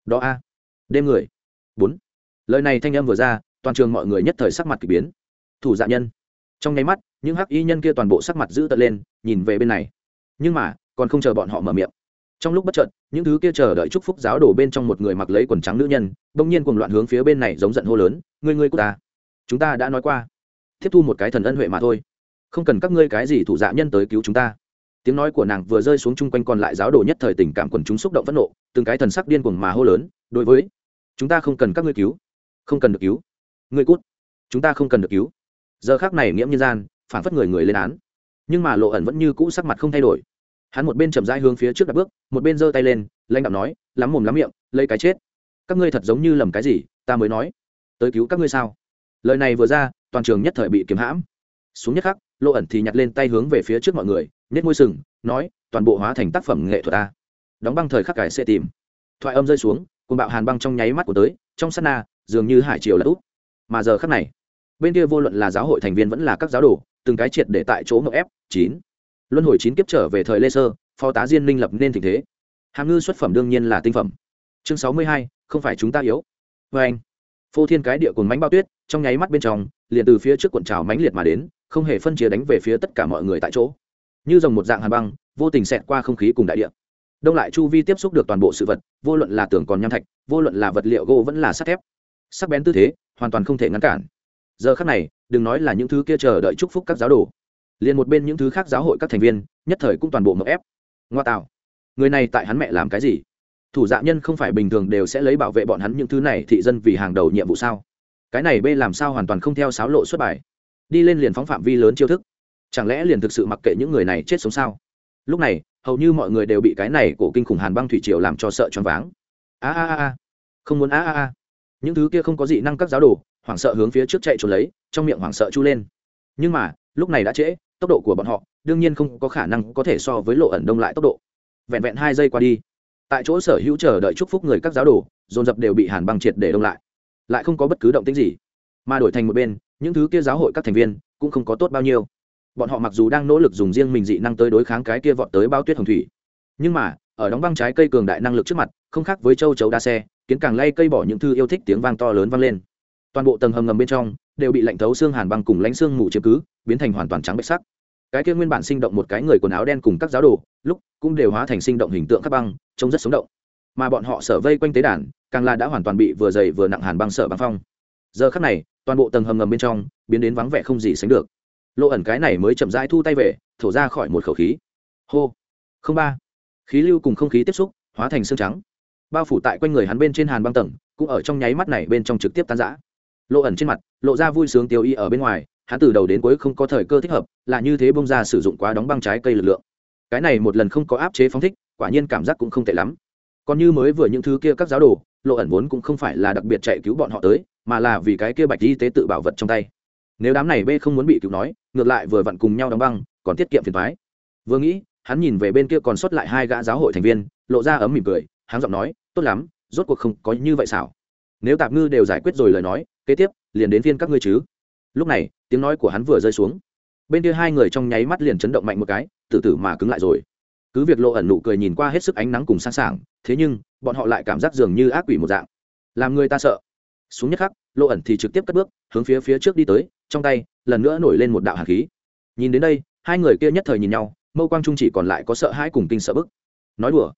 Đó a. Đêm người. Bốn. Lời này thanh âm vừa ra, toàn trường mọi người nhất thời sắc mặt k ỳ biến. Thủ dạ nhân. Trong nháy mắt, những hắc y nhân kia toàn bộ sắc mặt giữ tật lên, nhìn về bên này. Nhưng mà, còn không chờ bọn họ mở miệng. Trong lúc bất trợt những thứ kia chờ đợi chúc phúc giáo đổ bên trong một người mặc lấy quần trắng nữ nhân, bỗng nhiên cùng loạn hướng phía bên này giống giận hô lớn, ngươi ngươi của ta. Chúng ta đã nói qua. Tiếp thu một cái thần ân huệ mà thôi không cần các ngươi cái gì thủ dạ nhân tới cứu chúng ta. Tiếng nói của nàng vừa rơi xuống chung quanh còn lại giáo đồ nhất thời tình cảm quần chúng xúc động phẫn nộ, từng cái thần sắc điên cuồng mà hô lớn, đối với, chúng ta không cần các ngươi cứu, không cần được cứu. Ngươi cút, chúng ta không cần được cứu. Giờ khác này nghiễm nhân gian, phản phất người người lên án. Nhưng mà lộ ẩn vẫn như cũ sắc mặt không thay đổi. Hắn một bên chậm rãi hướng phía trước đặt bước, một bên giơ tay lên, lãnh đạo nói, lắm mồm lắm miệng, lấy cái chết. Các ngươi thật giống như lầm cái gì, ta mới nói. Tới cứu các ngươi sao? Lời này vừa ra, toàn trường nhất thời bị kiếm hãm. Xuống nhất khắc lộ ẩn thì nhặt lên tay hướng về phía trước mọi người nết môi sừng, nói, toàn bộ hóa thành tác phẩm nghệ thuật ta. Đóng băng thời khắc cải sẽ tìm. Thoại âm rơi xuống cùng bạo hàn băng trong nháy mắt của tới, trong sát na, dường như hải triều là úp mà giờ khắc này, bên kia vô luận là giáo hội thành viên vẫn là các giáo đồ, từng cái triệt để tại chỗ ngọc ép, chín. Luân hồi chín kiếp trở về thời lê sơ, phó tá diên minh lập nên tình thế. Hàm ngư xuất phẩm đương nhiên là tinh phẩm. Chương sáu mươi hai, không phải chúng ta yếu. Vê anh phô thiên cái địa cồn mánh bao tuyết, trong nháy mắt bên trong, liền từ phía trước cuộn trào mánh liệt mà đến không hề phân chia đánh về phía tất cả mọi người tại chỗ. Như dòng một dạng hàn băng, vô tình xẹt qua không khí cùng đại địa. Đông lại chu vi tiếp xúc được toàn bộ sự vật, vô luận là tưởng còn nham thạch, vô luận là vật liệu gỗ vẫn là sắt thép. Sắc bén tư thế, hoàn toàn không thể ngăn cản. Giờ khác này, đừng nói là những thứ kia chờ đợi chúc phúc các giáo đồ. Liền một bên những thứ khác giáo hội các thành viên, nhất thời cũng toàn bộ mậu ép. Ngoa tạo. Người này tại hắn mẹ làm cái gì? Thủ dạ nhân không phải bình thường đều sẽ lấy bảo vệ bọn hắn những thứ này thị dân vì hàng đầu nhiệm vụ sao? Cái này b làm sao hoàn toàn không theo sáo lộ xuất bài đi lên liền phóng phạm vi lớn chiêu thức. Chẳng lẽ liền thực sự mặc kệ những người này chết sống sao? Lúc này, hầu như mọi người đều bị cái này của kinh khủng hàn băng thủy triều làm cho sợ choáng váng. A a a không muốn a a a. Những thứ kia không có gì năng các giáo đồ, hoảng sợ hướng phía trước chạy trốn lấy, trong miệng hoảng sợ chu lên. Nhưng mà, lúc này đã trễ, tốc độ của bọn họ đương nhiên không có khả năng có thể so với lộ ẩn đông lại tốc độ. Vẹn vẹn hai giây qua đi, tại chỗ sở hữu chờ đợi chúc phúc người các giáo đồ, dồn dập đều bị hàn băng triệt để đông lại. Lại không có bất cứ động tĩnh gì, mà đổi thành một bên những thứ kia giáo hội các thành viên cũng không có tốt bao nhiêu. Bọn họ mặc dù đang nỗ lực dùng riêng mình dị năng tới đối kháng cái kia vọt tới bao tuyết hồng thủy, nhưng mà, ở đóng băng trái cây cường đại năng lực trước mặt, không khác với châu chấu đa xe, kiến càng lay cây bỏ những thư yêu thích tiếng vang to lớn vang lên. Toàn bộ tầng hầm ngầm bên trong đều bị lạnh thấu xương hàn băng cùng lãnh xương mù chiếm cứ, biến thành hoàn toàn trắng bạch sắc. Cái kia nguyên bản sinh động một cái người quần áo đen cùng các giáo đồ, lúc cũng đều hóa thành sinh động hình tượng các băng, trông rất sống động. Mà bọn họ sở vây quanh tế đàn, càng là đã hoàn toàn bị vừa dày vừa nặng hàn băng sở băng phong giờ khắc này, toàn bộ tầng hầm ngầm bên trong, biến đến vắng vẻ không gì sánh được. Lộ ẩn cái này mới chậm rãi thu tay về, thổ ra khỏi một khẩu khí. Hô. Không ba. Khí lưu cùng không khí tiếp xúc, hóa thành xương trắng. Bao phủ tại quanh người hắn bên trên hàn băng tầng, cũng ở trong nháy mắt này bên trong trực tiếp tan rã. Lộ ẩn trên mặt, lộ ra vui sướng tiêu y ở bên ngoài, hắn từ đầu đến cuối không có thời cơ thích hợp, là như thế bông ra sử dụng quá đóng băng trái cây lực lượng. Cái này một lần không có áp chế phóng thích, quả nhiên cảm giác cũng không tệ lắm. Còn như mới vừa những thứ kia các giáo đồ lộ ẩn vốn cũng không phải là đặc biệt chạy cứu bọn họ tới, mà là vì cái kia bạch y tế tự bảo vật trong tay. Nếu đám này b không muốn bị cứu nói, ngược lại vừa vặn cùng nhau đóng băng, còn tiết kiệm phiền thoái vừa nghĩ, hắn nhìn về bên kia còn sót lại hai gã giáo hội thành viên, lộ ra ấm mỉm cười hắn giọng nói, tốt lắm, rốt cuộc không có như vậy xảo nếu tạp ngư đều giải quyết rồi lời nói, kế tiếp, liền đến phiên các ngươi chứ. Lúc này, tiếng nói của hắn vừa rơi xuống. Bên kia hai người trong nháy mắt liền chấn động mạnh một cái, từ từ mà cứng lại rồi cứ việc lộ ẩn nụ cười nhìn qua hết sức ánh nắng cùng sẵn sàng thế nhưng, bọn họ lại cảm giác dường như ác quỷ một dạng. Làm người ta sợ. Xuống nhất khắc, lộ ẩn thì trực tiếp cất bước, hướng phía phía trước đi tới, trong tay, lần nữa nổi lên một đạo hạt khí. Nhìn đến đây, hai người kia nhất thời nhìn nhau, mâu quang trung chỉ còn lại có sợ hãi cùng kinh sợ bức. Nói đùa,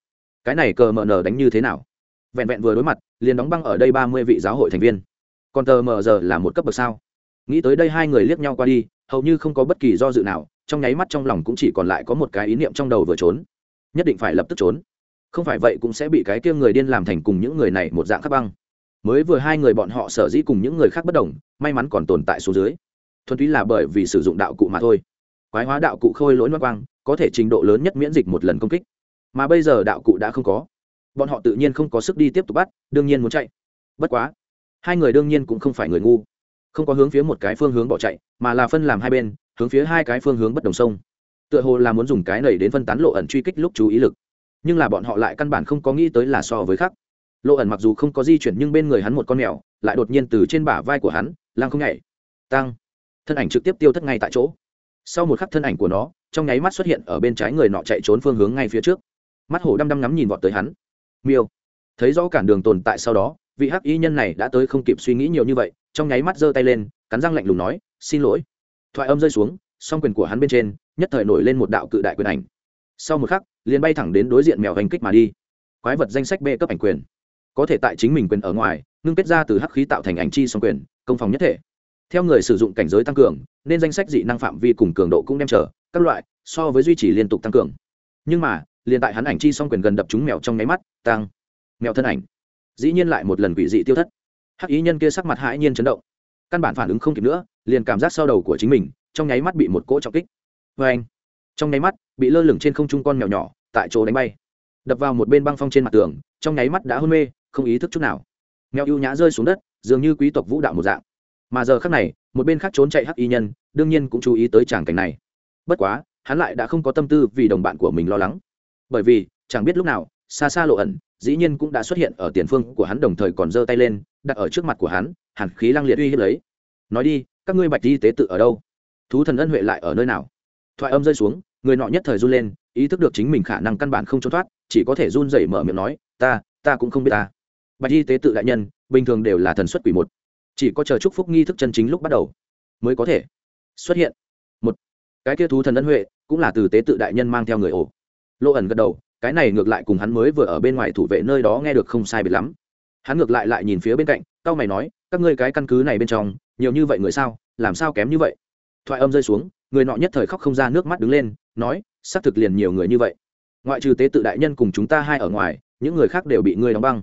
cái này cờ mờ nờ đánh như thế nào? Vẹn vẹn vừa đối mặt, liền đóng băng ở đây ba mươi vị giáo hội thành viên. Còn tờ mờ giờ là một cấp bậc sao? Nghĩ tới đây hai người liếc nhau qua đi, hầu như không có bất kỳ do dự nào trong nháy mắt trong lòng cũng chỉ còn lại có một cái ý niệm trong đầu vừa trốn. Nhất định phải lập tức trốn. Không phải vậy cũng sẽ bị cái kia người điên làm thành cùng những người này một dạng khắc băng. Mới vừa hai người bọn họ sở dĩ cùng những người khác bất đồng, may mắn còn tồn tại số dưới. Thuần túy là bởi vì sử dụng đạo cụ mà thôi. Quái hóa đạo cụ khôi lỗi mất quang, có thể trình độ lớn nhất miễn dịch một lần công kích. Mà bây giờ đạo cụ đã không có. Bọn họ tự nhiên không có sức đi tiếp tục bắt, đương nhiên muốn chạy. Bất quá, hai người đương nhiên cũng không phải người ngu. Không có hướng phía một cái phương hướng bỏ chạy, mà là phân làm hai bên hướng phía hai cái phương hướng bất đồng sông. Tựa hồ là muốn dùng cái này đến phân tán lộ ẩn truy kích lúc chú ý lực. Nhưng là bọn họ lại căn bản không có nghĩ tới là so với khác. Lộ ẩn mặc dù không có di chuyển nhưng bên người hắn một con mèo, lại đột nhiên từ trên bả vai của hắn lang không nhảy. Tăng thân ảnh trực tiếp tiêu thất ngay tại chỗ. Sau một khắc thân ảnh của nó, trong nháy mắt xuất hiện ở bên trái người nọ chạy trốn phương hướng ngay phía trước. Mắt hổ đăm đăm ngắm nhìn vọt tới hắn. Miêu. Thấy rõ cản đường tồn tại sau đó, vị hắc y nhân này đã tới không kịp suy nghĩ nhiều như vậy, trong nháy mắt giơ tay lên, cắn răng lạnh lùng nói, xin lỗi thoại âm rơi xuống, song quyền của hắn bên trên, nhất thời nổi lên một đạo cự đại quyền ảnh. Sau một khắc, liền bay thẳng đến đối diện mèo hành kích mà đi. Quái vật danh sách b cấp ảnh quyền. Có thể tại chính mình quyền ở ngoài, ngưng kết ra từ hắc khí tạo thành ảnh chi song quyền, công phòng nhất thể. Theo người sử dụng cảnh giới tăng cường, nên danh sách dị năng phạm vi cùng cường độ cũng đem trở, các loại, so với duy trì liên tục tăng cường. Nhưng mà, liền tại hắn ảnh chi song quyền gần đập trúng mèo trong nháy mắt tăng mèo thân ảnh. Dĩ nhiên lại một lần quỷ dị tiêu thất. Hắc ý nhân kia sắc mặt hãi nhiên chấn động căn bản phản ứng không kịp nữa, liền cảm giác sau đầu của chính mình, trong nháy mắt bị một cỗ trọng kích. Vê anh, trong nháy mắt, bị lơ lửng trên không trung con mèo nhỏ, tại chỗ đánh bay. Đập vào một bên băng phong trên mặt tường, trong nháy mắt đã hôn mê, không ý thức chút nào. Mèo ưu nhã rơi xuống đất, dường như quý tộc vũ đạo một dạng. Mà giờ khác này, một bên khác trốn chạy hắc y nhân, đương nhiên cũng chú ý tới tràng cảnh này. Bất quá, hắn lại đã không có tâm tư vì đồng bạn của mình lo lắng. Bởi vì, chẳng biết lúc nào, xa xa lộ ẩn, dĩ nhiên cũng đã xuất hiện ở tiền phương của hắn đồng thời còn giơ tay lên, đặt ở trước mặt của hắn hàn khí lăng liệt uy hiếp lấy. Nói đi, các ngươi bạch y tế tự ở đâu? Thú thần ân huệ lại ở nơi nào? Thoại âm rơi xuống, người nọ nhất thời run lên, ý thức được chính mình khả năng căn bản không trốn thoát, chỉ có thể run rẩy mở miệng nói, ta ta cũng không biết ta. Bạch y tế tự đại nhân, bình thường đều là thần xuất quỷ một. Chỉ có chờ chúc phúc nghi thức chân chính lúc bắt đầu, mới có thể xuất hiện. Một, cái kia thú thần ân huệ cũng là từ tế tự đại nhân mang theo người ổ. Lộ ẩn gật đầu, cái này ngược lại cùng hắn mới vừa ở bên ngoài thủ vệ nơi đó nghe được không sai biệt lắm. Hắn ngược lại lại nhìn phía bên cạnh tao mày nói các ngươi cái căn cứ này bên trong, nhiều như vậy người sao, làm sao kém như vậy? Thoại âm rơi xuống, người nọ nhất thời khóc không ra nước mắt đứng lên, nói, xác thực liền nhiều người như vậy. Ngoại trừ tế tự đại nhân cùng chúng ta hai ở ngoài, những người khác đều bị ngươi đóng băng.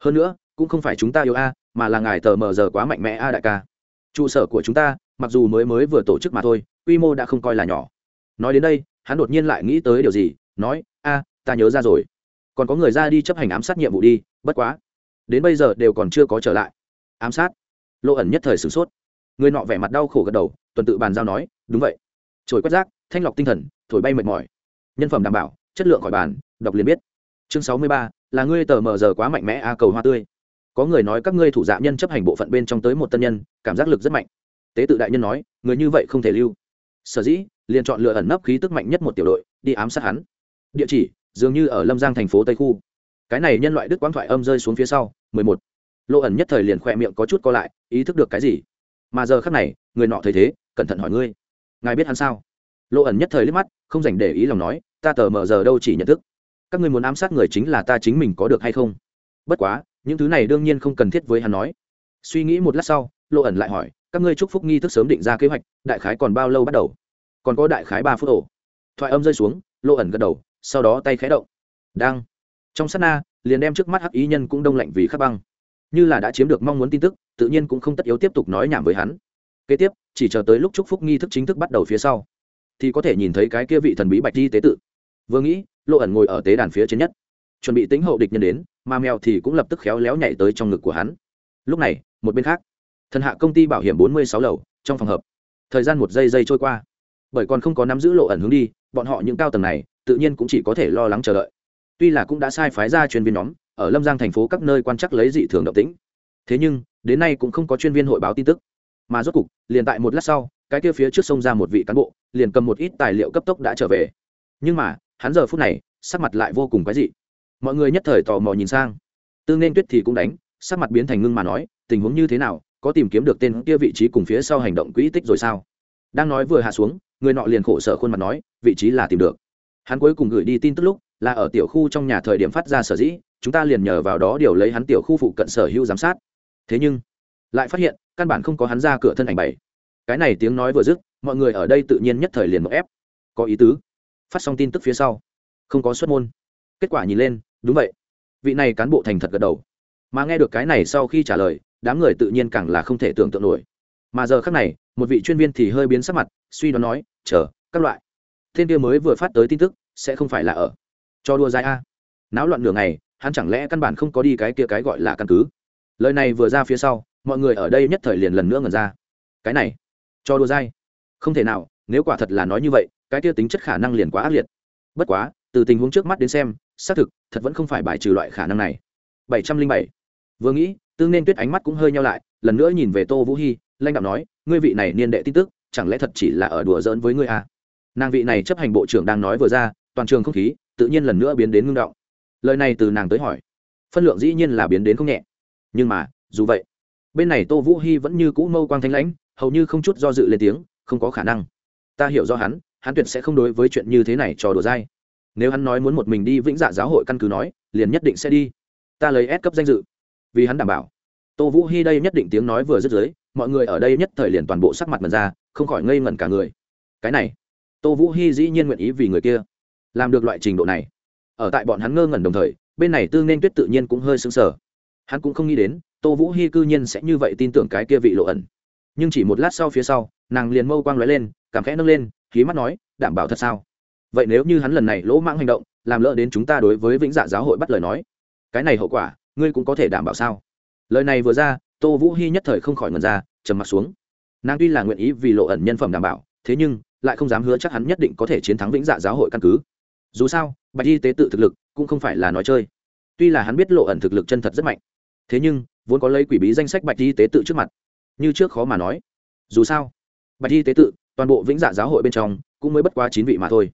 Hơn nữa, cũng không phải chúng ta yêu a, mà là ngài tờ mờ giờ quá mạnh mẽ a đại ca. Trụ sở của chúng ta, mặc dù mới mới vừa tổ chức mà thôi, quy mô đã không coi là nhỏ. Nói đến đây, hắn đột nhiên lại nghĩ tới điều gì, nói, a, ta nhớ ra rồi. Còn có người ra đi chấp hành ám sát nhiệm vụ đi, bất quá. Đến bây giờ đều còn chưa có trở lại ám sát. Lộ ẩn nhất thời sửng sốt. Người nọ vẻ mặt đau khổ gật đầu, tuần tự bàn giao nói, đúng vậy. Trồi quét rác, thanh lọc tinh thần, thổi bay mệt mỏi. Nhân phẩm đảm bảo, chất lượng khỏi bàn, đọc liền biết. Chương sáu mươi ba, là ngươi tờ mờ giờ quá mạnh mẽ a, cầu hoa tươi. Có người nói các ngươi thủ dạ nhân chấp hành bộ phận bên trong tới một tân nhân, cảm giác lực rất mạnh. Tế tự đại nhân nói, người như vậy không thể lưu. Sở dĩ, liền chọn lựa ẩn nấp khí tức mạnh nhất một tiểu đội, đi ám sát hắn. Địa chỉ, dường như ở lâm giang thành phố tây khu. Cái này nhân loại đức quán thoại âm rơi xuống phía sau, mười một lộ ẩn nhất thời liền khoe miệng có chút co lại, ý thức được cái gì? Mà giờ khác này, người nọ thấy thế, cẩn thận hỏi ngươi, ngài biết hắn sao? Lộ ẩn nhất thời liếc mắt, không dành để ý lòng nói, ta tờ mờ giờ đâu chỉ nhận thức. Các ngươi muốn ám sát người chính là ta chính mình có được hay không? Bất quá, những thứ này đương nhiên không cần thiết với hắn nói. Suy nghĩ một lát sau lộ ẩn lại hỏi, các ngươi chúc phúc nghi thức sớm định ra kế hoạch, đại khái còn bao lâu bắt đầu? Còn có đại khái ba phút ổ. Thoại âm rơi xuống lộ ẩn gật đầu, sau đó tay khẽ động. Đang. Trong sát na, liền đem trước mắt hắc ý nhân cũng đông lạnh vì khắc băng như là đã chiếm được mong muốn tin tức, tự nhiên cũng không tất yếu tiếp tục nói nhảm với hắn. Kế tiếp, chỉ chờ tới lúc chúc phúc nghi thức chính thức bắt đầu phía sau, thì có thể nhìn thấy cái kia vị thần bí bạch di tế tự. Vừa nghĩ, lộ ẩn ngồi ở tế đàn phía trên nhất, chuẩn bị tính hậu địch nhân đến, mà mèo thì cũng lập tức khéo léo nhảy tới trong ngực của hắn. Lúc này, một bên khác, thần hạ công ty bảo hiểm bốn mươi sáu lầu, trong phòng hợp, thời gian một giây giây trôi qua. Bởi còn không có nắm giữ lộ ẩn hướng đi, bọn họ những cao tầng này, tự nhiên cũng chỉ có thể lo lắng chờ đợi. Tuy là cũng đã sai phái ra chuyên viên nhóm ở lâm giang thành phố các nơi quan chắc lấy dị thường động tĩnh. Thế nhưng, đến nay cũng không có chuyên viên hội báo tin tức. Mà rốt cục, liền tại một lát sau, cái kia phía trước sông ra một vị cán bộ, liền cầm một ít tài liệu cấp tốc đã trở về. Nhưng mà, hắn giờ phút này, sắc mặt lại vô cùng quái dị. Mọi người nhất thời tò mò nhìn sang. Tương nên tuyết thì cũng đánh, sắc mặt biến thành ngưng mà nói, tình huống như thế nào, có tìm kiếm được tên kia vị trí cùng phía sau hành động quỹ tích rồi sao? Đang nói vừa hạ xuống, người nọ liền khổ sở khuôn mặt nói, vị trí là tìm được. Hắn cuối cùng gửi đi tin tức lúc, là ở tiểu khu trong nhà thời điểm phát ra sở dĩ chúng ta liền nhờ vào đó điều lấy hắn tiểu khu phụ cận sở hữu giám sát. Thế nhưng, lại phát hiện, căn bản không có hắn ra cửa thân ảnh bảy. Cái này tiếng nói vừa dứt, mọi người ở đây tự nhiên nhất thời liền một ép. Có ý tứ. Phát xong tin tức phía sau. Không có xuất môn. Kết quả nhìn lên, đúng vậy. Vị này cán bộ thành thật gật đầu. Mà nghe được cái này sau khi trả lời, đám người tự nhiên càng là không thể tưởng tượng nổi. Mà giờ khác này, một vị chuyên viên thì hơi biến sắc mặt, suy đoán nói, chờ, các loại. Thiên kia mới vừa phát tới tin tức, sẽ không phải là ở. Cho đua dài a. Náo loạn nửa ngày hắn chẳng lẽ căn bản không có đi cái kia cái gọi là căn cứ? Lời này vừa ra phía sau, mọi người ở đây nhất thời liền lần nữa ngần ra. Cái này, cho đùa dai. Không thể nào, nếu quả thật là nói như vậy, cái kia tính chất khả năng liền quá ác liệt. Bất quá, từ tình huống trước mắt đến xem, xác thực, thật vẫn không phải bài trừ loại khả năng này. Bảy trăm linh bảy. Vừa nghĩ, tương nên tuyết ánh mắt cũng hơi nhau lại, lần nữa nhìn về tô vũ hy lanh đạo nói, ngươi vị này niên đệ tin tức, chẳng lẽ thật chỉ là ở đùa giỡn với ngươi à? nàng vị này chấp hành bộ trưởng đang nói vừa ra, toàn trường không khí, tự nhiên lần nữa biến đến ngưng động lời này từ nàng tới hỏi, phân lượng dĩ nhiên là biến đến không nhẹ. Nhưng mà, dù vậy, bên này tô vũ hy vẫn như cũ mâu quang thanh lãnh, hầu như không chút do dự lên tiếng, không có khả năng. Ta hiểu do hắn hắn tuyệt sẽ không đối với chuyện như thế này trò đùa dai. Nếu hắn nói muốn một mình đi vĩnh dạ giáo hội căn cứ nói, liền nhất định sẽ đi. Ta lấy ép cấp danh dự. Vì hắn đảm bảo. Tô vũ hy đây nhất định tiếng nói vừa dứt dưới, mọi người ở đây nhất thời liền toàn bộ sắc mặt mật ra, không khỏi ngây ngẩn cả người. Cái này, tô vũ hy dĩ nhiên nguyện ý vì người kia, làm được loại trình độ này ở tại bọn hắn ngơ ngẩn đồng thời, bên này tư nên tuyết tự nhiên cũng hơi sững sờ. Hắn cũng không nghĩ đến, tô vũ hy cư nhiên sẽ như vậy tin tưởng cái kia vị lộ ẩn. Nhưng chỉ một lát sau phía sau, nàng liền mâu quang lóe lên, cảm khẽ nâng lên khí mắt nói, đảm bảo thật sao? Vậy nếu như hắn lần này lỗ mãng hành động, làm lỡ đến chúng ta đối với vĩnh dạ giáo hội bắt lời nói, cái này hậu quả, ngươi cũng có thể đảm bảo sao? Lời này vừa ra, tô vũ hy nhất thời không khỏi ngần ra, trầm mặt xuống. Nàng tuy là nguyện ý vì lộ ẩn nhân phẩm đảm bảo, thế nhưng, lại không dám hứa chắc hắn nhất định có thể chiến thắng vĩnh dạ giáo hội căn cứ dù sao, bạch y tế tự thực lực cũng không phải là nói chơi. Tuy là hắn biết lộ ẩn thực lực chân thật rất mạnh, thế nhưng, vốn có lấy quỷ bí danh sách bạch y tế tự trước mặt. Như trước khó mà nói. Dù sao, bạch y tế tự, toàn bộ vĩnh dạ giáo hội bên trong, cũng mới bất quá chín vị mà thôi.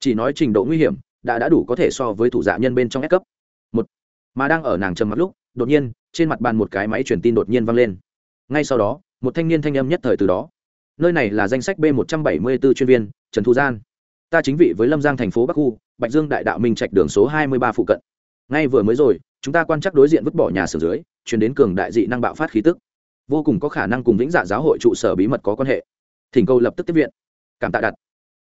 Chỉ nói trình độ nguy hiểm, đã đã đủ có thể so với thủ dạ nhân bên trong S cấp. Một, mà đang ở nàng trầm mặt lúc, đột nhiên, trên mặt bàn một cái máy truyền tin đột nhiên vang lên. Ngay sau đó, một thanh niên thanh âm nhất thời từ đó. Nơi này là danh sách b một trăm bảy mươi 174 chuyên viên, trần thu gian. Ta chính vị với lâm giang thành phố bắc khu bạch dương đại đạo minh trạch đường số hai mươi ba phụ cận. Ngay vừa mới rồi, chúng ta quan chắc đối diện vứt bỏ nhà xưởng dưới, chuyển đến cường đại dị năng bạo phát khí tức. Vô cùng có khả năng cùng vĩnh dạ giáo hội trụ sở bí mật có quan hệ. Thỉnh cầu lập tức tiếp viện. Cảm tạ đặt.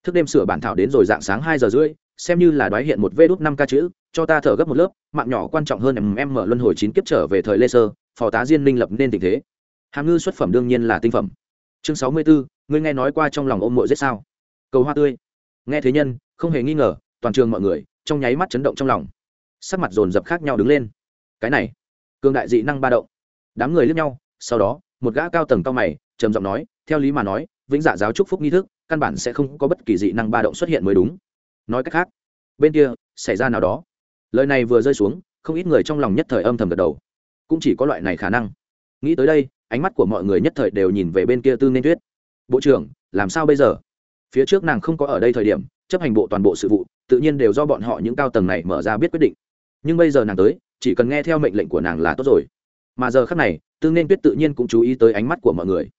Thức đêm sửa bản thảo đến rồi dạng sáng hai giờ rưỡi, xem như là đoái hiện một vê đút năm ca chữ, cho ta thở gấp một lớp, mạng nhỏ quan trọng hơn em em mở luân hồi chín kiếp trở về thời lê sơ, phò tá diên minh lập nên tình thế. Hàm ngư xuất phẩm đương nhiên là tinh phẩm. Chương sáu mươi bốn ngươi nghe nói qua trong lòng ôm mội rất sao? Cầu hoa tươi. Nghe thế nhân, không hề nghi ngờ toàn trường mọi người, trong nháy mắt chấn động trong lòng. Sắc mặt dồn dập khác nhau đứng lên. Cái này, cường đại dị năng ba động. Đám người liếc nhau, sau đó, một gã cao tầng cao mày, trầm giọng nói, theo lý mà nói, vĩnh dạ giáo trúc phúc nghi thức, căn bản sẽ không có bất kỳ dị năng ba động xuất hiện mới đúng. Nói cách khác, bên kia, xảy ra nào đó. Lời này vừa rơi xuống, không ít người trong lòng nhất thời âm thầm gật đầu. Cũng chỉ có loại này khả năng. Nghĩ tới đây, ánh mắt của mọi người nhất thời đều nhìn về bên kia tư nên tuyết. Bộ trưởng, làm sao bây giờ? Phía trước nàng không có ở đây thời điểm chấp hành bộ toàn bộ sự vụ, tự nhiên đều do bọn họ những cao tầng này mở ra biết quyết định. Nhưng bây giờ nàng tới, chỉ cần nghe theo mệnh lệnh của nàng là tốt rồi. Mà giờ khắc này, tư nên tuyết tự nhiên cũng chú ý tới ánh mắt của mọi người.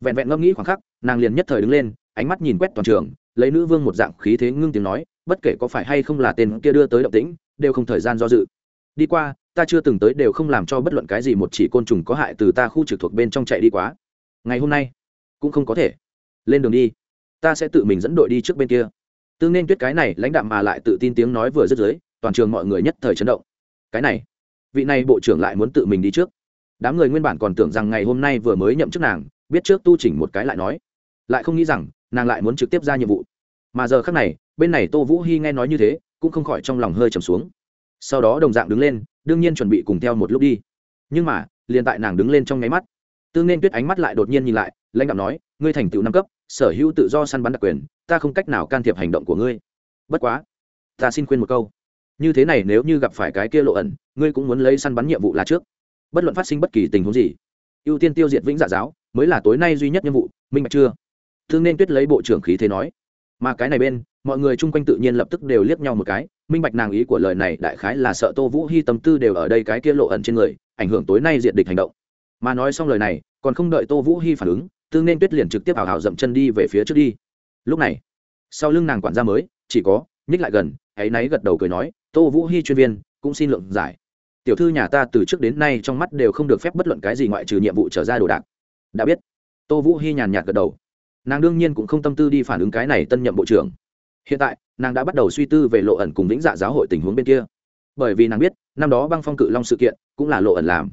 Vẹn vẹn ngẫm nghĩ khoảng khắc, nàng liền nhất thời đứng lên, ánh mắt nhìn quét toàn trường, lấy nữ vương một dạng khí thế ngưng tiếng nói, bất kể có phải hay không là tên kia đưa tới động tĩnh, đều không thời gian do dự. Đi qua, ta chưa từng tới đều không làm cho bất luận cái gì một chỉ côn trùng có hại từ ta khu trực thuộc bên trong chạy đi quá. Ngày hôm nay, cũng không có thể. Lên đường đi, ta sẽ tự mình dẫn đội đi trước bên kia tương nên tuyết cái này lãnh đạm mà lại tự tin tiếng nói vừa dứt dưới, toàn trường mọi người nhất thời chấn động. Cái này, vị này bộ trưởng lại muốn tự mình đi trước. Đám người nguyên bản còn tưởng rằng ngày hôm nay vừa mới nhậm chức nàng, biết trước tu chỉnh một cái lại nói. Lại không nghĩ rằng, nàng lại muốn trực tiếp ra nhiệm vụ. Mà giờ khác này, bên này tô vũ hy nghe nói như thế, cũng không khỏi trong lòng hơi trầm xuống. Sau đó đồng dạng đứng lên, đương nhiên chuẩn bị cùng theo một lúc đi. Nhưng mà, liền tại nàng đứng lên trong nháy mắt, tương nên tuyết ánh mắt lại đột nhiên nhìn lại, lãnh đạo nói, ngươi thành tựu năm cấp sở hữu tự do săn bắn đặc quyền, ta không cách nào can thiệp hành động của ngươi. Bất quá, ta xin khuyên một câu. Như thế này nếu như gặp phải cái kia lộ ẩn, ngươi cũng muốn lấy săn bắn nhiệm vụ là trước. Bất luận phát sinh bất kỳ tình huống gì, ưu tiên tiêu diệt vĩnh dạ giáo mới là tối nay duy nhất nhiệm vụ, minh bạch chưa? Thương nên tuyết lấy bộ trưởng khí thế nói. Mà cái này bên, mọi người chung quanh tự nhiên lập tức đều liếc nhau một cái, minh bạch nàng ý của lời này đại khái là sợ tô vũ hy tâm tư đều ở đây cái kia lộ ẩn trên người, ảnh hưởng tối nay diện địch hành động. Mà nói xong lời này, còn không đợi tô vũ hy phản ứng tương nên tuyết liền trực tiếp hào hào dậm chân đi về phía trước đi. Lúc này, sau lưng nàng quản gia mới, chỉ có, nhích lại gần hãy náy gật đầu cười nói, tô vũ hy chuyên viên, cũng xin lượng giải. Tiểu thư nhà ta từ trước đến nay trong mắt đều không được phép bất luận cái gì ngoại trừ nhiệm vụ trở ra đồ đạc. Đã biết. Tô vũ hy nhàn nhạt gật đầu. Nàng đương nhiên cũng không tâm tư đi phản ứng cái này tân nhậm bộ trưởng. Hiện tại, nàng đã bắt đầu suy tư về lộ ẩn cùng lĩnh dạ giáo hội tình huống bên kia. Bởi vì nàng biết, năm đó băng phong cự long sự kiện cũng là lộ ẩn làm.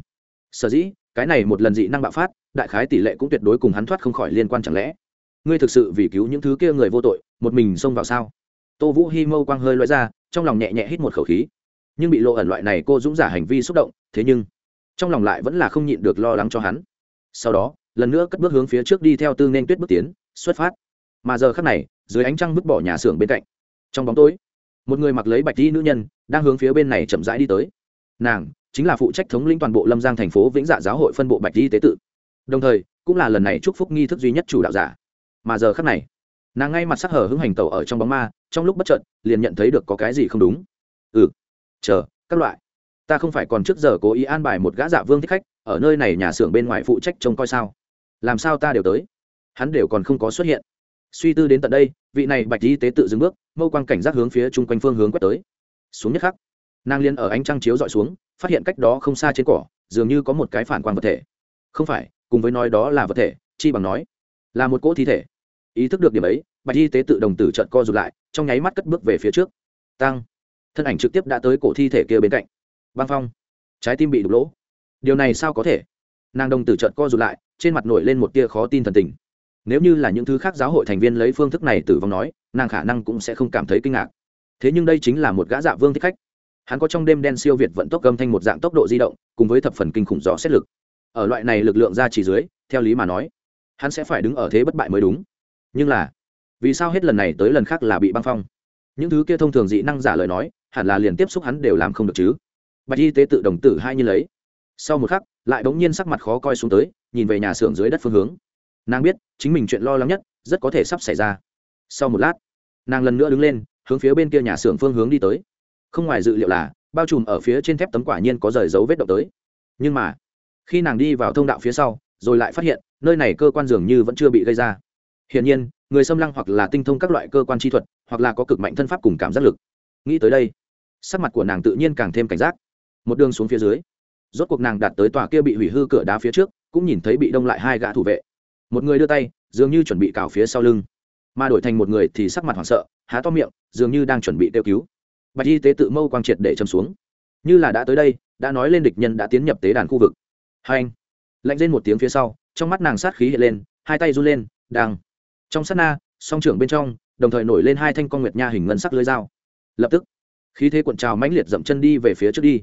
Sở dĩ cái này một lần dị năng bạo phát, đại khái tỷ lệ cũng tuyệt đối cùng hắn thoát không khỏi liên quan chẳng lẽ? Ngươi thực sự vì cứu những thứ kia người vô tội, một mình xông vào sao? Tô vũ hi mâu quang hơi loại ra, trong lòng nhẹ nhẹ hít một khẩu khí. Nhưng bị lộ ẩn loại này cô dũng giả hành vi xúc động, thế nhưng, trong lòng lại vẫn là không nhịn được lo lắng cho hắn. Sau đó, lần nữa cất bước hướng phía trước đi theo tư nên tuyết bước tiến, xuất phát. Mà giờ khắc này, dưới ánh trăng vứt bỏ nhà xưởng bên cạnh. Trong bóng tối, một người mặc lấy bạch y nữ nhân, đang hướng phía bên này chậm rãi đi tới. Nàng chính là phụ trách thống lĩnh toàn bộ lâm giang thành phố vĩnh dạ giáo hội phân bộ bạch y tế tự. Đồng thời, cũng là lần này chúc phúc nghi thức duy nhất chủ đạo giả. Mà giờ khắc này, nàng ngay mặt sắc hở hứng hành tàu ở trong bóng ma, trong lúc bất trợn liền nhận thấy được có cái gì không đúng. Ừ chờ, các loại. Ta không phải còn trước giờ cố ý an bài một gã dạ vương thích khách, ở nơi này nhà xưởng bên ngoài phụ trách trông coi sao? Làm sao ta đều tới? Hắn đều còn không có xuất hiện. Suy tư đến tận đây, vị này bạch y tế tự dừng bước, mâu quang cảnh giác hướng phía chung quanh phương hướng quét tới. Xuống nhất khắc, nàng liên ở ánh trăng chiếu dọi xuống phát hiện cách đó không xa trên cỏ, dường như có một cái phản quang vật thể. Không phải, cùng với nói đó là vật thể, chi bằng nói, là một cỗ thi thể. Ý thức được điểm ấy, bạch y tế tự đồng tử trận co rụt lại, trong nháy mắt cất bước về phía trước. Tăng thân ảnh trực tiếp đã tới cổ thi thể kia bên cạnh. Băng phong. Trái tim bị đục lỗ. Điều này sao có thể? Nàng đồng tử trận co rụt lại, trên mặt nổi lên một tia khó tin thần tình. Nếu như là những thứ khác giáo hội thành viên lấy phương thức này tử vong nói, nàng khả năng cũng sẽ không cảm thấy kinh ngạc. Thế nhưng đây chính là một gã dạ vương thích khách hắn có trong đêm đen siêu việt vận tốc âm thanh một dạng tốc độ di động, cùng với thập phần kinh khủng rõ xét lực. Ở loại này lực lượng ra chỉ dưới, theo lý mà nói, hắn sẽ phải đứng ở thế bất bại mới đúng. Nhưng là, vì sao hết lần này tới lần khác là bị băng phong? Những thứ kia thông thường dị năng giả lời nói, hẳn là liền tiếp xúc hắn đều làm không được chứ. Bạch y tế tự đồng tử hai như lấy. Sau một khắc, lại bỗng nhiên sắc mặt khó coi xuống tới, nhìn về nhà xưởng dưới đất phương hướng. Nàng biết, chính mình chuyện lo lắng nhất, rất có thể sắp xảy ra. Sau một lát, nàng lần nữa đứng lên, hướng phía bên kia nhà xưởng phương hướng đi tới không ngoài dự liệu là, bao trùm ở phía trên thép tấm quả nhiên có rời dấu vết động tới. Nhưng mà, khi nàng đi vào thông đạo phía sau, rồi lại phát hiện, nơi này cơ quan dường như vẫn chưa bị gây ra. Hiển nhiên, người xâm lăng hoặc là tinh thông các loại cơ quan chi thuật, hoặc là có cực mạnh thân pháp cùng cảm giác lực. Nghĩ tới đây, sắc mặt của nàng tự nhiên càng thêm cảnh giác. Một đường xuống phía dưới, rốt cuộc nàng đạt tới tòa kia bị hủy hư cửa đá phía trước, cũng nhìn thấy bị đông lại hai gã thủ vệ. Một người đưa tay, dường như chuẩn bị cào phía sau lưng. Mà đổi thành một người thì sắc mặt hoảng sợ, há to miệng, dường như đang chuẩn bị kêu cứu bạch y tế tự mâu quang triệt để châm xuống. Như là đã tới đây, đã nói lên địch nhân đã tiến nhập tế đàn khu vực. Hai anh, lạnh lên một tiếng phía sau, trong mắt nàng sát khí hiện lên, hai tay run lên đang trong sát na, song trưởng bên trong, đồng thời nổi lên hai thanh con nguyệt nha hình ngân sắc lưới dao. Lập tức, khí thế cuộn trào mãnh liệt dậm chân đi về phía trước đi.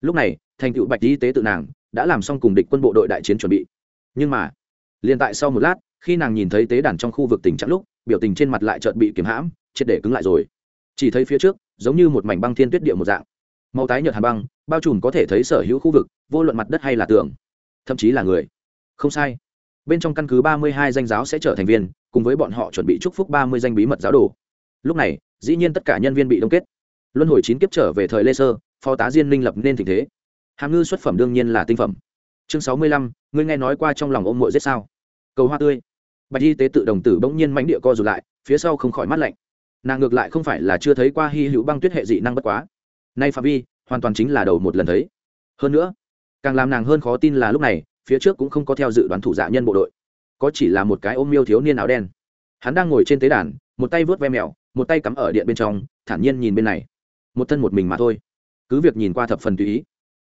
Lúc này, thành tựu bạch y tế tự nàng đã làm xong cùng địch quân bộ đội đại chiến chuẩn bị. Nhưng mà, liền tại sau một lát, khi nàng nhìn thấy tế đàn trong khu vực tình trạng lúc, biểu tình trên mặt lại chợt bị kiếm hãm, triệt để cứng lại rồi chỉ thấy phía trước, giống như một mảnh băng thiên tuyết địa một dạng. Màu tái nhợt hàn băng, bao trùm có thể thấy sở hữu khu vực, vô luận mặt đất hay là tường. Thậm chí là người. Không sai. Bên trong căn cứ ba mươi hai danh giáo sẽ trở thành viên, cùng với bọn họ chuẩn bị chúc phúc ba mươi danh bí mật giáo đồ. Lúc này, dĩ nhiên tất cả nhân viên bị đông kết. Luân hồi chín kiếp trở về thời lê sơ, phó tá diên minh lập nên tình thế. Hàm ngư xuất phẩm đương nhiên là tinh phẩm. Chương sáu mươi lăm, ngươi nghe nói qua trong lòng ôm mội giết sao? Cầu hoa tươi. Bạch y tế tự đồng tử bỗng nhiên mánh địa co rụt lại, phía sau không khỏi mắt lạnh nàng ngược lại không phải là chưa thấy qua hy hữu băng tuyết hệ dị năng bất quá. Nay phạm vi, hoàn toàn chính là đầu một lần thấy. Hơn nữa, càng làm nàng hơn khó tin là lúc này, phía trước cũng không có theo dự đoán thủ dạ nhân bộ đội. Có chỉ là một cái ôm miêu thiếu niên áo đen. Hắn đang ngồi trên tế đàn, một tay vớt ve mèo, một tay cắm ở điện bên trong, thản nhiên nhìn bên này. Một thân một mình mà thôi. Cứ việc nhìn qua thập phần tùy ý.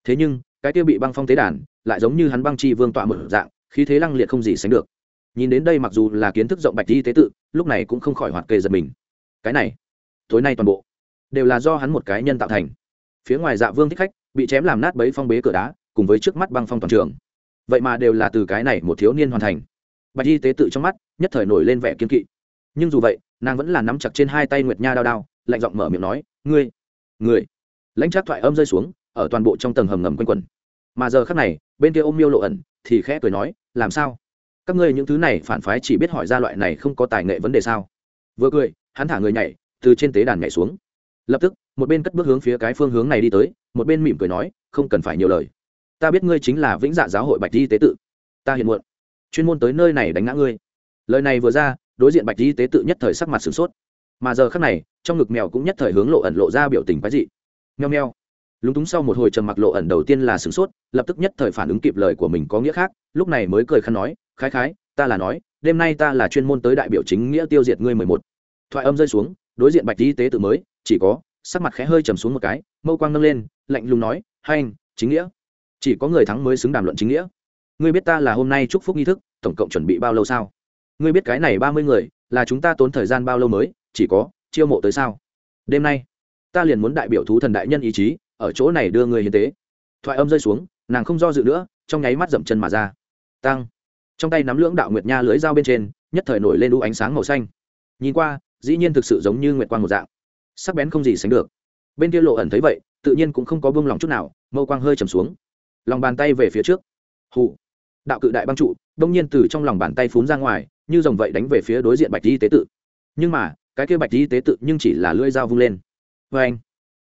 Thế nhưng, cái kia bị băng phong tế đàn, lại giống như hắn băng chi vương tọa một dạng, khí thế lăng liệt không gì sánh được. Nhìn đến đây mặc dù là kiến thức rộng bạch di tế tự, lúc này cũng không khỏi hoạt kề giật mình cái này, tối nay toàn bộ đều là do hắn một cái nhân tạo thành. Phía ngoài dạ vương thích khách, bị chém làm nát bấy phong bế cửa đá, cùng với trước mắt băng phong toàn trường. Vậy mà đều là từ cái này một thiếu niên hoàn thành. Bạch y tế tự trong mắt, nhất thời nổi lên vẻ kiên kỵ. Nhưng dù vậy, nàng vẫn là nắm chặt trên hai tay nguyệt nha đao đao, lạnh giọng mở miệng nói, ngươi ngươi. Lãnh trác thoại âm rơi xuống, ở toàn bộ trong tầng hầm ngầm quanh quẩn. Mà giờ khác này, bên kia ôm miêu lộ ẩn, thì khẽ cười nói, làm sao? Các ngươi những thứ này phản phái chỉ biết hỏi ra loại này không có tài nghệ vấn đề sao? Vừa cười hắn thả người nhảy, từ trên tế đàn nhảy xuống. Lập tức, một bên cất bước hướng phía cái phương hướng này đi tới, một bên mỉm cười nói, không cần phải nhiều lời. Ta biết ngươi chính là vĩnh dạ giáo hội bạch di tế tự. Ta hiện muộn. Chuyên môn tới nơi này đánh ngã ngươi. Lời này vừa ra, đối diện bạch di tế tự nhất thời sắc mặt sửng sốt. Mà giờ khác này, trong ngực mèo cũng nhất thời hướng lộ ẩn lộ ra biểu tình quái dị. Nheo nheo lúng túng sau một hồi trầm mặc lộ ẩn đầu tiên là sửng sốt, lập tức nhất thời phản ứng kịp lời của mình có nghĩa khác, lúc này mới cười khăn nói, khái khái, ta là nói, đêm nay ta là chuyên môn tới đại biểu chính nghĩa tiêu diệt ngươi mười một thoại âm rơi xuống, đối diện bạch y tế tự mới, chỉ có, sắc mặt khẽ hơi trầm xuống một cái, mâu quang nâng lên, lạnh lùng nói, hai anh, chính nghĩa. Chỉ có người thắng mới xứng đàm luận chính nghĩa. Ngươi biết ta là hôm nay chúc phúc nghi thức, tổng cộng chuẩn bị bao lâu sao? Ngươi biết cái này ba mươi người, là chúng ta tốn thời gian bao lâu mới, chỉ có, chiêu mộ tới sao? Đêm nay, ta liền muốn đại biểu thú thần đại nhân ý chí, ở chỗ này đưa người hiến tế. Thoại âm rơi xuống, nàng không do dự nữa, trong nháy mắt dậm chân mà ra. Tăng trong tay nắm lưỡng đạo nguyệt nha lưới dao bên trên, nhất thời nổi lên đu ánh sáng màu xanh. Nhìn qua dĩ nhiên thực sự giống như nguyệt quang một dạng. Sắc bén không gì sánh được. Bên kia lộ ẩn thấy vậy, tự nhiên cũng không có buông lòng chút nào, mâu quang hơi trầm xuống. Lòng bàn tay về phía trước. Hụ đạo cự đại băng trụ, đông nhiên từ trong lòng bàn tay phún ra ngoài, như dòng vậy đánh về phía đối diện bạch y tế tự. Nhưng mà, cái kia bạch y tế tự nhưng chỉ là lưỡi dao vung lên. Vê anh,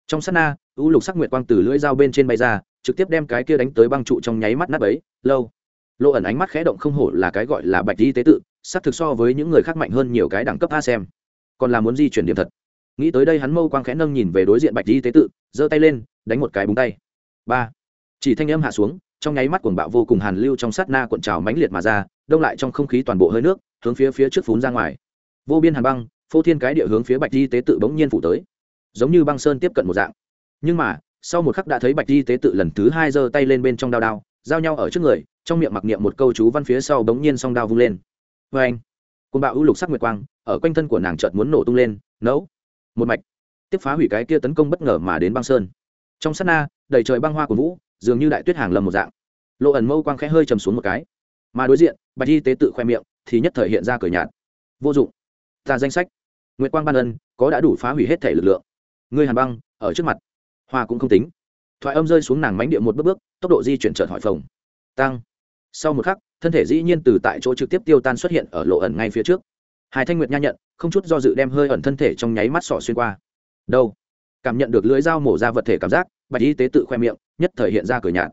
trong sát na, u lục sắc nguyệt quang từ lưỡi dao bên trên bay ra, trực tiếp đem cái kia đánh tới băng trụ trong nháy mắt nát ấy lâu. Lộ ẩn ánh mắt khẽ động không hổ là cái gọi là bạch y tế tự sắc thực so với những người khác mạnh hơn nhiều cái đẳng cấp a xem còn là muốn di chuyển điểm thật. Nghĩ tới đây hắn mâu quang khẽ nâng nhìn về đối diện bạch di tế tự, giơ tay lên, đánh một cái búng tay. Ba. Chỉ thanh âm hạ xuống, trong nháy mắt cuồng bạo vô cùng hàn lưu trong sát na cuộn trào mãnh liệt mà ra, đông lại trong không khí toàn bộ hơi nước, hướng phía phía trước phún ra ngoài. Vô biên hàn băng, phô thiên cái địa hướng phía bạch di tế tự bỗng nhiên phủ tới. Giống như băng sơn tiếp cận một dạng. Nhưng mà, sau một khắc đã thấy bạch di tế tự lần thứ hai giơ tay lên bên trong đao đao, giao nhau ở trước người, trong miệng mặc niệm một câu chú văn phía sau bỗng nhiên song đao vung lên. Vâng. Vê anh côn bạo ưu lục sắc nguyệt quang ở quanh thân của nàng chợt muốn nổ tung lên, nấu, một mạch, tiếp phá hủy cái kia tấn công bất ngờ mà đến băng sơn. Trong sát na, đầy trời băng hoa của vũ, dường như đại tuyết hàng lầm một dạng. Lộ ẩn mâu quang khẽ hơi chầm xuống một cái. Mà đối diện, bạch y tế tự khoe miệng, thì nhất thời hiện ra cửa nhạt. Vô dụng. Ta danh sách. Nguyệt quang ban ân, có đã đủ phá hủy hết thể lực lượng. Ngươi hàn băng, ở trước mặt. Hoa cũng không tính. Thoại âm rơi xuống nàng mánh địa một bước bước, tốc độ di chuyển trợt hỏi phồng. Tăng. Sau một khắc, thân thể dĩ nhiên từ tại chỗ trực tiếp tiêu tan xuất hiện ở lộ ẩn ngay phía trước. Hải thanh nguyệt nha nhận, không chút do dự đem hơi ẩn thân thể trong nháy mắt sỏ xuyên qua. Đâu? Cảm nhận được lưỡi dao mổ ra vật thể cảm giác, bạch y tế tự khoe miệng, nhất thời hiện ra cửa nhạt.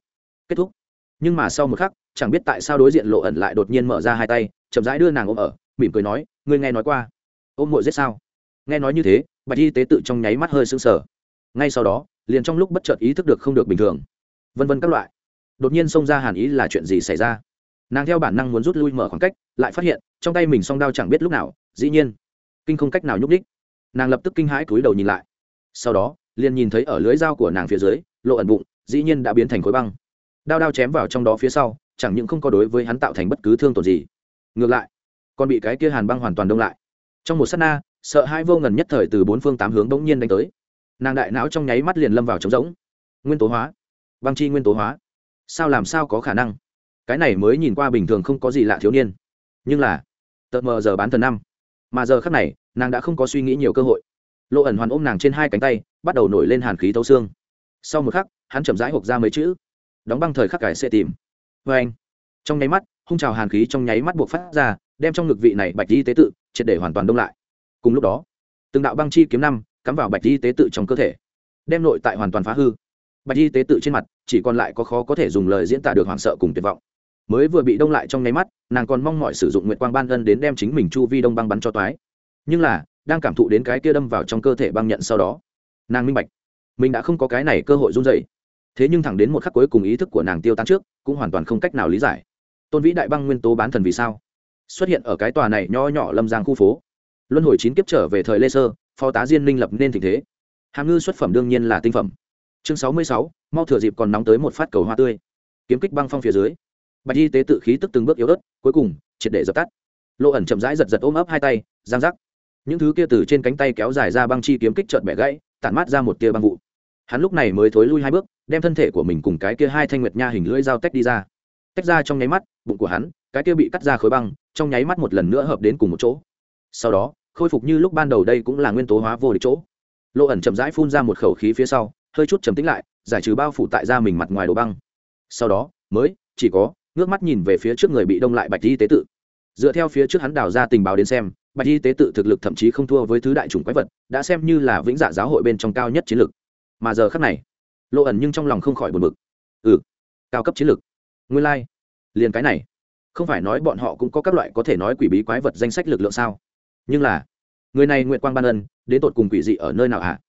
Kết thúc. Nhưng mà sau một khắc, chẳng biết tại sao đối diện lộ ẩn lại đột nhiên mở ra hai tay, chậm rãi đưa nàng ôm ở, mỉm cười nói, ngươi nghe nói qua. Ôm mội giết sao? Nghe nói như thế, bạch y tế tự trong nháy mắt hơi sững sờ. Ngay sau đó, liền trong lúc bất chợt ý thức được không được bình thường. Vân vân các loại. Đột nhiên xông ra hàn ý là chuyện gì xảy ra? Nàng theo bản năng muốn rút lui mở khoảng cách, lại phát hiện, trong tay mình song đao chẳng biết lúc nào, dĩ nhiên, kinh không cách nào nhúc ních nàng lập tức kinh hãi cúi đầu nhìn lại. Sau đó, liền nhìn thấy ở lưới dao của nàng phía dưới, lộ ẩn bụng, dĩ nhiên đã biến thành khối băng. Đao đao chém vào trong đó phía sau, chẳng những không có đối với hắn tạo thành bất cứ thương tổn gì. Ngược lại, còn bị cái kia hàn băng hoàn toàn đông lại. Trong một s á t na, sợ hai vô ngần nhất thời từ bốn phương tám hướng bỗng nhiên đánh tới. Nàng đại não trong nháy mắt liền lâm vào trống rỗng. Nguyên tố hóa. Băng chi nguyên tố hóa. Sao làm sao có khả năng? Cái này mới nhìn qua bình thường không có gì lạ thiếu niên. Nhưng là tợt mờ giờ bán thần năm. Mà giờ khác này, nàng đã không có suy nghĩ nhiều cơ hội. Lộ ẩn hoàn ôm nàng trên hai cánh tay, bắt đầu nổi lên hàn khí tấu xương. Sau một khắc, hắn chậm rãi hộp ra mấy chữ. Đóng băng thời khắc cải sẽ tìm. Vê anh, trong nháy mắt, hung trào hàn khí trong nháy mắt buộc phát ra, đem trong ngực vị này bạch y tế tự triệt để hoàn toàn đông lại. Cùng lúc đó, từng đạo băng chi kiếm năm cắm vào bạch y tế tự trong cơ thể, đem nội tại hoàn toàn phá hư. Bạch y tế tự trên mặt, chỉ còn lại có khó có thể dùng lời diễn tả được hoảng sợ cùng tuyệt vọng mới vừa bị đông lại trong nháy mắt, nàng còn mong mọi sử dụng nguyện quang ban ân đến đem chính mình chu vi đông băng bắn cho toái. Nhưng là, đang cảm thụ đến cái kia đâm vào trong cơ thể băng nhận sau đó, nàng minh bạch, mình đã không có cái này cơ hội run dày thế nhưng thẳng đến một khắc cuối cùng ý thức của nàng tiêu tan trước, cũng hoàn toàn không cách nào lý giải. Tôn vĩ đại băng nguyên tố bán thần vì sao? Xuất hiện ở cái tòa này nho nhỏ lâm giang khu phố. Luân hồi chín kiếp trở về thời lê sơ, phó tá diên minh lập nên tình thế. Hàm ngư xuất phẩm đương nhiên là tinh phẩm. Chương sáu mươi sáu, mau thừa dịp còn nóng tới một phát cầu hoa tươi. Kiếm kích băng phong phía dưới bạch y tế tự khí tức từng bước yếu ớt, cuối cùng, triệt để dập tắt. Lộ ẩn chậm rãi giật giật ôm ấp hai tay, giang rắc những thứ kia từ trên cánh tay kéo dài ra băng chi kiếm kích trợn bẻ gãy, tản mát ra một tia băng vụ. Hắn lúc này mới thối lui hai bước, đem thân thể của mình cùng cái kia hai thanh nguyệt nha hình lưỡi dao tách đi ra. Tách ra trong nháy mắt, bụng của hắn, cái kia bị cắt ra khối băng, trong nháy mắt một lần nữa hợp đến cùng một chỗ. Sau đó, khôi phục như lúc ban đầu đây cũng là nguyên tố hóa vô địch chỗ. Lộ ẩn chậm rãi phun ra một khẩu khí phía sau, hơi chút chấm tính lại, giải trừ bao phủ tại da mình mặt ngoài đồ băng. Sau đó, mới, chỉ có ngước mắt nhìn về phía trước người bị đông lại bạch y tế tự. Dựa theo phía trước hắn đào ra tình báo đến xem, bạch y tế tự thực lực thậm chí không thua với thứ đại chủng quái vật, đã xem như là vĩnh dạ giáo hội bên trong cao nhất chiến lực mà giờ khắc này, lộ ẩn nhưng trong lòng không khỏi buồn bực. Ừ cao cấp chiến lực nguyên lai、like. liền cái này. Không phải nói bọn họ cũng có các loại có thể nói quỷ bí quái vật danh sách lực lượng sao? Nhưng là, người này nguyện quang ban ân, đến tột cùng quỷ dị ở nơi nào ạ à?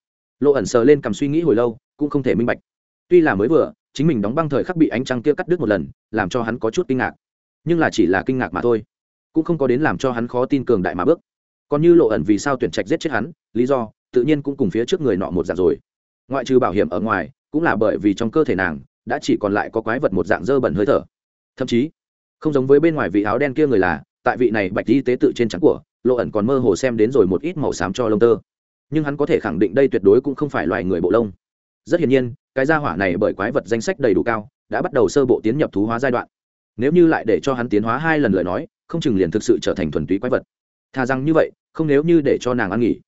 lộ ẩn sờ lên cầm suy nghĩ hồi lâu, cũng không thể minh bạch. Tuy là mới vừa chính mình đóng băng thời khắc bị ánh trăng kia cắt đứt một lần, làm cho hắn có chút kinh ngạc. Nhưng là chỉ là kinh ngạc mà thôi, cũng không có đến làm cho hắn khó tin cường đại mà bước. Còn như lộ ẩn vì sao tuyển trạch giết chết hắn, lý do, tự nhiên cũng cùng phía trước người nọ một dạng rồi. Ngoại trừ bảo hiểm ở ngoài, cũng là bởi vì trong cơ thể nàng, đã chỉ còn lại có quái vật một dạng dơ bẩn hơi thở. Thậm chí, không giống với bên ngoài vị áo đen kia người là, tại vị này bạch y tế tự trên trắng của, lộ ẩn còn mơ hồ xem đến rồi một ít màu xám cho lông tơ. Nhưng hắn có thể khẳng định đây tuyệt đối cũng không phải loài người bộ lông rất hiển nhiên, cái gia hỏa này bởi quái vật danh sách đầy đủ cao, đã bắt đầu sơ bộ tiến nhập thú hóa giai đoạn. Nếu như lại để cho hắn tiến hóa hai lần lời nói, không chừng liền thực sự trở thành thuần túy quái vật. Thà rằng như vậy, không nếu như để cho nàng ăn nghỉ.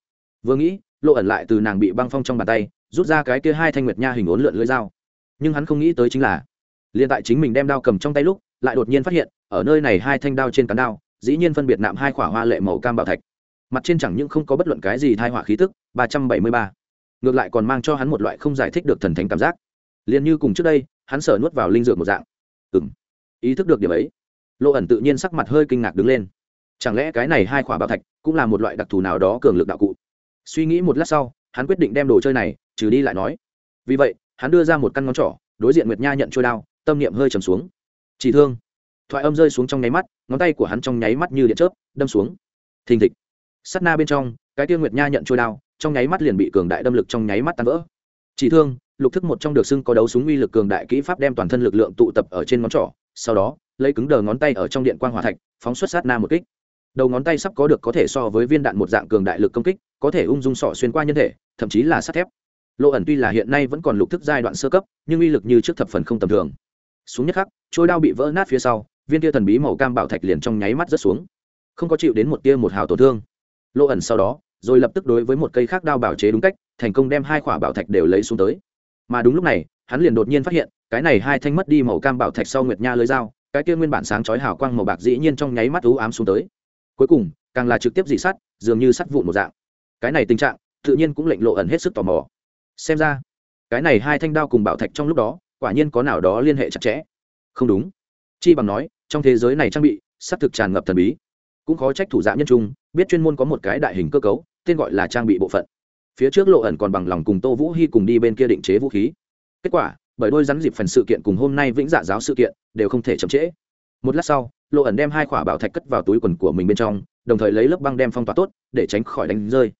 Vừa nghĩ, lộ ẩn lại từ nàng bị băng phong trong bàn tay, rút ra cái kia hai thanh nguyệt nha hình ốn lượn lưỡi dao. Nhưng hắn không nghĩ tới chính là, liền tại chính mình đem đao cầm trong tay lúc, lại đột nhiên phát hiện, ở nơi này hai thanh đao trên cán đao, dĩ nhiên phân biệt nạm hai khỏa hoa lệ màu cam bảo thạch. Mặt trên chẳng những không có bất luận cái gì thai họa khí tức, ba trăm bảy mươi ba ngược lại còn mang cho hắn một loại không giải thích được thần thánh cảm giác. Liền như cùng trước đây, hắn sở nuốt vào linh dược một dạng. Ừ m ý thức được điểm ấy. Lộ ẩn tự nhiên sắc mặt hơi kinh ngạc đứng lên. Chẳng lẽ cái này hai khỏa bảo thạch cũng là một loại đặc thù nào đó cường lực đạo cụ? Suy nghĩ một lát sau, hắn quyết định đem đồ chơi này trừ đi lại nói. Vì vậy, hắn đưa ra một căn ngón trỏ, đối diện nguyệt nha nhận trôi đao, tâm niệm hơi trầm xuống. Chỉ thương. Thoại âm rơi xuống trong nháy mắt, ngón tay của hắn trong nháy mắt như điện chớp, đâm xuống. Thình thịch. Sắt na bên trong, cái tiêu nguyệt nha nhận trôi đao trong nháy mắt liền bị cường đại đâm lực trong nháy mắt tan vỡ. Chỉ thương, lục thức một trong được xưng có đấu súng uy lực cường đại kỹ pháp đem toàn thân lực lượng tụ tập ở trên ngón trỏ, sau đó, lấy cứng đờ ngón tay ở trong điện quang hỏa thạch, phóng xuất sát na một kích. Đầu ngón tay sắp có được có thể so với viên đạn một dạng cường đại lực công kích, có thể ung dung sọ xuyên qua nhân thể, thậm chí là sắt thép. Lộ ẩn tuy là hiện nay vẫn còn lục thức giai đoạn sơ cấp, nhưng uy lực như trước thập phần không tầm thường. Xuống nhất khắc trôi đao bị vỡ nát phía sau, viên tia thần bí màu cam bảo thạch liền trong nháy mắt rớt xuống. Không có chịu đến một tia một hào tổn thương. Lộ ẩn sau đó rồi lập tức đối với một cây khác đao bảo chế đúng cách, thành công đem hai khỏa bảo thạch đều lấy xuống tới. Mà đúng lúc này, hắn liền đột nhiên phát hiện, cái này hai thanh mất đi màu cam bảo thạch sau nguyệt nha lưới dao, cái kia nguyên bản sáng chói hào quang màu bạc dĩ nhiên trong nháy mắt ú ám xuống tới. Cuối cùng, càng là trực tiếp dị sắt dường như sắt vụn một dạng. Cái này tình trạng, tự nhiên cũng lệnh lộ ẩn hết sức tò mò. Xem ra, cái này hai thanh đao cùng bảo thạch trong lúc đó, quả nhiên có nào đó liên hệ chặt chẽ. Không đúng. Chi bằng nói, trong thế giới này trang bị sắp thực tràn ngập thần bí cũng khó trách thủ dạ nhân trung, biết chuyên môn có một cái đại hình cơ cấu, tên gọi là trang bị bộ phận. Phía trước lộ ẩn còn bằng lòng cùng tô vũ hy cùng đi bên kia định chế vũ khí. Kết quả, bởi đôi rắn dịp phần sự kiện cùng hôm nay vĩnh dạ giáo sự kiện, đều không thể chậm trễ. Một lát sau, lộ ẩn đem hai quả bảo thạch cất vào túi quần của mình bên trong, đồng thời lấy lớp băng đem phong tỏa tốt, để tránh khỏi đánh rơi.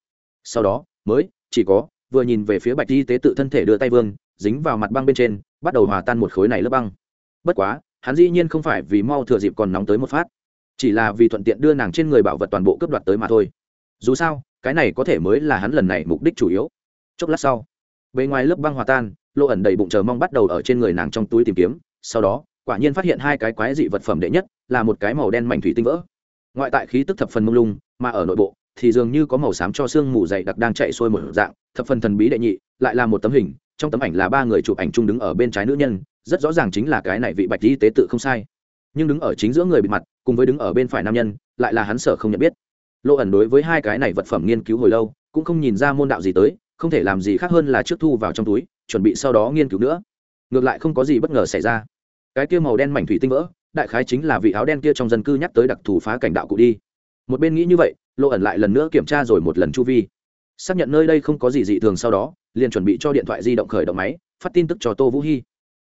Sau đó, mới, chỉ có, vừa nhìn về phía bạch y tế tự thân thể đưa tay vương, dính vào mặt băng bên trên, bắt đầu hòa tan một khối này lớp băng. Bất quá, hắn dĩ nhiên không phải vì mau thừa dịp còn nóng tới một phát chỉ là vì thuận tiện đưa nàng trên người bảo vật toàn bộ cướp đoạt tới mà thôi. Dù sao, cái này có thể mới là hắn lần này mục đích chủ yếu. Chốc lát sau, bề ngoài lớp băng hòa tan lộ ẩn đầy bụng chờ mong bắt đầu ở trên người nàng trong túi tìm kiếm. Sau đó, quả nhiên phát hiện hai cái quái dị vật phẩm đệ nhất là một cái màu đen mảnh thủy tinh vỡ. Ngoại tại khí tức thập phần mông lung, mà ở nội bộ thì dường như có màu xám cho xương mù dày đặc đang chạy xuôi một dạng, thập phần thần bí đệ nhị, lại là một tấm hình, trong tấm ảnh là ba người chụp ảnh chung đứng ở bên trái nữ nhân, rất rõ ràng chính là cái này vị bạch y tế tự không sai. Nhưng đứng ở chính giữa người bị mặt cùng với đứng ở bên phải nam nhân, lại là hắn sợ không nhận biết. Lộ ẩn đối với hai cái này vật phẩm nghiên cứu hồi lâu, cũng không nhìn ra môn đạo gì tới, không thể làm gì khác hơn là trước thu vào trong túi, chuẩn bị sau đó nghiên cứu nữa. Ngược lại không có gì bất ngờ xảy ra. Cái kia màu đen mảnh thủy tinh vỡ, đại khái chính là vị áo đen kia trong dân cư nhắc tới đặc thù phá cảnh đạo cụ đi. Một bên nghĩ như vậy, lộ ẩn lại lần nữa kiểm tra rồi một lần chu vi. Xác nhận nơi đây không có gì dị thường sau đó, liền chuẩn bị cho điện thoại di động khởi động máy, phát tin tức cho tô vũ hy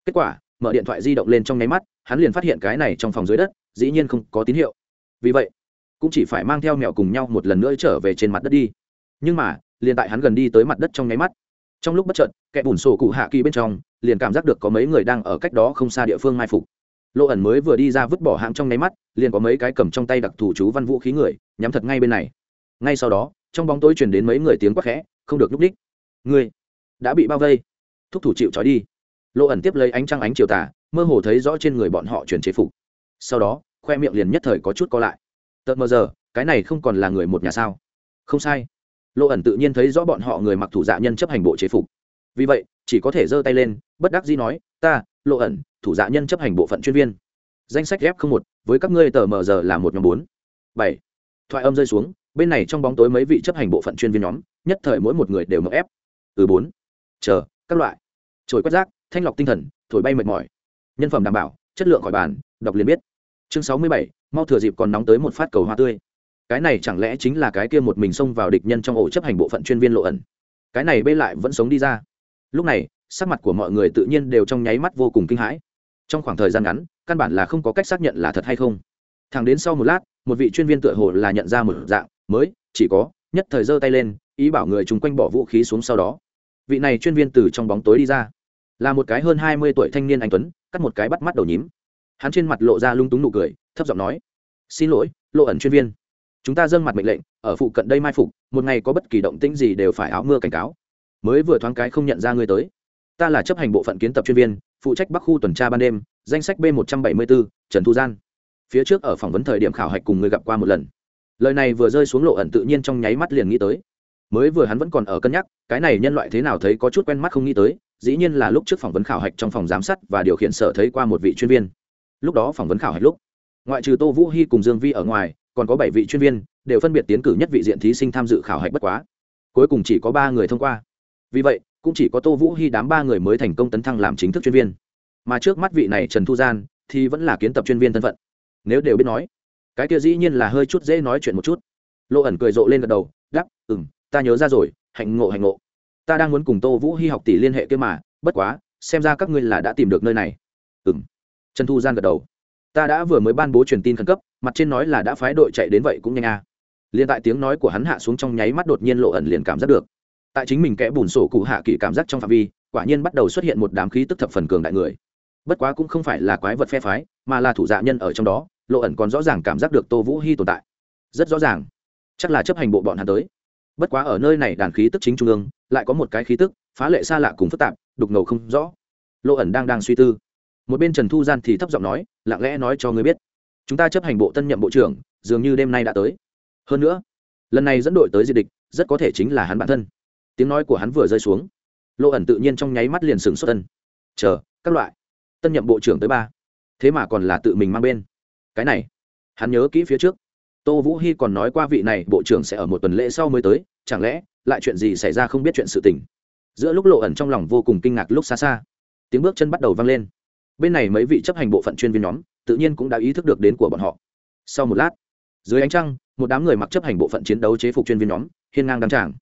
kết quả mở điện thoại di động lên trong nháy mắt, hắn liền phát hiện cái này trong phòng dưới đất, dĩ nhiên không có tín hiệu. Vì vậy, cũng chỉ phải mang theo mèo cùng nhau một lần nữa trở về trên mặt đất đi. Nhưng mà, liền tại hắn gần đi tới mặt đất trong nháy mắt, trong lúc bất chợt, kẻ bùn sổ cụ hạ kỳ bên trong, liền cảm giác được có mấy người đang ở cách đó không xa địa phương mai phục. Lộ ẩn mới vừa đi ra vứt bỏ hạng trong nháy mắt, liền có mấy cái cầm trong tay đặc thù chú văn vũ khí người, nhắm thật ngay bên này. Ngay sau đó, trong bóng tối truyền đến mấy người tiếng quát khẽ, không được núp đích người đã bị bao vây. Thúc thủ chịu trói đi lộ ẩn tiếp lấy ánh trăng ánh chiều tà, mơ hồ thấy rõ trên người bọn họ truyền chế phục. Sau đó, khoe miệng liền nhất thời có chút co lại. Tợt mờ giờ, cái này không còn là người một nhà sao? Không sai. Lộ ẩn tự nhiên thấy rõ bọn họ người mặc thủ dạ nhân chấp hành bộ chế phục. Vì vậy, chỉ có thể giơ tay lên, bất đắc dĩ nói, ta lộ ẩn, thủ dạ nhân chấp hành bộ phận chuyên viên. Danh sách f một với các ngươi tờ mờ giờ là một nhóm bốn. Bảy. Thoại âm rơi xuống, bên này trong bóng tối mấy vị chấp hành bộ phận chuyên viên nhóm, nhất thời mỗi một người đều mậu ép từ bốn. Chờ, các loại. Trồi quét rác thanh lọc tinh thần, thổi bay mệt mỏi. Nhân phẩm đảm bảo, chất lượng khỏi bàn, đọc liền biết. Chương sáu mươi bảy, mau thừa dịp còn nóng tới một phát cầu hoa tươi. Cái này chẳng lẽ chính là cái kia một mình xông vào địch nhân trong ổ chấp hành bộ phận chuyên viên lộ ẩn? Cái này bê lại vẫn sống đi ra. Lúc này, sắc mặt của mọi người tự nhiên đều trong nháy mắt vô cùng kinh hãi. Trong khoảng thời gian ngắn, căn bản là không có cách xác nhận là thật hay không. Thẳng đến sau một lát, một vị chuyên viên tựa hồ là nhận ra một dạng, mới, chỉ có, nhất thời giơ tay lên, ý bảo người chung quanh bỏ vũ khí xuống sau đó. Vị này chuyên viên từ trong bóng tối đi ra là một cái hơn hai mươi tuổi thanh niên anh tuấn, cắt một cái bắt mắt đầu nhím. Hắn trên mặt lộ ra lung túng nụ cười, thấp giọng nói, xin lỗi, lộ ẩn chuyên viên. Chúng ta dâng mặt mệnh lệnh, ở phụ cận đây mai phục, một ngày có bất kỳ động tĩnh gì đều phải áo mưa cảnh cáo. Mới vừa thoáng cái không nhận ra ngươi tới. Ta là chấp hành bộ phận kiến tập chuyên viên, phụ trách bắc khu tuần tra ban đêm, danh sách b một trăm bảy mươi bốn trần thu gian. Phía trước ở phỏng vấn thời điểm khảo hạch cùng người gặp qua một lần. Lời này vừa rơi xuống lộ ẩn tự nhiên trong nháy mắt liền nghĩ tới. Mới vừa hắn vẫn còn ở cân nhắc, cái này nhân loại thế nào thấy có chút quen mắt không nghĩ tới dĩ nhiên là lúc trước phỏng vấn khảo hạch trong phòng giám sát và điều khiển sở thấy qua một vị chuyên viên. Lúc đó phỏng vấn khảo hạch lúc, ngoại trừ tô vũ hy cùng dương vi ở ngoài, còn có bảy vị chuyên viên, đều phân biệt tiến cử nhất vị diện thí sinh tham dự khảo hạch bất quá. Cuối cùng chỉ có ba người thông qua. Vì vậy, cũng chỉ có tô vũ hy đám ba người mới thành công tấn thăng làm chính thức chuyên viên. Mà trước mắt vị này trần thu gian thì vẫn là kiến tập chuyên viên thân phận. Nếu đều biết nói, cái kia dĩ nhiên là hơi chút dễ nói chuyện một chút. Lộ ẩn cười rộ lên gật đầu đắp ừ m ta nhớ ra rồi, hạnh ngộ hạnh ngộ ta đang muốn cùng tô vũ hy học tỷ liên hệ kia mà, bất quá, xem ra các ngươi là đã tìm được nơi này. Ừ m trần thu gian gật đầu. Ta đã vừa mới ban bố truyền tin khẩn cấp, mặt trên nói là đã phái đội chạy đến vậy cũng nhanh a à. liền tại tiếng nói của hắn hạ xuống trong nháy mắt đột nhiên lộ ẩn liền cảm giác được. Tại chính mình kẽ bùn sổ cụ hạ kỳ cảm giác trong phạm vi, quả nhiên bắt đầu xuất hiện một đám khí tức thập phần cường đại người. Bất quá cũng không phải là quái vật phe phái, mà là thủ dạ nhân ở trong đó, lộ ẩn còn rõ ràng cảm giác được tô vũ hy tồn tại. Rất rõ ràng. Chắc là chấp hành bộ bọn hắn tới bất quá ở nơi này đàn khí tức chính trung ương, lại có một cái khí tức, phá lệ xa lạ cùng phức tạp, đục ngầu không rõ. Lộ ẩn đang đang suy tư. Một bên trần thu gian thì thấp giọng nói, lặng lẽ nói cho người biết. Chúng ta chấp hành bộ tân nhậm bộ trưởng, dường như đêm nay đã tới. Hơn nữa, lần này dẫn đội tới diệt địch, rất có thể chính là hắn bản thân. Tiếng nói của hắn vừa rơi xuống. Lộ ẩn tự nhiên trong nháy mắt liền sừng xuất tân chờ, các loại. Tân nhậm bộ trưởng tới ba. Thế mà còn là tự mình mang bên. Cái này, hắn nhớ kỹ phía trước tô vũ hy còn nói qua vị này, bộ trưởng sẽ ở một tuần lễ sau mới tới, chẳng lẽ, lại chuyện gì xảy ra không biết chuyện sự tình? Giữa lúc lộ ẩn trong lòng vô cùng kinh ngạc lúc xa xa, tiếng bước chân bắt đầu vang lên. Bên này mấy vị chấp hành bộ phận chuyên viên nhóm, tự nhiên cũng đã ý thức được đến của bọn họ. Sau một lát, dưới ánh trăng, một đám người mặc chấp hành bộ phận chiến đấu chế phục chuyên viên nhóm, hiên ngang đăng tràng.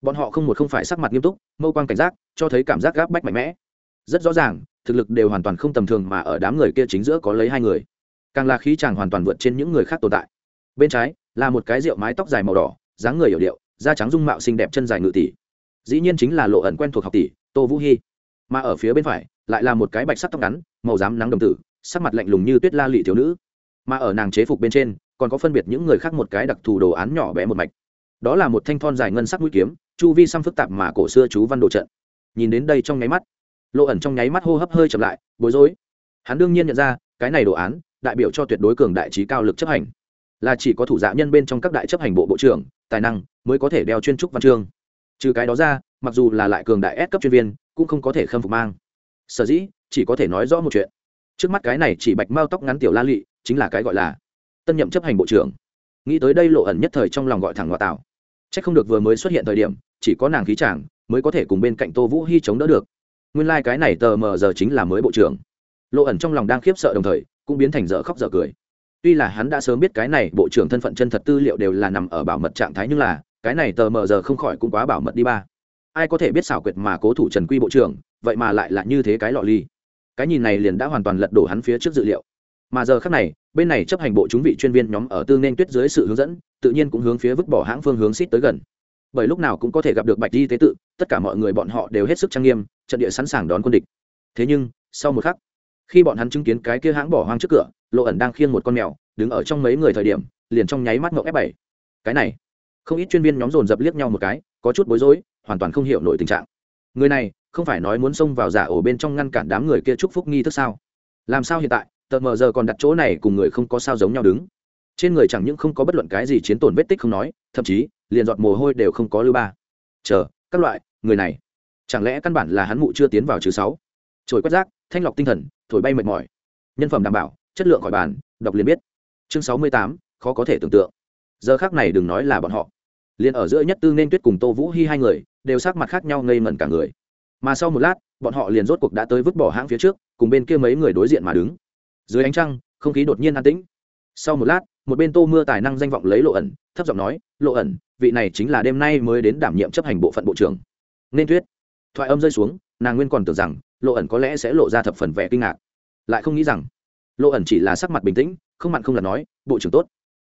Bọn họ không một không phải sắc mặt nghiêm túc, mâu quan cảnh giác, cho thấy cảm giác gáp bách mạnh mẽ. Rất rõ ràng, thực lực đều hoàn toàn không tầm thường mà ở đám người kia chính giữa có lấy hai người. Càng là khí chàng hoàn toàn vượt trên những người khác tồn tại bên trái là một cái rượu mái tóc dài màu đỏ, dáng người hiểu điệu, da trắng dung mạo xinh đẹp chân dài ngự tỷ. Dĩ nhiên chính là lộ ẩn quen thuộc học tỷ, tô vũ hy mà ở phía bên phải lại là một cái bạch sắc tóc ngắn, màu rám nắng đồng tử, sắc mặt lạnh lùng như tuyết la lị thiếu nữ. Mà ở nàng chế phục bên trên, còn có phân biệt những người khác một cái đặc thù đồ án nhỏ bé một mạch. Đó là một thanh thon dài ngân sắc mũi kiếm, chu vi xăm phức tạp mà cổ xưa chú văn đồ trận. Nhìn đến đây trong nháy mắt, lộ ẩn trong nháy mắt hô hấp hơi chậm lại, bối rối. Hắn đương nhiên nhận ra, cái này đồ án đại biểu cho tuyệt đối cường đại trí cao lực chấp hành là chỉ có thủ dạ nhân bên trong các đại chấp hành bộ bộ trưởng tài năng mới có thể đeo chuyên trúc văn chương. Trừ cái đó ra mặc dù là lại cường đại S cấp chuyên viên cũng không có thể khâm phục mang. Sở dĩ chỉ có thể nói rõ một chuyện. Trước mắt cái này chỉ bạch mao tóc ngắn tiểu la lị chính là cái gọi là tân nhậm chấp hành bộ trưởng. Nghĩ tới đây lộ ẩn nhất thời trong lòng gọi thẳng ngoại tạo, c h ắ c không được vừa mới xuất hiện thời điểm chỉ có nàng khí chàng mới có thể cùng bên cạnh tô vũ hy chống đỡ được. Nguyên lai、like、cái này tờ mờ giờ chính là mới bộ trưởng. Lộ ẩn trong lòng đang khiếp sợ đồng thời cũng biến thành dở khóc dở cười tuy là hắn đã sớm biết cái này bộ trưởng thân phận chân thật tư liệu đều là nằm ở bảo mật trạng thái nhưng là, cái này tờ mờ giờ không khỏi cũng quá bảo mật đi ba. Ai có thể biết xảo quyệt mà cố thủ trần quy bộ trưởng, vậy mà lại là như thế cái lọ ly. Cái nhìn này liền đã hoàn toàn lật đổ hắn phía trước dự liệu. Mà giờ khác này, bên này chấp hành bộ chúng vị chuyên viên nhóm ở tương nên tuyết dưới sự hướng dẫn, tự nhiên cũng hướng phía vứt bỏ hãng phương hướng xít tới gần. Bởi lúc nào cũng có thể gặp được bạch di tế tự, tất cả mọi người bọn họ đều hết sức trang nghiêm, trận địa sẵn sàng đón quân địch. Thế nhưng, sau một khắc khi bọn hắn chứng kiến cái kia hãng bỏ hoang trước cửa, lộ ẩn đang khiêng một con mèo, đứng ở trong mấy người thời điểm, liền trong nháy mắt ngậu f bảy. Cái này, không ít chuyên viên nhóm dồn dập liếc nhau một cái, có chút bối rối, hoàn toàn không hiểu nổi tình trạng. Người này, không phải nói muốn xông vào giả ổ bên trong ngăn cản đám người kia chúc phúc nghi thức sao? Làm sao hiện tại, tờ mờ giờ còn đặt chỗ này cùng người không có sao giống nhau đứng? Trên người chẳng những không có bất luận cái gì chiến tổn vết tích không nói, thậm chí, liền giọt mồ hôi đều không có lưu ba. Chờ, các loại, người này. Chẳng lẽ căn bản là hắn mụ chưa tiến vào chứ sáu? Trồi quét rác, thanh lọc tinh thần thổi bay mệt mỏi. Nhân phẩm đảm bảo, chất lượng khỏi bàn, đọc liền biết. Chương sáu mươi tám, khó có thể tưởng tượng. Giờ khác này đừng nói là bọn họ. Liền ở giữa nhất tư nên tuyết cùng tô vũ hy hai người, đều sắc mặt khác nhau ngây mẩn cả người. Mà sau một lát, bọn họ liền rốt cuộc đã tới vứt bỏ hãng phía trước, cùng bên kia mấy người đối diện mà đứng. Dưới ánh trăng, không khí đột nhiên an tĩnh. Sau một lát, một bên tô mưa tài năng danh vọng lấy lộ ẩn, thấp giọng nói, lộ ẩn, vị này chính là đêm nay mới đến đảm nhiệm chấp hành bộ phận bộ trưởng. Nên tuyết, thoại âm rơi xuống nàng nguyên còn tưởng rằng lộ ẩn có lẽ sẽ lộ ra thập phần vẻ kinh ngạc. Lại không nghĩ rằng, lộ ẩn chỉ là sắc mặt bình tĩnh, không mặn không là nói, bộ trưởng tốt.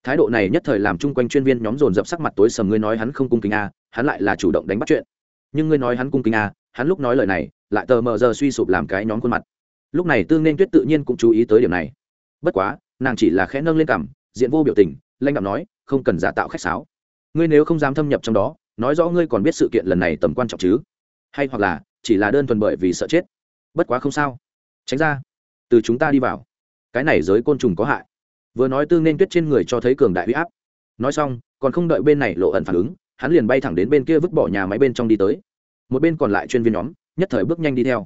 Thái độ này nhất thời làm chung quanh chuyên viên nhóm dồn dập sắc mặt tối sầm, ngươi nói hắn không cung kính a hắn lại là chủ động đánh bắt chuyện. Nhưng ngươi nói hắn cung kính a hắn lúc nói lời này, lại tờ mờ giờ suy sụp làm cái nhóm khuôn mặt. Lúc này tương nên tuyết tự nhiên cũng chú ý tới điểm này. Bất quá, nàng chỉ là khẽ nâng lên cằm, diện vô biểu tình lanh cảm nói, không cần giả tạo khách sáo. Ngươi nếu không dám thâm nhập trong đó, nói rõ ngươi còn biết sự kiện lần này tầm quan trọng chứ? Hay hoặc là chỉ là đơn thuần bởi vì sợ chết. Bất quá không sao. Tránh ra. Từ chúng ta đi vào. Cái này giới côn trùng có hại. Vừa nói tương nên tuyết trên người cho thấy cường đại huy áp. Nói xong, còn không đợi bên này lộ ẩn phản ứng, hắn liền bay thẳng đến bên kia vứt bỏ nhà máy bên trong đi tới. Một bên còn lại chuyên viên nhóm, nhất thời bước nhanh đi theo.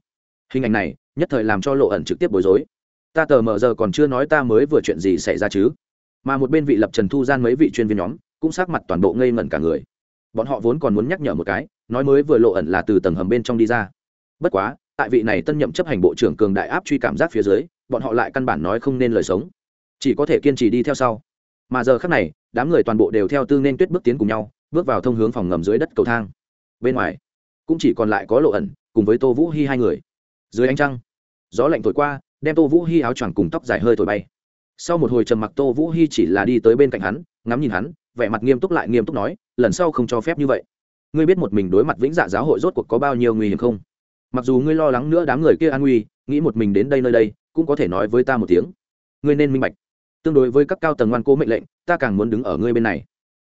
Hình ảnh này, nhất thời làm cho lộ ẩn trực tiếp bối rối. Ta tờ mờ giờ còn chưa nói ta mới vừa chuyện gì xảy ra chứ? Mà một bên vị lập trần thu gian mấy vị chuyên viên nhóm, cũng sát mặt toàn bộ ngây ngẩn cả người. Bọn họ vốn còn muốn nhắc nhở một cái nói mới vừa lộ ẩn là từ tầng hầm bên trong đi ra. Bất quá, tại vị này tân nhậm chấp hành bộ trưởng cường đại áp truy cảm giác phía dưới, bọn họ lại căn bản nói không nên lời sống. Chỉ có thể kiên trì đi theo sau. Mà giờ khác này, đám người toàn bộ đều theo tư nên tuyết bước tiến cùng nhau, bước vào thông hướng phòng ngầm dưới đất cầu thang. Bên ngoài, cũng chỉ còn lại có lộ ẩn, cùng với tô vũ hy hai người. Dưới ánh trăng, gió lạnh thổi qua, đem tô vũ hy áo choàng cùng tóc dài hơi thổi bay. Sau một hồi trầm mặc, tô vũ hy chỉ là đi tới bên cạnh hắn, ngắm nhìn hắn, vẻ mặt nghiêm túc lại nghiêm túc nói, lần sau không cho phép như vậy ngươi biết một mình đối mặt vĩnh dạ giáo hội rốt cuộc có bao nhiêu nguy hiểm không? Mặc dù ngươi lo lắng nữa đám người kia an nguy, nghĩ một mình đến đây nơi đây, cũng có thể nói với ta một tiếng. Ngươi nên minh bạch. Tương đối với các cao tầng ngoan cố mệnh lệnh, ta càng muốn đứng ở ngươi bên này.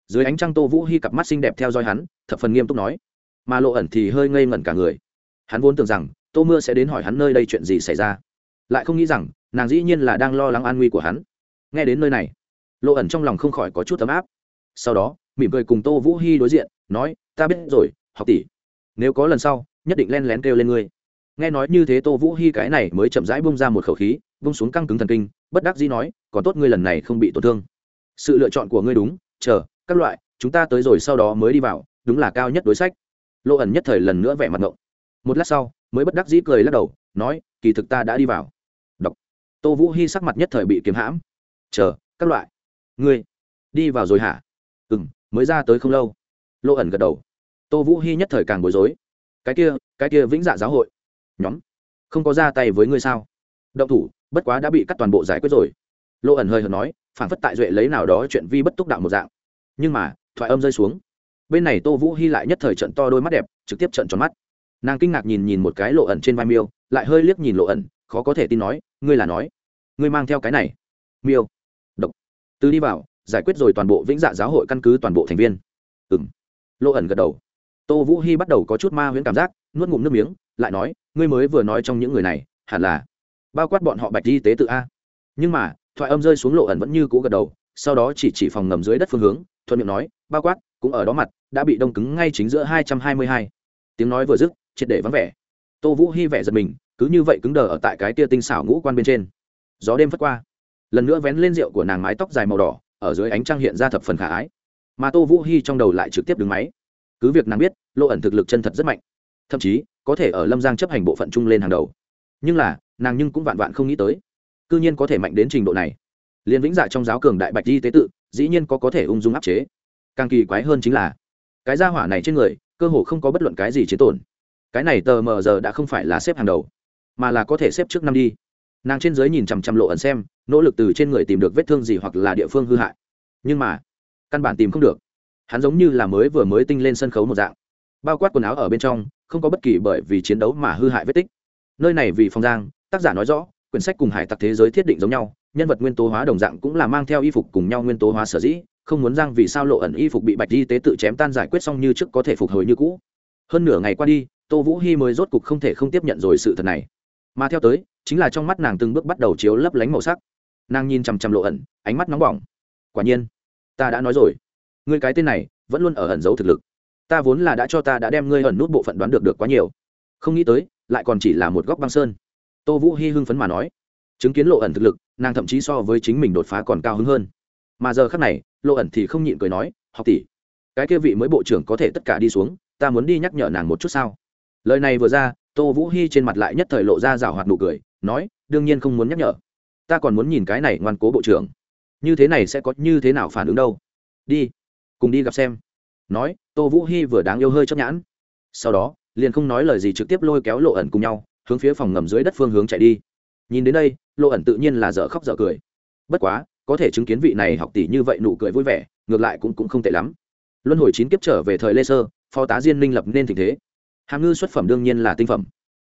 Dưới ánh trăng tô vũ hy cặp mắt xinh đẹp theo dõi hắn, thập phần nghiêm túc nói. Mà lộ ẩn thì hơi ngây ngẩn cả người. Hắn vốn tưởng rằng, tô mưa sẽ đến hỏi hắn nơi đây chuyện gì xảy ra. Lại không nghĩ rằng, nàng dĩ nhiên là đang lo lắng an nguy của hắn. Nghe đến nơi này, lộ ẩn trong lòng không khỏi có chút ấm áp. Sau đó mỉm cười cùng tô vũ hy đối diện, nói, ta biết rồi, học tỷ. Nếu có lần sau, nhất định len lén kêu lên ngươi. Nghe nói như thế tô vũ hy cái này mới chậm rãi bung ra một khẩu khí bung xuống căng cứng thần kinh, bất đắc dĩ nói, còn tốt ngươi lần này không bị tổn thương. Sự lựa chọn của ngươi đúng, chờ, các loại, chúng ta tới rồi sau đó mới đi vào, đúng là cao nhất đối sách. Lộ ẩn nhất thời lần nữa vẻ mặt ngộng. Một lát sau, mới bất đắc dĩ cười lắc đầu, nói, kỳ thực ta đã đi vào. Đọc tô vũ hy sắc mặt nhất thời bị kiếm hãm. Chờ, các loại. Ngươi, đi vào rồi hả? Mới ra tới không lâu. Lộ ẩn gật đầu. Tô vũ hy nhất thời càng bối rối. Cái kia cái kia vĩnh dạ giáo hội. Nhóm, không có ra tay với ngươi sao? Động thủ, bất quá đã bị cắt toàn bộ giải quyết rồi. Lộ ẩn hơi hợt nói, phản phất tại duệ lấy nào đó chuyện vi bất túc đạo một dạng. Nhưng mà, thoại âm rơi xuống. Bên này tô vũ hy lại nhất thời trận to đôi mắt đẹp, trực tiếp trận tròn mắt. Nàng kinh ngạc nhìn nhìn một cái lộ ẩn trên vai miêu, lại hơi liếc nhìn lộ ẩn, khó có thể tin nói, ngươi là nói, ngươi mang theo cái này? Miêu, độc. Từ đi vào giải quyết rồi toàn bộ vĩnh dạ giáo hội căn cứ toàn bộ thành viên. Ừ m lộ ẩn gật đầu. Tô vũ hy bắt đầu có chút ma huyễn cảm giác, nuốt ngụm nước miếng, lại nói, ngươi mới vừa nói trong những người này, hẳn là bao quát bọn họ bạch y tế tự a. Nhưng mà, thoại âm rơi xuống lộ ẩn vẫn như cũ gật đầu, sau đó chỉ chỉ phòng ngầm dưới đất phương hướng, thuận miệng nói, bao quát, cũng ở đó mặt, đã bị đông cứng ngay chính giữa hai trăm hai mươi hai. Tiếng nói vừa dứt, triệt để vắng vẻ. Tô vũ hy vẻ giật mình, cứ như vậy cứng đờ ở tại cái tia tinh xảo ngũ quan bên trên. Gió đêm phất qua. Lần nữa vén lên rượu của nàng mái tóc dài màu đỏ ở dưới ánh trăng hiện ra thập phần khả ái. Mà tô vũ hy trong đầu lại trực tiếp đứng máy. Cứ việc nàng biết lộ ẩn thực lực chân thật rất mạnh. Thậm chí, có thể ở lâm giang chấp hành bộ phận chung lên hàng đầu. Nhưng là, nàng nhưng cũng vạn vạn không nghĩ tới. C nhiên có thể mạnh đến trình độ này. Liên vĩnh dạ trong giáo cường đại bạch di tế tự, dĩ nhiên có có thể ung dung áp chế. Càng kỳ quái hơn chính là, cái gia hỏa này trên người, cơ hồ không có bất luận cái gì chiến tổn. Cái này tờ mờ giờ đã không phải là xếp hàng đầu, mà là có thể xếp trước năm đi. Nàng trên giới nhìn chằm chằm lộ ẩn xem nỗ lực từ trên người tìm được vết thương gì hoặc là địa phương hư hại. Nhưng mà, căn bản tìm không được. Hắn giống như là mới vừa mới tinh lên sân khấu một dạng. Bao quát quần áo ở bên trong, không có bất kỳ bởi vì chiến đấu mà hư hại vết tích. Nơi này vì phong giang, tác giả nói rõ, quyển sách cùng hải tặc thế giới thiết định giống nhau, nhân vật nguyên tố hóa đồng dạng cũng là mang theo y phục cùng nhau nguyên tố hóa sở dĩ, không muốn giang vì sao lộ ẩn y phục bị bạch y tế tự chém tan giải quyết xong như trước có thể phục hồi như cũ. Hơn nửa ngày qua đi, tô vũ hy mới rốt cục không thể không tiếp nhận rồi sự thật này. Mà theo tới, chính là trong mắt nàng từng bước bắt đầu chiếu lấp lánh màu sắc nàng nhìn chằm chằm lộ ẩn, ánh mắt nóng bỏng. Quả nhiên, ta đã nói rồi. Ngươi cái tên này vẫn luôn ở ẩn giấu thực lực. Ta vốn là đã cho ta đã đem ngươi ẩn nút bộ phận đoán được được quá nhiều. Không nghĩ tới, lại còn chỉ là một góc băng sơn. Tô vũ hy hưng phấn mà nói. Chứng kiến lộ ẩn thực lực, nàng thậm chí so với chính mình đột phá còn cao hứng hơn. Mà giờ khác này, lộ ẩn thì không nhịn cười nói, học tỷ, cái kia vị mới bộ trưởng có thể tất cả đi xuống, ta muốn đi nhắc nhở nàng một chút sao? Lời này vừa ra, tô vũ hy trên mặt lại nhất thời lộ ra rào hoạt nụ cười, nói, đương nhiên không muốn nhắc nhở ta còn muốn nhìn cái này ngoan cố bộ trưởng. Như thế này sẽ có như thế nào phản ứng đâu? Đi cùng đi gặp xem. Nói tô vũ hy vừa đáng yêu hơi chấp nhãn. Sau đó liền không nói lời gì trực tiếp lôi kéo lộ ẩn cùng nhau hướng phía phòng ngầm dưới đất phương hướng chạy đi. Nhìn đến đây lộ ẩn tự nhiên là dở khóc dở cười. Bất quá có thể chứng kiến vị này học tỷ như vậy nụ cười vui vẻ ngược lại cũng, cũng không tệ lắm. Luân hồi chín kiếp trở về thời lê sơ phó tá diên minh lập nên tình thế. Hàm ngư xuất phẩm đương nhiên là tinh phẩm.